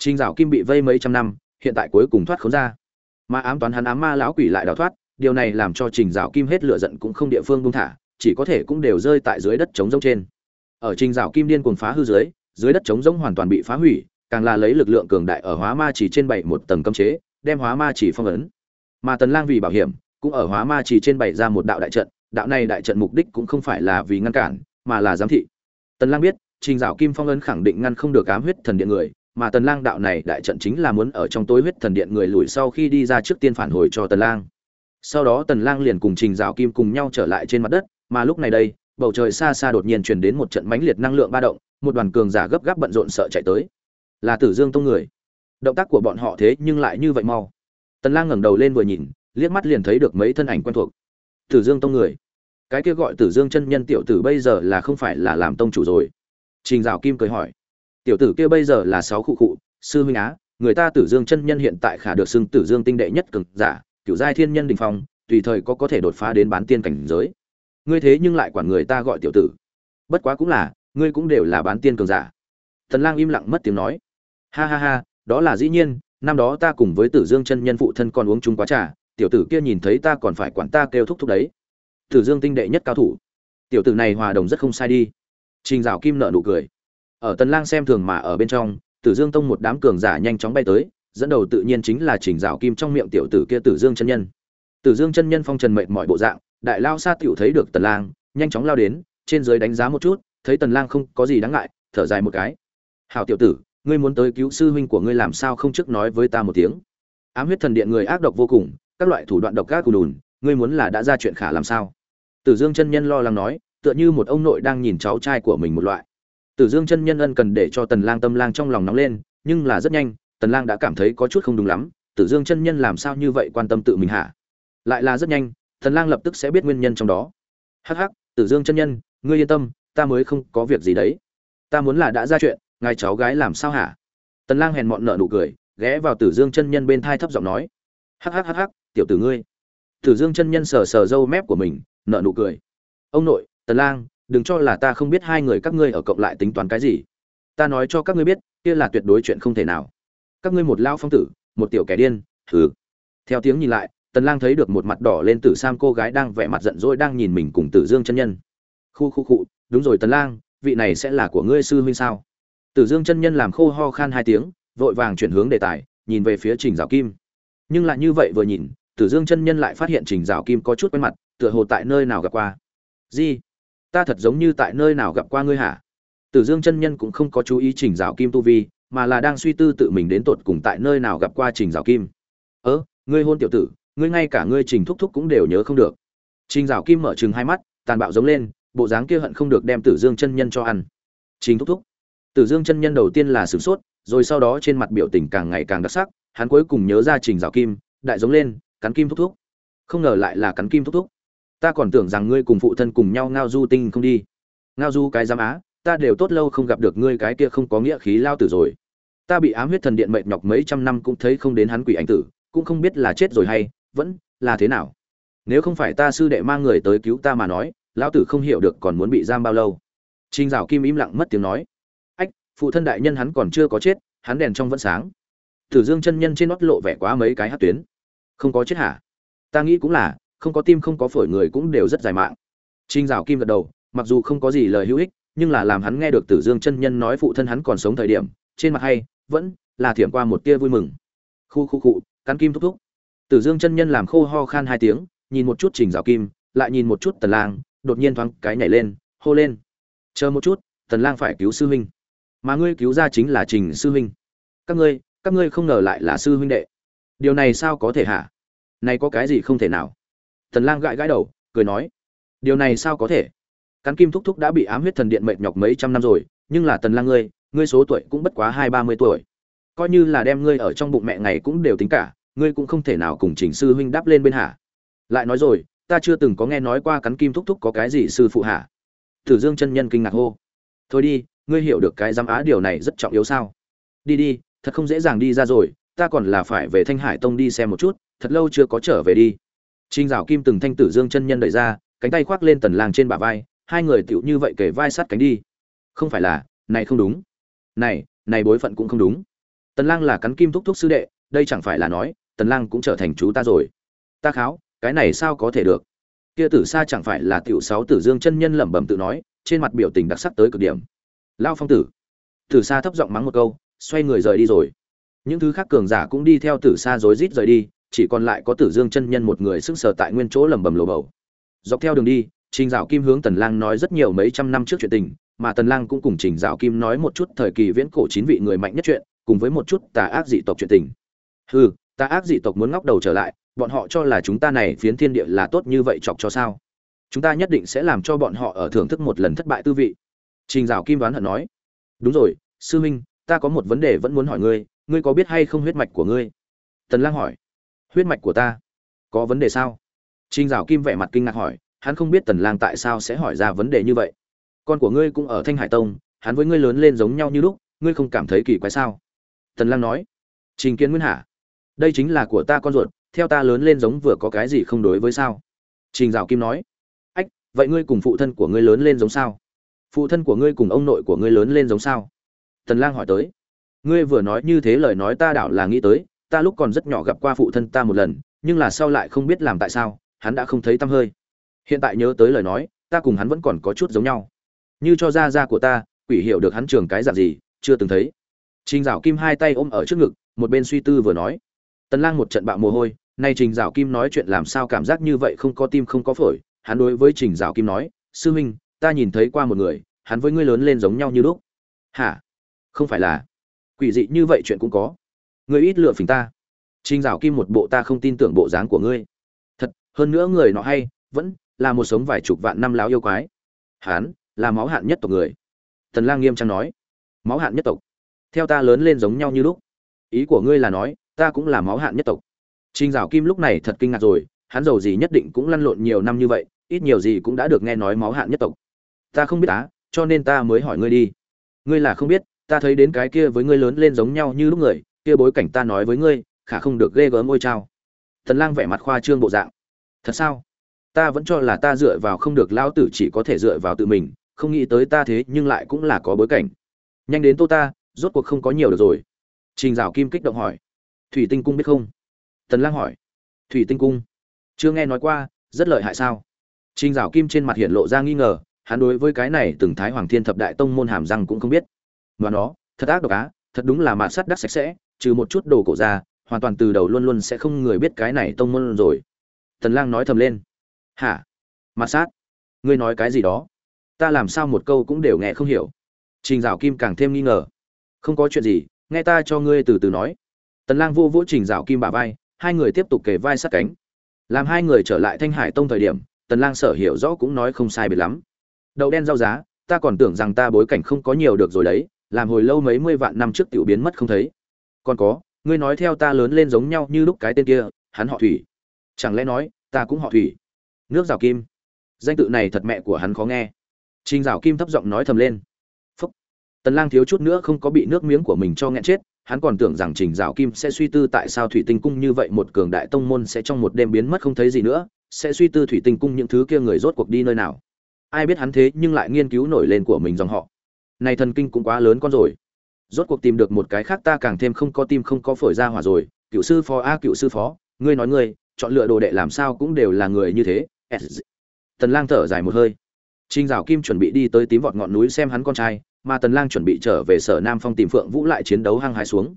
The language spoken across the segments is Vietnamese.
Trình Dạo Kim bị vây mấy trăm năm, hiện tại cuối cùng thoát khốn ra. Mà ám toán hắn ám ma lão quỷ lại đào thoát, điều này làm cho Trình Dạo Kim hết lửa giận cũng không địa phương buông thả, chỉ có thể cũng đều rơi tại dưới đất trống rỗng trên. Ở Trình Dạo Kim điên cuồng phá hư dưới, dưới đất trống rỗng hoàn toàn bị phá hủy, càng là lấy lực lượng cường đại ở hóa ma chỉ trên bảy một tầng cấm chế, đem hóa ma chỉ phong ấn. Mà Tần Lang vì bảo hiểm, cũng ở hóa ma chỉ trên bảy ra một đạo đại trận, đạo này đại trận mục đích cũng không phải là vì ngăn cản, mà là giám thị. Tần Lang biết, Trình Dạo Kim phong ấn khẳng định ngăn không được ám huyết thần điện người, mà Tần Lang đạo này đại trận chính là muốn ở trong tối huyết thần điện người lùi sau khi đi ra trước tiên phản hồi cho Tần Lang. Sau đó Tần Lang liền cùng Trình Dạo Kim cùng nhau trở lại trên mặt đất, mà lúc này đây, bầu trời xa xa đột nhiên truyền đến một trận mãnh liệt năng lượng ba động, một đoàn cường giả gấp gáp bận rộn sợ chạy tới. Là Tử Dương tông người. Động tác của bọn họ thế nhưng lại như vậy mau. Tần Lang ngẩng đầu lên vừa nhìn, liếc mắt liền thấy được mấy thân ảnh quen thuộc. Tử Dương tông người. Cái kia gọi Tử Dương chân nhân tiểu tử bây giờ là không phải là làm tông chủ rồi? Trình Dạo Kim cười hỏi. Tiểu tử kia bây giờ là sáu khu cụ, sư huynh á, người ta Tử Dương chân nhân hiện tại khả được xưng Tử Dương tinh đệ nhất cường giả, cửu giai thiên nhân đỉnh phong, tùy thời có có thể đột phá đến bán tiên cảnh giới. Ngươi thế nhưng lại quản người ta gọi tiểu tử. Bất quá cũng là, ngươi cũng đều là bán tiên cường giả. Tần Lang im lặng mất tiếng nói. Ha ha ha, đó là dĩ nhiên, năm đó ta cùng với Tử Dương chân nhân phụ thân còn uống chung quá trà, tiểu tử kia nhìn thấy ta còn phải quản ta kêu thúc thúc đấy. Tử Dương tinh đệ nhất cao thủ. Tiểu tử này hòa đồng rất không sai đi. Trình Dạo Kim nở nụ cười. Ở Tần Lang xem thường mà ở bên trong, Tử Dương tông một đám cường giả nhanh chóng bay tới, dẫn đầu tự nhiên chính là chỉnh Dạo Kim trong miệng tiểu tử kia Tử Dương chân nhân. Tử Dương chân nhân phong trần mệt mọi bộ dạng, đại lao xa tiểu thấy được Tần Lang, nhanh chóng lao đến, trên dưới đánh giá một chút, thấy Tần Lang không có gì đáng ngại, thở dài một cái. "Hảo tiểu tử, ngươi muốn tới cứu sư huynh của ngươi làm sao không trước nói với ta một tiếng?" Ám huyết thần điện người ác độc vô cùng, các loại thủ đoạn độc ác cù đùn, ngươi muốn là đã ra chuyện khả làm sao? Tử Dương chân nhân lo lắng nói, tựa như một ông nội đang nhìn cháu trai của mình một loại. Tử Dương chân nhân ân cần để cho Tần Lang tâm lang trong lòng nóng lên, nhưng là rất nhanh, Tần Lang đã cảm thấy có chút không đúng lắm, Tử Dương chân nhân làm sao như vậy quan tâm tự mình hả? Lại là rất nhanh, Tần Lang lập tức sẽ biết nguyên nhân trong đó. Hắc hắc, Tử Dương chân nhân, ngươi yên tâm, ta mới không có việc gì đấy. Ta muốn là đã ra chuyện, ngài cháu gái làm sao hả? Tần Lang hèn mọn nở nụ cười, ghé vào Tử Dương chân nhân bên thai thấp giọng nói: "Hắc hắc hắc hắc, tiểu tử ngươi." Tử Dương chân nhân sờ sờ râu mép của mình, nở nụ cười. "Ông nội, Tần Lang, đừng cho là ta không biết hai người các ngươi ở cộng lại tính toán cái gì. Ta nói cho các ngươi biết, kia là tuyệt đối chuyện không thể nào. Các ngươi một lao phong tử, một tiểu kẻ điên, thử Theo tiếng nhìn lại, Tần Lang thấy được một mặt đỏ lên Tử Sam cô gái đang vẻ mặt giận dỗi đang nhìn mình cùng Tử Dương chân nhân. Khu khu khu, đúng rồi Tần Lang, vị này sẽ là của ngươi sư huynh sao? Tử Dương chân nhân làm khô ho khan hai tiếng, vội vàng chuyển hướng đề tài, nhìn về phía Trình Giảo Kim. Nhưng lại như vậy vừa nhìn, Tử Dương chân nhân lại phát hiện Trình Giảo Kim có chút quen mặt, tựa hồ tại nơi nào gặp qua. Gì? Ta thật giống như tại nơi nào gặp qua ngươi hả? Tử Dương chân nhân cũng không có chú ý Trình giáo Kim tu vi, mà là đang suy tư tự mình đến tột cùng tại nơi nào gặp qua Trình giáo Kim. Ơ, ngươi hôn tiểu tử, ngươi ngay cả ngươi Trình thúc thúc cũng đều nhớ không được. Trình giáo Kim mở chừng hai mắt, tàn bạo giống lên, bộ dáng kia hận không được đem Tử Dương chân nhân cho ăn. Trình thúc thúc. Tử Dương chân nhân đầu tiên là sửng sốt, rồi sau đó trên mặt biểu tình càng ngày càng đặc sắc, hắn cuối cùng nhớ ra Trình giáo Kim, đại giống lên, cắn kim thúc thúc. Không ngờ lại là cắn kim thúc thúc. Ta còn tưởng rằng ngươi cùng phụ thân cùng nhau ngao du tinh không đi. Ngao du cái giám á, ta đều tốt lâu không gặp được ngươi cái kia không có nghĩa khí lao tử rồi. Ta bị ám huyết thần điện mệt nhọc mấy trăm năm cũng thấy không đến hắn quỷ ảnh tử, cũng không biết là chết rồi hay vẫn là thế nào. Nếu không phải ta sư đệ mang người tới cứu ta mà nói, lão tử không hiểu được còn muốn bị giam bao lâu. Trình Dạo Kim im lặng mất tiếng nói ách, phụ thân đại nhân hắn còn chưa có chết hắn đèn trong vẫn sáng tử dương chân nhân trên nót lộ vẻ quá mấy cái hát tuyến không có chết hả ta nghĩ cũng là không có tim không có phổi người cũng đều rất dài mạng. Trinh dạo kim gật đầu, mặc dù không có gì lời hữu ích, nhưng là làm hắn nghe được tử dương chân nhân nói phụ thân hắn còn sống thời điểm, trên mặt hay, vẫn là thiểm qua một tia vui mừng. Khu khu cụ cắn kim thúc thúc. Tử dương chân nhân làm khô ho khan hai tiếng, nhìn một chút trình dạo kim, lại nhìn một chút tần lang, đột nhiên thoáng cái nhảy lên, hô lên. Chờ một chút, tần lang phải cứu sư huynh. Mà ngươi cứu ra chính là trình sư huynh. Các ngươi các ngươi không ngờ lại là sư huynh đệ. Điều này sao có thể hả? Này có cái gì không thể nào? Tần lang gãi gãi đầu, cười nói, điều này sao có thể? Cắn kim thúc thúc đã bị ám huyết thần điện mệt nhọc mấy trăm năm rồi, nhưng là tần lang ngươi ngươi số tuổi cũng bất quá hai ba mươi tuổi. Coi như là đem ngươi ở trong bụng mẹ ngày cũng đều tính cả, ngươi cũng không thể nào cùng trình sư huynh đáp lên bên hả lại nói rồi, ta chưa từng có nghe nói qua cắn kim thúc thúc có cái gì sư phụ hả tử dương chân nhân kinh ngạc hô, thôi đi, ngươi hiểu được cái giám á điều này rất trọng yếu sao? Đi đi, thật không dễ dàng đi ra rồi, ta còn là phải về thanh hải tông đi xem một chút, thật lâu chưa có trở về đi. Trình dạo kim từng thanh tử dương chân nhân đẩy ra, cánh tay khoác lên tần lang trên bả vai, hai người tiểu như vậy kể vai sát cánh đi. Không phải là, này không đúng. Này này bối phận cũng không đúng. Tần lang là cắn kim thúc thúc sư đệ, đây chẳng phải là nói, tần lang cũng trở thành chú ta rồi. Ta kháo, cái này sao có thể được? Kia tử sa chẳng phải là tiểu sáu tử dương chân nhân lẩm bẩm tự nói, trên mặt biểu tình đặc sắc tới cực điểm. Lao phong tử. Tử sa thấp giọng mắng một câu, xoay người rời đi rồi. Những thứ khác cường giả cũng đi theo tử sa rối rít rời đi chỉ còn lại có tử dương chân nhân một người sững sờ tại nguyên chỗ lẩm bẩm lồ bầu. Dọc theo đường đi, trình dạo kim hướng tần lang nói rất nhiều mấy trăm năm trước chuyện tình, mà tần lang cũng cùng trình dạo kim nói một chút thời kỳ viễn cổ chín vị người mạnh nhất chuyện, cùng với một chút tà ác dị tộc chuyện tình. Hừ, tà ác dị tộc muốn ngóc đầu trở lại, bọn họ cho là chúng ta này phiến thiên địa là tốt như vậy chọc cho sao? Chúng ta nhất định sẽ làm cho bọn họ ở thưởng thức một lần thất bại tư vị. Trình dạo kim đoán hận nói. Đúng rồi, sư huynh, ta có một vấn đề vẫn muốn hỏi ngươi ngươi có biết hay không huyết mạch của ngươi? Tần lang hỏi huyết mạch của ta có vấn đề sao? Trình dạo kim vẻ mặt kinh ngạc hỏi, hắn không biết tần lang tại sao sẽ hỏi ra vấn đề như vậy. Con của ngươi cũng ở thanh hải tông, hắn với ngươi lớn lên giống nhau như lúc, ngươi không cảm thấy kỳ quái sao? Tần lang nói, trình kiến nguyên hả? Đây chính là của ta con ruột, theo ta lớn lên giống vừa có cái gì không đối với sao? Trình dạo kim nói, ách, vậy ngươi cùng phụ thân của ngươi lớn lên giống sao? Phụ thân của ngươi cùng ông nội của ngươi lớn lên giống sao? Tần lang hỏi tới, ngươi vừa nói như thế lời nói ta đảo là nghĩ tới ta lúc còn rất nhỏ gặp qua phụ thân ta một lần, nhưng là sau lại không biết làm tại sao, hắn đã không thấy tâm hơi. Hiện tại nhớ tới lời nói, ta cùng hắn vẫn còn có chút giống nhau. Như cho ra ra của ta, quỷ hiểu được hắn trường cái dạng gì, chưa từng thấy. Trình dạo kim hai tay ôm ở trước ngực, một bên suy tư vừa nói. Tần lang một trận bạo mồ hôi, nay trình dạo kim nói chuyện làm sao cảm giác như vậy không có tim không có phổi, hắn đối với trình dạo kim nói, sư huynh, ta nhìn thấy qua một người, hắn với ngươi lớn lên giống nhau như lúc. Hả? Không phải là? Quỷ dị như vậy chuyện cũng có ngươi ít lựa phỉnh ta. Trình dạo kim một bộ ta không tin tưởng bộ dáng của ngươi. Thật, hơn nữa người nọ hay, vẫn là một sống vài chục vạn năm láo yêu quái. Hắn là máu hạn nhất tộc người. Tần lang nghiêm trang nói. Máu hạn nhất tộc. Theo ta lớn lên giống nhau như lúc. Ý của ngươi là nói, ta cũng là máu hạn nhất tộc. Trình dạo kim lúc này thật kinh ngạc rồi, hắn giàu gì nhất định cũng lăn lộn nhiều năm như vậy, ít nhiều gì cũng đã được nghe nói máu hạn nhất tộc. Ta không biết á, cho nên ta mới hỏi ngươi đi. Ngươi là không biết, ta thấy đến cái kia với ngươi lớn lên giống nhau như lúc người kia bối cảnh ta nói với ngươi, khả không được ghê gớm ngôi trao tần lang vẻ mặt khoa trương bộ dạng. Thật sao? Ta vẫn cho là ta dựa vào không được lão tử chỉ có thể dựa vào tự mình, không nghĩ tới ta thế nhưng lại cũng là có bối cảnh. Nhanh đến tô ta, rốt cuộc không có nhiều được rồi. Trình dạo kim kích động hỏi. Thủy tinh cung biết không? Tần lang hỏi. Thủy tinh cung? Chưa nghe nói qua, rất lợi hại sao? Trình dạo kim trên mặt hiện lộ ra nghi ngờ, hắn đối với cái này từng thái hoàng thiên thập đại tông môn hàm răng cũng không biết. Mà nó, thật ác độc á, thật đúng là mạt sắt đắt sạch sẽ trừ một chút đồ cổ ra, hoàn toàn từ đầu luôn luôn sẽ không người biết cái này tông môn rồi. Tần lang nói thầm lên. Hả? Ma sát? Ngươi nói cái gì đó? Ta làm sao một câu cũng đều nghe không hiểu. Trình dạo kim càng thêm nghi ngờ. Không có chuyện gì, nghe ta cho ngươi từ từ nói. Tần lang vô vỗ trình dạo kim bả vai, hai người tiếp tục kề vai sát cánh. Làm hai người trở lại thanh hải tông thời điểm, tần lang sở hiểu rõ cũng nói không sai biệt lắm. Đậu đen rau giá, ta còn tưởng rằng ta bối cảnh không có nhiều được rồi đấy, làm hồi lâu mấy mươi vạn năm trước tiểu biến mất không thấy còn có, ngươi nói theo ta lớn lên giống nhau như lúc cái tên kia, hắn họ thủy. Chẳng lẽ nói, ta cũng họ thủy? Nước rào kim. Danh tự này thật mẹ của hắn khó nghe. Trình rào kim thấp giọng nói thầm lên. Phúc. Tần lang thiếu chút nữa không có bị nước miếng của mình cho nghẹn chết, hắn còn tưởng rằng trình rào kim sẽ suy tư tại sao thủy tinh cung như vậy một cường đại tông môn sẽ trong một đêm biến mất không thấy gì nữa, sẽ suy tư thủy tinh cung những thứ kia người rốt cuộc đi nơi nào. Ai biết hắn thế nhưng lại nghiên cứu nổi lên của mình dòng họ. Này thần kinh cũng quá lớn con rồi rốt cuộc tìm được một cái khác ta càng thêm không có tim không có phổi ra hỏa rồi cựu sư phó a cựu sư phó ngươi nói ngươi chọn lựa đồ đệ làm sao cũng đều là người như thế tần lang thở dài một hơi Trình Dạo Kim chuẩn bị đi tới tím vọt ngọn núi xem hắn con trai, mà Tần Lang chuẩn bị trở về Sở Nam Phong tìm Phượng Vũ lại chiến đấu hăng hái xuống.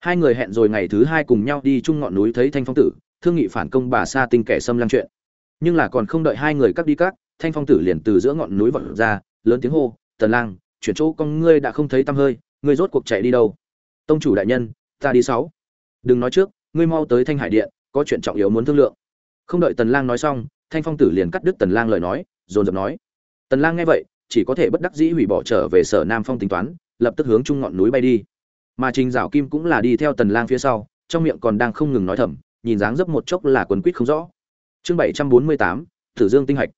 Hai người hẹn rồi ngày thứ hai cùng nhau đi chung ngọn núi thấy Thanh Phong tử, thương nghị phản công bà Sa Tinh kẻ xâm lăng chuyện. Nhưng là còn không đợi hai người cắt đi cắt, Thanh Phong tử liền từ giữa ngọn núi vọt ra, lớn tiếng hô, "Tần Lang, chuyển chỗ con ngươi đã không thấy tăm hơi, ngươi rốt cuộc chạy đi đâu?" "Tông chủ đại nhân, ta đi sáu." "Đừng nói trước, ngươi mau tới Thanh Hải điện, có chuyện trọng yếu muốn thương lượng." Không đợi Tần Lang nói xong, Thanh Phong tử liền cắt đứt Tần Lang lời nói, dồn dập nói: Tần Lang nghe vậy, chỉ có thể bất đắc dĩ hủy bỏ trở về Sở Nam Phong tính toán, lập tức hướng trung ngọn núi bay đi. Mà Trình Dạo Kim cũng là đi theo Tần Lang phía sau, trong miệng còn đang không ngừng nói thầm, nhìn dáng dấp một chốc là quấn quýt không rõ. Chương 748, Tử Dương tinh hạch.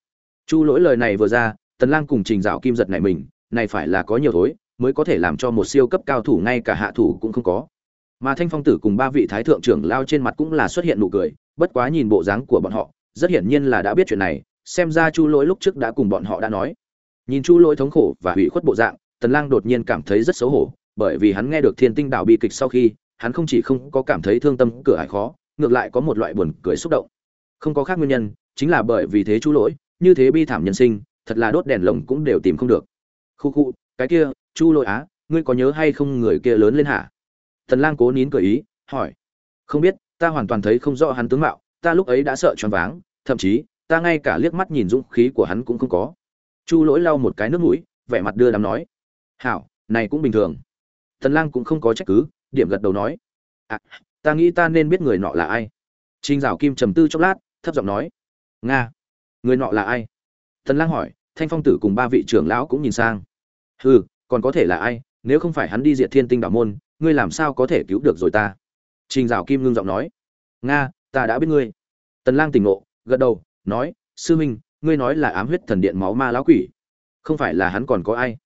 Chu Lỗi lời này vừa ra, Tần Lang cùng Trình Dạo Kim giật nảy mình, này phải là có nhiều thối, mới có thể làm cho một siêu cấp cao thủ ngay cả hạ thủ cũng không có. Mà Thanh Phong tử cùng ba vị thái thượng trưởng lao trên mặt cũng là xuất hiện nụ cười, bất quá nhìn bộ dáng của bọn họ, rất hiển nhiên là đã biết chuyện này, xem ra chu lỗi lúc trước đã cùng bọn họ đã nói. Nhìn chu lỗi thống khổ và hủy khuất bộ dạng tần lang đột nhiên cảm thấy rất xấu hổ bởi vì hắn nghe được thiên tinh đảo bi kịch sau khi hắn không chỉ không có cảm thấy thương tâm cửa ải khó ngược lại có một loại buồn cười xúc động. Không có khác nguyên nhân chính là bởi vì thế chu lỗi như thế bi thảm nhân sinh thật là đốt đèn lồng cũng đều tìm không được. Khu khu cái kia chu lỗi á, ngươi có nhớ hay không người kia lớn lên hả? Thần lang cố nín cười ý, hỏi. Không biết, ta hoàn toàn thấy không rõ hắn tướng mạo, ta lúc ấy đã sợ choáng váng, thậm chí, ta ngay cả liếc mắt nhìn dũng khí của hắn cũng không có. Chu lỗi lau một cái nước mũi, vẻ mặt đưa đám nói. Hảo, này cũng bình thường. Thần lang cũng không có trách cứ, điểm gật đầu nói. À ta nghĩ ta nên biết người nọ là ai. Trinh dạo kim trầm tư chốc lát, thấp giọng nói. Nga, người nọ là ai? Thần lang hỏi, thanh phong tử cùng ba vị trưởng lão cũng nhìn sang. Hừ còn có thể là ai, nếu không phải hắn đi diệt thiên tinh đạo môn, ngươi làm sao có thể cứu được rồi ta? Trình dạo kim ngưng giọng nói. Nga, ta đã biết ngươi. Tần lang tỉnh ngộ, gật đầu, nói, sư minh, ngươi nói là ám huyết thần điện máu ma lão quỷ. Không phải là hắn còn có ai.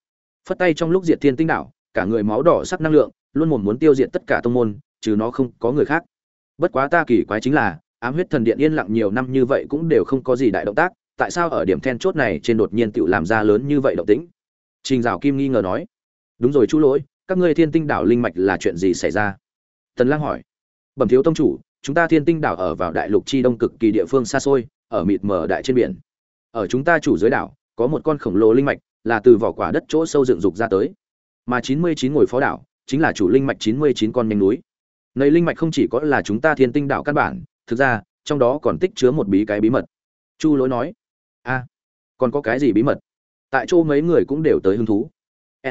Phất tay trong lúc diệt thiên tinh đạo, cả người máu đỏ sắc năng lượng, luôn mồm muốn tiêu diệt tất cả tông môn, trừ nó không có người khác. Bất quá ta kỳ quái chính là, ám huyết thần điện yên lặng nhiều năm như vậy cũng đều không có gì đại động tác, tại sao ở điểm then chốt này trên đột nhiên tự làm ra lớn như vậy động tĩnh? Trình dạo kim nghi ngờ nói, đúng rồi chú lỗi, các ngươi thiên tinh đảo linh mạch là chuyện gì xảy ra? Tần lang hỏi, bẩm thiếu tông chủ, chúng ta thiên tinh đảo ở vào đại lục chi đông cực kỳ địa phương xa xôi, ở mịt mờ đại trên biển. Ở chúng ta chủ dưới đảo, có một con khổng lồ linh mạch là từ vỏ quả đất chỗ sâu dựng dục ra tới. Mà 99 ngồi phó đảo chính là chủ linh mạch 99 con nhanh núi. Nơi linh mạch không chỉ có là chúng ta thiên tinh đảo căn bản, thực ra, trong đó còn tích chứa một bí cái bí mật. Chu lỗi nói, a, còn có cái gì bí mật? Tại chỗ mấy người cũng đều tới hứng thú.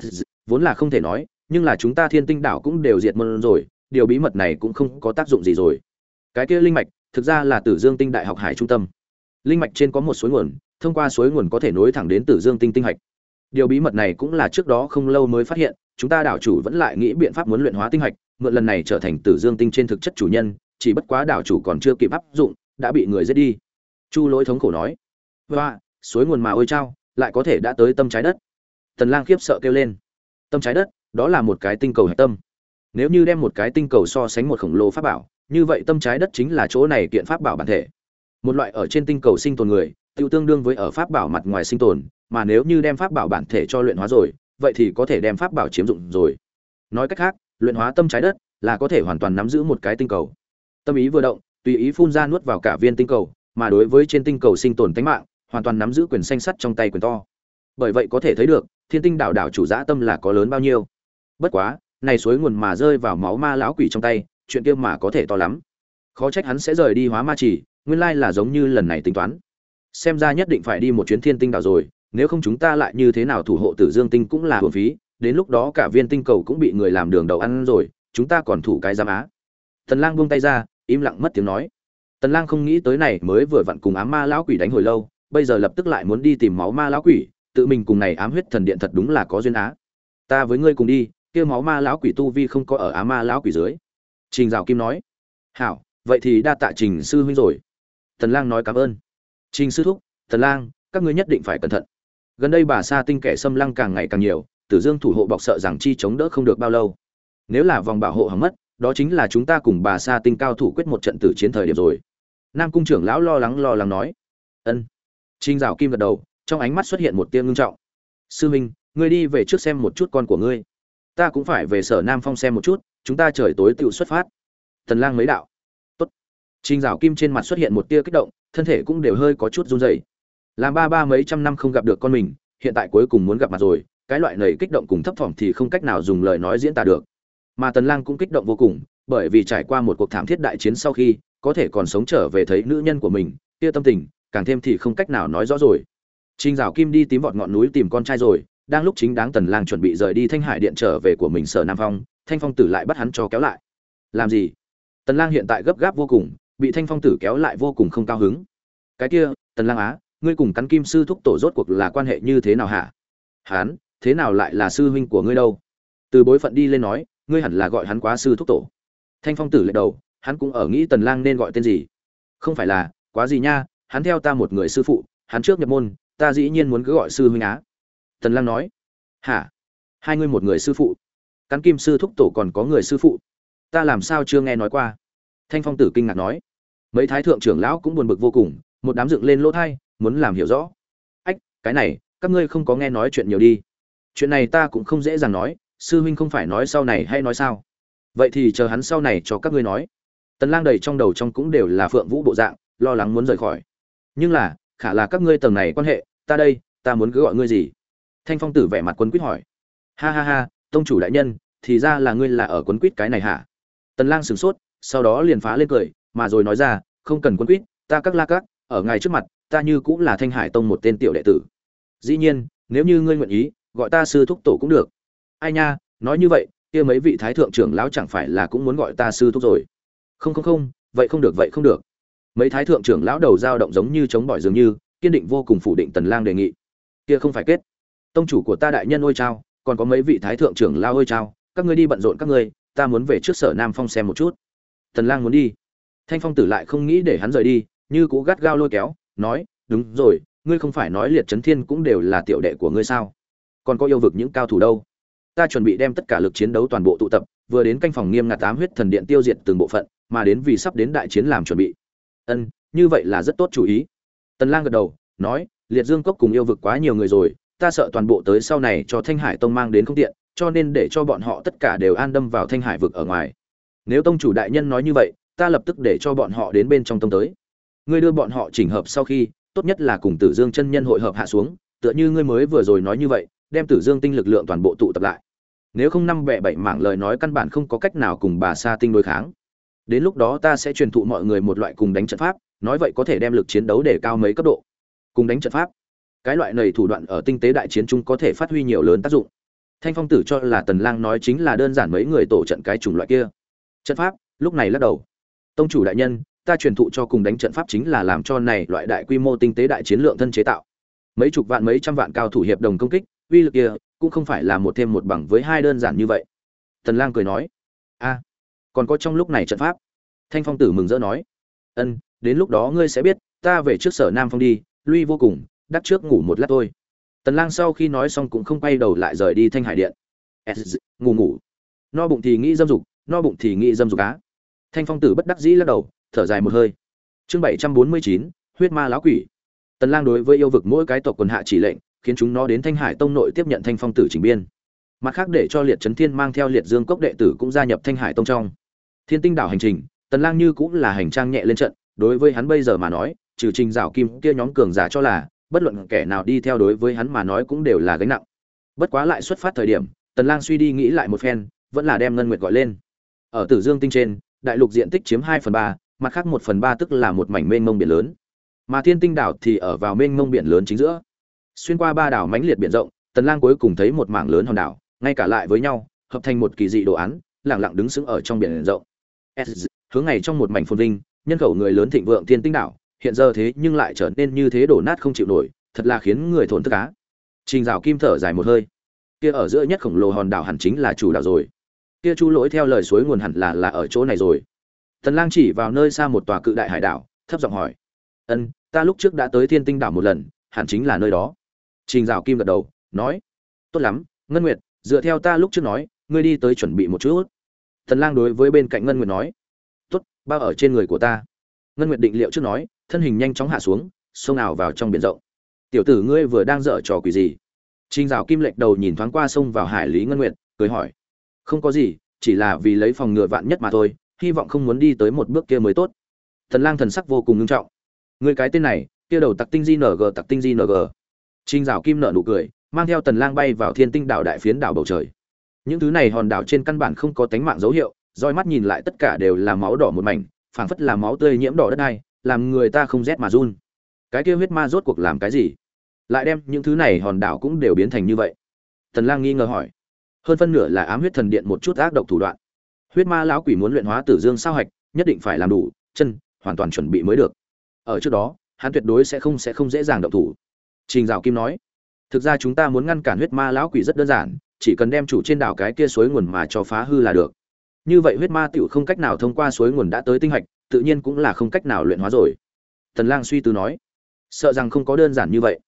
S, vốn là không thể nói nhưng là chúng ta thiên tinh đảo cũng đều diệt môn rồi điều bí mật này cũng không có tác dụng gì rồi. Cái kia linh mạch thực ra là tử dương tinh đại học hải trung tâm. Linh mạch trên có một suối nguồn thông qua suối nguồn có thể nối thẳng đến tử dương tinh tinh hạch. Điều bí mật này cũng là trước đó không lâu mới phát hiện chúng ta đảo chủ vẫn lại nghĩ biện pháp muốn luyện hóa tinh hạch mượn lần này trở thành tử dương tinh trên thực chất chủ nhân chỉ bất quá đảo chủ còn chưa kịp áp dụng đã bị người giết đi. Chu lỗi thống khổ nói và suối nguồn mà ôi trao lại có thể đã tới tâm trái đất. Tần lang khiếp sợ kêu lên. Tâm trái đất, đó là một cái tinh cầu hạch tâm. Nếu như đem một cái tinh cầu so sánh một khổng lồ pháp bảo, như vậy tâm trái đất chính là chỗ này kiện pháp bảo bản thể. Một loại ở trên tinh cầu sinh tồn người, tiêu tương đương với ở pháp bảo mặt ngoài sinh tồn, mà nếu như đem pháp bảo bản thể cho luyện hóa rồi, vậy thì có thể đem pháp bảo chiếm dụng rồi. Nói cách khác, luyện hóa tâm trái đất là có thể hoàn toàn nắm giữ một cái tinh cầu. Tâm ý vừa động, tùy ý phun ra nuốt vào cả viên tinh cầu, mà đối với trên tinh cầu sinh tồn tính mạng hoàn toàn nắm giữ quyền xanh sắt trong tay quyền to. Bởi vậy có thể thấy được, thiên tinh đảo đảo chủ dã tâm là có lớn bao nhiêu. Bất quá, này suối nguồn mà rơi vào máu ma lão quỷ trong tay, chuyện kia mà có thể to lắm. Khó trách hắn sẽ rời đi hóa ma chỉ, nguyên lai là giống như lần này tính toán. Xem ra nhất định phải đi một chuyến thiên tinh đảo rồi, nếu không chúng ta lại như thế nào thủ hộ tử dương tinh cũng là hồn phí, đến lúc đó cả viên tinh cầu cũng bị người làm đường đầu ăn rồi, chúng ta còn thủ cái giám á. Tần lang buông tay ra, im lặng mất tiếng nói. Tần lang không nghĩ tới này mới vừa vặn cùng ám ma lão quỷ đánh hồi lâu bây giờ lập tức lại muốn đi tìm máu ma lão quỷ, tự mình cùng này ám huyết thần điện thật đúng là có duyên á. Ta với ngươi cùng đi, kia máu ma lão quỷ tu vi không có ở ám ma lão quỷ dưới. Trình dạo kim nói. Hảo, vậy thì đa tạ trình sư huynh rồi. Tần lang nói cảm ơn. Trình sư thúc, tần lang, các ngươi nhất định phải cẩn thận. Gần đây bà sa tinh kẻ xâm lăng càng ngày càng nhiều, tử dương thủ hộ bọc sợ rằng chi chống đỡ không được bao lâu. Nếu là vòng bảo hộ hỏng mất, đó chính là chúng ta cùng bà sa tinh cao thủ quyết một trận tử chiến thời điểm rồi. Nam cung trưởng lão lo lắng lo lắng nói. Ân trinh dạo kim gật đầu, trong ánh mắt xuất hiện một tia ngưng trọng. Sư minh, ngươi đi về trước xem một chút con của ngươi. Ta cũng phải về sở nam phong xem một chút, chúng ta trời tối tựu xuất phát. Tần lang mấy đạo. Tốt. Trinh dạo kim trên mặt xuất hiện một tia kích động, thân thể cũng đều hơi có chút run rẩy. Làm ba ba mấy trăm năm không gặp được con mình, hiện tại cuối cùng muốn gặp mặt rồi, cái loại nảy kích động cùng thấp thỏm thì không cách nào dùng lời nói diễn tả được. Mà tần lang cũng kích động vô cùng, bởi vì trải qua một cuộc thảm thiết đại chiến sau khi, có thể còn sống trở về thấy nữ nhân của mình kia tâm tình càng thêm thì không cách nào nói rõ rồi Trình Dạo Kim đi tím vọt ngọn núi tìm con trai rồi, đang lúc chính đáng Tần Lang chuẩn bị rời đi Thanh Hải điện trở về của mình sở Nam Phong, Thanh Phong tử lại bắt hắn cho kéo lại. Làm gì? Tần Lang hiện tại gấp gáp vô cùng, bị Thanh Phong tử kéo lại vô cùng không cao hứng. Cái kia, Tần Lang á, ngươi cùng cắn kim sư thúc tổ rốt cuộc là quan hệ như thế nào hả? Hắn, thế nào lại là sư huynh của ngươi đâu? Từ bối phận đi lên nói, ngươi hẳn là gọi hắn quá sư thúc tổ. Thanh Phong tử lệ đầu, hắn cũng ở nghĩ Tần Lang nên gọi tên gì. Không phải là, quá gì nha, hắn theo ta một người sư phụ, hắn trước nhập môn, ta dĩ nhiên muốn cứ gọi sư huynh á. Tần lang nói hả? Hai ngươi một người sư phụ? Cắn kim sư thúc tổ còn có người sư phụ? Ta làm sao chưa nghe nói qua? Thanh phong tử kinh ngạc nói mấy thái thượng trưởng lão cũng buồn bực vô cùng một đám dựng lên lỗ thay muốn làm hiểu rõ. Ách cái này các ngươi không có nghe nói chuyện nhiều đi. Chuyện này ta cũng không dễ dàng nói sư huynh không phải nói sau này hay nói sao vậy thì chờ hắn sau này cho các ngươi nói. Tần lang đầy trong đầu trong cũng đều là phượng vũ bộ dạng lo lắng muốn rời khỏi nhưng là, khả là các ngươi tầng này quan hệ, ta đây, ta muốn cứ gọi ngươi gì? Thanh phong tử vẻ mặt quấn quýt hỏi. Ha ha ha, tông chủ đại nhân, thì ra là ngươi là ở quấn quýt cái này hả? Tần lang sửng sốt, sau đó liền phá lên cười, mà rồi nói ra, không cần quấn quýt, ta các la các, ở ngài trước mặt, ta như cũng là thanh hải tông một tên tiểu đệ tử. Dĩ nhiên, nếu như ngươi nguyện ý, gọi ta sư thúc tổ cũng được. Ai nha, nói như vậy, kia mấy vị thái thượng trưởng lão chẳng phải là cũng muốn gọi ta sư thúc rồi? Không không không, vậy không được, vậy không được mấy thái thượng trưởng lão đầu dao động giống như chống bỏi dường như, kiên định vô cùng phủ định tần lang đề nghị. Kia không phải kết. Tông chủ của ta đại nhân ôi trao còn có mấy vị thái thượng trưởng lão ôi trao các ngươi đi bận rộn các ngươi, ta muốn về trước sở nam phong xem một chút. Tần lang muốn đi. Thanh phong tử lại không nghĩ để hắn rời đi, như cũ gắt gao lôi kéo, nói, đúng rồi, ngươi không phải nói liệt chấn thiên cũng đều là tiểu đệ của ngươi sao? Còn có yêu vực những cao thủ đâu? Ta chuẩn bị đem tất cả lực chiến đấu toàn bộ tụ tập, vừa đến canh phòng nghiêm ngặt tám huyết thần điện tiêu diệt từng bộ phận, mà đến vì sắp đến đại chiến làm chuẩn bị ân, như vậy là rất tốt chủ ý. Tần lang gật đầu, nói, liệt dương cốc cùng yêu vực quá nhiều người rồi, ta sợ toàn bộ tới sau này cho thanh hải tông mang đến không tiện, cho nên để cho bọn họ tất cả đều an đâm vào thanh hải vực ở ngoài. Nếu tông chủ đại nhân nói như vậy, ta lập tức để cho bọn họ đến bên trong tông tới. Ngươi đưa bọn họ chỉnh hợp sau khi, tốt nhất là cùng tử dương chân nhân hội hợp hạ xuống, tựa như ngươi mới vừa rồi nói như vậy, đem tử dương tinh lực lượng toàn bộ tụ tập lại. Nếu không năm bẹ bảy mảng lời nói căn bản không có cách nào cùng bà sa tinh đối kháng đến lúc đó ta sẽ truyền thụ mọi người một loại cùng đánh trận pháp, nói vậy có thể đem lực chiến đấu để cao mấy cấp độ. Cùng đánh trận pháp, cái loại này thủ đoạn ở tinh tế đại chiến chung có thể phát huy nhiều lớn tác dụng. Thanh phong tử cho là tần lang nói chính là đơn giản mấy người tổ trận cái chủng loại kia. Trận pháp, lúc này lắc đầu. Tông chủ đại nhân, ta truyền thụ cho cùng đánh trận pháp chính là làm cho này loại đại quy mô tinh tế đại chiến lượng thân chế tạo. Mấy chục vạn mấy trăm vạn cao thủ hiệp đồng công kích, uy lực kia cũng không phải là một thêm một bằng với hai đơn giản như vậy. Tần lang cười nói, a còn có trong lúc này trận pháp. Thanh phong tử mừng rỡ nói ân đến lúc đó ngươi sẽ biết ta về trước sở nam phong đi lui vô cùng đắc trước ngủ một lát thôi. Tần lang sau khi nói xong cũng không quay đầu lại rời đi thanh hải điện. Ngủ ngủ. No bụng thì nghĩ dâm dục no bụng thì nghĩ dâm dục á. Thanh phong tử bất đắc dĩ lắc đầu thở dài một hơi. Chương 749, huyết ma lão quỷ. Tần lang đối với yêu vực mỗi cái tộc quần hạ chỉ lệnh khiến chúng nó đến thanh hải tông nội tiếp nhận thanh phong tử chỉnh biên. Mặt khác để cho liệt chấn thiên mang theo liệt dương cốc đệ tử cũng gia nhập thanh hải tông trong thiên tinh đảo hành trình tần lang như cũng là hành trang nhẹ lên trận đối với hắn bây giờ mà nói trừ trình Dạo kim kia nhóm cường giả cho là bất luận kẻ nào đi theo đối với hắn mà nói cũng đều là gánh nặng. Bất quá lại xuất phát thời điểm tần lang suy đi nghĩ lại một phen vẫn là đem ngân nguyệt gọi lên. Ở tử dương tinh trên đại lục diện tích chiếm 2 phần 3, mặt khác 1 phần 3 tức là một mảnh mênh mông biển lớn. Mà thiên tinh đảo thì ở vào mênh mông biển lớn chính giữa. Xuyên qua ba đảo mãnh liệt biển rộng tần lang cuối cùng thấy một mảng lớn hòn đảo ngay cả lại với nhau hợp thành một kỳ dị đồ án lặng lặng đứng sững ở trong biển rộng hướng ngày trong một mảnh phồn vinh, nhân khẩu người lớn thịnh vượng thiên tinh đảo, hiện giờ thế nhưng lại trở nên như thế đổ nát không chịu nổi, thật là khiến người thốn thức cá trình dạo kim thở dài một hơi. Kia ở giữa nhất khổng lồ hòn đảo hẳn chính là chủ đảo rồi. Kia chu lỗi theo lời suối nguồn hẳn là là ở chỗ này rồi. Tần lang chỉ vào nơi xa một tòa cự đại hải đảo, thấp giọng hỏi. Ân, ta lúc trước đã tới thiên tinh đảo một lần, hẳn chính là nơi đó. Trình dạo kim gật đầu, nói. Tốt lắm, ngân nguyệt, dựa theo ta lúc trước nói, ngươi đi tới chuẩn bị một chút tần lang đối với bên cạnh ngân nguyệt nói, tốt, bao ở trên người của ta. Ngân nguyệt định liệu trước nói, thân hình nhanh chóng hạ xuống, xông ảo vào trong biển rộng. Tiểu tử ngươi vừa đang dở trò quỷ gì? Trình dạo kim lệch đầu nhìn thoáng qua sông vào hải lý ngân nguyệt, cười hỏi, không có gì, chỉ là vì lấy phòng ngừa vạn nhất mà thôi, hy vọng không muốn đi tới một bước kia mới tốt. Thần lang thần sắc vô cùng nghiêm trọng, ngươi cái tên này, kia đầu tặc tinh gng tặc tinh gng trình dạo kim nở nụ cười, mang theo tần lang bay vào thiên tinh đảo đại phiến đảo bầu trời những thứ này hòn đảo trên căn bản không có tánh mạng dấu hiệu, roi mắt nhìn lại tất cả đều là máu đỏ một mảnh, phảng phất là máu tươi nhiễm đỏ đất này làm người ta không rét mà run. Cái kia huyết ma rốt cuộc làm cái gì? Lại đem những thứ này hòn đảo cũng đều biến thành như vậy. Tần lang nghi ngờ hỏi. Hơn phân nửa là ám huyết thần điện một chút ác độc thủ đoạn. Huyết ma lão quỷ muốn luyện hóa tử dương sao hạch, nhất định phải làm đủ, chân, hoàn toàn chuẩn bị mới được. Ở trước đó, hắn tuyệt đối sẽ không sẽ không dễ dàng động thủ. Trình dạo kim nói. Thực ra chúng ta muốn ngăn cản huyết ma lão quỷ rất đơn giản chỉ cần đem chủ trên đảo cái kia suối nguồn mà cho phá hư là được. Như vậy huyết ma tiểu không cách nào thông qua suối nguồn đã tới tinh hạch, tự nhiên cũng là không cách nào luyện hóa rồi. Tần lang suy tư nói, sợ rằng không có đơn giản như vậy.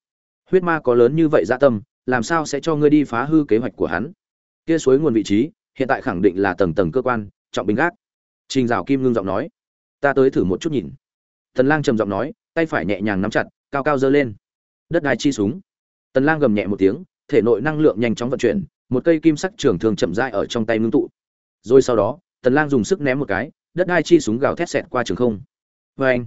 Huyết ma có lớn như vậy dạ tâm, làm sao sẽ cho ngươi đi phá hư kế hoạch của hắn? Kia suối nguồn vị trí, hiện tại khẳng định là tầng tầng cơ quan, trọng bình gác. Trình dạo kim ngưng giọng nói, ta tới thử một chút nhìn. Tần lang trầm giọng nói, tay phải nhẹ nhàng nắm chặt, cao cao giơ lên. Đất đai chi súng. Tần lang gầm nhẹ một tiếng, thể nội năng lượng nhanh chóng vận chuyển một cây kim sắc trường thường chậm rãi ở trong tay ngưng tụ. Rồi sau đó, tần lang dùng sức ném một cái, đất đai chi súng gào thét xẹt qua trường không. Với anh,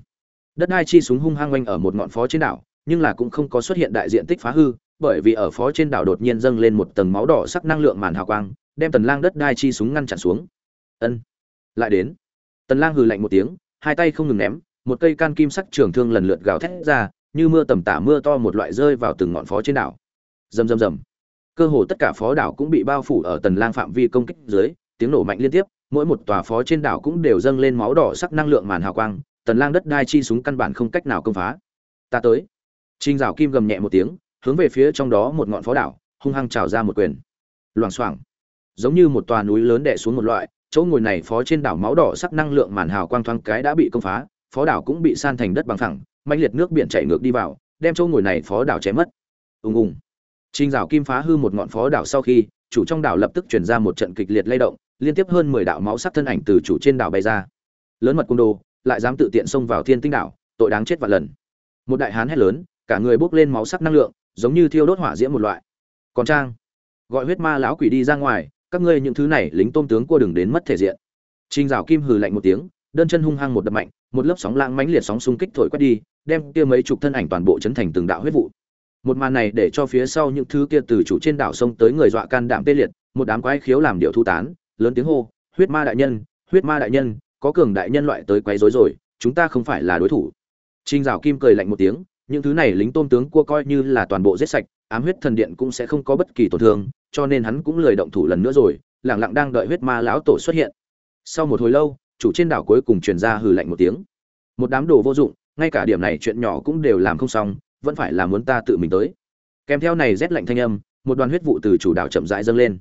đất đai chi súng hung hăng quanh ở một ngọn phó trên đảo, nhưng là cũng không có xuất hiện đại diện tích phá hư, bởi vì ở phó trên đảo đột nhiên dâng lên một tầng máu đỏ sắc năng lượng màn hào quang, đem tần lang đất đai chi súng ngăn chặn xuống. Ân, lại đến. Tần lang hừ lạnh một tiếng, hai tay không ngừng ném, một cây can kim sắc trường thương lần lượt gào thét ra, như mưa tầm tả mưa to một loại rơi vào từng ngọn phó trên đảo. Rầm rầm rầm cơ hồ tất cả phó đảo cũng bị bao phủ ở tần lang phạm vi công kích dưới tiếng nổ mạnh liên tiếp mỗi một tòa phó trên đảo cũng đều dâng lên máu đỏ sắc năng lượng màn hào quang tần lang đất đai chi súng căn bản không cách nào công phá ta tới Trình rào Kim gầm nhẹ một tiếng, hướng về phía trong đó một ngọn phó đảo, hung hăng trào ra một quyền. Loảng xoảng. Giống như một tòa núi lớn đè xuống một loại, chỗ ngồi này phó trên đảo máu đỏ sắc năng lượng màn hào quang thoáng cái đã bị công phá, phó đảo cũng bị san thành đất bằng phẳng, mãnh liệt nước biển chảy ngược đi vào, đem chỗ ngồi này phó đảo chém mất. Ùng ùng. Trình Dạo Kim phá hư một ngọn phó đảo sau khi, chủ trong đảo lập tức truyền ra một trận kịch liệt lay động, liên tiếp hơn 10 đạo máu sắc thân ảnh từ chủ trên đảo bay ra. Lớn mật cung đồ, lại dám tự tiện xông vào Thiên Tinh đảo, tội đáng chết vạn lần. Một đại hán hét lớn, cả người bốc lên máu sắc năng lượng giống như thiêu đốt hỏa diễm một loại còn trang gọi huyết ma lão quỷ đi ra ngoài các ngươi những thứ này lính tôm tướng cua đừng đến mất thể diện Trình Giảo Kim hừ lạnh một tiếng, đơn chân hung hăng một đập mạnh, một lớp sóng lãng mãnh liệt sóng xung kích thổi quét đi, đem kia mấy chục thân ảnh toàn bộ chấn thành từng đạo huyết vụ. Một màn này để cho phía sau những thứ kia từ chủ trên đảo sông tới người dọa can đảm tê liệt, một đám quái khiếu làm điệu thu tán, lớn tiếng hô, "Huyết ma đại nhân, huyết ma đại nhân, có cường đại nhân loại tới quấy rối rồi, chúng ta không phải là đối thủ." Trinh Dạo Kim cười lạnh một tiếng, những thứ này lính tôm tướng cua coi như là toàn bộ giết sạch ám huyết thần điện cũng sẽ không có bất kỳ tổn thương cho nên hắn cũng lười động thủ lần nữa rồi lẳng lặng đang đợi huyết ma lão tổ xuất hiện sau một hồi lâu chủ trên đảo cuối cùng truyền ra hừ lạnh một tiếng một đám đồ vô dụng ngay cả điểm này chuyện nhỏ cũng đều làm không xong vẫn phải là muốn ta tự mình tới. Kèm theo này rét lạnh thanh âm, một đoàn huyết vụ từ chủ đạo chậm rãi dâng lên.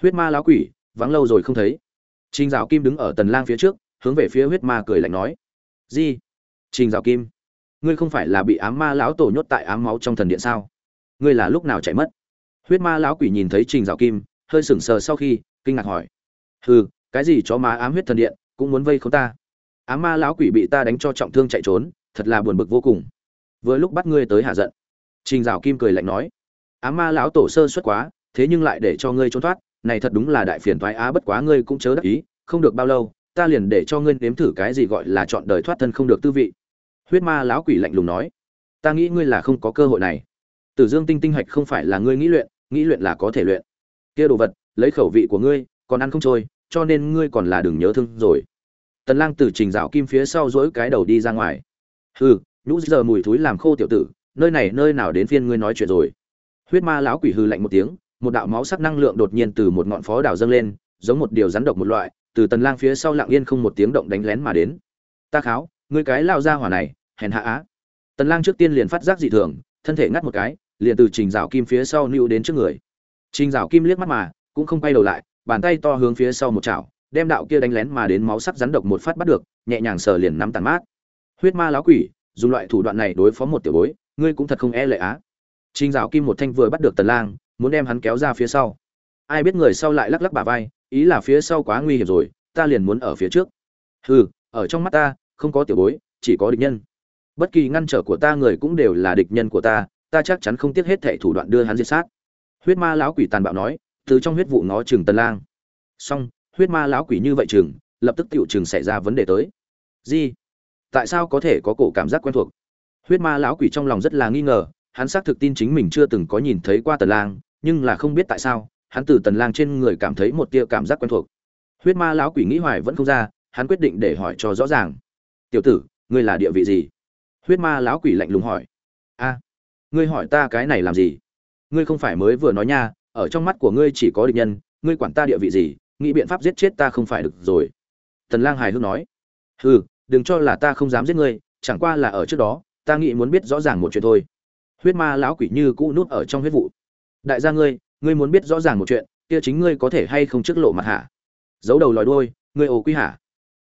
Huyết ma lão quỷ, vắng lâu rồi không thấy. Trình dạo kim đứng ở tần lang phía trước, hướng về phía huyết ma cười lạnh nói. Gì? Trình dạo kim, ngươi không phải là bị ám ma lão tổ nhốt tại ám máu trong thần điện sao? Ngươi là lúc nào chạy mất? Huyết ma lão quỷ nhìn thấy trình dạo kim, hơi sững sờ sau khi, kinh ngạc hỏi. Hừ, cái gì chó má ám huyết thần điện, cũng muốn vây khốn ta? Ám ma lão quỷ bị ta đánh cho trọng thương chạy trốn, thật là buồn bực vô cùng vừa lúc bắt ngươi tới hạ giận. Trình dạo kim cười lạnh nói, á ma lão tổ sơ suất quá, thế nhưng lại để cho ngươi trốn thoát, này thật đúng là đại phiền thoái á bất quá ngươi cũng chớ đắc ý, không được bao lâu, ta liền để cho ngươi nếm thử cái gì gọi là chọn đời thoát thân không được tư vị. Huyết ma lão quỷ lạnh lùng nói, ta nghĩ ngươi là không có cơ hội này. Tử dương tinh tinh hạch không phải là ngươi nghĩ luyện nghĩ luyện là có thể luyện. Kia đồ vật, lấy khẩu vị của ngươi, còn ăn không trôi, cho nên ngươi còn là đừng nhớ thương rồi. Tần lang từ trình dạo kim phía sau dỗi cái đầu đi ra ngoài. Hừ nhũ giờ mùi thúi làm khô tiểu tử, nơi này nơi nào đến phiên ngươi nói chuyện rồi? Huyết ma lão quỷ hừ lạnh một tiếng, một đạo máu sắc năng lượng đột nhiên từ một ngọn phó đảo dâng lên, giống một điều rắn độc một loại, từ tần lang phía sau lặng yên không một tiếng động đánh lén mà đến. Ta kháo, ngươi cái lao ra hỏa này, hèn hạ á. Tần lang trước tiên liền phát giác dị thường, thân thể ngắt một cái, liền từ trình rào kim phía sau nưu đến trước người. Trình rào kim liếc mắt mà, cũng không quay đầu lại, bàn tay to hướng phía sau một chảo, đem đạo kia đánh lén mà đến máu sắc rắn độc một phát bắt được, nhẹ nhàng sờ liền nắm tàn mát. Huyết ma lão quỷ dùng loại thủ đoạn này đối phó một tiểu bối, ngươi cũng thật không e lệ á. Trình Dạo kim một thanh vừa bắt được tần lang, muốn đem hắn kéo ra phía sau. Ai biết người sau lại lắc lắc bả vai, ý là phía sau quá nguy hiểm rồi, ta liền muốn ở phía trước. Hừ, ở trong mắt ta, không có tiểu bối, chỉ có địch nhân. Bất kỳ ngăn trở của ta người cũng đều là địch nhân của ta ta chắc chắn không tiếc hết thảy thủ đoạn đưa hắn diệt sát. Huyết ma lão quỷ tàn bạo nói, từ trong huyết vụ nó chừng tần lang. Xong, huyết ma lão quỷ như vậy chừng, lập tức tiểu chừng xảy ra vấn đề tới. Gì? Tại sao có thể có cổ cảm giác quen thuộc? Huyết ma lão quỷ trong lòng rất là nghi ngờ, hắn xác thực tin chính mình chưa từng có nhìn thấy qua tần lang, nhưng là không biết tại sao, hắn từ tần lang trên người cảm thấy một tia cảm giác quen thuộc. Huyết ma lão quỷ nghĩ hoài vẫn không ra, hắn quyết định để hỏi cho rõ ràng. Tiểu tử, ngươi là địa vị gì? Huyết ma lão quỷ lạnh lùng hỏi. A, ngươi hỏi ta cái này làm gì? Ngươi không phải mới vừa nói nha, ở trong mắt của ngươi chỉ có địch nhân, ngươi quản ta địa vị gì, nghĩ biện pháp giết chết ta không phải được rồi. Tần lang hài hước nói. Hừ đừng cho là ta không dám giết ngươi, chẳng qua là ở trước đó, ta nghĩ muốn biết rõ ràng một chuyện thôi. Huyết ma lão quỷ như cũ nút ở trong huyết vụ. Đại gia ngươi ngươi muốn biết rõ ràng một chuyện, kia chính ngươi có thể hay không trước lộ mặt hả? Giấu đầu lòi đuôi, ngươi ồ quý hả?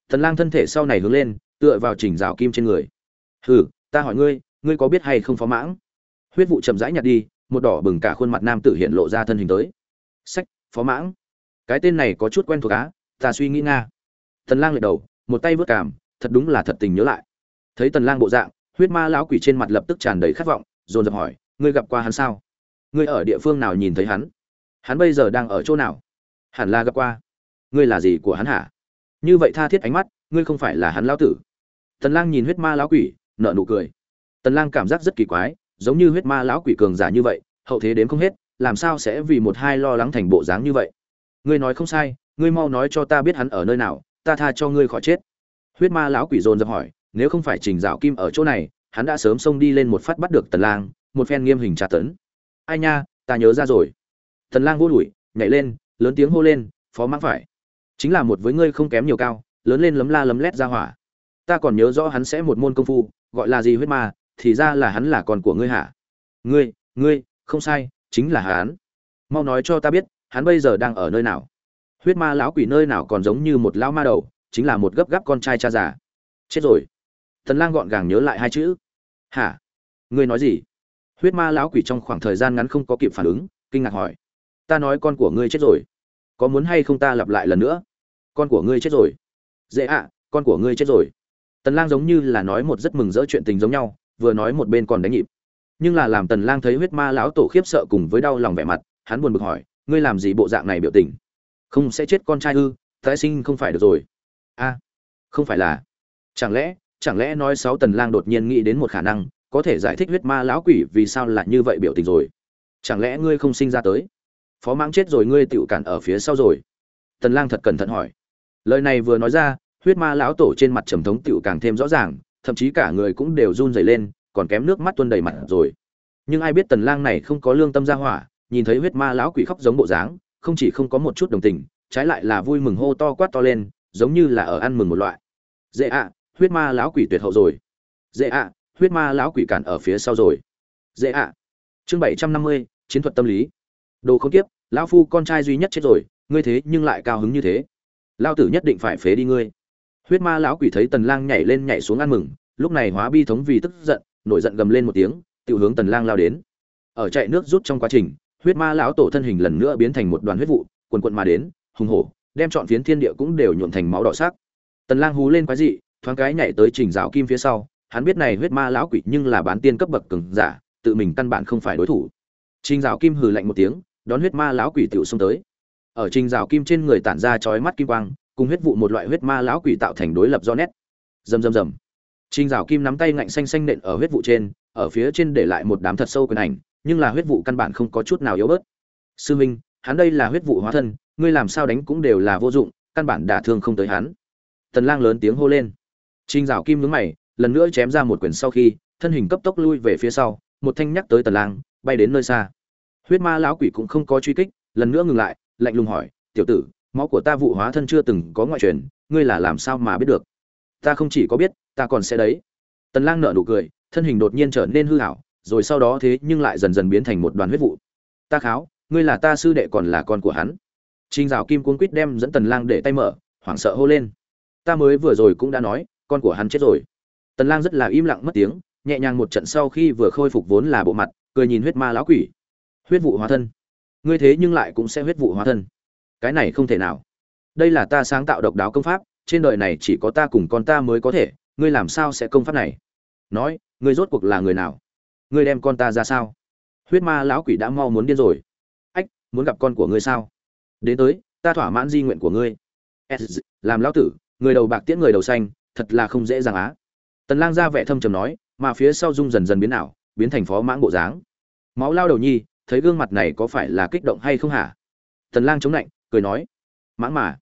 Thần lang thân thể sau này hướng lên, tựa vào chỉnh rào kim trên người. Hừ, ta hỏi ngươi ngươi có biết hay không phó mãng? Huyết vụ chậm rãi nhạt đi, một đỏ bừng cả khuôn mặt nam tử hiện lộ ra thân hình tới. Sách, phó mãng. Cái tên này có chút quen thuộc á, ta suy nghĩ nga. Thần lang lật đầu, một tay vớt cảm thật đúng là thật tình nhớ lại. Thấy tần lang bộ dạng, huyết ma lão quỷ trên mặt lập tức tràn đầy khát vọng, dồn dập hỏi, ngươi gặp qua hắn sao? Ngươi ở địa phương nào nhìn thấy hắn? Hắn bây giờ đang ở chỗ nào? Hẳn là gặp qua. Ngươi là gì của hắn hả? Như vậy tha thiết ánh mắt, ngươi không phải là hắn lão tử. Tần lang nhìn huyết ma lão quỷ, nở nụ cười. Tần lang cảm giác rất kỳ quái, giống như huyết ma lão quỷ cường giả như vậy, hậu thế đến không hết, làm sao sẽ vì một hai lo lắng thành bộ dáng như vậy? Ngươi nói không sai, ngươi mau nói cho ta biết hắn ở nơi nào, ta tha cho ngươi khỏi chết huyết ma lão quỷ dồn dập hỏi, nếu không phải trình dạo kim ở chỗ này, hắn đã sớm xông đi lên một phát bắt được tần lang, một phen nghiêm hình tra tấn. Ai nha, ta nhớ ra rồi. Tần lang vô đuổi nhảy lên, lớn tiếng hô lên, phó mãng phải, chính là một với ngươi không kém nhiều cao, lớn lên lấm la lấm lét ra hỏa. Ta còn nhớ rõ hắn sẽ một môn công phu, gọi là gì huyết ma, thì ra là hắn là con của ngươi hả? Ngươi ngươi, không sai, chính là hắn. Mau nói cho ta biết, hắn bây giờ đang ở nơi nào? Huyết ma lão quỷ nơi nào còn giống như một lão ma đầu chính là một gấp gáp con trai cha già. Chết rồi. Thần lang gọn gàng nhớ lại hai chữ. Hả? Ngươi nói gì? Huyết ma lão quỷ trong khoảng thời gian ngắn không có kịp phản ứng, kinh ngạc hỏi. Ta nói con của ngươi chết rồi. Có muốn hay không ta lặp lại lần nữa? Con của ngươi chết rồi. Dễ ạ, con của ngươi chết rồi. Tần lang giống như là nói một rất mừng rỡ chuyện tình giống nhau, vừa nói một bên còn đánh nhịp. Nhưng là làm tần lang thấy huyết ma lão tổ khiếp sợ cùng với đau lòng vẻ mặt, hắn buồn bực hỏi, ngươi làm gì bộ dạng này biểu tình? Không sẽ chết con trai ư, tái sinh không phải được rồi a, không phải là. Chẳng lẽ chẳng lẽ nói sáu tần lang đột nhiên nghĩ đến một khả năng, có thể giải thích huyết ma lão quỷ vì sao lại như vậy biểu tình rồi? Chẳng lẽ ngươi không sinh ra tới? Phó mãng chết rồi ngươi tựu cản ở phía sau rồi. Tần lang thật cẩn thận hỏi. Lời này vừa nói ra, huyết ma lão tổ trên mặt trầm thống tựu càng thêm rõ ràng, thậm chí cả người cũng đều run rẩy lên, còn kém nước mắt tuôn đầy mặt rồi. Nhưng ai biết tần lang này không có lương tâm ra hỏa, nhìn thấy huyết ma lão quỷ khóc giống bộ dáng, không chỉ không có một chút đồng tình, trái lại là vui mừng hô to quát to lên giống như là ở ăn mừng một loại. Dễ ạ, huyết ma lão quỷ tuyệt hậu rồi. Dễ ạ, huyết ma lão quỷ cản ở phía sau rồi. Dễ ạ. Chương bảy trăm năm mươi, chiến thuật tâm lý. Đồ không tiếp lão phu con trai duy nhất chết rồi, ngươi thế nhưng lại cao hứng như thế. Lao tử nhất định phải phế đi ngươi. Huyết ma lão quỷ thấy tần lang nhảy lên nhảy xuống ăn mừng, lúc này hóa bi thống vì tức giận, nổi giận gầm lên một tiếng tự hướng tần lang lao đến. Ở chạy nước rút trong quá trình, huyết ma lão tổ thân hình lần nữa biến thành một đoàn huyết vụ, quần quận mà đến, hùng hổ đem chọn phiến thiên địa cũng đều nhuộm thành máu đỏ sắc. Tần lang hú lên quái dị, thoáng cái nhảy tới trình giáo kim phía sau, hắn biết này huyết ma lão quỷ nhưng là bán tiên cấp bậc cường giả, tự mình căn bản không phải đối thủ. Trình giáo kim hừ lạnh một tiếng, đón huyết ma lão quỷ tiểu xung tới. Ở trình giáo kim trên người tản ra chói mắt kim quang, cùng huyết vụ một loại huyết ma lão quỷ tạo thành đối lập rõ nét. Rầm rầm rầm. Trình giáo kim nắm tay ngạnh xanh xanh nện ở huyết vụ trên, ở phía trên để lại một đám thật sâu quyền ảnh, nhưng là huyết vụ căn bản không có chút nào yếu bớt. Sư minh, hắn đây là huyết vụ hóa thân ngươi làm sao đánh cũng đều là vô dụng, căn bản đả thương không tới hắn. Tần lang lớn tiếng hô lên. Trình dạo kim nhướng mày, lần nữa chém ra một quyền sau khi, thân hình cấp tốc lui về phía sau, một thanh nhắc tới tần lang, bay đến nơi xa. Huyết ma lão quỷ cũng không có truy kích, lần nữa ngừng lại, lạnh lùng hỏi, tiểu tử, máu của ta vụ hóa thân chưa từng có ngoại truyền, ngươi là làm sao mà biết được? Ta không chỉ có biết, ta còn sẽ đấy. Tần lang nở nụ cười, thân hình đột nhiên trở nên hư ảo rồi sau đó thế nhưng lại dần dần biến thành một đoàn huyết vụ. Ta kháo, ngươi là ta sư đệ còn là con của hắn. Trình Dạo Kim cuống quýt đem dẫn Tần Lang để tay mở, hoảng sợ hô lên. Ta mới vừa rồi cũng đã nói, con của hắn chết rồi. Tần Lang rất là im lặng mất tiếng, nhẹ nhàng một trận sau khi vừa khôi phục vốn là bộ mặt, cười nhìn huyết ma lão quỷ. Huyết vụ hóa thân. Ngươi thế nhưng lại cũng sẽ huyết vụ hóa thân. Cái này không thể nào. Đây là ta sáng tạo độc đáo công pháp, trên đời này chỉ có ta cùng con ta mới có thể, ngươi làm sao sẽ công pháp này? Nói, ngươi rốt cuộc là người nào? Ngươi đem con ta ra sao? Huyết ma lão quỷ đã mau muốn điên rồi. Ách, muốn gặp con của ngươi sao? Đến tới, ta thỏa mãn di nguyện của ngươi. Làm lão tử, người đầu bạc tiễn người đầu xanh, thật là không dễ dàng á. Tần lang ra vẻ thâm trầm nói, mà phía sau dung dần dần biến ảo, biến thành phó mãng bộ dáng. Máu lao đầu nhi, thấy gương mặt này có phải là kích động hay không hả? Tần lang chống lạnh, cười nói, mãng mà.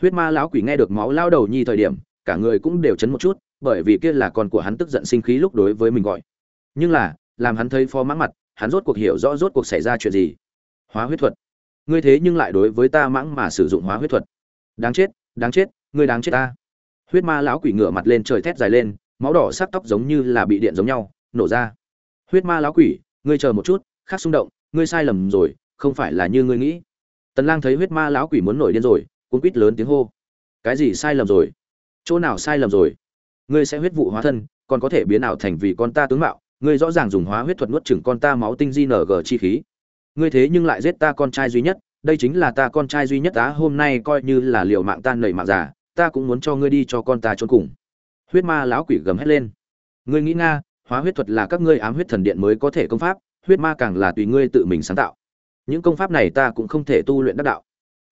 Huyết ma lão quỷ nghe được máu lao đầu nhi thời điểm, cả người cũng đều chấn một chút, bởi vì kia là con của hắn tức giận sinh khí lúc đối với mình gọi. Nhưng là, làm hắn thấy phó mãng mặt, hắn rốt cuộc hiểu rõ rốt cuộc xảy ra chuyện gì. Hóa huyết thuật ngươi thế nhưng lại đối với ta mãng mà sử dụng hóa huyết thuật. Đáng chết đáng chết, ngươi đáng chết ta. Huyết ma lão quỷ ngửa mặt lên trời thét dài lên, máu đỏ sắc tóc giống như là bị điện giống nhau, nổ ra. Huyết ma lão quỷ, ngươi chờ một chút khác xung động, ngươi sai lầm rồi, không phải là như ngươi nghĩ. Tần lang thấy huyết ma lão quỷ muốn nổi điên rồi cuốn quýt lớn tiếng hô. Cái gì sai lầm rồi? Chỗ nào sai lầm rồi? Ngươi sẽ huyết vụ hóa thân, còn có thể biến ảo thành vì con ta tướng mạo, ngươi rõ ràng dùng hóa huyết thuật nuốt chửng con ta máu tinh di nở gờ chi khí ngươi thế nhưng lại giết ta con trai duy nhất, đây chính là ta con trai duy nhất á, hôm nay coi như là liều mạng tan nảy mạng giả ta cũng muốn cho ngươi đi cho con ta trốn cùng. Huyết ma lão quỷ gầm hét lên. Ngươi nghĩ nga, hóa huyết thuật là các ngươi ám huyết thần điện mới có thể công pháp, huyết ma càng là tùy ngươi tự mình sáng tạo. Những công pháp này ta cũng không thể tu luyện đắc đạo.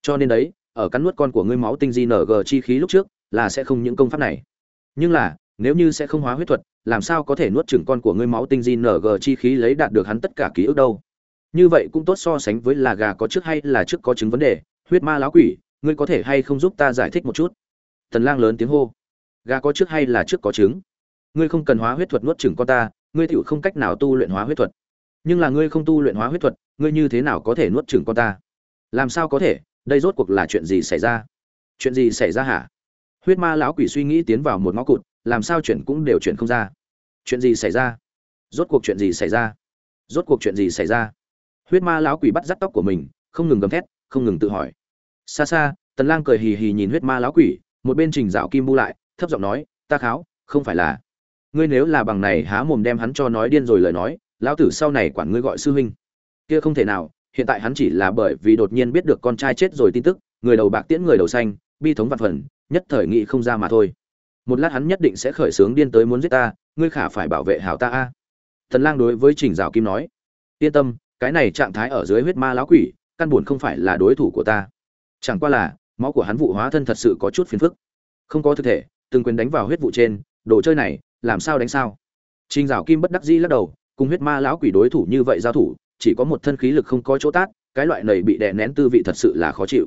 Cho nên đấy, ở cắn nuốt con của ngươi máu tinh di nở g chi khí lúc trước, là sẽ không những công pháp này. Nhưng là, nếu như sẽ không hóa huyết thuật, làm sao có thể nuốt chửng con của ngươi máu tinh di nở g chi khí lấy đạt được hắn tất cả ký ức đâu? Như vậy cũng tốt so sánh với là gà có trước hay là trước có chứng vấn đề. Huyết ma lão quỷ, ngươi có thể hay không giúp ta giải thích một chút? Tần lang lớn tiếng hô. Gà có trước hay là trước có trứng? Ngươi không cần hóa huyết thuật nuốt chửng con ta, ngươi tiểu không cách nào tu luyện hóa huyết thuật. Nhưng là ngươi không tu luyện hóa huyết thuật, ngươi như thế nào có thể nuốt chửng con ta? Làm sao có thể? Đây rốt cuộc là chuyện gì xảy ra? Chuyện gì xảy ra hả? Huyết ma lão quỷ suy nghĩ tiến vào một ngõ cụt, làm sao chuyện cũng đều chuyện không ra? Chuyện gì xảy ra? Rốt cuộc chuyện gì xảy ra? Rốt cuộc chuyện gì xảy ra? Huyết ma lão quỷ bắt rắt tóc của mình, không ngừng gầm thét, không ngừng tự hỏi. Xa xa, tần lang cười hì hì nhìn huyết ma lão quỷ, một bên trình dạo kim bu lại, thấp giọng nói, ta kháo, không phải là. Ngươi nếu là bằng này há mồm đem hắn cho nói điên rồi lời nói, lão tử sau này quản ngươi gọi sư huynh. Kia không thể nào, hiện tại hắn chỉ là bởi vì đột nhiên biết được con trai chết rồi tin tức, người đầu bạc tiễn người đầu xanh, bi thống vạn phần, nhất thời nghị không ra mà thôi. Một lát hắn nhất định sẽ khởi sướng điên tới muốn giết ta, ngươi khả phải bảo vệ hảo ta a. Thần lang đối với trình dạo kim nói, yên tâm cái này trạng thái ở dưới huyết ma lão quỷ, căn buồn không phải là đối thủ của ta. Chẳng qua là, máu của hắn vụ hóa thân thật sự có chút phiền phức. Không có thực thể, từng quyền đánh vào huyết vụ trên, đồ chơi này, làm sao đánh sao? Trình Giảo kim bất đắc dĩ lắc đầu, cùng huyết ma lão quỷ đối thủ như vậy giao thủ, chỉ có một thân khí lực không có chỗ tát, cái loại này bị đè nén tư vị thật sự là khó chịu.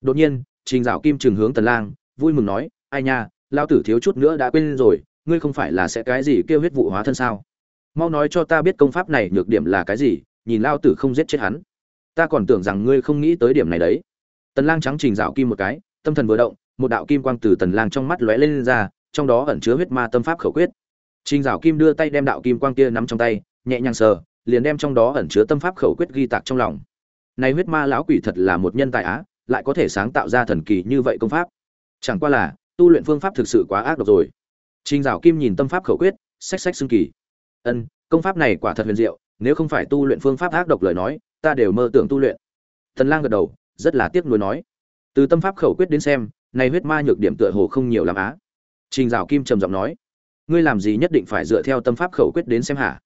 Đột nhiên, trình Giảo kim trừng hướng tần lang, vui mừng nói, ai nha, lão tử thiếu chút nữa đã quên rồi, ngươi không phải là sẽ cái gì kêu huyết vụ hóa thân sao? Mau nói cho ta biết công pháp này nhược điểm là cái gì nhìn lao tử không giết chết hắn. Ta còn tưởng rằng ngươi không nghĩ tới điểm này đấy. Tần lang trắng trình dạo kim một cái tâm thần vừa động một đạo kim quang từ tần lang trong mắt lóe lên, lên ra trong đó ẩn chứa huyết ma tâm pháp khẩu quyết. Trình dạo kim đưa tay đem đạo kim quang kia nắm trong tay nhẹ nhàng sờ liền đem trong đó ẩn chứa tâm pháp khẩu quyết ghi tạc trong lòng. Này huyết ma lão quỷ thật là một nhân tài á lại có thể sáng tạo ra thần kỳ như vậy công pháp. Chẳng qua là tu luyện phương pháp thực sự quá ác độc rồi. Trình dạo kim nhìn tâm pháp khẩu quyết sách sách xương kỳ. Ân công pháp này quả thật huyền diệu nếu không phải tu luyện phương pháp ác độc lời nói, ta đều mơ tưởng tu luyện. Tần lang gật đầu, rất là tiếc nuối nói. Từ tâm pháp khẩu quyết đến xem, này huyết ma nhược điểm tựa hồ không nhiều lắm á. Trình dạo kim trầm giọng nói. Ngươi làm gì nhất định phải dựa theo tâm pháp khẩu quyết đến xem hả?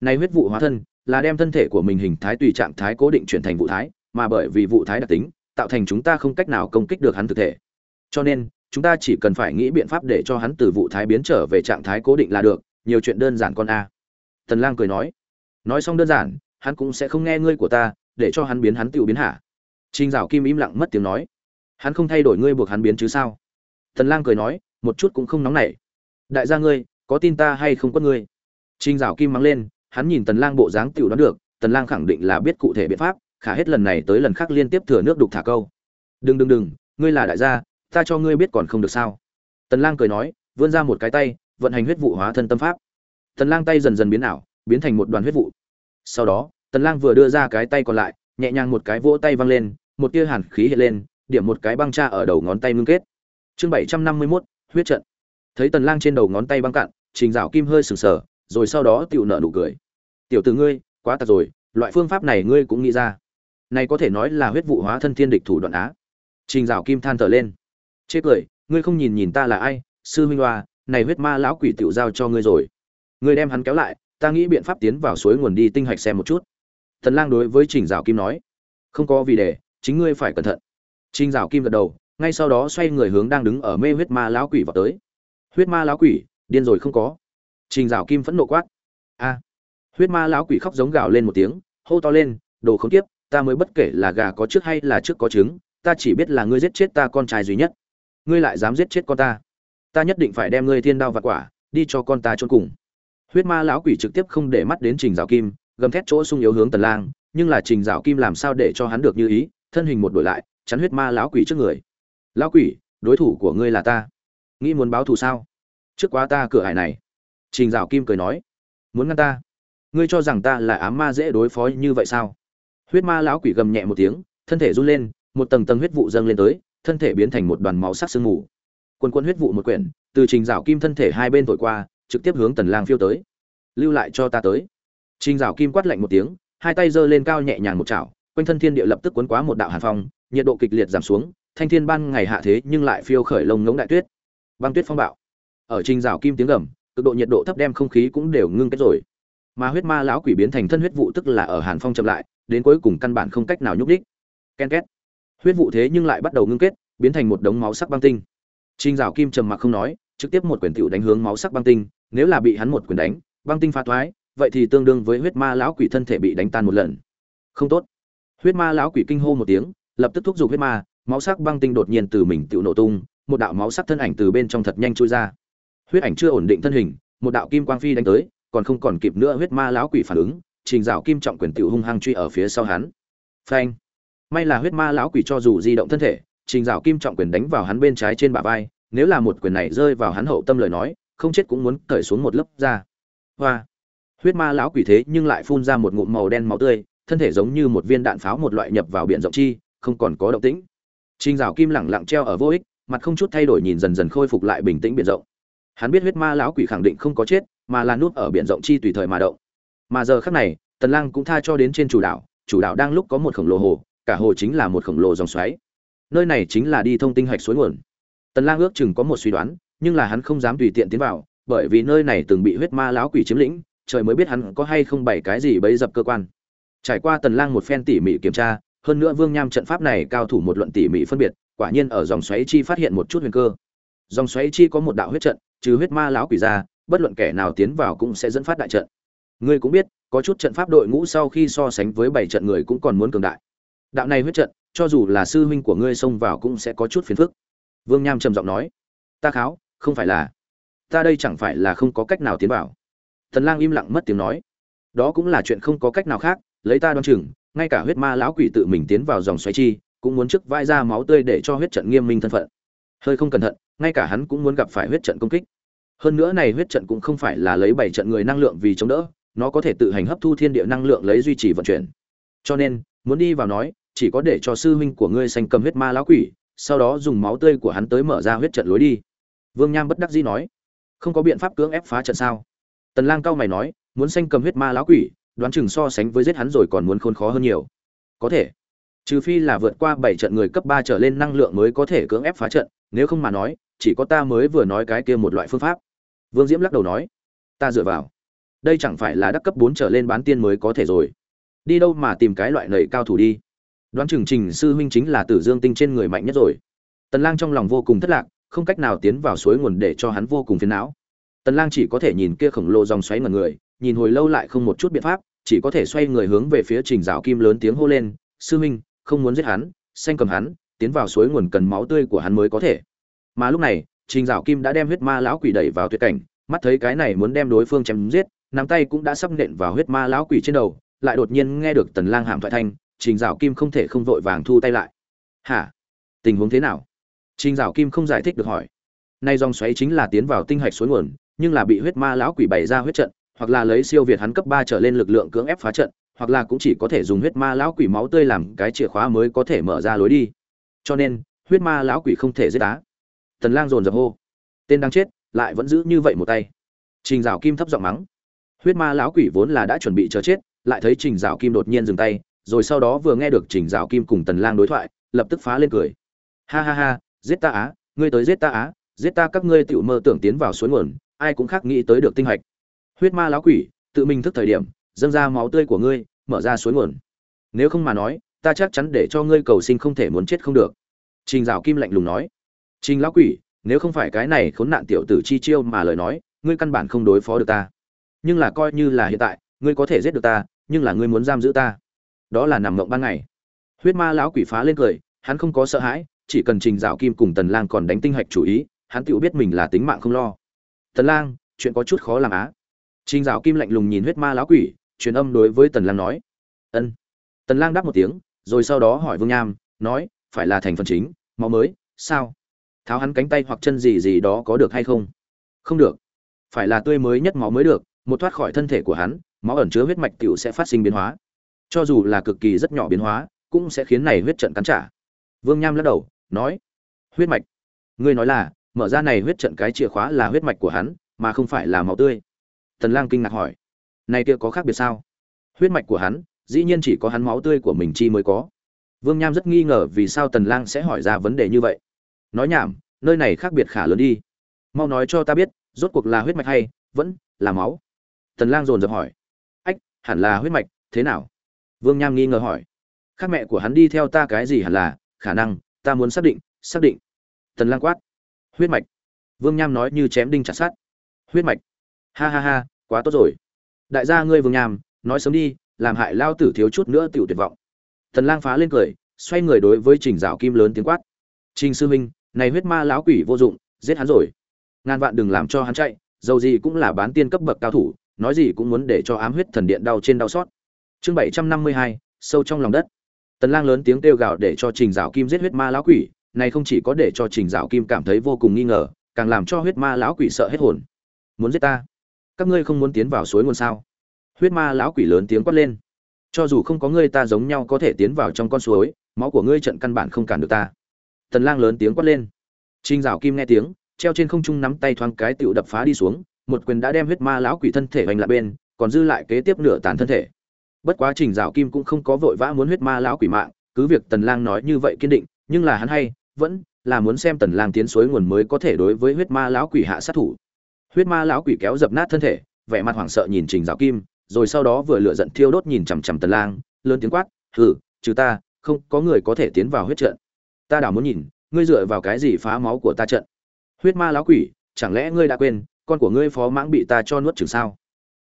Này huyết vụ hóa thân, là đem thân thể của mình hình thái tùy trạng thái cố định chuyển thành vụ thái, mà bởi vì vụ thái đặc tính, tạo thành chúng ta không cách nào công kích được hắn thực thể. Cho nên, chúng ta chỉ cần phải nghĩ biện pháp để cho hắn từ vụ thái biến trở về trạng thái cố định là được, nhiều chuyện đơn giản con a. Tần lang cười nói nói xong đơn giản hắn cũng sẽ không nghe ngươi của ta để cho hắn biến hắn tự biến hả Trình Dạo Kim im lặng mất tiếng nói. Hắn không thay đổi ngươi buộc hắn biến chứ sao? Tần Lang cười nói, một chút cũng không nóng nảy. Đại gia ngươi, có tin ta hay không có ngươi? Trình Dạo Kim mắng lên, hắn nhìn Tần Lang bộ dáng tiểu đoán được, Tần Lang khẳng định là biết cụ thể biện pháp, khả hết lần này tới lần khác liên tiếp thừa nước đục thả câu. Đừng đừng đừng, ngươi là đại gia, ta cho ngươi biết còn không được sao? Tần Lang cười nói, vươn ra một cái tay, vận hành huyết vụ hóa thân tâm pháp. Tần Lang tay dần dần biến ảo, biến thành một đoàn huyết vụ. Sau đó, Tần Lang vừa đưa ra cái tay còn lại, nhẹ nhàng một cái vỗ tay văng lên, một tia hàn khí hiện lên, điểm một cái băng tra ở đầu ngón tay ngưng kết. Chương 751, huyết trận. Thấy Tần Lang trên đầu ngón tay băng cạn, Trình Dạo Kim hơi sửng sở, rồi sau đó tiểu nợ nụ cười. "Tiểu tử ngươi, quá tật rồi, loại phương pháp này ngươi cũng nghĩ ra. Này có thể nói là huyết vụ hóa thân thiên địch thủ đoạn á." Trình Dạo Kim than thở lên. chê cười, ngươi không nhìn nhìn ta là ai, sư huynh hoa, này huyết ma lão quỷ tiểu giao cho ngươi rồi. Ngươi đem hắn kéo lại, ta nghĩ biện pháp tiến vào suối nguồn đi tinh hạch xem một chút." Tần Lang đối với Trình Dạo Kim nói. "Không có vì để, chính ngươi phải cẩn thận. Trình dạo kim gật đầu ngay sau đó xoay người hướng đang đứng ở mê huyết ma lão quỷ vào tới. Huyết ma lão quỷ điên rồi không có. Trình dạo kim phẫn nộ quát a. Huyết ma lão quỷ khóc giống gào lên một tiếng hô to lên đồ không tiếp ta mới bất kể là gà có trước hay là trước có trứng ta chỉ biết là ngươi giết chết ta con trai duy nhất. Ngươi lại dám giết chết con ta. Ta nhất định phải đem ngươi thiên đao và quả đi cho con ta chôn cùng huyết ma lão quỷ trực tiếp không để mắt đến trình dạo kim, gầm thét chỗ sung yếu hướng tần lang, nhưng là trình dạo kim làm sao để cho hắn được như ý, thân hình một đổi lại, chắn huyết ma lão quỷ trước người. Lão quỷ, đối thủ của ngươi là ta. Nghĩ muốn báo thù sao? Trước quá ta cửa hải này. Trình dạo kim cười nói. Muốn ngăn ta? Ngươi cho rằng ta là ám ma dễ đối phó như vậy sao? Huyết ma lão quỷ gầm nhẹ một tiếng, thân thể run lên, một tầng tầng huyết vụ dâng lên tới, thân thể biến thành một đoàn máu sắc sương mù. Quân quân huyết vụ một quyển, từ trình dạo kim thân thể hai bên thổi qua trực tiếp hướng tần lang phiêu tới lưu lại cho ta tới trình dạo kim quát lạnh một tiếng hai tay giơ lên cao nhẹ nhàng một chảo quanh thân thiên địa lập tức cuốn quá một đạo hàn phong, nhiệt độ kịch liệt giảm xuống, thanh thiên ban ngày hạ thế nhưng lại phiêu khởi lông ngỗng đại tuyết. Băng tuyết phong bạo. Ở trình rào kim tiếng gầm, cực độ nhiệt độ thấp đem không khí cũng đều ngưng kết rồi. Mà huyết ma lão quỷ biến thành thân huyết vụ tức là ở hàn phong chậm lại, đến cuối cùng căn bản không cách nào nhúc đích. Ken két. huyết vụ thế nhưng lại bắt đầu ngưng kết biến thành một đống máu sắc băng tinh Trình rào Kim trầm mặc không nói, trực tiếp một quyền tiểu đánh hướng máu sắc băng tinh, nếu là bị hắn một quyền đánh, băng tinh phá thoái, vậy thì tương đương với huyết ma lão quỷ thân thể bị đánh tan một lần. Không tốt. Huyết ma lão quỷ kinh hô một tiếng, lập tức thúc giục huyết ma, máu sắc băng tinh đột nhiên từ mình tự nổ tung, một đạo máu sắc thân ảnh từ bên trong thật nhanh chui ra. Huyết ảnh chưa ổn định thân hình, một đạo kim quang phi đánh tới, còn không còn kịp nữa huyết ma lão quỷ phản ứng, Trình Dạo Kim trọng quyền tiểu hung hăng truy ở phía sau hắn. Phanh. May là huyết ma lão quỷ cho dù di động thân thể, Trình Dạo Kim trọng quyền đánh vào hắn bên trái trên bả vai, nếu là một quyền này rơi vào hắn hậu tâm lời nói, không chết cũng muốn cởi xuống một lớp da. Hoa. Huyết ma lão quỷ thế nhưng lại phun ra một ngụm màu đen máu tươi, thân thể giống như một viên đạn pháo một loại nhập vào biển rộng chi, không còn có động tĩnh. Trình Dạo Kim lẳng lặng treo ở vô ích, mặt không chút thay đổi nhìn dần dần khôi phục lại bình tĩnh biển rộng. Hắn biết huyết ma lão quỷ khẳng định không có chết, mà là núp ở biển rộng chi tùy thời mà động. Mà giờ khắc này, Tần Lang cũng tha cho đến trên chủ đảo, chủ đảo đang lúc có một khổng lồ hồ, cả hồ chính là một khổng lồ dòng xoáy nơi này chính là đi thông tinh hạch suối nguồn tần lang ước chừng có một suy đoán nhưng là hắn không dám tùy tiện tiến vào, bởi vì nơi này từng bị huyết ma lão quỷ chiếm lĩnh, trời mới biết hắn có hay không bày cái gì bấy dập cơ quan. Trải qua tần lang một phen tỉ mỉ kiểm tra, hơn nữa vương nham trận pháp này cao thủ một luận tỉ mỉ phân biệt, quả nhiên ở dòng xoáy chi phát hiện một chút huyền cơ. Dòng xoáy chi có một đạo huyết trận, trừ huyết ma lão quỷ ra, bất luận kẻ nào tiến vào cũng sẽ dẫn phát đại trận. Ngươi cũng biết, có chút trận pháp đội ngũ sau khi so sánh với bảy trận người cũng còn muốn cường đại. Đạo này huyết trận, cho dù là sư huynh của ngươi xông vào cũng sẽ có chút phiền phức. Vương nham trầm giọng nói, ta kháo không phải là, ta đây chẳng phải là không có cách nào tiến vào. Thần lang im lặng mất tiếng nói. Đó cũng là chuyện không có cách nào khác, lấy ta đoan chừng, ngay cả huyết ma lão quỷ tự mình tiến vào dòng xoáy chi, cũng muốn trước vai ra máu tươi để cho huyết trận nghiêm minh thân phận. Hơi không cẩn thận, ngay cả hắn cũng muốn gặp phải huyết trận công kích. Hơn nữa này huyết trận cũng không phải là lấy bảy trận người năng lượng vì chống đỡ, nó có thể tự hành hấp thu thiên địa năng lượng lấy duy trì vận chuyển. Cho nên, muốn đi vào nói, chỉ có để cho sư huynh của ngươi sanh cầm huyết ma lão quỷ, sau đó dùng máu tươi của hắn tới mở ra huyết trận lối đi vương nham bất đắc dĩ nói, không có biện pháp cưỡng ép phá trận sao? Tần lang cao mày nói, muốn xanh cầm huyết ma lão quỷ, đoán chừng so sánh với giết hắn rồi còn muốn khốn khó hơn nhiều. Có thể, trừ phi là vượt qua bảy trận người cấp 3 trở lên năng lượng mới có thể cưỡng ép phá trận, nếu không mà nói, chỉ có ta mới vừa nói cái kia một loại phương pháp. Vương diễm lắc đầu nói, ta dựa vào, đây chẳng phải là đắc cấp 4 trở lên bán tiên mới có thể rồi. Đi đâu mà tìm cái loại nầy cao thủ đi? Đoán chừng trình sư huynh chính là tử dương tinh trên người mạnh nhất rồi. Tần lang trong lòng vô cùng thất lạc không cách nào tiến vào suối nguồn để cho hắn vô cùng phiền não. Tần lang chỉ có thể nhìn kia khổng lồ dòng xoáy ngẩn người, nhìn hồi lâu lại không một chút biện pháp, chỉ có thể xoay người hướng về phía trình dạo kim lớn tiếng hô lên, sư huynh, không muốn giết hắn, xanh cầm hắn, tiến vào suối nguồn cần máu tươi của hắn mới có thể. Mà lúc này, trình dạo kim đã đem huyết ma lão quỷ đẩy vào tuyệt cảnh, mắt thấy cái này muốn đem đối phương chém giết, nắm tay cũng đã sắp nện vào huyết ma lão quỷ trên đầu, lại đột nhiên nghe được tần lang hàm thoại thanh, trình dạo kim không thể không vội vàng thu tay lại. Hả? Tình huống thế nào? Trình dạo kim không giải thích được hỏi. Nay dòng xoáy chính là tiến vào tinh hạch suối nguồn nhưng là bị huyết ma lão quỷ bày ra huyết trận hoặc là lấy siêu việt hắn cấp ba trở lên lực lượng cưỡng ép phá trận hoặc là cũng chỉ có thể dùng huyết ma lão quỷ máu tươi làm cái chìa khóa mới có thể mở ra lối đi. Cho nên huyết ma lão quỷ không thể giết đá tần lang dồn dập hô. Tên đang chết lại vẫn giữ như vậy một tay. Trình dạo kim thấp giọng mắng. Huyết ma lão quỷ vốn là đã chuẩn bị chờ chết lại thấy trình dạo kim đột nhiên dừng tay rồi sau đó vừa nghe được Trình Dạo Kim cùng Tần Lang đối thoại, lập tức phá lên cười. Ha ha ha, giết ta á, ngươi tới giết ta á, giết ta các ngươi tiểu mơ tưởng tiến vào suối nguồn, ai cũng khác nghĩ tới được tinh hạch. Huyết ma lão quỷ, tự mình thức thời điểm, dâng ra máu tươi của ngươi, mở ra suối nguồn. Nếu không mà nói, ta chắc chắn để cho ngươi cầu sinh không thể muốn chết không được. Trình Dạo Kim lạnh lùng nói. Trình lão quỷ, nếu không phải cái này khốn nạn tiểu tử chi chiêu mà lời nói, ngươi căn bản không đối phó được ta. Nhưng là coi như là hiện tại, ngươi có thể giết được ta, nhưng là ngươi muốn giam giữ ta đó là nằm mộng ban ngày huyết ma lão quỷ phá lên cười hắn không có sợ hãi chỉ cần trình dạo kim cùng tần lang còn đánh tinh hạch chủ ý, hắn tự biết mình là tính mạng không lo. Tần lang, chuyện có chút khó làm á. Trình dạo kim lạnh lùng nhìn huyết ma lão quỷ, truyền âm đối với tần lang nói. Ân. Tần lang đáp một tiếng, rồi sau đó hỏi vương nham, nói, phải là thành phần chính, máu mới, sao? Tháo hắn cánh tay hoặc chân gì gì đó có được hay không? Không được. Phải là tươi mới nhất máu mới được, một thoát khỏi thân thể của hắn, máu ẩn chứa huyết mạch tiểu sẽ phát sinh biến hóa. Cho dù là cực kỳ rất nhỏ biến hóa, cũng sẽ khiến này huyết trận cắn trả. Vương nham lắc đầu nói huyết mạch. Ngươi nói là mở ra này huyết trận cái chìa khóa là huyết mạch của hắn mà không phải là máu tươi. Tần lang kinh ngạc hỏi này kia có khác biệt sao? Huyết mạch của hắn dĩ nhiên chỉ có hắn máu tươi của mình chi mới có. Vương nham rất nghi ngờ vì sao tần lang sẽ hỏi ra vấn đề như vậy. Nói nhảm nơi này khác biệt khả lớn đi. Mau nói cho ta biết rốt cuộc là huyết mạch hay vẫn là máu? Tần lang dồn dập hỏi. Ách hẳn là huyết mạch thế nào? Vương Nham nghi ngờ hỏi. Khác mẹ của hắn đi theo ta cái gì hẳn là, khả năng ta muốn xác định xác định. Tần lang quát. Huyết mạch. Vương nham nói như chém đinh chặt sắt. Huyết mạch. Ha ha ha, quá tốt rồi. Đại gia ngươi vương nham, nói sớm đi, làm hại lao tử thiếu chút nữa tiểu tuyệt vọng. Tần lang phá lên cười, xoay người đối với trình dạo kim lớn tiếng quát. Trình sư minh này huyết ma lão quỷ vô dụng, giết hắn rồi. Ngàn vạn đừng làm cho hắn chạy, dầu gì cũng là bán tiên cấp bậc cao thủ, nói gì cũng muốn để cho ám huyết thần điện đau trên đau xót. Chương bảy trăm năm mươi hai, sâu trong lòng đất tần lang lớn tiếng kêu gào để cho trình dạo kim giết huyết ma lão quỷ, này không chỉ có để cho trình dạo kim cảm thấy vô cùng nghi ngờ, càng làm cho huyết ma lão quỷ sợ hết hồn. Muốn giết ta? Các ngươi không muốn tiến vào suối nguồn sao? Huyết ma lão quỷ lớn tiếng quát lên. Cho dù không có ngươi ta giống nhau có thể tiến vào trong con suối, máu của ngươi trận căn bản không cản được ta. Tần lang lớn tiếng quát lên. Trình dạo kim nghe tiếng, treo trên không trung nắm tay thoáng cái tựu đập phá đi xuống, một quyền đã đem huyết ma lão quỷ thân thể hoành lại bên, còn dư lại kế tiếp nửa tàn thân thể bất quá trình dạo kim cũng không có vội vã muốn huyết ma lão quỷ mạng, cứ việc tần lang nói như vậy kiên định, nhưng là hắn hay, vẫn là muốn xem tần lang tiến suối nguồn mới có thể đối với huyết ma lão quỷ hạ sát thủ. Huyết ma lão quỷ kéo dập nát thân thể, vẻ mặt hoảng sợ nhìn trình dạo kim, rồi sau đó vừa lựa giận thiêu đốt nhìn chằm chằm tần lang, lớn tiếng quát, hừ, trừ ta, không có người có thể tiến vào huyết trận. Ta đảo muốn nhìn, ngươi dựa vào cái gì phá máu của ta trận? Huyết ma lão quỷ, chẳng lẽ ngươi đã quên, con của ngươi phó mãng bị ta cho nuốt chửng sao?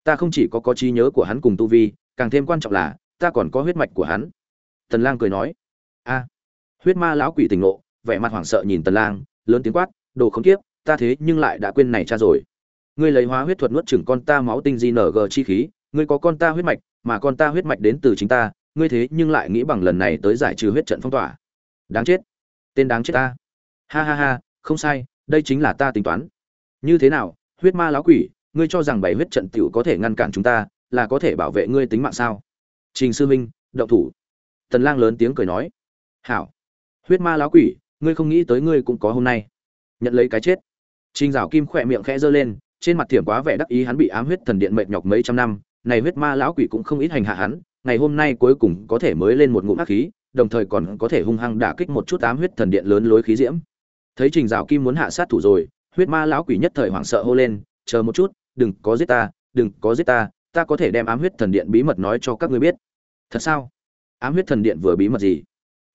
Ta không chỉ có có trí nhớ của hắn cùng tu vi càng thêm quan trọng là, ta còn có huyết mạch của hắn. Tần lang cười nói. A. Huyết ma lão quỷ tỉnh ngộ, vẻ mặt hoảng sợ nhìn tần lang, lớn tiếng quát, đồ khốn kiếp, ta thế nhưng lại đã quên này cha rồi. Ngươi lấy hóa huyết thuật nuốt chửng con ta máu tinh di nở gờ chi khí, ngươi có con ta huyết mạch, mà con ta huyết mạch đến từ chính ta, ngươi thế nhưng lại nghĩ bằng lần này tới giải trừ huyết trận phong tỏa. Đáng chết. Tên đáng chết ta. Ha ha ha, không sai, đây chính là ta tính toán. Như thế nào, huyết ma lão quỷ, ngươi cho rằng bảy huyết trận tiểu có thể ngăn cản chúng ta là có thể bảo vệ ngươi tính mạng sao? Trình sư minh động thủ. Tần lang lớn tiếng cười nói. Hảo. Huyết ma lão quỷ, ngươi không nghĩ tới ngươi cũng có hôm nay. Nhận lấy cái chết. Trình dạo kim khỏe miệng khẽ giơ lên, trên mặt thiểm quá vẻ đắc ý hắn bị ám huyết thần điện mệt nhọc mấy trăm năm. Này huyết ma lão quỷ cũng không ít hành hạ hắn, ngày hôm nay cuối cùng có thể mới lên một ngụm ác khí, đồng thời còn có thể hung hăng đả kích một chút ám huyết thần điện lớn lối khí diễm. Thấy trình dạo kim muốn hạ sát thủ rồi, huyết ma lão quỷ nhất thời hoảng sợ hô lên, chờ một chút, đừng có giết ta, đừng có giết ta ta có thể đem ám huyết thần điện bí mật nói cho các ngươi biết. Thật sao? Ám huyết thần điện vừa bí mật gì?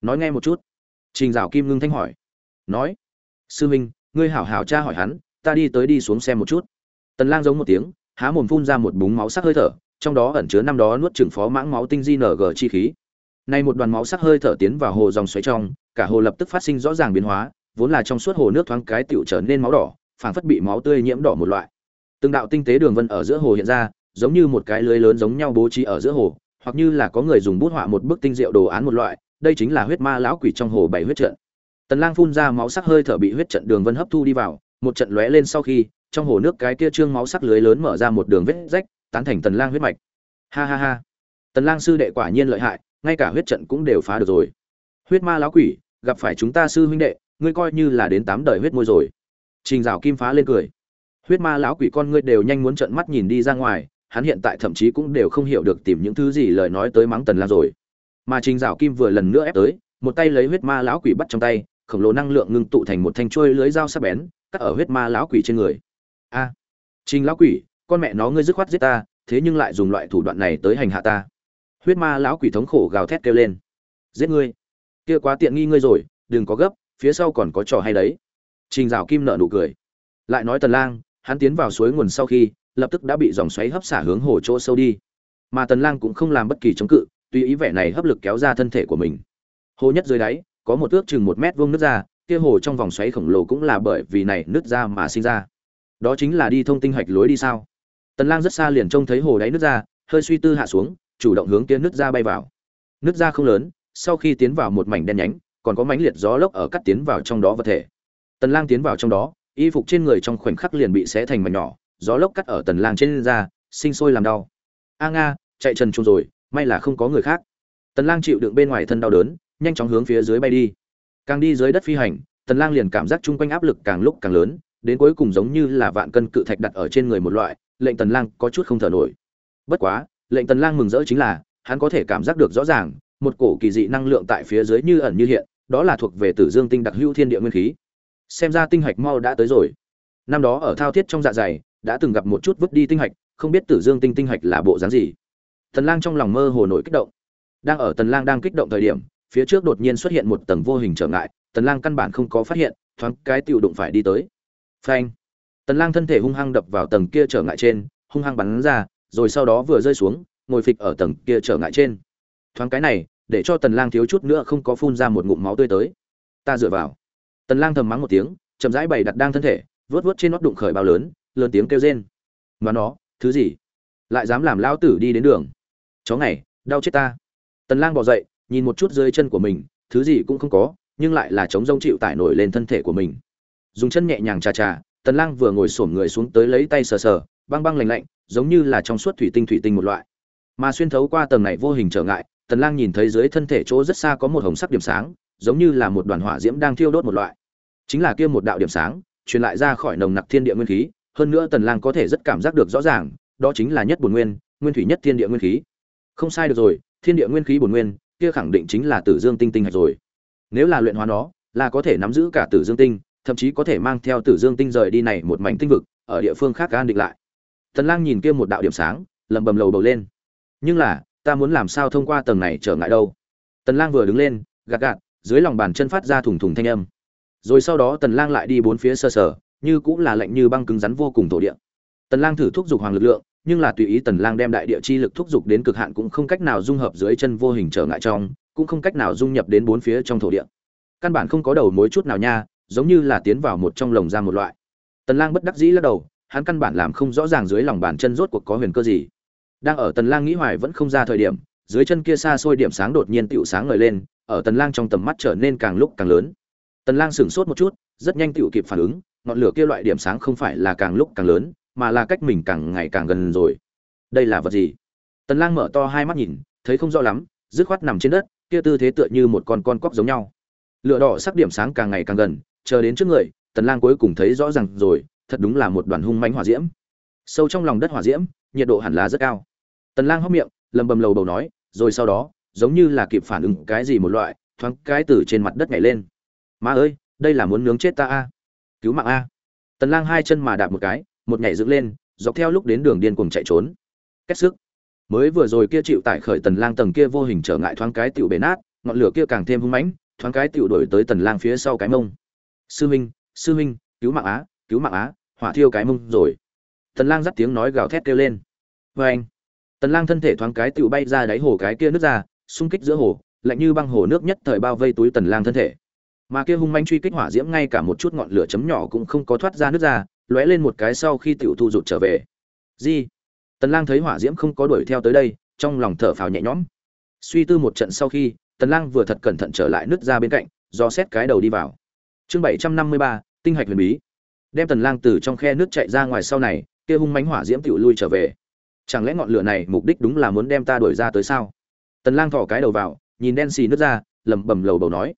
Nói nghe một chút. Trình dạo kim ngưng thanh hỏi. Nói. Sư minh, ngươi hảo hảo cha hỏi hắn, ta đi tới đi xuống xem một chút. Tần lang giống một tiếng, há mồm phun ra một búng máu sắc hơi thở, trong đó ẩn chứa năm đó nuốt chửng phó mãng máu tinh di nở gờ chi khí. Nay một đoàn máu sắc hơi thở tiến vào hồ dòng xoáy trong, cả hồ lập tức phát sinh rõ ràng biến hóa, vốn là trong suốt hồ nước thoáng cái tựu trở nên máu đỏ, phảng phất bị máu tươi nhiễm đỏ một loại. Từng đạo tinh tế đường vân ở giữa hồ hiện ra giống như một cái lưới lớn giống nhau bố trí ở giữa hồ, hoặc như là có người dùng bút họa một bức tinh diệu đồ án một loại, đây chính là huyết ma lão quỷ trong hồ bảy huyết trận. Tần lang phun ra máu sắc hơi thở bị huyết trận đường vân hấp thu đi vào, một trận lóe lên sau khi, trong hồ nước cái kia trương máu sắc lưới lớn mở ra một đường vết rách, tán thành tần lang huyết mạch. Ha ha ha. Tần lang sư đệ quả nhiên lợi hại, ngay cả huyết trận cũng đều phá được rồi. Huyết ma lão quỷ, gặp phải chúng ta sư huynh đệ, ngươi coi như là đến tám đời huyết môi rồi. Trình dạo kim phá lên cười. Huyết ma lão quỷ con ngươi đều nhanh muốn trợn mắt nhìn đi ra ngoài hắn hiện tại thậm chí cũng đều không hiểu được tìm những thứ gì lời nói tới mắng tần lang rồi. Mà trình dạo kim vừa lần nữa ép tới, một tay lấy huyết ma lão quỷ bắt trong tay, khổng lồ năng lượng ngưng tụ thành một thanh chuôi lưới dao sắc bén, cắt ở huyết ma lão quỷ trên người. A! Trình lão quỷ, con mẹ nó ngươi dứt khoát giết ta, thế nhưng lại dùng loại thủ đoạn này tới hành hạ ta. Huyết ma lão quỷ thống khổ gào thét kêu lên. Giết ngươi! Kia quá tiện nghi ngươi rồi, đừng có gấp, phía sau còn có trò hay đấy. Trình dạo kim nợ nụ cười. Lại nói tần lang, hắn tiến vào suối nguồn sau khi lập tức đã bị dòng xoáy hấp xả hướng hồ chỗ sâu đi. Mà tần lang cũng không làm bất kỳ chống cự, tùy ý vẻ này hấp lực kéo ra thân thể của mình. Hồ nhất dưới đáy, có một ước chừng một mét vuông nước ra, kia hồ trong vòng xoáy khổng lồ cũng là bởi vì này nứt ra mà sinh ra. Đó chính là đi thông tinh hạch lối đi sao? Tần lang rất xa liền trông thấy hồ đáy nứt ra, hơi suy tư hạ xuống, chủ động hướng kia nứt ra bay vào. Nứt ra không lớn, sau khi tiến vào một mảnh đen nhánh, còn có mảnh liệt gió lốc ở cắt tiến vào trong đó vật thể. Tần lang tiến vào trong đó, y phục trên người trong khoảnh khắc liền bị xé thành mảnh nhỏ gió lốc cắt ở tần lang trên da sinh sôi làm đau. A nga, chạy trần truồng rồi, may là không có người khác. Tần lang chịu đựng bên ngoài thân đau đớn, nhanh chóng hướng phía dưới bay đi. Càng đi dưới đất phi hành, tần lang liền cảm giác chung quanh áp lực càng lúc càng lớn, đến cuối cùng giống như là vạn cân cự thạch đặt ở trên người một loại, lệnh tần lang có chút không thở nổi. Bất quá, lệnh tần lang mừng rỡ chính là, hắn có thể cảm giác được rõ ràng, một cổ kỳ dị năng lượng tại phía dưới như ẩn như hiện, đó là thuộc về tử dương tinh đặc hữu thiên địa nguyên khí. Xem ra tinh hạch mau đã tới rồi. Năm đó ở thao thiết trong dạ dày đã từng gặp một chút vứt đi tinh hạch, không biết tử dương tinh tinh hạch là bộ dáng gì. Tần lang trong lòng mơ hồ nổi kích động. Đang ở tần lang đang kích động thời điểm, phía trước đột nhiên xuất hiện một tầng vô hình trở ngại, tần lang căn bản không có phát hiện, thoáng cái tiêu đụng phải đi tới. Phanh! Tần lang thân thể hung hăng đập vào tầng kia trở ngại trên, hung hăng bắn ra, rồi sau đó vừa rơi xuống, ngồi phịch ở tầng kia trở ngại trên. Thoáng cái này, để cho tần lang thiếu chút nữa không có phun ra một ngụm máu tươi tới. Ta dựa vào. Tần lang thầm mắng một tiếng, chậm rãi bày đặt đang thân thể vớt vớt trên nót đụng khởi bao lớn lớn tiếng kêu rên. Mà nó, thứ gì? Lại dám làm lao tử đi đến đường. Chó ngày đau chết ta. Tần lang bò dậy, nhìn một chút dưới chân của mình, thứ gì cũng không có, nhưng lại là chống rông chịu tải nổi lên thân thể của mình. Dùng chân nhẹ nhàng chà chà, tần lang vừa ngồi xổm người xuống tới lấy tay sờ sờ, băng băng lạnh lạnh, giống như là trong suốt thủy tinh thủy tinh một loại. Mà xuyên thấu qua tầng này vô hình trở ngại, tần lang nhìn thấy dưới thân thể chỗ rất xa có một hồng sắc điểm sáng, giống như là một đoàn hỏa diễm đang thiêu đốt một loại. Chính là kia một đạo điểm sáng, truyền lại ra khỏi nồng nặc thiên địa nguyên khí hơn nữa tần lang có thể rất cảm giác được rõ ràng đó chính là nhất bổn nguyên nguyên thủy nhất thiên địa nguyên khí. Không sai được rồi thiên địa nguyên khí bổn nguyên kia khẳng định chính là tử dương tinh tinh hạch rồi. Nếu là luyện hóa nó là có thể nắm giữ cả tử dương tinh thậm chí có thể mang theo tử dương tinh rời đi này một mảnh tinh vực ở địa phương khác an định lại. Tần lang nhìn kia một đạo điểm sáng lẩm bẩm lầu bầu lên. Nhưng là ta muốn làm sao thông qua tầng này trở ngại đâu? Tần lang vừa đứng lên gạt gạt dưới lòng bàn chân phát ra thùng thùng thanh âm. Rồi sau đó tần lang lại đi bốn phía sơ sở, như cũng là lạnh như băng cứng rắn vô cùng thổ địa. Tần lang thử thúc giục hoàng lực lượng, nhưng là tùy ý tần lang đem đại địa chi lực thúc giục đến cực hạn cũng không cách nào dung hợp dưới chân vô hình trở ngại trong, cũng không cách nào dung nhập đến bốn phía trong thổ địa. Căn bản không có đầu mối chút nào nha, giống như là tiến vào một trong lồng ra một loại. Tần lang bất đắc dĩ lắc đầu, hắn căn bản làm không rõ ràng dưới lòng bàn chân rốt cuộc có huyền cơ gì. Đang ở tần lang nghĩ hoài vẫn không ra thời điểm, dưới chân kia xa xôi điểm sáng đột nhiên tựu sáng ngời lên, ở tần lang trong tầm mắt trở nên càng lúc càng lớn tần lang sửng sốt một chút, rất nhanh tiểu kịp phản ứng, ngọn lửa kia loại điểm sáng không phải là càng lúc càng lớn, mà là cách mình càng ngày càng gần rồi. Đây là vật gì? Tần lang mở to hai mắt nhìn, thấy không rõ lắm, dứt khoát nằm trên đất, kia tư thế tựa như một con con cóc giống nhau. Lửa đỏ sắc điểm sáng càng ngày càng gần, chờ đến trước người, tần lang cuối cùng thấy rõ ràng rồi, thật đúng là một đoàn hung mãnh hỏa diễm. Sâu trong lòng đất hỏa diễm, nhiệt độ hẳn là rất cao. Tần lang hốc miệng, lầm bầm lầu bầu nói, rồi sau đó, giống như là kịp phản ứng cái gì một loại, thoáng cái từ trên mặt đất nhảy lên má ơi, đây là muốn nướng chết ta a. Cứu mạng a. Tần lang hai chân mà đạp một cái, một nhảy dựng lên, dọc theo lúc đến đường điên cuồng chạy trốn. Kết sức. Mới vừa rồi kia chịu tải khởi tần lang tầng kia vô hình trở ngại thoáng cái tiểu bể nát, ngọn lửa kia càng thêm hung mãnh, thoáng cái tiểu đổi tới tần lang phía sau cái mông. Sư minh sư minh, cứu mạng á, cứu mạng á, hỏa thiêu cái mông rồi. Tần lang dắt tiếng nói gào thét kêu lên. Với anh. Tần lang thân thể thoáng cái tiểu bay ra đáy hồ cái kia nước ra, xung kích giữa hồ, lạnh như băng hồ nước nhất thời bao vây túi tần lang thân thể mà kia hung manh truy kích hỏa diễm ngay cả một chút ngọn lửa chấm nhỏ cũng không có thoát ra nước ra lóe lên một cái sau khi tiểu thu rụt trở về. Gì tần lang thấy hỏa diễm không có đuổi theo tới đây trong lòng thở phào nhẹ nhõm. Suy tư một trận sau khi tần lang vừa thật cẩn thận trở lại nước ra bên cạnh do xét cái đầu đi vào. Chương 753, tinh hạch huyền bí. Đem tần lang từ trong khe nước chạy ra ngoài sau này kia hung mãnh hỏa diễm tiểu lui trở về. Chẳng lẽ ngọn lửa này mục đích đúng là muốn đem ta đuổi ra tới sao? Tần lang thò cái đầu vào nhìn đen xì nước ra lẩm bẩm lầu bầu nói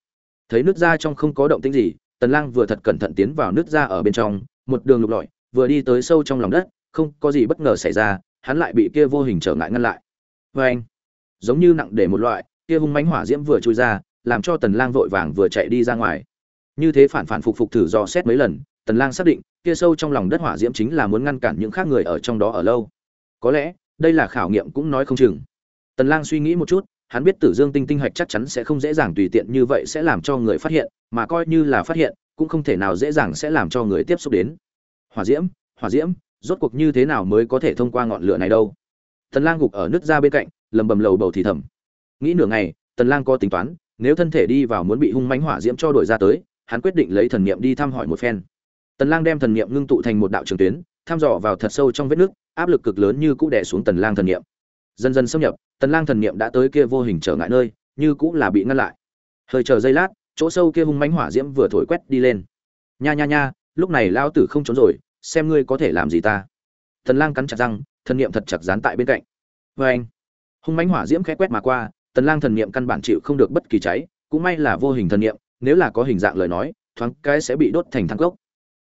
thấy nước ra trong không có động tĩnh gì, tần lang vừa thật cẩn thận tiến vào nước ra ở bên trong, một đường lục lọi, vừa đi tới sâu trong lòng đất, không có gì bất ngờ xảy ra, hắn lại bị kia vô hình trở ngại ngăn lại. Với anh, giống như nặng để một loại, kia hung mãnh hỏa diễm vừa chui ra, làm cho tần lang vội vàng vừa chạy đi ra ngoài. Như thế phản phản phục phục thử dò xét mấy lần, tần lang xác định, kia sâu trong lòng đất hỏa diễm chính là muốn ngăn cản những khác người ở trong đó ở lâu. Có lẽ, đây là khảo nghiệm cũng nói không chừng. Tần lang suy nghĩ một chút hắn biết tử dương tinh tinh hạch chắc chắn sẽ không dễ dàng tùy tiện như vậy sẽ làm cho người phát hiện, mà coi như là phát hiện, cũng không thể nào dễ dàng sẽ làm cho người tiếp xúc đến. Hỏa diễm hỏa diễm, rốt cuộc như thế nào mới có thể thông qua ngọn lửa này đâu? Tần lang gục ở nước ra bên cạnh, lầm bầm lầu bầu thì thầm. Nghĩ nửa ngày, tần lang có tính toán, nếu thân thể đi vào muốn bị hung mãnh hỏa diễm cho đổi ra tới, hắn quyết định lấy thần niệm đi thăm hỏi một phen. Tần lang đem thần niệm ngưng tụ thành một đạo trường tuyến, thăm dò vào thật sâu trong vết nước, áp lực cực lớn như cũ đè xuống tần lang thần niệm. Dần dần xâm nhập tần lang thần niệm đã tới kia vô hình trở ngại nơi, như cũng là bị ngăn lại. Hơi chờ giây lát, chỗ sâu kia hung mãnh hỏa diễm vừa thổi quét đi lên. Nha nha nha, lúc này lão tử không trốn rồi, xem ngươi có thể làm gì ta. Tần lang cắn chặt răng, thần niệm thật chặt dán tại bên cạnh. Với anh, hung mãnh hỏa diễm khẽ quét mà qua, tần lang thần niệm căn bản chịu không được bất kỳ cháy, cũng may là vô hình thần niệm, nếu là có hình dạng lời nói, thoáng cái sẽ bị đốt thành than gốc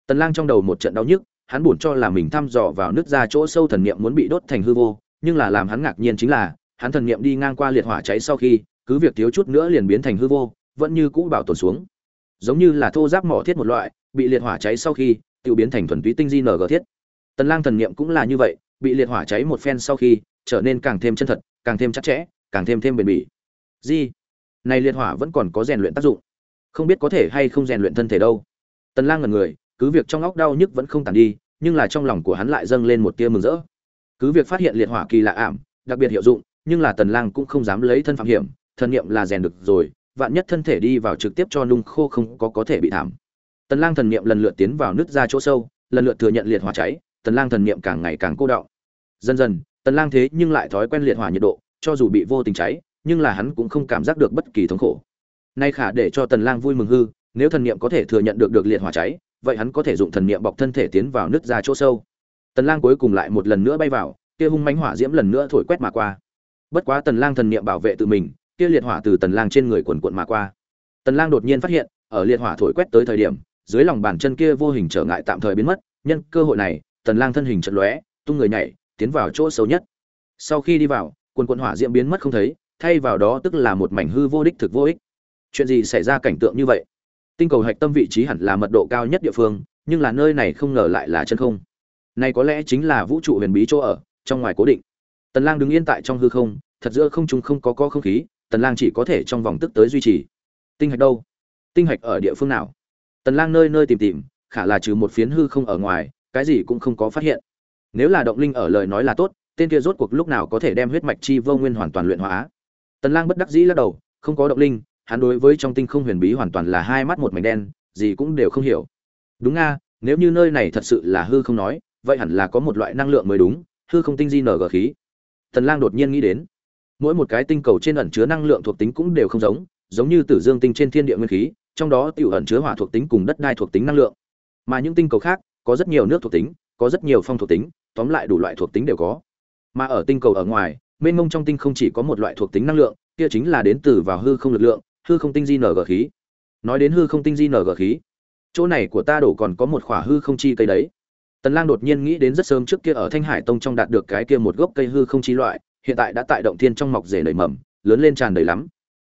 tần lang trong đầu một trận đau nhức, hắn buồn cho là mình thăm dò vào nước ra chỗ sâu thần niệm muốn bị đốt thành hư vô, nhưng là làm hắn ngạc nhiên chính là hắn thần niệm đi ngang qua liệt hỏa cháy sau khi, cứ việc thiếu chút nữa liền biến thành hư vô, vẫn như cũ bảo tồn xuống. Giống như là thô giáp mỏ thiết một loại, bị liệt hỏa cháy sau khi, tự biến thành thuần túy tinh di ng thiết. Tần lang thần niệm cũng là như vậy, bị liệt hỏa cháy một phen sau khi, trở nên càng thêm chân thật, càng thêm chắc chẽ, càng thêm thêm bền bỉ. Di này liệt hỏa vẫn còn có rèn luyện tác dụng. Không biết có thể hay không rèn luyện thân thể đâu. Tần lang ngẩn người, cứ việc trong óc đau nhức vẫn không tàn đi, nhưng là trong lòng của hắn lại dâng lên một tia mừng rỡ. Cứ việc phát hiện liệt hỏa kỳ lạ ảm, đặc biệt hiệu dụng nhưng là tần lang cũng không dám lấy thân phạm hiểm thần niệm là rèn được rồi, vạn nhất thân thể đi vào trực tiếp cho nung khô không có có thể bị thảm. Tần lang thần niệm lần lượt tiến vào nứt ra chỗ sâu, lần lượt thừa nhận liệt hỏa cháy, tần lang thần niệm càng ngày càng cô đọng. Dần dần, tần lang thế nhưng lại thói quen liệt hỏa nhiệt độ, cho dù bị vô tình cháy, nhưng là hắn cũng không cảm giác được bất kỳ thống khổ. Nay khả để cho tần lang vui mừng hư, nếu thần niệm có thể thừa nhận được được liệt hỏa cháy, vậy hắn có thể dùng thần niệm bọc thân thể tiến vào nứt ra chỗ sâu. Tần lang cuối cùng lại một lần nữa bay vào, kia hung mãnh hỏa diễm lần nữa thổi quét mà qua bất quá tần lang thần niệm bảo vệ tự mình, kia liệt hỏa từ tần lang trên người quần cuộn mà qua. Tần lang đột nhiên phát hiện, ở liệt hỏa thổi quét tới thời điểm, dưới lòng bàn chân kia vô hình trở ngại tạm thời biến mất. Nhân cơ hội này, tần lang thân hình chật lóe, tung người nhảy, tiến vào chỗ sâu nhất. Sau khi đi vào, quần cuộn hỏa diễm biến mất không thấy, thay vào đó tức là một mảnh hư vô đích thực vô ích. Chuyện gì xảy ra cảnh tượng như vậy? Tinh cầu hạch tâm vị trí hẳn là mật độ cao nhất địa phương, nhưng là nơi này không ngờ lại là chân không. Này có lẽ chính là vũ trụ huyền bí chỗ ở, trong ngoài cố định tần lang đứng yên tại trong hư không, thật giữa không trung không có có không khí, tần lang chỉ có thể trong vòng tức tới duy trì. Tinh hạch đâu? Tinh hạch ở địa phương nào? Tần lang nơi nơi tìm tìm, khả là trừ một phiến hư không ở ngoài, cái gì cũng không có phát hiện. Nếu là động linh ở lời nói là tốt, tên kia rốt cuộc lúc nào có thể đem huyết mạch chi vô nguyên hoàn toàn luyện hóa? Tần lang bất đắc dĩ lắc đầu, không có động linh, hắn đối với trong tinh không huyền bí hoàn toàn là hai mắt một mảnh đen, gì cũng đều không hiểu. Đúng nga nếu như nơi này thật sự là hư không nói, vậy hẳn là có một loại năng lượng mới đúng, hư không tinh di nở gờ khí tần lang đột nhiên nghĩ đến, mỗi một cái tinh cầu trên ẩn chứa năng lượng thuộc tính cũng đều không giống giống như tử dương tinh trên thiên địa nguyên khí, trong đó tiểu ẩn chứa hỏa thuộc tính cùng đất đai thuộc tính năng lượng. Mà những tinh cầu khác, có rất nhiều nước thuộc tính, có rất nhiều phong thuộc tính, tóm lại đủ loại thuộc tính đều có. Mà ở tinh cầu ở ngoài, mênh mông trong tinh không chỉ có một loại thuộc tính năng lượng, kia chính là đến từ vào hư không lực lượng, hư không tinh di nở khí. Nói đến hư không tinh di nở khí, chỗ này của ta đổ còn có một khỏa hư không chi cây đấy tần lang đột nhiên nghĩ đến rất sớm trước kia ở thanh hải tông trong đạt được cái kia một gốc cây hư không chi loại, hiện tại đã tại động thiên trong mọc rể nảy mầm, lớn lên tràn đầy lắm.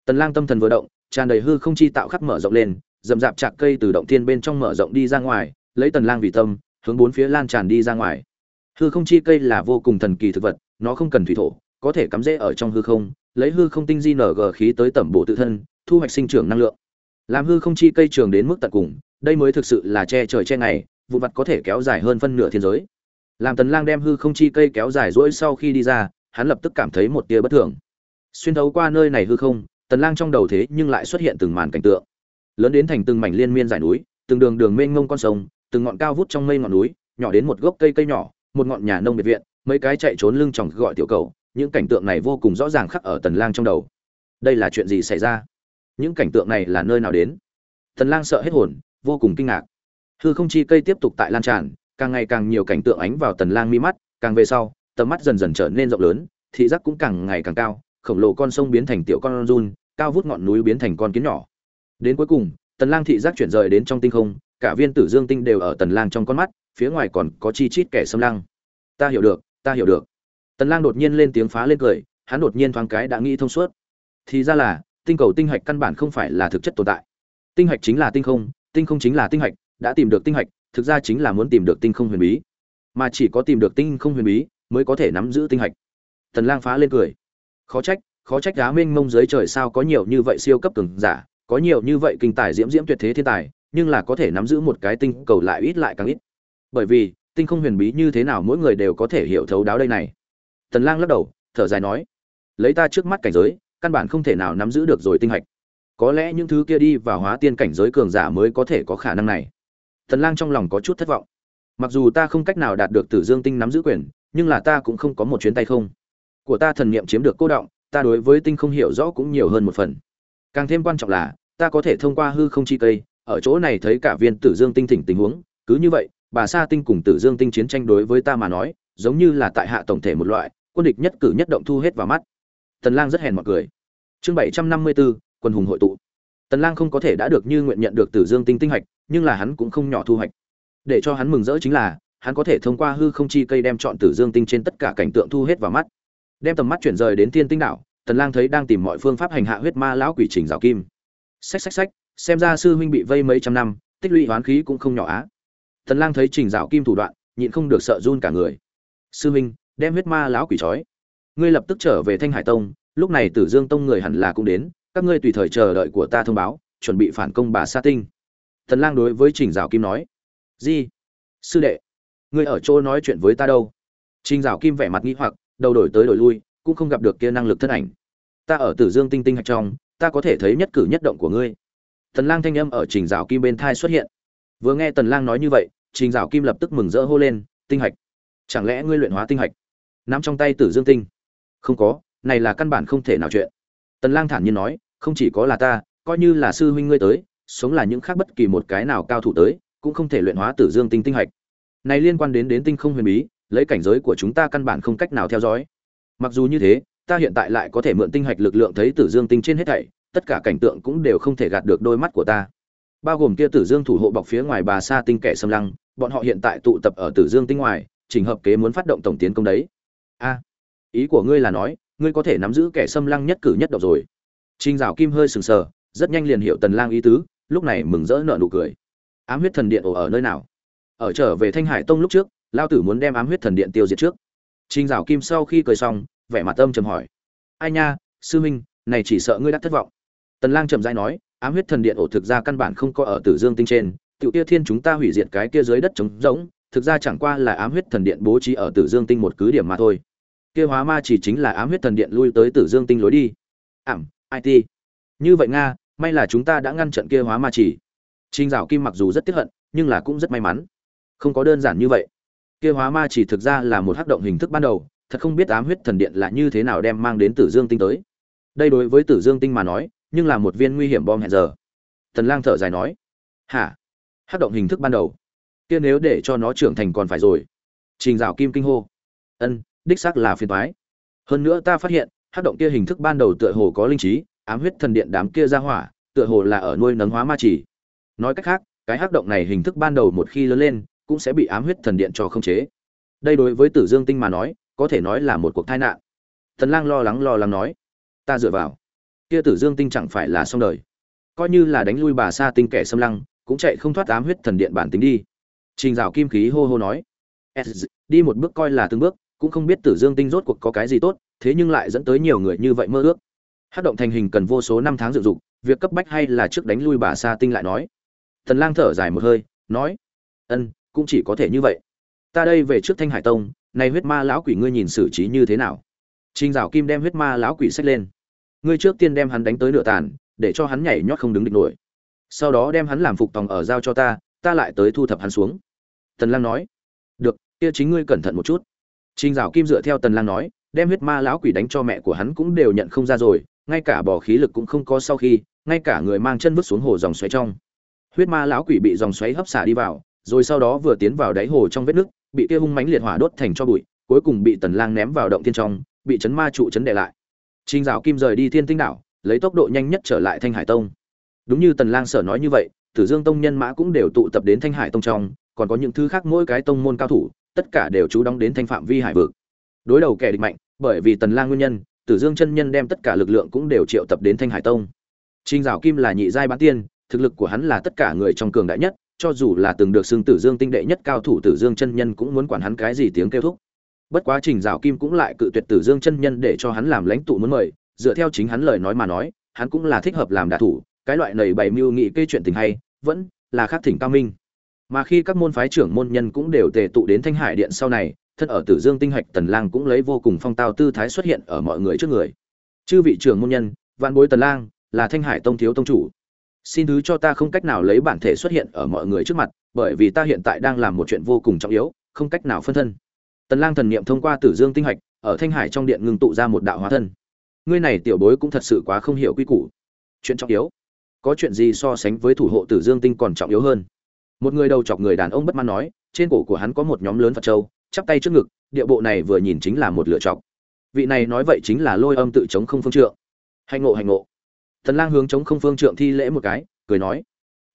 Tần lang tâm thần vừa động, tràn đầy hư không chi tạo khắc mở rộng lên dầm dạp chạc cây từ động thiên bên trong mở rộng đi ra ngoài, lấy tần lang vì tâm, hướng bốn phía lan tràn đi ra ngoài. Hư không chi cây là vô cùng thần kỳ thực vật, nó không cần thủy thổ, có thể cắm rễ ở trong hư không, lấy hư không tinh di nở gờ khí tới tẩm bổ tự thân, thu hoạch sinh trưởng năng lượng. Làm hư không chi cây trường đến mức tận cùng, đây mới thực sự là che trời che ngày vụ vặt có thể kéo dài hơn phân nửa thiên giới. Làm tần lang đem hư không chi cây kéo dài rỗi sau khi đi ra, hắn lập tức cảm thấy một tia bất thường. Xuyên thấu qua nơi này hư không, tần lang trong đầu thế nhưng lại xuất hiện từng màn cảnh tượng. Lớn đến thành từng mảnh liên miên dải núi, từng đường đường mênh mông con sông, từng ngọn cao vút trong mây ngọn núi, nhỏ đến một gốc cây cây nhỏ, một ngọn nhà nông biệt viện, mấy cái chạy trốn lưng chòng gọi tiểu cầu, những cảnh tượng này vô cùng rõ ràng khắc ở tần lang trong đầu. Đây là chuyện gì xảy ra? Những cảnh tượng này là nơi nào đến? Tần lang sợ hết hồn, vô cùng kinh ngạc hư không chi cây tiếp tục tại lan tràn, càng ngày càng nhiều cảnh tượng ánh vào tần lang mi mắt, càng về sau, tầm mắt dần dần trở nên rộng lớn, thị giác cũng càng ngày càng cao, khổng lồ con sông biến thành tiểu con run, cao vút ngọn núi biến thành con kiến nhỏ. Đến cuối cùng, tần lang thị giác chuyển rời đến trong tinh không, cả viên tử dương tinh đều ở tần lang trong con mắt, phía ngoài còn có chi chít kẻ xâm lăng. Ta hiểu được, ta hiểu được. Tần lang đột nhiên lên tiếng phá lên cười, hắn đột nhiên thoáng cái đã nghĩ thông suốt. Thì ra là, tinh cầu tinh hạch căn bản không phải là thực chất tồn tại. Tinh hạch chính là tinh không tinh không chính là tinh hạch đã tìm được tinh hạch, thực ra chính là muốn tìm được tinh không huyền bí. Mà chỉ có tìm được tinh không huyền bí mới có thể nắm giữ tinh hạch. Tần lang phá lên cười. Khó trách khó trách đá mênh mông dưới trời sao có nhiều như vậy siêu cấp cường giả, có nhiều như vậy kinh tài diễm diễm tuyệt thế thiên tài, nhưng là có thể nắm giữ một cái tinh cầu lại ít lại càng ít. Bởi vì, tinh không huyền bí như thế nào mỗi người đều có thể hiểu thấu đáo đây này. Tần lang lắc đầu, thở dài nói, lấy ta trước mắt cảnh giới, căn bản không thể nào nắm giữ được rồi tinh hạch. Có lẽ những thứ kia đi vào hóa tiên cảnh giới cường giả mới có thể có khả năng này tần lang trong lòng có chút thất vọng. Mặc dù ta không cách nào đạt được tử dương tinh nắm giữ quyền nhưng là ta cũng không có một chuyến tay không. Của ta thần niệm chiếm được cô động ta đối với tinh không hiểu rõ cũng nhiều hơn một phần. Càng thêm quan trọng là ta có thể thông qua hư không chi cây ở chỗ này thấy cả viên tử dương tinh thỉnh tình huống cứ như vậy bà sa tinh cùng tử dương tinh chiến tranh đối với ta mà nói giống như là tại hạ tổng thể một loại quân địch nhất cử nhất động thu hết vào mắt. Tần lang rất hèn mọi người chương 754, quân hùng hội tụ. Tần lang không có thể đã được như nguyện nhận được tử dương tinh tinh hạch nhưng là hắn cũng không nhỏ thu hoạch. Để cho hắn mừng rỡ chính là, hắn có thể thông qua hư không chi cây đem chọn tử dương tinh trên tất cả cảnh tượng thu hết vào mắt. Đem tầm mắt chuyển rời đến thiên tinh đảo, tần lang thấy đang tìm mọi phương pháp hành hạ huyết ma lão quỷ trình rào kim. Xách xách xách, xem ra sư huynh bị vây mấy trăm năm, tích lũy hoán khí cũng không nhỏ á. Tần lang thấy trình rào kim thủ đoạn, nhịn không được sợ run cả người. Sư huynh, đem huyết ma lão quỷ trói. Ngươi lập tức trở về thanh hải tông, lúc này tử dương tông người hẳn là cũng đến, các ngươi tùy thời chờ đợi của ta thông báo, chuẩn bị phản công bà sa tinh tần lang đối với trình dạo kim nói gì sư đệ, ngươi ở chỗ nói chuyện với ta đâu? Trình dạo kim vẻ mặt nghi hoặc, đầu đổi tới đổi lui, cũng không gặp được kia năng lực thân ảnh. Ta ở tử dương tinh tinh hạch trong, ta có thể thấy nhất cử nhất động của ngươi. Tần lang thanh âm ở trình dạo kim bên thai xuất hiện. Vừa nghe tần lang nói như vậy, trình dạo kim lập tức mừng rỡ hô lên, tinh hạch, chẳng lẽ ngươi luyện hóa tinh hạch? Nắm trong tay tử dương tinh. Không có, này là căn bản không thể nào chuyện. Tần lang thản nhiên nói, không chỉ có là ta, coi như là sư huynh ngươi tới sống là những khác bất kỳ một cái nào cao thủ tới, cũng không thể luyện hóa tử dương tinh tinh hạch. Này liên quan đến đến tinh không huyền bí, lấy cảnh giới của chúng ta căn bản không cách nào theo dõi. Mặc dù như thế, ta hiện tại lại có thể mượn tinh hạch lực lượng thấy tử dương tinh trên hết thảy, tất cả cảnh tượng cũng đều không thể gạt được đôi mắt của ta. Bao gồm kia tử dương thủ hộ bọc phía ngoài bà sa tinh kẻ xâm lăng, bọn họ hiện tại tụ tập ở tử dương tinh ngoài trình hợp kế muốn phát động tổng tiến công đấy. A, ý của ngươi là nói, ngươi có thể nắm giữ kẻ xâm lăng nhất cử nhất động rồi. Trình dạo kim hơi sừng sờ, rất nhanh liền hiểu tần lang ý tứ lúc này mừng rỡ nở nụ cười. Ám huyết thần điện ổ ở nơi nào? Ở trở về thanh hải tông lúc trước lao tử muốn đem ám huyết thần điện tiêu diệt trước. Trình dạo kim sau khi cười xong, vẻ mặt âm trầm hỏi. Ai nha, sư minh này chỉ sợ ngươi đã thất vọng. Tần lang trầm rãi nói, ám huyết thần điện ổ thực ra căn bản không có ở tử dương tinh trên. Tiểu kia thiên chúng ta hủy diệt cái kia dưới đất trống rỗng, thực ra chẳng qua là ám huyết thần điện bố trí ở tử dương tinh một cứ điểm mà thôi. Kia hóa ma chỉ chính là ám huyết thần điện lui tới tử dương tinh lối đi. Ảm it như vậy nga may là chúng ta đã ngăn trận kia hóa ma chỉ Trình Dạo Kim mặc dù rất tiếc hận, nhưng là cũng rất may mắn. Không có đơn giản như vậy. Kia hóa ma chỉ thực ra là một hắc động hình thức ban đầu, thật không biết ám huyết thần điện là như thế nào đem mang đến Tử Dương tinh tới. Đây đối với Tử Dương tinh mà nói, nhưng là một viên nguy hiểm bom hẹn giờ. Tần Lang thở dài nói: "Hả? Hắc động hình thức ban đầu? Kia nếu để cho nó trưởng thành còn phải rồi." Trình Dạo Kim kinh hô: "Ân, đích xác là phiền toái. Hơn nữa ta phát hiện, hắc động kia hình thức ban đầu tựa hồ có linh trí, ám huyết thần điện đám kia ra hỏa, tựa hồ là ở nuôi nấng hóa ma chỉ. Nói cách khác cái hắc động này hình thức ban đầu một khi lớn lên cũng sẽ bị ám huyết thần điện cho không chế. Đây đối với tử dương tinh mà nói có thể nói là một cuộc tai nạn. Thần lang lo lắng lo lắng nói ta dựa vào. Kia tử dương tinh chẳng phải là xong đời. Coi như là đánh lui bà sa tinh kẻ xâm lăng cũng chạy không thoát ám huyết thần điện bản tính đi. Trình dạo kim khí hô hô nói đi một bước coi là từng bước cũng không biết tử dương tinh rốt cuộc có cái gì tốt thế nhưng lại dẫn tới nhiều người như vậy mơ ước hát động thành hình cần vô số năm tháng dự dụng việc cấp bách hay là trước đánh lui bà sa tinh lại nói Thần Lang thở dài một hơi, nói: "Ân, cũng chỉ có thể như vậy. Ta đây về trước Thanh Hải Tông, nay huyết ma lão quỷ ngươi nhìn xử trí như thế nào?" Trình Dạo Kim đem huyết ma lão quỷ xách lên. "Ngươi trước tiên đem hắn đánh tới nửa tàn, để cho hắn nhảy nhót không đứng địch nổi. Sau đó đem hắn làm phục tòng ở giao cho ta, ta lại tới thu thập hắn xuống." Tần Lang nói: "Được, kia chính ngươi cẩn thận một chút." Trình Dạo Kim dựa theo Tần Lang nói, đem huyết ma lão quỷ đánh cho mẹ của hắn cũng đều nhận không ra rồi, ngay cả bỏ khí lực cũng không có sau khi, ngay cả người mang chân vứt xuống hồ dòng xoáy trong huyết ma lão quỷ bị dòng xoáy hấp xả đi vào rồi sau đó vừa tiến vào đáy hồ trong vết nước bị kia hung mãnh liệt hỏa đốt thành cho bụi cuối cùng bị tần lang ném vào động thiên trong bị chấn ma trụ chấn đè lại Trình Dạo Kim rời đi Thiên Tinh đảo, lấy tốc độ nhanh nhất trở lại Thanh Hải Tông. Đúng như Tần Lang sở nói như vậy, Tử Dương Tông nhân mã cũng đều tụ tập đến Thanh Hải Tông trong, còn có những thứ khác mỗi cái tông môn cao thủ, tất cả đều chú đóng đến thanh phạm vi hải vực. Đối đầu kẻ địch mạnh, bởi vì Tần Lang nguyên nhân, Tử Dương chân nhân đem tất cả lực lượng cũng đều triệu tập đến Thanh Hải Tông. Trình Dạo Kim là nhị giai bán tiên, thực lực của hắn là tất cả người trong cường đại nhất, cho dù là từng được xưng Tử Dương tinh đệ nhất cao thủ Tử Dương chân nhân cũng muốn quản hắn cái gì tiếng kêu thúc. Bất quá Trình Dạo Kim cũng lại cự tuyệt Tử Dương chân nhân để cho hắn làm lãnh tụ muốn mời, dựa theo chính hắn lời nói mà nói, hắn cũng là thích hợp làm đả thủ, cái loại nảy bày mưu nghị kê chuyện tình hay, vẫn là khác thỉnh cao minh. Mà khi các môn phái trưởng môn nhân cũng đều tề tụ đến Thanh Hải điện sau này, thân ở Tử Dương tinh hạch Tần Lang cũng lấy vô cùng phong tao tư thái xuất hiện ở mọi người trước người. Chư vị trưởng môn nhân, vạn bối Tần Lang, là Thanh Hải tông thiếu tông chủ. Xin thứ cho ta không cách nào lấy bản thể xuất hiện ở mọi người trước mặt bởi vì ta hiện tại đang làm một chuyện vô cùng trọng yếu không cách nào phân thân. Tần lang thần niệm thông qua tử dương tinh hạch ở thanh hải trong điện ngừng tụ ra một đạo hóa thân. Ngươi này tiểu bối cũng thật sự quá không hiểu quy củ. Chuyện trọng yếu? Có chuyện gì so sánh với thủ hộ tử dương tinh còn trọng yếu hơn? Một người đầu chọc người đàn ông bất mãn nói trên cổ của hắn có một nhóm lớn phật châu chắp tay trước ngực địa bộ này vừa nhìn chính là một lựa chọc vị này nói vậy chính là lôi âm tự chống không phương trượng hành ngộ hành ngộ Tần Lang hướng chống không phương trượng thi lễ một cái, cười nói: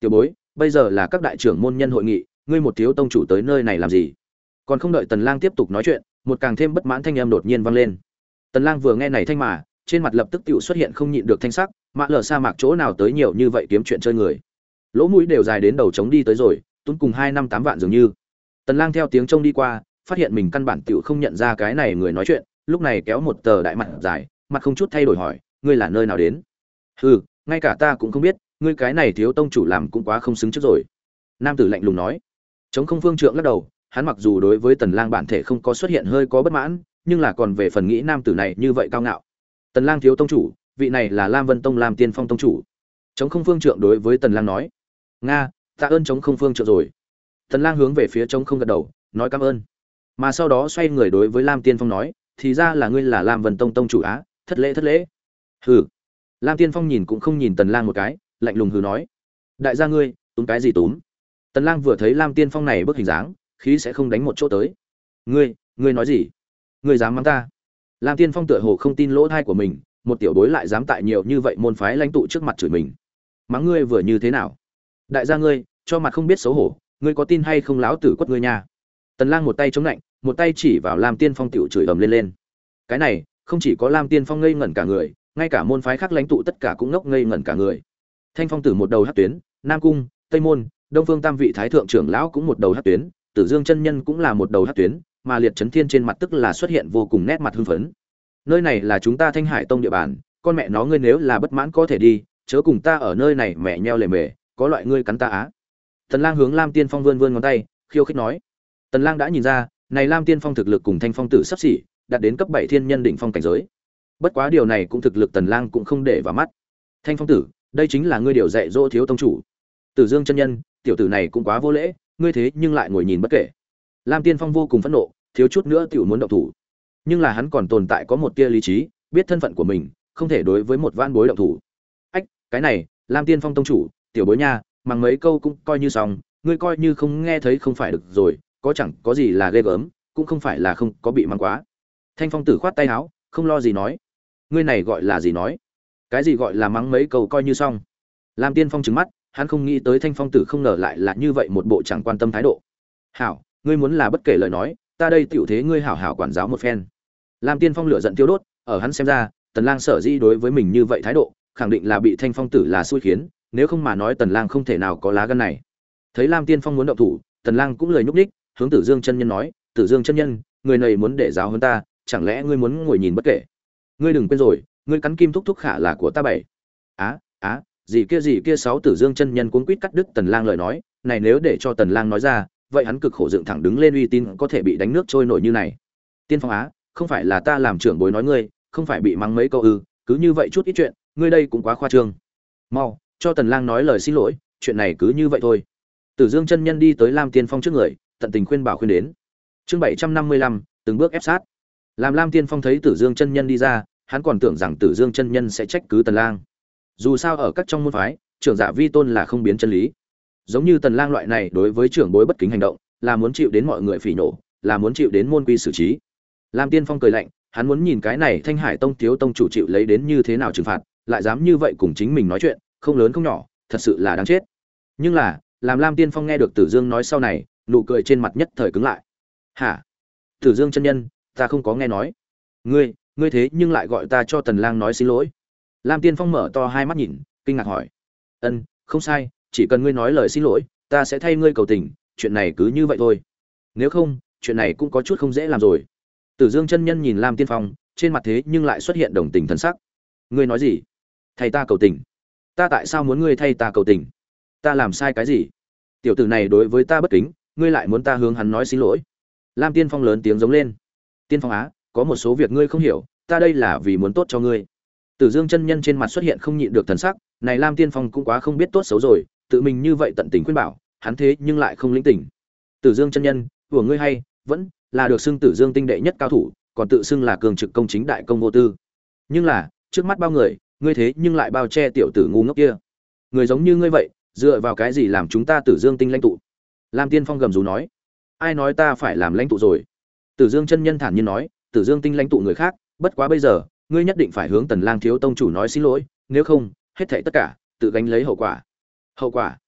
"Tiểu bối, bây giờ là các đại trưởng môn nhân hội nghị, ngươi một thiếu tông chủ tới nơi này làm gì?" Còn không đợi Tần Lang tiếp tục nói chuyện, một càng thêm bất mãn thanh âm đột nhiên vang lên. Tần Lang vừa nghe này thanh mà, trên mặt lập tức tiểu xuất hiện không nhịn được thanh sắc, mạ lở sa mạc chỗ nào tới nhiều như vậy kiếm chuyện chơi người. Lỗ mũi đều dài đến đầu trống đi tới rồi, tuấn cùng hai năm tám vạn dường như. Tần Lang theo tiếng trông đi qua, phát hiện mình căn bản tiểu không nhận ra cái này người nói chuyện, lúc này kéo một tờ đại mặt dài, mặt không chút thay đổi hỏi, ngươi là nơi nào đến? hừ ngay cả ta cũng không biết ngươi cái này thiếu tông chủ làm cũng quá không xứng trước rồi. Nam tử lạnh lùng nói. Chống không phương trượng lắc đầu hắn mặc dù đối với tần lang bản thể không có xuất hiện hơi có bất mãn nhưng là còn về phần nghĩ nam tử này như vậy cao ngạo. Tần lang thiếu tông chủ vị này là lam vân tông lam tiên phong tông chủ. Chống không phương trượng đối với tần lang nói. Nga tạ ơn chống không phương trượng rồi. Tần lang hướng về phía chống không gật đầu nói cảm ơn mà sau đó xoay người đối với lam tiên phong nói, thì ra là ngươi là lam vân tông tông chủ á, thất lễ thất lễ. Hừ. Lam tiên phong nhìn cũng không nhìn tần lang một cái, lạnh lùng hừ nói. Đại gia ngươi, túm cái gì túm? Tần lang vừa thấy lam tiên phong này bức hình dáng, khí sẽ không đánh một chỗ tới. Ngươi ngươi nói gì? Ngươi dám mắng ta? Lam tiên phong tựa hồ không tin lỗ thai của mình, một tiểu bối lại dám tại nhiều như vậy môn phái lãnh tụ trước mặt chửi mình. Mắng ngươi vừa như thế nào? Đại gia ngươi, cho mặt không biết xấu hổ, ngươi có tin hay không láo tử quất ngươi nha? Tần lang một tay chống lạnh một tay chỉ vào lam tiên phong tiểu chửi ầm lên lên. Cái này, không chỉ có lam tiên phong ngây ngẩn cả người, ngay cả môn phái khác lãnh tụ tất cả cũng ngốc ngây ngẩn cả người. Thanh phong tử một đầu hát tuyến, nam cung, tây môn, đông phương tam vị thái thượng trưởng lão cũng một đầu hát tuyến, tử dương chân nhân cũng là một đầu hát tuyến, mà liệt chấn thiên trên mặt tức là xuất hiện vô cùng nét mặt hưng phấn. Nơi này là chúng ta thanh hải tông địa bàn, con mẹ nó ngươi nếu là bất mãn có thể đi, chớ cùng ta ở nơi này mẹ nheo lề mề, có loại ngươi cắn ta á. Tần lang hướng lam tiên phong vươn vươn ngón tay, khiêu khích nói. Tần lang đã nhìn ra này lam tiên phong thực lực cùng thanh phong tử sắp xỉ, đạt đến cấp bảy thiên nhân định phong cảnh giới. Bất quá điều này cũng thực lực tần lang cũng không để vào mắt. Thanh phong tử, đây chính là ngươi điều dạy dỗ thiếu tông chủ. Tử dương chân nhân, tiểu tử này cũng quá vô lễ, ngươi thế nhưng lại ngồi nhìn bất kể. Lam tiên phong vô cùng phẫn nộ, thiếu chút nữa tiểu muốn động thủ. Nhưng là hắn còn tồn tại có một tia lý trí, biết thân phận của mình, không thể đối với một vãn bối động thủ. Ách, cái này, lam tiên phong tông chủ, tiểu bối nha mà mấy câu cũng coi như xong, ngươi coi như không nghe thấy không phải được rồi có chẳng có gì là ghê gớm, cũng không phải là không có bị mang quá. Thanh phong tử khoát tay áo, không lo gì nói. Ngươi này gọi là gì nói? Cái gì gọi là mắng mấy câu coi như xong. Lam tiên phong trứng mắt, hắn không nghĩ tới thanh phong tử không ngờ lại là như vậy một bộ chẳng quan tâm thái độ. Hảo, ngươi muốn là bất kể lời nói, ta đây tiểu thế ngươi hảo hảo quản giáo một phen. Lam tiên phong lửa giận tiêu đốt, ở hắn xem ra, tần lang sở di đối với mình như vậy thái độ, khẳng định là bị thanh phong tử là xui khiến, nếu không mà nói tần lang không thể nào có lá gan này. Thấy lam tiên phong muốn động thủ, tần lang cũng lời nhúc đích hướng tử dương chân nhân nói, tử dương chân nhân, người này muốn để giáo huấn ta, chẳng lẽ ngươi muốn ngồi nhìn bất kể? Ngươi đừng quên rồi, ngươi cắn kim thúc thúc khả là của ta bảy. Á á, gì kia gì kia sáu tử dương chân nhân cuống quýt cắt đứt tần lang lời nói, này nếu để cho tần lang nói ra, vậy hắn cực khổ dựng thẳng đứng lên uy tín có thể bị đánh nước trôi nổi như này. Tiên phong á, không phải là ta làm trưởng bối nói ngươi, không phải bị mắng mấy câu ư, cứ như vậy chút ít chuyện, ngươi đây cũng quá khoa trương. Mau, cho tần lang nói lời xin lỗi, chuyện này cứ như vậy thôi. Tử dương chân nhân đi tới lam tiên phong trước người tận tình khuyên bảo khuyên đến. Chương 755, từng bước ép sát. Làm lam tiên phong thấy tử dương chân nhân đi ra hắn còn tưởng rằng tử dương chân nhân sẽ trách cứ tần lang. Dù sao ở các trong môn phái trưởng giả vi tôn là không biến chân lý. Giống như tần lang loại này đối với trưởng bối bất kính hành động là muốn chịu đến mọi người phỉ nổ là muốn chịu đến môn quy xử trí. Lam tiên phong cười lạnh hắn muốn nhìn cái này thanh hải tông thiếu tông chủ chịu lấy đến như thế nào trừng phạt lại dám như vậy cùng chính mình nói chuyện không lớn không nhỏ thật sự là đáng chết. Nhưng là làm lam tiên phong nghe được tử dương nói sau này nụ cười trên mặt nhất thời cứng lại. Hả? Tử dương chân nhân, ta không có nghe nói. Ngươi ngươi thế nhưng lại gọi ta cho tần lang nói xin lỗi. Lam tiên phong mở to hai mắt nhìn, kinh ngạc hỏi. Ân, không sai, chỉ cần ngươi nói lời xin lỗi, ta sẽ thay ngươi cầu tình, chuyện này cứ như vậy thôi. Nếu không, chuyện này cũng có chút không dễ làm rồi. Tử dương chân nhân nhìn lam tiên phong, trên mặt thế nhưng lại xuất hiện đồng tình thân sắc. Ngươi nói gì? Thay ta cầu tình. Ta tại sao muốn ngươi thay ta cầu tình? Ta làm sai cái gì? Tiểu tử này đối với ta bất kính ngươi lại muốn ta hướng hắn nói xin lỗi. Lam tiên phong lớn tiếng giống lên. Tiên phong á, có một số việc ngươi không hiểu, ta đây là vì muốn tốt cho ngươi. Tử dương chân nhân trên mặt xuất hiện không nhịn được thần sắc, này lam tiên phong cũng quá không biết tốt xấu rồi, tự mình như vậy tận tình khuyên bảo, hắn thế nhưng lại không lĩnh tỉnh. Tử dương chân nhân, của ngươi hay, vẫn là được xưng tử dương tinh đệ nhất cao thủ, còn tự xưng là cường trực công chính đại công vô tư. Nhưng là, trước mắt bao người, ngươi thế nhưng lại bao che tiểu tử ngu ngốc kia. Người giống như ngươi vậy, dựa vào cái gì làm chúng ta tử dương tinh lãnh tụ? Lam tiên phong gầm rú nói, ai nói ta phải làm lãnh tụ rồi? Tử dương chân nhân thản nhiên nói, tử dương tinh lãnh tụ người khác, bất quá bây giờ, ngươi nhất định phải hướng tần lang thiếu tông chủ nói xin lỗi, nếu không, hết thảy tất cả, tự gánh lấy hậu quả. Hậu quả?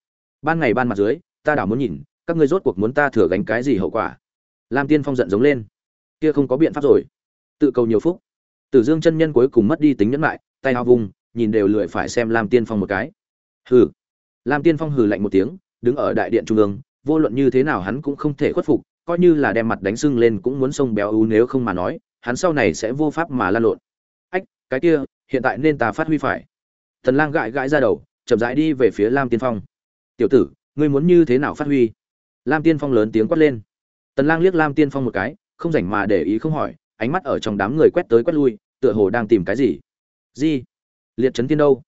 Ban ngày ban mặt dưới, ta đảo muốn nhìn, các ngươi rốt cuộc muốn ta thừa gánh cái gì hậu quả? Lam tiên phong giận giống lên, kia không có biện pháp rồi. Tự cầu nhiều phúc. Tử dương chân nhân cuối cùng mất đi tính nhẫn lại, tay áo vùng, nhìn đều lười phải xem lam tiên phong một cái. Hừ. Lam tiên phong hừ lạnh một tiếng, đứng ở đại điện trung ương vô luận như thế nào hắn cũng không thể khuất phục coi như là đem mặt đánh sưng lên cũng muốn sông béo ú nếu không mà nói hắn sau này sẽ vô pháp mà lan lộn ách cái kia hiện tại nên ta phát huy phải Tần Lang gãi gãi ra đầu, chậm rãi đi về phía Lam Tiên Phong. "Tiểu tử, ngươi muốn như thế nào phát huy?" Lam Tiên Phong lớn tiếng quát lên. Tần Lang liếc Lam Tiên Phong một cái, không rảnh mà để ý không hỏi, ánh mắt ở trong đám người quét tới quét lui, tựa hồ đang tìm cái gì. "Gì? Liệt Chấn Thiên đâu?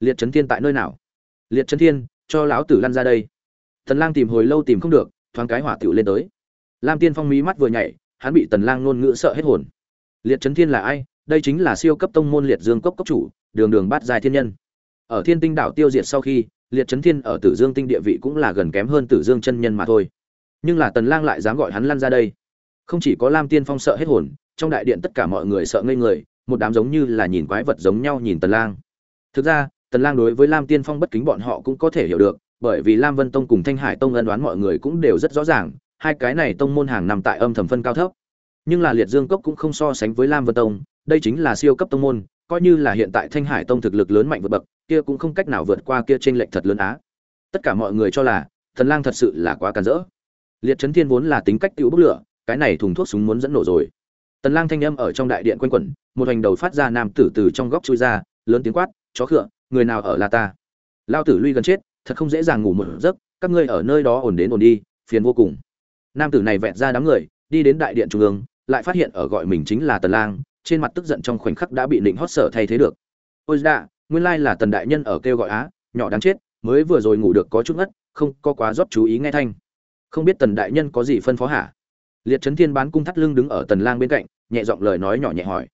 Liệt Chấn Thiên tại nơi nào?" "Liệt Chấn Thiên, cho lão tử lăn ra đây." Tần Lang tìm hồi lâu tìm không được, thoáng cái hỏa tiểu lên tới. Lam Tiên Phong mí mắt vừa nhảy, hắn bị Tần Lang ngôn ngữ sợ hết hồn. Liệt Chấn Thiên là ai? Đây chính là siêu cấp tông môn Liệt Dương cốc cốc chủ, đường đường bát giai thiên nhân. Ở Thiên Tinh đảo tiêu diệt sau khi, Liệt Chấn Thiên ở Tử Dương tinh địa vị cũng là gần kém hơn Tử Dương chân nhân mà thôi. Nhưng là Tần Lang lại dám gọi hắn lăn ra đây. Không chỉ có Lam Tiên Phong sợ hết hồn, trong đại điện tất cả mọi người sợ ngây người, một đám giống như là nhìn quái vật giống nhau nhìn Tần Lang. Thực ra, Tần Lang đối với Lam Tiên Phong bất kính bọn họ cũng có thể hiểu được, bởi vì Lam Vân Tông cùng Thanh Hải Tông ân đoán mọi người cũng đều rất rõ ràng, hai cái này tông môn hàng nằm tại âm thầm phân cao thấp. Nhưng là Liệt Dương Cốc cũng không so sánh với Lam Vân Tông, đây chính là siêu cấp tông môn, coi như là hiện tại Thanh Hải Tông thực lực lớn mạnh vượt bậc, kia cũng không cách nào vượt qua kia trên lệnh thật lớn á. Tất cả mọi người cho là, Thần Lang thật sự là quá càn rỡ. Liệt Chấn Thiên vốn là tính cách tiêu bốc lửa, cái này thùng thuốc súng muốn dẫn nổ rồi. Tần Lang thanh âm ở trong đại điện quanh quẩn, một hành đầu phát ra nam tử từ trong góc chui ra, lớn tiếng quát, "Chó khựa, người nào ở là ta?" Lão tử lui gần chết, thật không dễ dàng ngủ một giấc, các ngươi ở nơi đó ổn đến ổn đi, phiền vô cùng. Nam tử này vẹn ra đám người, đi đến đại điện trung ương, lại phát hiện ở gọi mình chính là Tần Lang, trên mặt tức giận trong khoảnh khắc đã bị định hót sở thay thế được. Ôi da, nguyên lai là Tần đại nhân ở kêu gọi á, nhỏ đáng chết, mới vừa rồi ngủ được có chút ngất, không có quá rót chú ý nghe thanh. Không biết Tần đại nhân có gì phân phó hả? Liệt Chấn Thiên bán cung thắt lưng đứng ở Tần Lang bên cạnh, nhẹ giọng lời nói nhỏ nhẹ hỏi.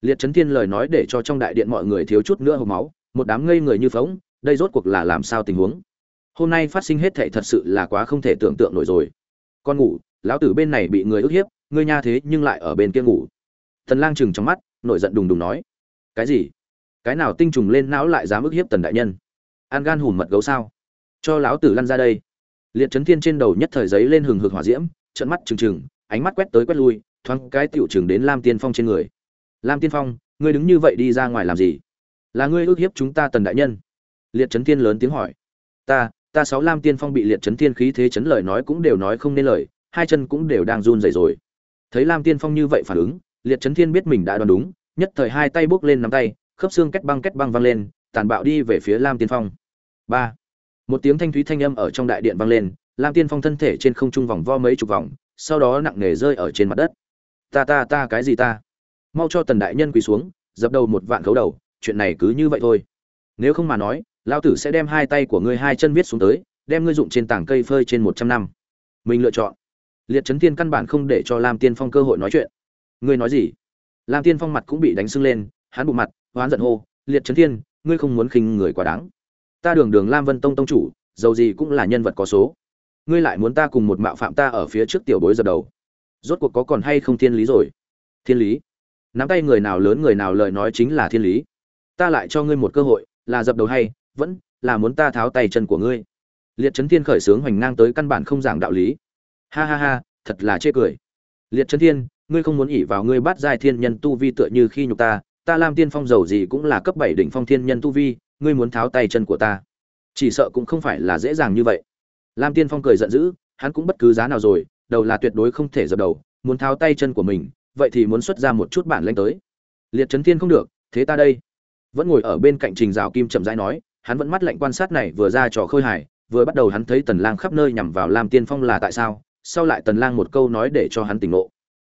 Liệt Chấn Thiên lời nói để cho trong đại điện mọi người thiếu chút nữa hộc máu, một đám ngây người như phóng đây rốt cuộc là làm sao tình huống? Hôm nay phát sinh hết thảy thật sự là quá không thể tưởng tượng nổi rồi. Con ngủ, lão tử bên này bị người ức hiếp, ngươi nha thế nhưng lại ở bên kia ngủ. Tần Lang chừng trong mắt, nổi giận đùng đùng nói: "Cái gì? Cái nào tinh trùng lên não lại dám ức hiếp Tần đại nhân? An gan hùn mật gấu sao? Cho lão tử lăn ra đây!" Liệt Chấn Thiên trên đầu nhất thời giấy lên hừng hực hỏa diễm, trận mắt trừng trừng, ánh mắt quét tới quét lui, thoáng cái tiểu trừng đến Lam Tiên Phong trên người. "Lam Tiên Phong, ngươi đứng như vậy đi ra ngoài làm gì? Là ngươi ức hiếp chúng ta Tần đại nhân?" Liệt Chấn Thiên lớn tiếng hỏi. "Ta, ta sáu Lam Tiên Phong bị Liệt Chấn Thiên khí thế chấn lời nói cũng đều nói không nên lời, hai chân cũng đều đang run rẩy rồi." Thấy Lam Tiên Phong như vậy phản ứng, Liệt Chấn Thiên biết mình đã đoán đúng, nhất thời hai tay bước lên nắm tay, khớp xương kết băng kết băng vang lên, tàn bạo đi về phía Lam Tiên Phong. Ba, Một tiếng thanh thúy thanh âm ở trong đại điện vang lên, Lam Tiên Phong thân thể trên không trung vòng vo mấy chục vòng, sau đó nặng nề rơi ở trên mặt đất. Ta ta ta cái gì ta? Mau cho Tần đại nhân quỳ xuống, dập đầu một vạn khấu đầu, chuyện này cứ như vậy thôi. Nếu không mà nói, lão tử sẽ đem hai tay của ngươi hai chân viết xuống tới, đem ngươi dụng trên tảng cây phơi trên một trăm năm. Mình lựa chọn. Liệt Trấn Thiên căn bản không để cho Lam Tiên Phong cơ hội nói chuyện. Ngươi nói gì? Lam Tiên Phong mặt cũng bị đánh sưng lên, hắn bụng mặt, hoán giận hô, "Liệt Trấn Thiên, ngươi không muốn khinh người quá đáng. Ta Đường Đường Lam Vân Tông tông chủ, dầu gì cũng là nhân vật có số. Ngươi lại muốn ta cùng một mạo phạm ta ở phía trước tiểu bối dập đầu. Rốt cuộc có còn hay không thiên lý rồi?" Thiên lý? Nắm tay người nào lớn người nào lời nói chính là thiên lý. Ta lại cho ngươi một cơ hội, là dập đầu hay, vẫn là muốn ta tháo tay chân của ngươi. Liệt Trấn Thiên khởi sướng hoành ngang tới căn bản không giảng đạo lý. Ha ha ha, thật là chê cười. Liệt Trấn Thiên, ngươi không muốn ỉ vào ngươi bắt giai thiên nhân tu vi tựa như khi nhục ta, ta làm Tiên Phong giàu gì cũng là cấp bảy đỉnh phong thiên nhân tu vi, ngươi muốn tháo tay chân của ta, chỉ sợ cũng không phải là dễ dàng như vậy. Lam Tiên Phong cười giận dữ, hắn cũng bất cứ giá nào rồi, đầu là tuyệt đối không thể dập đầu, muốn tháo tay chân của mình, vậy thì muốn xuất ra một chút bản lĩnh tới. Liệt Trấn Thiên không được, thế ta đây. Vẫn ngồi ở bên cạnh Trình rào Kim chậm rãi nói, hắn vẫn mắt lạnh quan sát này vừa ra trò khơi hài, vừa bắt đầu hắn thấy Tần Lang khắp nơi nhằm vào Lam Tiên Phong là tại sao, sau lại Tần Lang một câu nói để cho hắn tỉnh ngộ.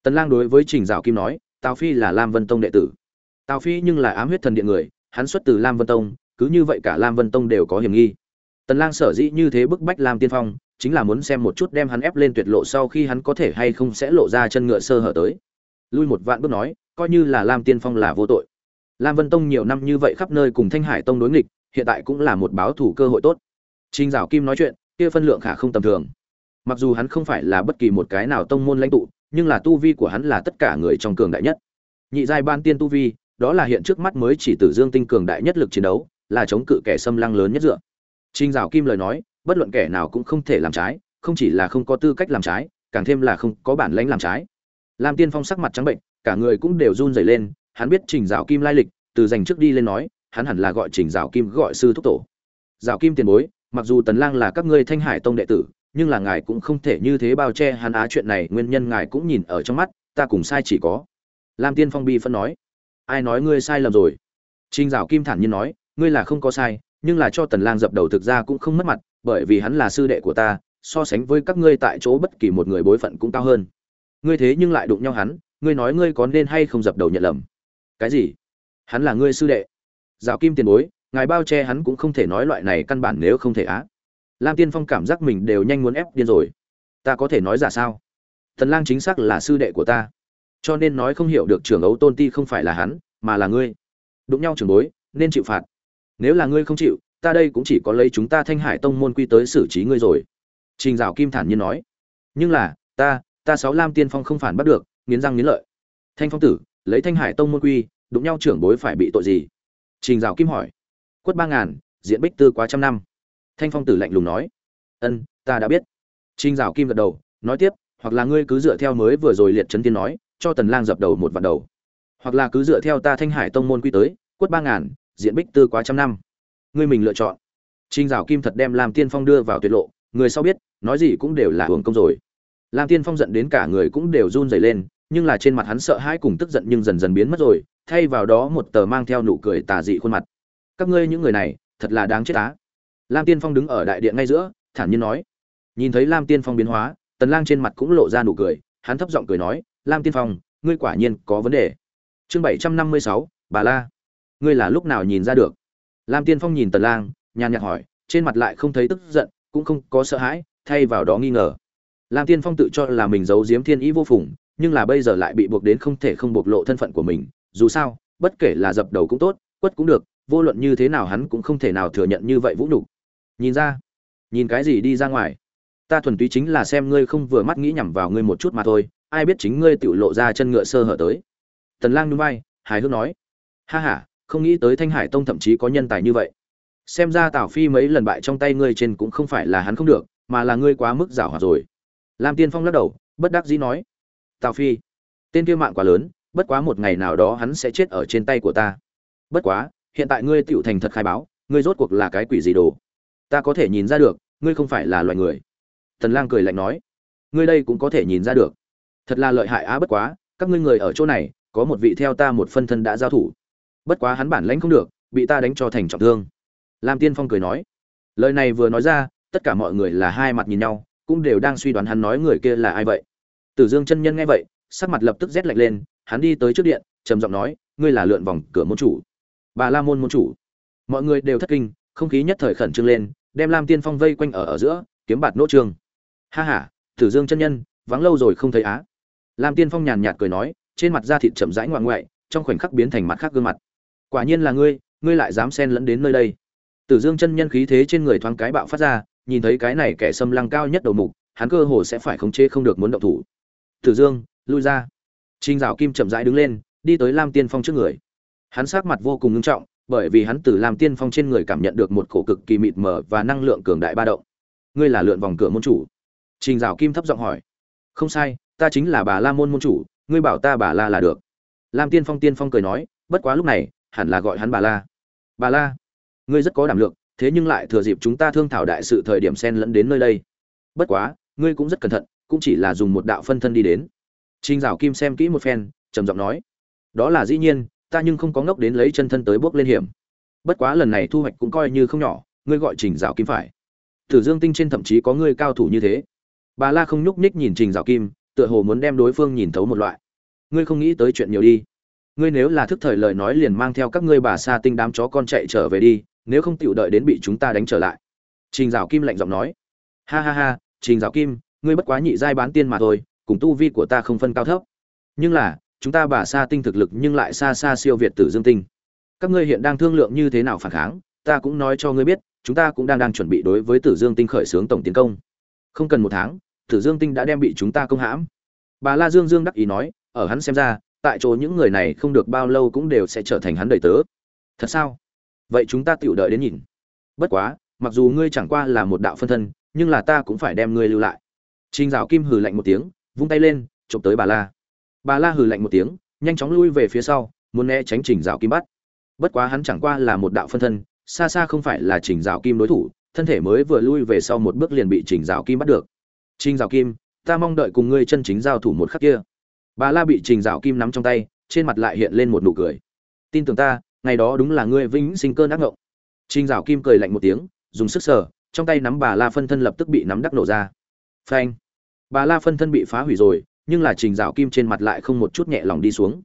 Tần Lang đối với Trình Dạo Kim nói, Tào Phi là Lam Vân Tông đệ tử. Tào Phi nhưng là ám huyết thần điện người, hắn xuất từ Lam Vân Tông, cứ như vậy cả Lam Vân Tông đều có hiểm nghi. Tần Lang sở dĩ như thế bức bách Lam Tiên Phong, chính là muốn xem một chút đem hắn ép lên tuyệt lộ sau khi hắn có thể hay không sẽ lộ ra chân ngựa sơ hở tới. Lui một vạn bước nói, coi như là Lam Tiên Phong là vô tội. Lam Vân Tông nhiều năm như vậy khắp nơi cùng Thanh Hải Tông đối nghịch, hiện tại cũng là một báo thủ cơ hội tốt. Trình Dạo Kim nói chuyện, kia phân lượng khả không tầm thường. Mặc dù hắn không phải là bất kỳ một cái nào tông môn lãnh tụ, nhưng là tu vi của hắn là tất cả người trong cường đại nhất. Nhị giai ban tiên tu vi, đó là hiện trước mắt mới chỉ tử dương tinh cường đại nhất lực chiến đấu, là chống cự kẻ xâm lăng lớn nhất dựa. Trình Dạo Kim lời nói, bất luận kẻ nào cũng không thể làm trái, không chỉ là không có tư cách làm trái, càng thêm là không có bản lĩnh làm trái. Lam Tiên Phong sắc mặt trắng bệnh, cả người cũng đều run rẩy lên, hắn biết Trình Dạo Kim lai lịch, từ dành trước đi lên nói, hắn hẳn là gọi Trình Dạo Kim gọi sư thúc tổ. Dạo Kim tiền bối, mặc dù Tần Lang là các ngươi Thanh Hải Tông đệ tử, nhưng là ngài cũng không thể như thế bao che hắn á chuyện này nguyên nhân ngài cũng nhìn ở trong mắt ta cùng sai chỉ có. Lam tiên phong bi phân nói. Ai nói ngươi sai lầm rồi? Trình dạo kim thản nhiên nói ngươi là không có sai nhưng là cho tần lang dập đầu thực ra cũng không mất mặt bởi vì hắn là sư đệ của ta so sánh với các ngươi tại chỗ bất kỳ một người bối phận cũng cao hơn. Ngươi thế nhưng lại đụng nhau hắn ngươi nói ngươi có nên hay không dập đầu nhận lầm? Cái gì? Hắn là ngươi sư đệ rào kim tiền bối, ngài bao che hắn cũng không thể nói loại này căn bản nếu không thể á. Lam tiên phong cảm giác mình đều nhanh muốn ép điên rồi. Ta có thể nói giả sao? Tần lang chính xác là sư đệ của ta. Cho nên nói không hiểu được trưởng ấu tôn ti không phải là hắn, mà là ngươi. Đụng nhau trưởng bối, nên chịu phạt. Nếu là ngươi không chịu, ta đây cũng chỉ có lấy chúng ta thanh hải tông môn quy tới xử trí ngươi rồi. Trình dạo kim thản nhiên nói. Nhưng là, ta ta sáu lam tiên phong không phản bắt được, nghiến răng nghiến lợi. Thanh phong tử, lấy thanh hải tông môn quy, đụng nhau trưởng bối phải bị tội gì? Trình dạo kim hỏi. Quất ba ngàn diện bích tư quá trăm năm. Thanh phong tử lạnh lùng nói. Ân ta đã biết. Trình dạo kim gật đầu nói tiếp hoặc là ngươi cứ dựa theo mới vừa rồi liệt trấn tiên nói cho tần lang dập đầu một vạn đầu. Hoặc là cứ dựa theo ta thanh hải tông môn quy tới quất ba ngàn diện bích tư quá trăm năm. Ngươi mình lựa chọn. Trình Dạo Kim thật đem Lam Tiên Phong đưa vào tuyệt lộ, người sau biết, nói gì cũng đều là hưởng công rồi. Lam Tiên Phong giận đến cả người cũng đều run rẩy lên, nhưng là trên mặt hắn sợ hãi cùng tức giận nhưng dần dần biến mất rồi, thay vào đó một tờ mang theo nụ cười tà dị khuôn mặt. Các ngươi những người này, thật là đáng chết á. Lam Tiên Phong đứng ở đại điện ngay giữa, thản nhiên nói. Nhìn thấy Lam Tiên Phong biến hóa, Tần Lang trên mặt cũng lộ ra nụ cười, hắn thấp giọng cười nói, "Lam Tiên Phong, ngươi quả nhiên có vấn đề." Chương 756, Bà La. Ngươi là lúc nào nhìn ra được? Lam Tiên Phong nhìn Tần Lang, nhàn nhạt hỏi, trên mặt lại không thấy tức giận, cũng không có sợ hãi, thay vào đó nghi ngờ. Lam Tiên Phong tự cho là mình giấu giếm thiên ý vô phùng, nhưng là bây giờ lại bị buộc đến không thể không bộc lộ thân phận của mình, dù sao, bất kể là dập đầu cũng tốt, quất cũng được, vô luận như thế nào hắn cũng không thể nào thừa nhận như vậy vũ nhục. Nhìn ra, nhìn cái gì đi ra ngoài? Ta thuần túy chính là xem ngươi không vừa mắt nghĩ nhằm vào ngươi một chút mà thôi, ai biết chính ngươi tự lộ ra chân ngựa sơ hở tới. Tần Lang nhún vai, hài hước nói, ha ha, không nghĩ tới Thanh Hải Tông thậm chí có nhân tài như vậy xem ra tào phi mấy lần bại trong tay ngươi trên cũng không phải là hắn không được mà là ngươi quá mức giảo hòa rồi lam tiên phong lắc đầu bất đắc dĩ nói tào phi tên kia mạng quá lớn bất quá một ngày nào đó hắn sẽ chết ở trên tay của ta. Bất quá, hiện tại ngươi tựu thành thật khai báo, ngươi rốt cuộc là cái quỷ gì đồ? Ta có thể nhìn ra được, ngươi không phải là loài người. Tần lang cười lạnh nói, ngươi đây cũng có thể nhìn ra được. Thật là lợi hại á, bất quá, các ngươi người ở chỗ này, có một vị theo ta một phân thân đã giao thủ. Bất quá hắn bản lãnh không được, bị ta đánh cho thành trọng thương. Lam tiên phong cười nói, lời này vừa nói ra, tất cả mọi người là hai mặt nhìn nhau, cũng đều đang suy đoán hắn nói người kia là ai vậy. Tử dương chân nhân nghe vậy, sắc mặt lập tức rét lạnh lên hắn đi tới trước điện trầm giọng nói ngươi là lượn vòng cửa môn chủ. Bà la môn môn chủ. Mọi người đều thất kinh không khí nhất thời khẩn trương lên đem lam tiên phong vây quanh ở ở giữa kiếm bạt nỗ trương ha ha tử dương chân nhân vắng lâu rồi không thấy á. Lam tiên phong nhàn nhạt cười nói trên mặt da thịt chậm rãi ngoạn ngoại trong khoảnh khắc biến thành mặt khác gương mặt. Quả nhiên là ngươi ngươi lại dám xen lẫn đến nơi đây. Tử Dương chân nhân khí thế trên người thoáng cái bạo phát ra, nhìn thấy cái này kẻ xâm lăng cao nhất đầu mục, hắn cơ hồ sẽ phải khống chế không được muốn động thủ. Tử Dương, lui ra. Trình Dạo Kim chậm rãi đứng lên, đi tới Lam Tiên Phong trước người. Hắn sắc mặt vô cùng nghiêm trọng, bởi vì hắn từ Lam Tiên Phong trên người cảm nhận được một cổ cực kỳ mịt mờ và năng lượng cường đại ba động. Ngươi là lượn vòng cửa môn chủ? Trình Dạo Kim thấp giọng hỏi. Không sai, ta chính là bà La môn môn chủ, ngươi bảo ta bà La là được. Lam Tiên Phong Tiên Phong cười nói, bất quá lúc này, hẳn là gọi hắn bà La. Bà La? ngươi rất có đảm lượng thế nhưng lại thừa dịp chúng ta thương thảo đại sự thời điểm xen lẫn đến nơi đây bất quá ngươi cũng rất cẩn thận cũng chỉ là dùng một đạo phân thân đi đến Trình Dạo Kim xem kỹ một phen, trầm giọng nói: "Đó là dĩ nhiên, ta nhưng không có ngốc đến lấy chân thân tới bước lên hiểm. Bất quá lần này thu hoạch cũng coi như không nhỏ, ngươi gọi Trình Dạo Kim phải. Tử Dương Tinh trên thậm chí có ngươi cao thủ như thế." Bà La không nhúc nhích nhìn Trình Dạo Kim, tựa hồ muốn đem đối phương nhìn thấu một loại. "Ngươi không nghĩ tới chuyện nhiều đi. Ngươi nếu là thức thời lời nói liền mang theo các ngươi bà sa tinh đám chó con chạy trở về đi, nếu không tiểu đợi đến bị chúng ta đánh trở lại trình dạo kim lạnh giọng nói ha ha ha trình dạo kim ngươi bất quá nhị giai bán tiên mà thôi cùng tu vi của ta không phân cao thấp. Nhưng là chúng ta bà xa tinh thực lực nhưng lại xa xa siêu việt tử dương tinh. Các ngươi hiện đang thương lượng như thế nào phản kháng ta cũng nói cho ngươi biết chúng ta cũng đang đang chuẩn bị đối với tử dương tinh khởi xướng tổng tiến công. Không cần một tháng tử dương tinh đã đem bị chúng ta công hãm. Bà la dương dương đắc ý nói ở hắn xem ra tại chỗ những người này không được bao lâu cũng đều sẽ trở thành hắn đầy tớ. Thật sao? Vậy chúng ta tự đợi đến nhìn. Bất quá mặc dù ngươi chẳng qua là một đạo phân thân nhưng là ta cũng phải đem ngươi lưu lại. Trình Dạo Kim hừ lạnh một tiếng, vung tay lên, chụp tới bà La. Bà La hừ lạnh một tiếng, nhanh chóng lui về phía sau, muốn né tránh Trình Dạo Kim bắt. Bất quá hắn chẳng qua là một đạo phân thân, xa xa không phải là Trình Dạo Kim đối thủ, thân thể mới vừa lui về sau một bước liền bị Trình Dạo Kim bắt được. Trình Dạo Kim, ta mong đợi cùng ngươi chân chính giao thủ một khắc kia. Bà La bị Trình Dạo Kim nắm trong tay, trên mặt lại hiện lên một nụ cười. Tin tưởng ta, ngày đó đúng là ngươi vĩnh sinh cơn ác ngộng Trình Dạo Kim cười lạnh một tiếng, dùng sức sờ, trong tay nắm bà La phân thân lập tức bị nắm đắc nổ ra. Phanh! Bà La phân thân bị phá hủy rồi, nhưng là Trình Dạo Kim trên mặt lại không một chút nhẹ lòng đi xuống.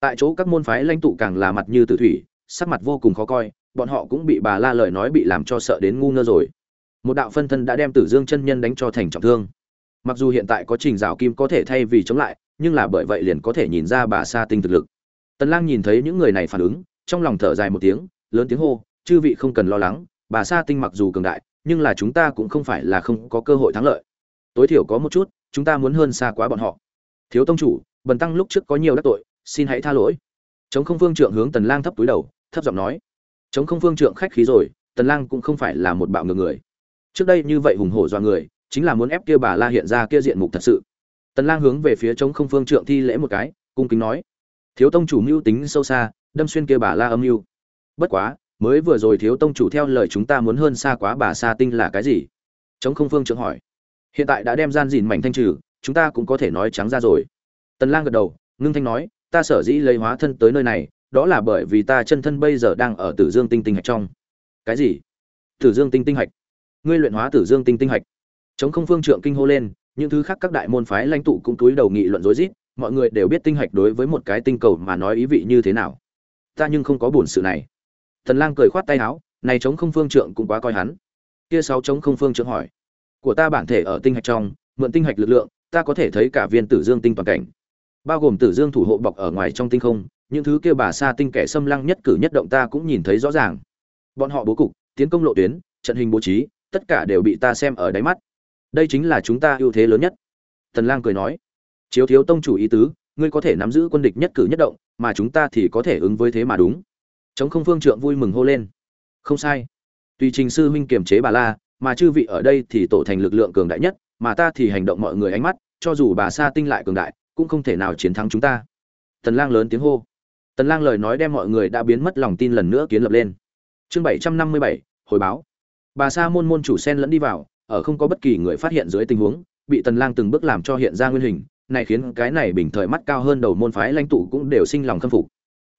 Tại chỗ các môn phái lãnh tụ càng là mặt như tử thủy, sắc mặt vô cùng khó coi, bọn họ cũng bị bà La lời nói bị làm cho sợ đến ngu ngơ rồi. Một đạo phân thân đã đem Tử Dương chân nhân đánh cho thành trọng thương. Mặc dù hiện tại có Trình Dạo Kim có thể thay vì chống lại, nhưng là bởi vậy liền có thể nhìn ra bà Sa Tinh thực lực. Tần Lang nhìn thấy những người này phản ứng, trong lòng thở dài một tiếng, lớn tiếng hô, chư vị không cần lo lắng, bà Sa Tinh mặc dù cường đại, nhưng là chúng ta cũng không phải là không có cơ hội thắng lợi. Tối thiểu có một chút, chúng ta muốn hơn xa quá bọn họ. Thiếu tông chủ, Bần tăng lúc trước có nhiều đắc tội, xin hãy tha lỗi. chống Không Phương Trượng hướng Tần Lang thấp túi đầu, thấp giọng nói. chống Không Phương Trượng khách khí rồi, Tần Lang cũng không phải là một bạo ngược người. Trước đây như vậy hùng hổ doa người, chính là muốn ép kia bà La hiện ra kia diện mục thật sự. Tần Lang hướng về phía chống Không Phương Trượng thi lễ một cái, cung kính nói: thiếu tông chủ mưu tính sâu xa đâm xuyên kia bà la âm mưu bất quá mới vừa rồi thiếu tông chủ theo lời chúng ta muốn hơn xa quá bà sa tinh là cái gì chống không phương trưởng hỏi hiện tại đã đem gian dìn mảnh thanh trừ, chúng ta cũng có thể nói trắng ra rồi. Tần lang gật đầu, ngưng thanh nói, ta sở dĩ lấy hóa thân tới nơi này, đó là bởi vì ta chân thân bây giờ đang ở tử dương tinh tinh hạch trong. Cái gì? Tử dương tinh tinh hạch? Ngươi luyện hóa tử dương tinh tinh hạch? Chống không phương trượng kinh hô lên, những thứ khác các đại môn phái lãnh tụ cũng túi đầu nghị luận rối rít, mọi người đều biết tinh hạch đối với một cái tinh cầu mà nói ý vị như thế nào. Ta nhưng không có buồn sự này. Thần lang cười khoát tay áo, này chống không phương trượng cũng quá coi hắn. Kia sáu chống không phương trượng hỏi của ta bản thể ở tinh hạch trong, mượn tinh hạch lực lượng, ta có thể thấy cả viên tử dương tinh toàn cảnh. Bao gồm tử dương thủ hộ bọc ở ngoài trong tinh không, những thứ kia bà sa tinh kẻ xâm lăng nhất cử nhất động ta cũng nhìn thấy rõ ràng. Bọn họ bố cục, tiến công lộ tuyến, trận hình bố trí, tất cả đều bị ta xem ở đáy mắt. Đây chính là chúng ta ưu thế lớn nhất. Tần lang cười nói. Chiếu thiếu tông chủ ý tứ, ngươi có thể nắm giữ quân địch nhất cử nhất động, mà chúng ta thì có thể ứng với thế mà đúng. Chống không phương trượng vui mừng hô lên. Không sai. Tùy trình sư huynh kiềm chế bà la mà chư vị ở đây thì tổ thành lực lượng cường đại nhất mà ta thì hành động mọi người ánh mắt cho dù bà sa tinh lại cường đại cũng không thể nào chiến thắng chúng ta. Tần lang lớn tiếng hô. Tần lang lời nói đem mọi người đã biến mất lòng tin lần nữa kiến lập lên. Chương 757, hồi báo. Bà sa môn môn chủ sen lẫn đi vào ở không có bất kỳ người phát hiện dưới tình huống bị tần lang từng bước làm cho hiện ra nguyên hình này khiến cái này bình thời mắt cao hơn đầu môn phái lãnh tụ cũng đều sinh lòng khâm phục.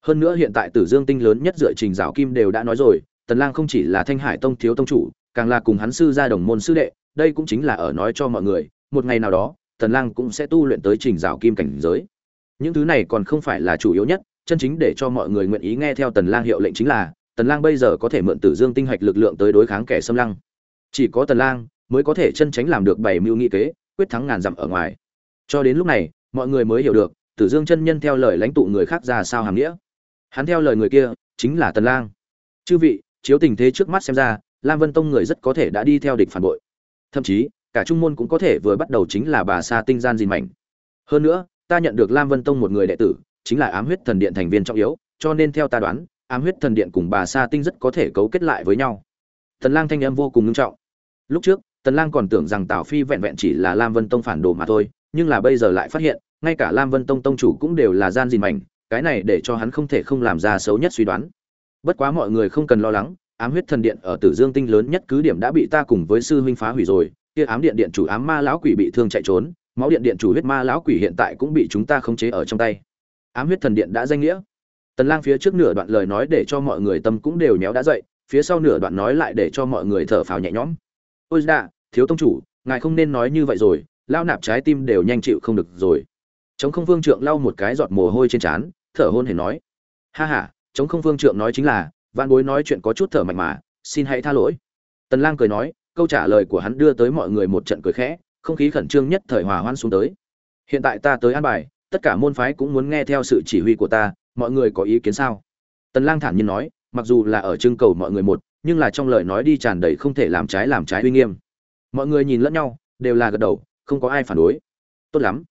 Hơn nữa hiện tại Tử Dương tinh lớn nhất dựa trình giáo kim đều đã nói rồi, Tần Lang không chỉ là Thanh Hải tông thiếu tông chủ, càng là cùng hắn sư gia đồng môn sư đệ, đây cũng chính là ở nói cho mọi người, một ngày nào đó, Tần Lang cũng sẽ tu luyện tới trình rào kim cảnh giới. Những thứ này còn không phải là chủ yếu nhất, chân chính để cho mọi người nguyện ý nghe theo Tần Lang hiệu lệnh chính là, Tần Lang bây giờ có thể mượn Tử Dương tinh hạch lực lượng tới đối kháng kẻ xâm lăng. Chỉ có Tần Lang mới có thể chân chính làm được bảy mưu nghị kế, quyết thắng ngàn dặm ở ngoài. Cho đến lúc này, mọi người mới hiểu được, Tử Dương chân nhân theo lời lãnh tụ người khác ra sao hàm nghĩa. Hắn theo lời người kia, chính là Tần Lang. Chư vị, chiếu tình thế trước mắt xem ra, Lam Vân Tông người rất có thể đã đi theo địch phản bội. Thậm chí, cả trung môn cũng có thể vừa bắt đầu chính là bà Sa Tinh gian dìn mảnh. Hơn nữa, ta nhận được Lam Vân Tông một người đệ tử, chính là Ám Huyết Thần Điện thành viên trọng yếu, cho nên theo ta đoán, Ám Huyết Thần Điện cùng bà Sa Tinh rất có thể cấu kết lại với nhau. Tần Lang thanh âm vô cùng nghiêm trọng. Lúc trước, Tần Lang còn tưởng rằng Tào Phi vẹn vẹn chỉ là Lam Vân Tông phản đồ mà thôi, nhưng là bây giờ lại phát hiện, ngay cả Lam Vân Tông tông chủ cũng đều là gian dìn mảnh, cái này để cho hắn không thể không làm ra xấu nhất suy đoán. Bất quá mọi người không cần lo lắng, ám huyết thần điện ở Tử Dương tinh lớn nhất cứ điểm đã bị ta cùng với sư huynh phá hủy rồi, kia ám điện điện chủ ám ma lão quỷ bị thương chạy trốn, máu điện điện chủ huyết ma lão quỷ hiện tại cũng bị chúng ta khống chế ở trong tay. Ám huyết thần điện đã danh nghĩa. Tần Lang phía trước nửa đoạn lời nói để cho mọi người tâm cũng đều méo đã dậy, phía sau nửa đoạn nói lại để cho mọi người thở phào nhẹ nhõm. Ôi da, thiếu tông chủ, ngài không nên nói như vậy rồi, lao nạp trái tim đều nhanh chịu không được rồi chống không vương trượng lau một cái giọt mồ hôi trên trán thở hôn hề nói ha ha chống không vương trượng nói chính là Vạn bối nói chuyện có chút thở mạnh mà, xin hãy tha lỗi. Tần lang cười nói, câu trả lời của hắn đưa tới mọi người một trận cười khẽ, không khí khẩn trương nhất thời hòa hoan xuống tới. Hiện tại ta tới an bài, tất cả môn phái cũng muốn nghe theo sự chỉ huy của ta, mọi người có ý kiến sao? Tần lang thản nhiên nói, mặc dù là ở trưng cầu mọi người một, nhưng là trong lời nói đi tràn đầy không thể làm trái làm trái uy nghiêm. Mọi người nhìn lẫn nhau, đều là gật đầu, không có ai phản đối. Tốt lắm.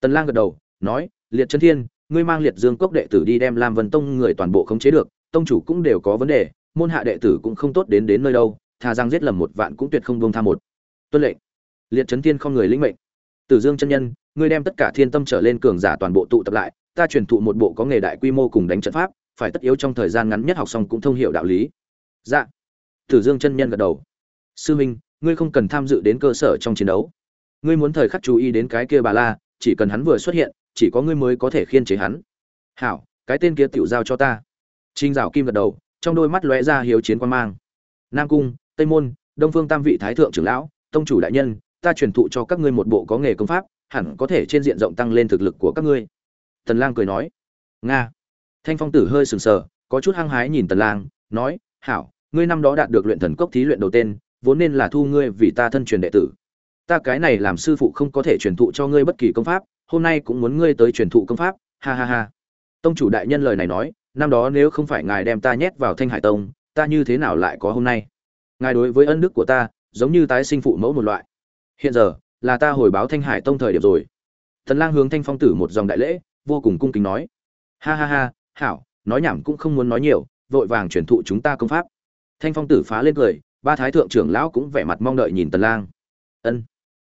Tần lang gật đầu, nói, liệt chân thiên, ngươi mang liệt dương cốc đệ tử đi đem lam vân tông người toàn bộ khống chế được tông chủ cũng đều có vấn đề, môn hạ đệ tử cũng không tốt đến đến nơi đâu, thà rằng giết lầm một vạn cũng tuyệt không buông tha một. Tuân lệnh. Liệt chấn thiên không người lĩnh mệnh. Tử dương chân nhân, ngươi đem tất cả thiên tâm trở lên cường giả toàn bộ tụ tập lại, ta truyền thụ một bộ có nghề đại quy mô cùng đánh trận pháp, phải tất yếu trong thời gian ngắn nhất học xong cũng thông hiểu đạo lý. Dạ. Tử dương chân nhân gật đầu. Sư minh, ngươi không cần tham dự đến cơ sở trong chiến đấu. Ngươi muốn thời khắc chú ý đến cái kia bà la, chỉ cần hắn vừa xuất hiện, chỉ có ngươi mới có thể khiên chế hắn. Hảo, cái tên kia tiểu giao cho ta trinh dạo kim gật đầu, trong đôi mắt lóe ra hiếu chiến quan mang. Nam cung, tây môn, đông phương tam vị thái thượng trưởng lão, tông chủ đại nhân, ta truyền thụ cho các ngươi một bộ có nghề công pháp, hẳn có thể trên diện rộng tăng lên thực lực của các ngươi. Tần lang cười nói. Nga. Thanh phong tử hơi sừng sờ, có chút hăng hái nhìn tần lang, nói, hảo, ngươi năm đó đạt được luyện thần cốc thí luyện đầu tên, vốn nên là thu ngươi vì ta thân truyền đệ tử. Ta cái này làm sư phụ không có thể truyền thụ cho ngươi bất kỳ công pháp, hôm nay cũng muốn ngươi tới truyền thụ công pháp. Ha ha ha. Tông chủ đại nhân lời này nói năm đó nếu không phải ngài đem ta nhét vào thanh hải tông, ta như thế nào lại có hôm nay? Ngài đối với ân đức của ta, giống như tái sinh phụ mẫu một loại. Hiện giờ, là ta hồi báo thanh hải tông thời điểm rồi. Thần lang hướng thanh phong tử một dòng đại lễ, vô cùng cung kính nói. Ha ha ha, hảo, nói nhảm cũng không muốn nói nhiều, vội vàng truyền thụ chúng ta công pháp. Thanh phong tử phá lên cười, ba thái thượng trưởng lão cũng vẻ mặt mong đợi nhìn tần lang. Ân.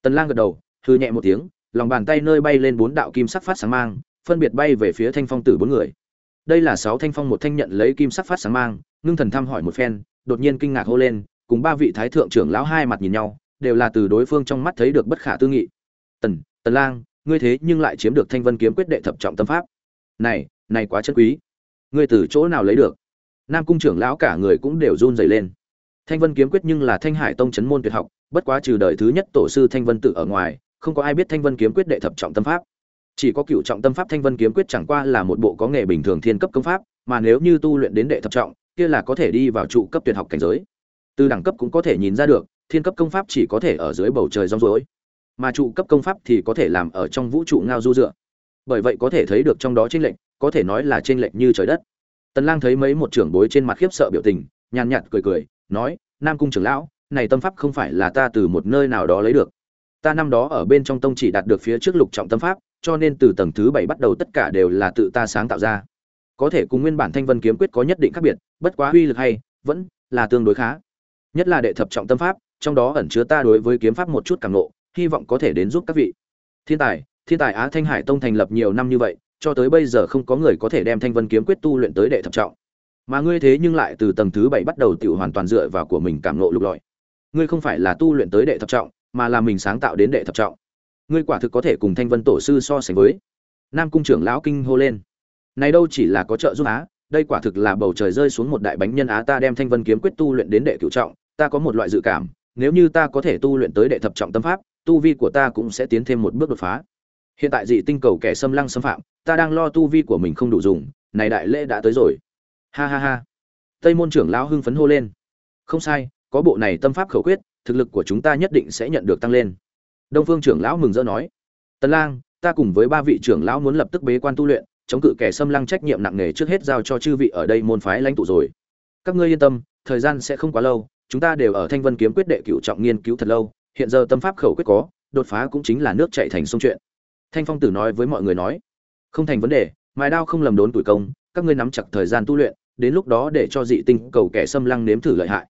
Tần lang gật đầu hư nhẹ một tiếng, lòng bàn tay nơi bay lên bốn đạo kim sắc phát sáng mang, phân biệt bay về phía thanh phong tử bốn người đây là sáu thanh phong một thanh nhận lấy kim sắc phát sáng mang, ngưng thần thăm hỏi một phen, đột nhiên kinh ngạc hô lên, cùng ba vị thái thượng trưởng lão hai mặt nhìn nhau, đều là từ đối phương trong mắt thấy được bất khả tư nghị. Tần tần lang, ngươi thế nhưng lại chiếm được thanh vân kiếm quyết đệ thập trọng tâm pháp. Này này quá chân quý. Ngươi từ chỗ nào lấy được? Nam cung trưởng lão cả người cũng đều run rẩy lên. Thanh vân kiếm quyết nhưng là thanh hải tông chấn môn tuyệt học, bất quá trừ đời thứ nhất tổ sư thanh vân tự ở ngoài, không có ai biết thanh vân kiếm quyết đệ thập trọng tâm pháp chỉ có cựu trọng tâm pháp thanh vân kiếm quyết chẳng qua là một bộ có nghề bình thường thiên cấp công pháp, mà nếu như tu luyện đến đệ thập trọng, kia là có thể đi vào trụ cấp tuyệt học cảnh giới. Từ đẳng cấp cũng có thể nhìn ra được, thiên cấp công pháp chỉ có thể ở dưới bầu trời rong rối mà trụ cấp công pháp thì có thể làm ở trong vũ trụ ngao du dựa. Bởi vậy có thể thấy được trong đó trên lệnh có thể nói là trên lệnh như trời đất. Tần lang thấy mấy một trưởng bối trên mặt khiếp sợ biểu tình, nhàn nhạt cười cười, nói, nam cung trưởng lão, này tâm pháp không phải là ta từ một nơi nào đó lấy được. Ta năm đó ở bên trong tông chỉ đạt được phía trước lục trọng tâm pháp cho nên từ tầng thứ bảy bắt đầu tất cả đều là tự ta sáng tạo ra. Có thể cùng nguyên bản thanh vân kiếm quyết có nhất định khác biệt, bất quá uy lực hay, vẫn là tương đối khá. Nhất là đệ thập trọng tâm pháp, trong đó ẩn chứa ta đối với kiếm pháp một chút cảm nộ hy vọng có thể đến giúp các vị. Thiên tài thiên tài á thanh hải tông thành lập nhiều năm như vậy, cho tới bây giờ không có người có thể đem thanh vân kiếm quyết tu luyện tới đệ thập trọng. Mà ngươi thế nhưng lại từ tầng thứ bảy bắt đầu tự hoàn toàn dựa vào của mình cảm nộ lục lọi. Ngươi không phải là tu luyện tới đệ thập trọng, mà là mình sáng tạo đến đệ thập trọng ngươi quả thực có thể cùng thanh vân tổ sư so sánh với. Nam cung trưởng lão kinh hô lên. Này đâu chỉ là có trợ giúp á, đây quả thực là bầu trời rơi xuống một đại bánh nhân á, ta đem thanh vân kiếm quyết tu luyện đến đệ cửu trọng, ta có một loại dự cảm, nếu như ta có thể tu luyện tới đệ thập trọng tâm pháp, tu vi của ta cũng sẽ tiến thêm một bước đột phá. Hiện tại dị tinh cầu kẻ xâm lăng xâm phạm, ta đang lo tu vi của mình không đủ dùng, này đại lễ đã tới rồi. Ha ha ha. Tây môn trưởng lão hưng phấn hô lên. Không sai, có bộ này tâm pháp khẩu quyết, thực lực của chúng ta nhất định sẽ nhận được tăng lên đông phương trưởng lão mừng rỡ nói, tần lang, ta cùng với ba vị trưởng lão muốn lập tức bế quan tu luyện, chống cự kẻ xâm lăng trách nhiệm nặng nề trước hết giao cho chư vị ở đây môn phái lãnh tụ rồi. Các ngươi yên tâm, thời gian sẽ không quá lâu, chúng ta đều ở thanh vân kiếm quyết đệ cửu trọng nghiên cứu thật lâu, hiện giờ tâm pháp khẩu quyết có, đột phá cũng chính là nước chảy thành sông chuyện. Thanh phong tử nói với mọi người nói, không thành vấn đề mài đao không lầm đốn tuổi công, các ngươi nắm chặt thời gian tu luyện, đến lúc đó để cho dị tinh cầu kẻ xâm lăng nếm thử lợi hại.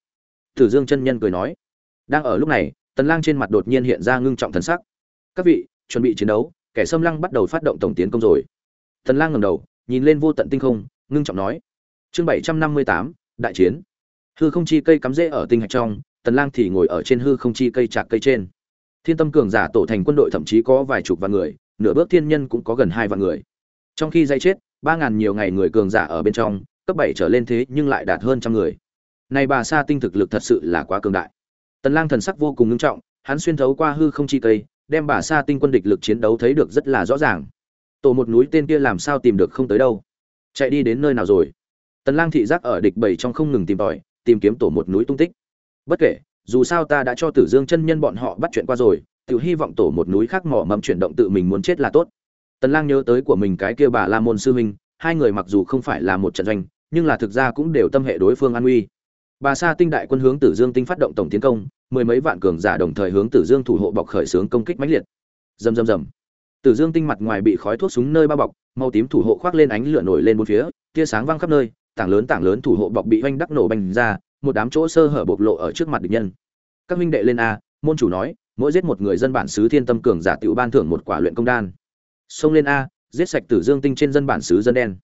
Tử dương chân nhân cười nói, đang ở lúc này tần lang trên mặt đột nhiên hiện ra ngưng trọng thần sắc. Các vị chuẩn bị chiến đấu kẻ xâm lăng bắt đầu phát động tổng tiến công rồi. Tần lang ngẩng đầu nhìn lên vô tận tinh không ngưng trọng nói chương 758, đại chiến. Hư không chi cây cắm rễ ở tinh hạch trong tần lang thì ngồi ở trên hư không chi cây chạc cây trên. Thiên tâm cường giả tổ thành quân đội thậm chí có vài chục vạn người nửa bước thiên nhân cũng có gần hai vạn người. Trong khi dây chết ba ngàn nhiều ngày người cường giả ở bên trong cấp bảy trở lên thế nhưng lại đạt hơn trăm người. Này bà sa tinh thực lực thật sự là quá cường đại tần lang thần sắc vô cùng nghiêm trọng, hắn xuyên thấu qua hư không chi cây, đem bà sa tinh quân địch lực chiến đấu thấy được rất là rõ ràng. Tổ một núi tên kia làm sao tìm được không tới đâu? Chạy đi đến nơi nào rồi? Tần lang thị giác ở địch bảy trong không ngừng tìm tòi, tìm kiếm tổ một núi tung tích. Bất kể, dù sao ta đã cho tử dương chân nhân bọn họ bắt chuyện qua rồi, Tiểu hy vọng tổ một núi khác mỏ mầm chuyển động tự mình muốn chết là tốt. Tần lang nhớ tới của mình cái kia bà la môn sư huynh, hai người mặc dù không phải là một trận doanh, nhưng là thực ra cũng đều tâm hệ đối phương an uy bà sa tinh đại quân hướng tử dương tinh phát động tổng tiến công, mười mấy vạn cường giả đồng thời hướng tử dương thủ hộ bọc khởi xướng công kích mãnh liệt. Rầm rầm rầm. Tử dương tinh mặt ngoài bị khói thuốc súng nơi bao bọc, màu tím thủ hộ khoác lên ánh lửa nổi lên bốn phía, tia sáng vang khắp nơi, tảng lớn tảng lớn thủ hộ bọc bị oanh đắc nổ bành ra, một đám chỗ sơ hở bộc lộ ở trước mặt địch nhân. Các huynh đệ lên a, môn chủ nói, mỗi giết một người dân bản xứ thiên tâm cường giả tiểu ban thưởng một quả luyện công đan. Xông lên a, giết sạch tử dương tinh trên dân bản xứ dân đen.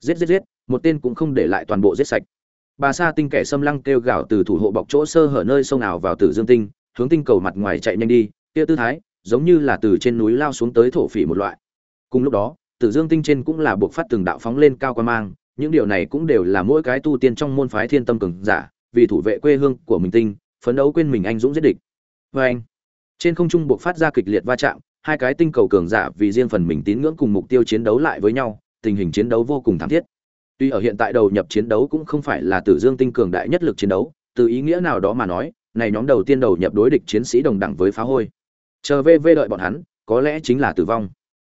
Giết giết giết, một tên cũng không để lại toàn bộ giết sạch bà sa tinh kẻ xâm lăng kêu gào từ thủ hộ bọc chỗ sơ hở nơi sông nào vào tử dương tinh, hướng tinh cầu mặt ngoài chạy nhanh đi, kia tư thái, giống như là từ trên núi lao xuống tới thổ phỉ một loại. Cùng lúc đó tử dương tinh trên cũng là buộc phát từng đạo phóng lên cao quan mang, những điều này cũng đều là mỗi cái tu tiên trong môn phái thiên tâm cường giả, vì thủ vệ quê hương của mình tinh, phấn đấu quên mình anh dũng giết địch. Vê anh, trên không trung buộc phát ra kịch liệt va chạm, hai cái tinh cầu cường giả vì riêng phần mình tín ngưỡng cùng mục tiêu chiến đấu lại với nhau, tình hình chiến đấu vô cùng thảm thiết tuy ở hiện tại đầu nhập chiến đấu cũng không phải là tử dương tinh cường đại nhất lực chiến đấu, từ ý nghĩa nào đó mà nói, này nhóm đầu tiên đầu nhập đối địch chiến sĩ đồng đẳng với phá hôi. Chờ vv đợi bọn hắn, có lẽ chính là tử vong.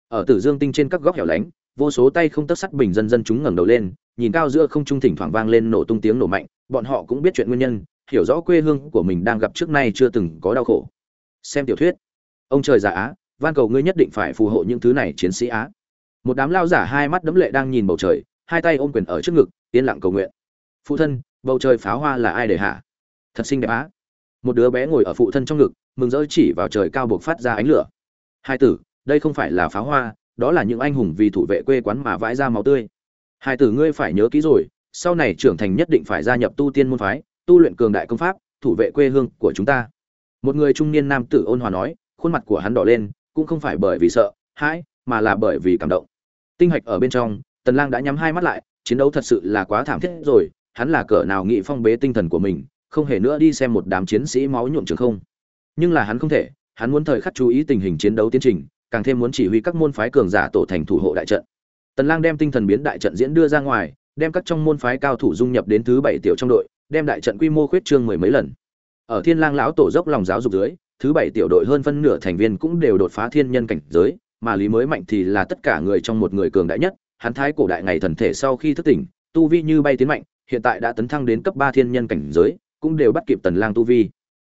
Ở tử dương tinh trên các góc hẻo lánh, vô số tay không tấc sắt bình dân dân chúng ngẩng đầu lên, nhìn cao giữa không trung thỉnh thoảng vang lên nổ tung tiếng nổ mạnh, bọn họ cũng biết chuyện nguyên nhân, hiểu rõ quê hương của mình đang gặp trước nay chưa từng có đau khổ. Xem tiểu thuyết. Ông trời giả á, van cầu ngươi nhất định phải phù hộ những thứ này chiến sĩ á. Một đám lao giả hai mắt đấm lệ đang nhìn bầu trời hai tay ôm quyền ở trước ngực, yên lặng cầu nguyện. Phụ thân, bầu trời pháo hoa là ai để hạ? Thật xinh đẹp á. Một đứa bé ngồi ở phụ thân trong ngực, mừng rỡ chỉ vào trời cao buộc phát ra ánh lửa. Hai tử, đây không phải là pháo hoa, đó là những anh hùng vì thủ vệ quê quán mà vãi ra máu tươi. Hai tử ngươi phải nhớ kỹ rồi, sau này trưởng thành nhất định phải gia nhập tu tiên môn phái, tu luyện cường đại công pháp, thủ vệ quê hương của chúng ta. Một người trung niên nam tử ôn hòa nói, khuôn mặt của hắn đỏ lên, cũng không phải bởi vì sợ hãi, mà là bởi vì cảm động. Tinh hạch ở bên trong tần lang đã nhắm hai mắt lại, chiến đấu thật sự là quá thảm thiết rồi, hắn là cỡ nào nghị phong bế tinh thần của mình, không hề nữa đi xem một đám chiến sĩ máu nhuộm trường không. Nhưng là hắn không thể, hắn muốn thời khắc chú ý tình hình chiến đấu tiến trình, càng thêm muốn chỉ huy các môn phái cường giả tổ thành thủ hộ đại trận. Tần lang đem tinh thần biến đại trận diễn đưa ra ngoài, đem các trong môn phái cao thủ dung nhập đến thứ bảy tiểu trong đội, đem đại trận quy mô khuyết trương mười mấy lần. Ở thiên lang lão tổ dốc lòng giáo dục dưới, thứ bảy tiểu đội hơn phân nửa thành viên cũng đều đột phá thiên nhân cảnh giới, mà lý mới mạnh thì là tất cả người trong một người cường đại nhất hắn thái cổ đại ngày thần thể sau khi thức tỉnh, tu vi như bay tiến mạnh, hiện tại đã tấn thăng đến cấp ba thiên nhân cảnh giới, cũng đều bắt kịp tần lang tu vi.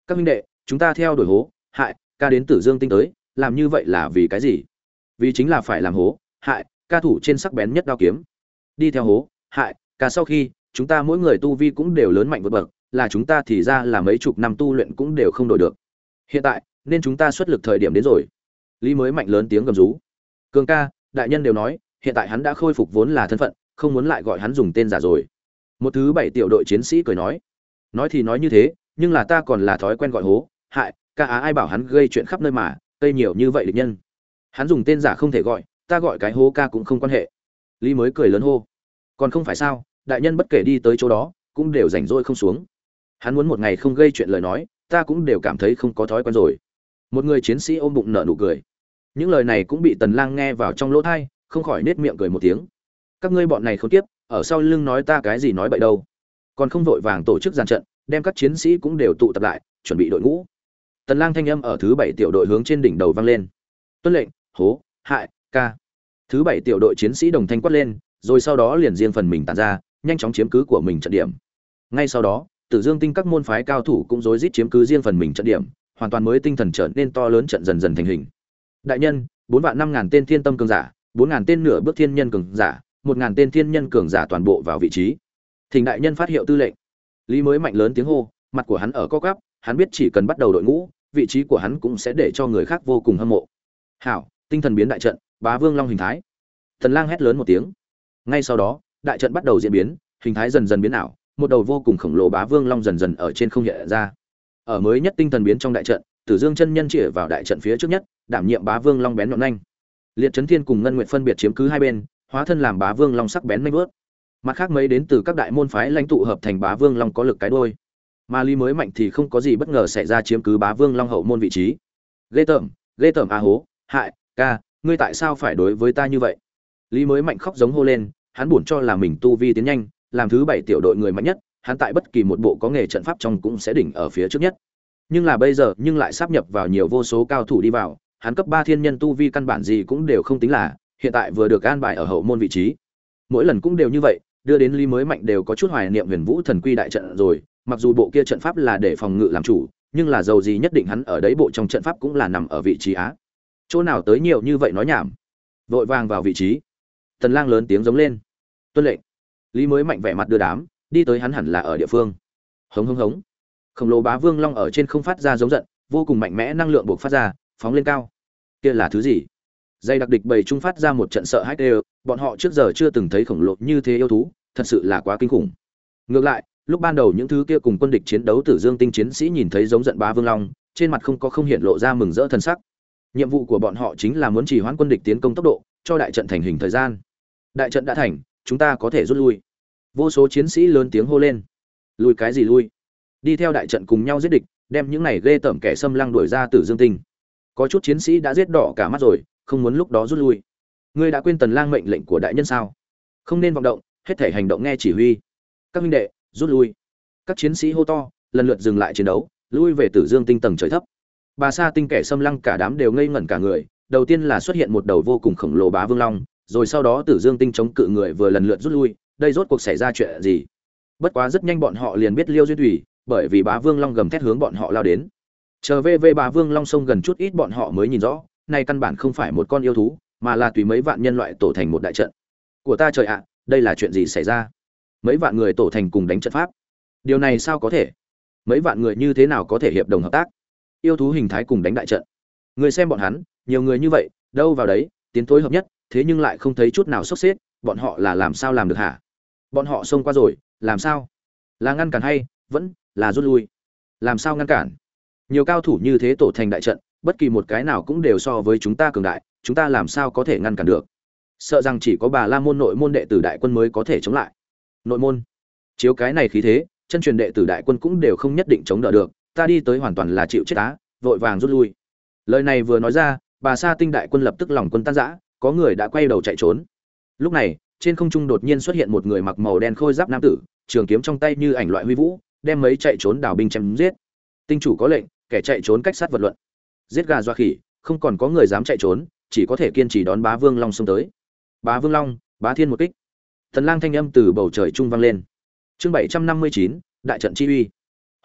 Các minh đệ, chúng ta theo đuổi hố, hại, ca đến tử dương tinh tới, làm như vậy là vì cái gì? Vì chính là phải làm hố, hại, ca thủ trên sắc bén nhất đao kiếm. Đi theo hố, hại, ca sau khi, chúng ta mỗi người tu vi cũng đều lớn mạnh vượt bậc, là chúng ta thì ra là mấy chục năm tu luyện cũng đều không đổi được. Hiện tại, nên chúng ta xuất lực thời điểm đến rồi. Lý mới mạnh lớn tiếng gầm rú. Cường ca, đại nhân đều nói hiện tại hắn đã khôi phục vốn là thân phận, không muốn lại gọi hắn dùng tên giả rồi. Một thứ bảy tiểu đội chiến sĩ cười nói nói thì nói như thế, nhưng là ta còn là thói quen gọi hố, hại, ca á, ai bảo hắn gây chuyện khắp nơi mà cây nhiều như vậy địch nhân. Hắn dùng tên giả không thể gọi, ta gọi cái hố ca cũng không quan hệ. Lý mới cười lớn hô, còn không phải sao, đại nhân bất kể đi tới chỗ đó, cũng đều rảnh rỗi không xuống. Hắn muốn một ngày không gây chuyện lời nói, ta cũng đều cảm thấy không có thói quen rồi. Một người chiến sĩ ôm bụng nở nụ cười, những lời này cũng bị tần lang nghe vào trong lỗ thai không khỏi nết miệng cười một tiếng. Các ngươi bọn này không tiếp ở sau lưng nói ta cái gì nói bậy đâu. Còn không vội vàng tổ chức gian trận, đem các chiến sĩ cũng đều tụ tập lại, chuẩn bị đội ngũ. Tần lang thanh âm ở thứ bảy tiểu đội hướng trên đỉnh đầu vang lên. Tuân lệnh, hố, hại, ca. Thứ bảy tiểu đội chiến sĩ đồng thanh quát lên, rồi sau đó liền riêng phần mình tản ra, nhanh chóng chiếm cứ của mình trận điểm. Ngay sau đó, tử dương tinh các môn phái cao thủ cũng rối rít chiếm cứ riêng phần mình trận điểm, hoàn toàn mới tinh thần trở nên to lớn trận dần dần thành hình. Đại nhân, bốn vạn năm ngàn tên thiên tâm cường giả bốn ngàn tên nửa bước thiên nhân cường giả, một ngàn tên thiên nhân cường giả toàn bộ vào vị trí. Thỉnh đại nhân phát hiệu tư lệnh. Lý mới mạnh lớn tiếng hô, mặt của hắn ở co gắp hắn biết chỉ cần bắt đầu đội ngũ, vị trí của hắn cũng sẽ để cho người khác vô cùng hâm mộ. Hảo, tinh thần biến đại trận, bá vương long hình thái. Thần lang hét lớn một tiếng. Ngay sau đó, đại trận bắt đầu diễn biến, hình thái dần dần biến ảo, một đầu vô cùng khổng lồ bá vương long dần dần ở trên không hiện ra. Ở mới nhất tinh thần biến trong đại trận, tử dương chân nhân chĩa vào đại trận phía trước nhất, đảm nhiệm bá vương long bén nhọn nhanh liệt trấn thiên cùng ngân nguyện phân biệt chiếm cứ hai bên, hóa thân làm bá vương long sắc bén nhanh vớt mặt khác mấy đến từ các đại môn phái lãnh tụ hợp thành bá vương long có lực cái đôi. Mà lý mới mạnh thì không có gì bất ngờ xảy ra chiếm cứ bá vương long hậu môn vị trí. Ghê tởm ghê tởm a hố, hại, ca, ngươi tại sao phải đối với ta như vậy? Lý mới mạnh khóc giống hô lên, hắn buồn cho là mình tu vi tiến nhanh, làm thứ bảy tiểu đội người mạnh nhất, hắn tại bất kỳ một bộ có nghề trận pháp trong cũng sẽ đỉnh ở phía trước nhất. Nhưng là bây giờ, nhưng lại sắp nhập vào nhiều vô số cao thủ đi vào hắn cấp ba thiên nhân tu vi căn bản gì cũng đều không tính là, hiện tại vừa được an bài ở hậu môn vị trí. Mỗi lần cũng đều như vậy, đưa đến lý mới mạnh đều có chút hoài niệm huyền vũ thần quy đại trận rồi, mặc dù bộ kia trận pháp là để phòng ngự làm chủ, nhưng là dầu gì nhất định hắn ở đấy bộ trong trận pháp cũng là nằm ở vị trí á. Chỗ nào tới nhiều như vậy nói nhảm. Vội vàng vào vị trí. Tần lang lớn tiếng giống lên. Tuân lệnh. Lý mới mạnh vẻ mặt đưa đám, đi tới hắn hẳn là ở địa phương. Hống hống hống. Khổng lồ bá vương long ở trên không phát ra giống giận, vô cùng mạnh mẽ năng lượng buộc phát ra, phóng lên cao kia là thứ gì? Dây đặc địch bầy trung phát ra một trận sợ hãi đều bọn họ trước giờ chưa từng thấy khổng lồ như thế yêu thú, thật sự là quá kinh khủng. Ngược lại, lúc ban đầu những thứ kia cùng quân địch chiến đấu tử dương tinh chiến sĩ nhìn thấy giống giận bá vương long, trên mặt không có không hiện lộ ra mừng rỡ thân sắc. Nhiệm vụ của bọn họ chính là muốn chỉ hoãn quân địch tiến công tốc độ, cho đại trận thành hình thời gian. Đại trận đã thành, chúng ta có thể rút lui. Vô số chiến sĩ lớn tiếng hô lên. Lùi cái gì lui? Đi theo đại trận cùng nhau giết địch, đem những này ghê tởm kẻ xâm lăng đuổi ra tử dương tinh có chút chiến sĩ đã giết đỏ cả mắt rồi, không muốn lúc đó rút lui. Ngươi đã quên tần lang mệnh lệnh của đại nhân sao? Không nên vọng động, hết thể hành động nghe chỉ huy. Các huynh đệ, rút lui. Các chiến sĩ hô to, lần lượt dừng lại chiến đấu, lui về tử dương tinh tầng trời thấp. Bà sa tinh kẻ xâm lăng cả đám đều ngây ngẩn cả người, đầu tiên là xuất hiện một đầu vô cùng khổng lồ bá vương long, rồi sau đó tử dương tinh chống cự người vừa lần lượt rút lui, đây rốt cuộc xảy ra chuyện gì? Bất quá rất nhanh bọn họ liền biết liêu duyên thủy, bởi vì bá vương long gầm thét hướng bọn họ lao đến chờ về về bà vương long sông gần chút ít bọn họ mới nhìn rõ này căn bản không phải một con yêu thú, mà là tùy mấy vạn nhân loại tổ thành một đại trận. Của ta trời ạ, đây là chuyện gì xảy ra? Mấy vạn người tổ thành cùng đánh trận pháp. Điều này sao có thể? Mấy vạn người như thế nào có thể hiệp đồng hợp tác? Yêu thú hình thái cùng đánh đại trận. Người xem bọn hắn, nhiều người như vậy, đâu vào đấy, tiến tối hợp nhất, thế nhưng lại không thấy chút nào sốc xếp, bọn họ là làm sao làm được hả? Bọn họ xông qua rồi, làm sao? Là ngăn cản hay vẫn là rút lui? Làm sao ngăn cản? Nhiều cao thủ như thế tổ thành đại trận, bất kỳ một cái nào cũng đều so với chúng ta cường đại, chúng ta làm sao có thể ngăn cản được? Sợ rằng chỉ có bà la môn nội môn đệ tử đại quân mới có thể chống lại. Nội môn. Chiếu cái này khí thế, chân truyền đệ tử đại quân cũng đều không nhất định chống đỡ được, ta đi tới hoàn toàn là chịu chết á, vội vàng rút lui. Lời này vừa nói ra, bà sa tinh đại quân lập tức lòng quân tan rã, có người đã quay đầu chạy trốn. Lúc này, trên không trung đột nhiên xuất hiện một người mặc màu đen khôi giáp nam tử, trường kiếm trong tay như ảnh loại huy vũ, đem mấy chạy trốn đảo binh chém giết. Tinh chủ có lệnh kẻ chạy trốn cách sát vật luận. Giết gà doa khỉ, không còn có người dám chạy trốn, chỉ có thể kiên trì đón bá vương long xông tới. Bá vương long, bá thiên một kích. Thần lang thanh âm từ bầu trời trung vang lên. Chương bảy trăm năm mươi chín, đại trận chi uy.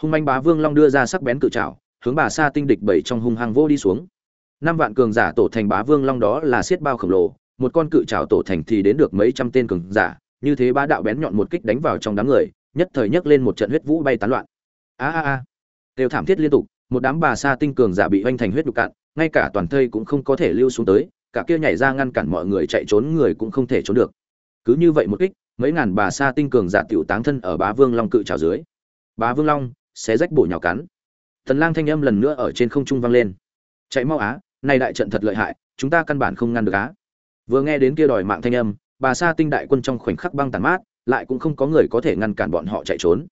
Hung manh bá vương long đưa ra sắc bén cự trào hướng bà sa tinh địch bảy trong hung hăng vô đi xuống. Năm vạn cường giả tổ thành bá vương long đó là xiết bao khổng lồ, một con cự trào tổ thành thì đến được mấy trăm tên cường giả, như thế bá đạo bén nhọn một kích đánh vào trong đám người, nhất thời nhấc lên một trận huyết vũ bay tán loạn. A a a. Đều thảm thiết liên tục một đám bà sa tinh cường giả bị hoành thành huyết đục cạn, ngay cả toàn thây cũng không có thể lưu xuống tới, cả kia nhảy ra ngăn cản mọi người chạy trốn người cũng không thể trốn được. Cứ như vậy một kích, mấy ngàn bà sa tinh cường giả tiểu táng thân ở bá vương long cự trào dưới. Bá vương long, xé rách bổ nhào cắn. Thần lang thanh âm lần nữa ở trên không trung vang lên. Chạy mau á, này đại trận thật lợi hại, chúng ta căn bản không ngăn được á. Vừa nghe đến kia đòi mạng thanh âm, bà sa tinh đại quân trong khoảnh khắc băng tàn mát, lại cũng không có người có thể ngăn cản bọn họ chạy trốn.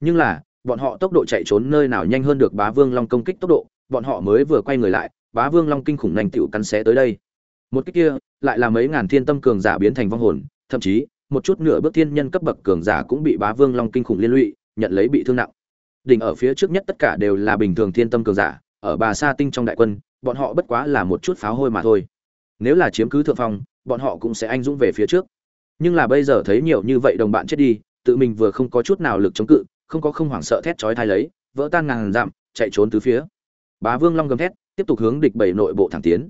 Nhưng là bọn họ tốc độ chạy trốn nơi nào nhanh hơn được bá vương long công kích tốc độ, bọn họ mới vừa quay người lại, bá vương long kinh khủng nhanh tựu cắn xé tới đây. Một cách kia, lại là mấy ngàn thiên tâm cường giả biến thành vong hồn, thậm chí, một chút nửa bước thiên nhân cấp bậc cường giả cũng bị bá vương long kinh khủng liên lụy, nhận lấy bị thương nặng. Đỉnh ở phía trước nhất tất cả đều là bình thường thiên tâm cường giả, ở bà sa tinh trong đại quân, bọn họ bất quá là một chút pháo hôi mà thôi. Nếu là chiếm cứ thượng phong, bọn họ cũng sẽ anh dũng về phía trước. Nhưng là bây giờ thấy nhiều như vậy đồng bạn chết đi, tự mình vừa không có chút nào lực chống cự không có không hoảng sợ thét chói thai lấy, vỡ tan ngàn dặm, chạy trốn từ phía. Bá vương long gầm thét, tiếp tục hướng địch bảy nội bộ thẳng tiến.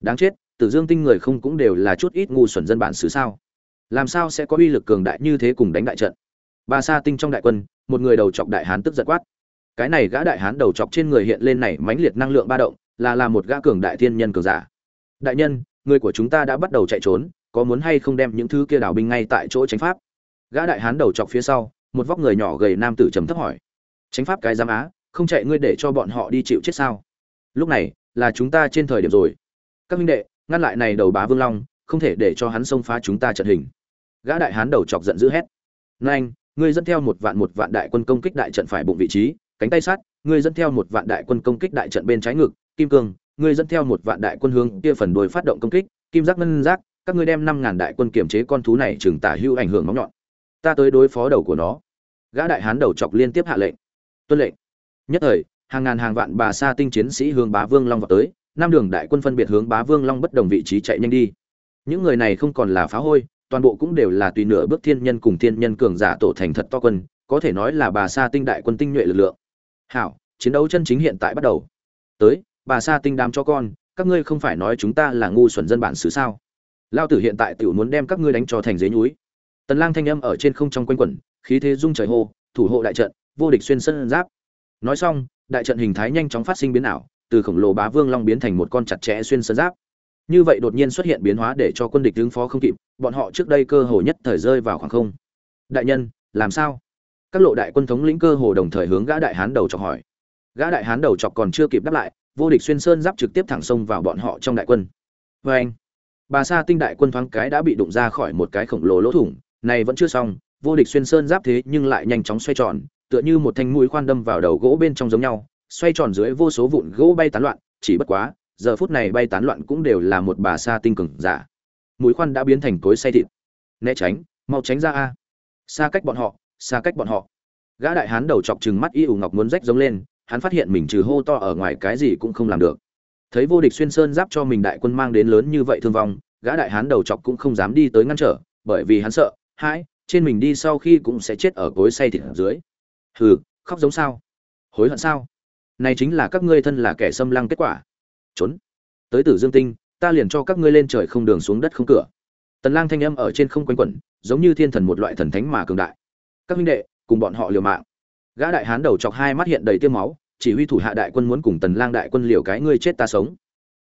Đáng chết, tử dương tinh người không cũng đều là chút ít ngu xuẩn dân bản xứ sao? Làm sao sẽ có uy lực cường đại như thế cùng đánh đại trận? Ba sa tinh trong đại quân, một người đầu chọc đại hán tức giận quát. Cái này gã đại hán đầu chọc trên người hiện lên này mãnh liệt năng lượng ba động, là là một gã cường đại thiên nhân cường giả. Đại nhân, người của chúng ta đã bắt đầu chạy trốn, có muốn hay không đem những thứ kia đảo binh ngay tại chỗ tránh pháp? Gã đại hán đầu chọc phía sau một vóc người nhỏ gầy nam tử trầm thấp hỏi. Tránh pháp cái giám á, không chạy ngươi để cho bọn họ đi chịu chết sao? Lúc này, là chúng ta trên thời điểm rồi. Các minh đệ, ngăn lại này đầu bá vương long, không thể để cho hắn xông phá chúng ta trận hình. Gã đại hán đầu chọc giận dữ hét. Nhanh, ngươi dẫn theo một vạn một vạn đại quân công kích đại trận phải bụng vị trí, cánh tay sát ngươi dẫn theo một vạn đại quân công kích đại trận bên trái ngực, kim cương, ngươi dẫn theo một vạn đại quân hướng kia phần đuôi phát động công kích, kim giác ngân giác, các ngươi đem năm ngàn đại quân kiểm chế con thú này chừng tả hưu ảnh hưởng móng nhọn. Ta tới đối phó đầu của nó gã đại hán đầu chọc liên tiếp hạ lệnh. Tuân lệnh. Nhất thời, hàng ngàn hàng vạn bà sa tinh chiến sĩ hướng bá vương long vào tới, năm đường đại quân phân biệt hướng bá vương long bất đồng vị trí chạy nhanh đi. Những người này không còn là phá hôi, toàn bộ cũng đều là tùy nửa bước thiên nhân cùng thiên nhân cường giả tổ thành thật to quân, có thể nói là bà sa tinh đại quân tinh nhuệ lực lượng. Hảo, chiến đấu chân chính hiện tại bắt đầu. Tới, bà sa tinh đám cho con, các ngươi không phải nói chúng ta là ngu xuẩn dân bản xứ sao? Lao tử hiện tại tiểu muốn đem các ngươi đánh cho thành dế núi. Tần lang thanh âm ở trên không trong quanh quẩn khí thế dung trời hô, thủ hộ đại trận, vô địch xuyên sân giáp. Nói xong, đại trận hình thái nhanh chóng phát sinh biến ảo, từ khổng lồ bá vương long biến thành một con chặt chẽ xuyên sơn giáp. Như vậy đột nhiên xuất hiện biến hóa để cho quân địch ứng phó không kịp, bọn họ trước đây cơ hồ nhất thời rơi vào khoảng không. Đại nhân, làm sao? Các lộ đại quân thống lĩnh cơ hồ đồng thời hướng gã đại hán đầu chọc hỏi. Gã đại hán đầu chọc còn chưa kịp đáp lại, vô địch xuyên sơn giáp trực tiếp thẳng xông vào bọn họ trong đại quân. Vê anh bà sa tinh đại quân thoáng cái đã bị đụng ra khỏi một cái khổng lồ lỗ thủng, này vẫn chưa xong vô địch xuyên sơn giáp thế nhưng lại nhanh chóng xoay tròn, tựa như một thanh mũi khoan đâm vào đầu gỗ bên trong giống nhau, xoay tròn dưới vô số vụn gỗ bay tán loạn, chỉ bất quá, giờ phút này bay tán loạn cũng đều là một bà sa tinh cường giả. Mũi khoan đã biến thành cối say thịt. Né tránh, mau tránh ra a. Xa cách bọn họ, xa cách bọn họ. Gã đại hán đầu chọc chừng mắt y ủ ngọc muốn rách giống lên, hắn phát hiện mình trừ hô to ở ngoài cái gì cũng không làm được. Thấy vô địch xuyên sơn giáp cho mình đại quân mang đến lớn như vậy thương vong, gã đại hán đầu chọc cũng không dám đi tới ngăn trở, bởi vì hắn sợ, hãi trên mình đi sau khi cũng sẽ chết ở cối say thịt ở dưới. Hừ, khóc giống sao? Hối hận sao? Này chính là các ngươi thân là kẻ xâm lăng kết quả. Trốn. Tới tử dương tinh, ta liền cho các ngươi lên trời không đường xuống đất không cửa. Tần lang thanh âm ở trên không quanh quẩn, giống như thiên thần một loại thần thánh mà cường đại. Các huynh đệ, cùng bọn họ liều mạng. Gã đại hán đầu chọc hai mắt hiện đầy tiêm máu, chỉ huy thủ hạ đại quân muốn cùng tần lang đại quân liều cái ngươi chết ta sống.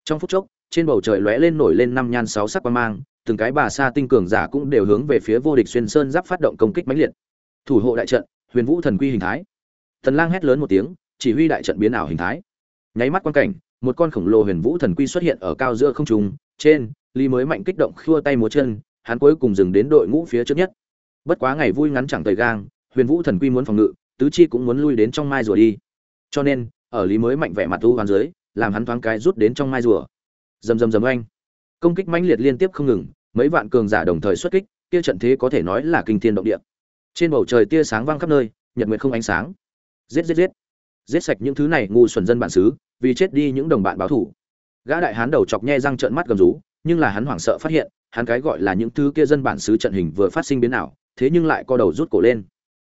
Trong phút chốc, trên bầu trời lóe lên nổi lên năm nhan sáu sắc quang mang từng cái bà sa tinh cường giả cũng đều hướng về phía vô địch xuyên sơn giáp phát động công kích mãnh liệt. Thủ hộ đại trận, huyền vũ thần quy hình thái. Thần lang hét lớn một tiếng, chỉ huy đại trận biến ảo hình thái. Nháy mắt quan cảnh, một con khổng lồ huyền vũ thần quy xuất hiện ở cao giữa không trung, trên, lý mới mạnh kích động khua tay múa chân, hắn cuối cùng dừng đến đội ngũ phía trước nhất. Bất quá ngày vui ngắn chẳng thời gang huyền vũ thần quy muốn phòng ngự, tứ chi cũng muốn lui đến trong mai rùa đi. Cho nên, ở lý mới mạnh vẻ mặt u hoàn dưới, làm hắn thoáng cái rút đến trong mai rùa. Rầm rầm rầm oanh công kích mãnh liệt liên tiếp không ngừng, mấy vạn cường giả đồng thời xuất kích, kia trận thế có thể nói là kinh thiên động địa. Trên bầu trời tia sáng vang khắp nơi, nhật nguyệt không ánh sáng. Giết giết giết. Giết sạch những thứ này ngu xuẩn dân bản xứ, vì chết đi những đồng bạn báo thủ. Gã đại hán đầu chọc nhe răng trợn mắt gầm rú, nhưng là hắn hoảng sợ phát hiện, hắn cái gọi là những thứ kia dân bản xứ trận hình vừa phát sinh biến ảo, thế nhưng lại co đầu rút cổ lên.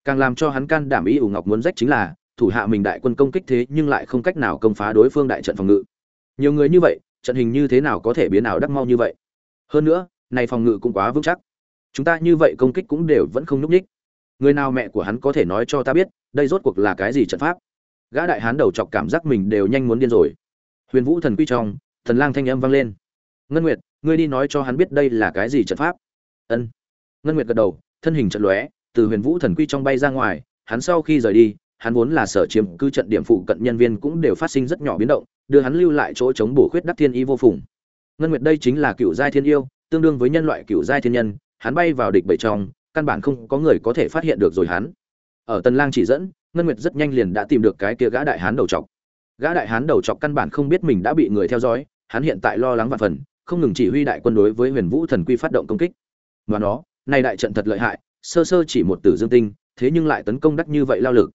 Càng làm cho hắn can đảm ý ủ ngọc muốn rách chính là, thủ hạ mình đại quân công kích thế nhưng lại không cách nào công phá đối phương đại trận phòng ngự. Nhiều người như vậy trận hình như thế nào có thể biến ảo đắc mau như vậy? Hơn nữa, này phòng ngự cũng quá vững chắc. Chúng ta như vậy công kích cũng đều vẫn không nhúc nhích. Người nào mẹ của hắn có thể nói cho ta biết, đây rốt cuộc là cái gì trận pháp? Gã đại hán đầu chọc cảm giác mình đều nhanh muốn điên rồi. Huyền vũ thần quy trong, thần lang thanh âm vang lên. Ngân nguyệt, ngươi đi nói cho hắn biết đây là cái gì trận pháp. Ân. Ngân nguyệt gật đầu, thân hình trận lóe, từ huyền vũ thần quy trong bay ra ngoài, hắn sau khi rời đi, hắn vốn là sở chiếm cư trận điểm phụ cận nhân viên cũng đều phát sinh rất nhỏ biến động đưa hắn lưu lại chỗ chống bổ khuyết đắc thiên y vô phùng. Ngân nguyệt đây chính là cựu giai thiên yêu, tương đương với nhân loại cựu giai thiên nhân, hắn bay vào địch bảy trong, căn bản không có người có thể phát hiện được rồi hắn. Ở tần lang chỉ dẫn, ngân nguyệt rất nhanh liền đã tìm được cái kia gã đại hán đầu trọc gã đại hán đầu trọc căn bản không biết mình đã bị người theo dõi, hắn hiện tại lo lắng vạn phần, không ngừng chỉ huy đại quân đối với huyền vũ thần quy phát động công kích. Và nó, này đại trận thật lợi hại, sơ sơ chỉ một tử dương tinh, thế nhưng lại tấn công đắc như vậy lao lực.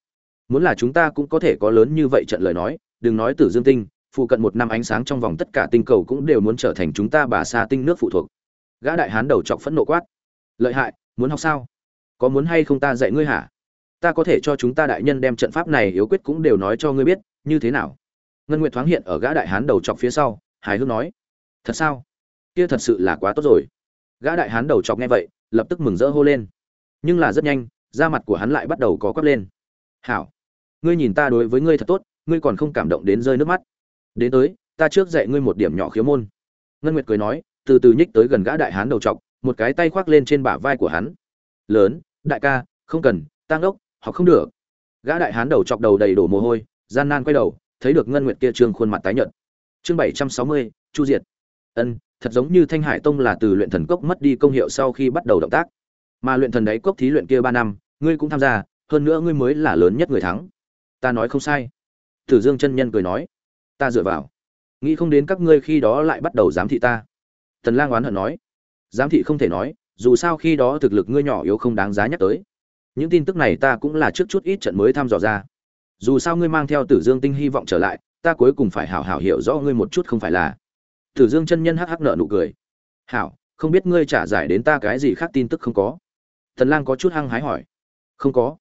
Muốn là chúng ta cũng có thể có lớn như vậy trận lời nói, đừng nói tử dương tinh phụ cận một năm ánh sáng trong vòng tất cả tinh cầu cũng đều muốn trở thành chúng ta bà sa tinh nước phụ thuộc. Gã đại hán đầu chọc phẫn nộ quát. Lợi hại, muốn học sao? Có muốn hay không ta dạy ngươi hả? Ta có thể cho chúng ta đại nhân đem trận pháp này yếu quyết cũng đều nói cho ngươi biết, như thế nào? Ngân nguyệt thoáng hiện ở gã đại hán đầu chọc phía sau, hài hước nói. Thật sao? Kia thật sự là quá tốt rồi. Gã đại hán đầu chọc nghe vậy, lập tức mừng rỡ hô lên. Nhưng là rất nhanh, da mặt của hắn lại bắt đầu có quắp lên. Hảo, ngươi nhìn ta đối với ngươi thật tốt, ngươi còn không cảm động đến rơi nước mắt đến tới, ta trước dạy ngươi một điểm nhỏ khiếu môn. Ngân nguyệt cười nói, từ từ nhích tới gần gã đại hán đầu trọc, một cái tay khoác lên trên bả vai của hắn. Lớn, đại ca, không cần tăng ốc họ không được. Gã đại hán đầu chọc đầu đầy đổ mồ hôi, gian nan quay đầu, thấy được ngân nguyệt kia trương khuôn mặt tái nhợt. Chương bảy trăm sáu mươi, chu diệt. Ân, thật giống như thanh hải tông là từ luyện thần cốc mất đi công hiệu sau khi bắt đầu động tác. Mà luyện thần đáy cốc thí luyện kia ba năm, ngươi cũng tham gia, hơn nữa ngươi mới là lớn nhất người thắng. Ta nói không sai. Tử dương chân nhân cười nói ta dựa vào. Nghĩ không đến các ngươi khi đó lại bắt đầu giám thị ta. Tần lang oán hận nói. Giám thị không thể nói, dù sao khi đó thực lực ngươi nhỏ yếu không đáng giá nhắc tới. Những tin tức này ta cũng là trước chút ít trận mới thăm dò ra. Dù sao ngươi mang theo tử dương tinh hy vọng trở lại, ta cuối cùng phải hảo hảo hiểu rõ ngươi một chút không phải là. Tử dương chân nhân hắc hắc nở nụ cười. Hảo, không biết ngươi trả giải đến ta cái gì khác tin tức không có? Thần lang có chút hăng hái hỏi. Không có.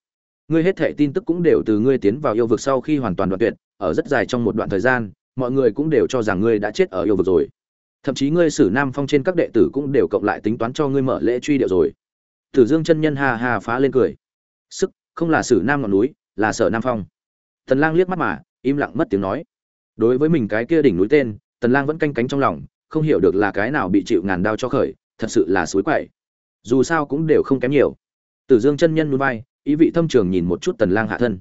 Ngươi hết thảy tin tức cũng đều từ ngươi tiến vào yêu vực sau khi hoàn toàn đoạn tuyệt ở rất dài trong một đoạn thời gian, mọi người cũng đều cho rằng ngươi đã chết ở yêu vực rồi. Thậm chí ngươi sử nam phong trên các đệ tử cũng đều cộng lại tính toán cho ngươi mở lễ truy điệu rồi. Tử dương chân nhân ha ha phá lên cười. Sức, không là sử nam ngọn núi, là sở nam phong. Tần lang liếc mắt mà, im lặng mất tiếng nói. Đối với mình cái kia đỉnh núi tên, tần lang vẫn canh cánh trong lòng, không hiểu được là cái nào bị chịu ngàn đao cho khởi, thật sự là suối quậy. Dù sao cũng đều không kém nhiều. Tử dương chân nhân núi vai, ý vị thâm trường nhìn một chút tần lang hạ thân.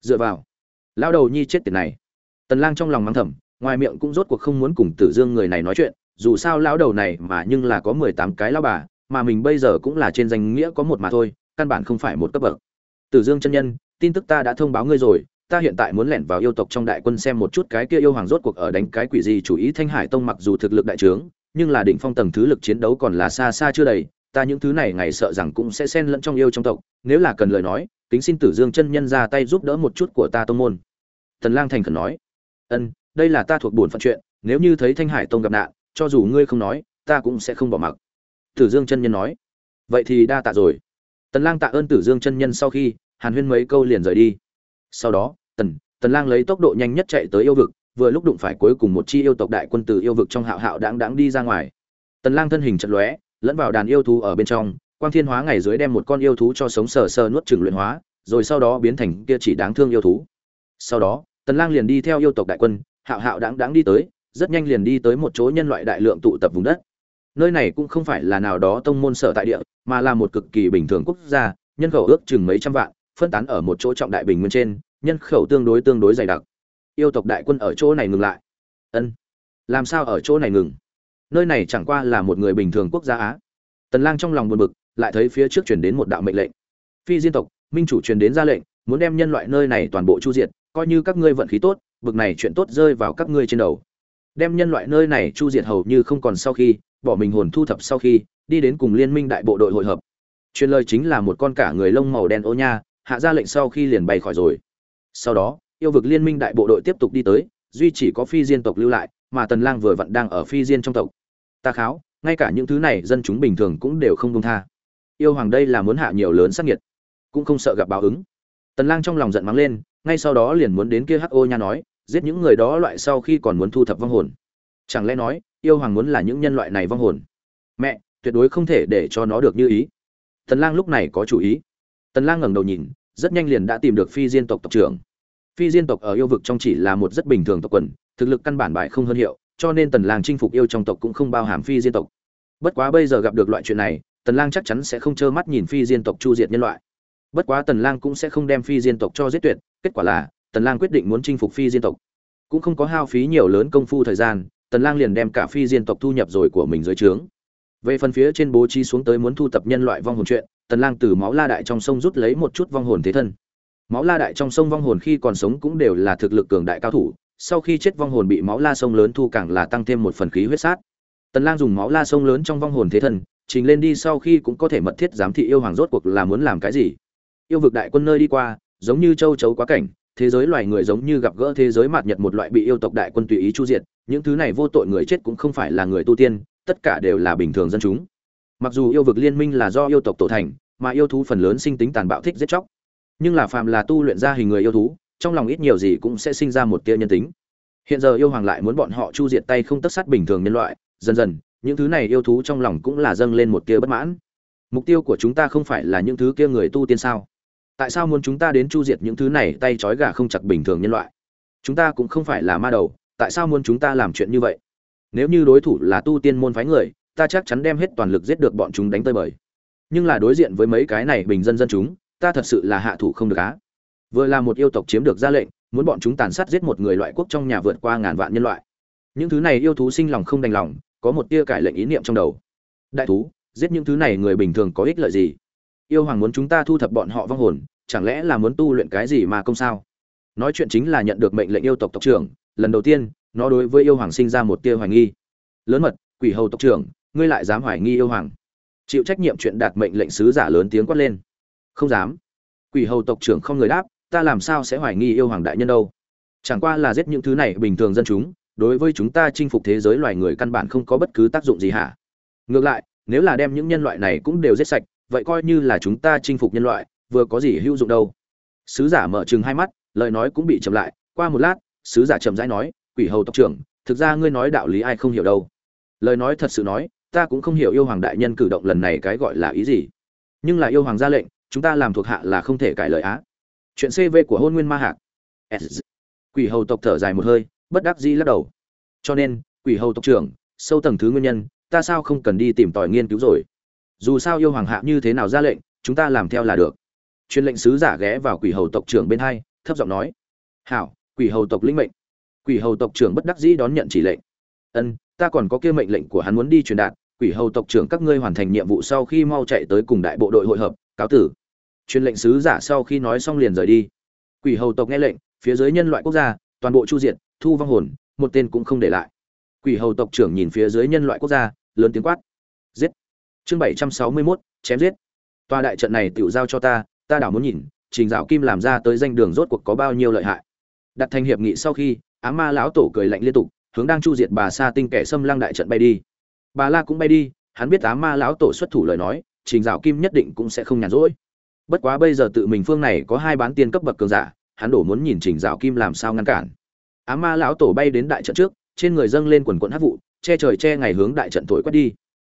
Dựa vào lão đầu nhi chết tiệt này. Tần lang trong lòng mắng thầm, ngoài miệng cũng rốt cuộc không muốn cùng tử dương người này nói chuyện, dù sao lão đầu này mà nhưng là có 18 cái lão bà, mà mình bây giờ cũng là trên danh nghĩa có một mà thôi, căn bản không phải một cấp bậc. Tử dương chân nhân, tin tức ta đã thông báo ngươi rồi, ta hiện tại muốn lẻn vào yêu tộc trong đại quân xem một chút cái kia yêu hoàng rốt cuộc ở đánh cái quỷ gì. Chủ ý thanh hải tông mặc dù thực lực đại trướng, nhưng là đỉnh phong tầng thứ lực chiến đấu còn là xa xa chưa đầy ta những thứ này ngày sợ rằng cũng sẽ xen lẫn trong yêu trong tộc, nếu là cần lời nói, kính xin tử dương chân nhân ra tay giúp đỡ một chút của ta tông môn. Tần lang thành khẩn nói. Ân, đây là ta thuộc buồn phận chuyện, nếu như thấy thanh hải tông gặp nạn, cho dù ngươi không nói, ta cũng sẽ không bỏ mặc. Tử dương chân nhân nói. Vậy thì đa tạ rồi. Tần lang tạ ơn tử dương chân nhân sau khi, hàn huyên mấy câu liền rời đi. Sau đó, tần tần lang lấy tốc độ nhanh nhất chạy tới yêu vực, vừa lúc đụng phải cuối cùng một chi yêu tộc đại quân từ yêu vực trong hạo hạo đãng đãng đi ra ngoài. Tần lang thân hình chật lóe lẫn vào đàn yêu thú ở bên trong, quang thiên hóa ngày dưới đem một con yêu thú cho sống sờ sờ nuốt trừng luyện hóa, rồi sau đó biến thành kia chỉ đáng thương yêu thú. Sau đó, tần lang liền đi theo yêu tộc đại quân, hạo hạo đãng đãng đi tới, rất nhanh liền đi tới một chỗ nhân loại đại lượng tụ tập vùng đất. Nơi này cũng không phải là nào đó tông môn sở tại địa, mà là một cực kỳ bình thường quốc gia, nhân khẩu ước chừng mấy trăm vạn, phân tán ở một chỗ trọng đại bình nguyên trên, nhân khẩu tương đối tương đối dày đặc. Yêu tộc đại quân ở chỗ này ngừng lại. Ân. Làm sao ở chỗ này ngừng? Nơi này chẳng qua là một người bình thường quốc gia á. Tần lang trong lòng buồn bực, lại thấy phía trước truyền đến một đạo mệnh lệnh. Phi diên tộc, minh chủ truyền đến ra lệnh, muốn đem nhân loại nơi này toàn bộ chu diệt, coi như các ngươi vận khí tốt, bực này chuyện tốt rơi vào các ngươi trên đầu. Đem nhân loại nơi này chu diệt hầu như không còn sau khi, bỏ mình hồn thu thập sau khi, đi đến cùng liên minh đại bộ đội hội hợp. Truyền lời chính là một con cả người lông màu đen ô nha, hạ ra lệnh sau khi liền bay khỏi rồi. Sau đó, yêu vực liên minh đại bộ đội tiếp tục đi tới, duy chỉ có phi diên tộc lưu lại mà tần lang vừa vặn đang ở phi diên trong tộc. Ta kháo, ngay cả những thứ này dân chúng bình thường cũng đều không công tha. Yêu hoàng đây là muốn hạ nhiều lớn sát nhiệt cũng không sợ gặp báo ứng. Tần lang trong lòng giận mắng lên, ngay sau đó liền muốn đến kia hắc ô nha nói, giết những người đó loại sau khi còn muốn thu thập vong hồn. Chẳng lẽ nói, yêu hoàng muốn là những nhân loại này vong hồn? Mẹ, tuyệt đối không thể để cho nó được như ý. Tần lang lúc này có chủ ý. Tần lang ngẩng đầu nhìn, rất nhanh liền đã tìm được phi diên tộc tộc trưởng. Phi diên tộc ở yêu vực trong chỉ là một rất bình thường tộc quần thực lực căn bản bại không hơn hiệu, cho nên tần lang chinh phục yêu trong tộc cũng không bao hàm phi diên tộc. Bất quá bây giờ gặp được loại chuyện này, tần lang chắc chắn sẽ không trơ mắt nhìn phi diên tộc chu diệt nhân loại. Bất quá tần lang cũng sẽ không đem phi diên tộc cho giết tuyệt, kết quả là, tần lang quyết định muốn chinh phục phi diên tộc. Cũng không có hao phí nhiều lớn công phu thời gian, tần lang liền đem cả phi diên tộc thu nhập rồi của mình dưới trướng. Về phần phía trên bố trí xuống tới muốn thu tập nhân loại vong hồn chuyện, tần lang từ máu la đại trong sông rút lấy một chút vong hồn thế thân. Máu la đại trong sông vong hồn khi còn sống cũng đều là thực lực cường đại cao thủ sau khi chết vong hồn bị máu la sông lớn thu càng là tăng thêm một phần khí huyết sát. Tần lang dùng máu la sông lớn trong vong hồn thế thần, trình lên đi sau khi cũng có thể mật thiết giám thị yêu hoàng rốt cuộc là muốn làm cái gì. Yêu vực đại quân nơi đi qua giống như châu chấu quá cảnh thế giới loài người giống như gặp gỡ thế giới mạt nhật một loại bị yêu tộc đại quân tùy ý chu diệt những thứ này vô tội người chết cũng không phải là người tu tiên tất cả đều là bình thường dân chúng. Mặc dù yêu vực liên minh là do yêu tộc tổ thành mà yêu thú phần lớn sinh tính tàn bạo thích giết chóc nhưng là phàm là tu luyện ra hình người yêu thú trong lòng ít nhiều gì cũng sẽ sinh ra một tia nhân tính. Hiện giờ yêu hoàng lại muốn bọn họ chu diệt tay không tất sát bình thường nhân loại, dần dần, những thứ này yêu thú trong lòng cũng là dâng lên một tia bất mãn. Mục tiêu của chúng ta không phải là những thứ kia người tu tiên sao? Tại sao muốn chúng ta đến chu diệt những thứ này tay trói gà không chặt bình thường nhân loại? Chúng ta cũng không phải là ma đầu, tại sao muốn chúng ta làm chuyện như vậy? Nếu như đối thủ là tu tiên môn phái người, ta chắc chắn đem hết toàn lực giết được bọn chúng đánh tơi bời. Nhưng là đối diện với mấy cái này bình dân dân chúng, ta thật sự là hạ thủ không được á vừa là một yêu tộc chiếm được ra lệnh, muốn bọn chúng tàn sát giết một người loại quốc trong nhà vượt qua ngàn vạn nhân loại. Những thứ này yêu thú sinh lòng không đành lòng, có một tia cải lệnh ý niệm trong đầu. Đại thú, giết những thứ này người bình thường có ích lợi gì? Yêu hoàng muốn chúng ta thu thập bọn họ vong hồn, chẳng lẽ là muốn tu luyện cái gì mà công sao? Nói chuyện chính là nhận được mệnh lệnh yêu tộc tộc trưởng, lần đầu tiên, nó đối với yêu hoàng sinh ra một tia hoài nghi. Lớn mật, quỷ hầu tộc trưởng, ngươi lại dám hoài nghi yêu hoàng. Chịu trách nhiệm chuyện đạt mệnh lệnh sứ giả lớn tiếng quát lên. Không dám. Quỷ hầu tộc trưởng không người đáp ta làm sao sẽ hoài nghi yêu hoàng đại nhân đâu? Chẳng qua là giết những thứ này bình thường dân chúng, đối với chúng ta chinh phục thế giới loài người căn bản không có bất cứ tác dụng gì hả? Ngược lại, nếu là đem những nhân loại này cũng đều giết sạch, vậy coi như là chúng ta chinh phục nhân loại, vừa có gì hữu dụng đâu? Sứ giả mở chừng hai mắt, lời nói cũng bị chậm lại. Qua một lát, sứ giả chậm rãi nói, quỷ hầu tộc trưởng, thực ra ngươi nói đạo lý ai không hiểu đâu. Lời nói thật sự nói, ta cũng không hiểu yêu hoàng đại nhân cử động lần này cái gọi là ý gì. Nhưng là yêu hoàng ra lệnh, chúng ta làm thuộc hạ là không thể cải lời á chuyện cv của hôn nguyên ma hạc. Quỷ hầu tộc thở dài một hơi, bất đắc dĩ lắc đầu. Cho nên, quỷ hầu tộc trưởng, sâu tầng thứ nguyên nhân, ta sao không cần đi tìm tòi nghiên cứu rồi? Dù sao yêu hoàng hạ như thế nào ra lệnh, chúng ta làm theo là được. Truyền lệnh sứ giả ghé vào quỷ hầu tộc trưởng bên hai, thấp giọng nói. Hảo, quỷ hầu tộc lĩnh mệnh. Quỷ hầu tộc trưởng bất đắc dĩ đón nhận chỉ lệnh. Ân, ta còn có kia mệnh lệnh của hắn muốn đi truyền đạt. Quỷ hầu tộc trưởng các ngươi hoàn thành nhiệm vụ sau khi mau chạy tới cùng đại bộ đội hội hợp, cáo tử truyền lệnh sứ giả sau khi nói xong liền rời đi. Quỷ hầu tộc nghe lệnh, phía dưới nhân loại quốc gia, toàn bộ chu diệt, thu vong hồn, một tên cũng không để lại. Quỷ hầu tộc trưởng nhìn phía dưới nhân loại quốc gia, lớn tiếng quát. Giết! Chương bảy trăm sáu mươi mốt, chém giết. Tòa đại trận này tự giao cho ta ta đảo muốn nhìn, trình dạo kim làm ra tới danh đường rốt cuộc có bao nhiêu lợi hại. Đặt thành hiệp nghị sau khi, á ma lão tổ cười lạnh liên tục, hướng đang chu diệt bà sa tinh kẻ xâm lăng đại trận bay đi. Bà la cũng bay đi, hắn biết á ma lão tổ xuất thủ lời nói, trình dạo kim nhất định cũng sẽ không nhàn rỗi bất quá bây giờ tự mình phương này có hai bán tiên cấp bậc cường giả, hắn đổ muốn nhìn trình rào kim làm sao ngăn cản. Á ma lão tổ bay đến đại trận trước, trên người dâng lên quần quận hát vụ, che trời che ngày hướng đại trận thổi quét đi.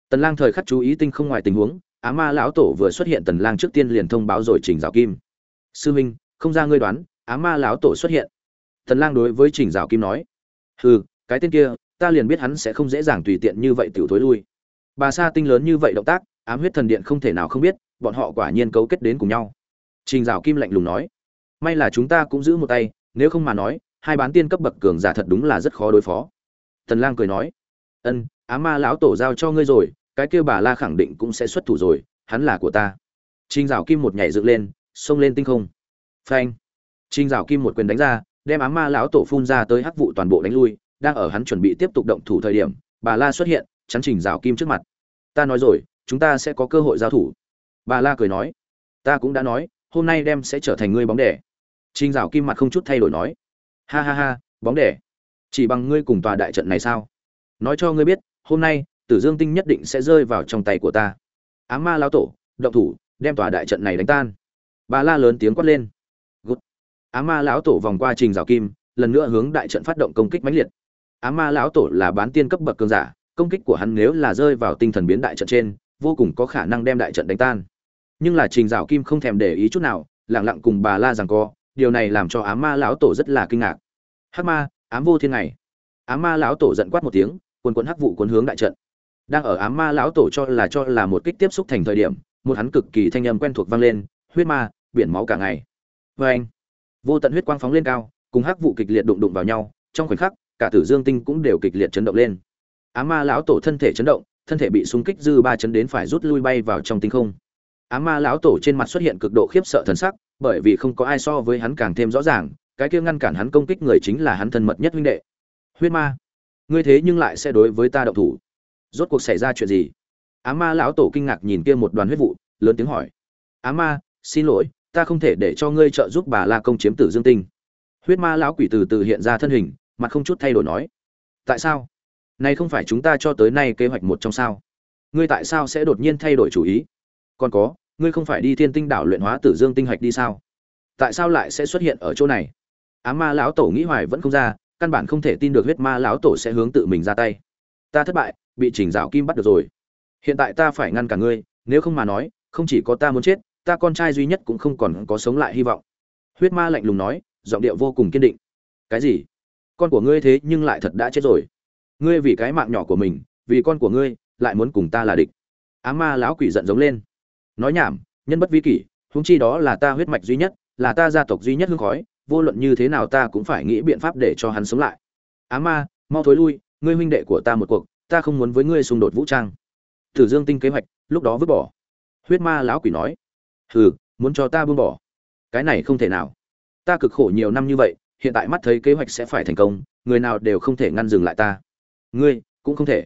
Tần lang thời khắc chú ý tinh không ngoài tình huống, á ma lão tổ vừa xuất hiện tần lang trước tiên liền thông báo rồi trình rào kim. Sư minh, không ra ngươi đoán, á ma lão tổ xuất hiện. Tần lang đối với trình rào kim nói. Hừ, cái tên kia, ta liền biết hắn sẽ không dễ dàng tùy tiện như vậy tiểu thối lui. Bà sa tinh lớn như vậy động tác, ám huyết thần điện không thể nào không biết bọn họ quả nhiên cấu kết đến cùng nhau. Trình dạo kim lạnh lùng nói, may là chúng ta cũng giữ một tay, nếu không mà nói, hai bán tiên cấp bậc cường giả thật đúng là rất khó đối phó. Tần lang cười nói, ân, á ma lão tổ giao cho ngươi rồi, cái kia bà la khẳng định cũng sẽ xuất thủ rồi, hắn là của ta. Trình dạo kim một nhảy dựng lên, xông lên tinh không. Phanh! Trình dạo kim một quyền đánh ra, đem á ma lão tổ phun ra tới hắc vụ toàn bộ đánh lui, đang ở hắn chuẩn bị tiếp tục động thủ thời điểm, bà la xuất hiện, chắn trình dạo kim trước mặt. Ta nói rồi, chúng ta sẽ có cơ hội giao thủ bà la cười nói, ta cũng đã nói, hôm nay đem sẽ trở thành ngươi bóng đẻ. Trình dạo kim mặt không chút thay đổi nói, ha ha ha, bóng đẻ. Chỉ bằng ngươi cùng tòa đại trận này sao? Nói cho ngươi biết, hôm nay, tử dương tinh nhất định sẽ rơi vào trong tay của ta. Á ma lão tổ, động thủ, đem tòa đại trận này đánh tan. Bà la lớn tiếng quát lên, Gút. á ma lão tổ vòng qua trình rào kim, lần nữa hướng đại trận phát động công kích mãnh liệt. Á ma lão tổ là bán tiên cấp bậc cường giả, công kích của hắn nếu là rơi vào tinh thần biến đại trận trên vô cùng có khả năng đem đại trận đánh tan. Nhưng là trình dạo kim không thèm để ý chút nào lẳng lặng cùng bà la rằng co, điều này làm cho ám ma lão tổ rất là kinh ngạc. Hắc ma, ám vô thiên này ám ma lão tổ giận quát một tiếng, quần quần hắc vụ cuốn hướng đại trận. Đang ở ám ma lão tổ cho là cho là một kích tiếp xúc thành thời điểm, một hắn cực kỳ thanh âm quen thuộc vang lên, huyết ma, biển máu cả ngày. Vê anh vô tận huyết quang phóng lên cao, cùng hắc vụ kịch liệt đụng đụng vào nhau, trong khoảnh khắc, cả tử dương tinh cũng đều kịch liệt chấn động lên. Ám ma lão tổ thân thể chấn động thân thể bị xung kích dư ba chấn đến phải rút lui bay vào trong tinh không. Ám ma lão tổ trên mặt xuất hiện cực độ khiếp sợ thần sắc, bởi vì không có ai so với hắn càng thêm rõ ràng, cái kia ngăn cản hắn công kích người chính là hắn thân mật nhất huynh đệ. Huyết ma, ngươi thế nhưng lại sẽ đối với ta động thủ. Rốt cuộc xảy ra chuyện gì? Á ma lão tổ kinh ngạc nhìn kia một đoàn huyết vụ, lớn tiếng hỏi. Á ma, xin lỗi, ta không thể để cho ngươi trợ giúp bà la công chiếm tử dương tinh. Huyết ma lão quỷ từ từ hiện ra thân hình, mặt không chút thay đổi nói. Tại sao? Này không phải chúng ta cho tới nay kế hoạch một trong sao? Ngươi tại sao sẽ đột nhiên thay đổi chủ ý? Còn có, ngươi không phải đi thiên tinh đảo luyện hóa tử dương tinh hạch đi sao? Tại sao lại sẽ xuất hiện ở chỗ này? Ám ma lão tổ nghĩ hoài vẫn không ra, căn bản không thể tin được huyết ma lão tổ sẽ hướng tự mình ra tay. Ta thất bại, bị chỉnh rào kim bắt được rồi. Hiện tại ta phải ngăn cả ngươi, nếu không mà nói, không chỉ có ta muốn chết, ta con trai duy nhất cũng không còn có sống lại hy vọng. Huyết ma lạnh lùng nói, giọng điệu vô cùng kiên định. Cái gì? Con của ngươi thế nhưng lại thật đã chết rồi ngươi vì cái mạng nhỏ của mình, vì con của ngươi, lại muốn cùng ta là địch. Á ma lão quỷ giận giống lên. Nói nhảm, nhân bất vi kỷ húng chi đó là ta huyết mạch duy nhất, là ta gia tộc duy nhất hương khói, vô luận như thế nào ta cũng phải nghĩ biện pháp để cho hắn sống lại. Á ma, mau thối lui, ngươi huynh đệ của ta một cuộc, ta không muốn với ngươi xung đột vũ trang. Tử dương tinh kế hoạch, lúc đó vứt bỏ. Huyết ma lão quỷ nói. Hừ, muốn cho ta buông bỏ. Cái này không thể nào. Ta cực khổ nhiều năm như vậy, hiện tại mắt thấy kế hoạch sẽ phải thành công, người nào đều không thể ngăn dừng lại ta ngươi, cũng không thể.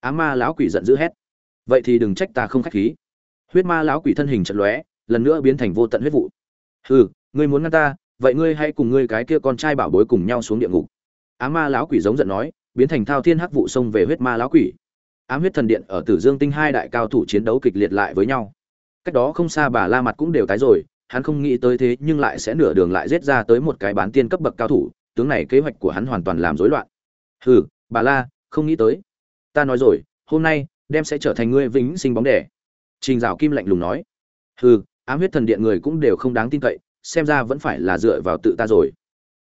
Á ma lão quỷ giận dữ hét. Vậy thì đừng trách ta không khách khí. Huyết ma lão quỷ thân hình trận lóe, lần nữa biến thành vô tận huyết vụ. Hừ, ngươi muốn ngăn ta, vậy ngươi hãy cùng ngươi cái kia con trai bảo bối cùng nhau xuống địa ngục. Á ma lão quỷ giống giận nói, biến thành thao thiên hắc vụ xông về huyết ma lão quỷ. Ám huyết thần điện ở tử dương tinh hai đại cao thủ chiến đấu kịch liệt lại với nhau. Cách đó không xa bà la mặt cũng đều tái rồi, hắn không nghĩ tới thế nhưng lại sẽ nửa đường lại giết ra tới một cái bán tiên cấp bậc cao thủ, tướng này kế hoạch của hắn hoàn toàn làm rối loạn. Hừ, bà la không nghĩ tới. Ta nói rồi, hôm nay, đem sẽ trở thành ngươi vĩnh sinh bóng đẻ. Trình dạo kim lạnh lùng nói. Hừ, ám huyết thần điện người cũng đều không đáng tin cậy, xem ra vẫn phải là dựa vào tự ta rồi.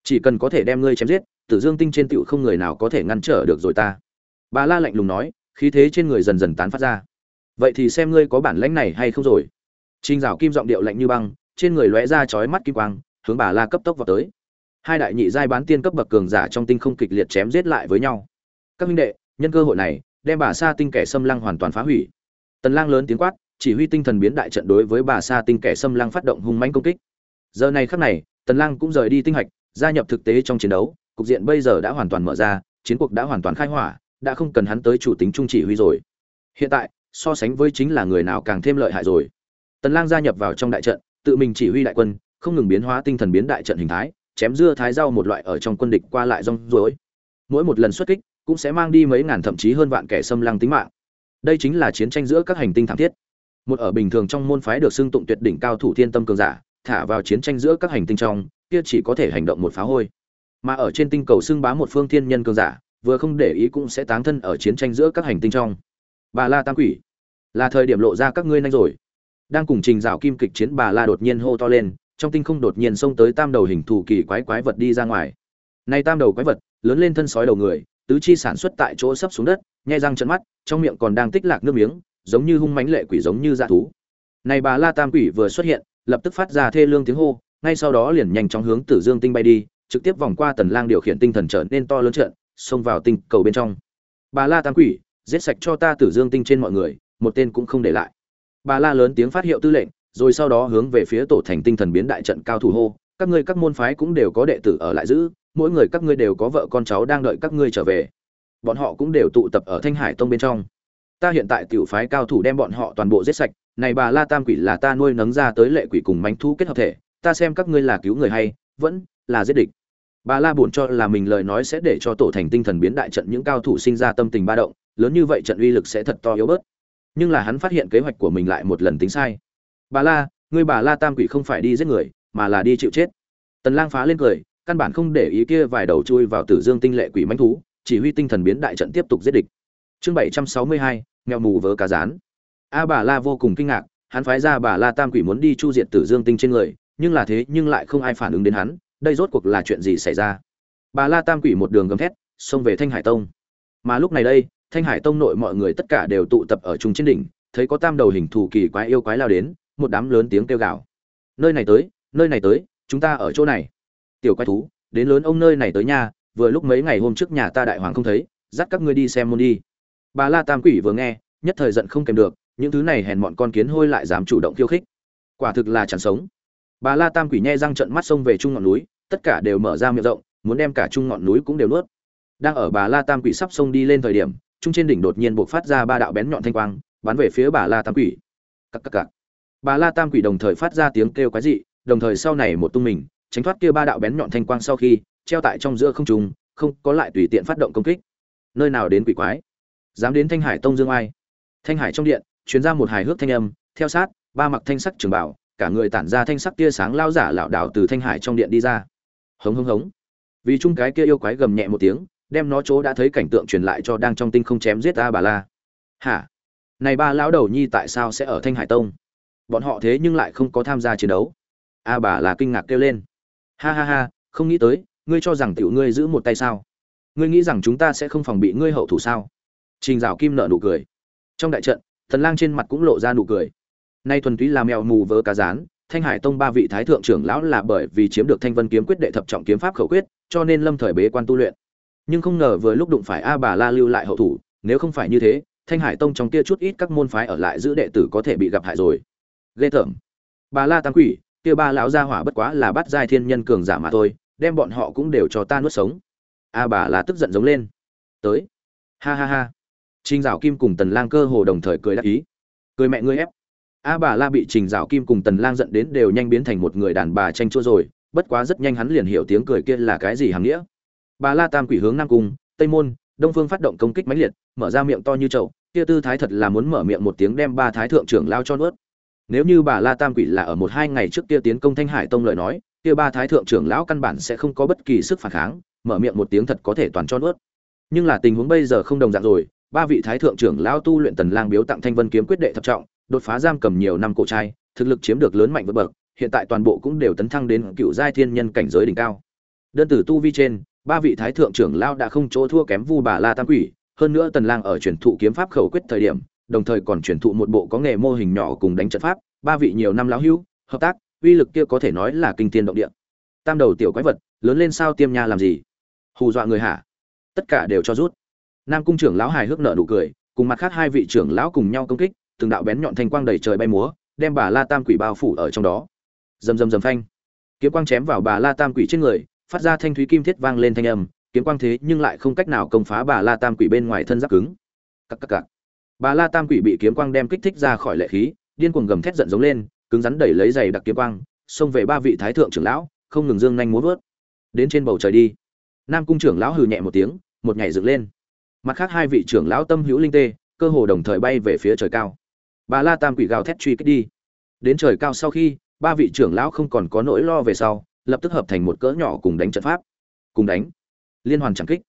Chỉ cần có thể đem ngươi chém giết, tử dương tinh trên tựu không người nào có thể ngăn trở được rồi ta. Bà la lạnh lùng nói, khí thế trên người dần dần tán phát ra. Vậy thì xem ngươi có bản lãnh này hay không rồi. Trình dạo kim giọng điệu lạnh như băng, trên người lóe ra chói mắt kim quang, hướng bà la cấp tốc vào tới. Hai đại nhị giai bán tiên cấp bậc cường giả trong tinh không kịch liệt chém giết lại với nhau các minh đệ, nhân cơ hội này, đem bà sa tinh kẻ xâm lăng hoàn toàn phá hủy. Tần lang lớn tiếng quát, chỉ huy tinh thần biến đại trận đối với bà sa tinh kẻ xâm lăng phát động hung mãnh công kích. Giờ này khắc này, tần lang cũng rời đi tinh hạch, gia nhập thực tế trong chiến đấu, cục diện bây giờ đã hoàn toàn mở ra, chiến cuộc đã hoàn toàn khai hỏa, đã không cần hắn tới chủ tính trung chỉ huy rồi. Hiện tại, so sánh với chính là người nào càng thêm lợi hại rồi. Tần lang gia nhập vào trong đại trận, tự mình chỉ huy đại quân, không ngừng biến hóa tinh thần biến đại trận hình thái, chém dưa thái rau một loại ở trong quân địch qua lại rong ruổi. Mỗi một lần xuất kích cũng sẽ mang đi mấy ngàn thậm chí hơn vạn kẻ xâm lăng tính mạng. Đây chính là chiến tranh giữa các hành tinh thảm thiết. Một ở bình thường trong môn phái được xưng tụng tuyệt đỉnh cao thủ thiên tâm cường giả, thả vào chiến tranh giữa các hành tinh trong, kia chỉ có thể hành động một phá hôi. Mà ở trên tinh cầu xưng bá một phương thiên nhân cường giả, vừa không để ý cũng sẽ táng thân ở chiến tranh giữa các hành tinh trong. Bà la tam quỷ, là thời điểm lộ ra các ngươi nhanh rồi. Đang cùng trình dạo kim kịch chiến bà la đột nhiên hô to lên, trong tinh không đột nhiên xông tới tam đầu hình thù kỳ quái quái vật đi ra ngoài. Nay tam đầu quái vật, lớn lên thân sói đầu người tứ chi sản xuất tại chỗ sấp xuống đất nhai răng trận mắt, trong miệng còn đang tích lạc nước miếng, giống như hung mãnh lệ quỷ giống như dạ thú. Này bà la tam quỷ vừa xuất hiện, lập tức phát ra thê lương tiếng hô, ngay sau đó liền nhanh chóng hướng tử dương tinh bay đi, trực tiếp vòng qua tần lang điều khiển tinh thần trở nên to lớn trận xông vào tinh cầu bên trong. Bà la tam quỷ, giết sạch cho ta tử dương tinh trên mọi người, một tên cũng không để lại. Bà la lớn tiếng phát hiệu tư lệnh, rồi sau đó hướng về phía tổ thành tinh thần biến đại trận cao thủ hô các ngươi các môn phái cũng đều có đệ tử ở lại giữ, mỗi người các ngươi đều có vợ con cháu đang đợi các ngươi trở về. Bọn họ cũng đều tụ tập ở thanh hải tông bên trong. Ta hiện tại tiểu phái cao thủ đem bọn họ toàn bộ giết sạch, này bà la tam quỷ là ta nuôi nấng ra tới lệ quỷ cùng mánh thu kết hợp thể, ta xem các ngươi là cứu người hay, vẫn là giết địch. Bà la buồn cho là mình lời nói sẽ để cho tổ thành tinh thần biến đại trận những cao thủ sinh ra tâm tình ba động, lớn như vậy trận uy lực sẽ thật to yếu bớt. Nhưng là hắn phát hiện kế hoạch của mình lại một lần tính sai. Bà la, ngươi bà la tam quỷ không phải đi giết người mà là đi chịu chết. Tần lang phá lên cười căn bản không để ý kia vài đầu chui vào tử dương tinh lệ quỷ mãnh thú chỉ huy tinh thần biến đại trận tiếp tục giết địch. Chương 762, nghèo mù vớ cá rán. A bà la vô cùng kinh ngạc hắn phái ra bà la tam quỷ muốn đi chu diệt tử dương tinh trên người nhưng là thế nhưng lại không ai phản ứng đến hắn đây rốt cuộc là chuyện gì xảy ra? Bà la tam quỷ một đường gầm thét xông về thanh hải tông. Mà lúc này đây thanh hải tông nội mọi người tất cả đều tụ tập ở trung trên đỉnh thấy có tam đầu hình thù kỳ quái yêu quái lao đến một đám lớn tiếng kêu gào. Nơi này tới nơi này tới, chúng ta ở chỗ này. Tiểu quái thú, đến lớn ông nơi này tới nhà vừa lúc mấy ngày hôm trước nhà ta đại hoàng không thấy, dắt các ngươi đi xem môn đi. Bà la tam quỷ vừa nghe, nhất thời giận không kèm được, những thứ này hèn mọn con kiến hôi lại dám chủ động khiêu khích. Quả thực là chẳng sống. Bà la tam quỷ nhe răng trận mắt xông về trung ngọn núi, tất cả đều mở ra miệng rộng, muốn đem cả trung ngọn núi cũng đều nuốt. Đang ở bà la tam quỷ sắp xông đi lên thời điểm trung trên đỉnh đột nhiên buộc phát ra ba đạo bén nhọn thanh quang, bắn về phía bà la tam quỷ. Cặc cặc cặc. Bà la tam quỷ đồng thời phát ra tiếng kêu quái dị đồng thời sau này một tung mình, tránh thoát kia ba đạo bén nhọn thanh quang sau khi, treo tại trong giữa không trung, không có lại tùy tiện phát động công kích. Nơi nào đến quỷ quái? Dám đến thanh hải tông dương ai? Thanh hải trong điện chuyến ra một hài hước thanh âm, theo sát, ba mặc thanh sắc trường bảo, cả người tản ra thanh sắc tia sáng lao giả lảo đảo từ thanh hải trong điện đi ra. Hống hống hống. Vì chung cái kia yêu quái gầm nhẹ một tiếng, đem nó chỗ đã thấy cảnh tượng truyền lại cho đang trong tinh không chém giết ta bà la. Hả? Này ba lão đầu nhi tại sao sẽ ở thanh hải tông? Bọn họ thế nhưng lại không có tham gia chiến đấu a bà là kinh ngạc kêu lên. Ha ha ha, không nghĩ tới, ngươi cho rằng tiểu ngươi giữ một tay sao? Ngươi nghĩ rằng chúng ta sẽ không phòng bị ngươi hậu thủ sao? Trình dạo kim nợ nụ cười. Trong đại trận, thần lang trên mặt cũng lộ ra nụ cười. Nay thuần túy là mèo mù vớ cá rán, thanh hải tông ba vị thái thượng trưởng lão là bởi vì chiếm được thanh vân kiếm quyết đệ thập trọng kiếm pháp khẩu quyết, cho nên lâm thời bế quan tu luyện. Nhưng không ngờ vừa lúc đụng phải a bà la lưu lại hậu thủ, nếu không phải như thế, thanh hải tông trong kia chút ít các môn phái ở lại giữ đệ tử có thể bị gặp hại rồi. Ghê tởm. Bà la tam quỷ kia ba lão gia hỏa bất quá là bắt giai thiên nhân cường giả mà thôi, đem bọn họ cũng đều cho ta nuốt sống. A bà là tức giận giống lên. Tới. Ha ha ha. Trình dạo kim cùng tần lang cơ hồ đồng thời cười đắc ý. Cười mẹ ngươi ép. A bà la bị trình dạo kim cùng tần lang giận đến đều nhanh biến thành một người đàn bà tranh chua rồi, bất quá rất nhanh hắn liền hiểu tiếng cười kia là cái gì hàm nghĩa. Bà la tam quỷ hướng nam cung, tây môn, đông phương phát động công kích mãnh liệt, mở ra miệng to như chậu, kia tư thái thật là muốn mở miệng một tiếng đem ba thái thượng trưởng lao cho nuốt nếu như bà la tam quỷ là ở một hai ngày trước kia tiến công thanh hải tông lời nói, kia ba thái thượng trưởng lão căn bản sẽ không có bất kỳ sức phản kháng, mở miệng một tiếng thật có thể toàn cho nuốt nhưng là tình huống bây giờ không đồng dạng rồi, ba vị thái thượng trưởng lão tu luyện tần lang biếu tặng thanh vân kiếm quyết đệ thập trọng, đột phá giam cầm nhiều năm cổ trai, thực lực chiếm được lớn mạnh vượt bậc, hiện tại toàn bộ cũng đều tấn thăng đến cựu giai thiên nhân cảnh giới đỉnh cao. Đơn tử tu vi trên, ba vị thái thượng trưởng lão đã không chỗ thua kém vu bà la tam quỷ, hơn nữa tần lang ở truyền thụ kiếm pháp khẩu quyết thời điểm đồng thời còn truyền thụ một bộ có nghề mô hình nhỏ cùng đánh trận pháp, ba vị nhiều năm lão hữu, hợp tác, uy lực kia có thể nói là kinh thiên động địa. Tam đầu tiểu quái vật, lớn lên sao tiêm nha làm gì? Hù dọa người hả? Tất cả đều cho rút. Nam cung trưởng lão hài hước nở nụ cười, cùng mặt khác hai vị trưởng lão cùng nhau công kích, từng đạo bén nhọn thanh quang đầy trời bay múa, đem bà la tam quỷ bao phủ ở trong đó. Rầm rầm rầm phanh. Kiếm quang chém vào bà la tam quỷ trên người, phát ra thanh thúy kim thiết vang lên thanh âm, kiếm quang thế nhưng lại không cách nào công phá bà la tam quỷ bên ngoài thân giáp cứng. Cắc cắc cắc bà la tam quỷ bị kiếm quang đem kích thích ra khỏi lệ khí, điên cuồng gầm thét giận giống lên, cứng rắn đẩy lấy giày đặc kiếm quang, xông về ba vị thái thượng trưởng lão, không ngừng dương nhanh múa vớt. Đến trên bầu trời đi. Nam cung trưởng lão hừ nhẹ một tiếng, một nhảy dựng lên. Mặt khác hai vị trưởng lão tâm hữu linh tê, cơ hồ đồng thời bay về phía trời cao. Bà la tam quỷ gào thét truy kích đi. Đến trời cao sau khi, ba vị trưởng lão không còn có nỗi lo về sau, lập tức hợp thành một cỡ nhỏ cùng đánh trận pháp. Cùng đánh. Liên hoàn chẳng kích.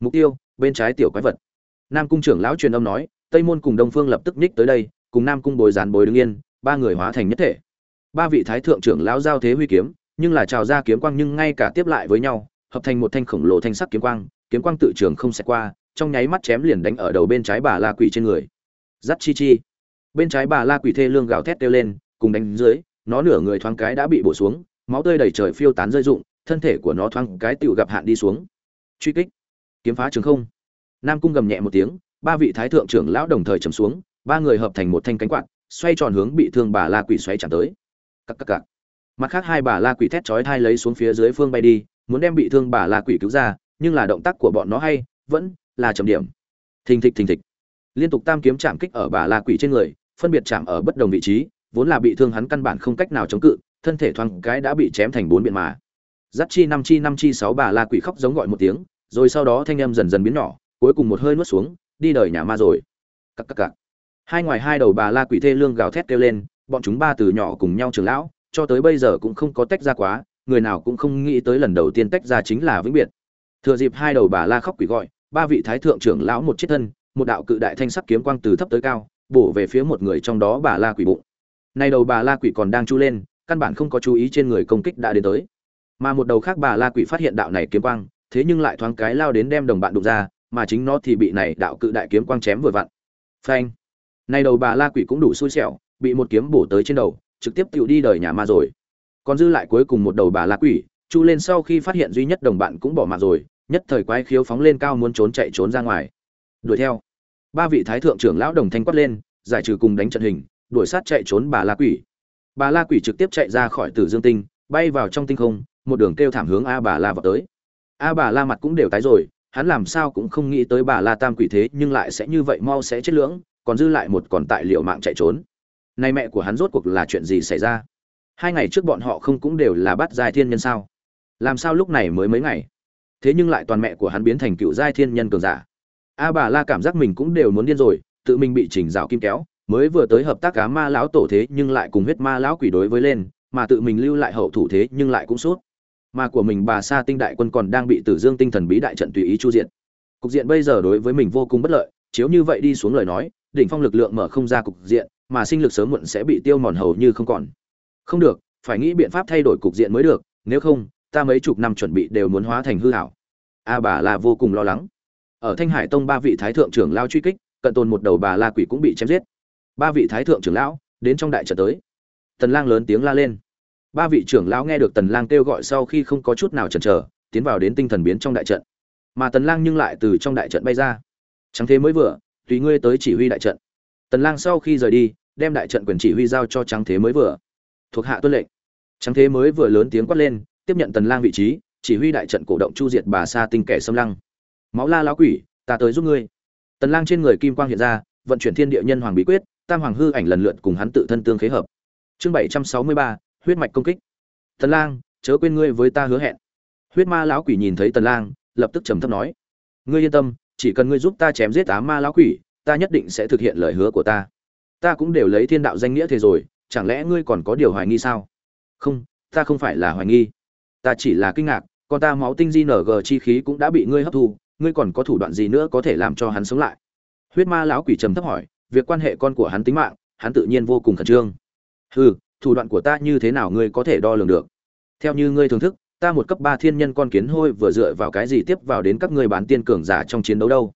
Mục tiêu, bên trái tiểu quái vật. Nam cung trưởng lão truyền âm nói tây môn cùng đông phương lập tức nhích tới đây, cùng nam cung bồi dàn bồi đứng yên, ba người hóa thành nhất thể. Ba vị thái thượng trưởng lão giao thế huy kiếm, nhưng là trào ra kiếm quang nhưng ngay cả tiếp lại với nhau, hợp thành một thanh khổng lồ thanh sắc kiếm quang kiếm quang tự trường không xẹt qua, trong nháy mắt chém liền đánh ở đầu bên trái bà la quỷ trên người. Giắt chi chi. Bên trái bà la quỷ thê lương gào thét kêu lên, cùng đánh dưới, nó nửa người thoáng cái đã bị bổ xuống, máu tươi đầy trời phiêu tán rơi rụng, thân thể của nó thoáng cái tựu gặp hạn đi xuống. Truy kích. Kiếm phá trường không. Nam cung gầm nhẹ một tiếng ba vị thái thượng trưởng lão đồng thời chầm xuống, ba người hợp thành một thanh cánh quạt, xoay tròn hướng bị thương bà la quỷ xoay chạm tới. Cắc cắc cắc. mặt khác hai bà la quỷ thét chói thai lấy xuống phía dưới phương bay đi, muốn đem bị thương bà la quỷ cứu ra, nhưng là động tác của bọn nó hay, vẫn là trầm điểm. Thình thịch thình thịch. Liên tục tam kiếm chạm kích ở bà la quỷ trên người, phân biệt chạm ở bất đồng vị trí, vốn là bị thương hắn căn bản không cách nào chống cự, thân thể thoáng cái đã bị chém thành bốn biện mà. Dắt chi năm chi năm chi sáu bà la quỷ khóc giống gọi một tiếng, rồi sau đó thanh âm dần dần biến nhỏ, cuối cùng một hơi nuốt xuống đi đời nhà ma rồi. Cặc cặc cặc. Hai ngoài hai đầu bà la quỷ thê lương gào thét kêu lên, bọn chúng ba từ nhỏ cùng nhau trường lão, cho tới bây giờ cũng không có tách ra quá, người nào cũng không nghĩ tới lần đầu tiên tách ra chính là vĩnh biệt. Thừa dịp hai đầu bà la khóc quỷ gọi, ba vị thái thượng trưởng lão một chiếc thân, một đạo cự đại thanh sắc kiếm quang từ thấp tới cao, bổ về phía một người trong đó bà la quỷ bụng. Nay đầu bà la quỷ còn đang chu lên, căn bản không có chú ý trên người công kích đã đến tới. Mà một đầu khác bà la quỷ phát hiện đạo này kiếm quang, thế nhưng lại thoáng cái lao đến đem đồng bạn đụng ra mà chính nó thì bị này đạo cự đại kiếm quang chém vừa vặn. Phanh. Nay đầu bà la quỷ cũng đủ xui xẻo, bị một kiếm bổ tới trên đầu, trực tiếp tiểu đi đời nhà ma rồi. Còn dư lại cuối cùng một đầu bà la quỷ, chu lên sau khi phát hiện duy nhất đồng bạn cũng bỏ mạng rồi, nhất thời quái khiếu phóng lên cao muốn trốn chạy trốn ra ngoài. Đuổi theo. Ba vị thái thượng trưởng lão đồng thanh quát lên, giải trừ cùng đánh trận hình, đuổi sát chạy trốn bà la quỷ. Bà la quỷ trực tiếp chạy ra khỏi tử dương tinh, bay vào trong tinh không, một đường kêu thảm hướng a bà la vọt tới. A bà la mặt cũng đều tái rồi hắn làm sao cũng không nghĩ tới bà la tam quỷ thế, nhưng lại sẽ như vậy mau sẽ chết lưỡng, còn dư lại một còn tại liệu mạng chạy trốn. Nay mẹ của hắn rốt cuộc là chuyện gì xảy ra? Hai ngày trước bọn họ không cũng đều là bắt giai thiên nhân sao? Làm sao lúc này mới mấy ngày? Thế nhưng lại toàn mẹ của hắn biến thành cựu giai thiên nhân cường giả. A bà la cảm giác mình cũng đều muốn điên rồi, tự mình bị chỉnh rào kim kéo, mới vừa tới hợp tác cá ma lão tổ thế nhưng lại cùng huyết ma lão quỷ đối với lên, mà tự mình lưu lại hậu thủ thế nhưng lại cũng suốt mà của mình bà sa tinh đại quân còn đang bị tử dương tinh thần bí đại trận tùy ý chu diện cục diện bây giờ đối với mình vô cùng bất lợi, chiếu như vậy đi xuống lời nói, đỉnh phong lực lượng mở không ra cục diện, mà sinh lực sớm muộn sẽ bị tiêu mòn hầu như không còn. Không được, phải nghĩ biện pháp thay đổi cục diện mới được, nếu không, ta mấy chục năm chuẩn bị đều muốn hóa thành hư hảo a bà là vô cùng lo lắng. Ở thanh hải tông ba vị thái thượng trưởng lao truy kích, cận tồn một đầu bà la quỷ cũng bị chém giết. Ba vị thái thượng trưởng lão, đến trong đại trận tới. Tần lang lớn tiếng la lên ba vị trưởng lão nghe được tần lang kêu gọi sau khi không có chút nào chần chờ tiến vào đến tinh thần biến trong đại trận. Mà tần lang nhưng lại từ trong đại trận bay ra. Chẳng thế mới vừa tùy ngươi tới chỉ huy đại trận. Tần lang sau khi rời đi đem đại trận quyền chỉ huy giao cho trắng thế mới vừa. Thuộc hạ tuân lệnh. Trắng thế mới vừa lớn tiếng quát lên tiếp nhận tần lang vị trí chỉ huy đại trận cổ động chu diệt bà sa tinh kẻ xâm lăng. Máu la lão quỷ ta tới giúp ngươi. Tần lang trên người kim quang hiện ra vận chuyển thiên địa nhân hoàng bí quyết tam hoàng hư ảnh lần lượt cùng hắn tự thân tương khế hợp. Chương 763, huyết mạch công kích. Tần lang, chớ quên ngươi với ta hứa hẹn. Huyết ma lão quỷ nhìn thấy tần lang, lập tức trầm thấp nói. Ngươi yên tâm, chỉ cần ngươi giúp ta chém giết ám ma lão quỷ, ta nhất định sẽ thực hiện lời hứa của ta. Ta cũng đều lấy thiên đạo danh nghĩa thế rồi, chẳng lẽ ngươi còn có điều hoài nghi sao? Không, ta không phải là hoài nghi. Ta chỉ là kinh ngạc còn ta máu tinh di nở chi khí cũng đã bị ngươi hấp thu, ngươi còn có thủ đoạn gì nữa có thể làm cho hắn sống lại? Huyết ma lão quỷ trầm thấp hỏi, việc quan hệ con của hắn tính mạng, hắn tự nhiên vô cùng khẩn trương. Hừ thủ đoạn của ta như thế nào ngươi có thể đo lường được? Theo như ngươi thưởng thức, ta một cấp ba thiên nhân con kiến hôi vừa dựa vào cái gì tiếp vào đến các ngươi bán tiên cường giả trong chiến đấu đâu?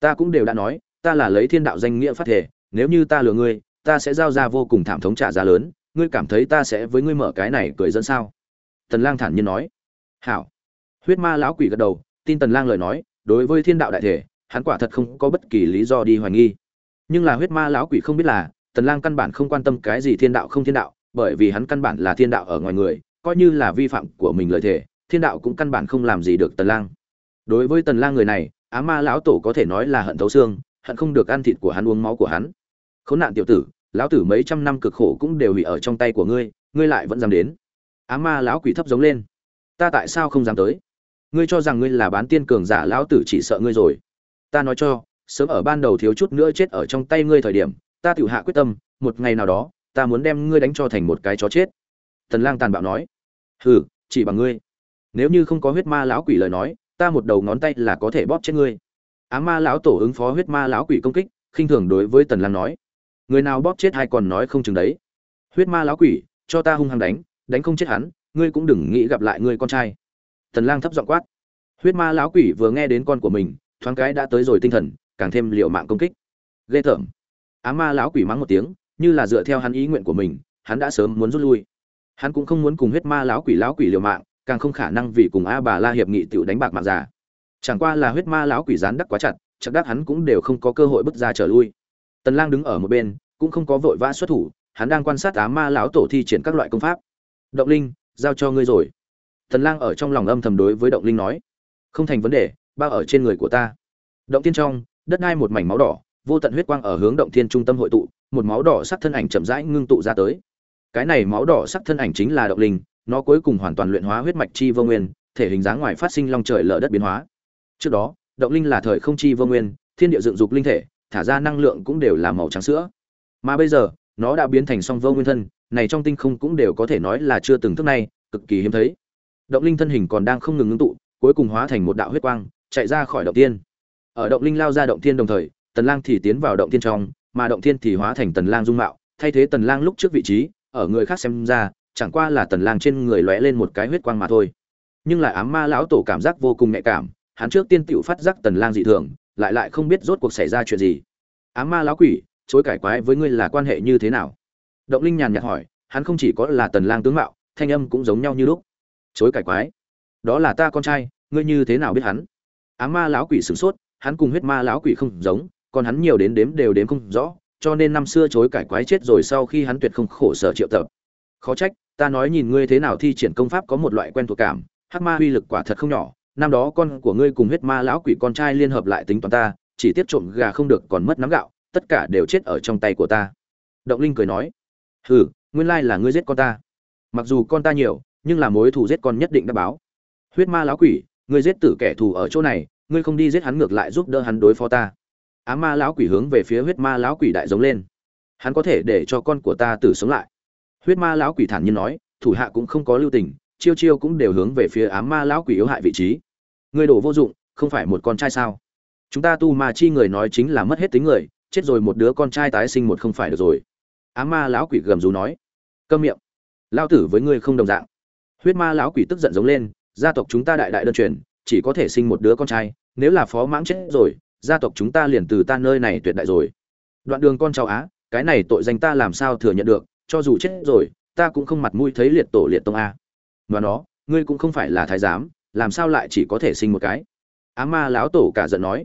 Ta cũng đều đã nói, ta là lấy thiên đạo danh nghĩa phát thể, nếu như ta lừa ngươi, ta sẽ giao ra vô cùng thảm thống trả giá lớn, ngươi cảm thấy ta sẽ với ngươi mở cái này cười dẫn sao? Tần lang thản nhiên nói. Hảo. Huyết ma lão quỷ gật đầu, tin tần lang lời nói, đối với thiên đạo đại thể, hắn quả thật không có bất kỳ lý do đi hoài nghi. Nhưng là huyết ma lão quỷ không biết là, tần lang căn bản không quan tâm cái gì thiên đạo không thiên đạo bởi vì hắn căn bản là thiên đạo ở ngoài người, coi như là vi phạm của mình lợi thể thiên đạo cũng căn bản không làm gì được tần lang. Đối với tần lang người này, á ma lão tổ có thể nói là hận thấu xương, hận không được ăn thịt của hắn uống máu của hắn. Khốn nạn tiểu tử, lão tử mấy trăm năm cực khổ cũng đều hủy ở trong tay của ngươi ngươi lại vẫn dám đến. Á ma lão quỷ thấp giống lên. Ta tại sao không dám tới? Ngươi cho rằng ngươi là bán tiên cường giả, lão tử chỉ sợ ngươi rồi. Ta nói cho, sớm ở ban đầu thiếu chút nữa chết ở trong tay ngươi thời điểm, ta tự hạ quyết tâm, một ngày nào đó ta muốn đem ngươi đánh cho thành một cái chó chết. Tần lang tàn bạo nói. Hừ, chỉ bằng ngươi. Nếu như không có huyết ma lão quỷ lời nói, ta một đầu ngón tay là có thể bóp chết ngươi. Á ma lão tổ ứng phó huyết ma lão quỷ công kích, khinh thường đối với tần lang nói. Người nào bóp chết hay còn nói không chừng đấy. Huyết ma lão quỷ, cho ta hung hăng đánh đánh không chết hắn, ngươi cũng đừng nghĩ gặp lại ngươi con trai. Tần lang thấp giọng quát. Huyết ma lão quỷ vừa nghe đến con của mình, thoáng cái đã tới rồi tinh thần, càng thêm liều mạng công kích. Ghê tởm. Á ma lão quỷ mắng một tiếng như là dựa theo hắn ý nguyện của mình, hắn đã sớm muốn rút lui. Hắn cũng không muốn cùng huyết ma lão quỷ lão quỷ liều mạng, càng không khả năng vì cùng a bà la hiệp nghị tiểu đánh bạc mạng giả chẳng qua là huyết ma lão quỷ gián đắc quá chặt, chắc đắc hắn cũng đều không có cơ hội bước ra trở lui. Tần lang đứng ở một bên, cũng không có vội vã xuất thủ, hắn đang quan sát á ma lão tổ thi triển các loại công pháp. Động linh, giao cho ngươi rồi. Tần lang ở trong lòng âm thầm đối với động linh nói. Không thành vấn đề, bao ở trên người của ta. Động tiên trong, đất đai một mảnh máu đỏ, vô tận huyết quang ở hướng động thiên trung tâm hội tụ một máu đỏ sắc thân ảnh chậm rãi ngưng tụ ra tới. Cái này máu đỏ sắc thân ảnh chính là động linh, nó cuối cùng hoàn toàn luyện hóa huyết mạch chi vô nguyên, thể hình dáng ngoài phát sinh long trời lở đất biến hóa. Trước đó, động linh là thời không chi vô nguyên, thiên địa dựng dục linh thể, thả ra năng lượng cũng đều là màu trắng sữa. Mà bây giờ, nó đã biến thành song vô nguyên thân, này trong tinh không cũng đều có thể nói là chưa từng thức này cực kỳ hiếm thấy. Động linh thân hình còn đang không ngừng ngưng tụ, cuối cùng hóa thành một đạo huyết quang, chạy ra khỏi động tiên. Ở động linh lao ra động tiên đồng thời, tần lang thì tiến vào động tiên trong mà động thiên thì hóa thành tần lang dung mạo, thay thế tần lang lúc trước vị trí, ở người khác xem ra, chẳng qua là tần lang trên người lóe lên một cái huyết quang mà thôi. Nhưng lại ám ma lão tổ cảm giác vô cùng nhạy cảm, hắn trước tiên tiểu phát giác tần lang dị thường, lại lại không biết rốt cuộc xảy ra chuyện gì. Ám ma lão quỷ, chối cải quái với ngươi là quan hệ như thế nào? Động linh nhàn nhạt hỏi, hắn không chỉ có là tần lang tướng mạo, thanh âm cũng giống nhau như lúc. Chối cải quái? Đó là ta con trai, ngươi như thế nào biết hắn? Ám ma lão quỷ sửng sốt, hắn cùng huyết ma lão quỷ không giống còn hắn nhiều đến đếm đều đếm không rõ, cho nên năm xưa chối cải quái chết rồi sau khi hắn tuyệt không khổ sở triệu tập. Khó trách, ta nói nhìn ngươi thế nào thi triển công pháp có một loại quen thuộc cảm, hắc ma uy lực quả thật không nhỏ, năm đó con của ngươi cùng huyết ma lão quỷ con trai liên hợp lại tính toán ta, chỉ tiếp trộm gà không được còn mất nắm gạo, tất cả đều chết ở trong tay của ta. Động linh cười nói, hừ, nguyên lai là ngươi giết con ta. Mặc dù con ta nhiều, nhưng là mối thù giết con nhất định đã báo. Huyết ma lão quỷ, ngươi giết tử kẻ thù ở chỗ này, ngươi không đi giết hắn ngược lại giúp đỡ hắn đối phó ta á ma lão quỷ hướng về phía huyết ma lão quỷ đại giống lên. Hắn có thể để cho con của ta tử sống lại. Huyết ma lão quỷ thản nhiên nói, thủ hạ cũng không có lưu tình, chiêu chiêu cũng đều hướng về phía á ma lão quỷ yếu hại vị trí. Ngươi đổ vô dụng, không phải một con trai sao? Chúng ta tu ma chi người nói chính là mất hết tính người, chết rồi một đứa con trai tái sinh một không phải được rồi. Á ma lão quỷ gầm rú nói, câm miệng. Lao tử với ngươi không đồng dạng. Huyết ma lão quỷ tức giận giống lên, gia tộc chúng ta đại đại đơn truyền, chỉ có thể sinh một đứa con trai, nếu là phó mãng chết rồi gia tộc chúng ta liền từ ta nơi này tuyệt đại rồi. Đoạn đường con cháu á, cái này tội danh ta làm sao thừa nhận được, cho dù chết rồi, ta cũng không mặt mũi thấy liệt tổ liệt tông a. Và nó, ngươi cũng không phải là thái giám, làm sao lại chỉ có thể sinh một cái? Á ma lão tổ cả giận nói.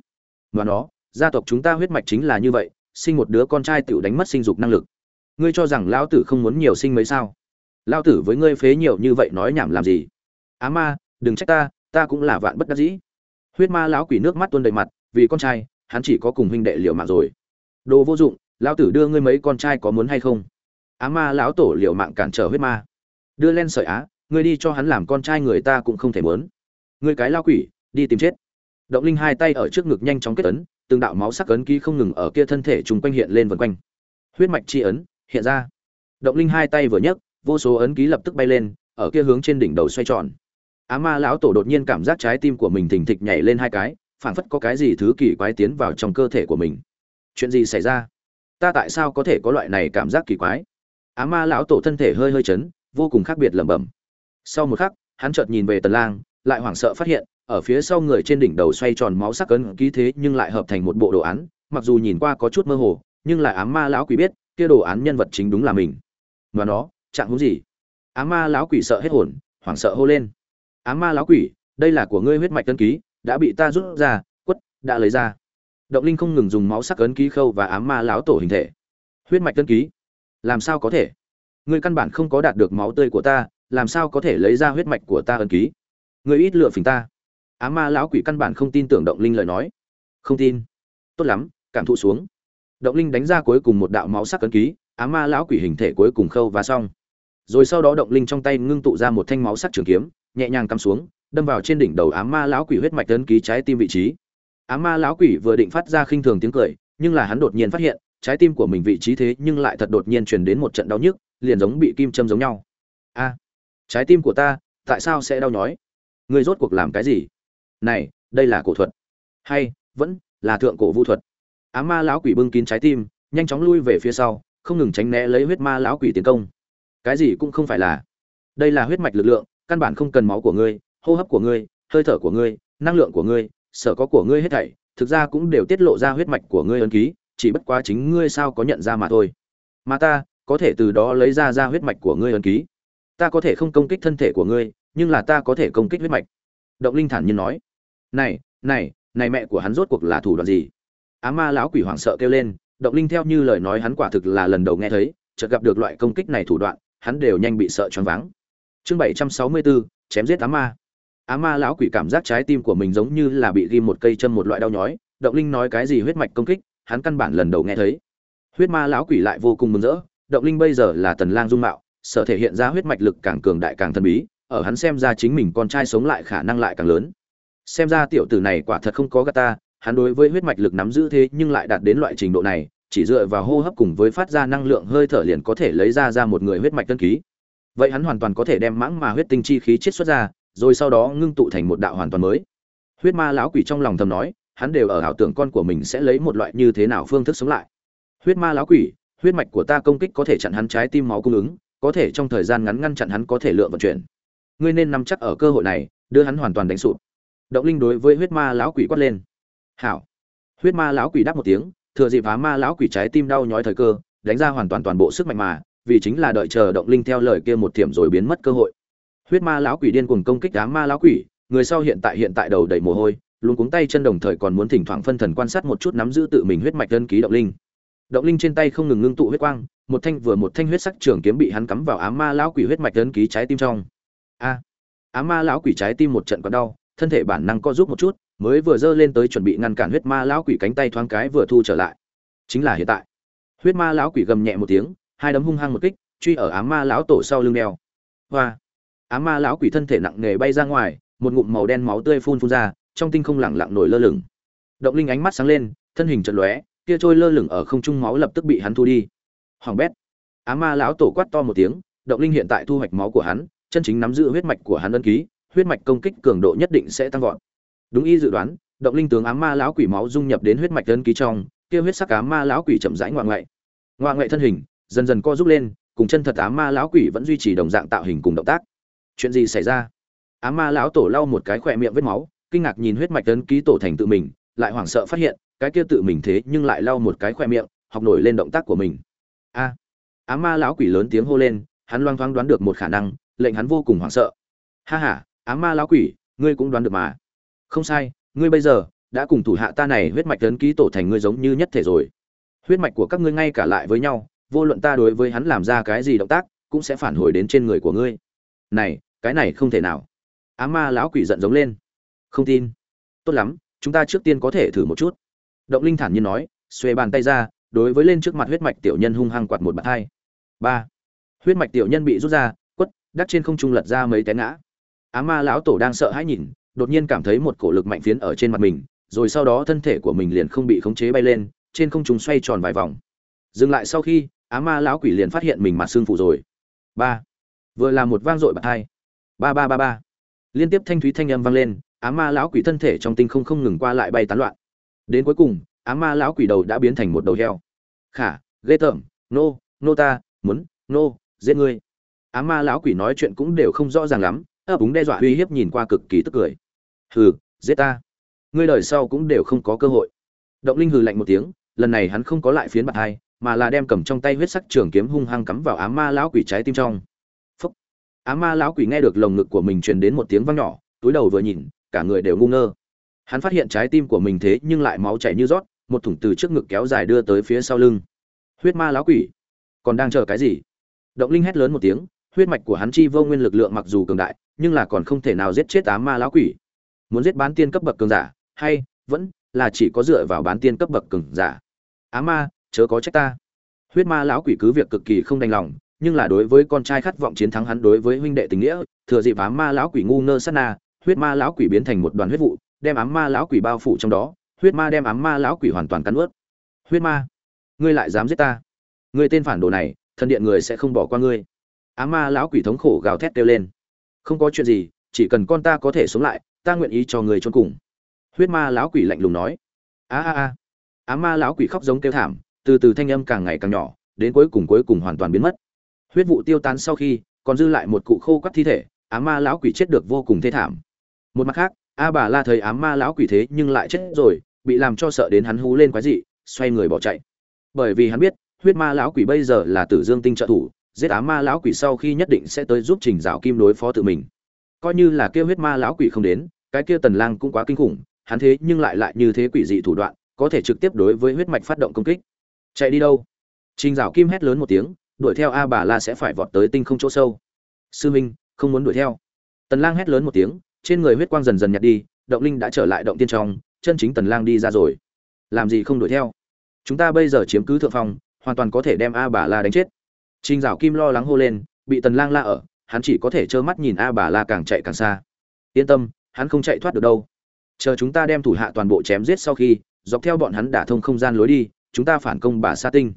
Và nó, gia tộc chúng ta huyết mạch chính là như vậy, sinh một đứa con trai tựu đánh mất sinh dục năng lực. Ngươi cho rằng lão tử không muốn nhiều sinh mấy sao? Lão tử với ngươi phế nhiều như vậy nói nhảm làm gì? Á ma, đừng trách ta ta cũng là vạn bất đắc dĩ. Huyết ma lão quỷ nước mắt tuôn đầy mặt vì con trai, hắn chỉ có cùng huynh đệ liều mạng rồi. Đồ vô dụng, lão tử đưa ngươi mấy con trai có muốn hay không? Á ma lão tổ liều mạng cản trở huyết ma. Đưa lên sợi á, ngươi đi cho hắn làm con trai người ta cũng không thể muốn. Ngươi cái lao quỷ, đi tìm chết. Động linh hai tay ở trước ngực nhanh chóng kết ấn, từng đạo máu sắc ấn ký không ngừng ở kia thân thể chúng quanh hiện lên vần quanh. Huyết mạch chi ấn, hiện ra. Động linh hai tay vừa nhấc, vô số ấn ký lập tức bay lên, ở kia hướng trên đỉnh đầu xoay tròn. Á ma lão tổ đột nhiên cảm giác trái tim của mình thình thịch nhảy lên hai cái phảng phất có cái gì thứ kỳ quái tiến vào trong cơ thể của mình. Chuyện gì xảy ra? Ta tại sao có thể có loại này cảm giác kỳ quái? Á ma lão tổ thân thể hơi hơi chấn, vô cùng khác biệt lẩm bẩm. Sau một khắc, hắn chợt nhìn về tần lang, lại hoảng sợ phát hiện, ở phía sau người trên đỉnh đầu xoay tròn máu sắc cấn ký thế nhưng lại hợp thành một bộ đồ án, mặc dù nhìn qua có chút mơ hồ, nhưng lại ám ma lão quỷ biết, kia đồ án nhân vật chính đúng là mình. Và nó chẳng hú gì? Ám ma lão quỷ sợ hết hồn, hoảng sợ hô lên. Ám ma lão quỷ, đây là của ngươi huyết mạch tân ký đã bị ta rút ra, quất, đã lấy ra. Động linh không ngừng dùng máu sắc ấn ký khâu và ám ma lão tổ hình thể. Huyết mạch tân ký. Làm sao có thể? Ngươi căn bản không có đạt được máu tươi của ta, làm sao có thể lấy ra huyết mạch của ta ấn ký? Ngươi ít lựa phình ta. Ám ma lão quỷ căn bản không tin tưởng động linh lời nói. Không tin. Tốt lắm, cảm thụ xuống. Động linh đánh ra cuối cùng một đạo máu sắc ấn ký, ám ma lão quỷ hình thể cuối cùng khâu và xong. Rồi sau đó động linh trong tay ngưng tụ ra một thanh máu sắc trường kiếm, nhẹ nhàng cắm xuống đâm vào trên đỉnh đầu ám ma lão quỷ huyết mạch tấn ký trái tim vị trí. Ám ma lão quỷ vừa định phát ra khinh thường tiếng cười, nhưng là hắn đột nhiên phát hiện, trái tim của mình vị trí thế nhưng lại thật đột nhiên truyền đến một trận đau nhức, liền giống bị kim châm giống nhau. A, trái tim của ta, tại sao sẽ đau nhói? Ngươi rốt cuộc làm cái gì? Này, đây là cổ thuật. Hay, vẫn là thượng cổ vũ thuật. Ám ma lão quỷ bưng kín trái tim, nhanh chóng lui về phía sau, không ngừng tránh né lấy huyết ma lão quỷ tiến công. Cái gì cũng không phải là. Đây là huyết mạch lực lượng, căn bản không cần máu của ngươi hô hấp của ngươi, hơi thở của ngươi, năng lượng của ngươi, sở có của ngươi hết thảy, thực ra cũng đều tiết lộ ra huyết mạch của ngươi ấn ký, chỉ bất quá chính ngươi sao có nhận ra mà thôi. Mà ta, có thể từ đó lấy ra ra huyết mạch của ngươi ấn ký. Ta có thể không công kích thân thể của ngươi, nhưng là ta có thể công kích huyết mạch. Động linh thản nhiên nói. Này này này mẹ của hắn rốt cuộc là thủ đoạn gì? Á ma lão quỷ hoảng sợ kêu lên, động linh theo như lời nói hắn quả thực là lần đầu nghe thấy, chợt gặp được loại công kích này thủ đoạn, hắn đều nhanh bị sợ choáng váng. Chương bảy trăm sáu mươi bốn chém giết á ma á ma lão quỷ cảm giác trái tim của mình giống như là bị ghim một cây châm một loại đau nhói, động linh nói cái gì huyết mạch công kích, hắn căn bản lần đầu nghe thấy. Huyết ma lão quỷ lại vô cùng mừng rỡ, động linh bây giờ là tần lang dung mạo, sở thể hiện ra huyết mạch lực càng cường đại càng thần bí, ở hắn xem ra chính mình con trai sống lại khả năng lại càng lớn. Xem ra tiểu tử này quả thật không có gạt ta hắn đối với huyết mạch lực nắm giữ thế nhưng lại đạt đến loại trình độ này, chỉ dựa vào hô hấp cùng với phát ra năng lượng hơi thở liền có thể lấy ra ra một người huyết mạch tân ký. Vậy hắn hoàn toàn có thể đem mãng mà huyết tinh chi khí chiết xuất ra rồi sau đó ngưng tụ thành một đạo hoàn toàn mới. Huyết ma lão quỷ trong lòng thầm nói, hắn đều ở ảo tưởng con của mình sẽ lấy một loại như thế nào phương thức sống lại. Huyết ma lão quỷ, huyết mạch của ta công kích có thể chặn hắn trái tim máu cung ứng, có thể trong thời gian ngắn ngăn chặn hắn có thể lượng vận chuyển. Ngươi nên nắm chắc ở cơ hội này, đưa hắn hoàn toàn đánh sụp. Động linh đối với huyết ma lão quỷ quát lên. Hảo. Huyết ma lão quỷ đáp một tiếng, thừa dịp phá ma lão quỷ trái tim đau nhói thời cơ, đánh ra hoàn toàn toàn bộ sức mạnh mà, vì chính là đợi chờ động linh theo lời kia một thiểm rồi biến mất cơ hội huyết ma lão quỷ điên cuồng công kích đám ma lão quỷ, người sau hiện tại hiện tại đầu đầy mồ hôi luôn cuống tay chân đồng thời còn muốn thỉnh thoảng phân thần quan sát một chút nắm giữ tự mình huyết mạch đơn ký động linh. Động linh trên tay không ngừng ngưng tụ huyết quang, một thanh vừa một thanh huyết sắc trường kiếm bị hắn cắm vào ám ma lão quỷ huyết mạch đơn ký trái tim trong. A! Ám ma lão quỷ trái tim một trận còn đau, thân thể bản năng co giúp một chút, mới vừa dơ lên tới chuẩn bị ngăn cản huyết ma lão quỷ cánh tay thoáng cái vừa thu trở lại. Chính là hiện tại. Huyết ma lão quỷ gầm nhẹ một tiếng, hai đấm hung hăng một kích, truy ở ám ma lão tổ sau lưng đeo. Hoa! Á ma lão quỷ thân thể nặng nề bay ra ngoài, một ngụm màu đen máu tươi phun phun ra, trong tinh không lẳng lặng nổi lơ lửng. Động linh ánh mắt sáng lên, thân hình chật lóe kia trôi lơ lửng ở không trung máu lập tức bị hắn thu đi. Hoàng bét. Á ma lão tổ quát to một tiếng, động linh hiện tại thu hoạch máu của hắn, chân chính nắm giữ huyết mạch của hắn ân ký, huyết mạch công kích cường độ nhất định sẽ tăng vọt. Đúng y dự đoán, động linh tướng á ma lão quỷ máu dung nhập đến huyết mạch ân ký trong, kia huyết sắc á ma lão quỷ chậm rãi ngoại ngoại. Ngoại ngoại thân hình, dần dần co rút lên, cùng chân thật á ma lão quỷ vẫn duy trì đồng dạng tạo hình cùng động tác chuyện gì xảy ra? Á ma lão tổ lau một cái khỏe miệng vết máu kinh ngạc nhìn huyết mạch tấn ký tổ thành tự mình lại hoảng sợ phát hiện cái kia tự mình thế nhưng lại lau một cái khỏe miệng học nổi lên động tác của mình. A à, ma lão quỷ lớn tiếng hô lên hắn loang thoáng đoán được một khả năng lệnh hắn vô cùng hoảng sợ. Ha ha á ma lão quỷ ngươi cũng đoán được mà. Không sai ngươi bây giờ đã cùng thủ hạ ta này huyết mạch tấn ký tổ thành ngươi giống như nhất thể rồi. Huyết mạch của các ngươi ngay cả lại với nhau vô luận ta đối với hắn làm ra cái gì động tác cũng sẽ phản hồi đến trên người của ngươi này, cái này không thể nào. Á ma lão quỷ giận giống lên. Không tin. Tốt lắm, chúng ta trước tiên có thể thử một chút. Động linh thản nhiên nói, xuề bàn tay ra, đối với lên trước mặt huyết mạch tiểu nhân hung hăng quạt một bạt hai ba. Huyết mạch tiểu nhân bị rút ra, quất đắt trên không trung lật ra mấy té ngã. Á ma lão tổ đang sợ hãi nhìn, đột nhiên cảm thấy một cổ lực mạnh phiến ở trên mặt mình, rồi sau đó thân thể của mình liền không bị khống chế bay lên, trên không trung xoay tròn vài vòng. Dừng lại sau khi, á ma lão quỷ liền phát hiện mình mặt xương phủ rồi. Ba vừa là một vang dội bạt hai. Ba ba ba ba. Liên tiếp thanh thúy thanh âm vang lên, á ma lão quỷ thân thể trong tinh không không ngừng qua lại bay tán loạn. Đến cuối cùng, á ma lão quỷ đầu đã biến thành một đầu heo. Khả, ghê tởm, nô nô ta, muốn, nô, giết ngươi. Á ma lão quỷ nói chuyện cũng đều không rõ ràng lắm, ấp úng đe dọa uy hiếp nhìn qua cực kỳ tức cười. Hừ, giết ta. Ngươi đời sau cũng đều không có cơ hội. Động linh hừ lạnh một tiếng, lần này hắn không có lại phiến bạc hai, mà là đem cầm trong tay huyết sắc trường kiếm hung hăng cắm vào á ma lão quỷ trái tim trong á ma lão quỷ nghe được lồng ngực của mình truyền đến một tiếng vang nhỏ, túi đầu vừa nhìn, cả người đều ngu ngơ. Hắn phát hiện trái tim của mình thế nhưng lại máu chảy như rót, một thủng từ trước ngực kéo dài đưa tới phía sau lưng. Huyết ma lão quỷ, còn đang chờ cái gì? Động linh hét lớn một tiếng, huyết mạch của hắn chi vô nguyên lực lượng mặc dù cường đại, nhưng là còn không thể nào giết chết á ma lão quỷ. Muốn giết bán tiên cấp bậc cường giả, hay, vẫn là chỉ có dựa vào bán tiên cấp bậc cường giả. Á ma, chớ có trách ta. Huyết ma lão quỷ cứ việc cực kỳ không đành lòng nhưng là đối với con trai khát vọng chiến thắng hắn đối với huynh đệ tình nghĩa, thừa dịp ám ma lão quỷ ngu ngơ sát na, huyết ma lão quỷ biến thành một đoàn huyết vụ, đem ám ma lão quỷ bao phủ trong đó, huyết ma đem ám ma lão quỷ hoàn toàn cắn ướt. Huyết ma, ngươi lại dám giết ta? Ngươi tên phản đồ này thần điện người sẽ không bỏ qua ngươi. Ám ma lão quỷ thống khổ gào thét kêu lên. Không có chuyện gì, chỉ cần con ta có thể sống lại, ta nguyện ý cho người chôn cùng. Huyết ma lão quỷ lạnh lùng nói. A a a. Ám ma lão quỷ khóc giống kêu thảm, từ từ thanh âm càng ngày càng nhỏ, đến cuối cùng cuối cùng hoàn toàn biến mất huyết vụ tiêu tán sau khi, còn dư lại một cụ khô quắt thi thể ám ma lão quỷ chết được vô cùng thê thảm. Một mặt khác, a bà la thấy ám ma lão quỷ thế nhưng lại chết rồi, bị làm cho sợ đến hắn hú lên quái dị, xoay người bỏ chạy. Bởi vì hắn biết, huyết ma lão quỷ bây giờ là tử dương tinh trợ thủ, giết ám ma lão quỷ sau khi nhất định sẽ tới giúp trình dạo kim đối phó tự mình. Coi như là kêu huyết ma lão quỷ không đến, cái kia tần lang cũng quá kinh khủng, hắn thế nhưng lại lại như thế quỷ dị thủ đoạn, có thể trực tiếp đối với huyết mạch phát động công kích. Chạy đi đâu? Trình dạo kim hét lớn một tiếng đuổi theo a bà la sẽ phải vọt tới tinh không chỗ sâu. Sư minh, không muốn đuổi theo. Tần lang hét lớn một tiếng, trên người huyết quang dần dần nhạt đi, động linh đã trở lại động tiên trong, chân chính tần lang đi ra rồi. Làm gì không đuổi theo? Chúng ta bây giờ chiếm cứ thượng phong, hoàn toàn có thể đem a bà la đánh chết. Trình dạo kim lo lắng hô lên, bị tần lang la ở, hắn chỉ có thể trơ mắt nhìn a bà la càng chạy càng xa. Yên tâm, hắn không chạy thoát được đâu. Chờ chúng ta đem thủ hạ toàn bộ chém giết sau khi, dọc theo bọn hắn đả thông không gian lối đi, chúng ta phản công bà sa tinh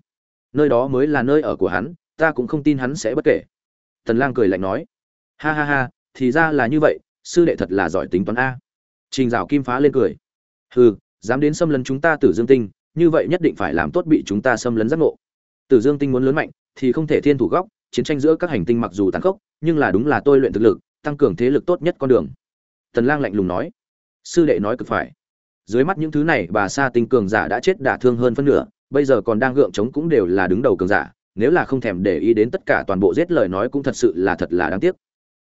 nơi đó mới là nơi ở của hắn, ta cũng không tin hắn sẽ bất kể. Tần lang cười lạnh nói. Ha ha ha, thì ra là như vậy, sư đệ thật là giỏi tính toán a. Trình dạo kim phá lên cười. Hừ, dám đến xâm lấn chúng ta tử dương tinh, như vậy nhất định phải làm tốt bị chúng ta xâm lấn giác ngộ. Tử dương tinh muốn lớn mạnh, thì không thể thiên thủ góc, chiến tranh giữa các hành tinh mặc dù tàn khốc, nhưng là đúng là tôi luyện thực lực, tăng cường thế lực tốt nhất con đường. Tần lang lạnh lùng nói. Sư đệ nói cực phải. Dưới mắt những thứ này, bà sa tinh cường giả đã chết đả thương hơn phân nửa bây giờ còn đang gượng chống cũng đều là đứng đầu cường giả, nếu là không thèm để ý đến tất cả toàn bộ giết lời nói cũng thật sự là thật là đáng tiếc.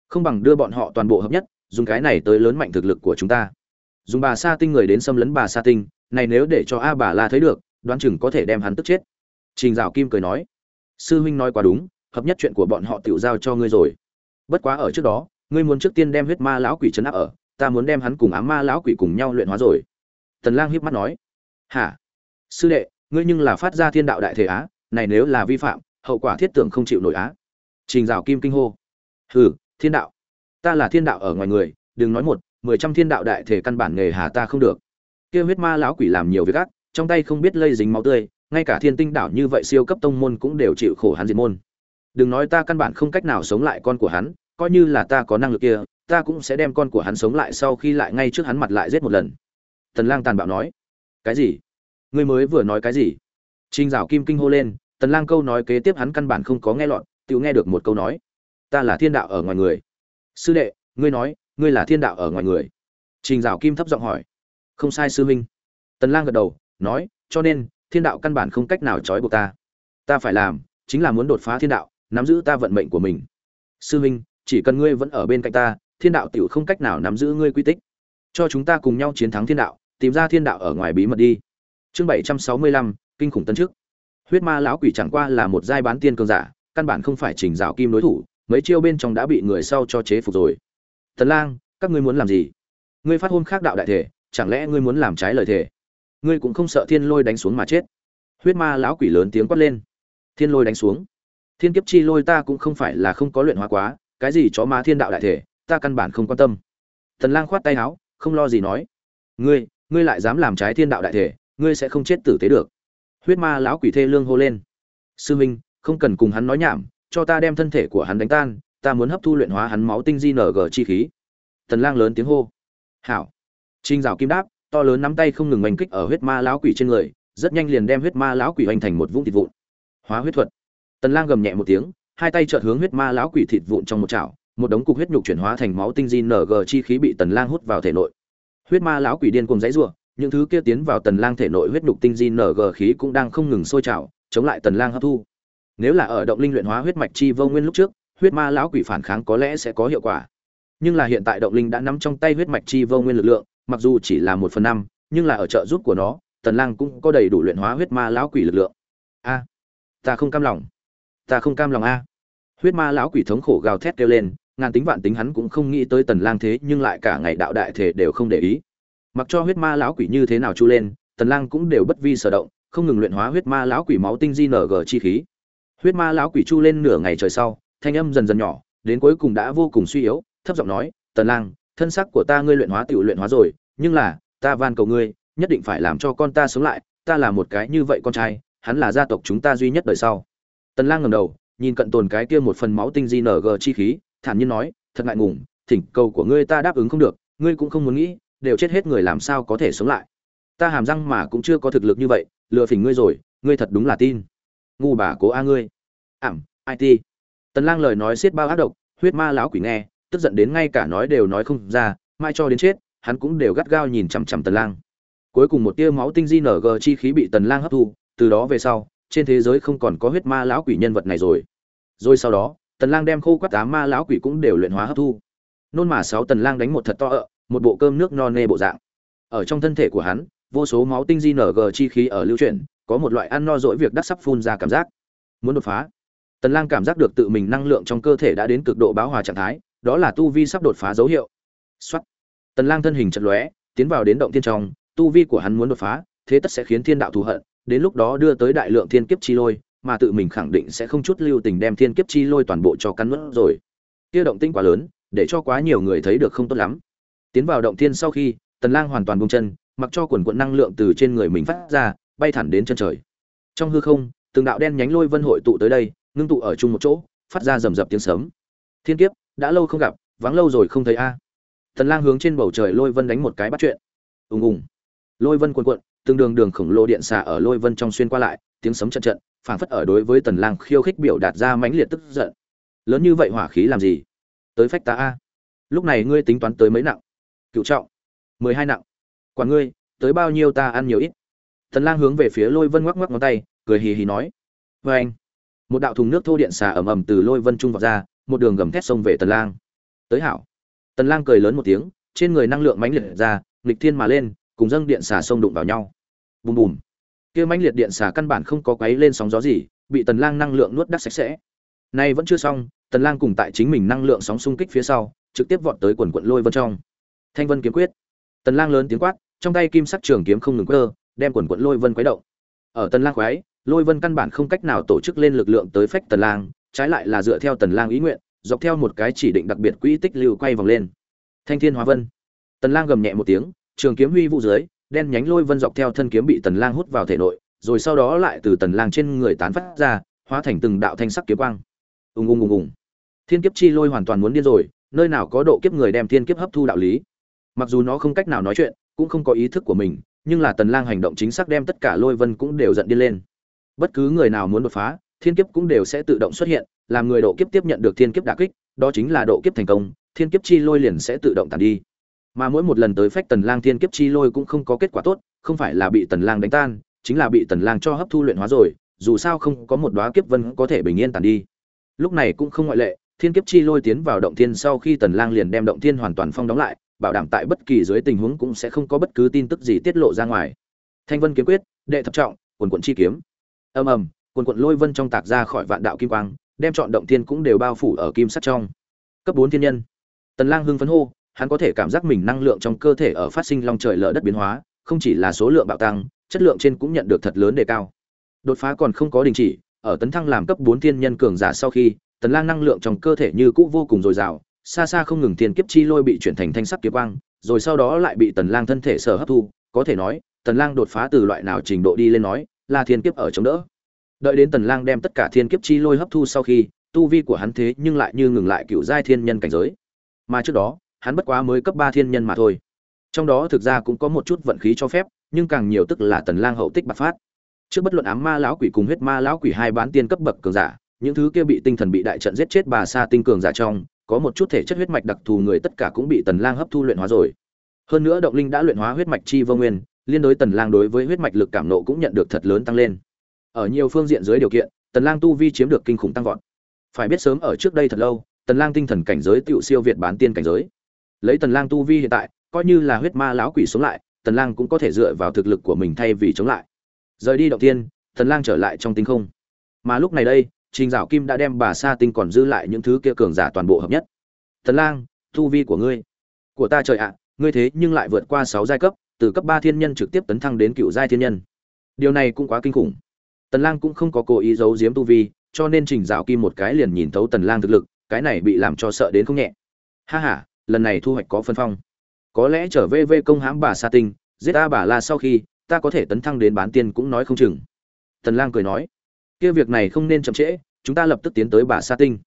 Không bằng đưa bọn họ toàn bộ hợp nhất, dùng cái này tới lớn mạnh thực lực của chúng ta. Dùng bà sa tinh người đến xâm lấn bà sa tinh, này nếu để cho a bà la thấy được, đoán chừng có thể đem hắn tức chết. Trình dạo kim cười nói, sư huynh nói quá đúng, hợp nhất chuyện của bọn họ tự giao cho ngươi rồi. Bất quá ở trước đó, ngươi muốn trước tiên đem huyết ma lão quỷ chấn áp ở, ta muốn đem hắn cùng ám ma lão quỷ cùng nhau luyện hóa rồi. Tần lang hiếp mắt nói, hả? Sư đệ ngươi nhưng là phát ra thiên đạo đại thể á, này nếu là vi phạm, hậu quả thiết tưởng không chịu nổi á. Trình dạo kim kinh hô. Hừ, thiên đạo. Ta là thiên đạo ở ngoài người, đừng nói một, mười trăm thiên đạo đại thể căn bản nghề hà ta không được. Kia huyết ma lão quỷ làm nhiều việc ác, trong tay không biết lây dính máu tươi, ngay cả thiên tinh đảo như vậy siêu cấp tông môn cũng đều chịu khổ hắn diệt môn. Đừng nói ta căn bản không cách nào sống lại con của hắn, coi như là ta có năng lực kia, ta cũng sẽ đem con của hắn sống lại sau khi lại ngay trước hắn mặt lại giết một lần. Tần lang tàn bạo nói. Cái gì? Ngươi mới vừa nói cái gì? Trinh dạo kim kinh hô lên, tần lang câu nói kế tiếp hắn căn bản không có nghe lọt tự nghe được một câu nói. Ta là thiên đạo ở ngoài người. Sư đệ, ngươi nói, ngươi là thiên đạo ở ngoài người. Trình dạo kim thấp giọng hỏi. Không sai sư huynh. Tần lang gật đầu, nói, cho nên, thiên đạo căn bản không cách nào trói buộc ta. Ta phải làm, chính là muốn đột phá thiên đạo, nắm giữ ta vận mệnh của mình. Sư huynh, chỉ cần ngươi vẫn ở bên cạnh ta, thiên đạo tiểu không cách nào nắm giữ ngươi quy tích. Cho chúng ta cùng nhau chiến thắng thiên đạo, tìm ra thiên đạo ở ngoài bí mật đi chương bảy trăm sáu mươi lăm, kinh khủng tân trước huyết ma lão quỷ chẳng qua là một giai bán tiên cường giả, căn bản không phải trình rào kim đối thủ, mấy chiêu bên trong đã bị người sau cho chế phục rồi. Tần lang, các ngươi muốn làm gì? Ngươi phát hôn khác đạo đại thể, chẳng lẽ ngươi muốn làm trái lời thể ngươi cũng không sợ thiên lôi đánh xuống mà chết. Huyết ma lão quỷ lớn tiếng quát lên. Thiên lôi đánh xuống. Thiên kiếp chi lôi ta cũng không phải là không có luyện hóa quá, cái gì chó ma thiên đạo đại thể, ta căn bản không quan tâm. Tần lang khoát tay áo, không lo gì nói. Ngươi ngươi lại dám làm trái thiên đạo đại thể ngươi sẽ không chết tử tế được. Huyết ma lão quỷ thê lương hô lên. Sư minh, không cần cùng hắn nói nhảm, cho ta đem thân thể của hắn đánh tan, ta muốn hấp thu luyện hóa hắn máu tinh di nở chi khí. Tần lang lớn tiếng hô. Hảo. Trinh rào kim đáp, to lớn nắm tay không ngừng oanh kích ở huyết ma lão quỷ trên người, rất nhanh liền đem huyết ma lão quỷ hoành thành một vũng thịt vụn. Hóa huyết thuật. Tần lang gầm nhẹ một tiếng, hai tay chợt hướng huyết ma lão quỷ thịt vụn trong một chảo, một đống cục huyết nhục chuyển hóa thành máu tinh di nở chi khí bị tần lang hút vào thể nội. Huyết ma lão quỷ điên cuồng dãy rủa những thứ kia tiến vào tần lang thể nội huyết nhục tinh di nở khí cũng đang không ngừng sôi trào, chống lại tần lang hấp thu. Nếu là ở động linh luyện hóa huyết mạch chi vô nguyên lúc trước, huyết ma lão quỷ phản kháng có lẽ sẽ có hiệu quả. Nhưng là hiện tại động linh đã nắm trong tay huyết mạch chi vô nguyên lực lượng, mặc dù chỉ là một phần năm, nhưng là ở trợ giúp của nó, tần lang cũng có đầy đủ luyện hóa huyết ma lão quỷ lực lượng. A, ta không cam lòng. Ta không cam lòng a. Huyết ma lão quỷ thống khổ gào thét kêu lên, ngàn tính vạn tính hắn cũng không nghĩ tới tần lang thế, nhưng lại cả ngày đạo đại thể đều không để ý mặc cho huyết ma lão quỷ như thế nào chu lên, tần lang cũng đều bất vi sở động, không ngừng luyện hóa huyết ma lão quỷ máu tinh di nở gờ chi khí. Huyết ma lão quỷ chu lên nửa ngày trời sau, thanh âm dần dần nhỏ, đến cuối cùng đã vô cùng suy yếu, thấp giọng nói, tần lang, thân xác của ta ngươi luyện hóa tiểu luyện hóa rồi, nhưng là, ta van cầu ngươi, nhất định phải làm cho con ta sống lại, ta là một cái như vậy con trai, hắn là gia tộc chúng ta duy nhất đời sau. Tần lang ngẩng đầu, nhìn cận tồn cái kia một phần máu tinh di nở gờ chi khí, thản nhiên nói, thật ngại ngùng, thỉnh cầu của ngươi ta đáp ứng không được, ngươi cũng không muốn nghĩ đều chết hết người làm sao có thể sống lại. Ta hàm răng mà cũng chưa có thực lực như vậy, lừa phỉnh ngươi rồi, ngươi thật đúng là tin. Ngu bà cố a ngươi. Ảm it tần lang lời nói xiết bao ác độc, huyết ma lão quỷ nghe, tức giận đến ngay cả nói đều nói không ra, mai cho đến chết, hắn cũng đều gắt gao nhìn chằm chằm tần lang. Cuối cùng một tia máu tinh di nở gờ chi khí bị tần lang hấp thu, từ đó về sau, trên thế giới không còn có huyết ma lão quỷ nhân vật này rồi. Rồi sau đó, tần lang đem khô quát tám ma lão quỷ cũng đều luyện hóa hấp thu. Nôn mà sáu tần lang đánh một thật to ợ một bộ cơm nước no nê bộ dạng. Ở trong thân thể của hắn, vô số máu tinh di nở gờ chi khí ở lưu chuyển, có một loại ăn no dỗi việc đắc sắp phun ra cảm giác. Muốn đột phá, tần lang cảm giác được tự mình năng lượng trong cơ thể đã đến cực độ báo hòa trạng thái, đó là tu vi sắp đột phá dấu hiệu. Soát. tần lang thân hình chật lóe, tiến vào đến động thiên trong, tu vi của hắn muốn đột phá, thế tất sẽ khiến thiên đạo thù hận, đến lúc đó đưa tới đại lượng thiên kiếp chi lôi, mà tự mình khẳng định sẽ không chút lưu tình đem thiên kiếp chi lôi toàn bộ cho cắn nuốt rồi. Kia động tĩnh quá lớn, để cho quá nhiều người thấy được không tốt lắm tiến vào động thiên sau khi, tần lang hoàn toàn buông chân, mặc cho quần cuộn năng lượng từ trên người mình phát ra, bay thẳng đến chân trời. Trong hư không, từng đạo đen nhánh lôi vân hội tụ tới đây, ngưng tụ ở chung một chỗ, phát ra rầm rập tiếng sớm thiên kiếp, đã lâu không gặp, vắng lâu rồi không thấy a. Tần lang hướng trên bầu trời lôi vân đánh một cái bắt chuyện. Ùng ùng. Lôi vân cuộn cuộn, từng đường đường khổng lồ điện xà ở lôi vân trong xuyên qua lại, tiếng sấm trận trận phảng phất ở đối với tần lang khiêu khích biểu đạt ra mãnh liệt tức giận. Lớn như vậy hỏa khí làm gì? Tới phách ta a. Lúc này ngươi tính toán tới mấy nặng? Cựu trọng. Mười hai nặng. Quản ngươi, tới bao nhiêu ta ăn nhiều ít. Tần lang hướng về phía lôi vân ngoắc ngoắc ngón tay, cười hì hì nói. Với anh, một đạo thùng nước thô điện xà ầm ầm từ lôi vân trung vào ra, một đường gầm thét xông về tần lang. Tới hảo. Tần lang cười lớn một tiếng, trên người năng lượng mãnh liệt ra, nghịch thiên mà lên, cùng dâng điện xà xông đụng vào nhau. Bùm bùm. Kia mãnh liệt điện xà căn bản không có quấy lên sóng gió gì, bị tần lang năng lượng nuốt đắc sạch sẽ. Nay vẫn chưa xong, tần lang cùng tại chính mình năng lượng sóng xung kích phía sau, trực tiếp vọt tới quần quận lôi vân trong thanh vân kiếm quyết. Tần lang lớn tiếng quát, trong tay kim sắc trường kiếm không ngừng quơ, đem quần quận lôi vân quấy động. Ở tần lang khoái, lôi vân căn bản không cách nào tổ chức lên lực lượng tới phách tần lang, trái lại là dựa theo tần lang ý nguyện, dọc theo một cái chỉ định đặc biệt quỹ tích lưu quay vòng lên. Thanh thiên hóa vân. Tần lang gầm nhẹ một tiếng, trường kiếm huy vũ dưới, đen nhánh lôi vân dọc theo thân kiếm bị tần lang hút vào thể nội, rồi sau đó lại từ tần lang trên người tán phát ra, hóa thành từng đạo thanh sắc kiếm quang. Ung ung ung ung thiên kiếp chi lôi hoàn toàn muốn điên rồi, nơi nào có độ kiếp người đem thiên kiếp hấp thu đạo lý? Mặc dù nó không cách nào nói chuyện, cũng không có ý thức của mình, nhưng là tần lang hành động chính xác đem tất cả lôi vân cũng đều giận điên lên. Bất cứ người nào muốn đột phá, thiên kiếp cũng đều sẽ tự động xuất hiện, làm người độ kiếp tiếp nhận được thiên kiếp đả kích, đó chính là độ kiếp thành công, thiên kiếp chi lôi liền sẽ tự động tàn đi. Mà mỗi một lần tới phách tần lang thiên kiếp chi lôi cũng không có kết quả tốt, không phải là bị tần lang đánh tan, chính là bị tần lang cho hấp thu luyện hóa rồi, dù sao không có một đóa kiếp vân có thể bình yên tàn đi. Lúc này cũng không ngoại lệ, thiên kiếp chi lôi tiến vào động thiên sau khi tần lang liền đem động thiên hoàn toàn phong đóng lại bảo đảm tại bất kỳ dưới tình huống cũng sẽ không có bất cứ tin tức gì tiết lộ ra ngoài. Thanh vân kiếm quyết, đệ thập trọng, quần quận chi kiếm. Ầm ầm, quần quận lôi vân trong tạc ra khỏi vạn đạo kim quang, đem chọn động thiên cũng đều bao phủ ở kim sắt trong. Cấp bốn thiên nhân. Tần lang hưng phấn hô, hắn có thể cảm giác mình năng lượng trong cơ thể ở phát sinh long trời lở đất biến hóa, không chỉ là số lượng bạo tăng, chất lượng trên cũng nhận được thật lớn đề cao. Đột phá còn không có đình chỉ, ở tấn thăng làm cấp bốn thiên nhân cường giả sau khi, tần lang năng lượng trong cơ thể như cũ vô cùng dồi dào xa xa không ngừng thiên kiếp chi lôi bị chuyển thành thanh sắc kiếm quang, rồi sau đó lại bị tần lang thân thể sở hấp thu, có thể nói, tần lang đột phá từ loại nào trình độ đi lên nói, là thiên kiếp ở chống đỡ. Đợi đến tần lang đem tất cả thiên kiếp chi lôi hấp thu sau khi, tu vi của hắn thế nhưng lại như ngừng lại cựu giai thiên nhân cảnh giới. Mà trước đó, hắn bất quá mới cấp ba thiên nhân mà thôi. Trong đó thực ra cũng có một chút vận khí cho phép, nhưng càng nhiều tức là tần lang hậu tích bạc phát. Trước bất luận ám ma lão quỷ cùng huyết ma lão quỷ hai bán tiên cấp bậc cường giả, những thứ kia bị tinh thần bị đại trận giết chết bà sa tinh cường giả trong có một chút thể chất huyết mạch đặc thù người tất cả cũng bị tần lang hấp thu luyện hóa rồi. Hơn nữa động linh đã luyện hóa huyết mạch chi vô nguyên, liên đối tần lang đối với huyết mạch lực cảm nộ cũng nhận được thật lớn tăng lên. Ở nhiều phương diện dưới điều kiện, tần lang tu vi chiếm được kinh khủng tăng vọt. Phải biết sớm ở trước đây thật lâu, tần lang tinh thần cảnh giới tiểu siêu việt bán tiên cảnh giới. Lấy tần lang tu vi hiện tại, coi như là huyết ma lão quỷ sống lại, tần lang cũng có thể dựa vào thực lực của mình thay vì chống lại. Rời đi động tiên, tần lang trở lại trong tinh không. Mà lúc này đây trình dạo kim đã đem bà sa tinh còn dư lại những thứ kia cường giả toàn bộ hợp nhất. Tần lang, tu vi của ngươi, của ta trời ạ, ngươi thế nhưng lại vượt qua 6 giai cấp, từ cấp 3 thiên nhân trực tiếp tấn thăng đến cựu giai thiên nhân. Điều này cũng quá kinh khủng. Tần lang cũng không có cố ý giấu giếm tu vi, cho nên trình dạo kim một cái liền nhìn thấu tần lang thực lực, cái này bị làm cho sợ đến không nhẹ. Ha ha, lần này thu hoạch có phân phong. Có lẽ trở về về công hãm bà sa tinh, giết ta bà la sau khi, ta có thể tấn thăng đến bán tiên cũng nói không chừng. Tần lang cười nói kia việc này không nên chậm trễ chúng ta lập tức tiến tới bà sa tinh.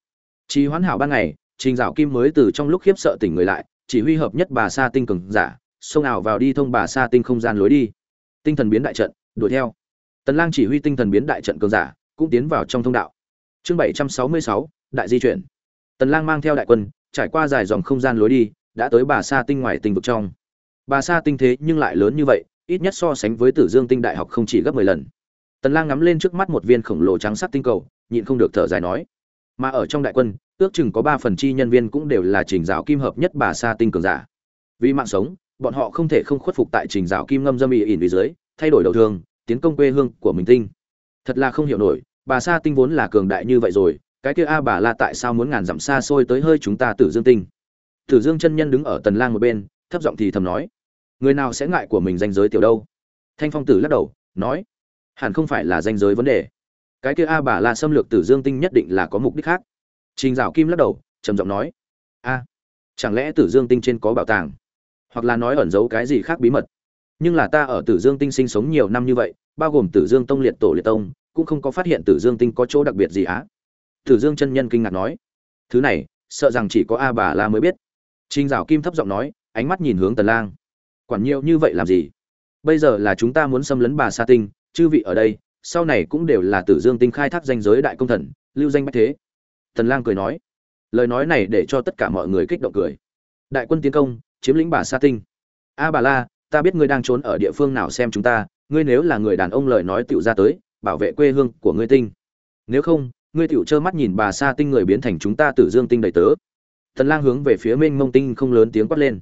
Chỉ hoán hảo ban ngày trình dạo kim mới từ trong lúc khiếp sợ tỉnh người lại chỉ huy hợp nhất bà sa tinh cường giả xông nào vào đi thông bà sa tinh không gian lối đi. Tinh thần biến đại trận đuổi theo. Tần lang chỉ huy tinh thần biến đại trận cường giả cũng tiến vào trong thông đạo. Chương 766, đại di chuyển. Tần lang mang theo đại quân trải qua dài dòng không gian lối đi đã tới bà sa tinh ngoài tinh vực trong. Bà sa tinh thế nhưng lại lớn như vậy ít nhất so sánh với tử dương tinh đại học không chỉ gấp 10 lần tần lang ngắm lên trước mắt một viên khổng lồ trắng sắc tinh cầu, nhịn không được thở dài nói, mà ở trong đại quân, ước chừng có 3 phần chi nhân viên cũng đều là trình giáo kim hợp nhất bà sa tinh cường giả. Vì mạng sống, bọn họ không thể không khuất phục tại trình giáo kim ngâm dâm ỉ ỉn dưới, thay đổi đầu thương, tiến công quê hương của mình tinh. Thật là không hiểu nổi, bà sa tinh vốn là cường đại như vậy rồi, cái kia a bà la tại sao muốn ngàn dặm xa xôi tới hơi chúng ta tử dương tinh? Tử dương chân nhân đứng ở tần lang một bên, thấp giọng thì thầm nói, người nào sẽ ngại của mình danh giới tiểu đâu? Thanh phong tử lắc đầu, nói hẳn không phải là danh giới vấn đề. Cái kia a bà la xâm lược tử dương tinh nhất định là có mục đích khác. Trình dạo kim lắc đầu trầm giọng nói a chẳng lẽ tử dương tinh trên có bảo tàng? Hoặc là nói ẩn giấu cái gì khác bí mật? Nhưng là ta ở tử dương tinh sinh sống nhiều năm như vậy bao gồm tử dương tông liệt tổ liệt tông cũng không có phát hiện tử dương tinh có chỗ đặc biệt gì á? Tử dương chân nhân kinh ngạc nói thứ này sợ rằng chỉ có a bà la mới biết. Trình Dạo Kim thấp giọng nói, ánh mắt nhìn hướng Tần Lang. Quản nhiều như vậy làm gì? Bây giờ là chúng ta muốn xâm lấn bà Sa Tinh, chư vị ở đây, sau này cũng đều là Tử Dương Tinh khai thác danh giới đại công thần, lưu danh bách thế. Tần Lang cười nói, lời nói này để cho tất cả mọi người kích động cười. Đại quân tiến công, chiếm lĩnh bà Sa Tinh. A Bà La, ta biết ngươi đang trốn ở địa phương nào xem chúng ta, ngươi nếu là người đàn ông lời nói tựu ra tới, bảo vệ quê hương của ngươi tinh. Nếu không, ngươi tựu trơ mắt nhìn bà Sa Tinh người biến thành chúng ta Tử Dương Tinh đầy tớ, Tần Lang hướng về phía Minh Mông Tinh không lớn tiếng quát lên.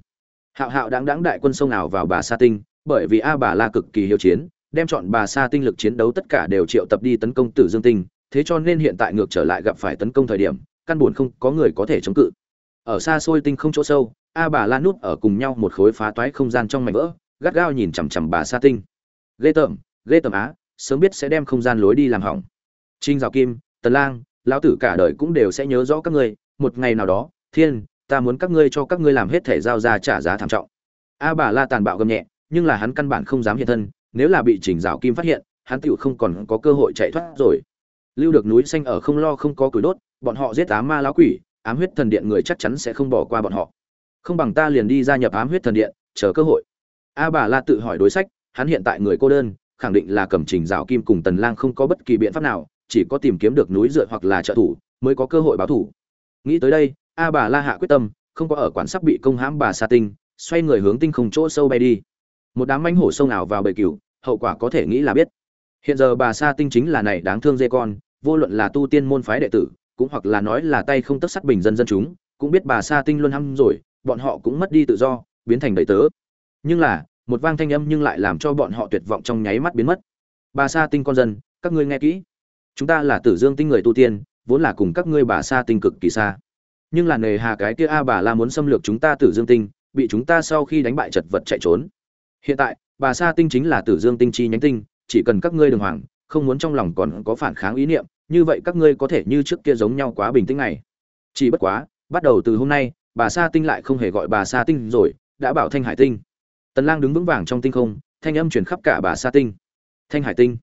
Hạo Hạo đáng đáng đại quân sông nào vào Bà Sa Tinh, bởi vì A Bà La cực kỳ hiếu chiến, đem chọn Bà Sa Tinh lực chiến đấu tất cả đều triệu tập đi tấn công Tử Dương Tinh, thế cho nên hiện tại ngược trở lại gặp phải tấn công thời điểm, căn buồn không có người có thể chống cự. Ở xa xôi tinh không chỗ sâu, A Bà La núp ở cùng nhau một khối phá toái không gian trong mảnh vỡ, gắt gao nhìn chằm chằm Bà Sa Tinh. Ghê tởm, ghê tởm á, sớm biết sẽ đem không gian lối đi làm hỏng. Trinh Giảo Kim, Tần Lang, lão tử cả đời cũng đều sẽ nhớ rõ các ngươi, một ngày nào đó, thiên ta muốn các ngươi cho các ngươi làm hết thể giao ra trả giá thảm trọng a bà la tàn bạo gầm nhẹ nhưng là hắn căn bản không dám hiện thân nếu là bị chỉnh rào kim phát hiện, hắn tiểu không còn có cơ hội chạy thoát rồi. Lưu được núi xanh ở không lo không có củi đốt, bọn họ giết ám ma lão quỷ, ám huyết thần điện người chắc chắn sẽ không bỏ qua bọn họ. Không bằng ta liền đi gia nhập ám huyết thần điện, chờ cơ hội. A bà la tự hỏi đối sách, hắn hiện tại người cô đơn, khẳng định là cầm trình rào kim cùng tần lang không có bất kỳ biện pháp nào, chỉ có tìm kiếm được núi dựa hoặc là trợ thủ, mới có cơ hội báo thủ. Nghĩ tới đây, a bà la hạ quyết tâm, không có ở quán sắp bị công hãm bà sa tinh, xoay người hướng tinh không chỗ sâu bay đi một đám manh hổ sông ảo vào bầy cừu, hậu quả có thể nghĩ là biết. Hiện giờ bà sa tinh chính là này đáng thương dê con, vô luận là tu tiên môn phái đệ tử, cũng hoặc là nói là tay không tất sắt bình dân dân chúng, cũng biết bà sa tinh luôn hăm rồi, bọn họ cũng mất đi tự do, biến thành đầy tớ. Nhưng là, một vang thanh âm nhưng lại làm cho bọn họ tuyệt vọng trong nháy mắt biến mất. Bà sa tinh con dân, các ngươi nghe kỹ. Chúng ta là tử dương tinh người tu tiên, vốn là cùng các ngươi bà sa tinh cực kỳ xa. Nhưng là nề hà cái kia a bà la muốn xâm lược chúng ta tử dương tinh, bị chúng ta sau khi đánh bại chật vật chạy trốn hiện tại bà sa tinh chính là tử dương tinh chi nhánh tinh chỉ cần các ngươi đường hoàng không muốn trong lòng còn có phản kháng ý niệm như vậy các ngươi có thể như trước kia giống nhau quá bình tĩnh này. Chỉ bất quá bắt đầu từ hôm nay bà sa tinh lại không hề gọi bà sa tinh rồi đã bảo thanh hải tinh. Tần lang đứng vững vàng trong tinh không thanh âm truyền khắp cả bà sa tinh. Thanh hải tinh.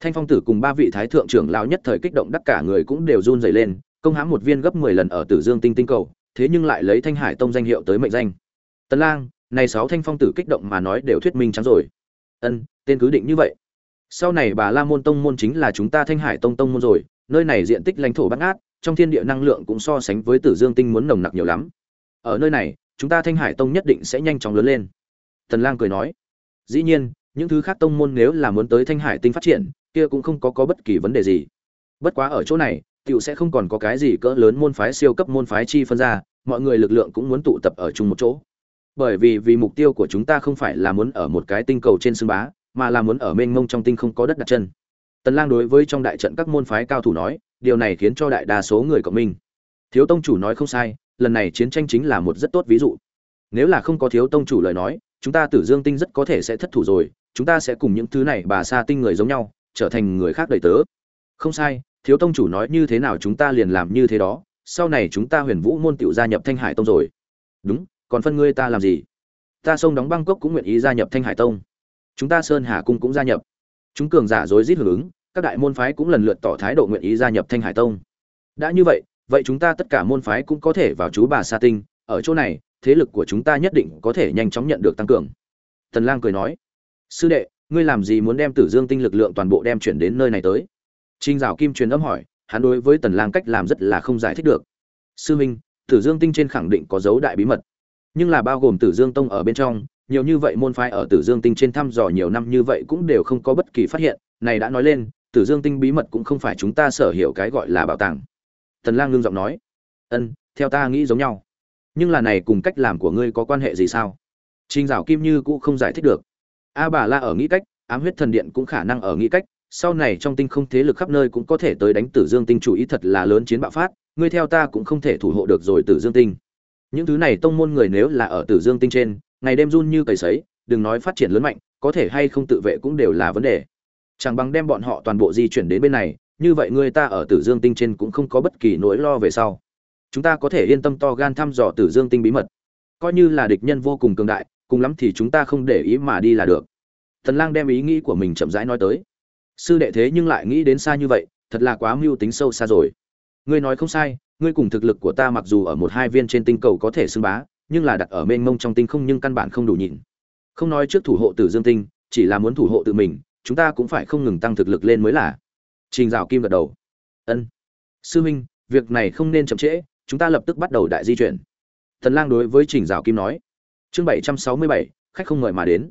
Thanh phong tử cùng ba vị thái thượng trưởng lão nhất thời kích động đắc cả người cũng đều run rẩy lên công hãm một viên gấp 10 lần ở Tử Dương Tinh Tinh cầu, thế nhưng lại lấy Thanh Hải Tông danh hiệu tới mệnh danh. Tần Lang, này sáu thanh phong tử kích động mà nói đều thuyết minh trắng rồi. Ân, tên cứ định như vậy. Sau này Bà La môn tông môn chính là chúng ta Thanh Hải Tông tông môn rồi, nơi này diện tích lãnh thổ bát ngát, trong thiên địa năng lượng cũng so sánh với Tử Dương Tinh muốn nồng nặc nhiều lắm. Ở nơi này, chúng ta Thanh Hải Tông nhất định sẽ nhanh chóng lớn lên. Tần Lang cười nói. Dĩ nhiên, những thứ khác tông môn nếu là muốn tới Thanh Hải Tinh phát triển, kia cũng không có có bất kỳ vấn đề gì. Bất quá ở chỗ này, tiểu sẽ không còn có cái gì cỡ lớn môn phái siêu cấp môn phái chi phân ra, mọi người lực lượng cũng muốn tụ tập ở chung một chỗ. Bởi vì vì mục tiêu của chúng ta không phải là muốn ở một cái tinh cầu trên xương bá, mà là muốn ở mênh mông trong tinh không có đất đặt chân. tần lang đối với trong đại trận các môn phái cao thủ nói điều này khiến cho đại đa số người cộng minh. Thiếu tông chủ nói không sai lần này chiến tranh chính là một rất tốt ví dụ. Nếu là không có thiếu tông chủ lời nói chúng ta tử dương tinh rất có thể sẽ thất thủ rồi chúng ta sẽ cùng những thứ này bà sa tinh người giống nhau trở thành người khác đầy tớ. Không sai thiếu tông chủ nói như thế nào chúng ta liền làm như thế đó sau này chúng ta huyền vũ môn tiểu gia nhập thanh hải tông rồi. Đúng còn phân ngươi ta làm gì? Ta sông đóng băng cốc cũng nguyện ý gia nhập thanh hải tông. Chúng ta sơn hà cung cũng gia nhập. Chúng cường giả dối rít hưởng ứng, các đại môn phái cũng lần lượt tỏ thái độ nguyện ý gia nhập thanh hải tông. Đã như vậy vậy chúng ta tất cả môn phái cũng có thể vào chú bà sa tinh. Ở chỗ này, thế lực của chúng ta nhất định có thể nhanh chóng nhận được tăng cường. Tần lang cười nói, sư đệ, ngươi làm gì muốn đem tử dương tinh lực lượng toàn bộ đem chuyển đến nơi này tới? Trinh dạo kim truyền âm hỏi, hắn đối với tần lang cách làm rất là không giải thích được. Sư minh, tử dương tinh trên khẳng định có dấu đại bí mật nhưng là bao gồm tử dương tông ở bên trong nhiều như vậy môn phái ở tử dương tinh trên thăm dò nhiều năm như vậy cũng đều không có bất kỳ phát hiện này đã nói lên tử dương tinh bí mật cũng không phải chúng ta sở hiểu cái gọi là bảo tàng tần lang ngưng giọng nói ân theo ta nghĩ giống nhau nhưng là này cùng cách làm của ngươi có quan hệ gì sao Trình Dạo Kim Như cũng không giải thích được. A bà La ở nghĩ cách, ám huyết thần điện cũng khả năng ở nghĩ cách, sau này trong tinh không thế lực khắp nơi cũng có thể tới đánh Tử Dương tinh chủ ý thật là lớn chiến bạo phát, ngươi theo ta cũng không thể thủ hộ được rồi Tử Dương tinh. Những thứ này tông môn người nếu là ở Tử Dương tinh trên, ngày đêm run như cầy sấy, đừng nói phát triển lớn mạnh, có thể hay không tự vệ cũng đều là vấn đề. Chẳng bằng đem bọn họ toàn bộ di chuyển đến bên này, như vậy người ta ở Tử Dương tinh trên cũng không có bất kỳ nỗi lo về sau. Chúng ta có thể yên tâm to gan thăm dò Tử Dương tinh bí mật. Coi như là địch nhân vô cùng cường đại, cùng lắm thì chúng ta không để ý mà đi là được Thần Lang đem ý nghĩ của mình chậm rãi nói tới. Sư đệ thế nhưng lại nghĩ đến xa như vậy, thật là quá mưu tính sâu xa rồi. Ngươi nói không sai, ngươi cùng thực lực của ta mặc dù ở một hai viên trên tinh cầu có thể xưng bá, nhưng là đặt ở mênh mông trong tinh không nhưng căn bản không đủ nhịn. Không nói trước thủ hộ Tử Dương tinh, chỉ là muốn thủ hộ tự mình, chúng ta cũng phải không ngừng tăng thực lực lên mới là. Trình Dạo Kim gật đầu. Ân. Sư huynh, việc này không nên chậm trễ, chúng ta lập tức bắt đầu đại di chuyển. Thần Lang đối với Trình Dạo Kim nói. Chương 767, khách không mời mà đến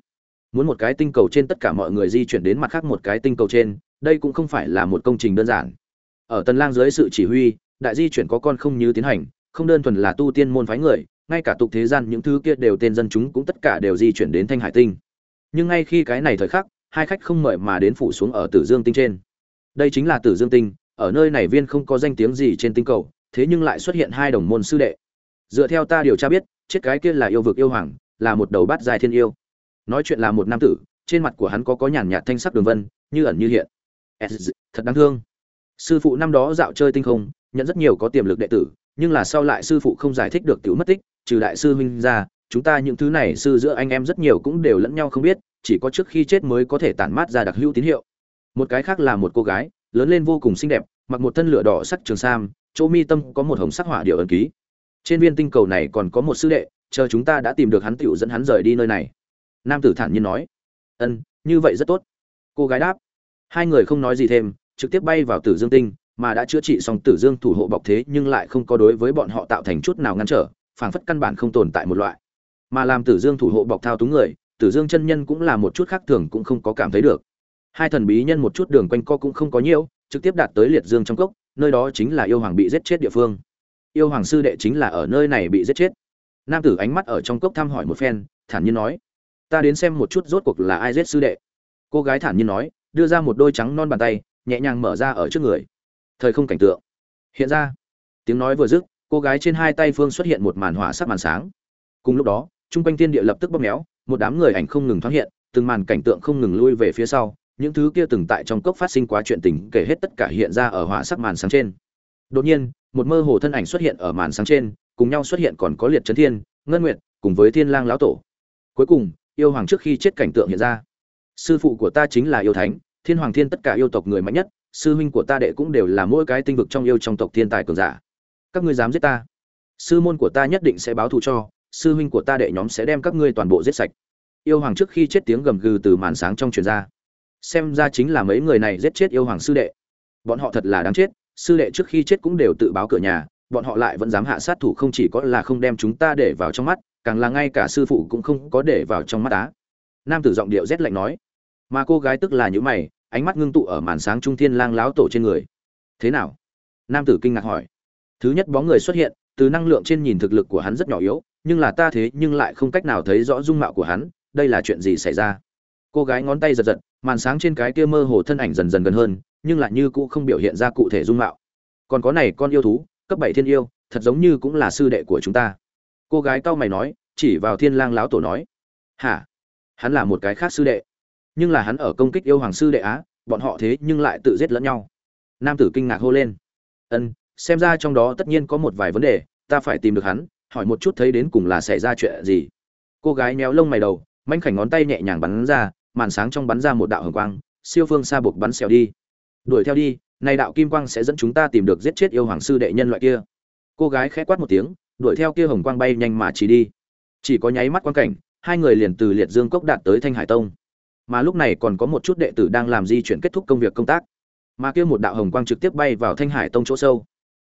muốn một cái tinh cầu trên tất cả mọi người di chuyển đến mặt khác một cái tinh cầu trên đây cũng không phải là một công trình đơn giản ở tần lang dưới sự chỉ huy đại di chuyển có con không như tiến hành, không đơn thuần là tu tiên môn phái người, ngay cả tục thế gian những thứ kia đều tên dân chúng cũng tất cả đều di chuyển đến thanh hải tinh. Nhưng ngay khi cái này thời khắc, hai khách không mời mà đến phủ xuống ở tử dương tinh trên. Đây chính là tử dương tinh, ở nơi này viên không có danh tiếng gì trên tinh cầu, thế nhưng lại xuất hiện hai đồng môn sư đệ. Dựa theo ta điều tra biết, chết cái kia là yêu vực yêu hoàng, là một đầu bát dài thiên yêu. Nói chuyện là một nam tử, trên mặt của hắn có có nhàn nhạt thanh sắc đường vân, như ẩn như hiện. Thật đáng thương sư phụ năm đó dạo chơi tinh không, nhận rất nhiều có tiềm lực đệ tử, nhưng là sau lại sư phụ không giải thích được tiểu mất tích, trừ đại sư huynh ra, chúng ta những thứ này sư giữa anh em rất nhiều cũng đều lẫn nhau không biết, chỉ có trước khi chết mới có thể tản mát ra đặc hữu tín hiệu. Một cái khác là một cô gái, lớn lên vô cùng xinh đẹp, mặc một thân lửa đỏ sắc trường sam, chỗ mi tâm có một hồng sắc hỏa điệu ẩn ký. Trên viên tinh cầu này còn có một sư đệ, chờ chúng ta đã tìm được hắn tiểu dẫn hắn rời đi nơi này. Nam tử thản nhiên nói. Ân, như vậy rất tốt. Cô gái đáp. Hai người không nói gì thêm trực tiếp bay vào tử dương tinh, mà đã chữa trị xong tử dương thủ hộ bọc thế nhưng lại không có đối với bọn họ tạo thành chút nào ngăn trở, phảng phất căn bản không tồn tại một loại. Mà làm tử dương thủ hộ bọc thao túng người, tử dương chân nhân cũng là một chút khác thường cũng không có cảm thấy được. Hai thần bí nhân một chút đường quanh co cũng không có nhiều, trực tiếp đạt tới liệt dương trong cốc, nơi đó chính là yêu hoàng bị giết chết địa phương. Yêu hoàng sư đệ chính là ở nơi này bị giết chết. Nam tử ánh mắt ở trong cốc thăm hỏi một phen, thản nhiên nói, ta đến xem một chút rốt cuộc là ai giết sư đệ. Cô gái thản nhiên nói, đưa ra một đôi trắng non bàn tay nhẹ nhàng mở ra ở trước người. Thời không cảnh tượng. Hiện ra, tiếng nói vừa dứt, cô gái trên hai tay phương xuất hiện một màn hỏa sắc màn sáng. Cùng lúc đó trung quanh thiên địa lập tức bóp méo, một đám người ảnh không ngừng thoáng hiện, từng màn cảnh tượng không ngừng lui về phía sau, những thứ kia từng tại trong cốc phát sinh quá chuyện tình kể hết tất cả hiện ra ở hỏa sắc màn sáng trên. Đột nhiên, một mơ hồ thân ảnh xuất hiện ở màn sáng trên, cùng nhau xuất hiện còn có liệt trấn thiên, ngân nguyệt, cùng với thiên lang lão tổ. Cuối cùng, yêu hoàng trước khi chết cảnh tượng hiện ra. Sư phụ của ta chính là yêu thánh thiên hoàng thiên tất cả yêu tộc người mạnh nhất, sư huynh của ta đệ cũng đều là mỗi cái tinh vực trong yêu trong tộc thiên tài cường giả. Các ngươi dám giết ta? Sư môn của ta nhất định sẽ báo thù cho, sư huynh của ta đệ nhóm sẽ đem các ngươi toàn bộ giết sạch. Yêu hoàng trước khi chết tiếng gầm gừ từ màn sáng trong truyền ra. Xem ra chính là mấy người này giết chết yêu hoàng sư đệ. Bọn họ thật là đáng chết, sư đệ trước khi chết cũng đều tự báo cửa nhà, bọn họ lại vẫn dám hạ sát thủ không chỉ có là không đem chúng ta để vào trong mắt, càng là ngay cả sư phụ cũng không có để vào trong mắt á. Nam tử giọng điệu rét lạnh nói mà cô gái tức là những mày, ánh mắt ngưng tụ ở màn sáng trung thiên lang láo tổ trên người. Thế nào? Nam tử kinh ngạc hỏi. Thứ nhất bóng người xuất hiện, từ năng lượng trên nhìn thực lực của hắn rất nhỏ yếu, nhưng là ta thế nhưng lại không cách nào thấy rõ dung mạo của hắn, đây là chuyện gì xảy ra? Cô gái ngón tay giật giật, màn sáng trên cái kia mơ hồ thân ảnh dần dần gần hơn, nhưng lại như cũng không biểu hiện ra cụ thể dung mạo. Còn có này, con yêu thú, cấp bảy thiên yêu, thật giống như cũng là sư đệ của chúng ta. Cô gái cau mày nói, chỉ vào thiên lang láo tổ nói. Hả? Hắn là một cái khác sư đệ nhưng là hắn ở công kích yêu hoàng sư đệ á, bọn họ thế nhưng lại tự giết lẫn nhau. Nam tử kinh ngạc hô lên. Ân, xem ra trong đó tất nhiên có một vài vấn đề, ta phải tìm được hắn, hỏi một chút thấy đến cùng là xảy ra chuyện gì. Cô gái méo lông mày đầu, manh khảnh ngón tay nhẹ nhàng bắn ra, màn sáng trong bắn ra một đạo hồng quang, siêu phương xa buộc bắn xèo đi. Đuổi theo đi, này đạo kim quang sẽ dẫn chúng ta tìm được giết chết yêu hoàng sư đệ nhân loại kia. Cô gái khẽ quát một tiếng, đuổi theo kia hồng quang bay nhanh mà chỉ đi. Chỉ có nháy mắt quan cảnh, hai người liền từ liệt dương cốc đạt tới thanh hải tông mà lúc này còn có một chút đệ tử đang làm di chuyển kết thúc công việc công tác. Mà kia một đạo hồng quang trực tiếp bay vào thanh hải tông chỗ sâu.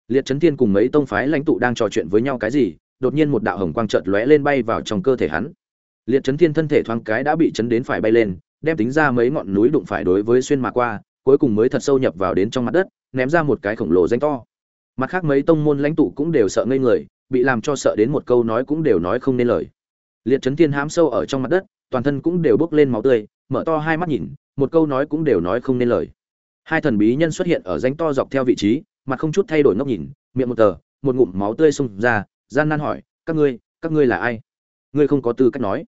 Liệt trấn thiên cùng mấy tông phái lãnh tụ đang trò chuyện với nhau cái gì, đột nhiên một đạo hồng quang chợt lóe lên bay vào trong cơ thể hắn. Liệt trấn thiên thân thể thoáng cái đã bị chấn đến phải bay lên, đem tính ra mấy ngọn núi đụng phải đối với xuyên mà qua, cuối cùng mới thật sâu nhập vào đến trong mặt đất, ném ra một cái khổng lồ danh to. Mặt khác mấy tông môn lãnh tụ cũng đều sợ ngây người, bị làm cho sợ đến một câu nói cũng đều nói không nên lời. Liệt trấn thiên hám sâu ở trong mặt đất, toàn thân cũng đều bước lên máu tươi mở to hai mắt nhìn, một câu nói cũng đều nói không nên lời. Hai thần bí nhân xuất hiện ở danh to dọc theo vị trí, mặt không chút thay đổi ngốc nhìn, miệng một tờ, một ngụm máu tươi xông ra, gian nan hỏi, các ngươi các ngươi là ai? Ngươi không có tư cách nói.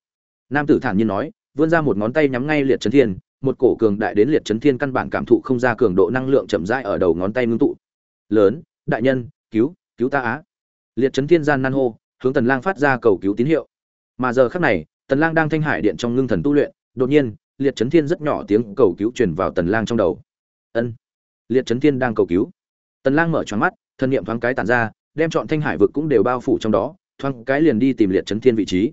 Nam tử thản nhiên nói, vươn ra một ngón tay nhắm ngay liệt trấn thiên, một cổ cường đại đến liệt trấn thiên căn bản cảm thụ không ra cường độ năng lượng chậm rãi ở đầu ngón tay ngưng tụ. Lớn, đại nhân, cứu cứu ta á. Liệt trấn thiên gian nan hô, hướng tần lang phát ra cầu cứu tín hiệu. Mà giờ khắc này, tần lang đang thanh hải điện trong ngưng thần tu luyện, đột nhiên liệt trấn thiên rất nhỏ tiếng cầu cứu truyền vào tần lang trong đầu. Ân, liệt trấn thiên đang cầu cứu. Tần lang mở choáng mắt thân niệm thoáng cái tản ra, đem chọn thanh hải vực cũng đều bao phủ trong đó, thoáng cái liền đi tìm liệt trấn thiên vị trí.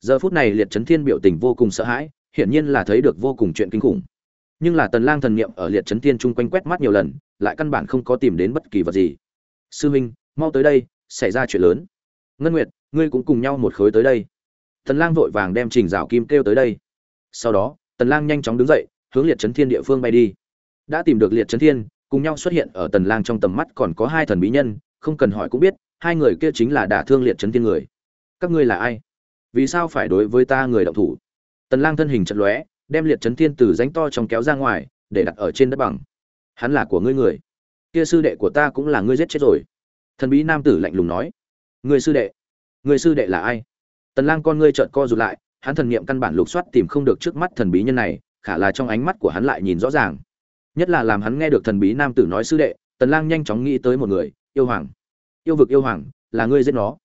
Giờ phút này liệt trấn thiên biểu tình vô cùng sợ hãi, hiển nhiên là thấy được vô cùng chuyện kinh khủng. Nhưng là tần lang thần niệm ở liệt trấn thiên chung quanh quét mắt nhiều lần, lại căn bản không có tìm đến bất kỳ vật gì. Sư minh, mau tới đây, xảy ra chuyện lớn. Ngân nguyệt, ngươi cũng cùng nhau một khối tới đây. Tần lang vội vàng đem trình rào kim kêu tới đây. Sau đó tần lang nhanh chóng đứng dậy, hướng liệt chấn thiên địa phương bay đi. Đã tìm được liệt chấn thiên, cùng nhau xuất hiện ở tần lang trong tầm mắt còn có hai thần bí nhân, không cần hỏi cũng biết, hai người kia chính là đả thương liệt chấn thiên người. Các ngươi là ai? Vì sao phải đối với ta người động thủ? Tần lang thân hình chật lóe, đem liệt chấn thiên từ rãnh to trong kéo ra ngoài, để đặt ở trên đất bằng. Hắn là của ngươi người. Kia sư đệ của ta cũng là ngươi giết chết rồi. Thần bí nam tử lạnh lùng nói. Người sư đệ. Người sư đệ là ai? Tần lang con ngươi trợn co rụt lại hắn thần niệm căn bản lục soát tìm không được trước mắt thần bí nhân này, khả là trong ánh mắt của hắn lại nhìn rõ ràng. Nhất là làm hắn nghe được thần bí nam tử nói sư đệ, tần lang nhanh chóng nghĩ tới một người, yêu hoàng, yêu vực yêu hoàng, là ngươi giết nó.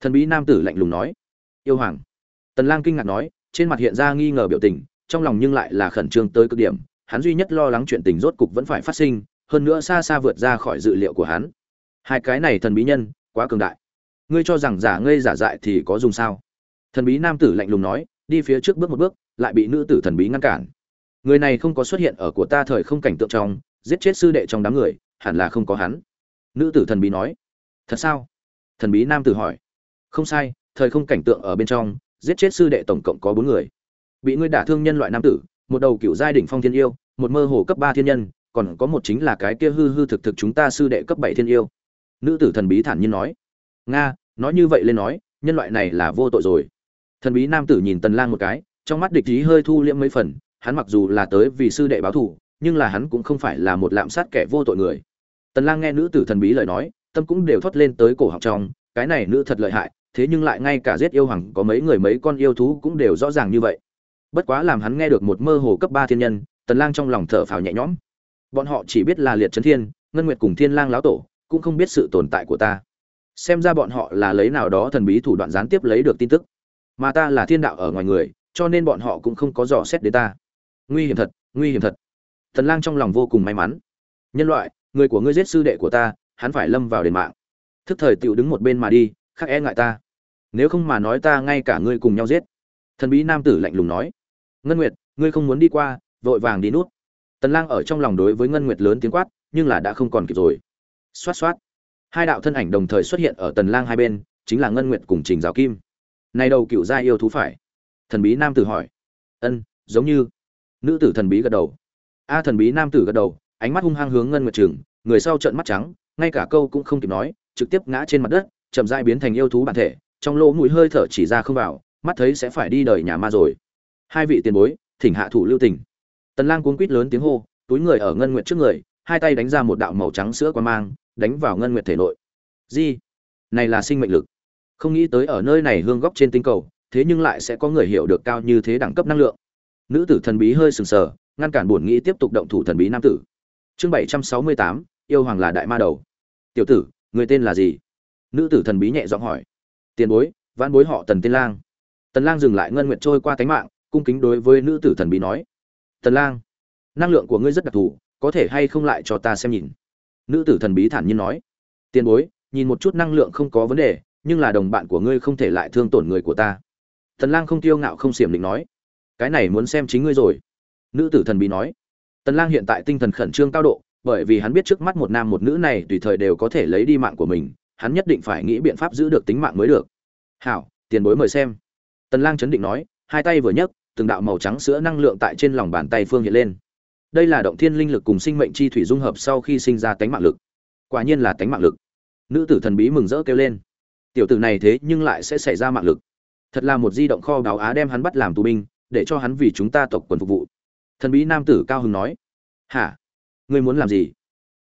Thần bí nam tử lạnh lùng nói, yêu hoàng. Tần lang kinh ngạc nói, trên mặt hiện ra nghi ngờ biểu tình, trong lòng nhưng lại là khẩn trương tới cực điểm. Hắn duy nhất lo lắng chuyện tình rốt cục vẫn phải phát sinh, hơn nữa xa xa vượt ra khỏi dự liệu của hắn. Hai cái này thần bí nhân, quá cường đại. Ngươi cho rằng giả ngây giả dại thì có dùng sao? Thần bí nam tử lạnh lùng nói, đi phía trước bước một bước, lại bị nữ tử thần bí ngăn cản. Người này không có xuất hiện ở của ta thời không cảnh tượng trong, giết chết sư đệ trong đám người, hẳn là không có hắn. Nữ tử thần bí nói, thật sao? Thần bí nam tử hỏi. Không sai, thời không cảnh tượng ở bên trong, giết chết sư đệ tổng cộng có bốn người. Bị ngươi đả thương nhân loại nam tử, một đầu cựu giai đỉnh phong thiên yêu, một mơ hồ cấp ba thiên nhân, còn có một chính là cái kia hư hư thực thực chúng ta sư đệ cấp bảy thiên yêu. Nữ tử thần bí thản nhiên nói. Nga, nói như vậy lên nói, nhân loại này là vô tội rồi thần bí nam tử nhìn tần lang một cái, trong mắt địch ý hơi thu liễm mấy phần, hắn mặc dù là tới vì sư đệ báo thù, nhưng là hắn cũng không phải là một lạm sát kẻ vô tội người. Tần lang nghe nữ tử thần bí lời nói, tâm cũng đều thoát lên tới cổ họng trong, cái này nữ thật lợi hại, thế nhưng lại ngay cả giết yêu hoàng có mấy người mấy con yêu thú cũng đều rõ ràng như vậy. Bất quá làm hắn nghe được một mơ hồ cấp ba thiên nhân, tần lang trong lòng thở phào nhẹ nhõm. Bọn họ chỉ biết là liệt chấn thiên, ngân nguyệt cùng thiên lang lão tổ, cũng không biết sự tồn tại của ta. Xem ra bọn họ là lấy nào đó thần bí thủ đoạn gián tiếp lấy được tin tức mà ta là thiên đạo ở ngoài người, cho nên bọn họ cũng không có dò xét đến ta. Nguy hiểm thật, nguy hiểm thật. Thần lang trong lòng vô cùng may mắn. Nhân loại, người của ngươi giết sư đệ của ta, hắn phải lâm vào đền mạng. Thức thời tựu đứng một bên mà đi, khắc e ngại ta. Nếu không mà nói ta ngay cả ngươi cùng nhau giết. Thần bí nam tử lạnh lùng nói. Ngân nguyệt, ngươi không muốn đi qua, vội vàng đi nút. Tần lang ở trong lòng đối với ngân nguyệt lớn tiếng quát, nhưng là đã không còn kịp rồi. Xoát xoát. Hai đạo thân ảnh đồng thời xuất hiện ở tần lang hai bên, chính là ngân nguyệt cùng trình giáo kim này đầu cựu gia yêu thú phải? Thần bí nam tử hỏi. Ân, giống như. Nữ tử thần bí gật đầu. A thần bí nam tử gật đầu, ánh mắt hung hăng hướng ngân nguyệt trường, người sau trợn mắt trắng, ngay cả câu cũng không kịp nói, trực tiếp ngã trên mặt đất, chậm rãi biến thành yêu thú bản thể, trong lỗ mũi hơi thở chỉ ra không vào, mắt thấy sẽ phải đi đời nhà ma rồi. Hai vị tiền bối, thỉnh hạ thủ lưu tình. Tần lang cuống quít lớn tiếng hô, túi người ở ngân nguyệt trước người, hai tay đánh ra một đạo màu trắng sữa qua mang, đánh vào ngân nguyệt thể nội. Gì này là sinh mệnh lực không nghĩ tới ở nơi này hương góc trên tinh cầu thế nhưng lại sẽ có người hiểu được cao như thế đẳng cấp năng lượng. Nữ tử thần bí hơi sừng sờ ngăn cản buồn nghĩ tiếp tục động thủ thần bí nam tử. Chương 768, yêu hoàng là đại ma đầu. Tiểu tử người tên là gì? Nữ tử thần bí nhẹ giọng hỏi. Tiền bối vãn bối họ tần tiên lang. Tần lang dừng lại ngân nguyện trôi qua tánh mạng cung kính đối với nữ tử thần bí nói. Tần lang năng lượng của ngươi rất đặc thù có thể hay không lại cho ta xem nhìn? Nữ tử thần bí thản nhiên nói. Tiền bối nhìn một chút năng lượng không có vấn đề nhưng là đồng bạn của ngươi không thể lại thương tổn người của ta. Tần lang không tiêu ngạo không xiểm định nói, cái này muốn xem chính ngươi rồi. Nữ tử thần bí nói, tần lang hiện tại tinh thần khẩn trương cao độ, bởi vì hắn biết trước mắt một nam một nữ này tùy thời đều có thể lấy đi mạng của mình, hắn nhất định phải nghĩ biện pháp giữ được tính mạng mới được. Hảo, tiền bối mời xem. Tần lang chấn định nói, hai tay vừa nhấc, từng đạo màu trắng sữa năng lượng tại trên lòng bàn tay phương hiện lên. Đây là động thiên linh lực cùng sinh mệnh chi thủy dung hợp sau khi sinh ra tánh mạng lực. Quả nhiên là tánh mạng lực. Nữ tử thần bí mừng rỡ kêu lên tiểu tử này thế nhưng lại sẽ xảy ra mạng lực. Thật là một di động kho đào á đem hắn bắt làm tù binh, để cho hắn vì chúng ta tộc quần phục vụ. Thần bí nam tử cao hứng nói. Hả? Ngươi muốn làm gì?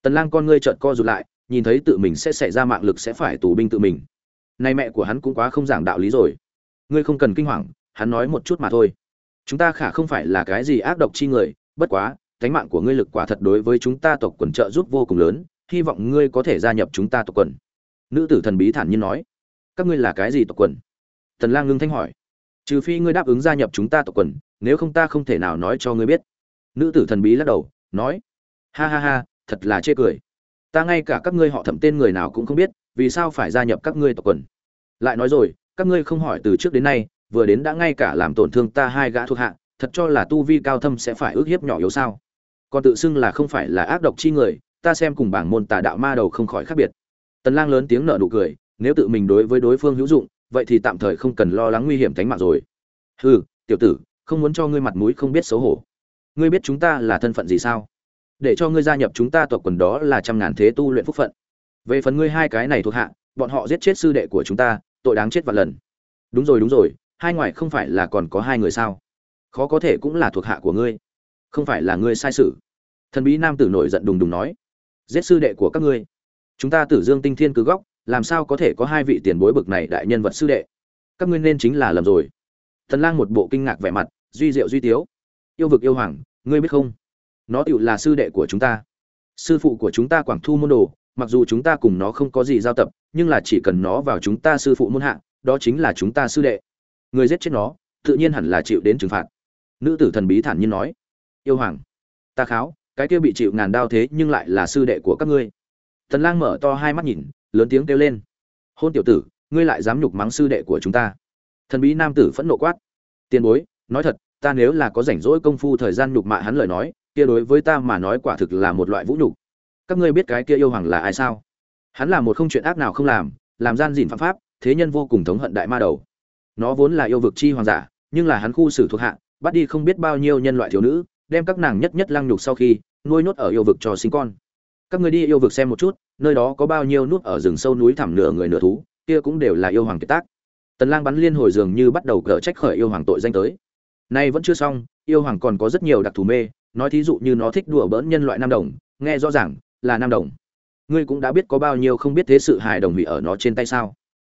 Tần lang con ngươi trợn co rụt lại, nhìn thấy tự mình sẽ xảy ra mạng lực sẽ phải tù binh tự mình. Nay mẹ của hắn cũng quá không giảng đạo lý rồi. Ngươi không cần kinh hoàng, hắn nói một chút mà thôi. Chúng ta khả không phải là cái gì ác độc chi người, bất quá, thánh mạng của ngươi lực quả thật đối với chúng ta tộc quần trợ giúp vô cùng lớn, hy vọng ngươi có thể gia nhập chúng ta tộc quần. Nữ tử thần bí thản nhiên nói các ngươi là cái gì tộc quần? Tần lang ngưng thanh hỏi. Trừ phi ngươi đáp ứng gia nhập chúng ta tộc quần, nếu không ta không thể nào nói cho ngươi biết. Nữ tử thần bí lắc đầu, nói. Ha ha ha, thật là chê cười. Ta ngay cả các ngươi họ thẩm tên người nào cũng không biết, vì sao phải gia nhập các ngươi tộc quần? Lại nói rồi, các ngươi không hỏi từ trước đến nay, vừa đến đã ngay cả làm tổn thương ta hai gã thuộc hạ, thật cho là tu vi cao thâm sẽ phải ước hiếp nhỏ yếu sao? Còn tự xưng là không phải là ác độc chi người, ta xem cùng bảng môn tà đạo ma đầu không khỏi khác biệt. Tần lang lớn tiếng nở nụ cười nếu tự mình đối với đối phương hữu dụng, vậy thì tạm thời không cần lo lắng nguy hiểm tính mạng rồi. Hừ, tiểu tử, không muốn cho ngươi mặt mũi không biết xấu hổ. Ngươi biết chúng ta là thân phận gì sao? Để cho ngươi gia nhập chúng ta tộc quần đó là trăm ngàn thế tu luyện phúc phận. Về phần ngươi hai cái này thuộc hạ, bọn họ giết chết sư đệ của chúng ta, tội đáng chết vạn lần. Đúng rồi đúng rồi, hai ngoại không phải là còn có hai người sao? Khó có thể cũng là thuộc hạ của ngươi. Không phải là ngươi sai sự. Thần bí nam tử nổi giận đùng đùng nói. Giết sư đệ của các ngươi. Chúng ta tử dương tinh thiên cứ góc làm sao có thể có hai vị tiền bối bực này đại nhân vật sư đệ? Các ngươi nên chính là lầm rồi. Thần lang một bộ kinh ngạc vẻ mặt, duy diệu duy tiếu. Yêu vực yêu hoàng, ngươi biết không? Nó tựu là sư đệ của chúng ta. Sư phụ của chúng ta quảng thu môn đồ, mặc dù chúng ta cùng nó không có gì giao tập, nhưng là chỉ cần nó vào chúng ta sư phụ môn hạ, đó chính là chúng ta sư đệ. Người giết chết nó, tự nhiên hẳn là chịu đến trừng phạt. Nữ tử thần bí thản nhiên nói. Yêu hoàng, ta kháo, cái kia bị chịu ngàn đao thế nhưng lại là sư đệ của các ngươi. Thần lang mở to hai mắt nhìn lớn tiếng kêu lên. Hôn tiểu tử, ngươi lại dám nhục mắng sư đệ của chúng ta. Thần bí nam tử phẫn nộ quát. Tiền bối, nói thật, ta nếu là có rảnh rỗi công phu thời gian nhục mạ hắn lời nói, kia đối với ta mà nói quả thực là một loại vũ nhục. Các ngươi biết cái kia yêu hoàng là ai sao? Hắn là một không chuyện ác nào không làm làm gian dìn phạm pháp, thế nhân vô cùng thống hận đại ma đầu. Nó vốn là yêu vực chi hoàng giả, nhưng là hắn khu xử thuộc hạ, bắt đi không biết bao nhiêu nhân loại thiếu nữ, đem các nàng nhất nhất lăng nhục sau khi, nuôi nhốt ở yêu vực cho sinh con các người đi yêu vực xem một chút, nơi đó có bao nhiêu nút ở rừng sâu núi thẳm nửa người nửa thú, kia cũng đều là yêu hoàng kiệt tác. Tần lang bắn liên hồi dường như bắt đầu cờ trách khởi yêu hoàng tội danh tới. Nay vẫn chưa xong, yêu hoàng còn có rất nhiều đặc thù mê, nói thí dụ như nó thích đùa bỡn nhân loại nam đồng, nghe rõ ràng là nam đồng. Ngươi cũng đã biết có bao nhiêu không biết thế sự hài đồng hủy ở nó trên tay sao?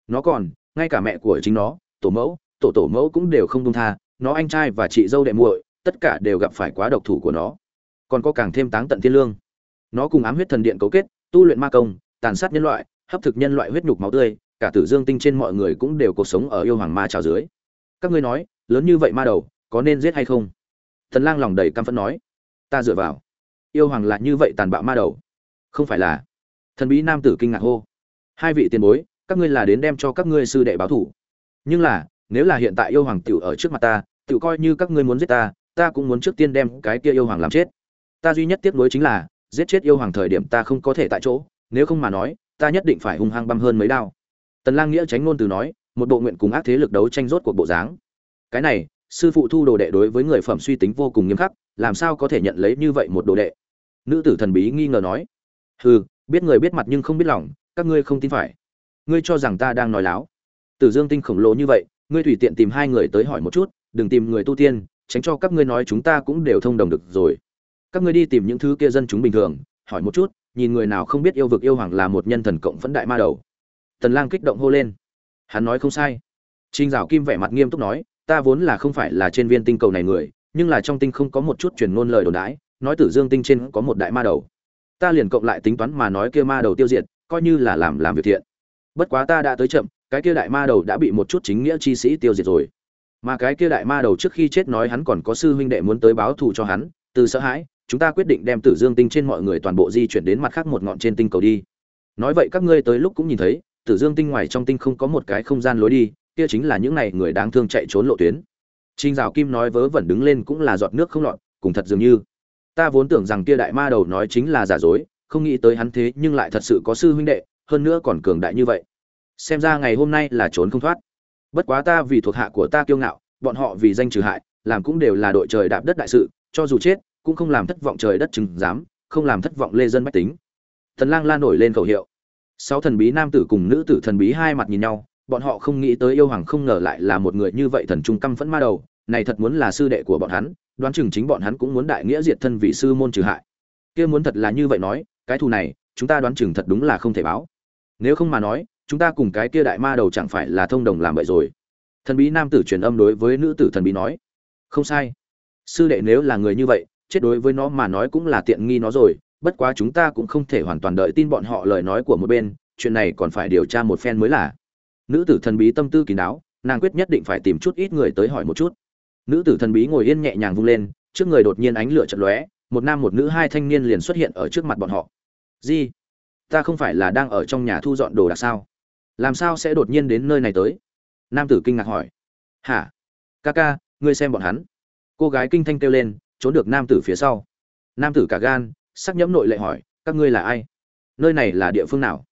Nó còn, ngay cả mẹ của chính nó, tổ mẫu, tổ tổ mẫu cũng đều không dung tha, nó anh trai và chị dâu đệ muội, tất cả đều gặp phải quá độc thủ của nó. Còn có càng thêm táng tận thiên lương nó cùng ám huyết thần điện cấu kết, tu luyện ma công, tàn sát nhân loại, hấp thực nhân loại huyết nhục máu tươi, cả tử dương tinh trên mọi người cũng đều cuộc sống ở yêu hoàng ma trào dưới. Các ngươi nói, lớn như vậy ma đầu, có nên giết hay không? Thần lang lòng đầy căm phẫn nói. Ta dựa vào. Yêu hoàng là như vậy tàn bạo ma đầu. Không phải là. Thần bí nam tử kinh ngạc hô. Hai vị tiền bối, các ngươi là đến đem cho các ngươi sư đệ báo thủ. Nhưng là, nếu là hiện tại yêu hoàng tiểu ở trước mặt ta, tiểu coi như các ngươi muốn giết ta ta cũng muốn trước tiên đem cái kia yêu hoàng làm chết. Ta duy nhất tiếc nuối chính là giết chết yêu hoàng thời điểm ta không có thể tại chỗ, nếu không mà nói, ta nhất định phải hung hăng băm hơn mấy đao. Tần lang nghĩa tránh ngôn từ nói, một bộ nguyện cùng ác thế lực đấu tranh rốt cuộc bộ dáng. Cái này, sư phụ thu đồ đệ đối với người phẩm suy tính vô cùng nghiêm khắc, làm sao có thể nhận lấy như vậy một đồ đệ? Nữ tử thần bí nghi ngờ nói. Hừ, biết người biết mặt nhưng không biết lòng, các ngươi không tin phải. Ngươi cho rằng ta đang nói láo. Tử dương tinh khổng lồ như vậy, ngươi tùy tiện tìm hai người tới hỏi một chút, đừng tìm người tu tiên, tránh cho các ngươi nói chúng ta cũng đều thông đồng được rồi các ngươi đi tìm những thứ kia dân chúng bình thường, hỏi một chút, nhìn người nào không biết yêu vực yêu hoàng là một nhân thần cộng phẫn đại ma đầu. Tần lang kích động hô lên. Hắn nói không sai. Trinh dạo kim vẻ mặt nghiêm túc nói, ta vốn là không phải là trên viên tinh cầu này người, nhưng là trong tinh không có một chút truyền ngôn lời đồn đãi, nói tử dương tinh trên có một đại ma đầu. Ta liền cộng lại tính toán mà nói kia ma đầu tiêu diệt, coi như là làm làm việc thiện. Bất quá ta đã tới chậm, cái kia đại ma đầu đã bị một chút chính nghĩa chi sĩ tiêu diệt rồi. Mà cái kia đại ma đầu trước khi chết nói hắn còn có sư huynh đệ muốn tới báo thù cho hắn, từ sợ hãi chúng ta quyết định đem tử dương tinh trên mọi người toàn bộ di chuyển đến mặt khác một ngọn trên tinh cầu đi nói vậy các ngươi tới lúc cũng nhìn thấy tử dương tinh ngoài trong tinh không có một cái không gian lối đi kia chính là những này người đáng thương chạy trốn lộ tuyến Trình Giảo Kim nói vớ vẩn đứng lên cũng là giọt nước không lọt, cùng thật dường như. Ta vốn tưởng rằng kia đại ma đầu nói chính là giả dối, không nghĩ tới hắn thế nhưng lại thật sự có sư huynh đệ, hơn nữa còn cường đại như vậy. Xem ra ngày hôm nay là trốn không thoát. Bất quá ta vì thuộc hạ của ta kiêu ngạo, bọn họ vì danh trừ hại, làm cũng đều là đội trời đạp đất đại sự, cho dù chết, cũng không làm thất vọng trời đất chừng dám, không làm thất vọng lê dân bách tính. Thần Lang la nổi lên khẩu hiệu. Sáu thần bí nam tử cùng nữ tử thần bí hai mặt nhìn nhau, bọn họ không nghĩ tới yêu hoàng không ngờ lại là một người như vậy thần trung căm phẫn ma đầu, này thật muốn là sư đệ của bọn hắn, đoán chừng chính bọn hắn cũng muốn đại nghĩa diệt thân vị sư môn trừ hại. Kia muốn thật là như vậy nói, cái thù này, chúng ta đoán chừng thật đúng là không thể báo. Nếu không mà nói, chúng ta cùng cái kia đại ma đầu chẳng phải là thông đồng làm vậy rồi. Thần bí nam tử truyền âm đối với nữ tử thần bí nói, không sai. Sư đệ nếu là người như vậy, chết đối với nó mà nói cũng là tiện nghi nó rồi, bất quá chúng ta cũng không thể hoàn toàn đợi tin bọn họ lời nói của một bên, chuyện này còn phải điều tra một phen mới là. Nữ tử thần bí tâm tư kín đáo, nàng quyết nhất định phải tìm chút ít người tới hỏi một chút. Nữ tử thần bí ngồi yên nhẹ nhàng vung lên trước người đột nhiên ánh lửa chật lóe một nam một nữ hai thanh niên liền xuất hiện ở trước mặt bọn họ. Di ta không phải là đang ở trong nhà thu dọn đồ đạc sao? Làm sao sẽ đột nhiên đến nơi này tới? Nam tử kinh ngạc hỏi. Hả? Ca ca ngươi xem bọn hắn. Cô gái kinh thanh kêu lên trốn được nam tử phía sau. Nam tử cả gan, sắc nhẫm nội lệ hỏi, các ngươi là ai? Nơi này là địa phương nào?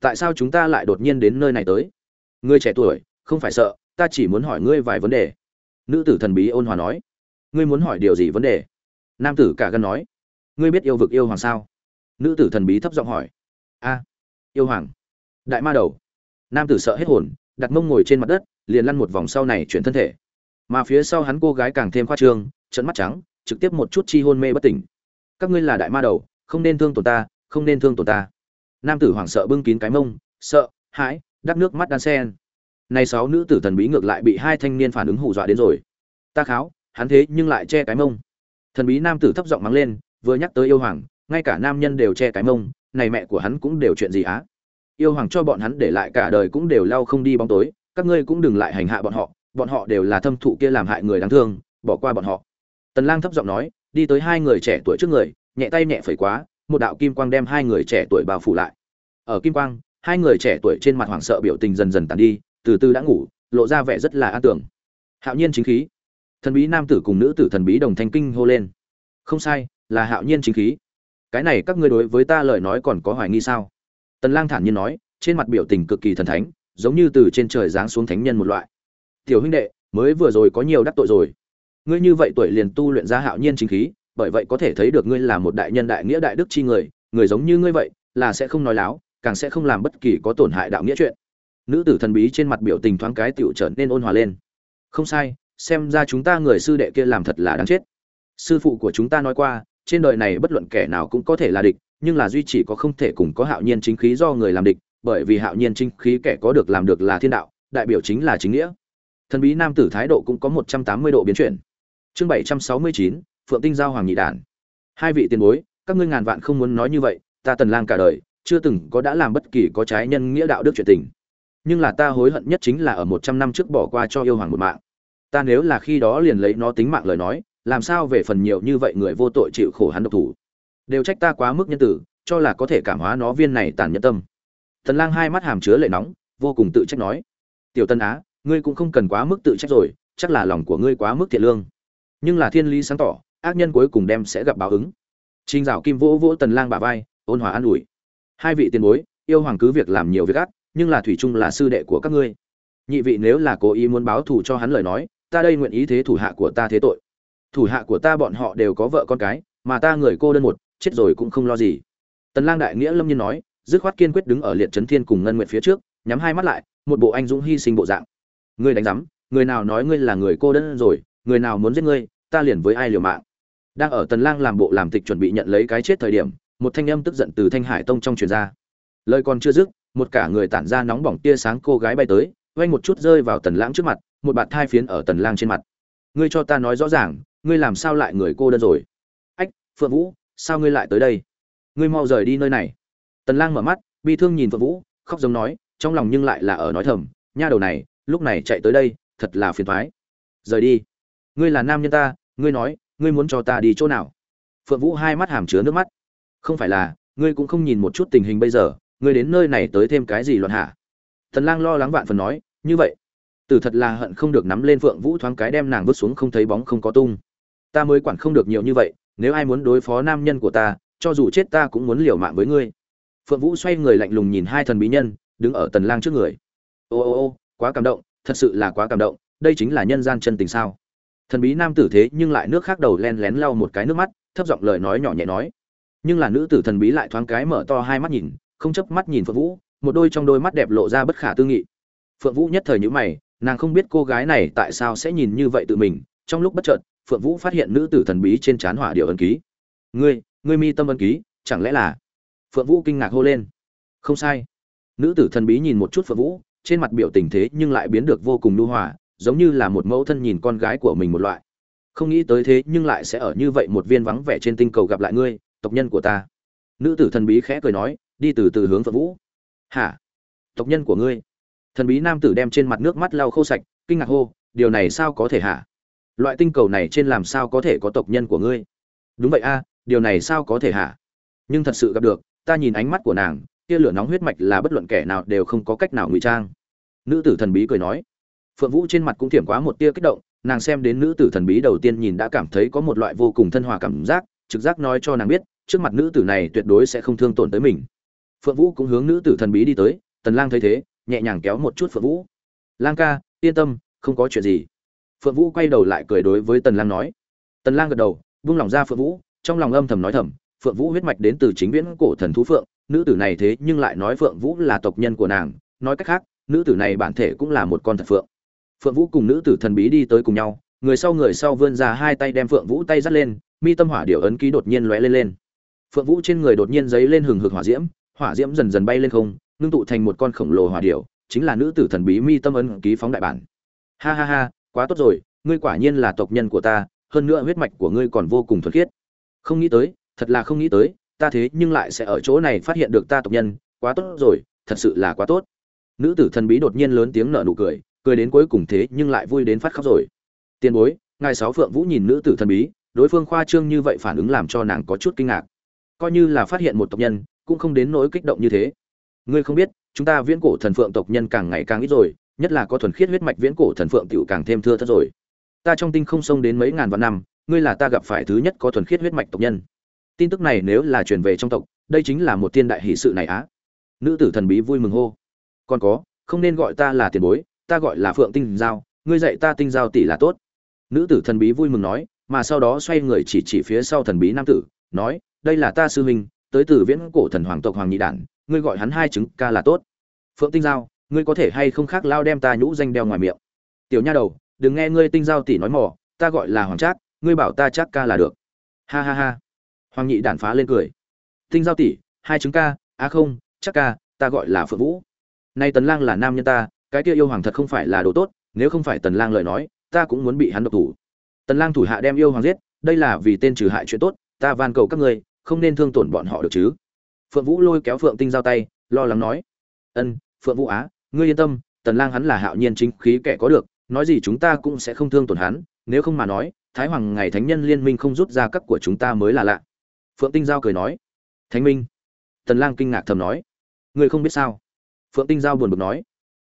Tại sao chúng ta lại đột nhiên đến nơi này tới? Ngươi trẻ tuổi, không phải sợ, ta chỉ muốn hỏi ngươi vài vấn đề. Nữ tử thần bí ôn hòa nói. Ngươi muốn hỏi điều gì vấn đề? Nam tử cả gan nói. Ngươi biết yêu vực yêu hoàng sao? Nữ tử thần bí thấp giọng hỏi. A, yêu hoàng, đại ma đầu. Nam tử sợ hết hồn, đặt mông ngồi trên mặt đất, liền lăn một vòng sau này chuyển thân thể. Mà phía sau hắn cô gái càng thêm khoa trương trận mắt trắng trực tiếp một chút chi hôn mê bất tỉnh. Các ngươi là đại ma đầu, không nên thương tổn ta, không nên thương tổn ta. Nam tử hoảng sợ bưng kín cái mông, sợ, hãi đắp nước mắt đan sen này sáu nữ tử thần bí ngược lại bị hai thanh niên phản ứng hù dọa đến rồi. Ta kháo, hắn thế nhưng lại che cái mông. Thần bí nam tử thấp giọng mắng lên, vừa nhắc tới yêu hoàng, ngay cả nam nhân đều che cái mông, này mẹ của hắn cũng đều chuyện gì á? Yêu hoàng cho bọn hắn để lại cả đời cũng đều lau không đi bóng tối, các ngươi cũng đừng lại hành hạ bọn họ bọn họ đều là thâm thụ kia làm hại người đáng thương, bỏ qua bọn họ tần lang thấp giọng nói, đi tới hai người trẻ tuổi trước người, nhẹ tay nhẹ phẩy quá, một đạo kim quang đem hai người trẻ tuổi bao phủ lại. Ở kim quang, hai người trẻ tuổi trên mặt hoảng sợ biểu tình dần dần tàn đi, từ từ đã ngủ, lộ ra vẻ rất là an tưởng. Hạo nhiên chính khí. Thần bí nam tử cùng nữ tử thần bí đồng thanh kinh hô lên. Không sai, là hạo nhiên chính khí. Cái này các ngươi đối với ta lời nói còn có hoài nghi sao? Tần lang thản nhiên nói, trên mặt biểu tình cực kỳ thần thánh, giống như từ trên trời giáng xuống thánh nhân một loại. Tiểu huynh đệ, mới vừa rồi có nhiều đắc tội rồi ngươi như vậy tuổi liền tu luyện ra hạo nhiên chính khí, bởi vậy có thể thấy được ngươi là một đại nhân đại nghĩa đại đức chi người người giống như ngươi vậy, là sẽ không nói láo, càng sẽ không làm bất kỳ có tổn hại đạo nghĩa chuyện. Nữ tử thần bí trên mặt biểu tình thoáng cái tựu trở nên ôn hòa lên. Không sai, xem ra chúng ta người sư đệ kia làm thật là đáng chết. Sư phụ của chúng ta nói qua, trên đời này bất luận kẻ nào cũng có thể là địch, nhưng là duy chỉ có không thể cùng có hạo nhiên chính khí do người làm địch, bởi vì hạo nhiên chính khí kẻ có được làm được là thiên đạo, đại biểu chính là chính nghĩa. Thần bí nam tử thái độ cũng có một trăm tám mươi độ biến chuyển chương bảy trăm sáu mươi chín, phượng tinh giao hoàng nhị đản. Hai vị tiền bối, các ngươi ngàn vạn không muốn nói như vậy, ta tần lang cả đời, chưa từng có đã làm bất kỳ có trái nhân nghĩa đạo đức chuyện tình. Nhưng là ta hối hận nhất chính là ở một trăm năm trước bỏ qua cho yêu hoàng một mạng. Ta nếu là khi đó liền lấy nó tính mạng lời nói, làm sao về phần nhiều như vậy người vô tội chịu khổ hắn độc thủ? Đều trách ta quá mức nhân tử, cho là có thể cảm hóa nó viên này tàn nhẫn tâm. Tần lang hai mắt hàm chứa lệ nóng, vô cùng tự trách nói. Tiểu tân á, ngươi cũng không cần quá mức tự trách rồi, chắc là lòng của ngươi quá mức thiện lương nhưng là thiên lý sáng tỏ ác nhân cuối cùng đem sẽ gặp báo ứng Trình Dạo Kim vỗ vỗ Tần Lang bả vai, ôn hòa an ủi. Hai vị tiền bối, yêu hoàng cứ việc làm nhiều việc ác, nhưng là thủy chung là sư đệ của các ngươi. Nhị vị nếu là cố ý muốn báo thù cho hắn lời nói, ta đây nguyện ý thế thủ hạ của ta thế tội thủ hạ của ta bọn họ đều có vợ con cái mà ta người cô đơn một chết rồi cũng không lo gì tần lang đại nghĩa lâm nhiên nói dứt khoát kiên quyết đứng ở liệt chấn thiên cùng ngân nguyệt phía trước nhắm hai mắt lại một bộ anh dũng hy sinh bộ dạng ngươi đánh rắm, người nào nói ngươi là người cô đơn rồi người nào muốn giết ngươi, ta liền với ai liều mạng. Đang ở tần lang làm bộ làm tịch chuẩn bị nhận lấy cái chết thời điểm, một thanh âm tức giận từ thanh hải tông trong truyền ra. Lời còn chưa dứt, một cả người tản ra nóng bỏng tia sáng cô gái bay tới vay một chút rơi vào tần lãng trước mặt, một bạt thai phiến ở tần lang trên mặt. Ngươi cho ta nói rõ ràng, ngươi làm sao lại người cô đơn rồi? Ách, phượng vũ, sao ngươi lại tới đây? Ngươi mau rời đi nơi này. Tần lang mở mắt, bi thương nhìn phượng vũ, khóc giống nói, trong lòng nhưng lại là ở nói thầm, nha đầu này, lúc này chạy tới đây, thật là phiền toái. Rời đi ngươi là nam nhân ta, ngươi nói, ngươi muốn cho ta đi chỗ nào? Phượng vũ hai mắt hàm chứa nước mắt. Không phải là, ngươi cũng không nhìn một chút tình hình bây giờ, ngươi đến nơi này tới thêm cái gì loạn hả? Thần lang lo lắng vạn phần nói, như vậy. Tử thật là hận không được nắm lên phượng vũ thoáng cái đem nàng vứt xuống không thấy bóng không có tung. Ta mới quản không được nhiều như vậy, nếu ai muốn đối phó nam nhân của ta, cho dù chết ta cũng muốn liều mạng với ngươi. Phượng vũ xoay người lạnh lùng nhìn hai thần bí nhân, đứng ở tần lang trước người. Ô ô ô, quá cảm động, thật sự là quá cảm động, đây chính là nhân gian chân tình sao? Thần bí nam tử thế nhưng lại nước khác đầu len lén lau một cái nước mắt, thấp giọng lời nói nhỏ nhẹ nói. Nhưng là nữ tử thần bí lại thoáng cái mở to hai mắt nhìn, không chớp mắt nhìn phượng vũ, một đôi trong đôi mắt đẹp lộ ra bất khả tư nghị. Phượng vũ nhất thời nhíu mày, nàng không biết cô gái này tại sao sẽ nhìn như vậy tự mình. Trong lúc bất chợt, phượng vũ phát hiện nữ tử thần bí trên trán hỏa điệu ấn ký. Ngươi ngươi mi tâm ấn ký, chẳng lẽ là? Phượng vũ kinh ngạc hô lên. Không sai. Nữ tử thần bí nhìn một chút phượng vũ, trên mặt biểu tình thế nhưng lại biến được vô cùng nhu hòa giống như là một mẫu thân nhìn con gái của mình một loại. Không nghĩ tới thế nhưng lại sẽ ở như vậy một viên vắng vẻ trên tinh cầu gặp lại ngươi, tộc nhân của ta. Nữ tử thần bí khẽ cười nói, đi từ từ hướng phượng vũ. Hả? Tộc nhân của ngươi? Thần bí nam tử đem trên mặt nước mắt lau khô sạch, kinh ngạc hô, điều này sao có thể hả? Loại tinh cầu này trên làm sao có thể có tộc nhân của ngươi? Đúng vậy a, điều này sao có thể hả? Nhưng thật sự gặp được, ta nhìn ánh mắt của nàng, kia lửa nóng huyết mạch là bất luận kẻ nào đều không có cách nào ngụy trang. Nữ tử thần bí cười nói phượng vũ trên mặt cũng thiểm quá một tia kích động, nàng xem đến nữ tử thần bí đầu tiên nhìn đã cảm thấy có một loại vô cùng thân hòa cảm giác, trực giác nói cho nàng biết, trước mặt nữ tử này tuyệt đối sẽ không thương tổn tới mình. Phượng vũ cũng hướng nữ tử thần bí đi tới, tần lang thấy thế, nhẹ nhàng kéo một chút phượng vũ. Lang ca, yên tâm, không có chuyện gì. Phượng vũ quay đầu lại cười đối với tần lang nói. Tần lang gật đầu, buông lòng ra phượng vũ, trong lòng âm thầm nói thầm, phượng vũ huyết mạch đến từ chính viễn cổ thần thú phượng, nữ tử này thế nhưng lại nói phượng vũ là tộc nhân của nàng, nói cách khác, nữ tử này bản thể cũng là một con thật phượng phượng vũ cùng nữ tử thần bí đi tới cùng nhau, người sau người sau vươn ra hai tay đem phượng vũ tay dắt lên, mi tâm hỏa điệu ấn ký đột nhiên lóe lên lên. Phượng vũ trên người đột nhiên giấy lên hừng hực hỏa diễm hỏa diễm dần dần bay lên không, ngưng tụ thành một con khổng lồ hỏa điệu chính là nữ tử thần bí mi tâm ấn ký phóng đại bản. Ha ha ha, quá tốt rồi, ngươi quả nhiên là tộc nhân của ta, hơn nữa huyết mạch của ngươi còn vô cùng thuần khiết. Không nghĩ tới, thật là không nghĩ tới, ta thế nhưng lại sẽ ở chỗ này phát hiện được ta tộc nhân, quá tốt rồi, thật sự là quá tốt. Nữ tử thần bí đột nhiên lớn tiếng nở nụ cười cười đến cuối cùng thế nhưng lại vui đến phát khóc rồi. Tiền bối, ngài sáu phượng vũ nhìn nữ tử thần bí, đối phương khoa trương như vậy phản ứng làm cho nàng có chút kinh ngạc. Coi như là phát hiện một tộc nhân, cũng không đến nỗi kích động như thế. Ngươi không biết, chúng ta viễn cổ thần phượng tộc nhân càng ngày càng ít rồi, nhất là có thuần khiết huyết mạch viễn cổ thần phượng tiểu càng thêm thưa thớt rồi. Ta trong tinh không sông đến mấy ngàn vạn năm, ngươi là ta gặp phải thứ nhất có thuần khiết huyết mạch tộc nhân. Tin tức này nếu là truyền về trong tộc, đây chính là một thiên đại hỷ sự này á. Nữ tử thần bí vui mừng hô. Còn có, không nên gọi ta là tiền bối ta gọi là phượng tinh giao, ngươi dạy ta tinh giao tỷ là tốt. Nữ tử thần bí vui mừng nói, mà sau đó xoay người chỉ chỉ phía sau thần bí nam tử, nói, đây là ta sư huynh, tới từ viễn cổ thần hoàng tộc hoàng nhị đản, ngươi gọi hắn hai chứng ca là tốt. Phượng tinh giao, ngươi có thể hay không khác lao đem ta nhũ danh đeo ngoài miệng? Tiểu nha đầu, đừng nghe ngươi tinh giao tỷ nói mỏ ta gọi là hoàng trác, ngươi bảo ta chắc ca là được. Ha ha ha. Hoàng nhị đản phá lên cười. Tinh giao tỷ, hai chứng ca á à không chắc ca, ta gọi là phượng vũ. Nay tấn lang là nam nhân ta cái kia yêu hoàng thật không phải là đồ tốt, nếu không phải tần lang lời nói, ta cũng muốn bị hắn độc thủ. Tần lang thủ hạ đem yêu hoàng giết, đây là vì tên trừ hại chuyện tốt, ta van cầu các ngươi, không nên thương tổn bọn họ được chứ. Phượng vũ lôi kéo phượng tinh giao tay, lo lắng nói, ân, phượng vũ á, ngươi yên tâm, tần lang hắn là hạo nhiên chính khí kẻ có được, nói gì chúng ta cũng sẽ không thương tổn hắn, nếu không mà nói, thái hoàng ngày thánh nhân liên minh không rút ra cấp của chúng ta mới là lạ. Phượng tinh giao cười nói, thánh minh. Tần lang kinh ngạc thầm nói, ngươi không biết sao? Phượng tinh giao buồn bực nói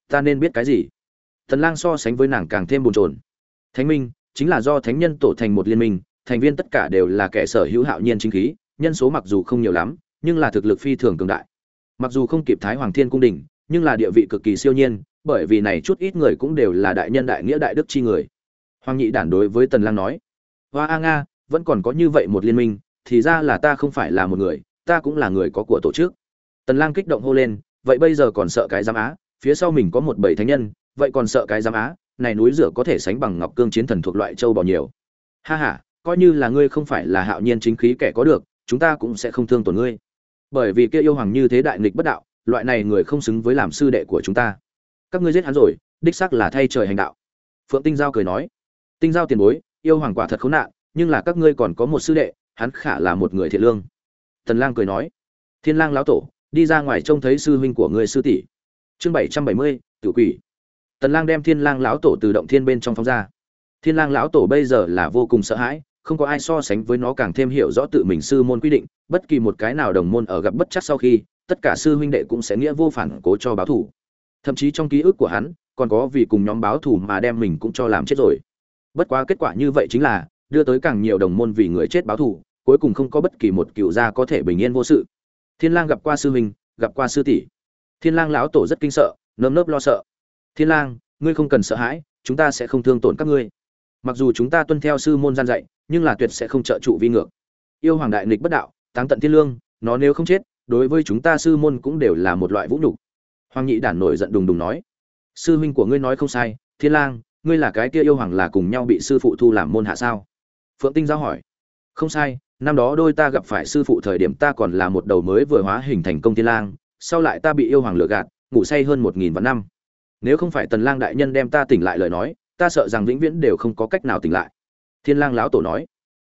ta nên biết cái gì? Tần lang so sánh với nàng càng thêm buồn chồn. Thánh minh, chính là do thánh nhân tổ thành một liên minh, thành viên tất cả đều là kẻ sở hữu hạo nhiên chính khí, nhân số mặc dù không nhiều lắm, nhưng là thực lực phi thường cường đại. Mặc dù không kịp thái hoàng thiên cung đình nhưng là địa vị cực kỳ siêu nhiên, bởi vì này chút ít người cũng đều là đại nhân đại nghĩa đại đức chi người. Hoàng nhị đản đối với tần lang nói, hoa a nga, vẫn còn có như vậy một liên minh, thì ra là ta không phải là một người, ta cũng là người có của tổ chức. Tần lang kích động hô lên, vậy bây giờ còn sợ cái giám á? Phía sau mình có một bảy thánh nhân, vậy còn sợ cái giám á, này núi rửa có thể sánh bằng ngọc cương chiến thần thuộc loại châu bò nhiều. Ha ha, coi như là ngươi không phải là hạo nhiên chính khí kẻ có được, chúng ta cũng sẽ không thương tổn ngươi. Bởi vì kia yêu hoàng như thế đại nghịch bất đạo, loại này người không xứng với làm sư đệ của chúng ta. Các ngươi giết hắn rồi, đích xác là thay trời hành đạo. Phượng tinh giao cười nói, tinh giao tiền bối, yêu hoàng quả thật khốn nạn, nhưng là các ngươi còn có một sư đệ, hắn khả là một người thiện lương. Tần lang cười nói, thiên lang lão tổ, đi ra ngoài trông thấy sư huynh của ngươi sư tỷ chương 770, tử quỷ. Tần lang đem thiên lang lão tổ từ động thiên bên trong phóng ra. Thiên lang lão tổ bây giờ là vô cùng sợ hãi không có ai so sánh với nó càng thêm hiểu rõ tự mình sư môn quy định bất kỳ một cái nào đồng môn ở gặp bất chắc sau khi tất cả sư huynh đệ cũng sẽ nghĩa vô phản cố cho báo thủ. Thậm chí trong ký ức của hắn còn có vì cùng nhóm báo thủ mà đem mình cũng cho làm chết rồi. Bất quá kết quả như vậy chính là đưa tới càng nhiều đồng môn vì người chết báo thủ cuối cùng không có bất kỳ một cựu gia có thể bình yên vô sự. Thiên lang gặp qua sư huynh gặp qua sư tỷ thiên lang lão tổ rất kinh sợ, nơm nớp lo sợ. Thiên lang, ngươi không cần sợ hãi, chúng ta sẽ không thương tổn các ngươi. Mặc dù chúng ta tuân theo sư môn gian dạy, nhưng là tuyệt sẽ không trợ trụ vi ngược. Yêu hoàng đại nghịch bất đạo, táng tận thiên lương, nó nếu không chết, đối với chúng ta sư môn cũng đều là một loại vũ nhục. Hoàng nhị đản nổi giận đùng đùng nói, sư huynh của ngươi nói không sai, thiên lang, ngươi là cái kia yêu hoàng là cùng nhau bị sư phụ thu làm môn hạ sao? Phượng tinh giao hỏi, không sai, năm đó đôi ta gặp phải sư phụ thời điểm ta còn là một đầu mới vừa hóa hình thành công thiên lang sau lại ta bị yêu hoàng lừa gạt, ngủ say hơn một nghìn vạn năm. Nếu không phải tần lang đại nhân đem ta tỉnh lại lời nói, ta sợ rằng vĩnh viễn đều không có cách nào tỉnh lại. Thiên lang lão tổ nói.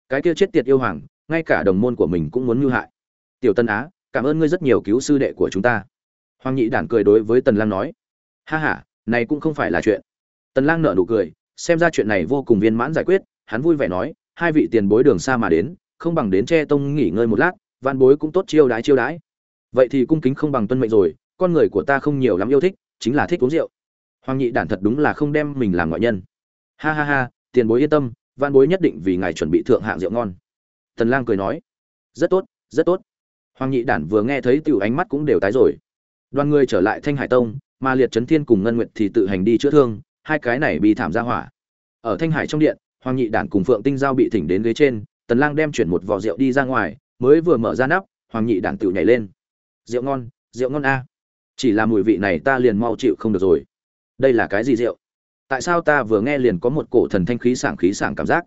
Cái kia chết tiệt yêu hoàng, ngay cả đồng môn của mình cũng muốn mưu hại. Tiểu tân á, cảm ơn ngươi rất nhiều cứu sư đệ của chúng ta. Hoàng nhị đản cười đối với tần lang nói. Ha ha, này cũng không phải là chuyện. Tần lang nở nụ cười, xem ra chuyện này vô cùng viên mãn giải quyết, hắn vui vẻ nói, hai vị tiền bối đường xa mà đến, không bằng đến che tông nghỉ ngơi một lát văn bối cũng tốt chiêu đái chiêu đái vậy thì cung kính không bằng tuân mệnh rồi, con người của ta không nhiều lắm yêu thích, chính là thích uống rượu. Hoàng nhị đản thật đúng là không đem mình làm ngoại nhân. Ha ha ha, tiền bối yên tâm, văn bối nhất định vì ngài chuẩn bị thượng hạng rượu ngon. Tần lang cười nói, rất tốt rất tốt. Hoàng nhị đản vừa nghe thấy tiểu ánh mắt cũng đều tái rồi. Đoàn người trở lại thanh hải tông, mà liệt trấn thiên cùng ngân nguyệt thì tự hành đi chữa thương, hai cái này bị thảm ra hỏa. Ở thanh hải trong điện, hoàng nhị đản cùng phượng tinh giao bị thỉnh đến ghế trên, tần lang đem chuyển một vò rượu đi ra ngoài, mới vừa mở ra nắp, hoàng nhị đản tự nhảy lên rượu ngon rượu ngon a. Chỉ là mùi vị này ta liền mau chịu không được rồi. Đây là cái gì rượu? Tại sao ta vừa nghe liền có một cổ thần thanh khí sảng khí sảng cảm giác?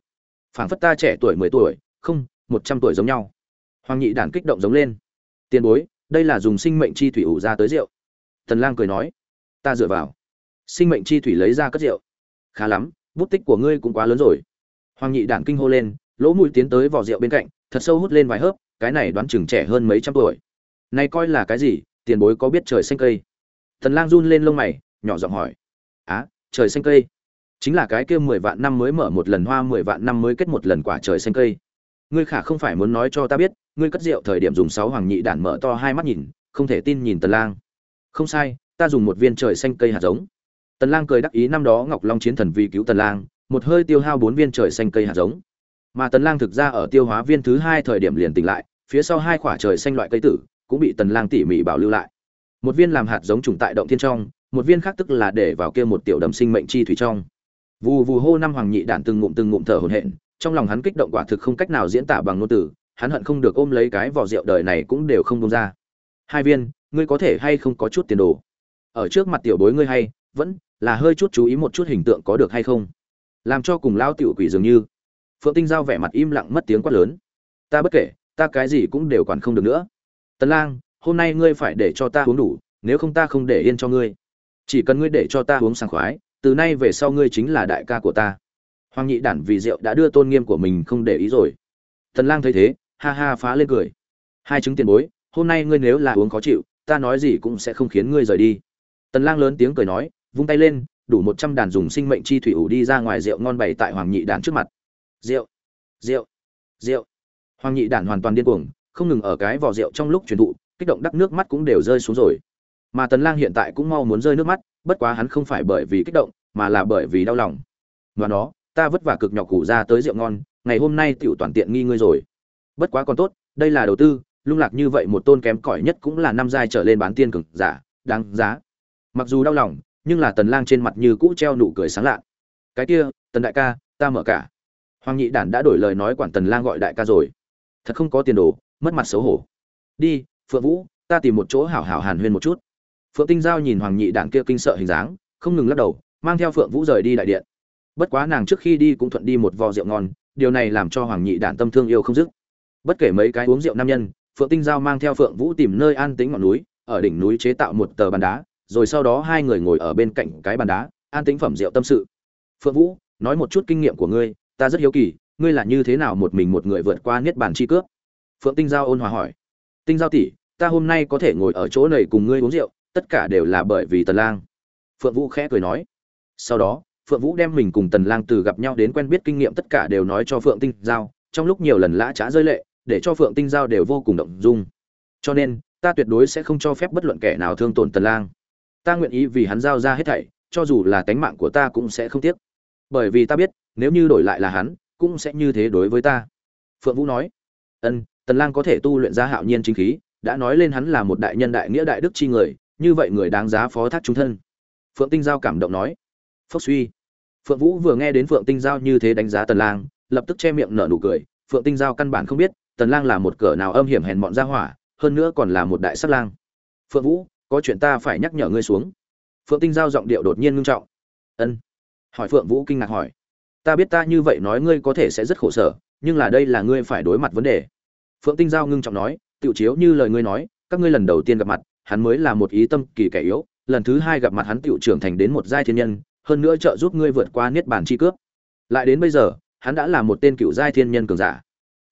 Phảng phất ta trẻ tuổi mười tuổi, không, một trăm tuổi giống nhau. Hoàng nhị đản kích động giống lên. Tiền bối, đây là dùng sinh mệnh chi thủy ủ ra tới rượu. Tần lang cười nói. Ta dựa vào. Sinh mệnh chi thủy lấy ra cất rượu. Khá lắm, bút tích của ngươi cũng quá lớn rồi. Hoàng nhị đản kinh hô lên, lỗ mũi tiến tới vỏ rượu bên cạnh, thật sâu hút lên vài hớp, cái này đoán chừng trẻ hơn mấy trăm tuổi này coi là cái gì? Tiền bối có biết trời xanh cây? Tần lang run lên lông mày, nhỏ giọng hỏi. Á, trời xanh cây? Chính là cái kia mười vạn năm mới mở một lần hoa, mười vạn năm mới kết một lần quả trời xanh cây. Ngươi khả không phải muốn nói cho ta biết, ngươi cất rượu thời điểm dùng sáu hoàng nhị đản mở to hai mắt nhìn, không thể tin nhìn tần lang. Không sai, ta dùng một viên trời xanh cây hạt giống. Tần lang cười đắc ý năm đó ngọc long chiến thần vì cứu tần lang, một hơi tiêu hao bốn viên trời xanh cây hạt giống. Mà tần lang thực ra ở tiêu hóa viên thứ hai thời điểm liền tỉnh lại, phía sau hai quả trời xanh loại cây tử cũng bị tần lang tỉ mỉ bảo lưu lại. Một viên làm hạt giống trùng tại động thiên trong, một viên khác tức là để vào kia một tiểu đầm sinh mệnh chi thủy trong. Vù vù hô năm hoàng nhị đản từng ngụm từng ngụm thở hổn hển, trong lòng hắn kích động quả thực không cách nào diễn tả bằng ngôn từ, hắn hận không được ôm lấy cái vỏ rượu đời này cũng đều không buông ra. Hai viên, ngươi có thể hay không có chút tiền đồ? Ở trước mặt tiểu bối ngươi hay, vẫn là hơi chút chú ý một chút hình tượng có được hay không? Làm cho cùng lao tiểu quỷ dường như. Phượng tinh giao vẻ mặt im lặng mất tiếng quát lớn. Ta bất kể, ta cái gì cũng đều quản không được nữa tần lang, hôm nay ngươi phải để cho ta uống đủ, nếu không ta không để yên cho ngươi. Chỉ cần ngươi để cho ta uống sảng khoái, từ nay về sau ngươi chính là đại ca của ta. Hoàng nhị đản vì rượu đã đưa tôn nghiêm của mình không để ý rồi. Tần lang thấy thế, ha ha phá lên cười. Hai chứng tiền bối, hôm nay ngươi nếu là uống khó chịu, ta nói gì cũng sẽ không khiến ngươi rời đi. Tần lang lớn tiếng cười nói, vung tay lên, đủ một trăm đàn dùng sinh mệnh chi thủy ủ đi ra ngoài rượu ngon bày tại hoàng nhị đản trước mặt. Rượu rượu rượu. Hoàng nhị đản hoàn toàn điên cuồng không ngừng ở cái vỏ rượu trong lúc truyền thụ, kích động đắc nước mắt cũng đều rơi xuống rồi. Mà tần lang hiện tại cũng mau muốn rơi nước mắt, bất quá hắn không phải bởi vì kích động, mà là bởi vì đau lòng. Và nó, ta vất vả cực nhọc củ ra tới rượu ngon, ngày hôm nay tiểu toàn tiện nghi ngươi rồi. Bất quá còn tốt, đây là đầu tư, lung lạc như vậy một tôn kém cỏi nhất cũng là năm giai trở lên bán tiên cực giả, đáng giá. Mặc dù đau lòng, nhưng là tần lang trên mặt như cũ treo nụ cười sáng lạ. Cái kia, tần đại ca, ta mở cả. Hoàng nhị đản đã đổi lời nói quản tần lang gọi đại ca rồi. Thật không có tiền đồ mất mặt xấu hổ. Đi, phượng vũ, ta tìm một chỗ hảo hảo hàn huyên một chút. Phượng tinh giao nhìn hoàng nhị đản kia kinh sợ hình dáng, không ngừng lắc đầu, mang theo phượng vũ rời đi đại điện. Bất quá nàng trước khi đi cũng thuận đi một vò rượu ngon, điều này làm cho hoàng nhị đản tâm thương yêu không dứt. Bất kể mấy cái uống rượu nam nhân, phượng tinh giao mang theo phượng vũ tìm nơi an tĩnh ngọn núi, ở đỉnh núi chế tạo một tờ bàn đá, rồi sau đó hai người ngồi ở bên cạnh cái bàn đá, an tĩnh phẩm rượu tâm sự. Phượng vũ, nói một chút kinh nghiệm của ngươi, ta rất hiếu kỳ, ngươi là như thế nào một mình một người vượt qua niết bàn chi cướp phượng tinh giao ôn hòa hỏi. Tinh giao tỷ, ta hôm nay có thể ngồi ở chỗ này cùng ngươi uống rượu, tất cả đều là bởi vì tần lang. Phượng vũ khẽ cười nói. Sau đó, phượng vũ đem mình cùng tần lang từ gặp nhau đến quen biết kinh nghiệm tất cả đều nói cho phượng tinh giao, trong lúc nhiều lần lã trá rơi lệ, để cho phượng tinh giao đều vô cùng động dung. Cho nên, ta tuyệt đối sẽ không cho phép bất luận kẻ nào thương tổn tần lang. Ta nguyện ý vì hắn giao ra hết thảy, cho dù là tánh mạng của ta cũng sẽ không tiếc. Bởi vì ta biết, nếu như đổi lại là hắn, cũng sẽ như thế đối với ta. Phượng vũ nói. Ân tần lang có thể tu luyện ra hạo nhiên chính khí, đã nói lên hắn là một đại nhân đại nghĩa đại đức chi người, như vậy người đáng giá phó thác chúng thân. Phượng tinh giao cảm động nói. Phốc suy. Phượng vũ vừa nghe đến phượng tinh giao như thế đánh giá tần lang, lập tức che miệng nở nụ cười. Phượng tinh giao căn bản không biết, tần lang là một cỡ nào âm hiểm hèn mọn ra hỏa, hơn nữa còn là một đại sát lang. Phượng vũ, có chuyện ta phải nhắc nhở ngươi xuống. Phượng tinh giao giọng điệu đột nhiên ngưng trọng. Ân. Hỏi phượng vũ kinh ngạc hỏi. Ta biết ta như vậy nói ngươi có thể sẽ rất khổ sở, nhưng là đây là ngươi phải đối mặt vấn đề phượng tinh giao ngưng trọng nói tự chiếu như lời ngươi nói, các ngươi lần đầu tiên gặp mặt, hắn mới là một ý tâm kỳ kẻ yếu, lần thứ hai gặp mặt hắn tự trưởng thành đến một giai thiên nhân, hơn nữa trợ giúp ngươi vượt qua niết bàn chi cướp. Lại đến bây giờ, hắn đã là một tên cựu giai thiên nhân cường giả.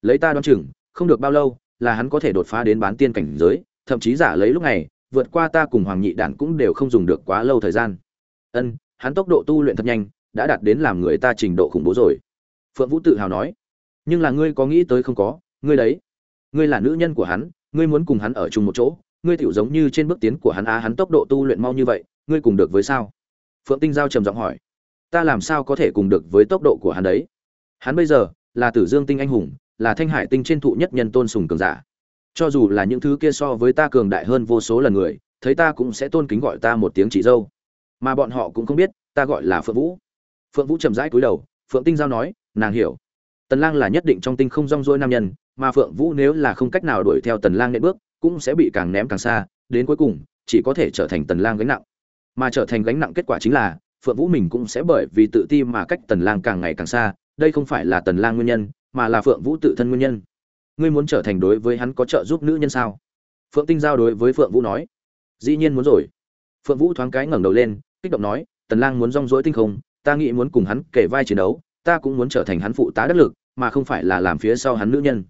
Lấy ta đoán chừng, không được bao lâu, là hắn có thể đột phá đến bán tiên cảnh giới, thậm chí giả lấy lúc này, vượt qua ta cùng hoàng nhị đản cũng đều không dùng được quá lâu thời gian. Ân, hắn tốc độ tu luyện thật nhanh, đã đạt đến làm người ta trình độ khủng bố rồi. Phượng vũ tự hào nói, nhưng là ngươi có nghĩ tới không có, ngươi đấy ngươi là nữ nhân của hắn, ngươi muốn cùng hắn ở chung một chỗ, ngươi tiểu giống như trên bước tiến của hắn á, hắn tốc độ tu luyện mau như vậy, ngươi cùng được với sao? Phượng tinh giao trầm giọng hỏi. Ta làm sao có thể cùng được với tốc độ của hắn đấy? Hắn bây giờ là tử dương tinh anh hùng, là thanh hải tinh trên thụ nhất nhân tôn sùng cường giả. Cho dù là những thứ kia so với ta cường đại hơn vô số lần người, thấy ta cũng sẽ tôn kính gọi ta một tiếng chị dâu. Mà bọn họ cũng không biết, ta gọi là phượng vũ. Phượng vũ chậm rãi cúi đầu, phượng tinh giao nói, nàng hiểu. Tần lang là nhất định trong tinh không rong ruổi nam nhân mà phượng vũ nếu là không cách nào đuổi theo tần lang nện bước, cũng sẽ bị càng ném càng xa, đến cuối cùng, chỉ có thể trở thành tần lang gánh nặng. Mà trở thành gánh nặng kết quả chính là, phượng vũ mình cũng sẽ bởi vì tự ti mà cách tần lang càng ngày càng xa, đây không phải là tần lang nguyên nhân, mà là phượng vũ tự thân nguyên nhân. Ngươi muốn trở thành đối với hắn có trợ giúp nữ nhân sao? Phượng tinh giao đối với phượng vũ nói. Dĩ nhiên muốn rồi. Phượng vũ thoáng cái ngẩng đầu lên, kích động nói, tần lang muốn rong rỗi tinh không, ta nghĩ muốn cùng hắn kể vai chiến đấu, ta cũng muốn trở thành hắn phụ tá đắc lực, mà không phải là làm phía sau hắn nữ nhân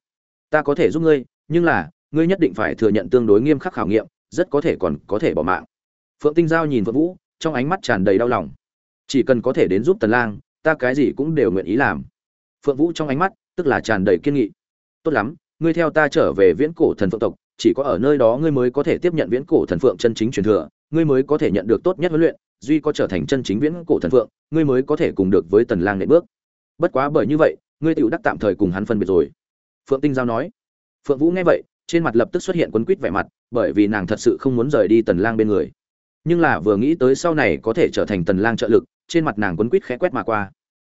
ta có thể giúp ngươi, nhưng là, ngươi nhất định phải thừa nhận tương đối nghiêm khắc khảo nghiệm, rất có thể còn có thể bỏ mạng. Phượng tinh giao nhìn phượng vũ, trong ánh mắt tràn đầy đau lòng. Chỉ cần có thể đến giúp tần lang, ta cái gì cũng đều nguyện ý làm. Phượng vũ trong ánh mắt, tức là tràn đầy kiên nghị. Tốt lắm, ngươi theo ta trở về viễn cổ thần phượng tộc, chỉ có ở nơi đó ngươi mới có thể tiếp nhận viễn cổ thần phượng chân chính truyền thừa, ngươi mới có thể nhận được tốt nhất huấn luyện, duy có trở thành chân chính viễn cổ thần phượng, ngươi mới có thể cùng được với tần lang nệ bước. Bất quá bởi như vậy, ngươi tiểu đắc tạm thời cùng hắn phân biệt rồi phượng tinh giao nói. Phượng vũ nghe vậy trên mặt lập tức xuất hiện quấn quýt vẻ mặt bởi vì nàng thật sự không muốn rời đi tần lang bên người. Nhưng là vừa nghĩ tới sau này có thể trở thành tần lang trợ lực trên mặt nàng quấn quýt khẽ quét mà qua.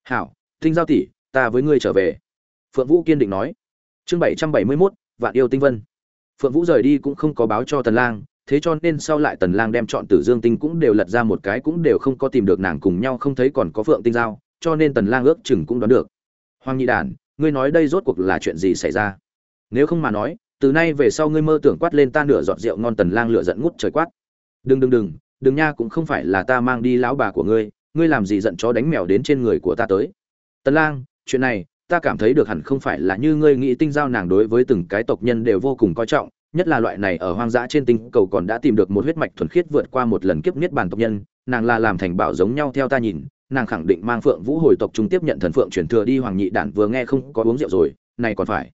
Hảo tinh giao tỷ ta với ngươi trở về. Phượng vũ kiên định nói. Chương 771, vạn yêu tinh vân. Phượng vũ rời đi cũng không có báo cho tần lang thế cho nên sau lại tần lang đem chọn tử dương tinh cũng đều lật ra một cái cũng đều không có tìm được nàng cùng nhau không thấy còn có phượng tinh giao cho nên tần lang ước chừng cũng đoán được. Hoàng nhị đản ngươi nói đây rốt cuộc là chuyện gì xảy ra? Nếu không mà nói, từ nay về sau ngươi mơ tưởng quát lên ta nửa giọt rượu ngon tần lang lửa giận ngút trời quát. Đừng đừng đừng đừng nha, cũng không phải là ta mang đi lão bà của ngươi ngươi làm gì giận chó đánh mèo đến trên người của ta tới. Tần lang, chuyện này, ta cảm thấy được hẳn không phải là như ngươi nghĩ tinh giao nàng đối với từng cái tộc nhân đều vô cùng coi trọng, nhất là loại này ở hoang dã trên tinh cầu còn đã tìm được một huyết mạch thuần khiết vượt qua một lần kiếp niết bàn tộc nhân, nàng là làm thành bảo giống nhau theo ta nhìn nàng khẳng định mang phượng vũ hồi tộc trung tiếp nhận thần phượng chuyển thừa đi, hoàng nhị đản vừa nghe không có uống rượu rồi, này còn phải.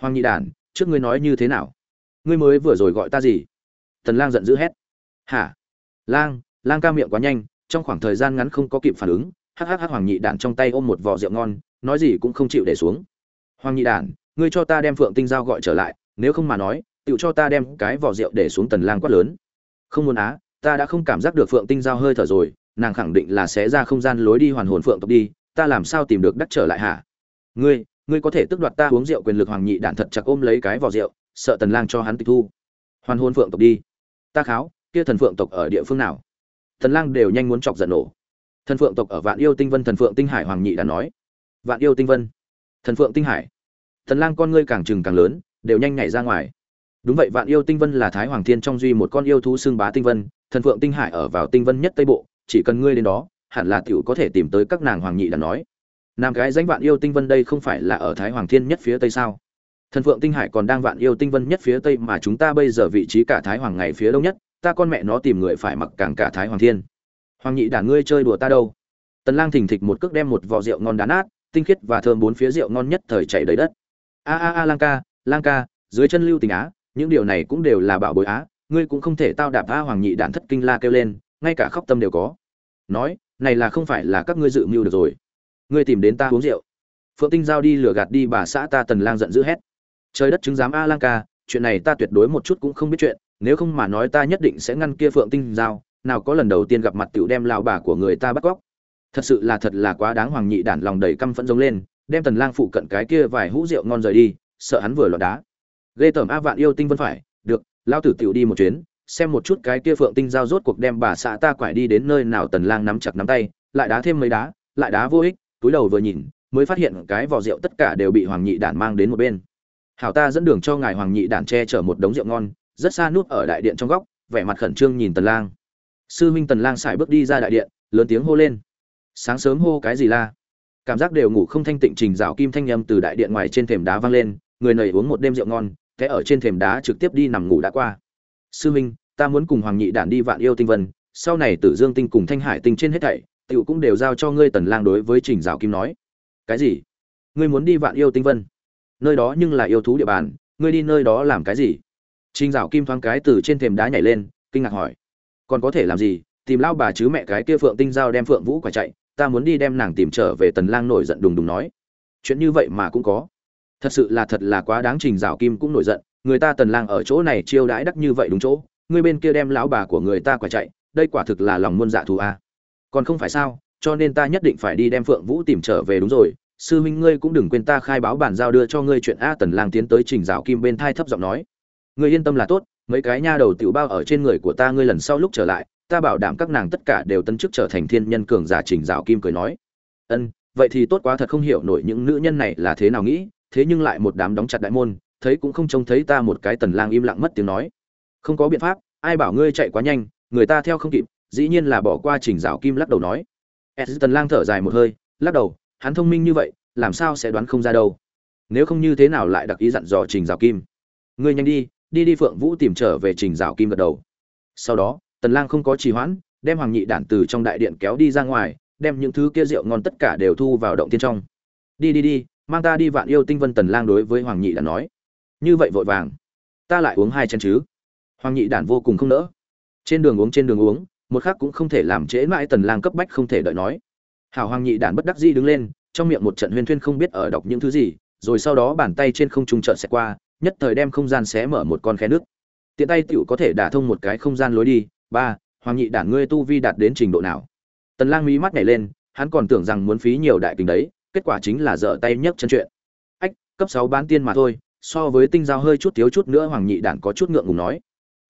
Hoàng nhị đản, trước ngươi nói như thế nào? Ngươi mới vừa rồi gọi ta gì? Tần lang giận dữ hét. Hả? Lang lang ca miệng quá nhanh, trong khoảng thời gian ngắn không có kịp phản ứng, hắc hắc hắc, hoàng nhị đản trong tay ôm một vò rượu ngon, nói gì cũng không chịu để xuống. Hoàng nhị đản, ngươi cho ta đem phượng tinh giao gọi trở lại, nếu không mà nói tự cho ta đem cái vò rượu để xuống tần lang quát lớn. Không muốn á, ta đã không cảm giác được phượng tinh giao hơi thở rồi nàng khẳng định là sẽ ra không gian lối đi hoàn hồn phượng tộc đi, ta làm sao tìm được đắc trở lại hả? Ngươi ngươi có thể tước đoạt ta uống rượu quyền lực hoàng nhị đản thật chặt ôm lấy cái vỏ rượu, sợ tần lang cho hắn tịch thu. Hoàn hồn phượng tộc đi. Ta kháo, kia thần phượng tộc ở địa phương nào? Tần lang đều nhanh muốn chọc giận nổ. Thần phượng tộc ở vạn yêu tinh vân thần phượng tinh hải hoàng nhị đã nói. Vạn yêu tinh vân. Thần phượng tinh hải. Thần lang con ngươi càng trừng càng lớn, đều nhanh nhảy ra ngoài. Đúng vậy, vạn yêu tinh vân là thái hoàng thiên trong duy một con yêu thú xương bá tinh vân, thần phượng tinh hải ở vào tinh vân nhất tây bộ chỉ cần ngươi đến đó, hẳn là tiểu có thể tìm tới các nàng hoàng nhị đã nói. Nam cái danh vạn yêu tinh vân đây không phải là ở thái hoàng thiên nhất phía tây sao? Thần phượng tinh hải còn đang vạn yêu tinh vân nhất phía tây mà chúng ta bây giờ vị trí cả thái hoàng ngày phía đông nhất, ta con mẹ nó tìm người phải mặc càng cả thái hoàng thiên. Hoàng nhị đàn ngươi chơi đùa ta đâu? Tần lang thình thịch một cước đem một vò rượu ngon đá nát, tinh khiết và thơm bốn phía rượu ngon nhất thời chảy đầy đất. A a a lang ca lang ca, dưới chân lưu tình á, những điều này cũng đều là bảo bối á, ngươi cũng không thể tao đạp a hoàng nhị đản thất kinh la kêu lên ngay cả khóc tâm đều có. Nói, này là không phải là các ngươi dự mưu được rồi. Ngươi tìm đến ta uống rượu. Phượng tinh giao đi lừa gạt đi bà xã ta tần lang giận dữ hét. Trời đất chứng giám a lang ca, chuyện này ta tuyệt đối một chút cũng không biết chuyện. Nếu không mà nói ta nhất định sẽ ngăn kia phượng tinh giao. Nào có lần đầu tiên gặp mặt tiểu đem lão bà của người ta bắt cóc. Thật sự là thật là quá đáng hoàng nhị đản lòng đầy căm phẫn giống lên, đem tần lang phụ cận cái kia vài hũ rượu ngon rời đi, sợ hắn vừa loạn đá. Ghê tởm a vạn yêu tinh vân phải, được, lão tử tiểu đi một chuyến xem một chút cái kia phượng tinh giao rốt cuộc đem bà xã ta quải đi đến nơi nào tần lang nắm chặt nắm tay, lại đá thêm mấy đá, lại đá vô ích, túi đầu vừa nhìn, mới phát hiện cái vò rượu tất cả đều bị hoàng nhị đản mang đến một bên. Hảo ta dẫn đường cho ngài hoàng nhị đản che chở một đống rượu ngon, rất xa núp ở đại điện trong góc, vẻ mặt khẩn trương nhìn tần lang. Sư minh tần lang xài bước đi ra đại điện, lớn tiếng hô lên. Sáng sớm hô cái gì la? Cảm giác đều ngủ không thanh tịnh trình dạo kim thanh nhâm từ đại điện ngoài trên thềm đá vang lên, người nầy uống một đêm rượu ngon, té ở trên thềm đá trực tiếp đi nằm ngủ đã qua. Sư minh ta muốn cùng hoàng nhị đản đi vạn yêu tinh vân, sau này tử dương tinh cùng thanh hải tinh trên hết thảy, tiểu cũng đều giao cho ngươi tần lang đối với trình dạo kim nói. Cái gì? Ngươi muốn đi vạn yêu tinh vân? Nơi đó nhưng là yêu thú địa bàn, ngươi đi nơi đó làm cái gì? Trình dạo kim thoáng cái từ trên thềm đá nhảy lên, kinh ngạc hỏi. Còn có thể làm gì? Tìm lao bà chứ mẹ cái kia phượng tinh giao đem phượng vũ quả chạy, ta muốn đi đem nàng tìm trở về tần lang nổi giận đùng đùng nói. Chuyện như vậy mà cũng có. Thật sự là thật là quá đáng trình dạo kim cũng nổi giận, người ta tần lang ở chỗ này chiêu đãi đắc như vậy đúng chỗ người bên kia đem lão bà của người ta quả chạy, đây quả thực là lòng muôn dạ thù a. Còn không phải sao, cho nên ta nhất định phải đi đem phượng vũ tìm trở về đúng rồi. Sư minh ngươi cũng đừng quên ta khai báo bản giao đưa cho ngươi chuyện a tần lang tiến tới trình dạo kim bên thai thấp giọng nói. Ngươi yên tâm là tốt, mấy cái nha đầu tiểu bao ở trên người của ta ngươi lần sau lúc trở lại, ta bảo đảm các nàng tất cả đều tân chức trở thành thiên nhân cường giả trình dạo kim cười nói. Ân, vậy thì tốt quá thật không hiểu nổi những nữ nhân này là thế nào nghĩ, thế nhưng lại một đám đóng chặt đại môn, thấy cũng không trông thấy ta một cái tần lang im lặng mất tiếng nói không có biện pháp, ai bảo ngươi chạy quá nhanh, người ta theo không kịp, dĩ nhiên là bỏ qua trình dạo kim lắc đầu nói. S tần lang thở dài một hơi, lắc đầu, hắn thông minh như vậy, làm sao sẽ đoán không ra đâu. Nếu không như thế nào lại đặc ý dặn dò trình dạo kim. Ngươi nhanh đi đi đi phượng vũ tìm trở về trình dạo kim gật đầu. Sau đó, tần lang không có trì hoãn, đem hoàng nhị đản từ trong đại điện kéo đi ra ngoài, đem những thứ kia rượu ngon tất cả đều thu vào động tiên trong. Đi đi đi, mang ta đi vạn yêu tinh vân tần lang đối với hoàng nhị đản nói. Như vậy vội vàng. Ta lại uống hai chén chứ hoàng nhị đản vô cùng không nỡ. Trên đường uống, trên đường uống, một khắc cũng không thể làm trễ mãi tần lang cấp bách không thể đợi nói. Hảo hoàng nhị đản bất đắc dĩ đứng lên, trong miệng một trận huyên thuyên không biết ở đọc những thứ gì, rồi sau đó bàn tay trên không trung chợt sẽ qua, nhất thời đem không gian xé mở một con khe nước tiện tay tiểu có thể đả thông một cái không gian lối đi. Ba, hoàng nhị đản ngươi tu vi đạt đến trình độ nào? Tần lang mí mắt nhảy lên, hắn còn tưởng rằng muốn phí nhiều đại tình đấy, kết quả chính là dở tay nhấc chân chuyện. Ách, cấp 6 bán tiên mà thôi, so với tinh giao hơi chút thiếu chút nữa hoàng nhị đản có chút ngượng ngùng nói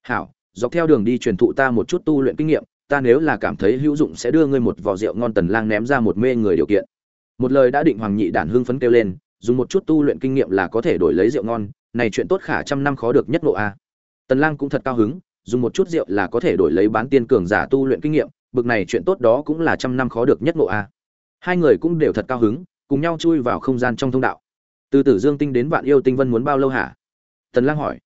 hảo, dọc theo đường đi truyền thụ ta một chút tu luyện kinh nghiệm, ta nếu là cảm thấy hữu dụng sẽ đưa ngươi một vò rượu ngon tần lang ném ra một mê người điều kiện. Một lời đã định hoàng nhị đản hưng phấn kêu lên, dùng một chút tu luyện kinh nghiệm là có thể đổi lấy rượu ngon, này chuyện tốt khả trăm năm khó được nhất lộ a. Tần lang cũng thật cao hứng, dùng một chút rượu là có thể đổi lấy bán tiên cường giả tu luyện kinh nghiệm, bực này chuyện tốt đó cũng là trăm năm khó được nhất ngộ a. Hai người cũng đều thật cao hứng, cùng nhau chui vào không gian trong thông đạo. Từ tử dương tinh đến vạn yêu tinh vân muốn bao lâu hả? Tần lang hỏi.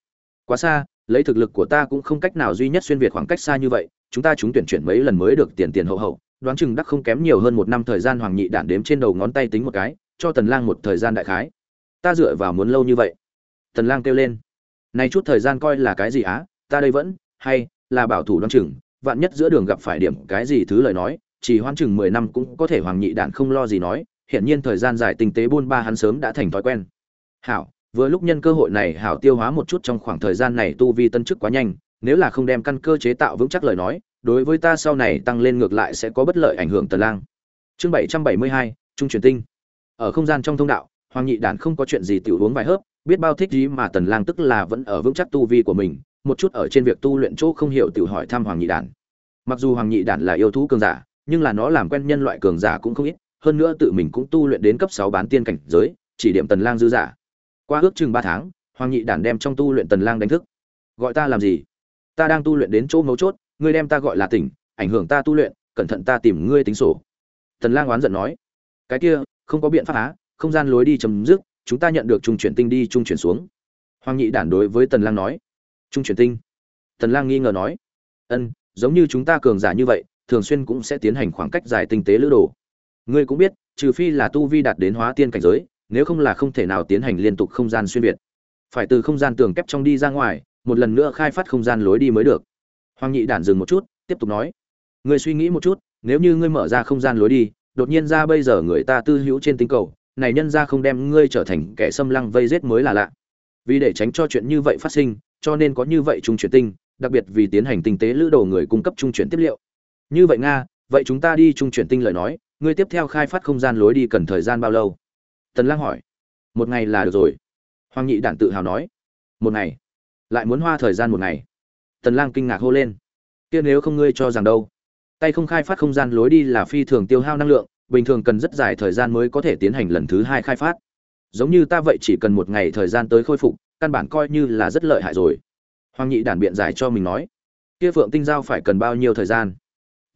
Quá xa lấy thực lực của ta cũng không cách nào duy nhất xuyên việt khoảng cách xa như vậy, chúng ta chúng tuyển chuyển mấy lần mới được tiền tiền hậu hậu, đoán chừng đắc không kém nhiều hơn một năm thời gian hoàng nhị đản đếm trên đầu ngón tay tính một cái, cho tần lang một thời gian đại khái. Ta dựa vào muốn lâu như vậy. Tần lang kêu lên. Này chút thời gian coi là cái gì á? Ta đây vẫn, hay là bảo thủ đoán chừng, vạn nhất giữa đường gặp phải điểm cái gì thứ lời nói, chỉ hoan chừng mười năm cũng có thể hoàng nhị đản không lo gì nói hiện nhiên thời gian dài tinh tế buôn ba hắn sớm đã thành thói quen. Hảo vừa lúc nhân cơ hội này hảo tiêu hóa một chút trong khoảng thời gian này tu vi tân chức quá nhanh, nếu là không đem căn cơ chế tạo vững chắc lời nói, đối với ta sau này tăng lên ngược lại sẽ có bất lợi ảnh hưởng tần lang. Chương bảy trăm bảy mươi hai, trung truyền tinh. Ở không gian trong thông đạo, hoàng nhị đản không có chuyện gì tiểu uống vài hớp, biết bao thích gì mà tần lang tức là vẫn ở vững chắc tu vi của mình, một chút ở trên việc tu luyện chỗ không hiểu tiểu hỏi thăm hoàng nhị đản. Mặc dù hoàng nhị đản là yêu thú cường giả, nhưng là nó làm quen nhân loại cường giả cũng không ít, hơn nữa tự mình cũng tu luyện đến cấp 6 bán tiên cảnh giới, chỉ điểm tần lang dư giả qua ước chừng ba tháng, hoàng nhị đản đem trong tu luyện tần lang đánh thức. Gọi ta làm gì? Ta đang tu luyện đến chỗ mấu chốt, ngươi đem ta gọi là tỉnh, ảnh hưởng ta tu luyện, cẩn thận ta tìm ngươi tính sổ. Tần lang oán giận nói. Cái kia, không có biện pháp á, không gian lối đi chấm dứt, chúng ta nhận được trung chuyển tinh đi, trung chuyển xuống. Hoàng nhị đản đối với tần lang nói. Trung chuyển tinh. Tần lang nghi ngờ nói. Ân, giống như chúng ta cường giả như vậy, thường xuyên cũng sẽ tiến hành khoảng cách dài tinh tế lữ đồ. Ngươi cũng biết, trừ phi là tu vi đạt đến hóa tiên cảnh giới nếu không là không thể nào tiến hành liên tục không gian xuyên việt. Phải từ không gian tường kép trong đi ra ngoài, một lần nữa khai phát không gian lối đi mới được. Hoàng nhị đản dừng một chút, tiếp tục nói. Ngươi suy nghĩ một chút, nếu như ngươi mở ra không gian lối đi, đột nhiên ra bây giờ người ta tư hữu trên tinh cầu, này nhân ra không đem ngươi trở thành kẻ xâm lăng vây giết mới là lạ. Vì để tránh cho chuyện như vậy phát sinh, cho nên có như vậy trung chuyển tinh, đặc biệt vì tiến hành tinh tế lữ đồ người cung cấp trung chuyển tiếp liệu. Như vậy nga, vậy chúng ta đi trung chuyển tinh lời nói, ngươi tiếp theo khai phát không gian lối đi cần thời gian bao lâu? Tần lang hỏi. Một ngày là được rồi. Hoàng nhị đản tự hào nói. Một ngày. Lại muốn hoa thời gian một ngày. Tần lang kinh ngạc hô lên. Kia nếu không ngươi cho rằng đâu. Tay không khai phát không gian lối đi là phi thường tiêu hao năng lượng, bình thường cần rất dài thời gian mới có thể tiến hành lần thứ hai khai phát. Giống như ta vậy chỉ cần một ngày thời gian tới khôi phục, căn bản coi như là rất lợi hại rồi. Hoàng nhị đản biện giải cho mình nói. Kia phượng tinh giao phải cần bao nhiêu thời gian?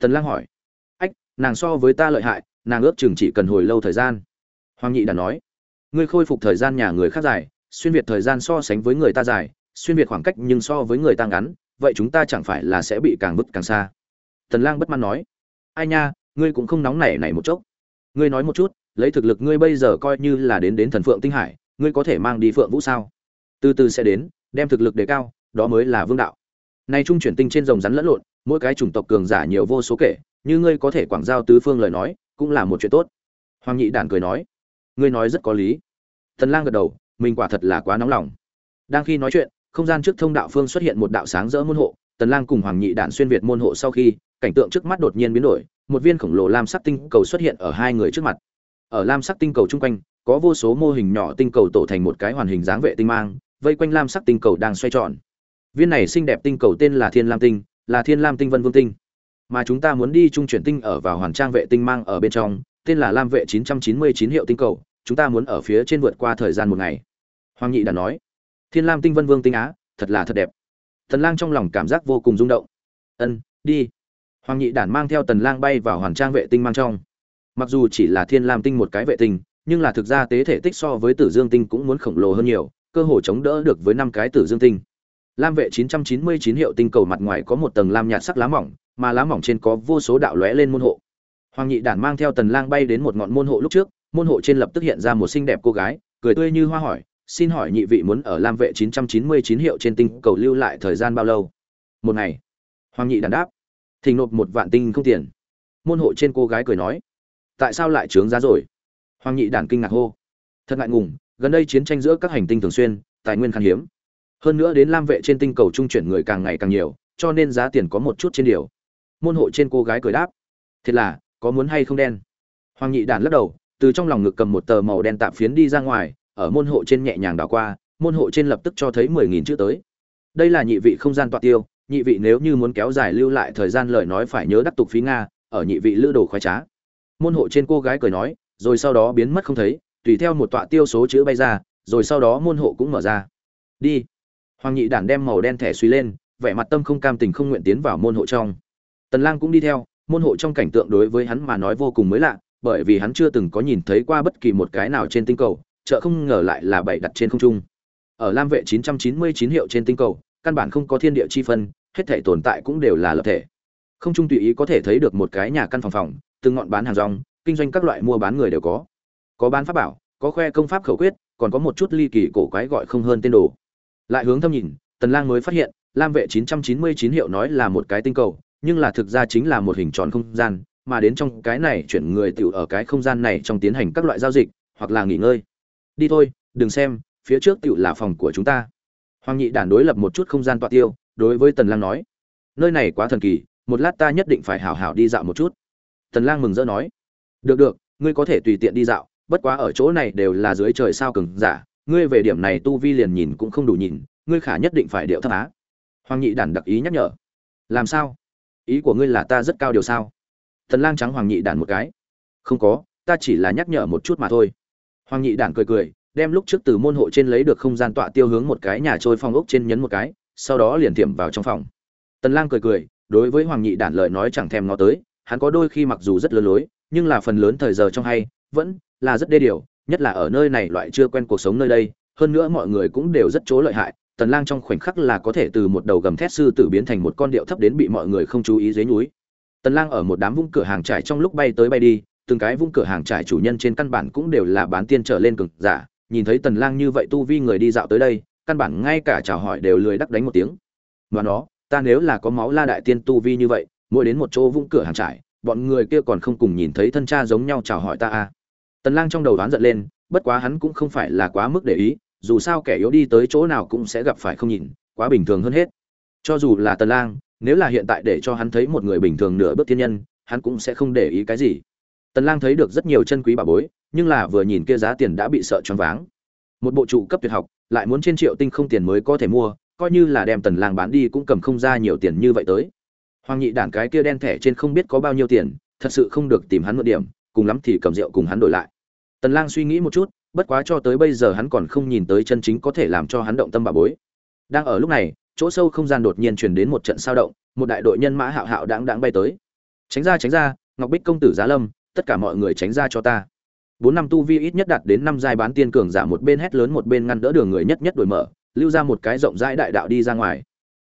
Tần lang hỏi. Ách, nàng so với ta lợi hại, nàng ước chừng chỉ cần hồi lâu thời gian hoàng nhị đã nói, ngươi khôi phục thời gian nhà người khác dài, xuyên việt thời gian so sánh với người ta dài, xuyên việt khoảng cách nhưng so với người ta ngắn, vậy chúng ta chẳng phải là sẽ bị càng vứt càng xa? Tần lang bất mãn nói, ai nha, ngươi cũng không nóng nảy này một chốc. Ngươi nói một chút, lấy thực lực ngươi bây giờ coi như là đến đến thần phượng tinh hải, ngươi có thể mang đi phượng vũ sao? Từ từ sẽ đến, đem thực lực đề cao, đó mới là vương đạo. Nay trung chuyển tinh trên rồng rắn lẫn lộn, mỗi cái chủng tộc cường giả nhiều vô số kể, như ngươi có thể quảng giao tứ phương lời nói, cũng là một chuyện tốt. Hoàng nhị đản cười nói ngươi nói rất có lý. Thần lang gật đầu, mình quả thật là quá nóng lòng. Đang khi nói chuyện, không gian trước thông đạo phương xuất hiện một đạo sáng rỡ môn hộ tần lang cùng hoàng nhị đản xuyên việt môn hộ sau khi, cảnh tượng trước mắt đột nhiên biến đổi, một viên khổng lồ lam sắc tinh cầu xuất hiện ở hai người trước mặt. Ở lam sắc tinh cầu chung quanh, có vô số mô hình nhỏ tinh cầu tổ thành một cái hoàn hình dáng vệ tinh mang, vây quanh lam sắc tinh cầu đang xoay tròn. Viên này xinh đẹp tinh cầu tên là thiên lam tinh, là thiên lam tinh vân vương tinh. Mà chúng ta muốn đi trung chuyển tinh ở vào hoàn trang vệ tinh mang ở bên trong, tên là lam vệ 999 hiệu tinh cầu chúng ta muốn ở phía trên vượt qua thời gian một ngày. Hoàng nhị đã nói, thiên lam tinh vân vương tinh á, thật là thật đẹp. Thần lang trong lòng cảm giác vô cùng rung động. Ân, đi. Hoàng nhị đản mang theo tần lang bay vào hoàn trang vệ tinh mang trong. Mặc dù chỉ là thiên lam tinh một cái vệ tinh, nhưng là thực ra tế thể tích so với tử dương tinh cũng muốn khổng lồ hơn nhiều, cơ hồ chống đỡ được với năm cái tử dương tinh. Lam vệ 999 hiệu tinh cầu mặt ngoài có một tầng lam nhạt sắc lá mỏng, mà lá mỏng trên có vô số đạo lóe lên môn hộ. Hoàng nhị đản mang theo tần lang bay đến một ngọn môn hộ lúc trước môn hộ trên lập tức hiện ra một xinh đẹp cô gái, cười tươi như hoa hỏi, xin hỏi nhị vị muốn ở lam vệ 999 hiệu trên tinh cầu lưu lại thời gian bao lâu? Một ngày. Hoàng nhị đản đáp, thỉnh nộp một vạn tinh không tiền. Môn hộ trên cô gái cười nói, tại sao lại trướng giá rồi? Hoàng nhị đản kinh ngạc hô, thật ngại ngùng, gần đây chiến tranh giữa các hành tinh thường xuyên, tài nguyên khan hiếm. Hơn nữa đến lam vệ trên tinh cầu trung chuyển người càng ngày càng nhiều, cho nên giá tiền có một chút trên điều. Môn hộ trên cô gái cười đáp, thiệt là, có muốn hay không đen? Hoàng nhị đản lắc đầu từ trong lòng ngực cầm một tờ màu đen tạm phiến đi ra ngoài, ở môn hộ trên nhẹ nhàng đảo qua, môn hộ trên lập tức cho thấy mười nghìn chữ tới. Đây là nhị vị không gian tọa tiêu, nhị vị nếu như muốn kéo dài lưu lại thời gian lời nói phải nhớ đắc tục phí nga, ở nhị vị lữ đồ khoái trá. Môn hộ trên cô gái cười nói, rồi sau đó biến mất không thấy, tùy theo một tọa tiêu số chữ bay ra, rồi sau đó môn hộ cũng mở ra. Đi. Hoàng nhị đản đem màu đen thẻ suy lên, vẻ mặt tâm không cam tình không nguyện tiến vào môn hộ trong. Tần lang cũng đi theo, môn hộ trong cảnh tượng đối với hắn mà nói vô cùng mới lạ bởi vì hắn chưa từng có nhìn thấy qua bất kỳ một cái nào trên tinh cầu, chợ không ngờ lại là bảy đặt trên không trung. Ở lam vệ 999 hiệu trên tinh cầu, căn bản không có thiên địa chi phân, hết thể tồn tại cũng đều là lập thể. Không trung tùy ý có thể thấy được một cái nhà căn phòng phòng, từng ngọn bán hàng rong, kinh doanh các loại mua bán người đều có. Có bán pháp bảo, có khoe công pháp khẩu quyết, còn có một chút ly kỳ cổ quái gọi không hơn tên đồ. Lại hướng thâm nhìn, tần lang mới phát hiện, lam vệ 999 hiệu nói là một cái tinh cầu, nhưng là thực ra chính là một hình tròn không gian mà đến trong cái này chuyển người tiểu ở cái không gian này trong tiến hành các loại giao dịch, hoặc là nghỉ ngơi. Đi thôi, đừng xem, phía trước tiểu là phòng của chúng ta. Hoàng nhị đản đối lập một chút không gian tọa tiêu, đối với tần lang nói, nơi này quá thần kỳ, một lát ta nhất định phải hảo hảo đi dạo một chút. Tần lang mừng rỡ nói, được được, ngươi có thể tùy tiện đi dạo, bất quá ở chỗ này đều là dưới trời sao cường giả, ngươi về điểm này tu vi liền nhìn cũng không đủ nhìn, ngươi khả nhất định phải điệu thấp á. Hoàng nhị đản đặc ý nhắc nhở, làm sao? Ý của ngươi là ta rất cao điều sao? Tần lang trắng hoàng nhị đản một cái. Không có, ta chỉ là nhắc nhở một chút mà thôi. Hoàng nhị đản cười cười, đem lúc trước từ môn hộ trên lấy được không gian tọa tiêu hướng một cái nhà trôi phong ốc trên nhấn một cái, sau đó liền tiệm vào trong phòng. Tần lang cười cười, đối với hoàng nhị đản lời nói chẳng thèm ngó tới, hắn có đôi khi mặc dù rất lừa lối, nhưng là phần lớn thời giờ trong hay, vẫn là rất đê điều, nhất là ở nơi này loại chưa quen cuộc sống nơi đây, hơn nữa mọi người cũng đều rất chỗ lợi hại, tần lang trong khoảnh khắc là có thể từ một đầu gầm thét sư tử biến thành một con điệu thấp đến bị mọi người không chú ý dưới núi tần lang ở một đám vung cửa hàng trải trong lúc bay tới bay đi, từng cái vung cửa hàng trải chủ nhân trên căn bản cũng đều là bán tiên trở lên cường giả. Nhìn thấy tần lang như vậy tu vi người đi dạo tới đây, căn bản ngay cả chào hỏi đều lười đắc đánh một tiếng. Mà nó, ta nếu là có máu la đại tiên tu vi như vậy, mỗi đến một chỗ vung cửa hàng trải, bọn người kia còn không cùng nhìn thấy thân cha giống nhau chào hỏi ta à? Tần lang trong đầu đoán giận lên, bất quá hắn cũng không phải là quá mức để ý, dù sao kẻ yếu đi tới chỗ nào cũng sẽ gặp phải không nhìn, quá bình thường hơn hết. Cho dù là tần lang nếu là hiện tại để cho hắn thấy một người bình thường nửa bước thiên nhân, hắn cũng sẽ không để ý cái gì. Tần lang thấy được rất nhiều chân quý bảo bối, nhưng là vừa nhìn kia giá tiền đã bị sợ choáng váng. Một bộ trụ cấp tuyệt học, lại muốn trên triệu tinh không tiền mới có thể mua, coi như là đem tần lang bán đi cũng cầm không ra nhiều tiền như vậy tới. Hoàng nhị đản cái kia đen thẻ trên không biết có bao nhiêu tiền, thật sự không được tìm hắn một điểm, cùng lắm thì cầm rượu cùng hắn đổi lại. Tần lang suy nghĩ một chút, bất quá cho tới bây giờ hắn còn không nhìn tới chân chính có thể làm cho hắn động tâm bà bối. Đang ở lúc này chỗ sâu không gian đột nhiên truyền đến một trận sao động, một đại đội nhân mã hạo hạo đãng đãng bay tới. Tránh ra tránh ra, ngọc bích công tử giá lâm, tất cả mọi người tránh ra cho ta. Bốn năm tu vi ít nhất đạt đến năm giai bán tiên cường giả một bên hét lớn một bên ngăn đỡ đường người nhất nhất đổi mở, lưu ra một cái rộng rãi đại đạo đi ra ngoài.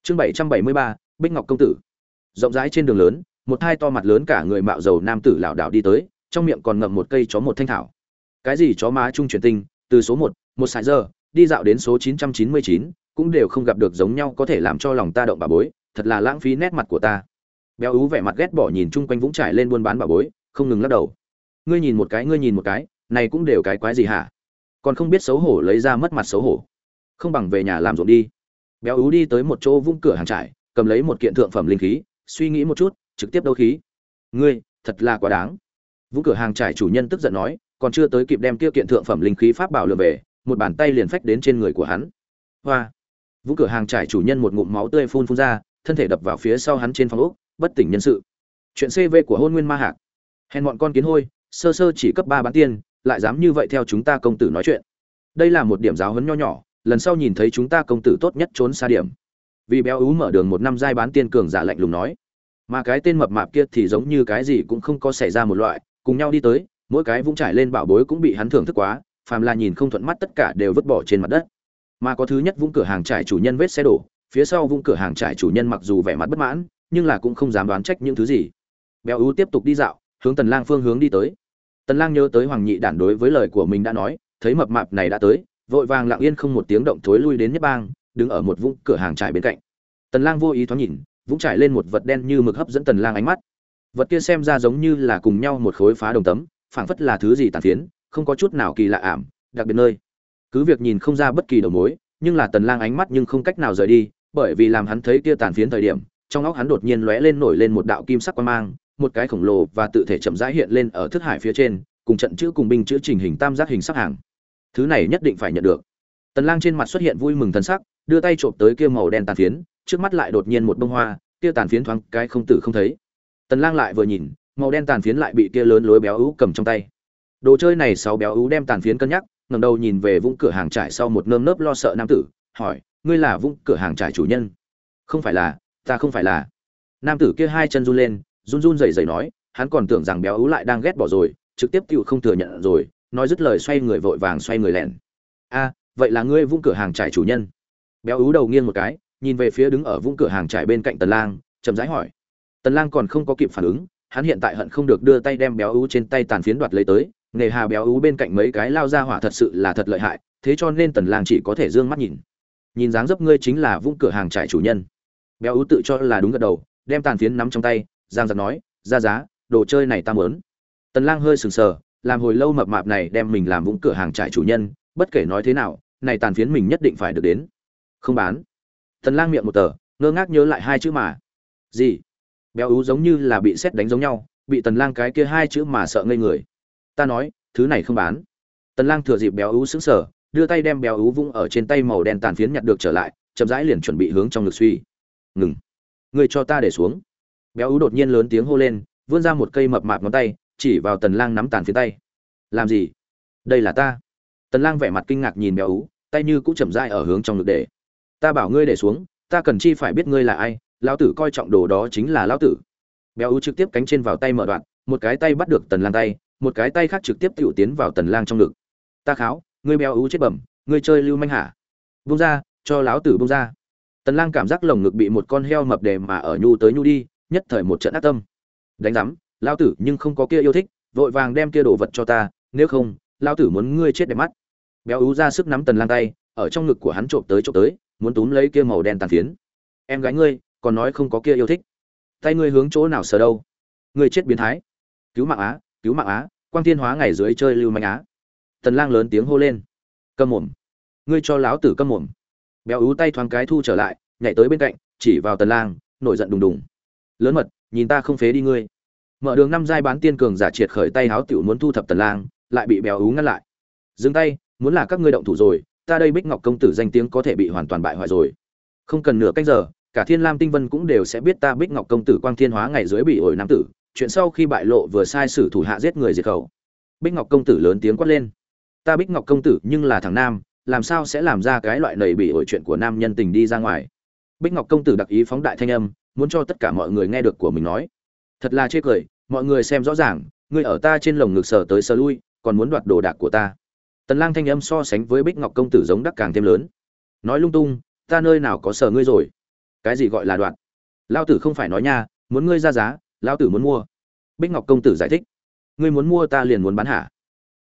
Chương bảy trăm bảy mươi ba, bích ngọc công tử. Rộng rãi trên đường lớn, một hai to mặt lớn cả người mạo dầu nam tử lảo đảo đi tới, trong miệng còn ngậm một cây chó một thanh thảo. Cái gì chó má trung truyền tinh? Từ số một một sải giờ, đi dạo đến số chín trăm chín mươi chín cũng đều không gặp được giống nhau có thể làm cho lòng ta động bà bối, thật là lãng phí nét mặt của ta. Béo ú vẻ mặt ghét bỏ nhìn chung quanh vũng trải lên buôn bán bà bối, không ngừng lắc đầu. Ngươi nhìn một cái, ngươi nhìn một cái, này cũng đều cái quái gì hả? Còn không biết xấu hổ lấy ra mất mặt xấu hổ. Không bằng về nhà làm ruộng đi. Béo ú đi tới một chỗ vung cửa hàng trải cầm lấy một kiện thượng phẩm linh khí, suy nghĩ một chút, trực tiếp đấu khí. Ngươi, thật là quá đáng. Vung cửa hàng trải chủ nhân tức giận nói, còn chưa tới kịp đem tiêu kiện thượng phẩm linh khí pháp bảo lượm về, một bàn tay liền phách đến trên người của hắn. Hoa vũ cửa hàng trải chủ nhân một ngụm máu tươi phun phun ra, thân thể đập vào phía sau hắn trên phòng ốc, bất tỉnh nhân sự. Chuyện cv của hôn nguyên ma hạc. Hèn bọn con kiến hôi, sơ sơ chỉ cấp ba bán tiên lại dám như vậy theo chúng ta công tử nói chuyện. Đây là một điểm giáo huấn nho nhỏ, lần sau nhìn thấy chúng ta công tử tốt nhất trốn xa điểm. Vì béo ú mở đường một năm giai bán tiên cường giả lạnh lùng nói. Mà cái tên mập mạp kia thì giống như cái gì cũng không có xảy ra một loại, cùng nhau đi tới, mỗi cái vũng trải lên bảo bối cũng bị hắn thưởng thức quá, phàm là nhìn không thuận mắt tất cả đều vứt bỏ trên mặt đất mà có thứ nhất vũng cửa hàng trải chủ nhân vết xe đổ, phía sau vũng cửa hàng trải chủ nhân mặc dù vẻ mặt bất mãn, nhưng là cũng không dám đoán trách những thứ gì. Béo ú tiếp tục đi dạo, hướng tần lang phương hướng đi tới. Tần lang nhớ tới hoàng nhị đản đối với lời của mình đã nói, thấy mập mạp này đã tới, vội vàng lặng yên không một tiếng động thối lui đến nhất bang, đứng ở một vũng cửa hàng trải bên cạnh. Tần lang vô ý thoáng nhìn, vũng trải lên một vật đen như mực hấp dẫn tần lang ánh mắt. Vật kia xem ra giống như là cùng nhau một khối phá đồng tấm, phảng phất là thứ gì tàn phiến, không có chút nào kỳ lạ ảm, đặc biệt nơi cứ việc nhìn không ra bất kỳ đầu mối, nhưng là tần lang ánh mắt nhưng không cách nào rời đi, bởi vì làm hắn thấy kia tàn phiến thời điểm, trong óc hắn đột nhiên lóe lên nổi lên một đạo kim sắc quang mang, một cái khổng lồ và tự thể chậm rãi hiện lên ở thức hải phía trên, cùng trận chữ cùng binh chữ trình hình tam giác hình sắc hàng. Thứ này nhất định phải nhận được. Tần lang trên mặt xuất hiện vui mừng thần sắc, đưa tay trộm tới kia màu đen tàn phiến, trước mắt lại đột nhiên một bông hoa, kia tàn phiến thoáng cái không tử không thấy. Tần lang lại vừa nhìn, màu đen tàn phiến lại bị kia lớn lối béo ú cầm trong tay. Đồ chơi này sáu béo ú đem tàn phiến cân nhắc ngẩng đầu nhìn về vũng cửa hàng trải sau một nơm nớp lo sợ nam tử, hỏi, ngươi là vũng cửa hàng trải chủ nhân? Không phải là, ta không phải là. Nam tử kia hai chân run lên, run run rẩy rẩy nói, hắn còn tưởng rằng béo ú lại đang ghét bỏ rồi, trực tiếp tựu không thừa nhận rồi, nói dứt lời xoay người vội vàng xoay người lẹn a, vậy là ngươi vung cửa hàng trải chủ nhân? Béo ú đầu nghiêng một cái, nhìn về phía đứng ở vung cửa hàng trải bên cạnh tần lang, chậm rãi hỏi. Tần lang còn không có kịp phản ứng, hắn hiện tại hận không được đưa tay đem béo ú trên tay tàn phiến đoạt lấy tới nghề hà béo ú bên cạnh mấy cái lao ra hỏa thật sự là thật lợi hại, thế cho nên tần lang chỉ có thể dương mắt nhìn. Nhìn dáng dấp ngươi chính là vung cửa hàng trải chủ nhân. Béo ú tự cho là đúng gật đầu, đem tàn phiến nắm trong tay, giang giật nói, ra giá, đồ chơi này ta mớn tần lang hơi sừng sờ, làm hồi lâu mập mạp này đem mình làm vũng cửa hàng trại chủ nhân, bất kể nói thế nào, này tàn phiến mình nhất định phải được đến. Không bán. Tần lang miệng một tờ, ngơ ngác nhớ lại hai chữ mà. Gì? Béo ú giống như là bị xét đánh giống nhau, bị tần lang cái kia hai chữ mà sợ ngây người ta nói, thứ này không bán. Tần lang thừa dịp béo ú sững sờ, đưa tay đem béo ú vung ở trên tay màu đen tàn phiến nhặt được trở lại, chậm rãi liền chuẩn bị hướng trong ngực suy. Ngừng. Ngươi cho ta để xuống. Béo ú đột nhiên lớn tiếng hô lên, vươn ra một cây mập mạp ngón tay, chỉ vào tần lang nắm tàn phiến tay. Làm gì? Đây là ta. Tần lang vẻ mặt kinh ngạc nhìn béo ú, tay như cũng chậm rãi ở hướng trong ngực để. Ta bảo ngươi để xuống, ta cần chi phải biết ngươi là ai, lão tử coi trọng đồ đó chính là lão tử. Béo ú trực tiếp cánh trên vào tay mở đoạn, một cái tay bắt được tần lang tay một cái tay khác trực tiếp tiểu tiến vào tần lang trong ngực. Ta kháo, ngươi béo ú chết bẩm, ngươi chơi lưu manh hả? Buông ra, cho lão tử buông ra. Tần lang cảm giác lồng ngực bị một con heo mập đề mà ở nhu tới nhu đi, nhất thời một trận ác tâm. Đánh rắm lão tử nhưng không có kia yêu thích, vội vàng đem kia đồ vật cho ta, nếu không, lão tử muốn ngươi chết đẹp mắt. Béo ú ra sức nắm tần lang tay, ở trong ngực của hắn trộm tới trộm tới, muốn túm lấy kia màu đen tàn phiến. Em gái ngươi, còn nói không có kia yêu thích. Tay ngươi hướng chỗ nào sờ đâu? Ngươi chết biến thái. Cứu mạng á cứu mạng á, quang thiên hóa ngày dưới chơi lưu manh á. Tần lang lớn tiếng hô lên. Câm mồm. Ngươi cho lão tử câm mồm. Béo ú tay thoáng cái thu trở lại, nhảy tới bên cạnh, chỉ vào tần lang, nổi giận đùng đùng. Lớn mật, nhìn ta không phế đi ngươi. Mở đường năm giai bán tiên cường giả triệt khởi tay háo tiểu muốn thu thập tần lang, lại bị béo ú ngăn lại. Dừng tay, muốn là các ngươi động thủ rồi, ta đây bích ngọc công tử danh tiếng có thể bị hoàn toàn bại hoại rồi. Không cần nửa canh giờ, cả thiên lam tinh vân cũng đều sẽ biết ta bích ngọc công tử quang thiên hóa ngày dưới bị ổi nam tử chuyện sau khi bại lộ vừa sai sử thủ hạ giết người diệt khẩu. Bích ngọc công tử lớn tiếng quát lên. Ta bích ngọc công tử nhưng là thằng nam, làm sao sẽ làm ra cái loại nầy bị ổi chuyện của nam nhân tình đi ra ngoài? Bích ngọc công tử đặc ý phóng đại thanh âm, muốn cho tất cả mọi người nghe được của mình nói. Thật là chê cười, mọi người xem rõ ràng, ngươi ở ta trên lồng ngực sờ tới sờ lui, còn muốn đoạt đồ đạc của ta. Tần lang thanh âm so sánh với bích ngọc công tử giống đắc càng thêm lớn. Nói lung tung, ta nơi nào có sờ ngươi rồi? Cái gì gọi là đoạt? Lao tử không phải nói nha, muốn ngươi ra giá Lão tử muốn mua. Bích ngọc công tử giải thích. Ngươi muốn mua ta liền muốn bán hả?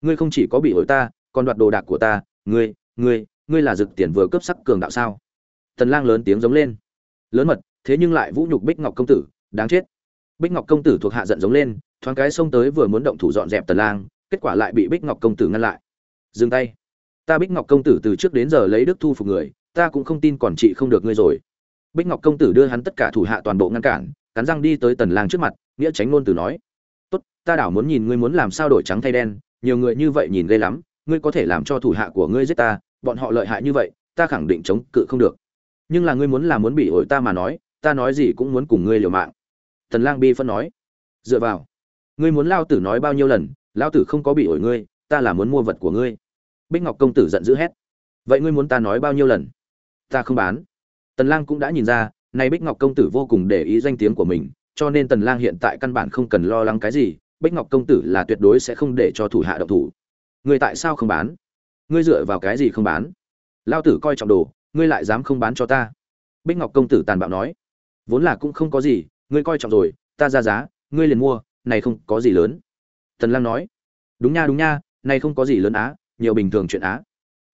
Ngươi không chỉ có bị ổi ta, còn đoạt đồ đạc của ta. Ngươi ngươi ngươi là rực tiền vừa cướp sắc cường đạo sao? Tần lang lớn tiếng giống lên. Lớn mật, thế nhưng lại vũ nhục bích ngọc công tử, đáng chết. Bích ngọc công tử thuộc hạ giận giống lên, thoáng cái xông tới vừa muốn động thủ dọn dẹp tần lang, kết quả lại bị bích ngọc công tử ngăn lại. Dừng tay. Ta bích ngọc công tử từ trước đến giờ lấy đức thu phục người, ta cũng không tin còn chị không được ngươi rồi. Bích ngọc công tử đưa hắn tất cả thủ hạ toàn bộ ngăn cản cắn răng đi tới tần lang trước mặt, nghĩa tránh ngôn từ nói, tốt, ta đảo muốn nhìn ngươi muốn làm sao đổi trắng thay đen, nhiều người như vậy nhìn ghê lắm, ngươi có thể làm cho thủ hạ của ngươi giết ta, bọn họ lợi hại như vậy, ta khẳng định chống cự không được. Nhưng là ngươi muốn là muốn bị ổi ta mà nói, ta nói gì cũng muốn cùng ngươi liều mạng. Tần lang bi phân nói, dựa vào, ngươi muốn lao tử nói bao nhiêu lần, lao tử không có bị ổi ngươi, ta là muốn mua vật của ngươi. Bích ngọc công tử giận dữ hét, vậy ngươi muốn ta nói bao nhiêu lần? Ta không bán. Tần lang cũng đã nhìn ra nay bích ngọc công tử vô cùng để ý danh tiếng của mình, cho nên tần lang hiện tại căn bản không cần lo lắng cái gì, bích ngọc công tử là tuyệt đối sẽ không để cho thủ hạ động thủ. Ngươi tại sao không bán? Ngươi dựa vào cái gì không bán? Lao tử coi trọng đồ, ngươi lại dám không bán cho ta. Bích ngọc công tử tàn bạo nói. Vốn là cũng không có gì, ngươi coi trọng rồi, ta ra giá, ngươi liền mua, này không có gì lớn. Tần lang nói. Đúng nha đúng nha, này không có gì lớn á, nhiều bình thường chuyện á.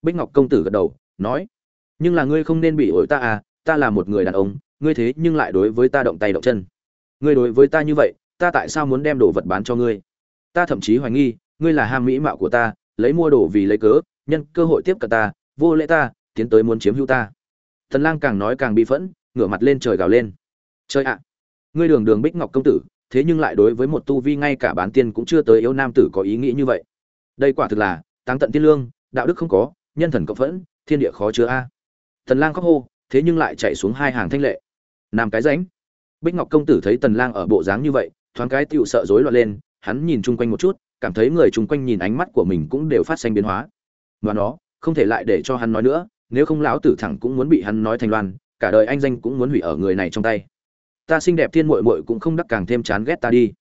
Bích ngọc công tử gật đầu, nói. Nhưng là ngươi không nên bị ổi ta à ta là một người đàn ông, ngươi thế nhưng lại đối với ta động tay động chân. Ngươi đối với ta như vậy, ta tại sao muốn đem đồ vật bán cho ngươi? Ta thậm chí hoài nghi, ngươi là ham mỹ mạo của ta, lấy mua đồ vì lấy cớ, nhân cơ hội tiếp cận ta, vô lễ ta, tiến tới muốn chiếm hữu ta. Thần lang càng nói càng bị phẫn, ngửa mặt lên trời gào lên. Trời ạ, ngươi đường đường bích ngọc công tử, thế nhưng lại đối với một tu vi ngay cả bán tiên cũng chưa tới yếu nam tử có ý nghĩ như vậy. Đây quả thực là tăng tận tiên lương, đạo đức không có, nhân thần cộng phẫn, thiên địa khó chứa a. Thần lang khóc hô thế nhưng lại chạy xuống hai hàng thanh lệ. Nam cái rãnh bích ngọc công tử thấy tần lang ở bộ dáng như vậy, thoáng cái tựu sợ rối loạn lên, hắn nhìn chung quanh một chút, cảm thấy người chung quanh nhìn ánh mắt của mình cũng đều phát sinh biến hóa. Và nó, không thể lại để cho hắn nói nữa, nếu không lão tử thẳng cũng muốn bị hắn nói thành loan, cả đời anh danh cũng muốn hủy ở người này trong tay. Ta xinh đẹp thiên muội muội cũng không đắc càng thêm chán ghét ta đi.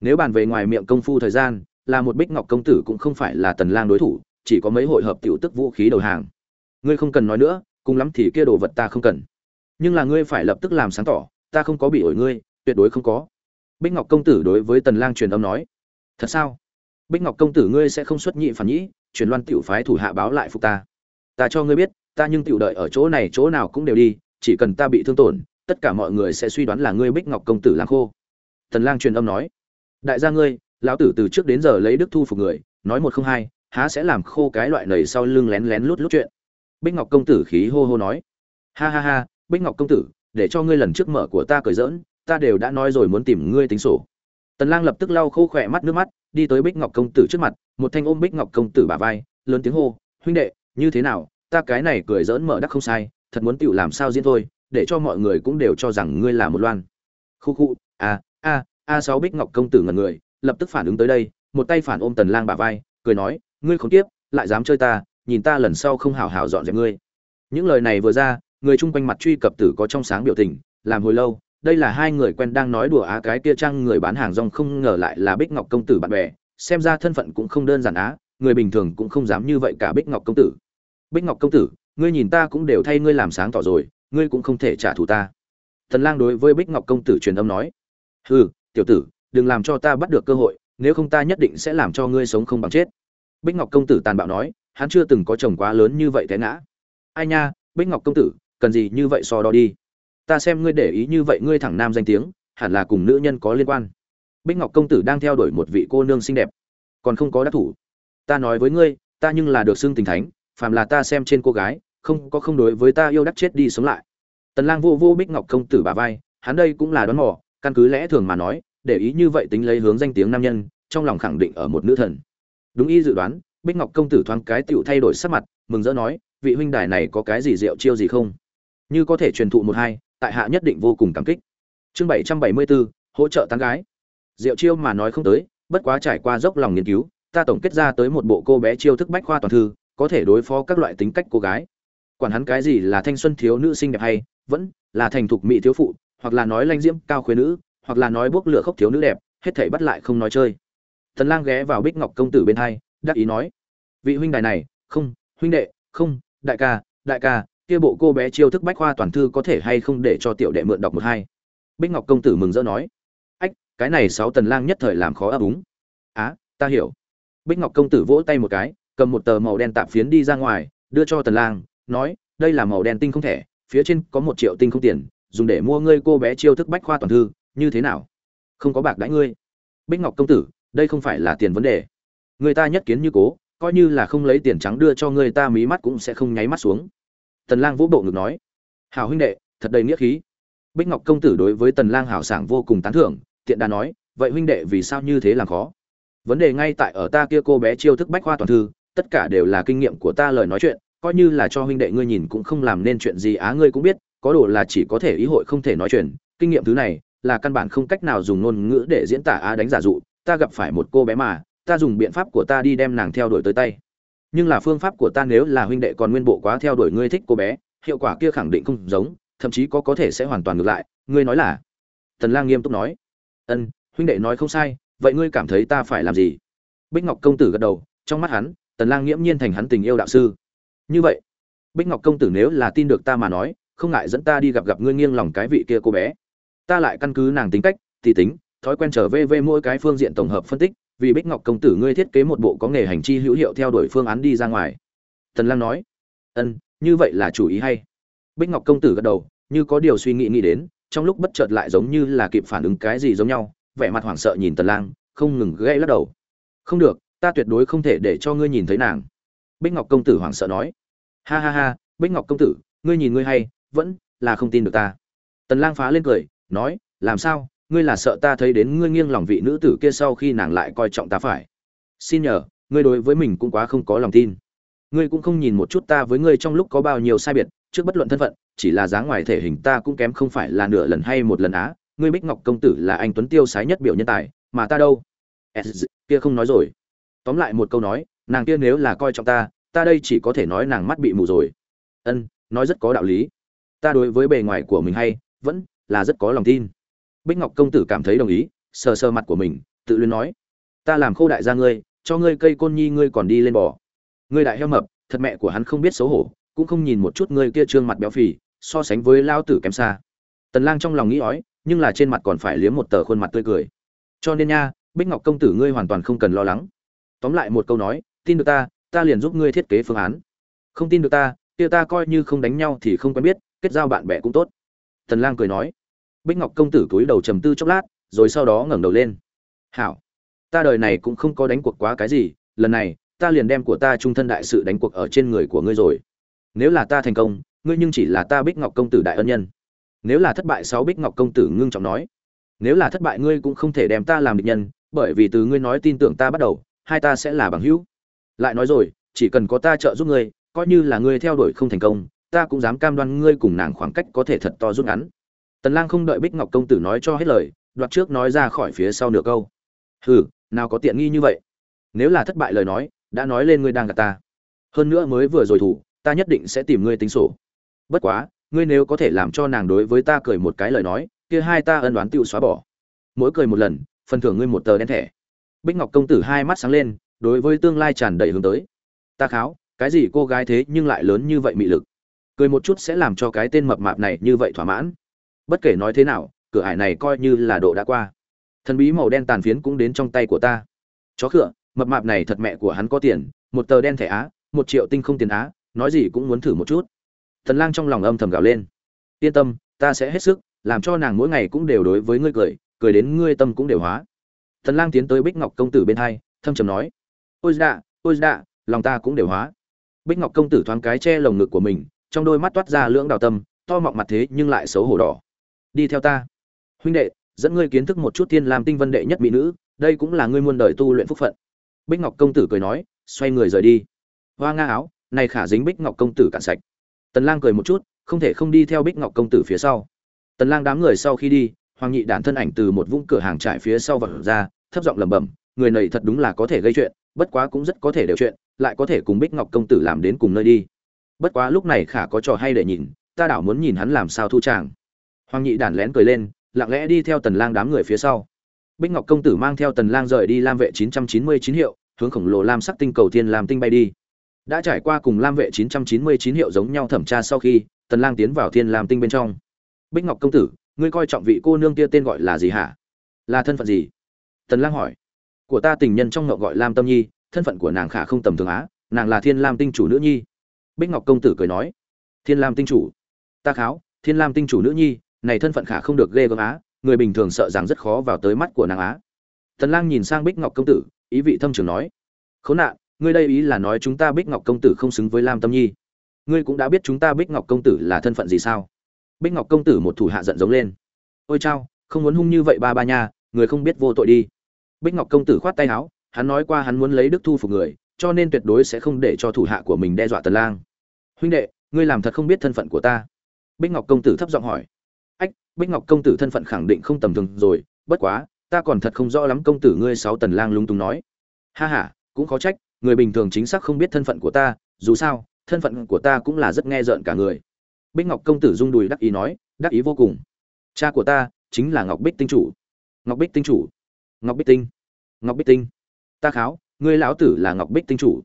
Nếu bàn về ngoài miệng công phu thời gian, là một bích ngọc công tử cũng không phải là tần lang đối thủ, chỉ có mấy hội hợp tiểu tức vũ khí đầu hàng. Ngươi không cần nói nữa cùng lắm thì kia đồ vật ta không cần. Nhưng là ngươi phải lập tức làm sáng tỏ, ta không có bị ổi ngươi, tuyệt đối không có. Bích ngọc công tử đối với tần lang truyền âm nói, thật sao? Bích ngọc công tử ngươi sẽ không xuất nhị phản nhĩ, truyền loan tiểu phái thủ hạ báo lại phục ta. Ta cho ngươi biết, ta nhưng tiểu đợi ở chỗ này chỗ nào cũng đều đi, chỉ cần ta bị thương tổn, tất cả mọi người sẽ suy đoán là ngươi bích ngọc công tử lang khô. Tần lang truyền âm nói, đại gia ngươi, lão tử từ trước đến giờ lấy đức thu phục người, nói một không hai, há sẽ làm khô cái loại nầy sau lưng lén lén lút lút chuyện bích ngọc công tử khí hô hô nói. Ha ha ha, bích ngọc công tử, để cho ngươi lần trước mở của ta cười giỡn, ta đều đã nói rồi muốn tìm ngươi tính sổ. Tần lang lập tức lau khô khỏe mắt nước mắt, đi tới bích ngọc công tử trước mặt, một thanh ôm bích ngọc công tử bả vai, lớn tiếng hô, huynh đệ, như thế nào? Ta cái này cười giỡn mở đắc không sai, thật muốn tiểu làm sao diễn thôi, để cho mọi người cũng đều cho rằng ngươi là một loan. Khu khu a a a sáu bích ngọc công tử ngẩn người, lập tức phản ứng tới đây, một tay phản ôm tần lang bả vai, cười nói, ngươi không tiếp lại dám chơi ta nhìn ta lần sau không hảo hảo dọn dẹp ngươi. Những lời này vừa ra, người chung quanh mặt truy cập tử có trong sáng biểu tình, làm hồi lâu, đây là hai người quen đang nói đùa á, cái kia trăng người bán hàng rong không ngờ lại là bích ngọc công tử bạn bè, xem ra thân phận cũng không đơn giản á, người bình thường cũng không dám như vậy cả bích ngọc công tử. Bích ngọc công tử, ngươi nhìn ta cũng đều thay ngươi làm sáng tỏ rồi, ngươi cũng không thể trả thù ta. Thần lang đối với bích ngọc công tử truyền âm nói, hừ, tiểu tử, đừng làm cho ta bắt được cơ hội, nếu không ta nhất định sẽ làm cho ngươi sống không bằng chết. Bích ngọc công tử tàn bạo nói hắn chưa từng có chồng quá lớn như vậy té ngã. Ai nha, bích ngọc công tử, cần gì như vậy so đo đi. Ta xem ngươi để ý như vậy ngươi thẳng nam danh tiếng, hẳn là cùng nữ nhân có liên quan. Bích ngọc công tử đang theo đuổi một vị cô nương xinh đẹp. Còn không có đắc thủ. Ta nói với ngươi, ta nhưng là được xưng tình thánh, phàm là ta xem trên cô gái, không có không đối với ta yêu đắc chết đi sống lại. Tần lang vô vô bích ngọc công tử bà vai, hắn đây cũng là đoán mò, căn cứ lẽ thường mà nói, để ý như vậy tính lấy hướng danh tiếng nam nhân, trong lòng khẳng định ở một nữ thần. Đúng y dự đoán bích ngọc công tử thoáng cái tựu thay đổi sắc mặt, mừng rỡ nói, vị huynh đài này có cái gì rượu chiêu gì không? Như có thể truyền thụ một hai, tại hạ nhất định vô cùng cảm kích. Chương bảy trăm bảy mươi bốn hỗ trợ tán gái. Rượu chiêu mà nói không tới, bất quá trải qua dốc lòng nghiên cứu, ta tổng kết ra tới một bộ cô bé chiêu thức bách khoa toàn thư, có thể đối phó các loại tính cách cô gái. Quản hắn cái gì là thanh xuân thiếu nữ xinh đẹp hay, vẫn là thành thục mỹ thiếu phụ, hoặc là nói lanh diễm cao khuyên nữ, hoặc là nói bốc lửa khốc thiếu nữ đẹp, hết thảy bắt lại không nói chơi. Thần lang ghé vào bích ngọc công tử bên hai đắc ý nói, vị huynh đài này, không, huynh đệ, không, đại ca đại ca, kia bộ cô bé chiêu thức bách khoa toàn thư có thể hay không để cho tiểu đệ mượn đọc một hai? Bích ngọc công tử mừng rỡ nói, ách, cái này sáu tần lang nhất thời làm khó ấp úng. Á, ta hiểu. Bích ngọc công tử vỗ tay một cái, cầm một tờ màu đen tạp phiến đi ra ngoài, đưa cho tần lang, nói, đây là màu đen tinh không thể, phía trên có một triệu tinh không tiền, dùng để mua ngươi cô bé chiêu thức bách khoa toàn thư, như thế nào? Không có bạc đãi ngươi. Bích ngọc công tử, đây không phải là tiền vấn đề người ta nhất kiến như cố, coi như là không lấy tiền trắng đưa cho người ta mí mắt cũng sẽ không nháy mắt xuống. Tần lang vỗ bộ ngực nói, hảo huynh đệ, thật đầy nghĩa khí. Bích ngọc công tử đối với tần lang hảo sảng vô cùng tán thưởng, tiện đà nói, vậy huynh đệ vì sao như thế làm khó? Vấn đề ngay tại ở ta kia cô bé chiêu thức bách khoa toàn thư, tất cả đều là kinh nghiệm của ta lời nói chuyện, coi như là cho huynh đệ ngươi nhìn cũng không làm nên chuyện gì á ngươi cũng biết, có đồ là chỉ có thể ý hội không thể nói chuyện, kinh nghiệm thứ này là căn bản không cách nào dùng ngôn ngữ để diễn tả á đánh giả dụ, ta gặp phải một cô bé mà ta dùng biện pháp của ta đi đem nàng theo đuổi tới tay. Nhưng là phương pháp của ta nếu là huynh đệ còn nguyên bộ quá theo đuổi ngươi thích cô bé, hiệu quả kia khẳng định không giống, thậm chí có có thể sẽ hoàn toàn ngược lại. Ngươi nói là? Tần lang nghiêm túc nói. Ân, huynh đệ nói không sai, vậy ngươi cảm thấy ta phải làm gì? Bích ngọc công tử gật đầu, trong mắt hắn, tần lang nghiễm nhiên thành hắn tình yêu đạo sư. Như vậy, bích ngọc công tử nếu là tin được ta mà nói, không ngại dẫn ta đi gặp gặp ngươi nghiêng lòng cái vị kia cô bé. Ta lại căn cứ nàng tính cách, thì tính, thói quen trở về về mỗi cái phương diện tổng hợp phân tích vì bích ngọc công tử ngươi thiết kế một bộ có nghề hành chi hữu hiệu theo đuổi phương án đi ra ngoài. Tần lang nói, ân, như vậy là chủ ý hay. Bích ngọc công tử gật đầu, như có điều suy nghĩ nghĩ đến, trong lúc bất chợt lại giống như là kịp phản ứng cái gì giống nhau, vẻ mặt hoảng sợ nhìn tần lang, không ngừng gây lắc đầu. Không được, ta tuyệt đối không thể để cho ngươi nhìn thấy nàng. Bích ngọc công tử hoảng sợ nói. Ha ha ha, bích ngọc công tử, ngươi nhìn ngươi hay, vẫn là không tin được ta. Tần lang phá lên cười, nói, làm sao? Ngươi là sợ ta thấy đến ngươi nghiêng lòng vị nữ tử kia sau khi nàng lại coi trọng ta phải. Xin nhờ, ngươi đối với mình cũng quá không có lòng tin. Ngươi cũng không nhìn một chút ta với ngươi trong lúc có bao nhiêu sai biệt, trước bất luận thân phận, chỉ là dáng ngoài thể hình ta cũng kém không phải là nửa lần hay một lần á. Ngươi bích ngọc công tử là anh tuấn tiêu sái nhất biểu nhân tài, mà ta đâu? Kia không nói rồi. Tóm lại một câu nói, nàng kia nếu là coi trọng ta ta đây chỉ có thể nói nàng mắt bị mù rồi. Ân, nói rất có đạo lý. Ta đối với bề ngoài của mình hay, vẫn là rất có lòng tin bích ngọc công tử cảm thấy đồng ý, sờ sờ mặt của mình, tự luyến nói, ta làm khô đại gia ngươi, cho ngươi cây côn nhi ngươi còn đi lên bò. Ngươi đại heo mập, thật mẹ của hắn không biết xấu hổ, cũng không nhìn một chút ngươi kia trương mặt béo phì, so sánh với lao tử kém xa. Tần lang trong lòng nghĩ ói, nhưng là trên mặt còn phải liếm một tờ khuôn mặt tươi cười. Cho nên nha, bích ngọc công tử ngươi hoàn toàn không cần lo lắng. Tóm lại một câu nói, tin được ta ta liền giúp ngươi thiết kế phương án. Không tin được ta, kia ta coi như không đánh nhau thì không quen biết, kết giao bạn bè cũng tốt. Tần lang cười nói bích ngọc công tử cúi đầu trầm tư chốc lát, rồi sau đó ngẩng đầu lên. Hảo, ta đời này cũng không có đánh cuộc quá cái gì, lần này, ta liền đem của ta trung thân đại sự đánh cuộc ở trên người của ngươi rồi. Nếu là ta thành công, ngươi nhưng chỉ là ta bích ngọc công tử đại ân nhân. Nếu là thất bại sáu bích ngọc công tử ngưng trọng nói. Nếu là thất bại ngươi cũng không thể đem ta làm địch nhân, bởi vì từ ngươi nói tin tưởng ta bắt đầu, hai ta sẽ là bằng hữu. Lại nói rồi, chỉ cần có ta trợ giúp ngươi, coi như là ngươi theo đuổi không thành công, ta cũng dám cam đoan ngươi cùng nàng khoảng cách có thể thật to rút ngắn tần lang không đợi bích ngọc công tử nói cho hết lời, đoạt trước nói ra khỏi phía sau nửa câu. Hừ, nào có tiện nghi như vậy. Nếu là thất bại lời nói, đã nói lên ngươi đang gạt ta. Hơn nữa mới vừa rồi thủ, ta nhất định sẽ tìm ngươi tính sổ. Bất quá, ngươi nếu có thể làm cho nàng đối với ta cười một cái lời nói, kia hai ta ân đoán tiêu xóa bỏ. Mỗi cười một lần, phần thưởng ngươi một tờ đen thẻ. Bích ngọc công tử hai mắt sáng lên, đối với tương lai tràn đầy hướng tới. Ta kháo, cái gì cô gái thế nhưng lại lớn như vậy mị lực. Cười một chút sẽ làm cho cái tên mập mạp này như vậy thỏa mãn bất kể nói thế nào, cửa ải này coi như là độ đã qua. Thần bí màu đen tàn phiến cũng đến trong tay của ta. Chó khựa, mập mạp này thật mẹ của hắn có tiền, một tờ đen thẻ á, một triệu tinh không tiền á, nói gì cũng muốn thử một chút. Thần lang trong lòng âm thầm gào lên. Yên tâm, ta sẽ hết sức, làm cho nàng mỗi ngày cũng đều đối với ngươi cười cười đến ngươi tâm cũng đều hóa. Thần lang tiến tới bích ngọc công tử bên hai, thâm trầm nói. Ôi dạ ôi dạ lòng ta cũng đều hóa. Bích ngọc công tử thoáng cái che lồng ngực của mình, trong đôi mắt toát ra lưỡng đào tâm, to mọng mặt thế nhưng lại xấu hổ đỏ đi theo ta. Huynh đệ, dẫn ngươi kiến thức một chút tiên làm tinh vân đệ nhất mỹ nữ, đây cũng là ngươi muôn đời tu luyện phúc phận. Bích ngọc công tử cười nói, xoay người rời đi. Hoa nga áo, này khả dính bích ngọc công tử cạn sạch. Tần lang cười một chút, không thể không đi theo bích ngọc công tử phía sau. Tần lang đám người sau khi đi, hoàng nhị đản thân ảnh từ một vũng cửa hàng trải phía sau vật ra, thấp giọng lẩm bẩm, người này thật đúng là có thể gây chuyện, bất quá cũng rất có thể đều chuyện, lại có thể cùng bích ngọc công tử làm đến cùng nơi đi. Bất quá lúc này khả có trò hay để nhìn, ta đảo muốn nhìn hắn làm sao thu tràng hoàng nhị đản lén cười lên, lặng lẽ đi theo tần lang đám người phía sau. Bích ngọc công tử mang theo tần lang rời đi lam vệ 999 hiệu, hướng khổng lồ lam sắc tinh cầu thiên lam tinh bay đi. Đã trải qua cùng lam vệ 999 hiệu giống nhau thẩm tra sau khi, tần lang tiến vào thiên lam tinh bên trong. Bích ngọc công tử, ngươi coi trọng vị cô nương kia tên gọi là gì hả? Là thân phận gì? Tần lang hỏi. Của ta tình nhân trong ngọc gọi lam tâm nhi, thân phận của nàng khả không tầm thường á, nàng là thiên lam tinh chủ nữ nhi. Bích ngọc công tử cười nói. Thiên lam tinh chủ. Ta kháo, thiên lam tinh chủ nữ nhi này thân phận khả không được ghê gớm á, người bình thường sợ rằng rất khó vào tới mắt của nàng á. Tần lang nhìn sang bích ngọc công tử, ý vị thâm trường nói, khốn nạn, ngươi đây ý là nói chúng ta bích ngọc công tử không xứng với lam tâm nhi. Ngươi cũng đã biết chúng ta bích ngọc công tử là thân phận gì sao? Bích ngọc công tử một thủ hạ giận giống lên, ôi chao, không muốn hung như vậy ba ba nha, người không biết vô tội đi. Bích ngọc công tử khoát tay áo, hắn nói qua hắn muốn lấy đức thu phục người, cho nên tuyệt đối sẽ không để cho thủ hạ của mình đe dọa tần lang. Huynh đệ, ngươi làm thật không biết thân phận của ta. Bích ngọc công tử thấp giọng hỏi ách, bích ngọc công tử thân phận khẳng định không tầm thường rồi, bất quá, ta còn thật không rõ lắm công tử ngươi sáu tần lang lung tung nói. Ha ha, cũng khó trách, người bình thường chính xác không biết thân phận của ta, dù sao, thân phận của ta cũng là rất nghe rợn cả người. Bích ngọc công tử rung đùi đắc ý nói, đắc ý vô cùng. Cha của ta, chính là ngọc bích tinh chủ. Ngọc bích tinh chủ. Ngọc bích tinh. Ngọc bích tinh. Ta kháo, ngươi lão tử là ngọc bích tinh chủ.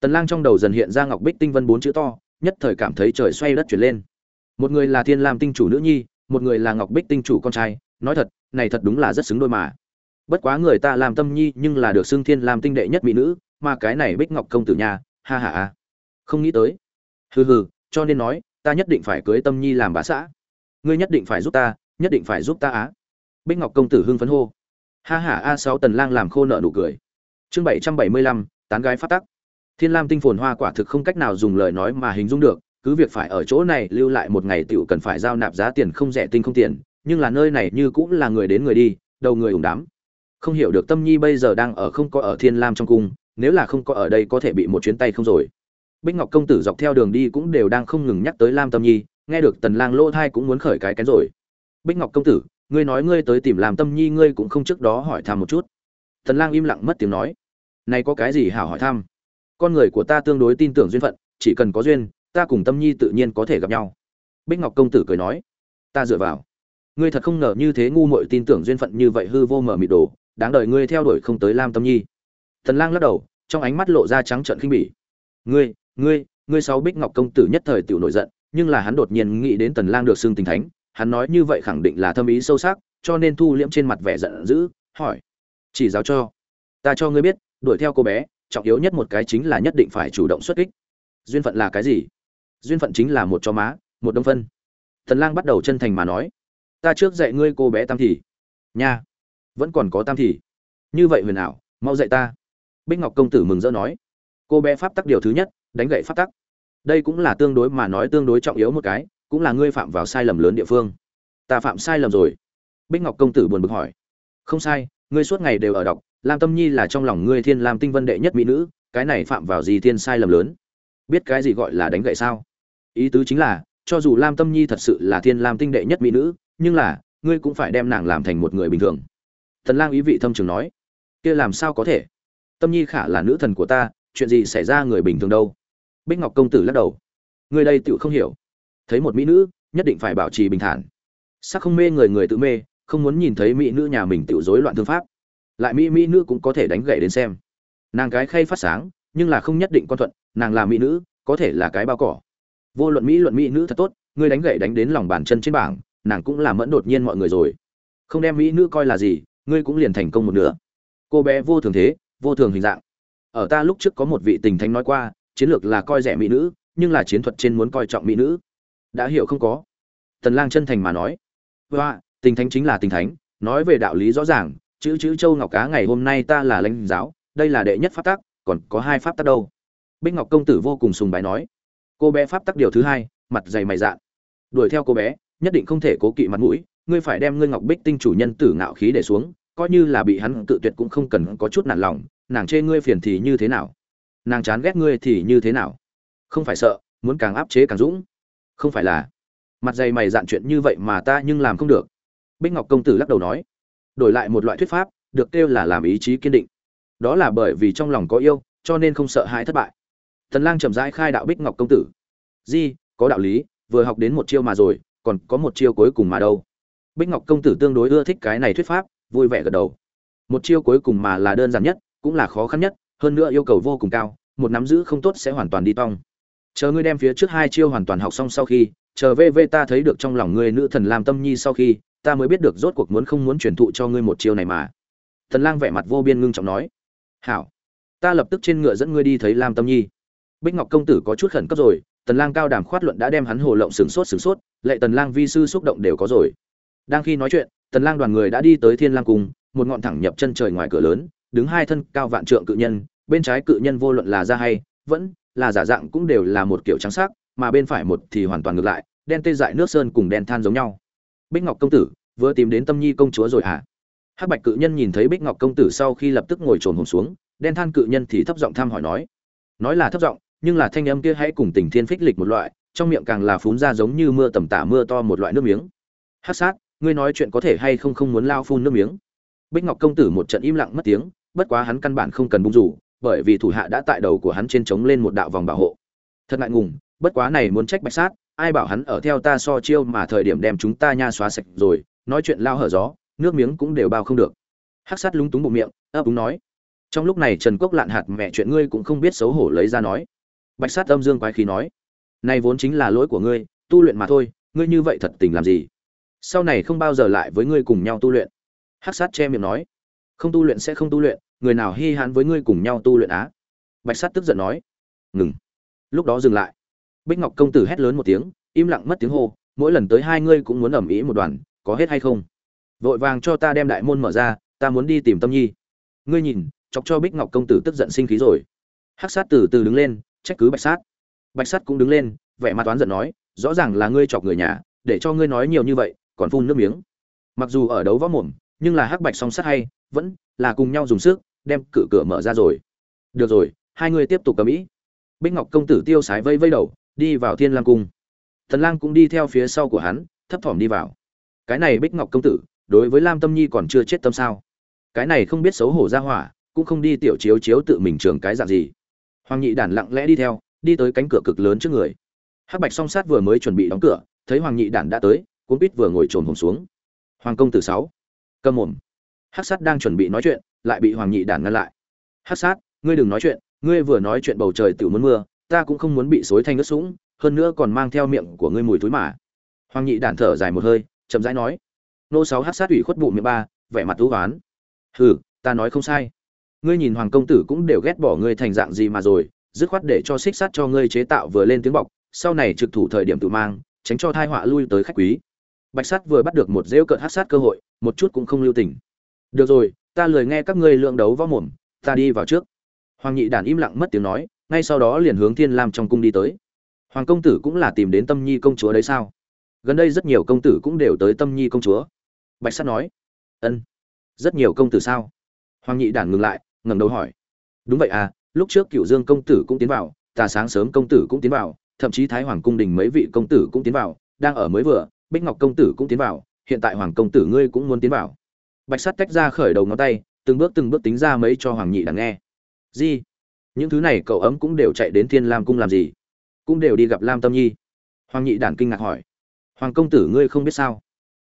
Tần lang trong đầu dần hiện ra ngọc bích tinh vân bốn chữ to, nhất thời cảm thấy trời xoay đất chuyển lên. Một người là thiên lam tinh chủ nữ nhi một người là ngọc bích tinh chủ con trai, nói thật, này thật đúng là rất xứng đôi mà. Bất quá người ta làm tâm nhi nhưng là được xưng thiên làm tinh đệ nhất mỹ nữ, mà cái này bích ngọc công tử nhà ha ha ha. Không nghĩ tới. Hừ hừ, cho nên nói, ta nhất định phải cưới tâm nhi làm bá xã. Ngươi nhất định phải giúp ta, nhất định phải giúp ta á. Bích ngọc công tử hưng phấn hô. Ha ha a sáu tần lang làm khô nợ nụ cười. Chương bảy trăm bảy mươi lăm, tán gái phát tắc. Thiên lam tinh phồn hoa quả thực không cách nào dùng lời nói mà hình dung được cứ việc phải ở chỗ này lưu lại một ngày tiểu cần phải giao nạp giá tiền không rẻ tinh không tiền, nhưng là nơi này như cũng là người đến người đi, đầu người ủng đám. Không hiểu được tâm nhi bây giờ đang ở không có ở thiên lam trong cung, nếu là không có ở đây có thể bị một chuyến tay không rồi. Bích ngọc công tử dọc theo đường đi cũng đều đang không ngừng nhắc tới lam tâm nhi, nghe được tần lang lỗ thai cũng muốn khởi cái kén rồi. Bích ngọc công tử, ngươi nói ngươi tới tìm lam tâm nhi ngươi cũng không trước đó hỏi thăm một chút. Tần lang im lặng mất tiếng nói. Này có cái gì hảo hỏi thăm? Con người của ta tương đối tin tưởng duyên phận, chỉ cần có duyên ta cùng tâm nhi tự nhiên có thể gặp nhau. Bích ngọc công tử cười nói, ta dựa vào. Ngươi thật không ngờ như thế ngu muội tin tưởng duyên phận như vậy hư vô mở mịt đồ, đáng đời ngươi theo đuổi không tới lam tâm nhi. Thần lang lắc đầu, trong ánh mắt lộ ra trắng trợn khinh bỉ. Ngươi ngươi ngươi sáu bích ngọc công tử nhất thời tiểu nổi giận, nhưng là hắn đột nhiên nghĩ đến tần lang được xưng tình thánh, hắn nói như vậy khẳng định là thâm ý sâu sắc, cho nên thu liễm trên mặt vẻ giận dữ, hỏi, chỉ giáo cho, ta cho ngươi biết, đuổi theo cô bé, trọng yếu nhất một cái chính là nhất định phải chủ động xuất kích. Duyên phận là cái gì? Duyên phận chính là một cho má, một đông phân. Tần lang bắt đầu chân thành mà nói, ta trước dạy ngươi cô bé tam thì. Nha, vẫn còn có tam thì. Như vậy huyền ảo, mau dạy ta. Bích ngọc công tử mừng rỡ nói, cô bé pháp tắc điều thứ nhất, đánh gậy pháp tắc. Đây cũng là tương đối mà nói tương đối trọng yếu một cái, cũng là ngươi phạm vào sai lầm lớn địa phương. Ta phạm sai lầm rồi. Bích ngọc công tử buồn bực hỏi, không sai, ngươi suốt ngày đều ở đọc, lam tâm nhi là trong lòng ngươi thiên lam tinh vân đệ nhất mỹ nữ, cái này phạm vào gì thiên sai lầm lớn? Biết cái gì gọi là đánh gậy sao? Ý tứ chính là, cho dù lam tâm nhi thật sự là thiên lam tinh đệ nhất mỹ nữ, nhưng là, ngươi cũng phải đem nàng làm thành một người bình thường. Thần lang ý vị thâm trường nói, kia làm sao có thể? Tâm nhi khả là nữ thần của ta, chuyện gì xảy ra người bình thường đâu? Bích ngọc công tử lắc đầu người đây tự không hiểu. Thấy một mỹ nữ, nhất định phải bảo trì bình thản. Sắc không mê người người tự mê, không muốn nhìn thấy mỹ nữ nhà mình tự rối loạn thương pháp. Lại mỹ mỹ nữ cũng có thể đánh gậy đến xem. Nàng cái khay phát sáng, nhưng là không nhất định con thuận, nàng là mỹ nữ, có thể là cái bao cỏ vô luận mỹ luận mỹ nữ thật tốt, ngươi đánh gậy đánh đến lòng bàn chân trên bảng, nàng cũng làm mẫn đột nhiên mọi người rồi. Không đem mỹ nữ coi là gì, ngươi cũng liền thành công một nửa. Cô bé vô thường thế, vô thường hình dạng. Ở ta lúc trước có một vị tình thánh nói qua, chiến lược là coi rẻ mỹ nữ, nhưng là chiến thuật trên muốn coi trọng mỹ nữ. Đã hiểu không có? Tần lang chân thành mà nói. Và tình thánh chính là tình thánh, nói về đạo lý rõ ràng, chữ chữ châu ngọc cá ngày hôm nay ta là lãnh giáo, đây là đệ nhất pháp tắc, còn có hai pháp tắc đâu. Bích ngọc công tử vô cùng sùng bái nói cô bé pháp tắc điều thứ hai, mặt dày mày dạn. Đuổi theo cô bé, nhất định không thể cố kỵ mặt mũi, ngươi phải đem ngươi ngọc bích tinh chủ nhân tử ngạo khí để xuống, coi như là bị hắn tự tuyệt cũng không cần có chút nản lòng, nàng chê ngươi phiền thì như thế nào? Nàng chán ghét ngươi thì như thế nào? Không phải sợ, muốn càng áp chế càng dũng. Không phải là. Mặt dày mày dạn chuyện như vậy mà ta nhưng làm không được. Bích ngọc công tử lắc đầu nói. Đổi lại một loại thuyết pháp, được kêu là làm ý chí kiên định. Đó là bởi vì trong lòng có yêu, cho nên không sợ hãi thất bại tần lang chậm rãi khai đạo bích ngọc công tử. Di, có đạo lý, vừa học đến một chiêu mà rồi, còn có một chiêu cuối cùng mà đâu. Bích ngọc công tử tương đối ưa thích cái này thuyết pháp, vui vẻ gật đầu. Một chiêu cuối cùng mà là đơn giản nhất, cũng là khó khăn nhất, hơn nữa yêu cầu vô cùng cao, một nắm giữ không tốt sẽ hoàn toàn đi tong. Chờ ngươi đem phía trước hai chiêu hoàn toàn học xong sau khi, chờ về về ta thấy được trong lòng ngươi nữ thần làm tâm nhi sau khi, ta mới biết được rốt cuộc muốn không muốn truyền thụ cho ngươi một chiêu này mà. Thần lang vẻ mặt vô biên ngưng trọng nói. Hảo, ta lập tức trên ngựa dẫn ngươi đi thấy lam tâm nhi bích ngọc công tử có chút khẩn cấp rồi, tần lang cao đàm khoát luận đã đem hắn hồ lộng sừng sốt sừng sốt, lệ tần lang vi sư xúc động đều có rồi. Đang khi nói chuyện, tần lang đoàn người đã đi tới thiên lang cung, một ngọn thẳng nhập chân trời ngoài cửa lớn, đứng hai thân cao vạn trượng cự nhân, bên trái cự nhân vô luận là ra hay, vẫn là giả dạng cũng đều là một kiểu trắng sắc, mà bên phải một thì hoàn toàn ngược lại, đen tê dại nước sơn cùng đen than giống nhau. Bích ngọc công tử, vừa tìm đến tâm nhi công chúa rồi hả? Hắc bạch cự nhân nhìn thấy bích ngọc công tử sau khi lập tức ngồi trồn hồn xuống, đen than cự nhân thì thấp giọng thăm hỏi nói. Nói là thấp giọng nhưng là thanh âm kia hãy cùng tình thiên phích lịch một loại, trong miệng càng là phún ra giống như mưa tầm tả mưa to một loại nước miếng. Hát sát, ngươi nói chuyện có thể hay không không muốn lao phun nước miếng? Bích ngọc công tử một trận im lặng mất tiếng, bất quá hắn căn bản không cần bung rủ, bởi vì thủ hạ đã tại đầu của hắn trên trống lên một đạo vòng bảo hộ. Thật ngại ngùng, bất quá này muốn trách bạch sát, ai bảo hắn ở theo ta so chiêu mà thời điểm đem chúng ta nha xóa sạch rồi, nói chuyện lao hở gió, nước miếng cũng đều bao không được. Hắc sát lúng túng bụng miệng, ấp úng nói, trong lúc này trần quốc lạn hạt mẹ chuyện ngươi cũng không biết xấu hổ lấy ra nói bạch sát âm dương quái khí nói, này vốn chính là lỗi của ngươi, tu luyện mà thôi, ngươi như vậy thật tình làm gì? Sau này không bao giờ lại với ngươi cùng nhau tu luyện. Hắc sát che miệng nói, không tu luyện sẽ không tu luyện, người nào hi hán với ngươi cùng nhau tu luyện á? Bạch sát tức giận nói, ngừng. Lúc đó dừng lại. Bích ngọc công tử hét lớn một tiếng, im lặng mất tiếng hô, mỗi lần tới hai ngươi cũng muốn ẩm ý một đoàn, có hết hay không? Vội vàng cho ta đem đại môn mở ra, ta muốn đi tìm tâm nhi. Ngươi nhìn, chọc cho bích ngọc công tử tức giận sinh khí rồi. Hắc sát từ từ đứng lên trách cứ bạch sát. Bạch sát cũng đứng lên, vẻ mặt toán giận nói, rõ ràng là ngươi chọc người nhà, để cho ngươi nói nhiều như vậy, còn phun nước miếng. Mặc dù ở đấu võ mồm, nhưng là hắc bạch song sát hay, vẫn là cùng nhau dùng sức, đem cự cửa mở ra rồi. Được rồi, hai người tiếp tục cầm ĩ bích ngọc công tử tiêu sái vây vây đầu, đi vào thiên lang cung. Thần lang cũng đi theo phía sau của hắn, thấp thỏm đi vào. Cái này bích ngọc công tử, đối với lam tâm nhi còn chưa chết tâm sao? Cái này không biết xấu hổ ra hỏa, cũng không đi tiểu chiếu chiếu tự mình trường cái dạng gì hoàng nhị đản lặng lẽ đi theo, đi tới cánh cửa cực lớn trước người. Hắc bạch song sát vừa mới chuẩn bị đóng cửa, thấy hoàng nhị đản đã tới, cuốn bít vừa ngồi trồn hồn xuống. Hoàng công tử sáu câm mồm. Hắc sát đang chuẩn bị nói chuyện, lại bị hoàng nhị đản ngăn lại. Hắc sát, ngươi đừng nói chuyện, ngươi vừa nói chuyện bầu trời tự muốn mưa, ta cũng không muốn bị xối thanh ướt sũng, hơn nữa còn mang theo miệng của ngươi mùi túi mà. Hoàng nhị đản thở dài một hơi, chậm rãi nói. Nô sáu hắc sát ủy khuất bụng miệng ba, vẻ mặt thú oán. Hừ, ta nói không sai ngươi nhìn hoàng công tử cũng đều ghét bỏ ngươi thành dạng gì mà rồi, dứt khoát để cho xích sát cho ngươi chế tạo vừa lên tiếng bọc, sau này trực thủ thời điểm tự mang, tránh cho thai họa lui tới khách quý. Bạch sắt vừa bắt được một rêu cợt hát sát cơ hội, một chút cũng không lưu tình. Được rồi, ta lười nghe các ngươi lượng đấu võ mồm, ta đi vào trước. Hoàng nhị đàn im lặng mất tiếng nói, ngay sau đó liền hướng thiên lam trong cung đi tới. Hoàng công tử cũng là tìm đến tâm nhi công chúa đấy sao? Gần đây rất nhiều công tử cũng đều tới tâm nhi công chúa. Bạch sắt nói, ân, rất nhiều công tử sao? Hoàng nhị đản ngừng lại ngẩng đầu hỏi. Đúng vậy à lúc trước cựu dương công tử cũng tiến vào, tà sáng sớm công tử cũng tiến vào, thậm chí thái hoàng cung đình mấy vị công tử cũng tiến vào, đang ở mới vừa, bích ngọc công tử cũng tiến vào, hiện tại hoàng công tử ngươi cũng muốn tiến vào. Bạch sắt tách ra khởi đầu ngón tay, từng bước từng bước tính ra mấy cho hoàng nhị đản nghe. Gì? Những thứ này cậu ấm cũng đều chạy đến thiên lam cung làm gì? Cũng đều đi gặp lam tâm nhi. Hoàng nhị đản kinh ngạc hỏi. Hoàng công tử ngươi không biết sao?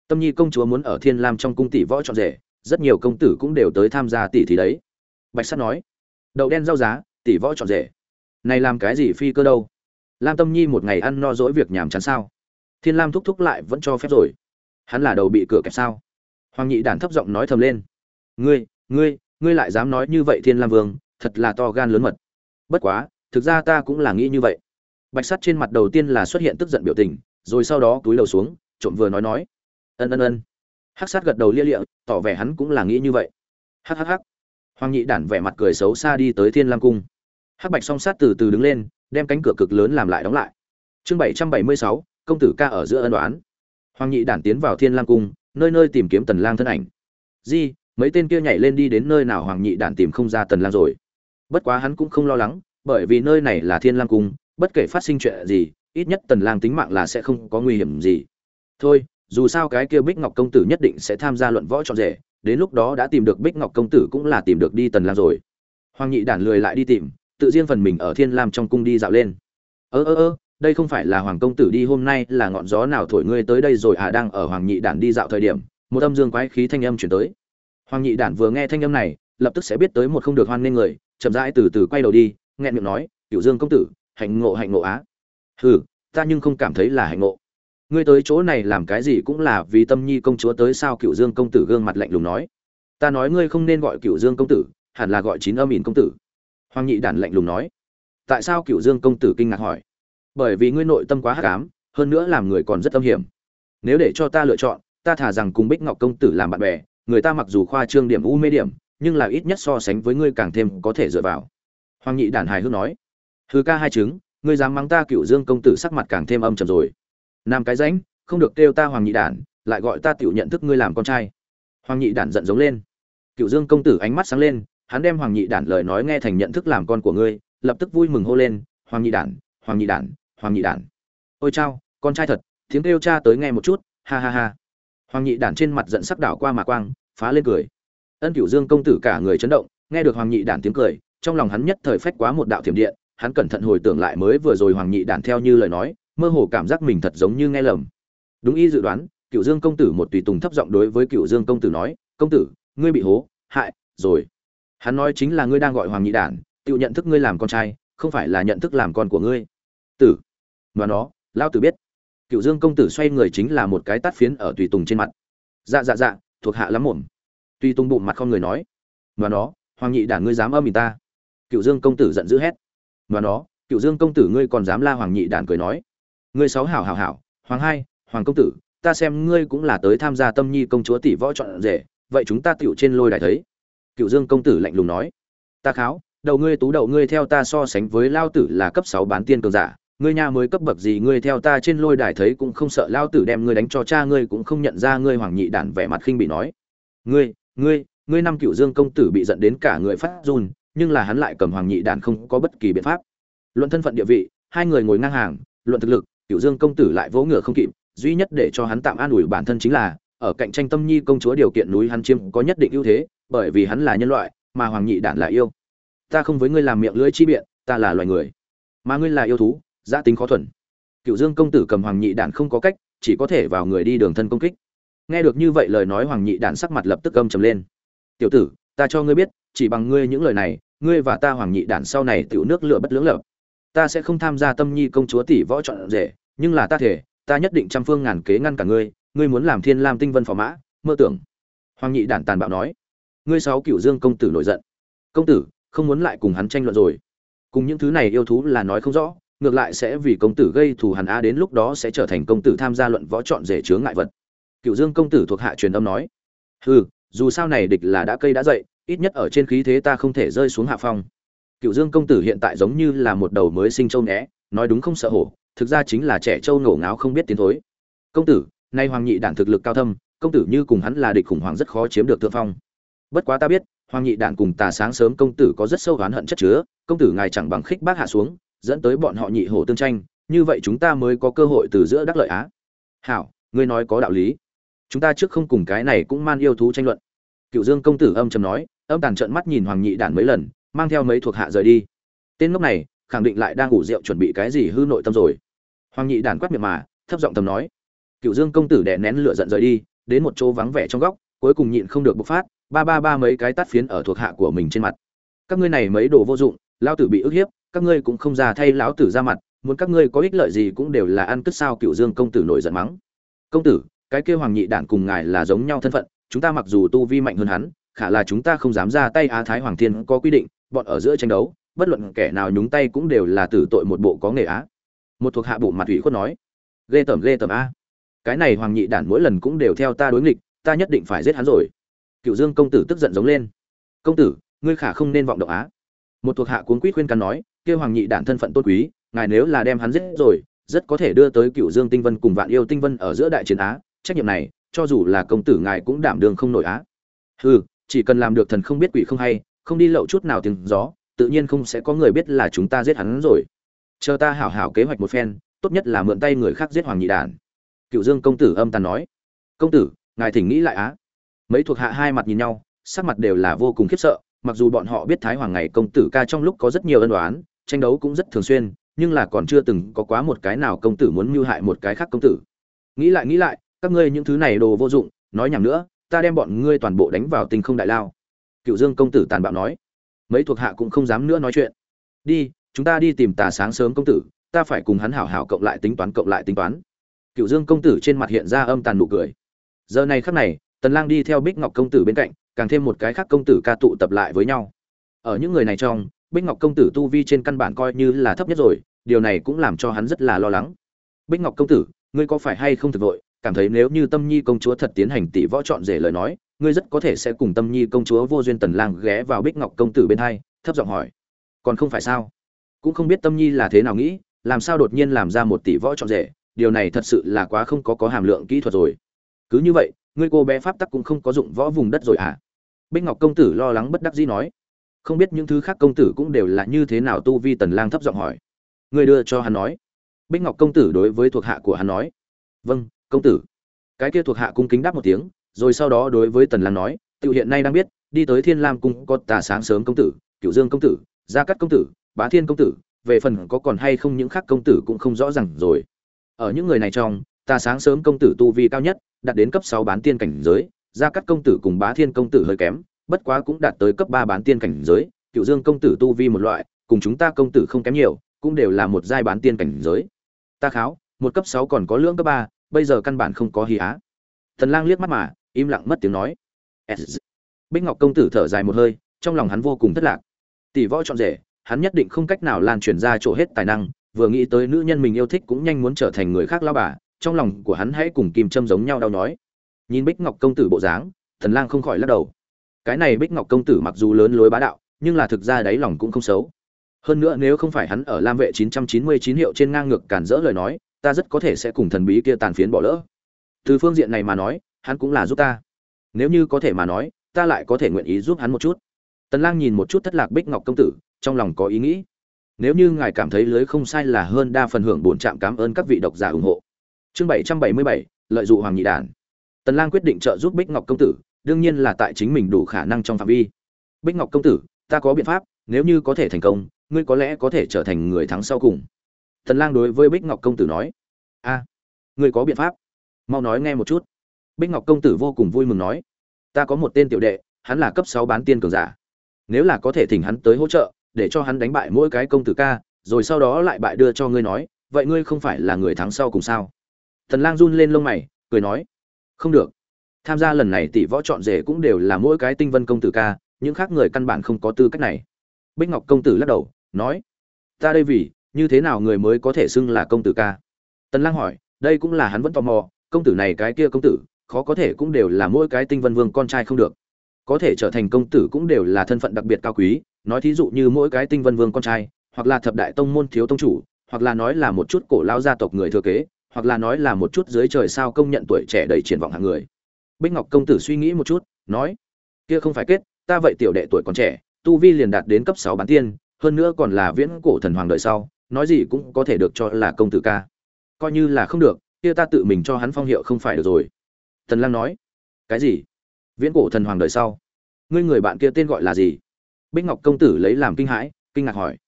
Tâm nhi công chúa muốn ở thiên lam trong cung tỷ võ trọn rể, rất nhiều công tử cũng đều tới tham gia tỷ thí đấy bạch sắt nói, đậu đen rau giá, tỷ võ trọn rể. Này làm cái gì phi cơ đâu? Lam tâm nhi một ngày ăn no dỗi việc nhàm chán sao? Thiên lam thúc thúc lại vẫn cho phép rồi. Hắn là đầu bị cửa kẹp sao? Hoàng nhị đản thấp giọng nói thầm lên, ngươi ngươi ngươi lại dám nói như vậy thiên lam vương, thật là to gan lớn mật. Bất quá, thực ra ta cũng là nghĩ như vậy. Bạch sắt trên mặt đầu tiên là xuất hiện tức giận biểu tình, rồi sau đó túi đầu xuống, trộm vừa nói nói, ân ân ân. Hắc sát gật đầu lia lịa, tỏ vẻ hắn cũng là nghĩ như vậy. Hắc hắc hắc hoàng nhị đản vẻ mặt cười xấu xa đi tới thiên lam cung. Hắc bạch song sát từ từ đứng lên, đem cánh cửa cực lớn làm lại đóng lại. Chương bảy trăm bảy mươi sáu, công tử ca ở giữa ân đoán hoàng nhị đản tiến vào thiên lam cung, nơi nơi tìm kiếm tần lang thân ảnh. Di, mấy tên kia nhảy lên đi đến nơi nào hoàng nhị đản tìm không ra tần lang rồi. Bất quá hắn cũng không lo lắng, bởi vì nơi này là thiên lam cung, bất kể phát sinh chuyện gì, ít nhất tần lang tính mạng là sẽ không có nguy hiểm gì. Thôi, dù sao cái kia bích ngọc công tử nhất định sẽ tham gia luận võ trọn rể đến lúc đó đã tìm được bích ngọc công tử cũng là tìm được đi tần lang rồi. Hoàng nhị đản lười lại đi tìm, tự riêng phần mình ở thiên lam trong cung đi dạo lên. Ơ ơ ơ, đây không phải là hoàng công tử đi hôm nay là ngọn gió nào thổi ngươi tới đây rồi à? Đang ở hoàng nhị đản đi dạo thời điểm, một âm dương quái khí thanh âm chuyển tới. Hoàng nhị đản vừa nghe thanh âm này, lập tức sẽ biết tới một không được hoan nên người, chậm rãi từ từ quay đầu đi, nghẹn miệng nói Tiểu dương công tử, hạnh ngộ hạnh ngộ á. Hừ, ta nhưng không cảm thấy là hạnh ngộ ngươi tới chỗ này làm cái gì cũng là vì tâm nhi công chúa tới sao cựu dương công tử gương mặt lạnh lùng nói. Ta nói ngươi không nên gọi cựu dương công tử, hẳn là gọi chín âm ỉn công tử. Hoàng nhị đản lạnh lùng nói. Tại sao cựu dương công tử kinh ngạc hỏi? Bởi vì ngươi nội tâm quá hắc ám, hơn nữa làm người còn rất âm hiểm. Nếu để cho ta lựa chọn, ta thả rằng cùng bích ngọc công tử làm bạn bè, người ta mặc dù khoa trương điểm u mê điểm, nhưng là ít nhất so sánh với ngươi càng thêm có thể dựa vào. Hoàng nhị đản hài hước nói. Thứ ca hai chứng ngươi dám mắng ta cựu dương công tử sắc mặt càng thêm âm trầm rồi nam cái ránh, không được kêu ta hoàng nhị đản lại gọi ta tiểu nhận thức ngươi làm con trai. Hoàng nhị đản giận giống lên. Cựu dương công tử ánh mắt sáng lên hắn đem hoàng nhị đản lời nói nghe thành nhận thức làm con của ngươi lập tức vui mừng hô lên hoàng nhị đản hoàng nhị đản hoàng nhị đản. Ôi chao con trai thật tiếng kêu cha tới nghe một chút ha ha ha. Hoàng nhị đản trên mặt giận sắc đảo qua mà quang phá lên cười. Ân cựu dương công tử cả người chấn động nghe được hoàng nhị đản tiếng cười trong lòng hắn nhất thời phách quá một đạo thiểm điện hắn cẩn thận hồi tưởng lại mới vừa rồi hoàng nhị đản theo như lời nói mơ hồ cảm giác mình thật giống như nghe lầm. Đúng y dự đoán cựu dương công tử một tùy tùng thấp giọng đối với cựu dương công tử nói, công tử, ngươi bị hố, hại, rồi. Hắn nói chính là ngươi đang gọi hoàng nhị đản, tự nhận thức ngươi làm con trai, không phải là nhận thức làm con của ngươi. Tử. Nói nó lao tử biết. Cựu dương công tử xoay người chính là một cái tát phiến ở tùy tùng trên mặt. Dạ dạ dạ thuộc hạ lắm mồm tùy tùng bụng mặt không người nói. Nói nó, hoàng nhị đản ngươi dám âm mình ta? Cựu dương công tử giận dữ hét. Nói nó cựu dương công tử ngươi còn dám la hoàng nhị đản cười nói? Ngươi sáu hảo hảo hảo, hoàng hai, hoàng công tử, ta xem ngươi cũng là tới tham gia tâm nhi công chúa tỷ võ chọn rể, vậy chúng ta tiểu trên lôi đài thấy. Cựu dương công tử lạnh lùng nói. Ta kháo, đầu ngươi tú đầu ngươi theo ta so sánh với lao tử là cấp sáu bán tiên cường giả, ngươi nhà mới cấp bậc gì ngươi theo ta trên lôi đài thấy cũng không sợ lao tử đem ngươi đánh cho cha ngươi cũng không nhận ra ngươi hoàng nhị đản vẻ mặt khinh bị nói. Ngươi ngươi ngươi năm cựu dương công tử bị giận đến cả người phát run, nhưng là hắn lại cầm hoàng nhị đản không có bất kỳ biện pháp. Luận thân phận địa vị, hai người ngồi ngang hàng, luận thực lực cựu dương công tử lại vỗ ngựa không kịp, duy nhất để cho hắn tạm an ủi bản thân chính là, ở cạnh tranh tâm nhi công chúa điều kiện núi hắn chiếm có nhất định ưu thế, bởi vì hắn là nhân loại, mà hoàng nhị đản là yêu. Ta không với ngươi làm miệng lưỡi chi biện, ta là loài người. Mà ngươi là yêu thú giã tính khó thuần. Cựu dương công tử cầm hoàng nhị đản không có cách, chỉ có thể vào người đi đường thân công kích. Nghe được như vậy lời nói hoàng nhị đản sắc mặt lập tức âm trầm lên. Tiểu tử, ta cho ngươi biết, chỉ bằng ngươi những lời này, ngươi và ta hoàng nhị đản sau này tiểu nước lửa bất lưỡng lập ta sẽ không tham gia tâm nhi công chúa tỷ võ chọn rể, nhưng là ta thể, ta nhất định trăm phương ngàn kế ngăn cả ngươi ngươi muốn làm thiên lam tinh vân phò mã, mơ tưởng. Hoàng nhị đản tàn bạo nói, ngươi sáu cựu dương công tử nổi giận. Công tử, không muốn lại cùng hắn tranh luận rồi. Cùng những thứ này yêu thú là nói không rõ, ngược lại sẽ vì công tử gây thù hằn a đến lúc đó sẽ trở thành công tử tham gia luận võ chọn rể chướng ngại vật. Cựu dương công tử thuộc hạ truyền âm nói, hừ, dù sao này địch là đã cây đã dậy, ít nhất ở trên khí thế ta không thể rơi xuống hạ phong cựu dương công tử hiện tại giống như là một đầu mới sinh châu né, nói đúng không sợ hổ, thực ra chính là trẻ châu nổ ngáo không biết tiến thối. Công tử, nay hoàng nhị đản thực lực cao thâm, công tử như cùng hắn là địch khủng hoảng rất khó chiếm được thượng phong. Bất quá ta biết, hoàng nhị đản cùng tà sáng sớm công tử có rất sâu oán hận chất chứa, công tử ngài chẳng bằng khích bác hạ xuống, dẫn tới bọn họ nhị hổ tương tranh, như vậy chúng ta mới có cơ hội từ giữa đắc lợi á. Hảo, ngươi nói có đạo lý. Chúng ta trước không cùng cái này cũng man yêu thú tranh luận. Cựu dương công tử âm trầm nói, âm tàn trợn mắt nhìn hoàng nhị đản mấy lần mang theo mấy thuộc hạ rời đi. Tên ngốc này khẳng định lại đang ngủ rượu chuẩn bị cái gì hư nội tâm rồi. Hoàng nhị đàn quát miệng mà, thấp giọng tầm nói. Cựu dương công tử đè nén lửa giận rời đi, đến một chỗ vắng vẻ trong góc, cuối cùng nhịn không được bộc phát, ba ba ba mấy cái tát phiến ở thuộc hạ của mình trên mặt. Các ngươi này mấy đồ vô dụng, lão tử bị ức hiếp, các ngươi cũng không ra thay lão tử ra mặt, muốn các ngươi có ích lợi gì cũng đều là ăn cất sao cựu dương công tử nổi giận mắng. Công tử, cái kêu hoàng nhị đản cùng ngài là giống nhau thân phận, chúng ta mặc dù tu vi mạnh hơn hắn, khả là chúng ta không dám ra tay á thái hoàng thiên có quy định bọn ở giữa tranh đấu, bất luận kẻ nào nhúng tay cũng đều là tử tội một bộ có nghề á. Một thuộc hạ bộ mặt ủy khuất nói, ghê tởm ghê tởm a. Cái này hoàng nhị đản mỗi lần cũng đều theo ta đối nghịch, ta nhất định phải giết hắn rồi. Cựu dương công tử tức giận giống lên, công tử, ngươi khả không nên vọng động á. Một thuộc hạ cuốn quýt khuyên can nói, kêu hoàng nhị đản thân phận tôn quý, ngài nếu là đem hắn giết rồi, rất có thể đưa tới cựu dương tinh vân cùng vạn yêu tinh vân ở giữa đại chiến á. Trách nhiệm này, cho dù là công tử ngài cũng đảm đương không nổi á. Hừ, chỉ cần làm được thần không biết quỷ không hay không đi lậu chút nào tiếng gió, tự nhiên không sẽ có người biết là chúng ta giết hắn rồi. Chờ ta hảo hảo kế hoạch một phen, tốt nhất là mượn tay người khác giết hoàng nhị đản. Cựu dương công tử âm tàn nói. Công tử, ngài thỉnh nghĩ lại á. Mấy thuộc hạ hai mặt nhìn nhau, sắc mặt đều là vô cùng khiếp sợ, mặc dù bọn họ biết thái hoàng ngày công tử ca trong lúc có rất nhiều ân đoán tranh đấu cũng rất thường xuyên, nhưng là còn chưa từng có quá một cái nào công tử muốn mưu hại một cái khác công tử. Nghĩ lại nghĩ lại, các ngươi những thứ này đồ vô dụng, nói nhảm nữa, ta đem bọn ngươi toàn bộ đánh vào tình không đại lao cựu dương công tử tàn bạo nói, mấy thuộc hạ cũng không dám nữa nói chuyện. Đi, chúng ta đi tìm tà sáng sớm công tử, ta phải cùng hắn hảo hảo cộng lại tính toán, cộng lại tính toán. Cựu dương công tử trên mặt hiện ra âm tàn nụ cười. Giờ này khắc này, tần lang đi theo bích ngọc công tử bên cạnh, càng thêm một cái khác công tử ca tụ tập lại với nhau. Ở những người này trong, bích ngọc công tử tu vi trên căn bản coi như là thấp nhất rồi, điều này cũng làm cho hắn rất là lo lắng. Bích ngọc công tử, ngươi có phải hay không thực vội? Cảm thấy nếu như tâm nhi công chúa thật tiến hành tỷ võ chọn rể lời nói ngươi rất có thể sẽ cùng tâm nhi công chúa vô duyên tần lang ghé vào bích ngọc công tử bên hai, thấp giọng hỏi. Còn không phải sao? Cũng không biết tâm nhi là thế nào nghĩ, làm sao đột nhiên làm ra một tỷ võ chọn rể, điều này thật sự là quá không có có hàm lượng kỹ thuật rồi. Cứ như vậy, ngươi cô bé pháp tắc cũng không có dụng võ vùng đất rồi à? Bích ngọc công tử lo lắng bất đắc dĩ nói. Không biết những thứ khác công tử cũng đều là như thế nào, tu vi tần lang thấp giọng hỏi. Ngươi đưa cho hắn nói. Bích ngọc công tử đối với thuộc hạ của hắn nói. Vâng công tử. Cái kia thuộc hạ cung kính đáp một tiếng rồi sau đó đối với tần lang nói tự hiện nay đang biết đi tới thiên lam cung có tà sáng sớm công tử cửu dương công tử gia cát công tử bá thiên công tử về phần có còn hay không những khác công tử cũng không rõ ràng rồi. Ở những người này trong tà sáng sớm công tử tu vi cao nhất đạt đến cấp 6 bán tiên cảnh giới gia cát công tử cùng bá thiên công tử hơi kém bất quá cũng đạt tới cấp 3 bán tiên cảnh giới cửu dương công tử tu vi một loại cùng chúng ta công tử không kém nhiều cũng đều là một giai bán tiên cảnh giới. Ta kháo một cấp 6 còn có lưỡng cấp 3, bây giờ căn bản không có hí á. Thần lang liếc mắt mà im lặng mất tiếng nói. Bích ngọc công tử thở dài một hơi, trong lòng hắn vô cùng thất lạc. Tỷ võ chọn rể, hắn nhất định không cách nào lan truyền ra chỗ hết tài năng, vừa nghĩ tới nữ nhân mình yêu thích cũng nhanh muốn trở thành người khác lao bà, trong lòng của hắn hãy cùng kim châm giống nhau đau nói nhìn bích ngọc công tử bộ dáng, thần lang không khỏi lắc đầu. Cái này bích ngọc công tử mặc dù lớn lối bá đạo, nhưng là thực ra đáy lòng cũng không xấu. Hơn nữa nếu không phải hắn ở lam vệ 999 hiệu trên ngang ngược cản rỡ lời nói, ta rất có thể sẽ cùng thần bí kia tàn phiến bỏ lỡ. Từ phương diện này mà nói hắn cũng là giúp ta. Nếu như có thể mà nói ta lại có thể nguyện ý giúp hắn một chút. Tần lang nhìn một chút thất lạc bích ngọc công tử trong lòng có ý nghĩ. Nếu như ngài cảm thấy lưới không sai là hơn đa phần hưởng bổn trạm cảm ơn các vị độc giả ủng hộ. Chương 777, lợi dụng hoàng nhị đản. Tần lang quyết định trợ giúp bích ngọc công tử đương nhiên là tại chính mình đủ khả năng trong phạm vi. Bích ngọc công tử ta có biện pháp nếu như có thể thành công ngươi có lẽ có thể trở thành người thắng sau cùng. Tần lang đối với bích ngọc công tử nói a ngươi có biện pháp. Mau nói nghe một chút bích ngọc công tử vô cùng vui mừng nói ta có một tên tiểu đệ hắn là cấp 6 bán tiên cường giả nếu là có thể thỉnh hắn tới hỗ trợ để cho hắn đánh bại mỗi cái công tử ca rồi sau đó lại bại đưa cho ngươi nói vậy ngươi không phải là người thắng sau cùng sao Thần Lang run lên lông mày, cười nói: "Không được. Tham gia lần này tỷ võ chọn rể cũng đều là mỗi cái tinh vân công tử ca, những khác người căn bản không có tư cách này." Bích Ngọc công tử lắc đầu, nói: "Ta đây vì, như thế nào người mới có thể xưng là công tử ca?" Tần Lang hỏi, đây cũng là hắn vẫn tò mò, công tử này cái kia công tử, khó có thể cũng đều là mỗi cái tinh vân vương con trai không được. Có thể trở thành công tử cũng đều là thân phận đặc biệt cao quý, nói thí dụ như mỗi cái tinh vân vương con trai, hoặc là thập đại tông môn thiếu tông chủ, hoặc là nói là một chút cổ lao gia tộc người thừa kế, hoặc là nói là một chút dưới trời sao công nhận tuổi trẻ đầy triển vọng hạng người. Bích ngọc công tử suy nghĩ một chút nói kia không phải kết ta vậy tiểu đệ tuổi còn trẻ tu vi liền đạt đến cấp sáu bán tiên hơn nữa còn là viễn cổ thần hoàng đợi sau nói gì cũng có thể được cho là công tử ca. Coi như là không được kia ta tự mình cho hắn phong hiệu không phải được rồi. Tần lang nói, cái gì? Viễn cổ thần hoàng đời sau, ngươi người bạn kia tên gọi là gì? Bích ngọc công tử lấy làm kinh hãi, kinh ngạc hỏi,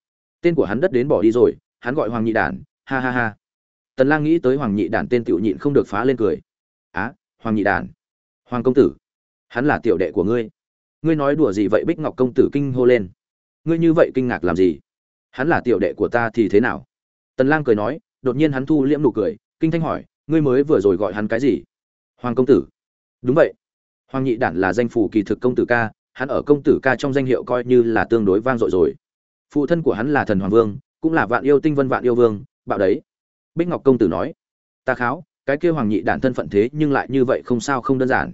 tên của hắn đất đến bỏ đi rồi, hắn gọi hoàng nhị đản, ha ha ha. Tần lang nghĩ tới hoàng nhị đản tên tiểu nhịn không được phá lên cười, á, hoàng nhị đản, hoàng công tử, hắn là tiểu đệ của ngươi. Ngươi nói đùa gì vậy, bích ngọc công tử kinh hô lên. Ngươi như vậy kinh ngạc làm gì? Hắn là tiểu đệ của ta thì thế nào? Tần lang cười nói, đột nhiên hắn thu liễm nụ cười, kinh thanh hỏi, ngươi mới vừa rồi gọi hắn cái gì? Hoàng công tử. Đúng vậy. Hoàng nhị đản là danh phủ kỳ thực công tử ca, hắn ở công tử ca trong danh hiệu coi như là tương đối vang dội rồi. Phụ thân của hắn là thần hoàng vương, cũng là vạn yêu tinh vân vạn yêu vương, bạo đấy. Bích ngọc công tử nói. Ta kháo, cái kia hoàng nhị đản thân phận thế nhưng lại như vậy không sao không đơn giản.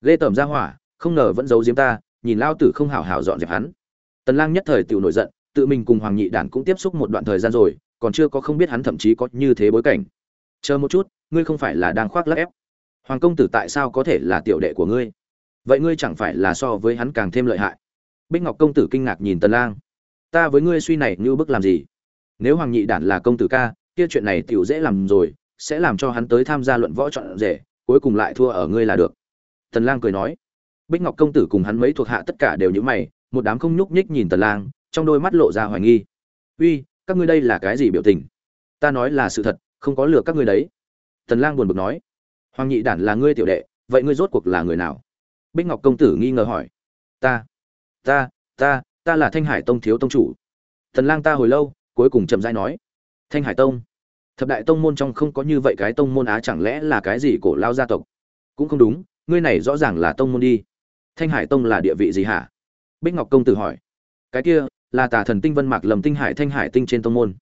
Ghê tởm ra hỏa, không ngờ vẫn giấu giếm ta, nhìn lao tử không hảo hảo dọn dẹp hắn. Tần lang nhất thời tiểu nổi giận, tự mình cùng hoàng nhị đản cũng tiếp xúc một đoạn thời gian rồi, còn chưa có không biết hắn thậm chí có như thế bối cảnh. Chờ một chút, ngươi không phải là đang khoác lác ép hoàng công tử tại sao có thể là tiểu đệ của ngươi? Vậy ngươi chẳng phải là so với hắn càng thêm lợi hại? Bích ngọc công tử kinh ngạc nhìn tần lang. Ta với ngươi suy này như bức làm gì? Nếu hoàng nhị đản là công tử ca, kia chuyện này tiểu dễ làm rồi, sẽ làm cho hắn tới tham gia luận võ chọn rể, cuối cùng lại thua ở ngươi là được. Tần lang cười nói. Bích ngọc công tử cùng hắn mấy thuộc hạ tất cả đều như mày, một đám không nhúc nhích nhìn tần lang, trong đôi mắt lộ ra hoài nghi. Uy, các ngươi đây là cái gì biểu tình? Ta nói là sự thật, không có lừa các ngươi đấy. Tần lang buồn bực nói hoàng nhị đản là ngươi tiểu đệ, vậy ngươi rốt cuộc là người nào? Bích ngọc công tử nghi ngờ hỏi. Ta ta ta ta là thanh hải tông thiếu tông chủ. Tần lang ta hồi lâu, cuối cùng chậm rãi nói. Thanh hải tông? Thập đại tông môn trong không có như vậy cái tông môn á, chẳng lẽ là cái gì cổ lao gia tộc? Cũng không đúng, ngươi này rõ ràng là tông môn đi. Thanh hải tông là địa vị gì hả? Bích ngọc công tử hỏi. Cái kia, là tà thần tinh vân mạc lầm tinh hải thanh hải tinh trên tông môn.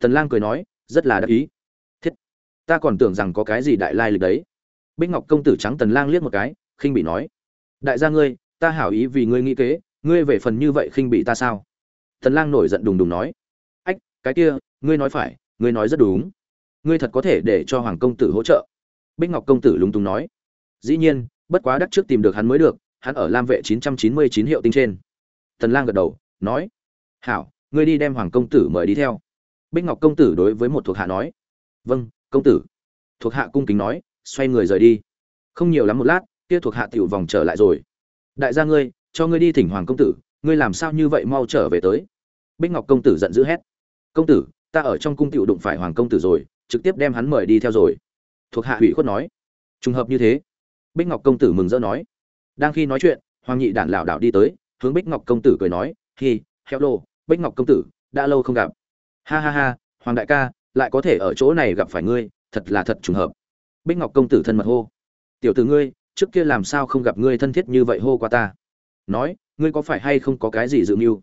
Tần lang cười nói, rất là đắc ý ta còn tưởng rằng có cái gì đại lai lịch đấy. Bích ngọc công tử trắng tần lang liếc một cái, khinh bị nói. Đại gia ngươi, ta hảo ý vì ngươi nghĩ kế, ngươi về phần như vậy khinh bị ta sao? Tần lang nổi giận đùng đùng nói. Ách, cái kia, ngươi nói phải, ngươi nói rất đúng. Ngươi thật có thể để cho hoàng công tử hỗ trợ. Bích ngọc công tử lúng túng nói. Dĩ nhiên, bất quá đắc trước tìm được hắn mới được, hắn ở lam vệ 999 hiệu tinh trên. Tần lang gật đầu, nói. Hảo, ngươi đi đem hoàng công tử mời đi theo. Bích ngọc công tử đối với một thuộc hạ nói. Vâng công tử. Thuộc hạ cung kính nói, xoay người rời đi. Không nhiều lắm một lát, kia thuộc hạ tiểu vòng trở lại rồi. Đại gia ngươi, cho ngươi đi thỉnh hoàng công tử, ngươi làm sao như vậy mau trở về tới? Bích ngọc công tử giận dữ hét. Công tử, ta ở trong cung tiểu đụng phải hoàng công tử rồi, trực tiếp đem hắn mời đi theo rồi. Thuộc hạ hủy khuất nói. Trùng hợp như thế. Bích ngọc công tử mừng rỡ nói. Đang khi nói chuyện, hoàng nhị đản lảo đảo đi tới, hướng bích ngọc công tử cười nói, hi heo lô bích ngọc công tử, đã lâu không gặp. Ha ha ha, hoàng đại ca lại có thể ở chỗ này gặp phải ngươi, thật là thật trùng hợp. Bích ngọc công tử thân mật hô. Tiểu tử ngươi, trước kia làm sao không gặp ngươi thân thiết như vậy hô qua ta? Nói, ngươi có phải hay không có cái gì dự mưu?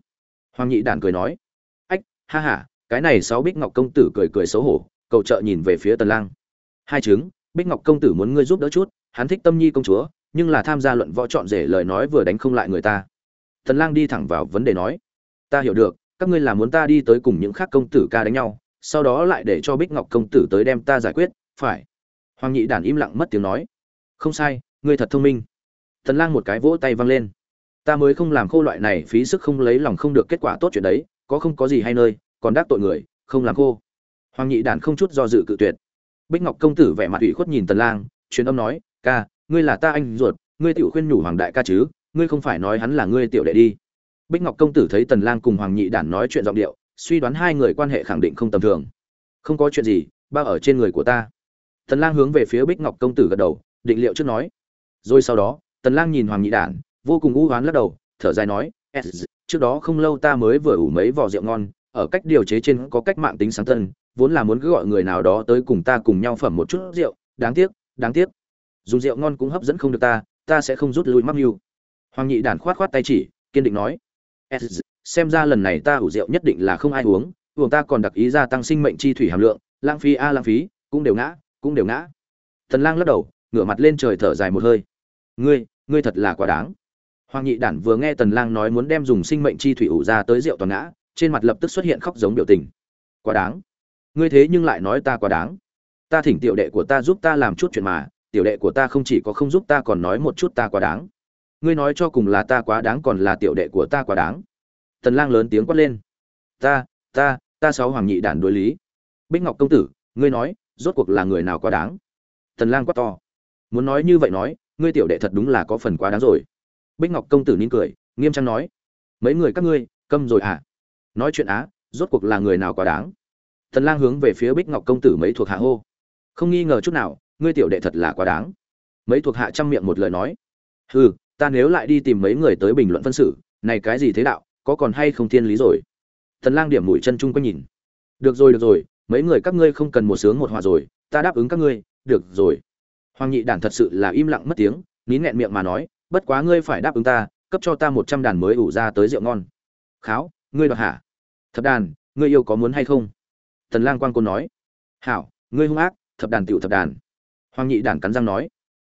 Hoàng nhị đản cười nói. Ách, ha ha, cái này sáu bích ngọc công tử cười cười xấu hổ, cầu trợ nhìn về phía tần lang. Hai chứng, bích ngọc công tử muốn ngươi giúp đỡ chút, hắn thích tâm nhi công chúa, nhưng là tham gia luận võ chọn rể lời nói vừa đánh không lại người ta. Tần lang đi thẳng vào vấn đề nói. Ta hiểu được, các ngươi là muốn ta đi tới cùng những khác công tử ca đánh nhau sau đó lại để cho bích ngọc công tử tới đem ta giải quyết, phải. Hoàng nhị đản im lặng mất tiếng nói. Không sai, ngươi thật thông minh. Tần lang một cái vỗ tay văng lên. Ta mới không làm khô loại này phí sức không lấy lòng không được kết quả tốt chuyện đấy, có không có gì hay nơi, còn đắc tội người, không làm khô. Hoàng nhị đản không chút do dự cự tuyệt. Bích ngọc công tử vẻ mặt ủy khuất nhìn tần lang, truyền âm nói, ca, ngươi là ta anh ruột, ngươi tiểu khuyên nhủ hoàng đại ca chứ, ngươi không phải nói hắn là ngươi tiểu đệ đi. Bích ngọc công tử thấy tần lang cùng hoàng nhị đản nói chuyện giọng điệu suy đoán hai người quan hệ khẳng định không tầm thường. Không có chuyện gì, bao ở trên người của ta. Tần lang hướng về phía bích ngọc công tử gật đầu, định liệu trước nói. Rồi sau đó, tần lang nhìn hoàng nhị đản, vô cùng u hoán lắc đầu, thở dài nói trước đó không lâu ta mới vừa ủ mấy vò rượu ngon, ở cách điều chế trên có cách mạng tính sáng tân, vốn là muốn cứ gọi người nào đó tới cùng ta cùng nhau phẩm một chút rượu, đáng tiếc đáng tiếc. Dùng rượu ngon cũng hấp dẫn không được ta ta sẽ không rút lui mắc mưu. Hoàng nhị đản khoát khoát tay chỉ, kiên định nói xem ra lần này ta ủ rượu nhất định là không ai uống uống ta còn đặc ý gia tăng sinh mệnh chi thủy hàm lượng, lãng phí a lãng phí, cũng đều ngã, cũng đều ngã. Thần lang lắc đầu, ngửa mặt lên trời thở dài một hơi. Ngươi ngươi thật là quá đáng. Hoàng nhị đản vừa nghe tần lang nói muốn đem dùng sinh mệnh chi thủy ủ ra tới rượu toàn ngã, trên mặt lập tức xuất hiện khóc giống biểu tình. Quá đáng. Ngươi thế nhưng lại nói ta quá đáng. Ta thỉnh tiểu đệ của ta giúp ta làm chút chuyện mà, tiểu đệ của ta không chỉ có không giúp ta còn nói một chút ta quá đáng. Ngươi nói cho cùng là ta quá đáng còn là tiểu đệ của ta quá đáng tần lang lớn tiếng quát lên. Ta ta ta sáu hoàng nhị đản đối lý. Bích ngọc công tử, ngươi nói, rốt cuộc là người nào quá đáng? Tần lang quát to. Muốn nói như vậy nói, ngươi tiểu đệ thật đúng là có phần quá đáng rồi. Bích ngọc công tử nín cười, nghiêm trang nói. Mấy người các ngươi, câm rồi à? Nói chuyện á, rốt cuộc là người nào quá đáng? Tần lang hướng về phía bích ngọc công tử mấy thuộc hạ hô. Không nghi ngờ chút nào, ngươi tiểu đệ thật là quá đáng. Mấy thuộc hạ trăm miệng một lời nói. Hừ, ta nếu lại đi tìm mấy người tới bình luận phân xử, này cái gì thế đạo? Có còn hay không thiên lý rồi? Thần lang điểm mũi chân chung quanh nhìn. Được rồi được rồi, mấy người các ngươi không cần một sướng một hòa rồi, ta đáp ứng các ngươi, được rồi. Hoàng nhị đản thật sự là im lặng mất tiếng, nín nghẹn miệng mà nói, bất quá ngươi phải đáp ứng ta, cấp cho ta một trăm đàn mới ủ ra tới rượu ngon. Kháo, ngươi đoạt hả? Thập đàn, ngươi yêu có muốn hay không? Thần lang quan côn nói. Hảo, ngươi hung ác, thập đàn tiểu thập đàn. Hoàng nhị đản cắn răng nói.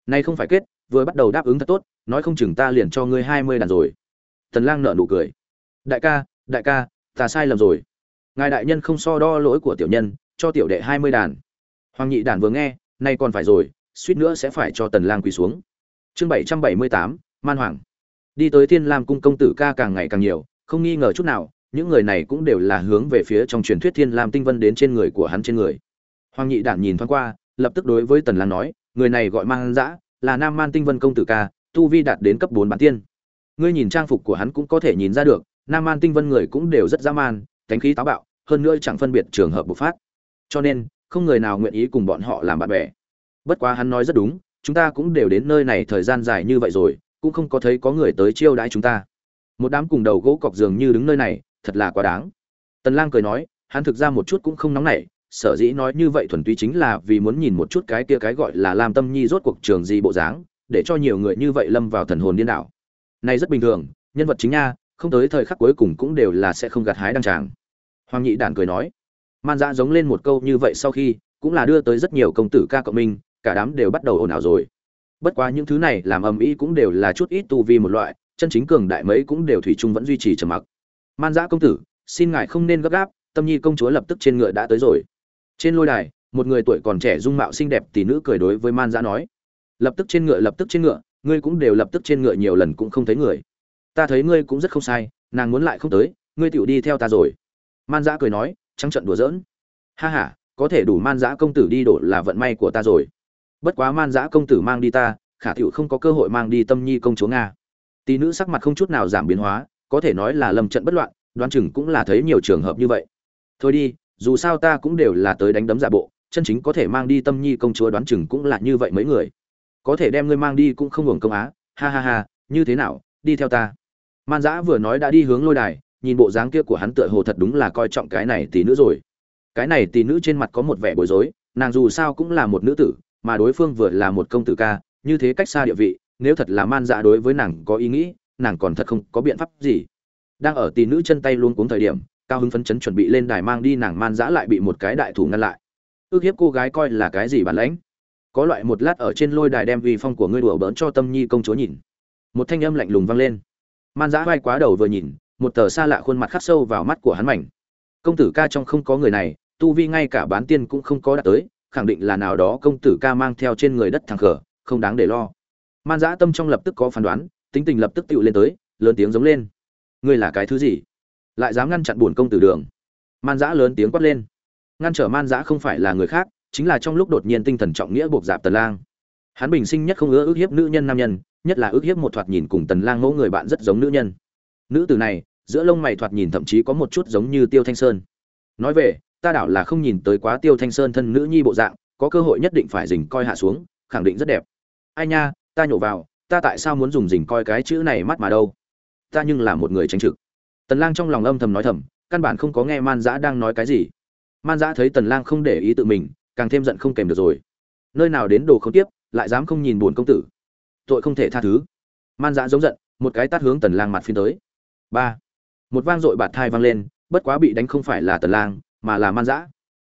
Nay không phải kết, vừa bắt đầu đáp ứng thật tốt, nói không chừng ta liền cho ngươi hai mươi đàn rồi. Tần lang nở nụ cười đại ca đại ca, ta sai lầm rồi. Ngài đại nhân không so đo lỗi của tiểu nhân, cho tiểu đệ hai mươi đàn. Hoàng nhị đàn vừa nghe, nay còn phải rồi, suýt nữa sẽ phải cho tần lang quỳ xuống. Chương bảy trăm bảy mươi tám, man hoàng. Đi tới thiên lam cung công tử ca càng ngày càng nhiều, không nghi ngờ chút nào, những người này cũng đều là hướng về phía trong truyền thuyết thiên lam tinh vân đến trên người của hắn trên người. Hoàng nhị đản nhìn thoáng qua, lập tức đối với tần lang nói, người này gọi man dã, là nam man tinh vân công tử ca, tu vi đạt đến cấp bốn bản tiên. Ngươi nhìn trang phục của hắn cũng có thể nhìn ra được nam man tinh vân người cũng đều rất dã man cánh khí táo bạo, hơn nữa chẳng phân biệt trường hợp bộc phát. Cho nên, không người nào nguyện ý cùng bọn họ làm bạn bè. Bất quá hắn nói rất đúng, chúng ta cũng đều đến nơi này thời gian dài như vậy rồi, cũng không có thấy có người tới chiêu đãi chúng ta. Một đám cùng đầu gỗ cọc giường như đứng nơi này, thật là quá đáng. Tần lang cười nói, hắn thực ra một chút cũng không nóng nảy, sở dĩ nói như vậy thuần túy chính là vì muốn nhìn một chút cái kia cái gọi là làm tâm nhi rốt cuộc trường gì bộ dáng, để cho nhiều người như vậy lâm vào thần hồn điên đảo. Này rất bình thường, nhân vật chính nha không tới thời khắc cuối cùng cũng đều là sẽ không gặt hái đăng tràng. Hoàng nhị đản cười nói, man dã giống lên một câu như vậy sau khi, cũng là đưa tới rất nhiều công tử ca cộng minh, cả đám đều bắt đầu ồn ào rồi. Bất quá những thứ này làm ầm ĩ cũng đều là chút ít tu vi một loại, chân chính cường đại mấy cũng đều thủy chung vẫn duy trì trầm mặc. Man dã công tử, xin ngài không nên gấp gáp, tâm nhi công chúa lập tức trên ngựa đã tới rồi. Trên lôi đài, một người tuổi còn trẻ dung mạo xinh đẹp tỷ nữ cười đối với man dã nói, lập tức trên ngựa, lập tức trên ngựa, ngươi cũng đều lập tức trên ngựa nhiều lần cũng không thấy người ta thấy ngươi cũng rất không sai, nàng muốn lại không tới, ngươi tựu đi theo ta rồi. Man dã cười nói, trắng trận đùa giỡn. Ha ha, có thể đủ man dã công tử đi đổ là vận may của ta rồi. Bất quá man dã công tử mang đi ta, khả tiểu không có cơ hội mang đi tâm nhi công chúa nga. Tỷ nữ sắc mặt không chút nào giảm biến hóa, có thể nói là lầm trận bất loạn, đoán chừng cũng là thấy nhiều trường hợp như vậy. Thôi đi, dù sao ta cũng đều là tới đánh đấm giả bộ, chân chính có thể mang đi tâm nhi công chúa đoán chừng cũng là như vậy mấy người. Có thể đem ngươi mang đi cũng không hưởng công á, ha ha ha, như thế nào, đi theo ta man dã vừa nói đã đi hướng lôi đài, nhìn bộ dáng kia của hắn tựa hồ thật đúng là coi trọng cái này tỷ nữ rồi. Cái này tỷ nữ trên mặt có một vẻ bối rối, nàng dù sao cũng là một nữ tử, mà đối phương vừa là một công tử ca, như thế cách xa địa vị, nếu thật là man Dã đối với nàng có ý nghĩ, nàng còn thật không có biện pháp gì. Đang ở tỷ nữ chân tay luôn cuống thời điểm, cao hứng phấn chấn chuẩn bị lên đài mang đi, nàng man dã lại bị một cái đại thủ ngăn lại. Ước hiếp cô gái coi là cái gì bản lãnh? Có loại một lát ở trên lôi đài đem vì phong của ngươi đùa bỡn cho tâm nhi công chúa nhìn. Một thanh âm lạnh lùng vang lên man dã vai quá đầu vừa nhìn, một tờ xa lạ khuôn mặt khắc sâu vào mắt của hắn mảnh. Công tử ca trong không có người này, tu vi ngay cả bán tiên cũng không có đạt tới, khẳng định là nào đó công tử ca mang theo trên người đất thằng khở, không đáng để lo. Man dã tâm trong lập tức có phán đoán, tính tình lập tức tựu lên tới, lớn tiếng giống lên. Ngươi là cái thứ gì? Lại dám ngăn chặn buồn công tử đường. Man dã lớn tiếng quát lên. Ngăn trở man dã không phải là người khác, chính là trong lúc đột nhiên tinh thần trọng nghĩa buộc dạp tần lang. Hắn bình sinh nhất không ưa ước hiếp nữ nhân nam nhân nhất là ước hiếp một thoạt nhìn cùng tần lang mẫu người bạn rất giống nữ nhân. Nữ tử này, giữa lông mày thoạt nhìn thậm chí có một chút giống như tiêu thanh sơn. Nói về, ta đảo là không nhìn tới quá tiêu thanh sơn thân nữ nhi bộ dạng, có cơ hội nhất định phải dình coi hạ xuống, khẳng định rất đẹp. Ai nha, ta nhổ vào, ta tại sao muốn dùng dình coi cái chữ này mắt mà đâu? Ta nhưng là một người tranh trực. Tần lang trong lòng âm thầm nói thầm, căn bản không có nghe man dã đang nói cái gì. Man dã thấy tần lang không để ý tự mình, càng thêm giận không kèm được rồi. Nơi nào đến đồ không tiếp, lại dám không nhìn buồn công tử tội không thể tha thứ. Man dã giống giận, một cái tát hướng tần lang mặt phiến tới. Ba, một vang dội bạt thai vang lên, bất quá bị đánh không phải là tần lang, mà là man dã.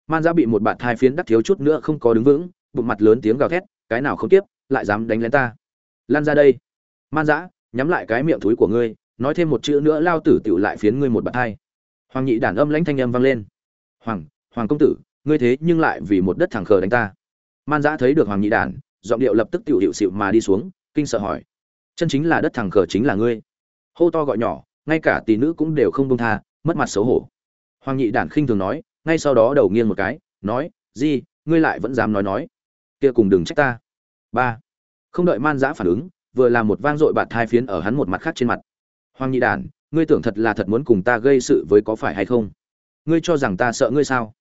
Man dã bị một bạt thai phiến đắc thiếu chút nữa không có đứng vững, bụng mặt lớn tiếng gào thét, cái nào không tiếp, lại dám đánh lên ta. Lan ra đây. Man dã, nhắm lại cái miệng thúi của ngươi, nói thêm một chữ nữa lao tử tiểu lại phiến ngươi một bạt thai. Hoàng nhị đàn âm lãnh thanh âm vang lên. Hoàng hoàng công tử, ngươi thế nhưng lại vì một đất thẳng khờ đánh ta. Man dã thấy được hoàng nhị đàn, giọng điệu lập tức tiểu hiệu xịu mà đi xuống kinh sợ hỏi. Chân chính là đất thẳng khờ chính là ngươi. Hô to gọi nhỏ, ngay cả tỷ nữ cũng đều không buông tha, mất mặt xấu hổ. Hoàng nhị đản khinh thường nói, ngay sau đó đầu nghiêng một cái, nói gì ngươi lại vẫn dám nói nói. Kia cùng đừng trách ta. Ba. Không đợi man giã phản ứng, vừa làm một vang dội bạt thai phiến ở hắn một mặt khác trên mặt. Hoàng nhị đản, ngươi tưởng thật là thật muốn cùng ta gây sự với có phải hay không? Ngươi cho rằng ta sợ ngươi sao?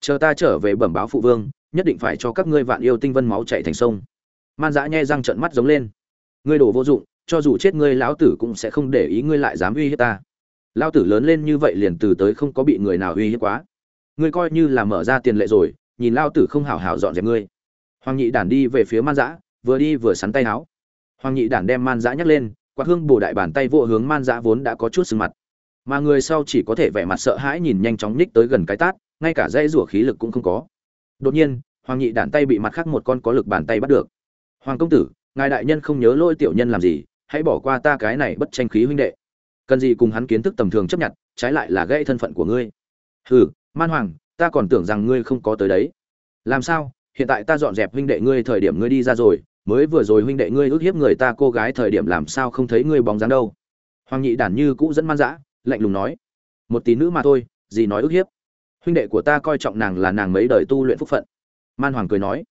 Chờ ta trở về bẩm báo phụ vương, nhất định phải cho các ngươi vạn yêu tinh vân máu chạy thành sông. Man dã nhai răng trợn mắt giống lên ngươi đồ vô dụng, cho dù chết ngươi lão tử cũng sẽ không để ý ngươi lại dám uy hiếp ta. Lão tử lớn lên như vậy liền từ tới không có bị người nào uy hiếp quá. Ngươi coi như là mở ra tiền lệ rồi, nhìn lão tử không hảo hảo dọn dẹp ngươi. Hoàng nhị đản đi về phía man dã, vừa đi vừa sắn tay áo. Hoàng nhị đản đem man dã nhắc lên, quạt hương bổ đại bàn tay vô hướng man dã vốn đã có chút sưng mặt. Mà người sau chỉ có thể vẻ mặt sợ hãi nhìn nhanh chóng nhích tới gần cái tát, ngay cả dây rủa khí lực cũng không có. Đột nhiên, hoàng nhị đản tay bị mặt khác một con có lực bàn tay bắt được. Hoàng công tử ngài đại nhân không nhớ lỗi tiểu nhân làm gì, hãy bỏ qua ta cái này bất tranh khí huynh đệ. Cần gì cùng hắn kiến thức tầm thường chấp nhận, trái lại là gây thân phận của ngươi. Hừ, man hoàng, ta còn tưởng rằng ngươi không có tới đấy. Làm sao? Hiện tại ta dọn dẹp huynh đệ ngươi thời điểm ngươi đi ra rồi, mới vừa rồi huynh đệ ngươi ước hiếp người ta cô gái thời điểm làm sao không thấy ngươi bóng dáng đâu. Hoàng nhị đản như cũ dẫn man dã, lạnh lùng nói. Một tí nữ mà thôi, gì nói ước hiếp? Huynh đệ của ta coi trọng nàng là nàng mấy đời tu luyện phúc phận. Man hoàng cười nói.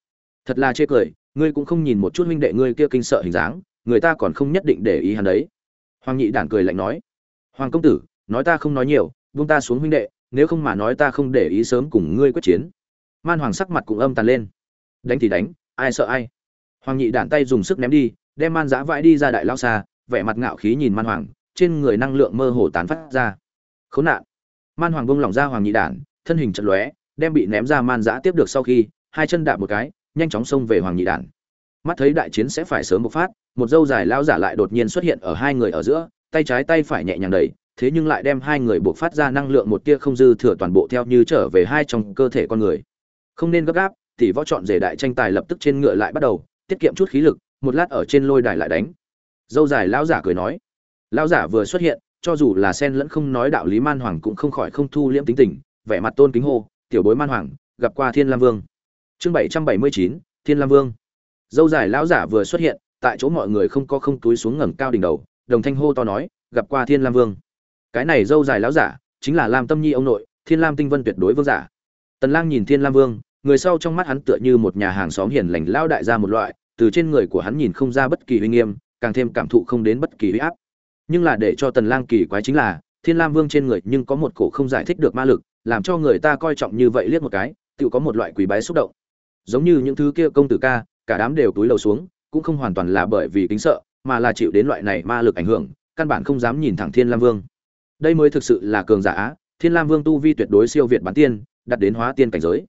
Thật là chê cười ngươi cũng không nhìn một chút huynh đệ ngươi kia kinh sợ hình dáng, người ta còn không nhất định để ý hắn đấy. Hoàng nhị đản cười lạnh nói. Hoàng công tử, nói ta không nói nhiều, buông ta xuống huynh đệ, nếu không mà nói ta không để ý sớm cùng ngươi quyết chiến. Man hoàng sắc mặt cũng âm tàn lên. Đánh thì đánh, ai sợ ai? Hoàng nhị đản tay dùng sức ném đi, đem man giã vãi đi ra đại lao xa, vẻ mặt ngạo khí nhìn man hoàng, trên người năng lượng mơ hồ tán phát ra. Khốn nạn. Man hoàng bông lỏng ra hoàng nhị đản, thân hình chật lóe, đem bị ném ra man giã tiếp được sau khi, hai chân đạp một cái nhanh chóng xông về hoàng nhị đản. Mắt thấy đại chiến sẽ phải sớm bộc phát, một dâu dài lao giả lại đột nhiên xuất hiện ở hai người ở giữa, tay trái tay phải nhẹ nhàng đẩy, thế nhưng lại đem hai người buộc phát ra năng lượng một tia không dư thừa toàn bộ theo như trở về hai trong cơ thể con người. Không nên gấp gáp thì võ chọn rể đại tranh tài lập tức trên ngựa lại bắt đầu, tiết kiệm chút khí lực, một lát ở trên lôi đài lại đánh. Dâu dài lão giả cười nói, lão giả vừa xuất hiện, cho dù là sen lẫn không nói đạo lý man hoàng cũng không khỏi không thu liễm tính tình, vẻ mặt tôn kính hô, tiểu bối man hoàng, gặp qua thiên lam vương chương bảy trăm bảy mươi chín, thiên lam vương. Dâu dài lão giả vừa xuất hiện, tại chỗ mọi người không có không túi xuống ngẩng cao đỉnh đầu, đồng thanh hô to nói, gặp qua thiên lam vương. Cái này dâu dài lão giả, chính là lam tâm nhi ông nội, thiên lam tinh vân tuyệt đối vương giả. Tần lang nhìn thiên lam vương, người sau trong mắt hắn tựa như một nhà hàng xóm hiền lành lao đại ra một loại, từ trên người của hắn nhìn không ra bất kỳ uy nghiêm, càng thêm cảm thụ không đến bất kỳ uy áp. Nhưng là để cho tần lang kỳ quái chính là, thiên lam vương trên người nhưng có một cổ không giải thích được ma lực, làm cho người ta coi trọng như vậy liếc một cái tự có một loại quý bái xúc động giống như những thứ kia công tử ca cả đám đều túi lầu xuống cũng không hoàn toàn là bởi vì kính sợ mà là chịu đến loại này ma lực ảnh hưởng căn bản không dám nhìn thẳng thiên lam vương đây mới thực sự là cường giả á thiên lam vương tu vi tuyệt đối siêu việt bản tiên đặt đến hóa tiên cảnh giới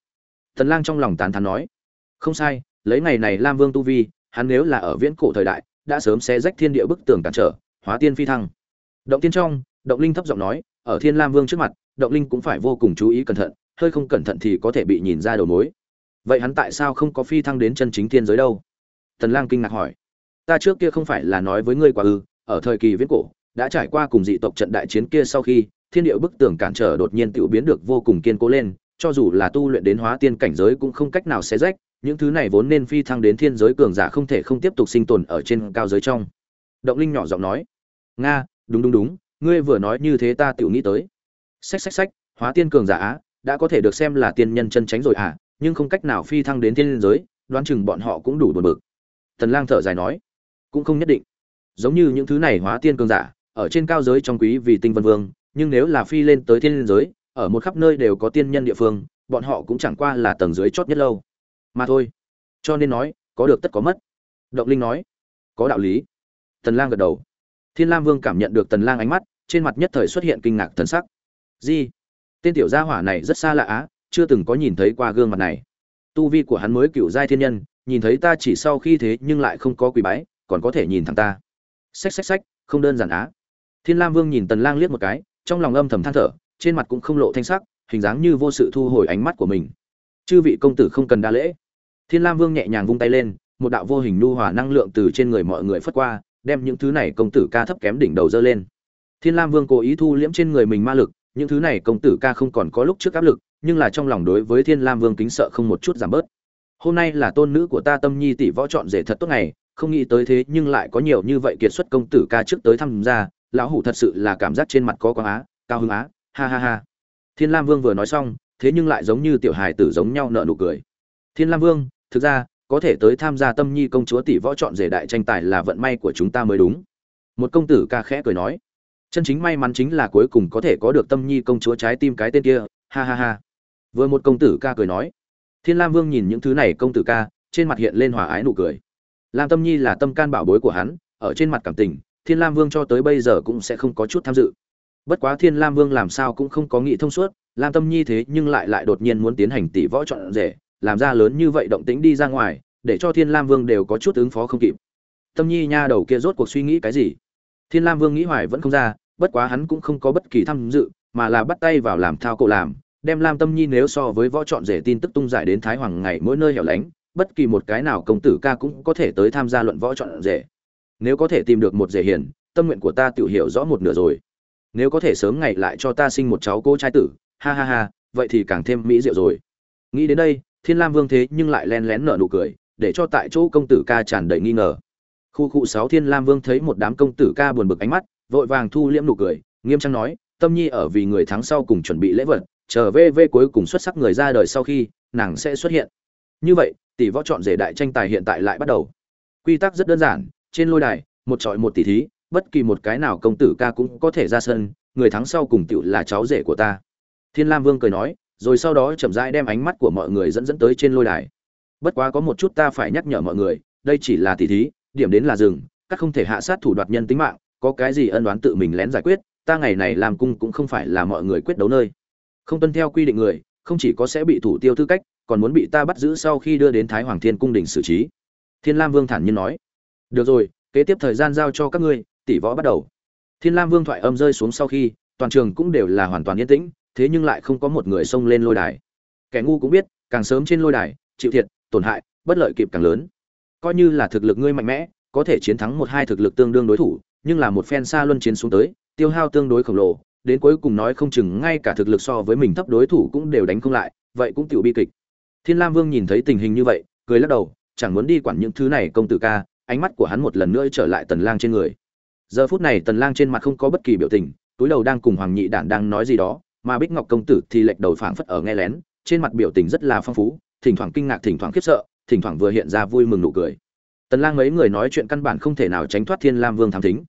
thần Lang trong lòng tán thán nói, không sai, lấy ngày này Lam Vương tu vi, hắn nếu là ở viễn cổ thời đại, đã sớm xé rách thiên địa bức tường cản trở, hóa tiên phi thăng. Động tiên trong, Động Linh thấp giọng nói, ở Thiên Lam Vương trước mặt, Động Linh cũng phải vô cùng chú ý cẩn thận, hơi không cẩn thận thì có thể bị nhìn ra đầu mối. Vậy hắn tại sao không có phi thăng đến chân chính thiên giới đâu? Tần Lang kinh ngạc hỏi. Ta trước kia không phải là nói với ngươi quá ư? ở thời kỳ viễn cổ, đã trải qua cùng dị tộc trận đại chiến kia sau khi, thiên địa bức tường cản trở đột nhiên tự biến được vô cùng kiên cố lên, cho dù là tu luyện đến hóa tiên cảnh giới cũng không cách nào xé rách, những thứ này vốn nên phi thăng đến thiên giới cường giả không thể không tiếp tục sinh tồn ở trên cao giới trong. Động Linh nhỏ giọng nói: "Nga, đúng đúng đúng, ngươi vừa nói như thế ta tự nghĩ tới. Xách xách xách, hóa tiên cường giả á, đã có thể được xem là tiên nhân chân tránh rồi à, nhưng không cách nào phi thăng đến thiên giới, đoán chừng bọn họ cũng đủ buồn bực." Tần Lang thở dài nói: "Cũng không nhất định. Giống như những thứ này hóa tiên cường giả, ở trên cao giới trong quý vì tinh vân vương, nhưng nếu là phi lên tới thiên giới, ở một khắp nơi đều có tiên nhân địa phương bọn họ cũng chẳng qua là tầng dưới chót nhất lâu. Mà thôi. Cho nên nói có được tất có mất. Động linh nói có đạo lý. Tần lang gật đầu. Thiên lam vương cảm nhận được tần lang ánh mắt trên mặt nhất thời xuất hiện kinh ngạc thần sắc. Gì tên tiểu gia hỏa này rất xa lạ á chưa từng có nhìn thấy qua gương mặt này. Tu vi của hắn mới cựu giai thiên nhân, nhìn thấy ta chỉ sau khi thế nhưng lại không có quỳ bái, còn có thể nhìn thẳng ta. Xách xách xách, không đơn giản á. Thiên lam vương nhìn tần lang liếc một cái, trong lòng âm thầm than thở, trên mặt cũng không lộ thanh sắc, hình dáng như vô sự thu hồi ánh mắt của mình. Chư vị công tử không cần đa lễ. Thiên lam vương nhẹ nhàng vung tay lên, một đạo vô hình nu hòa năng lượng từ trên người mọi người phất qua, đem những thứ này công tử ca thấp kém đỉnh đầu dơ lên. Thiên lam vương cố ý thu liễm trên người mình ma lực, những thứ này công tử ca không còn có lúc trước áp lực nhưng là trong lòng đối với thiên lam vương kính sợ không một chút giảm bớt. Hôm nay là tôn nữ của ta tâm nhi tỷ võ chọn rể thật tốt ngày, không nghĩ tới thế nhưng lại có nhiều như vậy kiệt xuất công tử ca trước tới tham gia, lão hủ thật sự là cảm giác trên mặt có quang á, cao hứng á, ha ha ha. Thiên lam vương vừa nói xong, thế nhưng lại giống như tiểu hài tử giống nhau nợ nụ cười. Thiên lam vương, thực ra, có thể tới tham gia tâm nhi công chúa tỷ võ chọn rể đại tranh tài là vận may của chúng ta mới đúng. Một công tử ca khẽ cười nói. Chân chính may mắn chính là cuối cùng có thể có được tâm nhi công chúa trái tim cái tên kia, ha ha ha vừa một công tử ca cười nói. Thiên lam vương nhìn những thứ này công tử ca, trên mặt hiện lên hòa ái nụ cười. Lam tâm nhi là tâm can bảo bối của hắn, ở trên mặt cảm tình, thiên lam vương cho tới bây giờ cũng sẽ không có chút tham dự. Bất quá thiên lam vương làm sao cũng không có nghĩ thông suốt, lam tâm nhi thế nhưng lại lại đột nhiên muốn tiến hành tỷ võ chọn rể, làm ra lớn như vậy động tĩnh đi ra ngoài, để cho thiên lam vương đều có chút ứng phó không kịp. Tâm nhi nha đầu kia rốt cuộc suy nghĩ cái gì? Thiên lam vương nghĩ hoài vẫn không ra, bất quá hắn cũng không có bất kỳ tham dự, mà là bắt tay vào làm thao cậu làm đem lam tâm nhi nếu so với võ chọn rể tin tức tung giải đến thái hoàng ngày mỗi nơi hẻo lánh, bất kỳ một cái nào công tử ca cũng có thể tới tham gia luận võ chọn rể. Nếu có thể tìm được một rể hiền, tâm nguyện của ta tự hiểu rõ một nửa rồi. Nếu có thể sớm ngày lại cho ta sinh một cháu cô trai tử, ha ha ha, vậy thì càng thêm mỹ diệu rồi. Nghĩ đến đây, thiên lam vương thế nhưng lại len lén nở nụ cười, để cho tại chỗ công tử ca tràn đầy nghi ngờ. Khu cụ sáu thiên lam vương thấy một đám công tử ca buồn bực ánh mắt, vội vàng thu liễm nụ cười, nghiêm trang nói, tâm nhi ở vì người thắng sau cùng chuẩn bị lễ vật chờ VV cuối cùng xuất sắc người ra đời sau khi nàng sẽ xuất hiện. Như vậy tỷ võ chọn rể đại tranh tài hiện tại lại bắt đầu. Quy tắc rất đơn giản trên lôi đài một trọi một tỷ thí bất kỳ một cái nào công tử ca cũng có thể ra sân người thắng sau cùng tiểu là cháu rể của ta. Thiên lam vương cười nói rồi sau đó chậm rãi đem ánh mắt của mọi người dẫn dẫn tới trên lôi đài. Bất quá có một chút ta phải nhắc nhở mọi người đây chỉ là tỷ thí điểm đến là dừng, các không thể hạ sát thủ đoạt nhân tính mạng có cái gì ân oán tự mình lén giải quyết ta ngày này làm cung cũng không phải là mọi người quyết đấu nơi không tuân theo quy định người, không chỉ có sẽ bị thủ tiêu tư cách, còn muốn bị ta bắt giữ sau khi đưa đến thái hoàng thiên cung đình xử trí. Thiên lam vương thản nhiên nói. Được rồi, kế tiếp thời gian giao cho các ngươi, tỷ võ bắt đầu. Thiên lam vương thoại âm rơi xuống sau khi, toàn trường cũng đều là hoàn toàn yên tĩnh, thế nhưng lại không có một người xông lên lôi đài. Kẻ ngu cũng biết, càng sớm trên lôi đài, chịu thiệt, tổn hại, bất lợi kịp càng lớn. Coi như là thực lực ngươi mạnh mẽ, có thể chiến thắng một hai thực lực tương đương đối thủ, nhưng là một phen xa luân chiến xuống tới, tiêu hao tương đối khổng lồ đến cuối cùng nói không chừng ngay cả thực lực so với mình thấp đối thủ cũng đều đánh không lại, vậy cũng tiểu bi kịch. Thiên lam vương nhìn thấy tình hình như vậy, cười lắc đầu, chẳng muốn đi quản những thứ này công tử ca, ánh mắt của hắn một lần nữa trở lại tần lang trên người. Giờ phút này tần lang trên mặt không có bất kỳ biểu tình, túi đầu đang cùng hoàng nhị đản đang nói gì đó, mà bích ngọc công tử thì lệch đầu phảng phất ở nghe lén, trên mặt biểu tình rất là phong phú, thỉnh thoảng kinh ngạc, thỉnh thoảng khiếp sợ, thỉnh thoảng vừa hiện ra vui mừng nụ cười. Tần lang mấy người nói chuyện căn bản không thể nào tránh thoát thiên lam vương thám thính.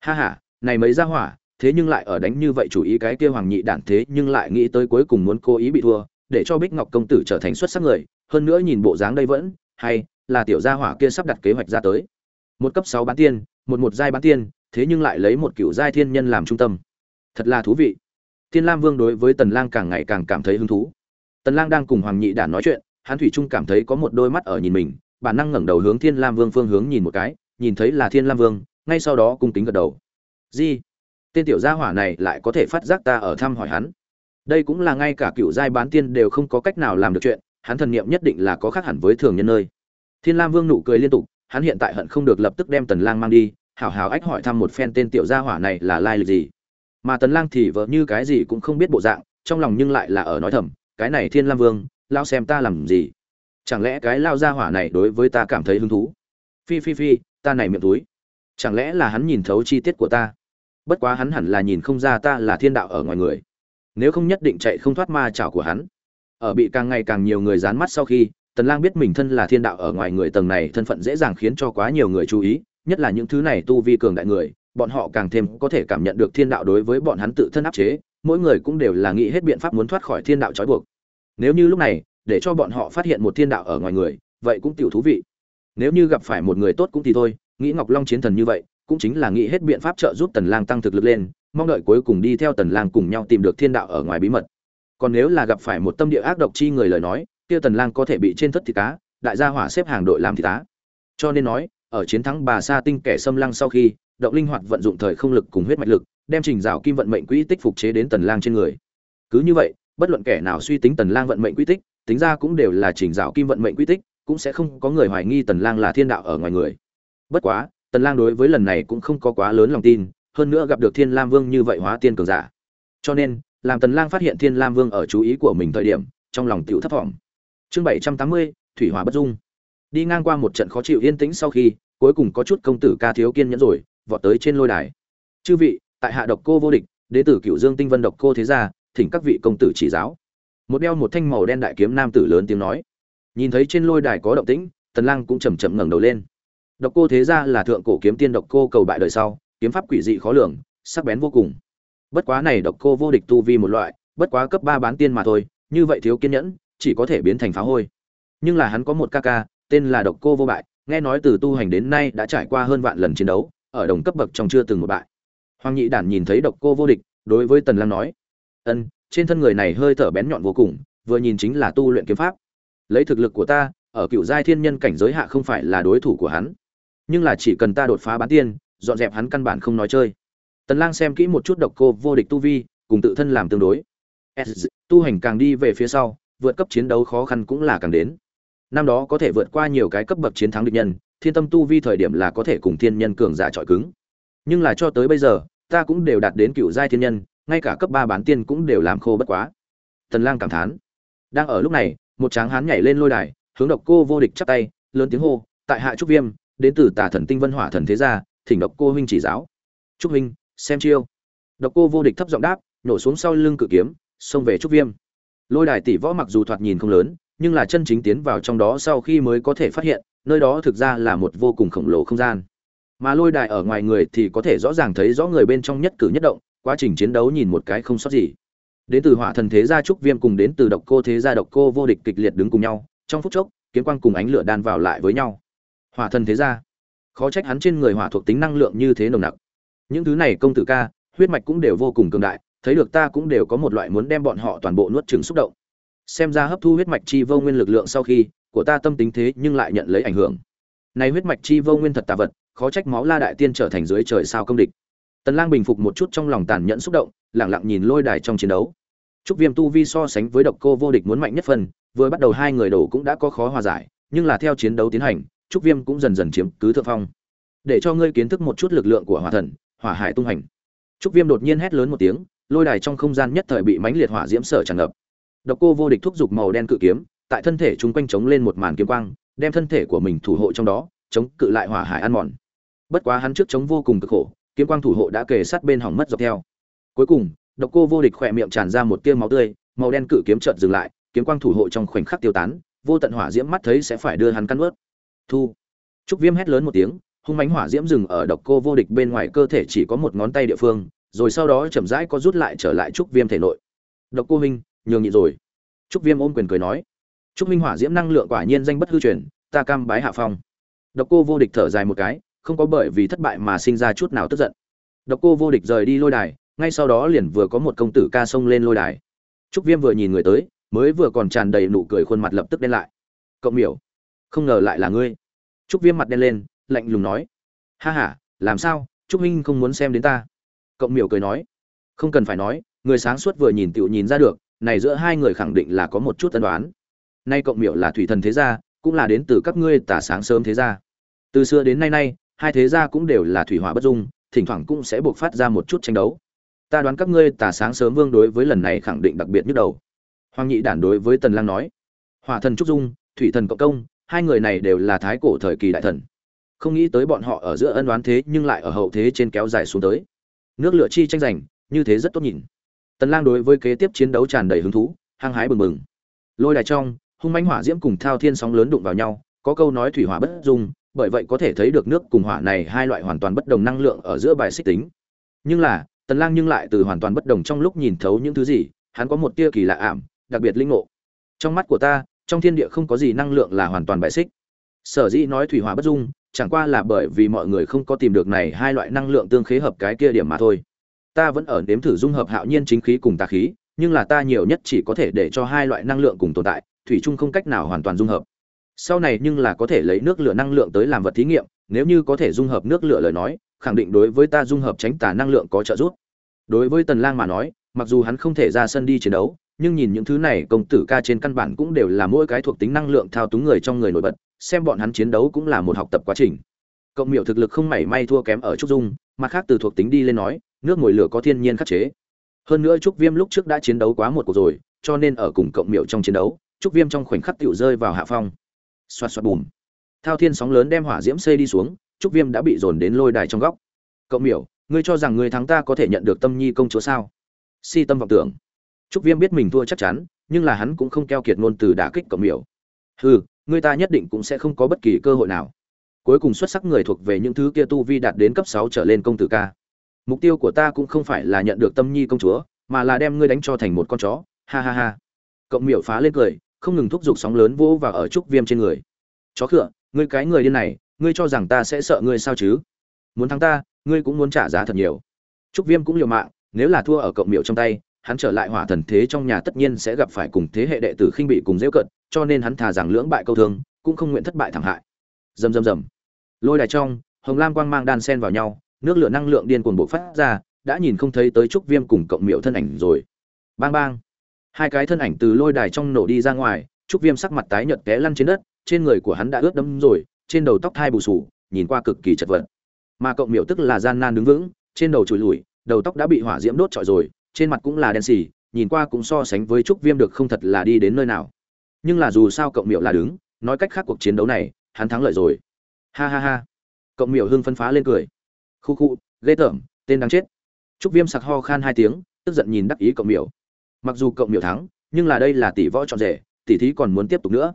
Ha ha, này mấy gia hỏa thế nhưng lại ở đánh như vậy chủ ý cái kia hoàng nhị đản thế nhưng lại nghĩ tới cuối cùng muốn cố ý bị thua, để cho bích ngọc công tử trở thành xuất sắc người, hơn nữa nhìn bộ dáng đây vẫn hay là tiểu gia hỏa kia sắp đặt kế hoạch ra tới. Một cấp sáu bán tiên, một một giai bán tiên, thế nhưng lại lấy một cựu giai thiên nhân làm trung tâm. Thật là thú vị. Thiên lam vương đối với tần lang càng ngày càng cảm thấy hứng thú. Tần lang đang cùng hoàng nhị đản nói chuyện, hắn thủy trung cảm thấy có một đôi mắt ở nhìn mình, bản năng ngẩng đầu hướng thiên lam vương phương hướng nhìn một cái, nhìn thấy là thiên lam vương, ngay sau đó cung kính gật đầu. Gì? Tên tiểu gia hỏa này lại có thể phát giác ta ở thăm hỏi hắn. Đây cũng là ngay cả cựu giai bán tiên đều không có cách nào làm được chuyện, hắn thần niệm nhất định là có khác hẳn với thường nhân nơi. Thiên lam vương nụ cười liên tục, hắn hiện tại hận không được lập tức đem tần lang mang đi, hảo hảo ách hỏi thăm một phen tên tiểu gia hỏa này là lai lịch gì. Mà tần lang thì vợ như cái gì cũng không biết bộ dạng, trong lòng nhưng lại là ở nói thầm, cái này thiên lam vương, lao xem ta làm gì? Chẳng lẽ cái lao gia hỏa này đối với ta cảm thấy hứng thú? Phi phi phi, ta này miệng túi. Chẳng lẽ là hắn nhìn thấu chi tiết của ta? Bất quá hắn hẳn là nhìn không ra ta là thiên đạo ở ngoài người. Nếu không nhất định chạy không thoát ma chảo của hắn. Ở bị càng ngày càng nhiều người dán mắt sau khi, tần lang biết mình thân là thiên đạo ở ngoài người tầng này thân phận dễ dàng khiến cho quá nhiều người chú ý, nhất là những thứ này tu vi cường đại người, bọn họ càng thêm có thể cảm nhận được thiên đạo đối với bọn hắn tự thân áp chế, mỗi người cũng đều là nghĩ hết biện pháp muốn thoát khỏi thiên đạo trói buộc. Nếu như lúc này, để cho bọn họ phát hiện một thiên đạo ở ngoài người, vậy cũng tiểu thú vị. Nếu như gặp phải một người tốt cũng thì thôi, nghĩ ngọc long chiến thần như vậy cũng chính là nghĩ hết biện pháp trợ giúp tần lang tăng thực lực lên, mong đợi cuối cùng đi theo tần lang cùng nhau tìm được thiên đạo ở ngoài bí mật. Còn nếu là gặp phải một tâm địa ác độc chi người lời nói, kia tần lang có thể bị trên thất thịt cá, đại gia hỏa xếp hàng đội làm thịt cá. Cho nên nói, ở chiến thắng bà sa tinh kẻ xâm lăng sau khi, động linh hoạt vận dụng thời không lực cùng huyết mạch lực, đem trình rào kim vận mệnh quỹ tích phục chế đến tần lang trên người. Cứ như vậy, bất luận kẻ nào suy tính tần lang vận mệnh quỹ tích, tính ra cũng đều là trình rào kim vận mệnh quỹ tích, cũng sẽ không có người hoài nghi tần lang là thiên đạo ở ngoài người. Bất quá tần lang đối với lần này cũng không có quá lớn lòng tin hơn nữa gặp được thiên lam vương như vậy hóa tiên cường giả. Cho nên làm tần lang phát hiện thiên lam vương ở chú ý của mình thời điểm trong lòng tiểu thấp vọng. Chương 780, thủy hỏa bất dung. Đi ngang qua một trận khó chịu yên tĩnh sau khi cuối cùng có chút công tử ca thiếu kiên nhẫn rồi vọt tới trên lôi đài. Chư vị tại hạ độc cô vô địch đệ tử cựu dương tinh vân độc cô thế gia thỉnh các vị công tử chỉ giáo. Một đeo một thanh màu đen đại kiếm nam tử lớn tiếng nói. Nhìn thấy trên lôi đài có động tĩnh tần lang cũng chậm chậm ngẩng đầu lên độc cô thế gia là thượng cổ kiếm tiên độc cô cầu bại đời sau, kiếm pháp quỷ dị khó lường, sắc bén vô cùng. Bất quá này độc cô vô địch tu vi một loại, bất quá cấp ba bán tiên mà thôi, như vậy thiếu kiên nhẫn, chỉ có thể biến thành phá hôi. Nhưng là hắn có một ca ca, tên là độc cô vô bại, nghe nói từ tu hành đến nay đã trải qua hơn vạn lần chiến đấu, ở đồng cấp bậc trong chưa từng một bại. Hoàng nhị đản nhìn thấy độc cô vô địch, đối với tần lang nói, ân, trên thân người này hơi thở bén nhọn vô cùng, vừa nhìn chính là tu luyện kiếm pháp. Lấy thực lực của ta, ở cựu giai thiên nhân cảnh giới hạ không phải là đối thủ của hắn nhưng là chỉ cần ta đột phá bán tiên, dọn dẹp hắn căn bản không nói chơi. Tần lang xem kỹ một chút độc cô vô địch tu vi, cùng tự thân làm tương đối. Tu hành càng đi về phía sau, vượt cấp chiến đấu khó khăn cũng là càng đến. Năm đó có thể vượt qua nhiều cái cấp bậc chiến thắng địch nhân, thiên tâm tu vi thời điểm là có thể cùng thiên nhân cường giả trọi cứng. Nhưng là cho tới bây giờ, ta cũng đều đạt đến cựu giai thiên nhân, ngay cả cấp ba bán tiên cũng đều làm khô bất quá. Tần lang cảm thán. Đang ở lúc này, một tráng hán nhảy lên lôi đài, hướng độc cô vô địch chắp tay, lớn tiếng hô, tại hạ trúc viêm đến từ tà thần tinh vân hỏa thần thế gia, thỉnh độc cô huynh chỉ giáo. Trúc huynh, xem chiêu. Độc cô vô địch thấp giọng đáp, nổ xuống sau lưng cự kiếm, xông về trúc viêm. Lôi đài tỷ võ mặc dù thoạt nhìn không lớn, nhưng là chân chính tiến vào trong đó sau khi mới có thể phát hiện, nơi đó thực ra là một vô cùng khổng lồ không gian. Mà lôi đài ở ngoài người thì có thể rõ ràng thấy rõ người bên trong nhất cử nhất động, quá trình chiến đấu nhìn một cái không sót gì. Đến từ hỏa thần thế gia trúc viêm cùng đến từ độc cô thế gia độc cô vô địch kịch liệt đứng cùng nhau, trong phút chốc, kiếm quang cùng ánh lửa đan vào lại với nhau hỏa thần thế gia. Khó trách hắn trên người hỏa thuộc tính năng lượng như thế nồng nặc. Những thứ này công tử ca, huyết mạch cũng đều vô cùng cường đại, thấy được ta cũng đều có một loại muốn đem bọn họ toàn bộ nuốt chửng xúc động. Xem ra hấp thu huyết mạch chi vô nguyên lực lượng sau khi, của ta tâm tính thế nhưng lại nhận lấy ảnh hưởng. Này huyết mạch chi vô nguyên thật tà vật, khó trách máu la đại tiên trở thành dưới trời sao công địch. Tần lang bình phục một chút trong lòng tàn nhẫn xúc động, lặng lặng nhìn lôi đài trong chiến đấu. Trúc viêm tu vi so sánh với độc cô vô địch muốn mạnh nhất phần, vừa bắt đầu hai người đổ cũng đã có khó hòa giải, nhưng là theo chiến đấu tiến hành trúc viêm cũng dần dần chiếm cứ thượng phong. Để cho ngươi kiến thức một chút lực lượng của hỏa thần, hỏa hải tung hành. Trúc viêm đột nhiên hét lớn một tiếng, lôi đài trong không gian nhất thời bị mãnh liệt hỏa diễm sở tràn ngập. Độc cô vô địch thúc giục màu đen cự kiếm, tại thân thể chúng quanh chống lên một màn kiếm quang, đem thân thể của mình thủ hộ trong đó, chống cự lại hỏa hải ăn mòn. Bất quá hắn trước chống vô cùng cực khổ, kiếm quang thủ hộ đã kề sát bên hỏng mất dọc theo. Cuối cùng, độc cô vô địch khỏe miệng tràn ra một tia máu tươi, màu đen cự kiếm chợt dừng lại, kiếm quang thủ hộ trong khoảnh khắc tiêu tán, vô tận hỏa diễm mắt thấy sẽ phải đưa hắn căn ướt thu. Trúc viêm hét lớn một tiếng, hung mãnh hỏa diễm dừng ở độc cô vô địch bên ngoài cơ thể chỉ có một ngón tay địa phương, rồi sau đó chậm rãi có rút lại trở lại trúc viêm thể nội. Độc cô huynh, nhường nhịn rồi. Trúc viêm ôm quyền cười nói. Trúc minh hỏa diễm năng lượng quả nhiên danh bất hư truyền, ta cam bái hạ phong. Độc cô vô địch thở dài một cái, không có bởi vì thất bại mà sinh ra chút nào tức giận. Độc cô vô địch rời đi lôi đài, ngay sau đó liền vừa có một công tử ca xông lên lôi đài. Trúc viêm vừa nhìn người tới, mới vừa còn tràn đầy nụ cười khuôn mặt lập tức đen lại. Cộng miểu, không ngờ lại là ngươi trúc viêm mặt đen lên, lạnh lùng nói, ha ha, làm sao? Trúc huynh không muốn xem đến ta. Cộng miểu cười nói, không cần phải nói, người sáng suốt vừa nhìn tiểu nhìn ra được, này giữa hai người khẳng định là có một chút tân đoán nay cộng miểu là thủy thần thế gia, cũng là đến từ các ngươi tả sáng sớm thế gia. Từ xưa đến nay nay, hai thế gia cũng đều là thủy hỏa bất dung, thỉnh thoảng cũng sẽ buộc phát ra một chút tranh đấu. Ta đoán các ngươi tả sáng sớm vương đối với lần này khẳng định đặc biệt nhất đầu. Hoàng nhị đản đối với tần lang nói, hỏa thần trúc dung, thủy thần cộng công hai người này đều là thái cổ thời kỳ đại thần. Không nghĩ tới bọn họ ở giữa ân đoán thế nhưng lại ở hậu thế trên kéo dài xuống tới. Nước lửa chi tranh giành, như thế rất tốt nhìn. Tần lang đối với kế tiếp chiến đấu tràn đầy hứng thú, hăng hái bừng bừng. Lôi đài trong, hung mãnh hỏa diễm cùng thao thiên sóng lớn đụng vào nhau, có câu nói thủy hỏa bất dung, bởi vậy có thể thấy được nước cùng hỏa này hai loại hoàn toàn bất đồng năng lượng ở giữa bài xích tính. Nhưng là, tần lang nhưng lại từ hoàn toàn bất đồng trong lúc nhìn thấu những thứ gì, hắn có một tia kỳ lạ ảm, đặc biệt linh ngộ. Trong mắt của ta trong thiên địa không có gì năng lượng là hoàn toàn bài xích. Sở dĩ nói thủy hỏa bất dung, chẳng qua là bởi vì mọi người không có tìm được này hai loại năng lượng tương khế hợp cái kia điểm mà thôi. Ta vẫn ở nếm thử dung hợp hạo nhiên chính khí cùng tà khí, nhưng là ta nhiều nhất chỉ có thể để cho hai loại năng lượng cùng tồn tại, thủy chung không cách nào hoàn toàn dung hợp. Sau này nhưng là có thể lấy nước lửa năng lượng tới làm vật thí nghiệm, nếu như có thể dung hợp nước lửa lời nói, khẳng định đối với ta dung hợp tránh tà năng lượng có trợ giúp. Đối với tần lang mà nói, mặc dù hắn không thể ra sân đi chiến đấu nhưng nhìn những thứ này, công tử ca trên căn bản cũng đều là mỗi cái thuộc tính năng lượng thao túng người trong người nổi bật, xem bọn hắn chiến đấu cũng là một học tập quá trình. Cộng miểu thực lực không mảy may thua kém ở trúc dung mặt khác từ thuộc tính đi lên nói, nước ngồi lửa có thiên nhiên khắc chế. Hơn nữa trúc viêm lúc trước đã chiến đấu quá một cuộc rồi, cho nên ở cùng cộng miểu trong chiến đấu, trúc viêm trong khoảnh khắc tựu rơi vào hạ phong. Xoạt xoạt bùm. Thao thiên sóng lớn đem hỏa diễm xây đi xuống, trúc viêm đã bị dồn đến lôi đài trong góc. Cộng miểu, ngươi cho rằng người thắng ta có thể nhận được tâm nhi công chúa sao? Si tâm vọng tưởng trúc viêm biết mình thua chắc chắn, nhưng là hắn cũng không keo kiệt ngôn từ đả kích cộng miểu. Hừ, người ta nhất định cũng sẽ không có bất kỳ cơ hội nào. Cuối cùng xuất sắc người thuộc về những thứ kia tu vi đạt đến cấp sáu trở lên công tử ca. Mục tiêu của ta cũng không phải là nhận được tâm nhi công chúa, mà là đem ngươi đánh cho thành một con chó. Ha ha ha. Cộng miểu phá lên cười, không ngừng thúc giục sóng lớn vỗ vào ở trúc viêm trên người. Chó khựa, ngươi cái người điên này, ngươi cho rằng ta sẽ sợ ngươi sao chứ? Muốn thắng ta, ngươi cũng muốn trả giá thật nhiều. Trúc viêm cũng liều mạng, nếu là thua ở cộng miểu trong tay hắn trở lại hỏa thần thế trong nhà tất nhiên sẽ gặp phải cùng thế hệ đệ tử khinh bị cùng dễ cận cho nên hắn thà rằng lưỡng bại câu thương, cũng không nguyện thất bại thảm hại. Rầm rầm rầm. Lôi đài trong, hồng lam quang mang đan sen vào nhau, nước lửa năng lượng điên cuồng bộc phát ra, đã nhìn không thấy tới trúc viêm cùng cộng miệu thân ảnh rồi. Bang bang. Hai cái thân ảnh từ lôi đài trong nổ đi ra ngoài, trúc viêm sắc mặt tái nhợt té lăn trên đất, trên người của hắn đã ướt đẫm rồi, trên đầu tóc thai bù sù, nhìn qua cực kỳ chật vật. Mà cộng miệu tức là gian nan đứng vững, trên đầu trùi lùi, đầu tóc đã bị hỏa diễm đốt trọi rồi trên mặt cũng là đen xì, nhìn qua cũng so sánh với trúc viêm được không thật là đi đến nơi nào. Nhưng là dù sao cộng miệu là đứng, nói cách khác cuộc chiến đấu này, hắn thắng lợi rồi. Ha ha ha. Cộng miệu hưng phân phá lên cười. Khu khu, ghê tởm, tên đáng chết. Trúc viêm sặc ho khan hai tiếng, tức giận nhìn đắc ý cộng miệu mặc dù cộng miệu thắng, nhưng là đây là tỷ võ trọn rể, tỷ thí còn muốn tiếp tục nữa.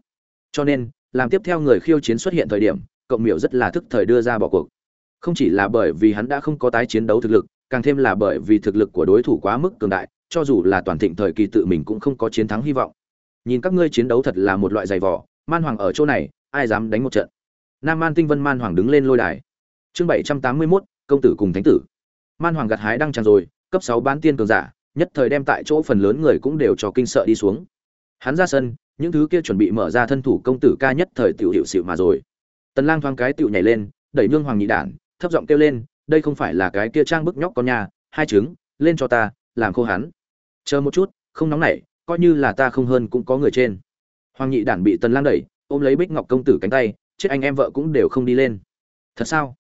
Cho nên, làm tiếp theo người khiêu chiến xuất hiện thời điểm cộng miệu rất là thức thời đưa ra bỏ cuộc. Không chỉ là bởi vì hắn đã không có tái chiến đấu thực lực càng thêm là bởi vì thực lực của đối thủ quá mức cường đại, cho dù là toàn thịnh thời kỳ tự mình cũng không có chiến thắng hy vọng. Nhìn các ngươi chiến đấu thật là một loại dày vò. man hoàng ở chỗ này, ai dám đánh một trận? Nam man tinh vân man hoàng đứng lên lôi đài. Chương bảy trăm tám mươi mốt, công tử cùng thánh tử. Man hoàng gặt hái đăng tràn rồi, cấp sáu bán tiên cường giả, nhất thời đem tại chỗ phần lớn người cũng đều cho kinh sợ đi xuống. Hắn ra sân, những thứ kia chuẩn bị mở ra thân thủ công tử ca nhất thời tiểu hiệu xỉu mà rồi. Tần lang thoáng cái tiểu nhảy lên, đẩy nương hoàng nhị đản, thấp giọng kêu lên đây không phải là cái kia trang bức nhóc con nhà hai trứng, lên cho ta, làm khô hắn. Chờ một chút, không nóng nảy, coi như là ta không hơn cũng có người trên. Hoàng nhị đản bị tần lang đẩy, ôm lấy bích ngọc công tử cánh tay, chết anh em vợ cũng đều không đi lên. Thật sao?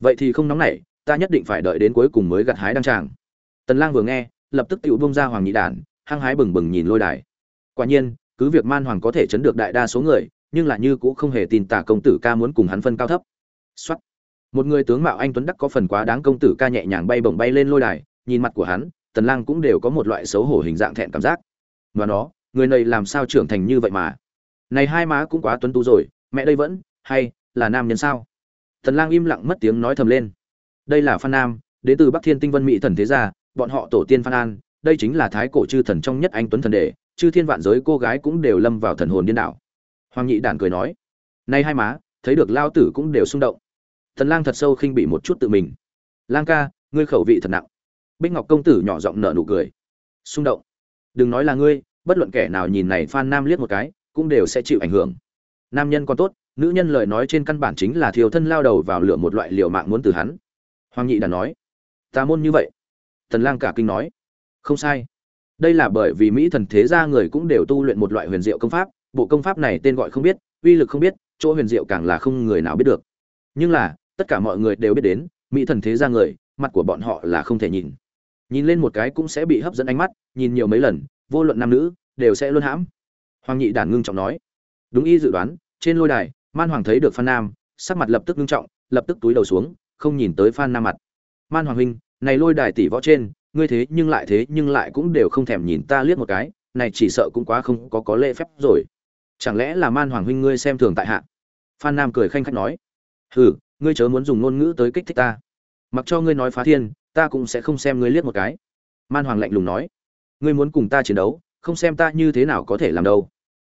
Vậy thì không nóng nảy, ta nhất định phải đợi đến cuối cùng mới gặt hái đăng tràng. Tần lang vừa nghe, lập tức tiểu bung ra hoàng nhị đản, hăng hái bừng bừng nhìn lôi đài. Quả nhiên, cứ việc man hoàng có thể chấn được đại đa số người, nhưng là như cũng không hề tin tả công tử ca muốn cùng hắn phân cao thấp. Soát một người tướng mạo anh tuấn đắc có phần quá đáng công tử ca nhẹ nhàng bay bổng bay lên lôi đài, nhìn mặt của hắn, tần lang cũng đều có một loại xấu hổ hình dạng thẹn cảm giác. Và nó, người này làm sao trưởng thành như vậy mà? Này hai má cũng quá tuấn tú rồi, mẹ đây vẫn, hay là nam nhân sao? Tần lang im lặng mất tiếng nói thầm lên. Đây là phan nam, đến từ bắc thiên tinh vân mỹ thần thế gia, bọn họ tổ tiên phan an, đây chính là thái cổ chư thần trong nhất anh tuấn thần đệ, chư thiên vạn giới cô gái cũng đều lâm vào thần hồn điên đảo. Hoàng nhị đản cười nói nay hai má, thấy được lao tử cũng đều xung động thần lang thật sâu khinh bị một chút tự mình. Lang ca, ngươi khẩu vị thật nặng. Bích ngọc công tử nhỏ giọng nở nụ cười. Xung động. Đừng nói là ngươi, bất luận kẻ nào nhìn này phan nam liếc một cái, cũng đều sẽ chịu ảnh hưởng. Nam nhân còn tốt, nữ nhân lời nói trên căn bản chính là thiêu thân lao đầu vào lửa một loại liều mạng muốn từ hắn. Hoàng nhị đã nói. Ta môn như vậy. Thần lang cả kinh nói. Không sai. Đây là bởi vì mỹ thần thế gia người cũng đều tu luyện một loại huyền diệu công pháp, bộ công pháp này tên gọi không biết, uy lực không biết, chỗ huyền diệu càng là không người nào biết được. Nhưng là tất cả mọi người đều biết đến, mỹ thần thế gia người, mặt của bọn họ là không thể nhìn. Nhìn lên một cái cũng sẽ bị hấp dẫn ánh mắt, nhìn nhiều mấy lần, vô luận nam nữ, đều sẽ luôn hãm. Hoàng nhị đản ngưng trọng nói. Đúng y dự đoán, trên lôi đài, man hoàng thấy được phan nam, sắc mặt lập tức ngưng trọng, lập tức túi đầu xuống, không nhìn tới phan nam mặt. Man hoàng huynh, này lôi đài tỷ võ trên, ngươi thế nhưng lại thế nhưng lại cũng đều không thèm nhìn ta liếc một cái, này chỉ sợ cũng quá không có có lễ phép rồi. Chẳng lẽ là man hoàng huynh ngươi xem thường tại hạ? Phan nam cười khanh khách nói. Hừ ngươi chớ muốn dùng ngôn ngữ tới kích thích ta. Mặc cho ngươi nói phá thiên, ta cũng sẽ không xem ngươi liếc một cái. Man hoàng lạnh lùng nói. Ngươi muốn cùng ta chiến đấu, không xem ta như thế nào có thể làm đâu.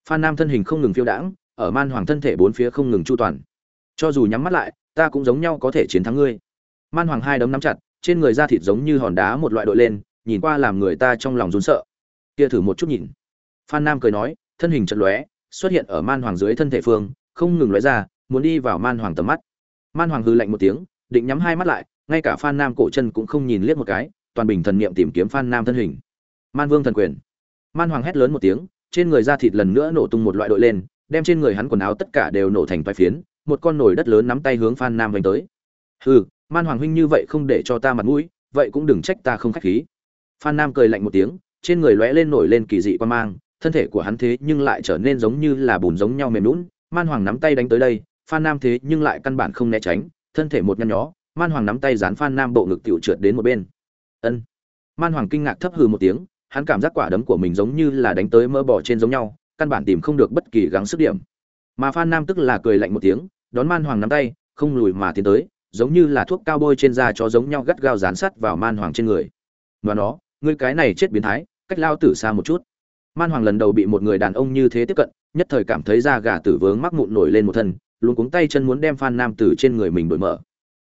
Phan nam thân hình không ngừng phiêu đãng, ở man hoàng thân thể bốn phía không ngừng chu toàn. Cho dù nhắm mắt lại, ta cũng giống nhau có thể chiến thắng ngươi. Man hoàng hai đấm nắm chặt, trên người da thịt giống như hòn đá một loại đội lên, nhìn qua làm người ta trong lòng run sợ. Kia thử một chút nhìn. Phan nam cười nói, thân hình chật lóe, xuất hiện ở man hoàng dưới thân thể phương, không ngừng lóe ra, muốn đi vào man hoàng tầm mắt man hoàng hư lạnh một tiếng, định nhắm hai mắt lại, ngay cả phan nam cổ chân cũng không nhìn liếc một cái, toàn bình thần niệm tìm kiếm phan nam thân hình. Man vương thần quyền. Man hoàng hét lớn một tiếng, trên người da thịt lần nữa nổ tung một loại đội lên, đem trên người hắn quần áo tất cả đều nổ thành vài phiến, một con nồi đất lớn nắm tay hướng phan nam vành tới. Hừ, man hoàng huynh như vậy không để cho ta mặt mũi, vậy cũng đừng trách ta không khách khí. Phan nam cười lạnh một tiếng, trên người lóe lên nổi lên kỳ dị quan mang, thân thể của hắn thế nhưng lại trở nên giống như là bùn giống nhau mềm lún man hoàng nắm tay đánh tới đây phan nam thế nhưng lại căn bản không né tránh, thân thể một nhăn nhó, man hoàng nắm tay dán phan nam bộ ngực tiểu trượt đến một bên. Ân. Man hoàng kinh ngạc thấp hừ một tiếng, hắn cảm giác quả đấm của mình giống như là đánh tới mỡ bò trên giống nhau, căn bản tìm không được bất kỳ gắng sức điểm. Mà phan nam tức là cười lạnh một tiếng, đón man hoàng nắm tay, không lùi mà tiến tới, giống như là thuốc cao bôi trên da cho giống nhau gắt gao dán sắt vào man hoàng trên người. Và nó, ngươi cái này chết biến thái, cách lao tử xa một chút. Man hoàng lần đầu bị một người đàn ông như thế tiếp cận, nhất thời cảm thấy da gà tử vướng mắc mụn nổi lên một thân luôn cuống tay chân muốn đem phan nam từ trên người mình đổi mở.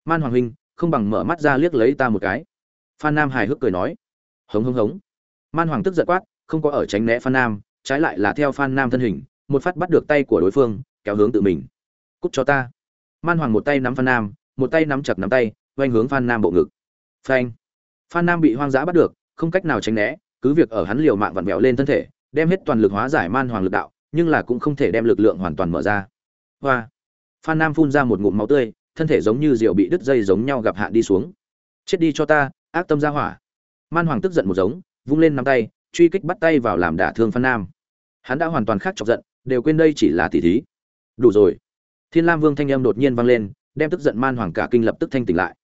Man hoàng huynh, không bằng mở mắt ra liếc lấy ta một cái. Phan nam hài hước cười nói. Hống hống hống. Man hoàng tức giận quát, không có ở tránh né phan nam, trái lại là theo phan nam thân hình, một phát bắt được tay của đối phương, kéo hướng tự mình. Cút cho ta. Man hoàng một tay nắm phan nam, một tay nắm chặt nắm tay quanh hướng phan nam bộ ngực. Phanh. Phan nam bị hoang dã bắt được, không cách nào tránh né, cứ việc ở hắn liều mạng vặn vẹo lên thân thể, đem hết toàn lực hóa giải man hoàng lực đạo, nhưng là cũng không thể đem lực lượng hoàn toàn mở ra. Hoa phan nam phun ra một ngụm máu tươi, thân thể giống như rượu bị đứt dây giống nhau gặp hạn đi xuống. Chết đi cho ta, ác tâm ra hỏa. Man hoàng tức giận một giống, vung lên nắm tay, truy kích bắt tay vào làm đả thương phan nam. Hắn đã hoàn toàn khác chọc giận, đều quên đây chỉ là tỉ thí. Đủ rồi. Thiên lam vương thanh âm đột nhiên vang lên, đem tức giận man hoàng cả kinh lập tức thanh tỉnh lại.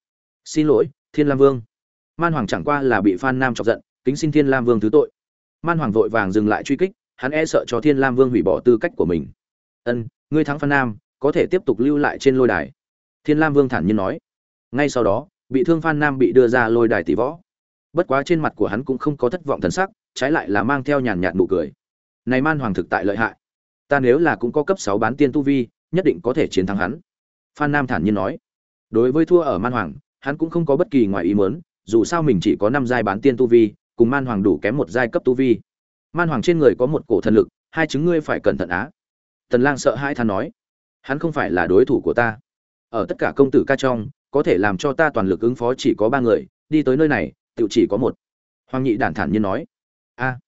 Xin lỗi, thiên lam vương. Man hoàng chẳng qua là bị phan nam chọc giận, kính xin thiên lam vương thứ tội. Man hoàng vội vàng dừng lại truy kích, hắn e sợ cho thiên lam vương hủy bỏ tư cách của mình. Ân, ngươi thắng phan nam có thể tiếp tục lưu lại trên lôi đài. Thiên lam vương thản nhiên nói. Ngay sau đó, bị thương phan nam bị đưa ra lôi đài tỷ võ. Bất quá trên mặt của hắn cũng không có thất vọng thần sắc, trái lại là mang theo nhàn nhạt nụ cười. Này man hoàng thực tại lợi hại. Ta nếu là cũng có cấp sáu bán tiên tu vi, nhất định có thể chiến thắng hắn. Phan nam thản nhiên nói. Đối với thua ở man hoàng, hắn cũng không có bất kỳ ngoài ý muốn, dù sao mình chỉ có năm giai bán tiên tu vi, cùng man hoàng đủ kém một giai cấp tu vi. Man hoàng trên người có một cổ thần lực, hai chứng ngươi phải cẩn thận á. Tần lang sợ hai than nói hắn không phải là đối thủ của ta. Ở tất cả công tử ca trong, có thể làm cho ta toàn lực ứng phó chỉ có ba người, đi tới nơi này tự chỉ có một. Hoàng nhị đản thản nhiên nói. A,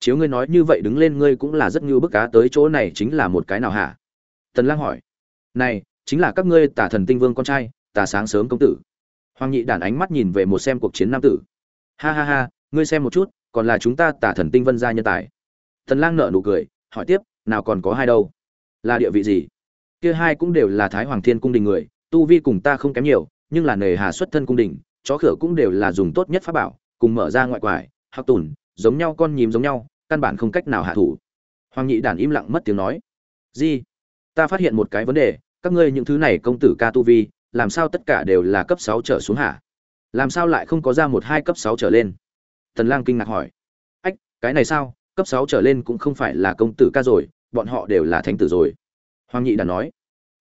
chiếu ngươi nói như vậy đứng lên ngươi cũng là rất ngưu bức cá tới chỗ này chính là một cái nào hả? Tần lang hỏi. Này, chính là các ngươi tả thần tinh vương con trai, tà sáng sớm công tử. Hoàng nhị đản ánh mắt nhìn về một xem cuộc chiến nam tử. Ha ha ha, ngươi xem một chút, còn là chúng ta tả thần tinh vân gia nhân tài. Tần lang nở nụ cười, hỏi tiếp, nào còn có hai đâu? Là địa vị gì? Kia hai cũng đều là thái hoàng thiên cung đình người tu vi cùng ta không kém nhiều nhưng là nề hà xuất thân cung đình chó khửa cũng đều là dùng tốt nhất pháp bảo cùng mở ra ngoại quải hắc tùn giống nhau con nhím giống nhau căn bản không cách nào hạ thủ. Hoàng nhị đản im lặng mất tiếng nói. Di, ta phát hiện một cái vấn đề các ngươi những thứ này công tử ca tu vi làm sao tất cả đều là cấp sáu trở xuống hả? Làm sao lại không có ra một hai cấp sáu trở lên? Tần lang kinh ngạc hỏi. Ách cái này sao? Cấp sáu trở lên cũng không phải là công tử ca rồi bọn họ đều là thánh tử rồi hoàng nhị đã nói,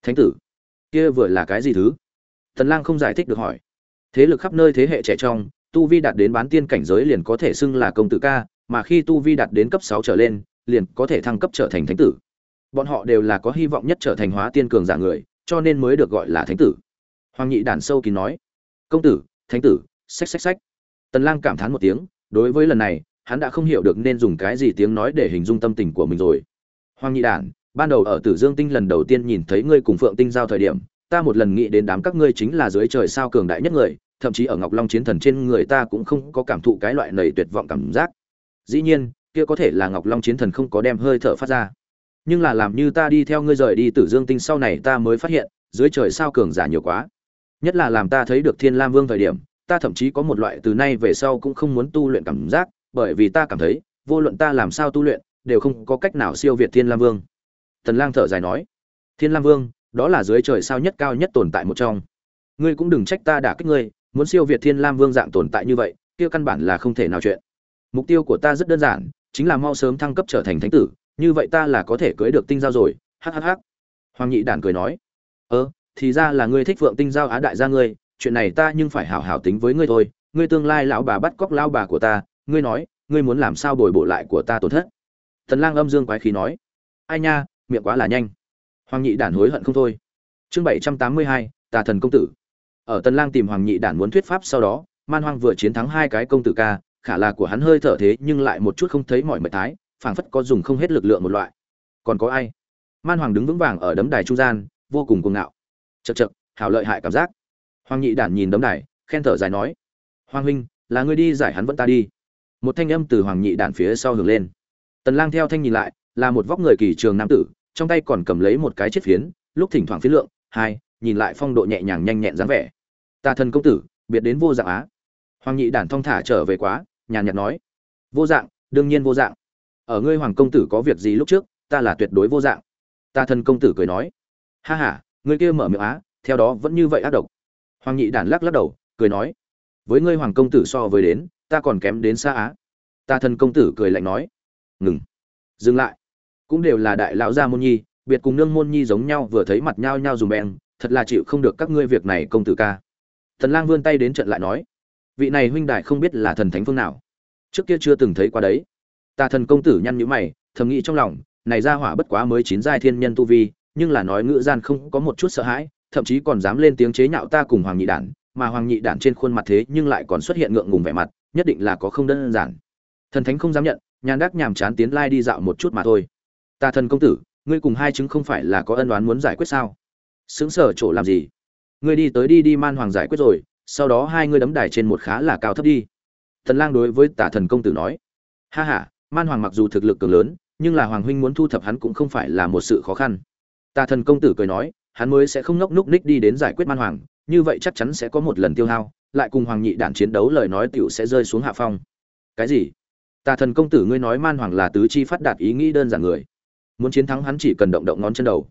thánh tử, kia vừa là cái gì thứ? Tần lang không giải thích được hỏi. Thế lực khắp nơi thế hệ trẻ trong, tu vi đạt đến bán tiên cảnh giới liền có thể xưng là công tử ca, mà khi tu vi đạt đến cấp sáu trở lên, liền có thể thăng cấp trở thành thánh tử. Bọn họ đều là có hy vọng nhất trở thành hóa tiên cường giả người, cho nên mới được gọi là thánh tử. Hoàng nhị đàn sâu kín nói, công tử, thánh tử, xách xách xách. Tần lang cảm thán một tiếng, đối với lần này, hắn đã không hiểu được nên dùng cái gì tiếng nói để hình dung tâm tình của mình rồi. Hoàng nhị đàn ban đầu ở tử dương tinh lần đầu tiên nhìn thấy ngươi cùng phượng tinh giao thời điểm, ta một lần nghĩ đến đám các ngươi chính là dưới trời sao cường đại nhất người, thậm chí ở ngọc long chiến thần trên người ta cũng không có cảm thụ cái loại nầy tuyệt vọng cảm giác. Dĩ nhiên, kia có thể là ngọc long chiến thần không có đem hơi thở phát ra. Nhưng là làm như ta đi theo ngươi rời đi tử dương tinh sau này ta mới phát hiện, dưới trời sao cường giả nhiều quá. Nhất là làm ta thấy được thiên lam vương thời điểm, ta thậm chí có một loại từ nay về sau cũng không muốn tu luyện cảm giác, bởi vì ta cảm thấy, vô luận ta làm sao tu luyện, đều không có cách nào siêu việt thiên lam vương tần lang thở dài nói, thiên lam vương, đó là dưới trời sao nhất cao nhất tồn tại một trong. Ngươi cũng đừng trách ta đả kích ngươi, muốn siêu việt thiên lam vương dạng tồn tại như vậy, kia căn bản là không thể nào chuyện. Mục tiêu của ta rất đơn giản, chính là mau sớm thăng cấp trở thành thánh tử, như vậy ta là có thể cưới được tinh giao rồi. Hhh hoàng nhị đản cười nói, ơ, thì ra là ngươi thích phượng tinh giao á đại gia ngươi, chuyện này ta nhưng phải hảo hảo tính với ngươi thôi. Ngươi tương lai lão bà bắt cóc lão bà của ta, ngươi nói, ngươi muốn làm sao bồi bổ lại của ta tổn thất? Tần lang âm dương quái khí nói, ai nha miệng quá là nhanh. Hoàng nhị đản hối hận không thôi. Chương 782, tà thần công tử. Ở tần lang tìm hoàng nhị đản muốn thuyết pháp sau đó man hoang vừa chiến thắng hai cái công tử ca khả là của hắn hơi thở thế nhưng lại một chút không thấy mọi mệt thái phảng phất có dùng không hết lực lượng một loại. Còn có ai? Man hoàng đứng vững vàng ở đấm đài trung gian vô cùng cuồng ngạo. Chật chật hảo lợi hại cảm giác. Hoàng nhị đản nhìn đấm đài khen thở dài nói hoàng huynh là ngươi đi giải hắn vẫn ta đi. Một thanh âm từ hoàng nhị đản phía sau hưởng lên. Tần lang theo thanh nhìn lại là một vóc người kỳ trường nam tử trong tay còn cầm lấy một cái chiếc phiến, lúc thỉnh thoảng phiến lượng, hai, nhìn lại phong độ nhẹ nhàng nhanh nhẹn dáng vẻ. Ta thần công tử, biệt đến vô dạng á. Hoàng nhị đản thong thả trở về quá, nhàn nhạt nói. Vô dạng, đương nhiên vô dạng. Ở ngươi hoàng công tử có việc gì lúc trước, ta là tuyệt đối vô dạng. Ta thần công tử cười nói. Ha ha, ngươi kia mở miệng á, theo đó vẫn như vậy ác độc. Hoàng nhị đản lắc lắc đầu, cười nói. Với ngươi hoàng công tử so với đến, ta còn kém đến xa á. Ta thần công tử cười lạnh nói. Ngừng. Dừng lại cũng đều là đại lão gia môn nhi, biệt cùng nương môn nhi giống nhau vừa thấy mặt nhau nhau dùng bèn thật là chịu không được các ngươi việc này công tử ca. Thần lang vươn tay đến trận lại nói, vị này huynh đại không biết là thần thánh phương nào. Trước kia chưa từng thấy qua đấy. Ta thần công tử nhăn nhữ mày, thầm nghĩ trong lòng, này ra hỏa bất quá mới chín giai thiên nhân tu vi, nhưng là nói ngữ gian không có một chút sợ hãi, thậm chí còn dám lên tiếng chế nhạo ta cùng hoàng nhị đản, mà hoàng nhị đản trên khuôn mặt thế nhưng lại còn xuất hiện ngượng ngùng vẻ mặt, nhất định là có không đơn giản. Thần thánh không dám nhận, nhàn đắc nhàm chán tiến lai đi dạo một chút mà thôi ta thần công tử, ngươi cùng hai chứng không phải là có ân đoán muốn giải quyết sao? Xứng sở chỗ làm gì? Ngươi đi tới đi đi man hoàng giải quyết rồi, sau đó hai ngươi đấm đài trên một khá là cao thấp đi. Thần lang đối với tà thần công tử nói. Ha ha, man hoàng mặc dù thực lực cường lớn, nhưng là hoàng huynh muốn thu thập hắn cũng không phải là một sự khó khăn. Tà thần công tử cười nói, hắn mới sẽ không ngốc núc ních đi đến giải quyết man hoàng, như vậy chắc chắn sẽ có một lần tiêu hao, lại cùng hoàng nhị đản chiến đấu lời nói tiểu sẽ rơi xuống hạ phong. Cái gì? Tà thần công tử ngươi nói man hoàng là tứ chi phát đạt ý nghĩ đơn giản người muốn chiến thắng hắn chỉ cần động động ngón chân đầu.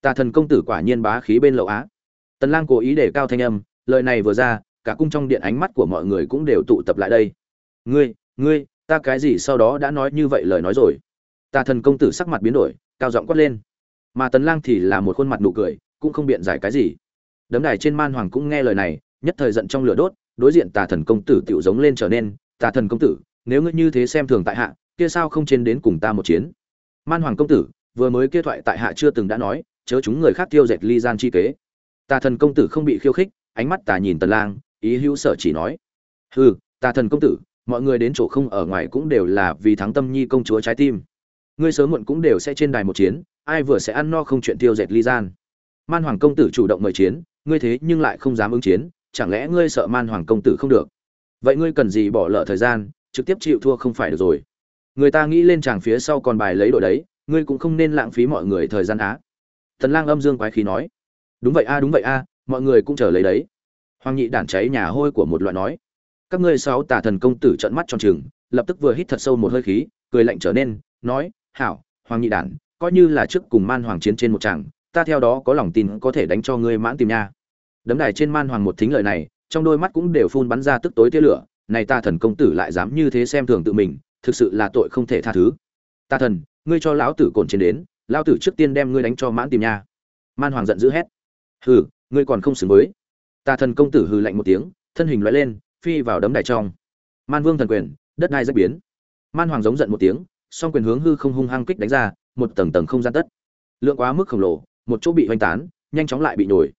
Tà thần công tử quả nhiên bá khí bên lậu á. Tần lang cố ý để cao thanh âm, lời này vừa ra, cả cung trong điện ánh mắt của mọi người cũng đều tụ tập lại đây. Ngươi ngươi, ta cái gì sau đó đã nói như vậy lời nói rồi? Tà thần công tử sắc mặt biến đổi, cao giọng quát lên. Mà tần lang thì là một khuôn mặt nụ cười, cũng không biện giải cái gì. Đấm đài trên man hoàng cũng nghe lời này, nhất thời giận trong lửa đốt, đối diện tà thần công tử tiểu giống lên trở nên, tà thần công tử, nếu ngươi như thế xem thường tại hạ, kia sao không trên đến cùng ta một chiến? Man hoàng công tử, vừa mới kia thoại tại hạ chưa từng đã nói, chớ chúng người khác tiêu dệt ly gian chi kế. Tà thần công tử không bị khiêu khích, ánh mắt tà nhìn tần lang, ý hữu sở chỉ nói. Hừ, tà thần công tử, mọi người đến chỗ không ở ngoài cũng đều là vì thắng tâm nhi công chúa trái tim. Ngươi sớm muộn cũng đều sẽ trên đài một chiến, ai vừa sẽ ăn no không chuyện tiêu dệt ly gian. Man hoàng công tử chủ động mời chiến, ngươi thế nhưng lại không dám ứng chiến, chẳng lẽ ngươi sợ man hoàng công tử không được? Vậy ngươi cần gì bỏ lỡ thời gian, trực tiếp chịu thua không phải được rồi người ta nghĩ lên tràng phía sau còn bài lấy đội đấy, ngươi cũng không nên lãng phí mọi người thời gian á. Tần lang âm dương quái khí nói. Đúng vậy a, đúng vậy a, mọi người cũng chờ lấy đấy. Hoàng nhị đản cháy nhà hôi của một loại nói. Các ngươi sáu tà thần công tử trợn mắt tròn trừng, lập tức vừa hít thật sâu một hơi khí, cười lạnh trở nên, nói, hảo, hoàng nhị đản, coi như là trước cùng man hoàng chiến trên một tràng ta theo đó có lòng tin có thể đánh cho ngươi mãn tìm nha. Đấm đài trên man hoàng một thính lời này, trong đôi mắt cũng đều phun bắn ra tức tối tia lửa, này ta thần công tử lại dám như thế xem thường tự mình thực sự là tội không thể tha thứ. Ta thần, ngươi cho lão tử cồn trên đến, lão tử trước tiên đem ngươi đánh cho mãn tìm nha. Man hoàng giận dữ hét. Hừ, ngươi còn không xứng với. Ta thần công tử hừ lạnh một tiếng, thân hình loại lên, phi vào đấm đài trong. Man vương thần quyền, đất đai rách biến. Man hoàng giống giận một tiếng, song quyền hướng hư không hung hăng kích đánh ra, một tầng tầng không gian tất. Lượng quá mức khổng lồ, một chỗ bị hoành tán, nhanh chóng lại bị nhồi.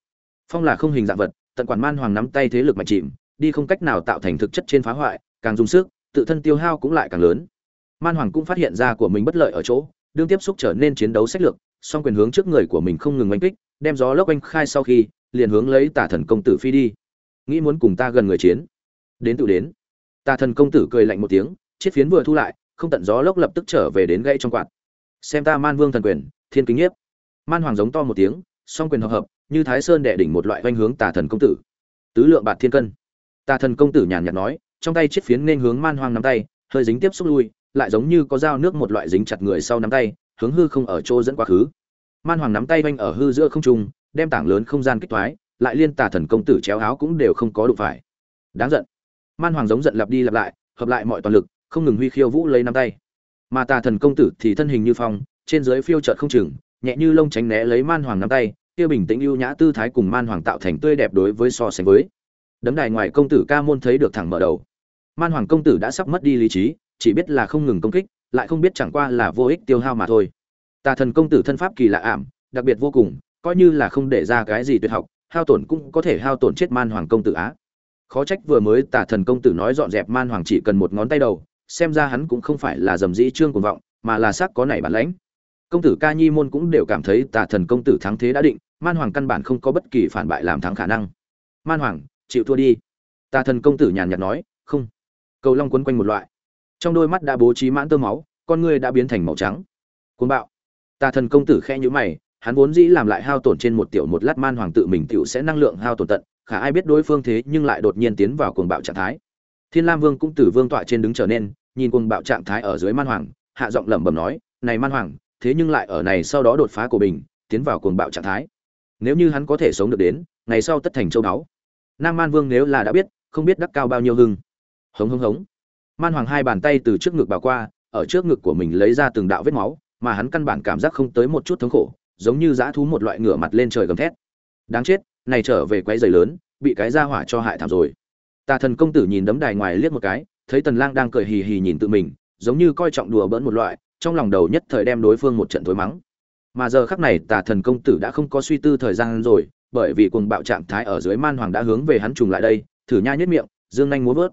Phong là không hình dạng vật, tận quản man hoàng nắm tay thế lực mạnh chìm, đi không cách nào tạo thành thực chất trên phá hoại, càng dùng sức tự thân tiêu hao cũng lại càng lớn. Man hoàng cũng phát hiện ra của mình bất lợi ở chỗ, đương tiếp xúc trở nên chiến đấu sách lược, song quyền hướng trước người của mình không ngừng oanh kích, đem gió lốc oanh khai sau khi, liền hướng lấy tả thần công tử phi đi. Nghĩ muốn cùng ta gần người chiến. Đến tự đến. Tà thần công tử cười lạnh một tiếng, chiếc phiến vừa thu lại, không tận gió lốc lập tức trở về đến gãy trong quạt. Xem ta man vương thần quyền, thiên kính nhiếp. Man hoàng giống to một tiếng, song quyền hợp hợp, như thái sơn đệ đỉnh một loại oanh hướng tà thần công tử. Tứ lượng bạt thiên cân. Tà thần công tử nhàn nhạt nói trong tay chiếc phiến nên hướng man hoàng nắm tay, hơi dính tiếp xúc lui, lại giống như có dao nước một loại dính chặt người sau nắm tay, hướng hư không ở chỗ dẫn quá khứ. Man hoàng nắm tay vanh ở hư giữa không trung, đem tảng lớn không gian kích thoái, lại liên tà thần công tử chéo áo cũng đều không có đụng phải. Đáng giận. Man hoàng giống giận lặp đi lặp lại, hợp lại mọi toàn lực, không ngừng huy khiêu vũ lấy nắm tay. Mà tà thần công tử thì thân hình như phong, trên dưới phiêu chợt không chừng, nhẹ như lông tránh né lấy man hoàng nắm tay, kia bình tĩnh ưu nhã tư thái cùng man hoàng tạo thành tươi đẹp đối với so sánh với đấm đài ngoài công tử ca môn thấy được thẳng mở đầu. Man hoàng công tử đã sắp mất đi lý trí, chỉ biết là không ngừng công kích, lại không biết chẳng qua là vô ích tiêu hao mà thôi. Tà thần công tử thân pháp kỳ lạ ảm, đặc biệt vô cùng, coi như là không để ra cái gì tuyệt học, hao tổn cũng có thể hao tổn chết man hoàng công tử á. Khó trách vừa mới tà thần công tử nói dọn dẹp man hoàng chỉ cần một ngón tay đầu, xem ra hắn cũng không phải là dầm dĩ trương cuồng vọng, mà là xác có nảy bản lãnh. Công tử ca nhi môn cũng đều cảm thấy tà thần công tử thắng thế đã định, man hoàng căn bản không có bất kỳ phản bại làm thắng khả năng. Man hoàng chịu thua đi. Tà thần công tử nhàn nhạt nói không. Cầu long quấn quanh một loại. Trong đôi mắt đã bố trí mãn tơ máu con ngươi đã biến thành màu trắng. Cuồng bạo. Tà thần công tử khe nhữ mày hắn vốn dĩ làm lại hao tổn trên một tiểu một lát man hoàng tự mình tiểu sẽ năng lượng hao tổn tận khả ai biết đối phương thế nhưng lại đột nhiên tiến vào cuồng bạo trạng thái. Thiên lam vương cũng từ vương tọa trên đứng trở nên nhìn cuồng bạo trạng thái ở dưới man hoàng hạ giọng lẩm bẩm nói này man hoàng thế nhưng lại ở này sau đó đột phá của mình, tiến vào cuồng bạo trạng thái. Nếu như hắn có thể sống được đến ngày sau tất thành châu đáo nam man vương nếu là đã biết, không biết đắc cao bao nhiêu hưng. Hống hống hống. Man hoàng hai bàn tay từ trước ngực bảo qua, ở trước ngực của mình lấy ra từng đạo vết máu, mà hắn căn bản cảm giác không tới một chút thống khổ, giống như dã thú một loại ngửa mặt lên trời gầm thét. Đáng chết, này trở về quấy giày lớn, bị cái ra hỏa cho hại thảm rồi. Tà thần công tử nhìn đấm đài ngoài liếc một cái, thấy tần lang đang cười hì hì nhìn tự mình, giống như coi trọng đùa bỡn một loại, trong lòng đầu nhất thời đem đối phương một trận thối mắng. Mà giờ khắc này tà thần công tử đã không có suy tư thời gian rồi bởi vì cuồng bạo trạng thái ở dưới man hoàng đã hướng về hắn trùng lại đây, thử nha nhất miệng, dương nhanh múa vớt.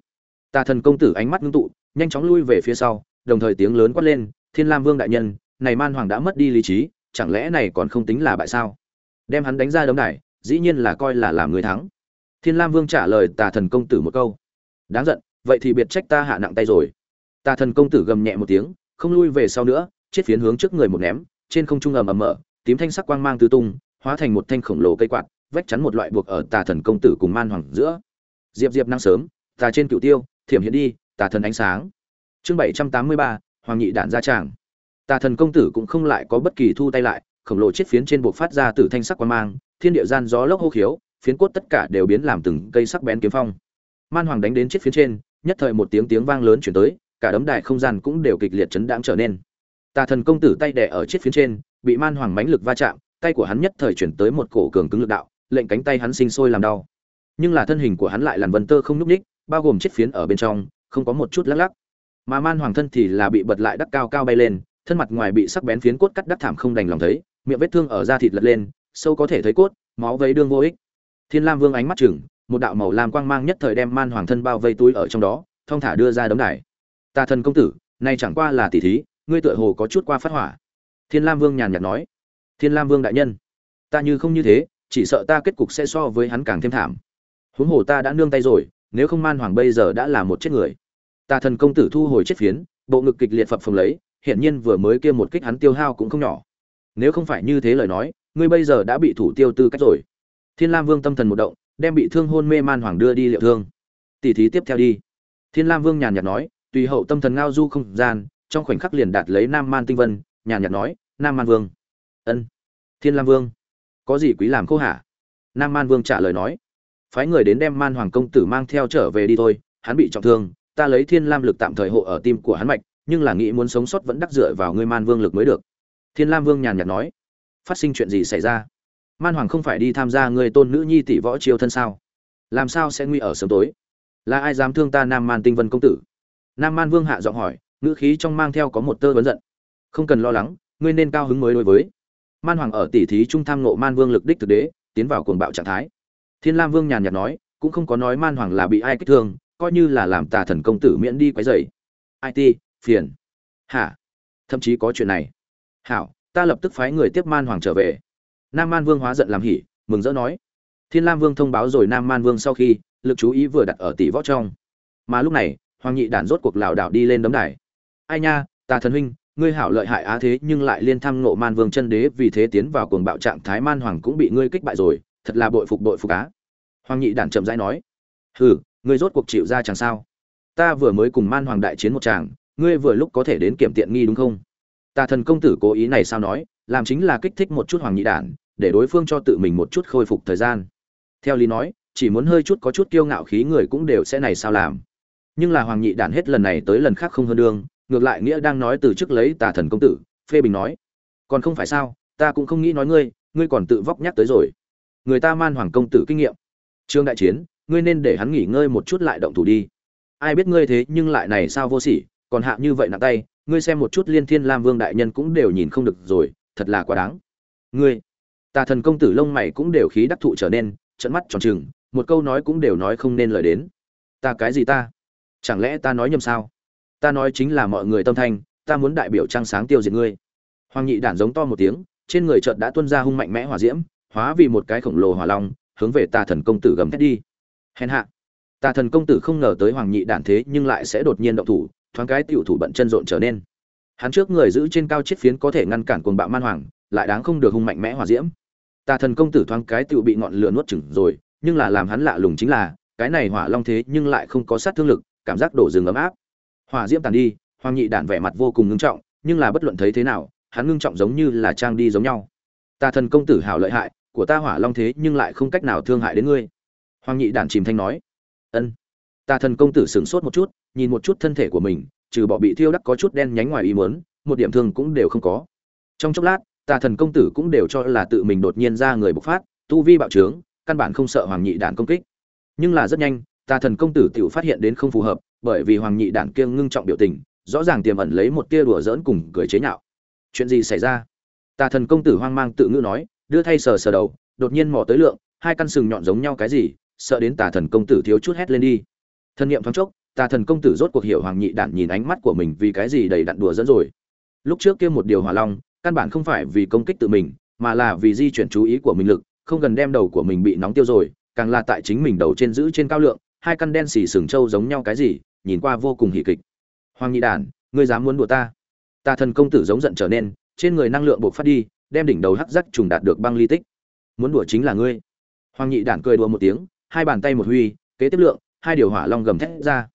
Tà thần công tử ánh mắt ngưng tụ, nhanh chóng lui về phía sau, đồng thời tiếng lớn quát lên, thiên lam vương đại nhân, này man hoàng đã mất đi lý trí, chẳng lẽ này còn không tính là bại sao? Đem hắn đánh ra đống đài, dĩ nhiên là coi là làm người thắng. Thiên lam vương trả lời tà thần công tử một câu. Đáng giận, vậy thì biệt trách ta hạ nặng tay rồi. Tà thần công tử gầm nhẹ một tiếng, không lui về sau nữa chết phiến hướng trước người một ném, trên không trung ầm ầm mở, tím thanh sắc quang mang tứ tung hóa thành một thanh khổng lồ cây quạt, vách chắn một loại buộc ở tà thần công tử cùng man hoàng giữa. Diệp diệp năng sớm, tà trên cựu tiêu, thiểm hiện đi, tà thần ánh sáng. Chương bảy trăm tám mươi ba, hoàng nhị đạn ra tràng. Tà thần công tử cũng không lại có bất kỳ thu tay lại, khổng lồ chiết phiến trên buộc phát ra từ thanh sắc quan mang, thiên địa gian gió lốc hô khiếu, phiến cốt tất cả đều biến làm từng cây sắc bén kiếm phong. Man hoàng đánh đến chiếc phiến trên, nhất thời một tiếng tiếng vang lớn chuyển tới, cả đấm đại không gian cũng đều kịch liệt chấn đáng trở nên. Tà thần công tử tay đẻ ở chiếc phiến trên, bị man hoàng mãnh lực va chạm tay của hắn nhất thời chuyển tới một cổ cường cứng lực đạo, lệnh cánh tay hắn sinh sôi làm đau. Nhưng là thân hình của hắn lại làn vân tơ không nhúc ních bao gồm chiếc phiến ở bên trong, không có một chút lắc lắc. Mà man hoàng thân thì là bị bật lại đắc cao cao bay lên, thân mặt ngoài bị sắc bén phiến cốt cắt đắc thảm không đành lòng thấy, miệng vết thương ở da thịt lật lên, sâu có thể thấy cốt, máu vấy đương vô ích. Thiên lam vương ánh mắt chừng, một đạo màu lam quang mang nhất thời đem man hoàng thân bao vây túi ở trong đó, thong thả đưa ra đống đài. Ta thần công tử, nay chẳng qua là tỷ thí, ngươi tựa hồ có chút qua phát hỏa. Thiên lam vương nhàn nhạt nói thiên lam vương đại nhân. Ta như không như thế, chỉ sợ ta kết cục sẽ so với hắn càng thêm thảm. Huống hồ ta đã nương tay rồi, nếu không man hoàng bây giờ đã là một chết người. Ta thần công tử thu hồi chết phiến, bộ ngực kịch liệt phập phồng lấy, hiển nhiên vừa mới kia một kích hắn tiêu hao cũng không nhỏ. Nếu không phải như thế lời nói, ngươi bây giờ đã bị thủ tiêu tư cách rồi. Thiên lam vương tâm thần một động, đem bị thương hôn mê man hoàng đưa đi liệu thương. Tỷ thí tiếp theo đi. Thiên lam vương nhàn nhạt nói, tùy hậu tâm thần ngao du không gian, trong khoảnh khắc liền đạt lấy nam man tinh vân, nhàn nhạt nói, nam man vương. Ân thiên lam vương. Có gì quý làm khô hả? Nam man vương trả lời nói. Phái người đến đem man hoàng công tử mang theo trở về đi thôi, hắn bị trọng thương, ta lấy thiên lam lực tạm thời hộ ở tim của hắn mạch, nhưng là nghĩ muốn sống sót vẫn đắc dựa vào ngươi man vương lực mới được. Thiên lam vương nhàn nhạt nói. Phát sinh chuyện gì xảy ra? Man hoàng không phải đi tham gia người tôn nữ nhi tỷ võ chiêu thân sao? Làm sao sẽ nguy ở sớm tối? Là ai dám thương ta nam man tinh vân công tử? Nam man vương hạ giọng hỏi, ngữ khí trong mang theo có một tơ vấn giận. Không cần lo lắng, ngươi nên cao hứng mới đối với man hoàng ở tỷ thí trung tham nộ man vương lực đích thực đế, tiến vào cuồng bạo trạng thái. Thiên lam vương nhàn nhạt nói, cũng không có nói man hoàng là bị ai kích thương, coi như là làm tà thần công tử miễn đi quấy dày it phiền. Hả? Thậm chí có chuyện này. Hảo, ta lập tức phái người tiếp man hoàng trở về. Nam man vương hóa giận làm hỉ, mừng rỡ nói. Thiên lam vương thông báo rồi nam man vương sau khi, lực chú ý vừa đặt ở tỷ võ trong. Mà lúc này, hoàng nhị đản rốt cuộc lảo đảo đi lên đấm đài. Ai nha ta thần huynh ngươi hảo lợi hại á thế nhưng lại liên tham nộ man vương chân đế, vì thế tiến vào cuồng bạo trạng thái man hoàng cũng bị ngươi kích bại rồi, thật là bội phục bội phục á. Hoàng nhị đản chậm rãi nói, hừ, ngươi rốt cuộc chịu ra chẳng sao. Ta vừa mới cùng man hoàng đại chiến một tràng, ngươi vừa lúc có thể đến kiểm tiện nghi đúng không? Tà thần công tử cố ý này sao nói, làm chính là kích thích một chút hoàng nhị đản, để đối phương cho tự mình một chút khôi phục thời gian. Theo lý nói, chỉ muốn hơi chút có chút kiêu ngạo khí người cũng đều sẽ này sao làm. Nhưng là hoàng nhị đản hết lần này tới lần khác không hơn đương ngược lại nghĩa đang nói từ trước lấy tà thần công tử, phê bình nói, còn không phải sao, ta cũng không nghĩ nói ngươi ngươi còn tự vóc nhắc tới rồi. Người ta man hoàng công tử kinh nghiệm. Trương đại chiến, ngươi nên để hắn nghỉ ngơi một chút lại động thủ đi. Ai biết ngươi thế nhưng lại này sao vô sỉ, còn hạ như vậy nặng tay, ngươi xem một chút liên thiên lam vương đại nhân cũng đều nhìn không được rồi, thật là quá đáng. Ngươi, tà thần công tử lông mày cũng đều khí đắc thụ trở nên trận mắt tròn trừng, một câu nói cũng đều nói không nên lời đến. Ta cái gì ta? Chẳng lẽ ta nói nhầm sao? Ta nói chính là mọi người tâm thanh, ta muốn đại biểu trăng sáng tiêu diệt ngươi. Hoàng nhị đản giống to một tiếng, trên người chợt đã tuôn ra hung mạnh mẽ hỏa diễm, hóa vì một cái khổng lồ hỏa long, hướng về tà thần công tử gầm thét đi. Hèn hạ. Tà thần công tử không ngờ tới hoàng nhị đản thế nhưng lại sẽ đột nhiên động thủ, thoáng cái tiểu thủ bận chân rộn trở nên. Hắn trước người giữ trên cao chiếc phiến có thể ngăn cản cuồng bạo man hoàng, lại đáng không được hung mạnh mẽ hỏa diễm. Tà thần công tử thoáng cái tiểu bị ngọn lửa nuốt chửng rồi, nhưng là làm hắn lạ lùng chính là, cái này hỏa long thế nhưng lại không có sát thương lực, cảm giác đổ rừng ấm áp hỏa diễm tàn đi, hoàng nhị đản vẻ mặt vô cùng ngưng trọng, nhưng là bất luận thấy thế nào, hắn ngưng trọng giống như là trang đi giống nhau. Ta thần công tử hảo lợi hại, của ta hỏa long thế nhưng lại không cách nào thương hại đến ngươi. Hoàng nhị đản chìm thanh nói. Ân. Ta thần công tử sửng sốt một chút, nhìn một chút thân thể của mình, trừ bỏ bị thiêu đắc có chút đen nhánh ngoài ý muốn, một điểm thương cũng đều không có. Trong chốc lát, Ta thần công tử cũng đều cho là tự mình đột nhiên ra người bộc phát, tu vi bạo trướng, căn bản không sợ hoàng nhị đản công kích. Nhưng là rất nhanh, Ta thần công tử tự phát hiện đến không phù hợp bởi vì hoàng nhị đản kiêng ngưng trọng biểu tình, rõ ràng tiềm ẩn lấy một tia đùa giỡn cùng cười chế nhạo. Chuyện gì xảy ra? Tà thần công tử hoang mang tự ngữ nói, đưa thay sờ sờ đầu, đột nhiên mò tới lượng, hai căn sừng nhọn giống nhau cái gì, sợ đến tà thần công tử thiếu chút hét lên đi. Thân nhiệm thoáng chốc, tà thần công tử rốt cuộc hiểu hoàng nhị đản nhìn ánh mắt của mình vì cái gì đầy đặn đùa dẫn rồi. Lúc trước kia một điều hỏa long, căn bản không phải vì công kích tự mình, mà là vì di chuyển chú ý của mình lực, không gần đem đầu của mình bị nóng tiêu rồi, càng là tại chính mình đầu trên giữ trên cao lượng, hai căn đen xì sừng trâu giống nhau cái gì nhìn qua vô cùng hỉ kịch. Hoàng nhị đản, ngươi dám muốn đùa ta? Tà thần công tử giống giận trở nên, trên người năng lượng bộc phát đi, đem đỉnh đầu hắc rắc trùng đạt được băng ly tích. Muốn đùa chính là ngươi. Hoàng nhị đản cười đùa một tiếng, hai bàn tay một huy, kế tiếp lượng, hai điều hỏa long gầm thét ra.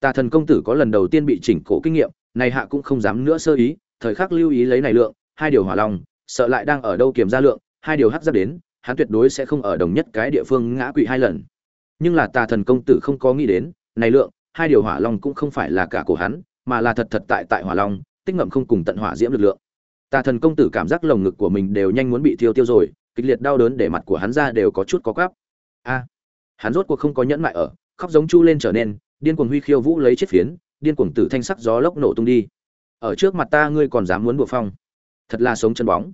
Tà thần công tử có lần đầu tiên bị chỉnh cổ kinh nghiệm, này hạ cũng không dám nữa sơ ý, thời khắc lưu ý lấy này lượng, hai điều hỏa long, sợ lại đang ở đâu kiểm ra lượng, hai điều hắc giáp đến, hắn tuyệt đối sẽ không ở đồng nhất cái địa phương ngã quỵ hai lần. Nhưng là tà thần công tử không có nghĩ đến, này lượng hai điều hỏa long cũng không phải là cả của hắn, mà là thật thật tại tại hỏa long, tích ngậm không cùng tận hỏa diễm lực lượng. Tà thần công tử cảm giác lồng ngực của mình đều nhanh muốn bị thiêu tiêu rồi, kịch liệt đau đớn để mặt của hắn ra đều có chút có quắp. A, hắn rốt cuộc không có nhẫn mại ở, khóc giống chu lên trở nên, điên cuồng huy khiêu vũ lấy chiếc phiến, điên cuồng tử thanh sắc gió lốc nổ tung đi. Ở trước mặt ta ngươi còn dám muốn buộc phong? Thật là sống chân bóng.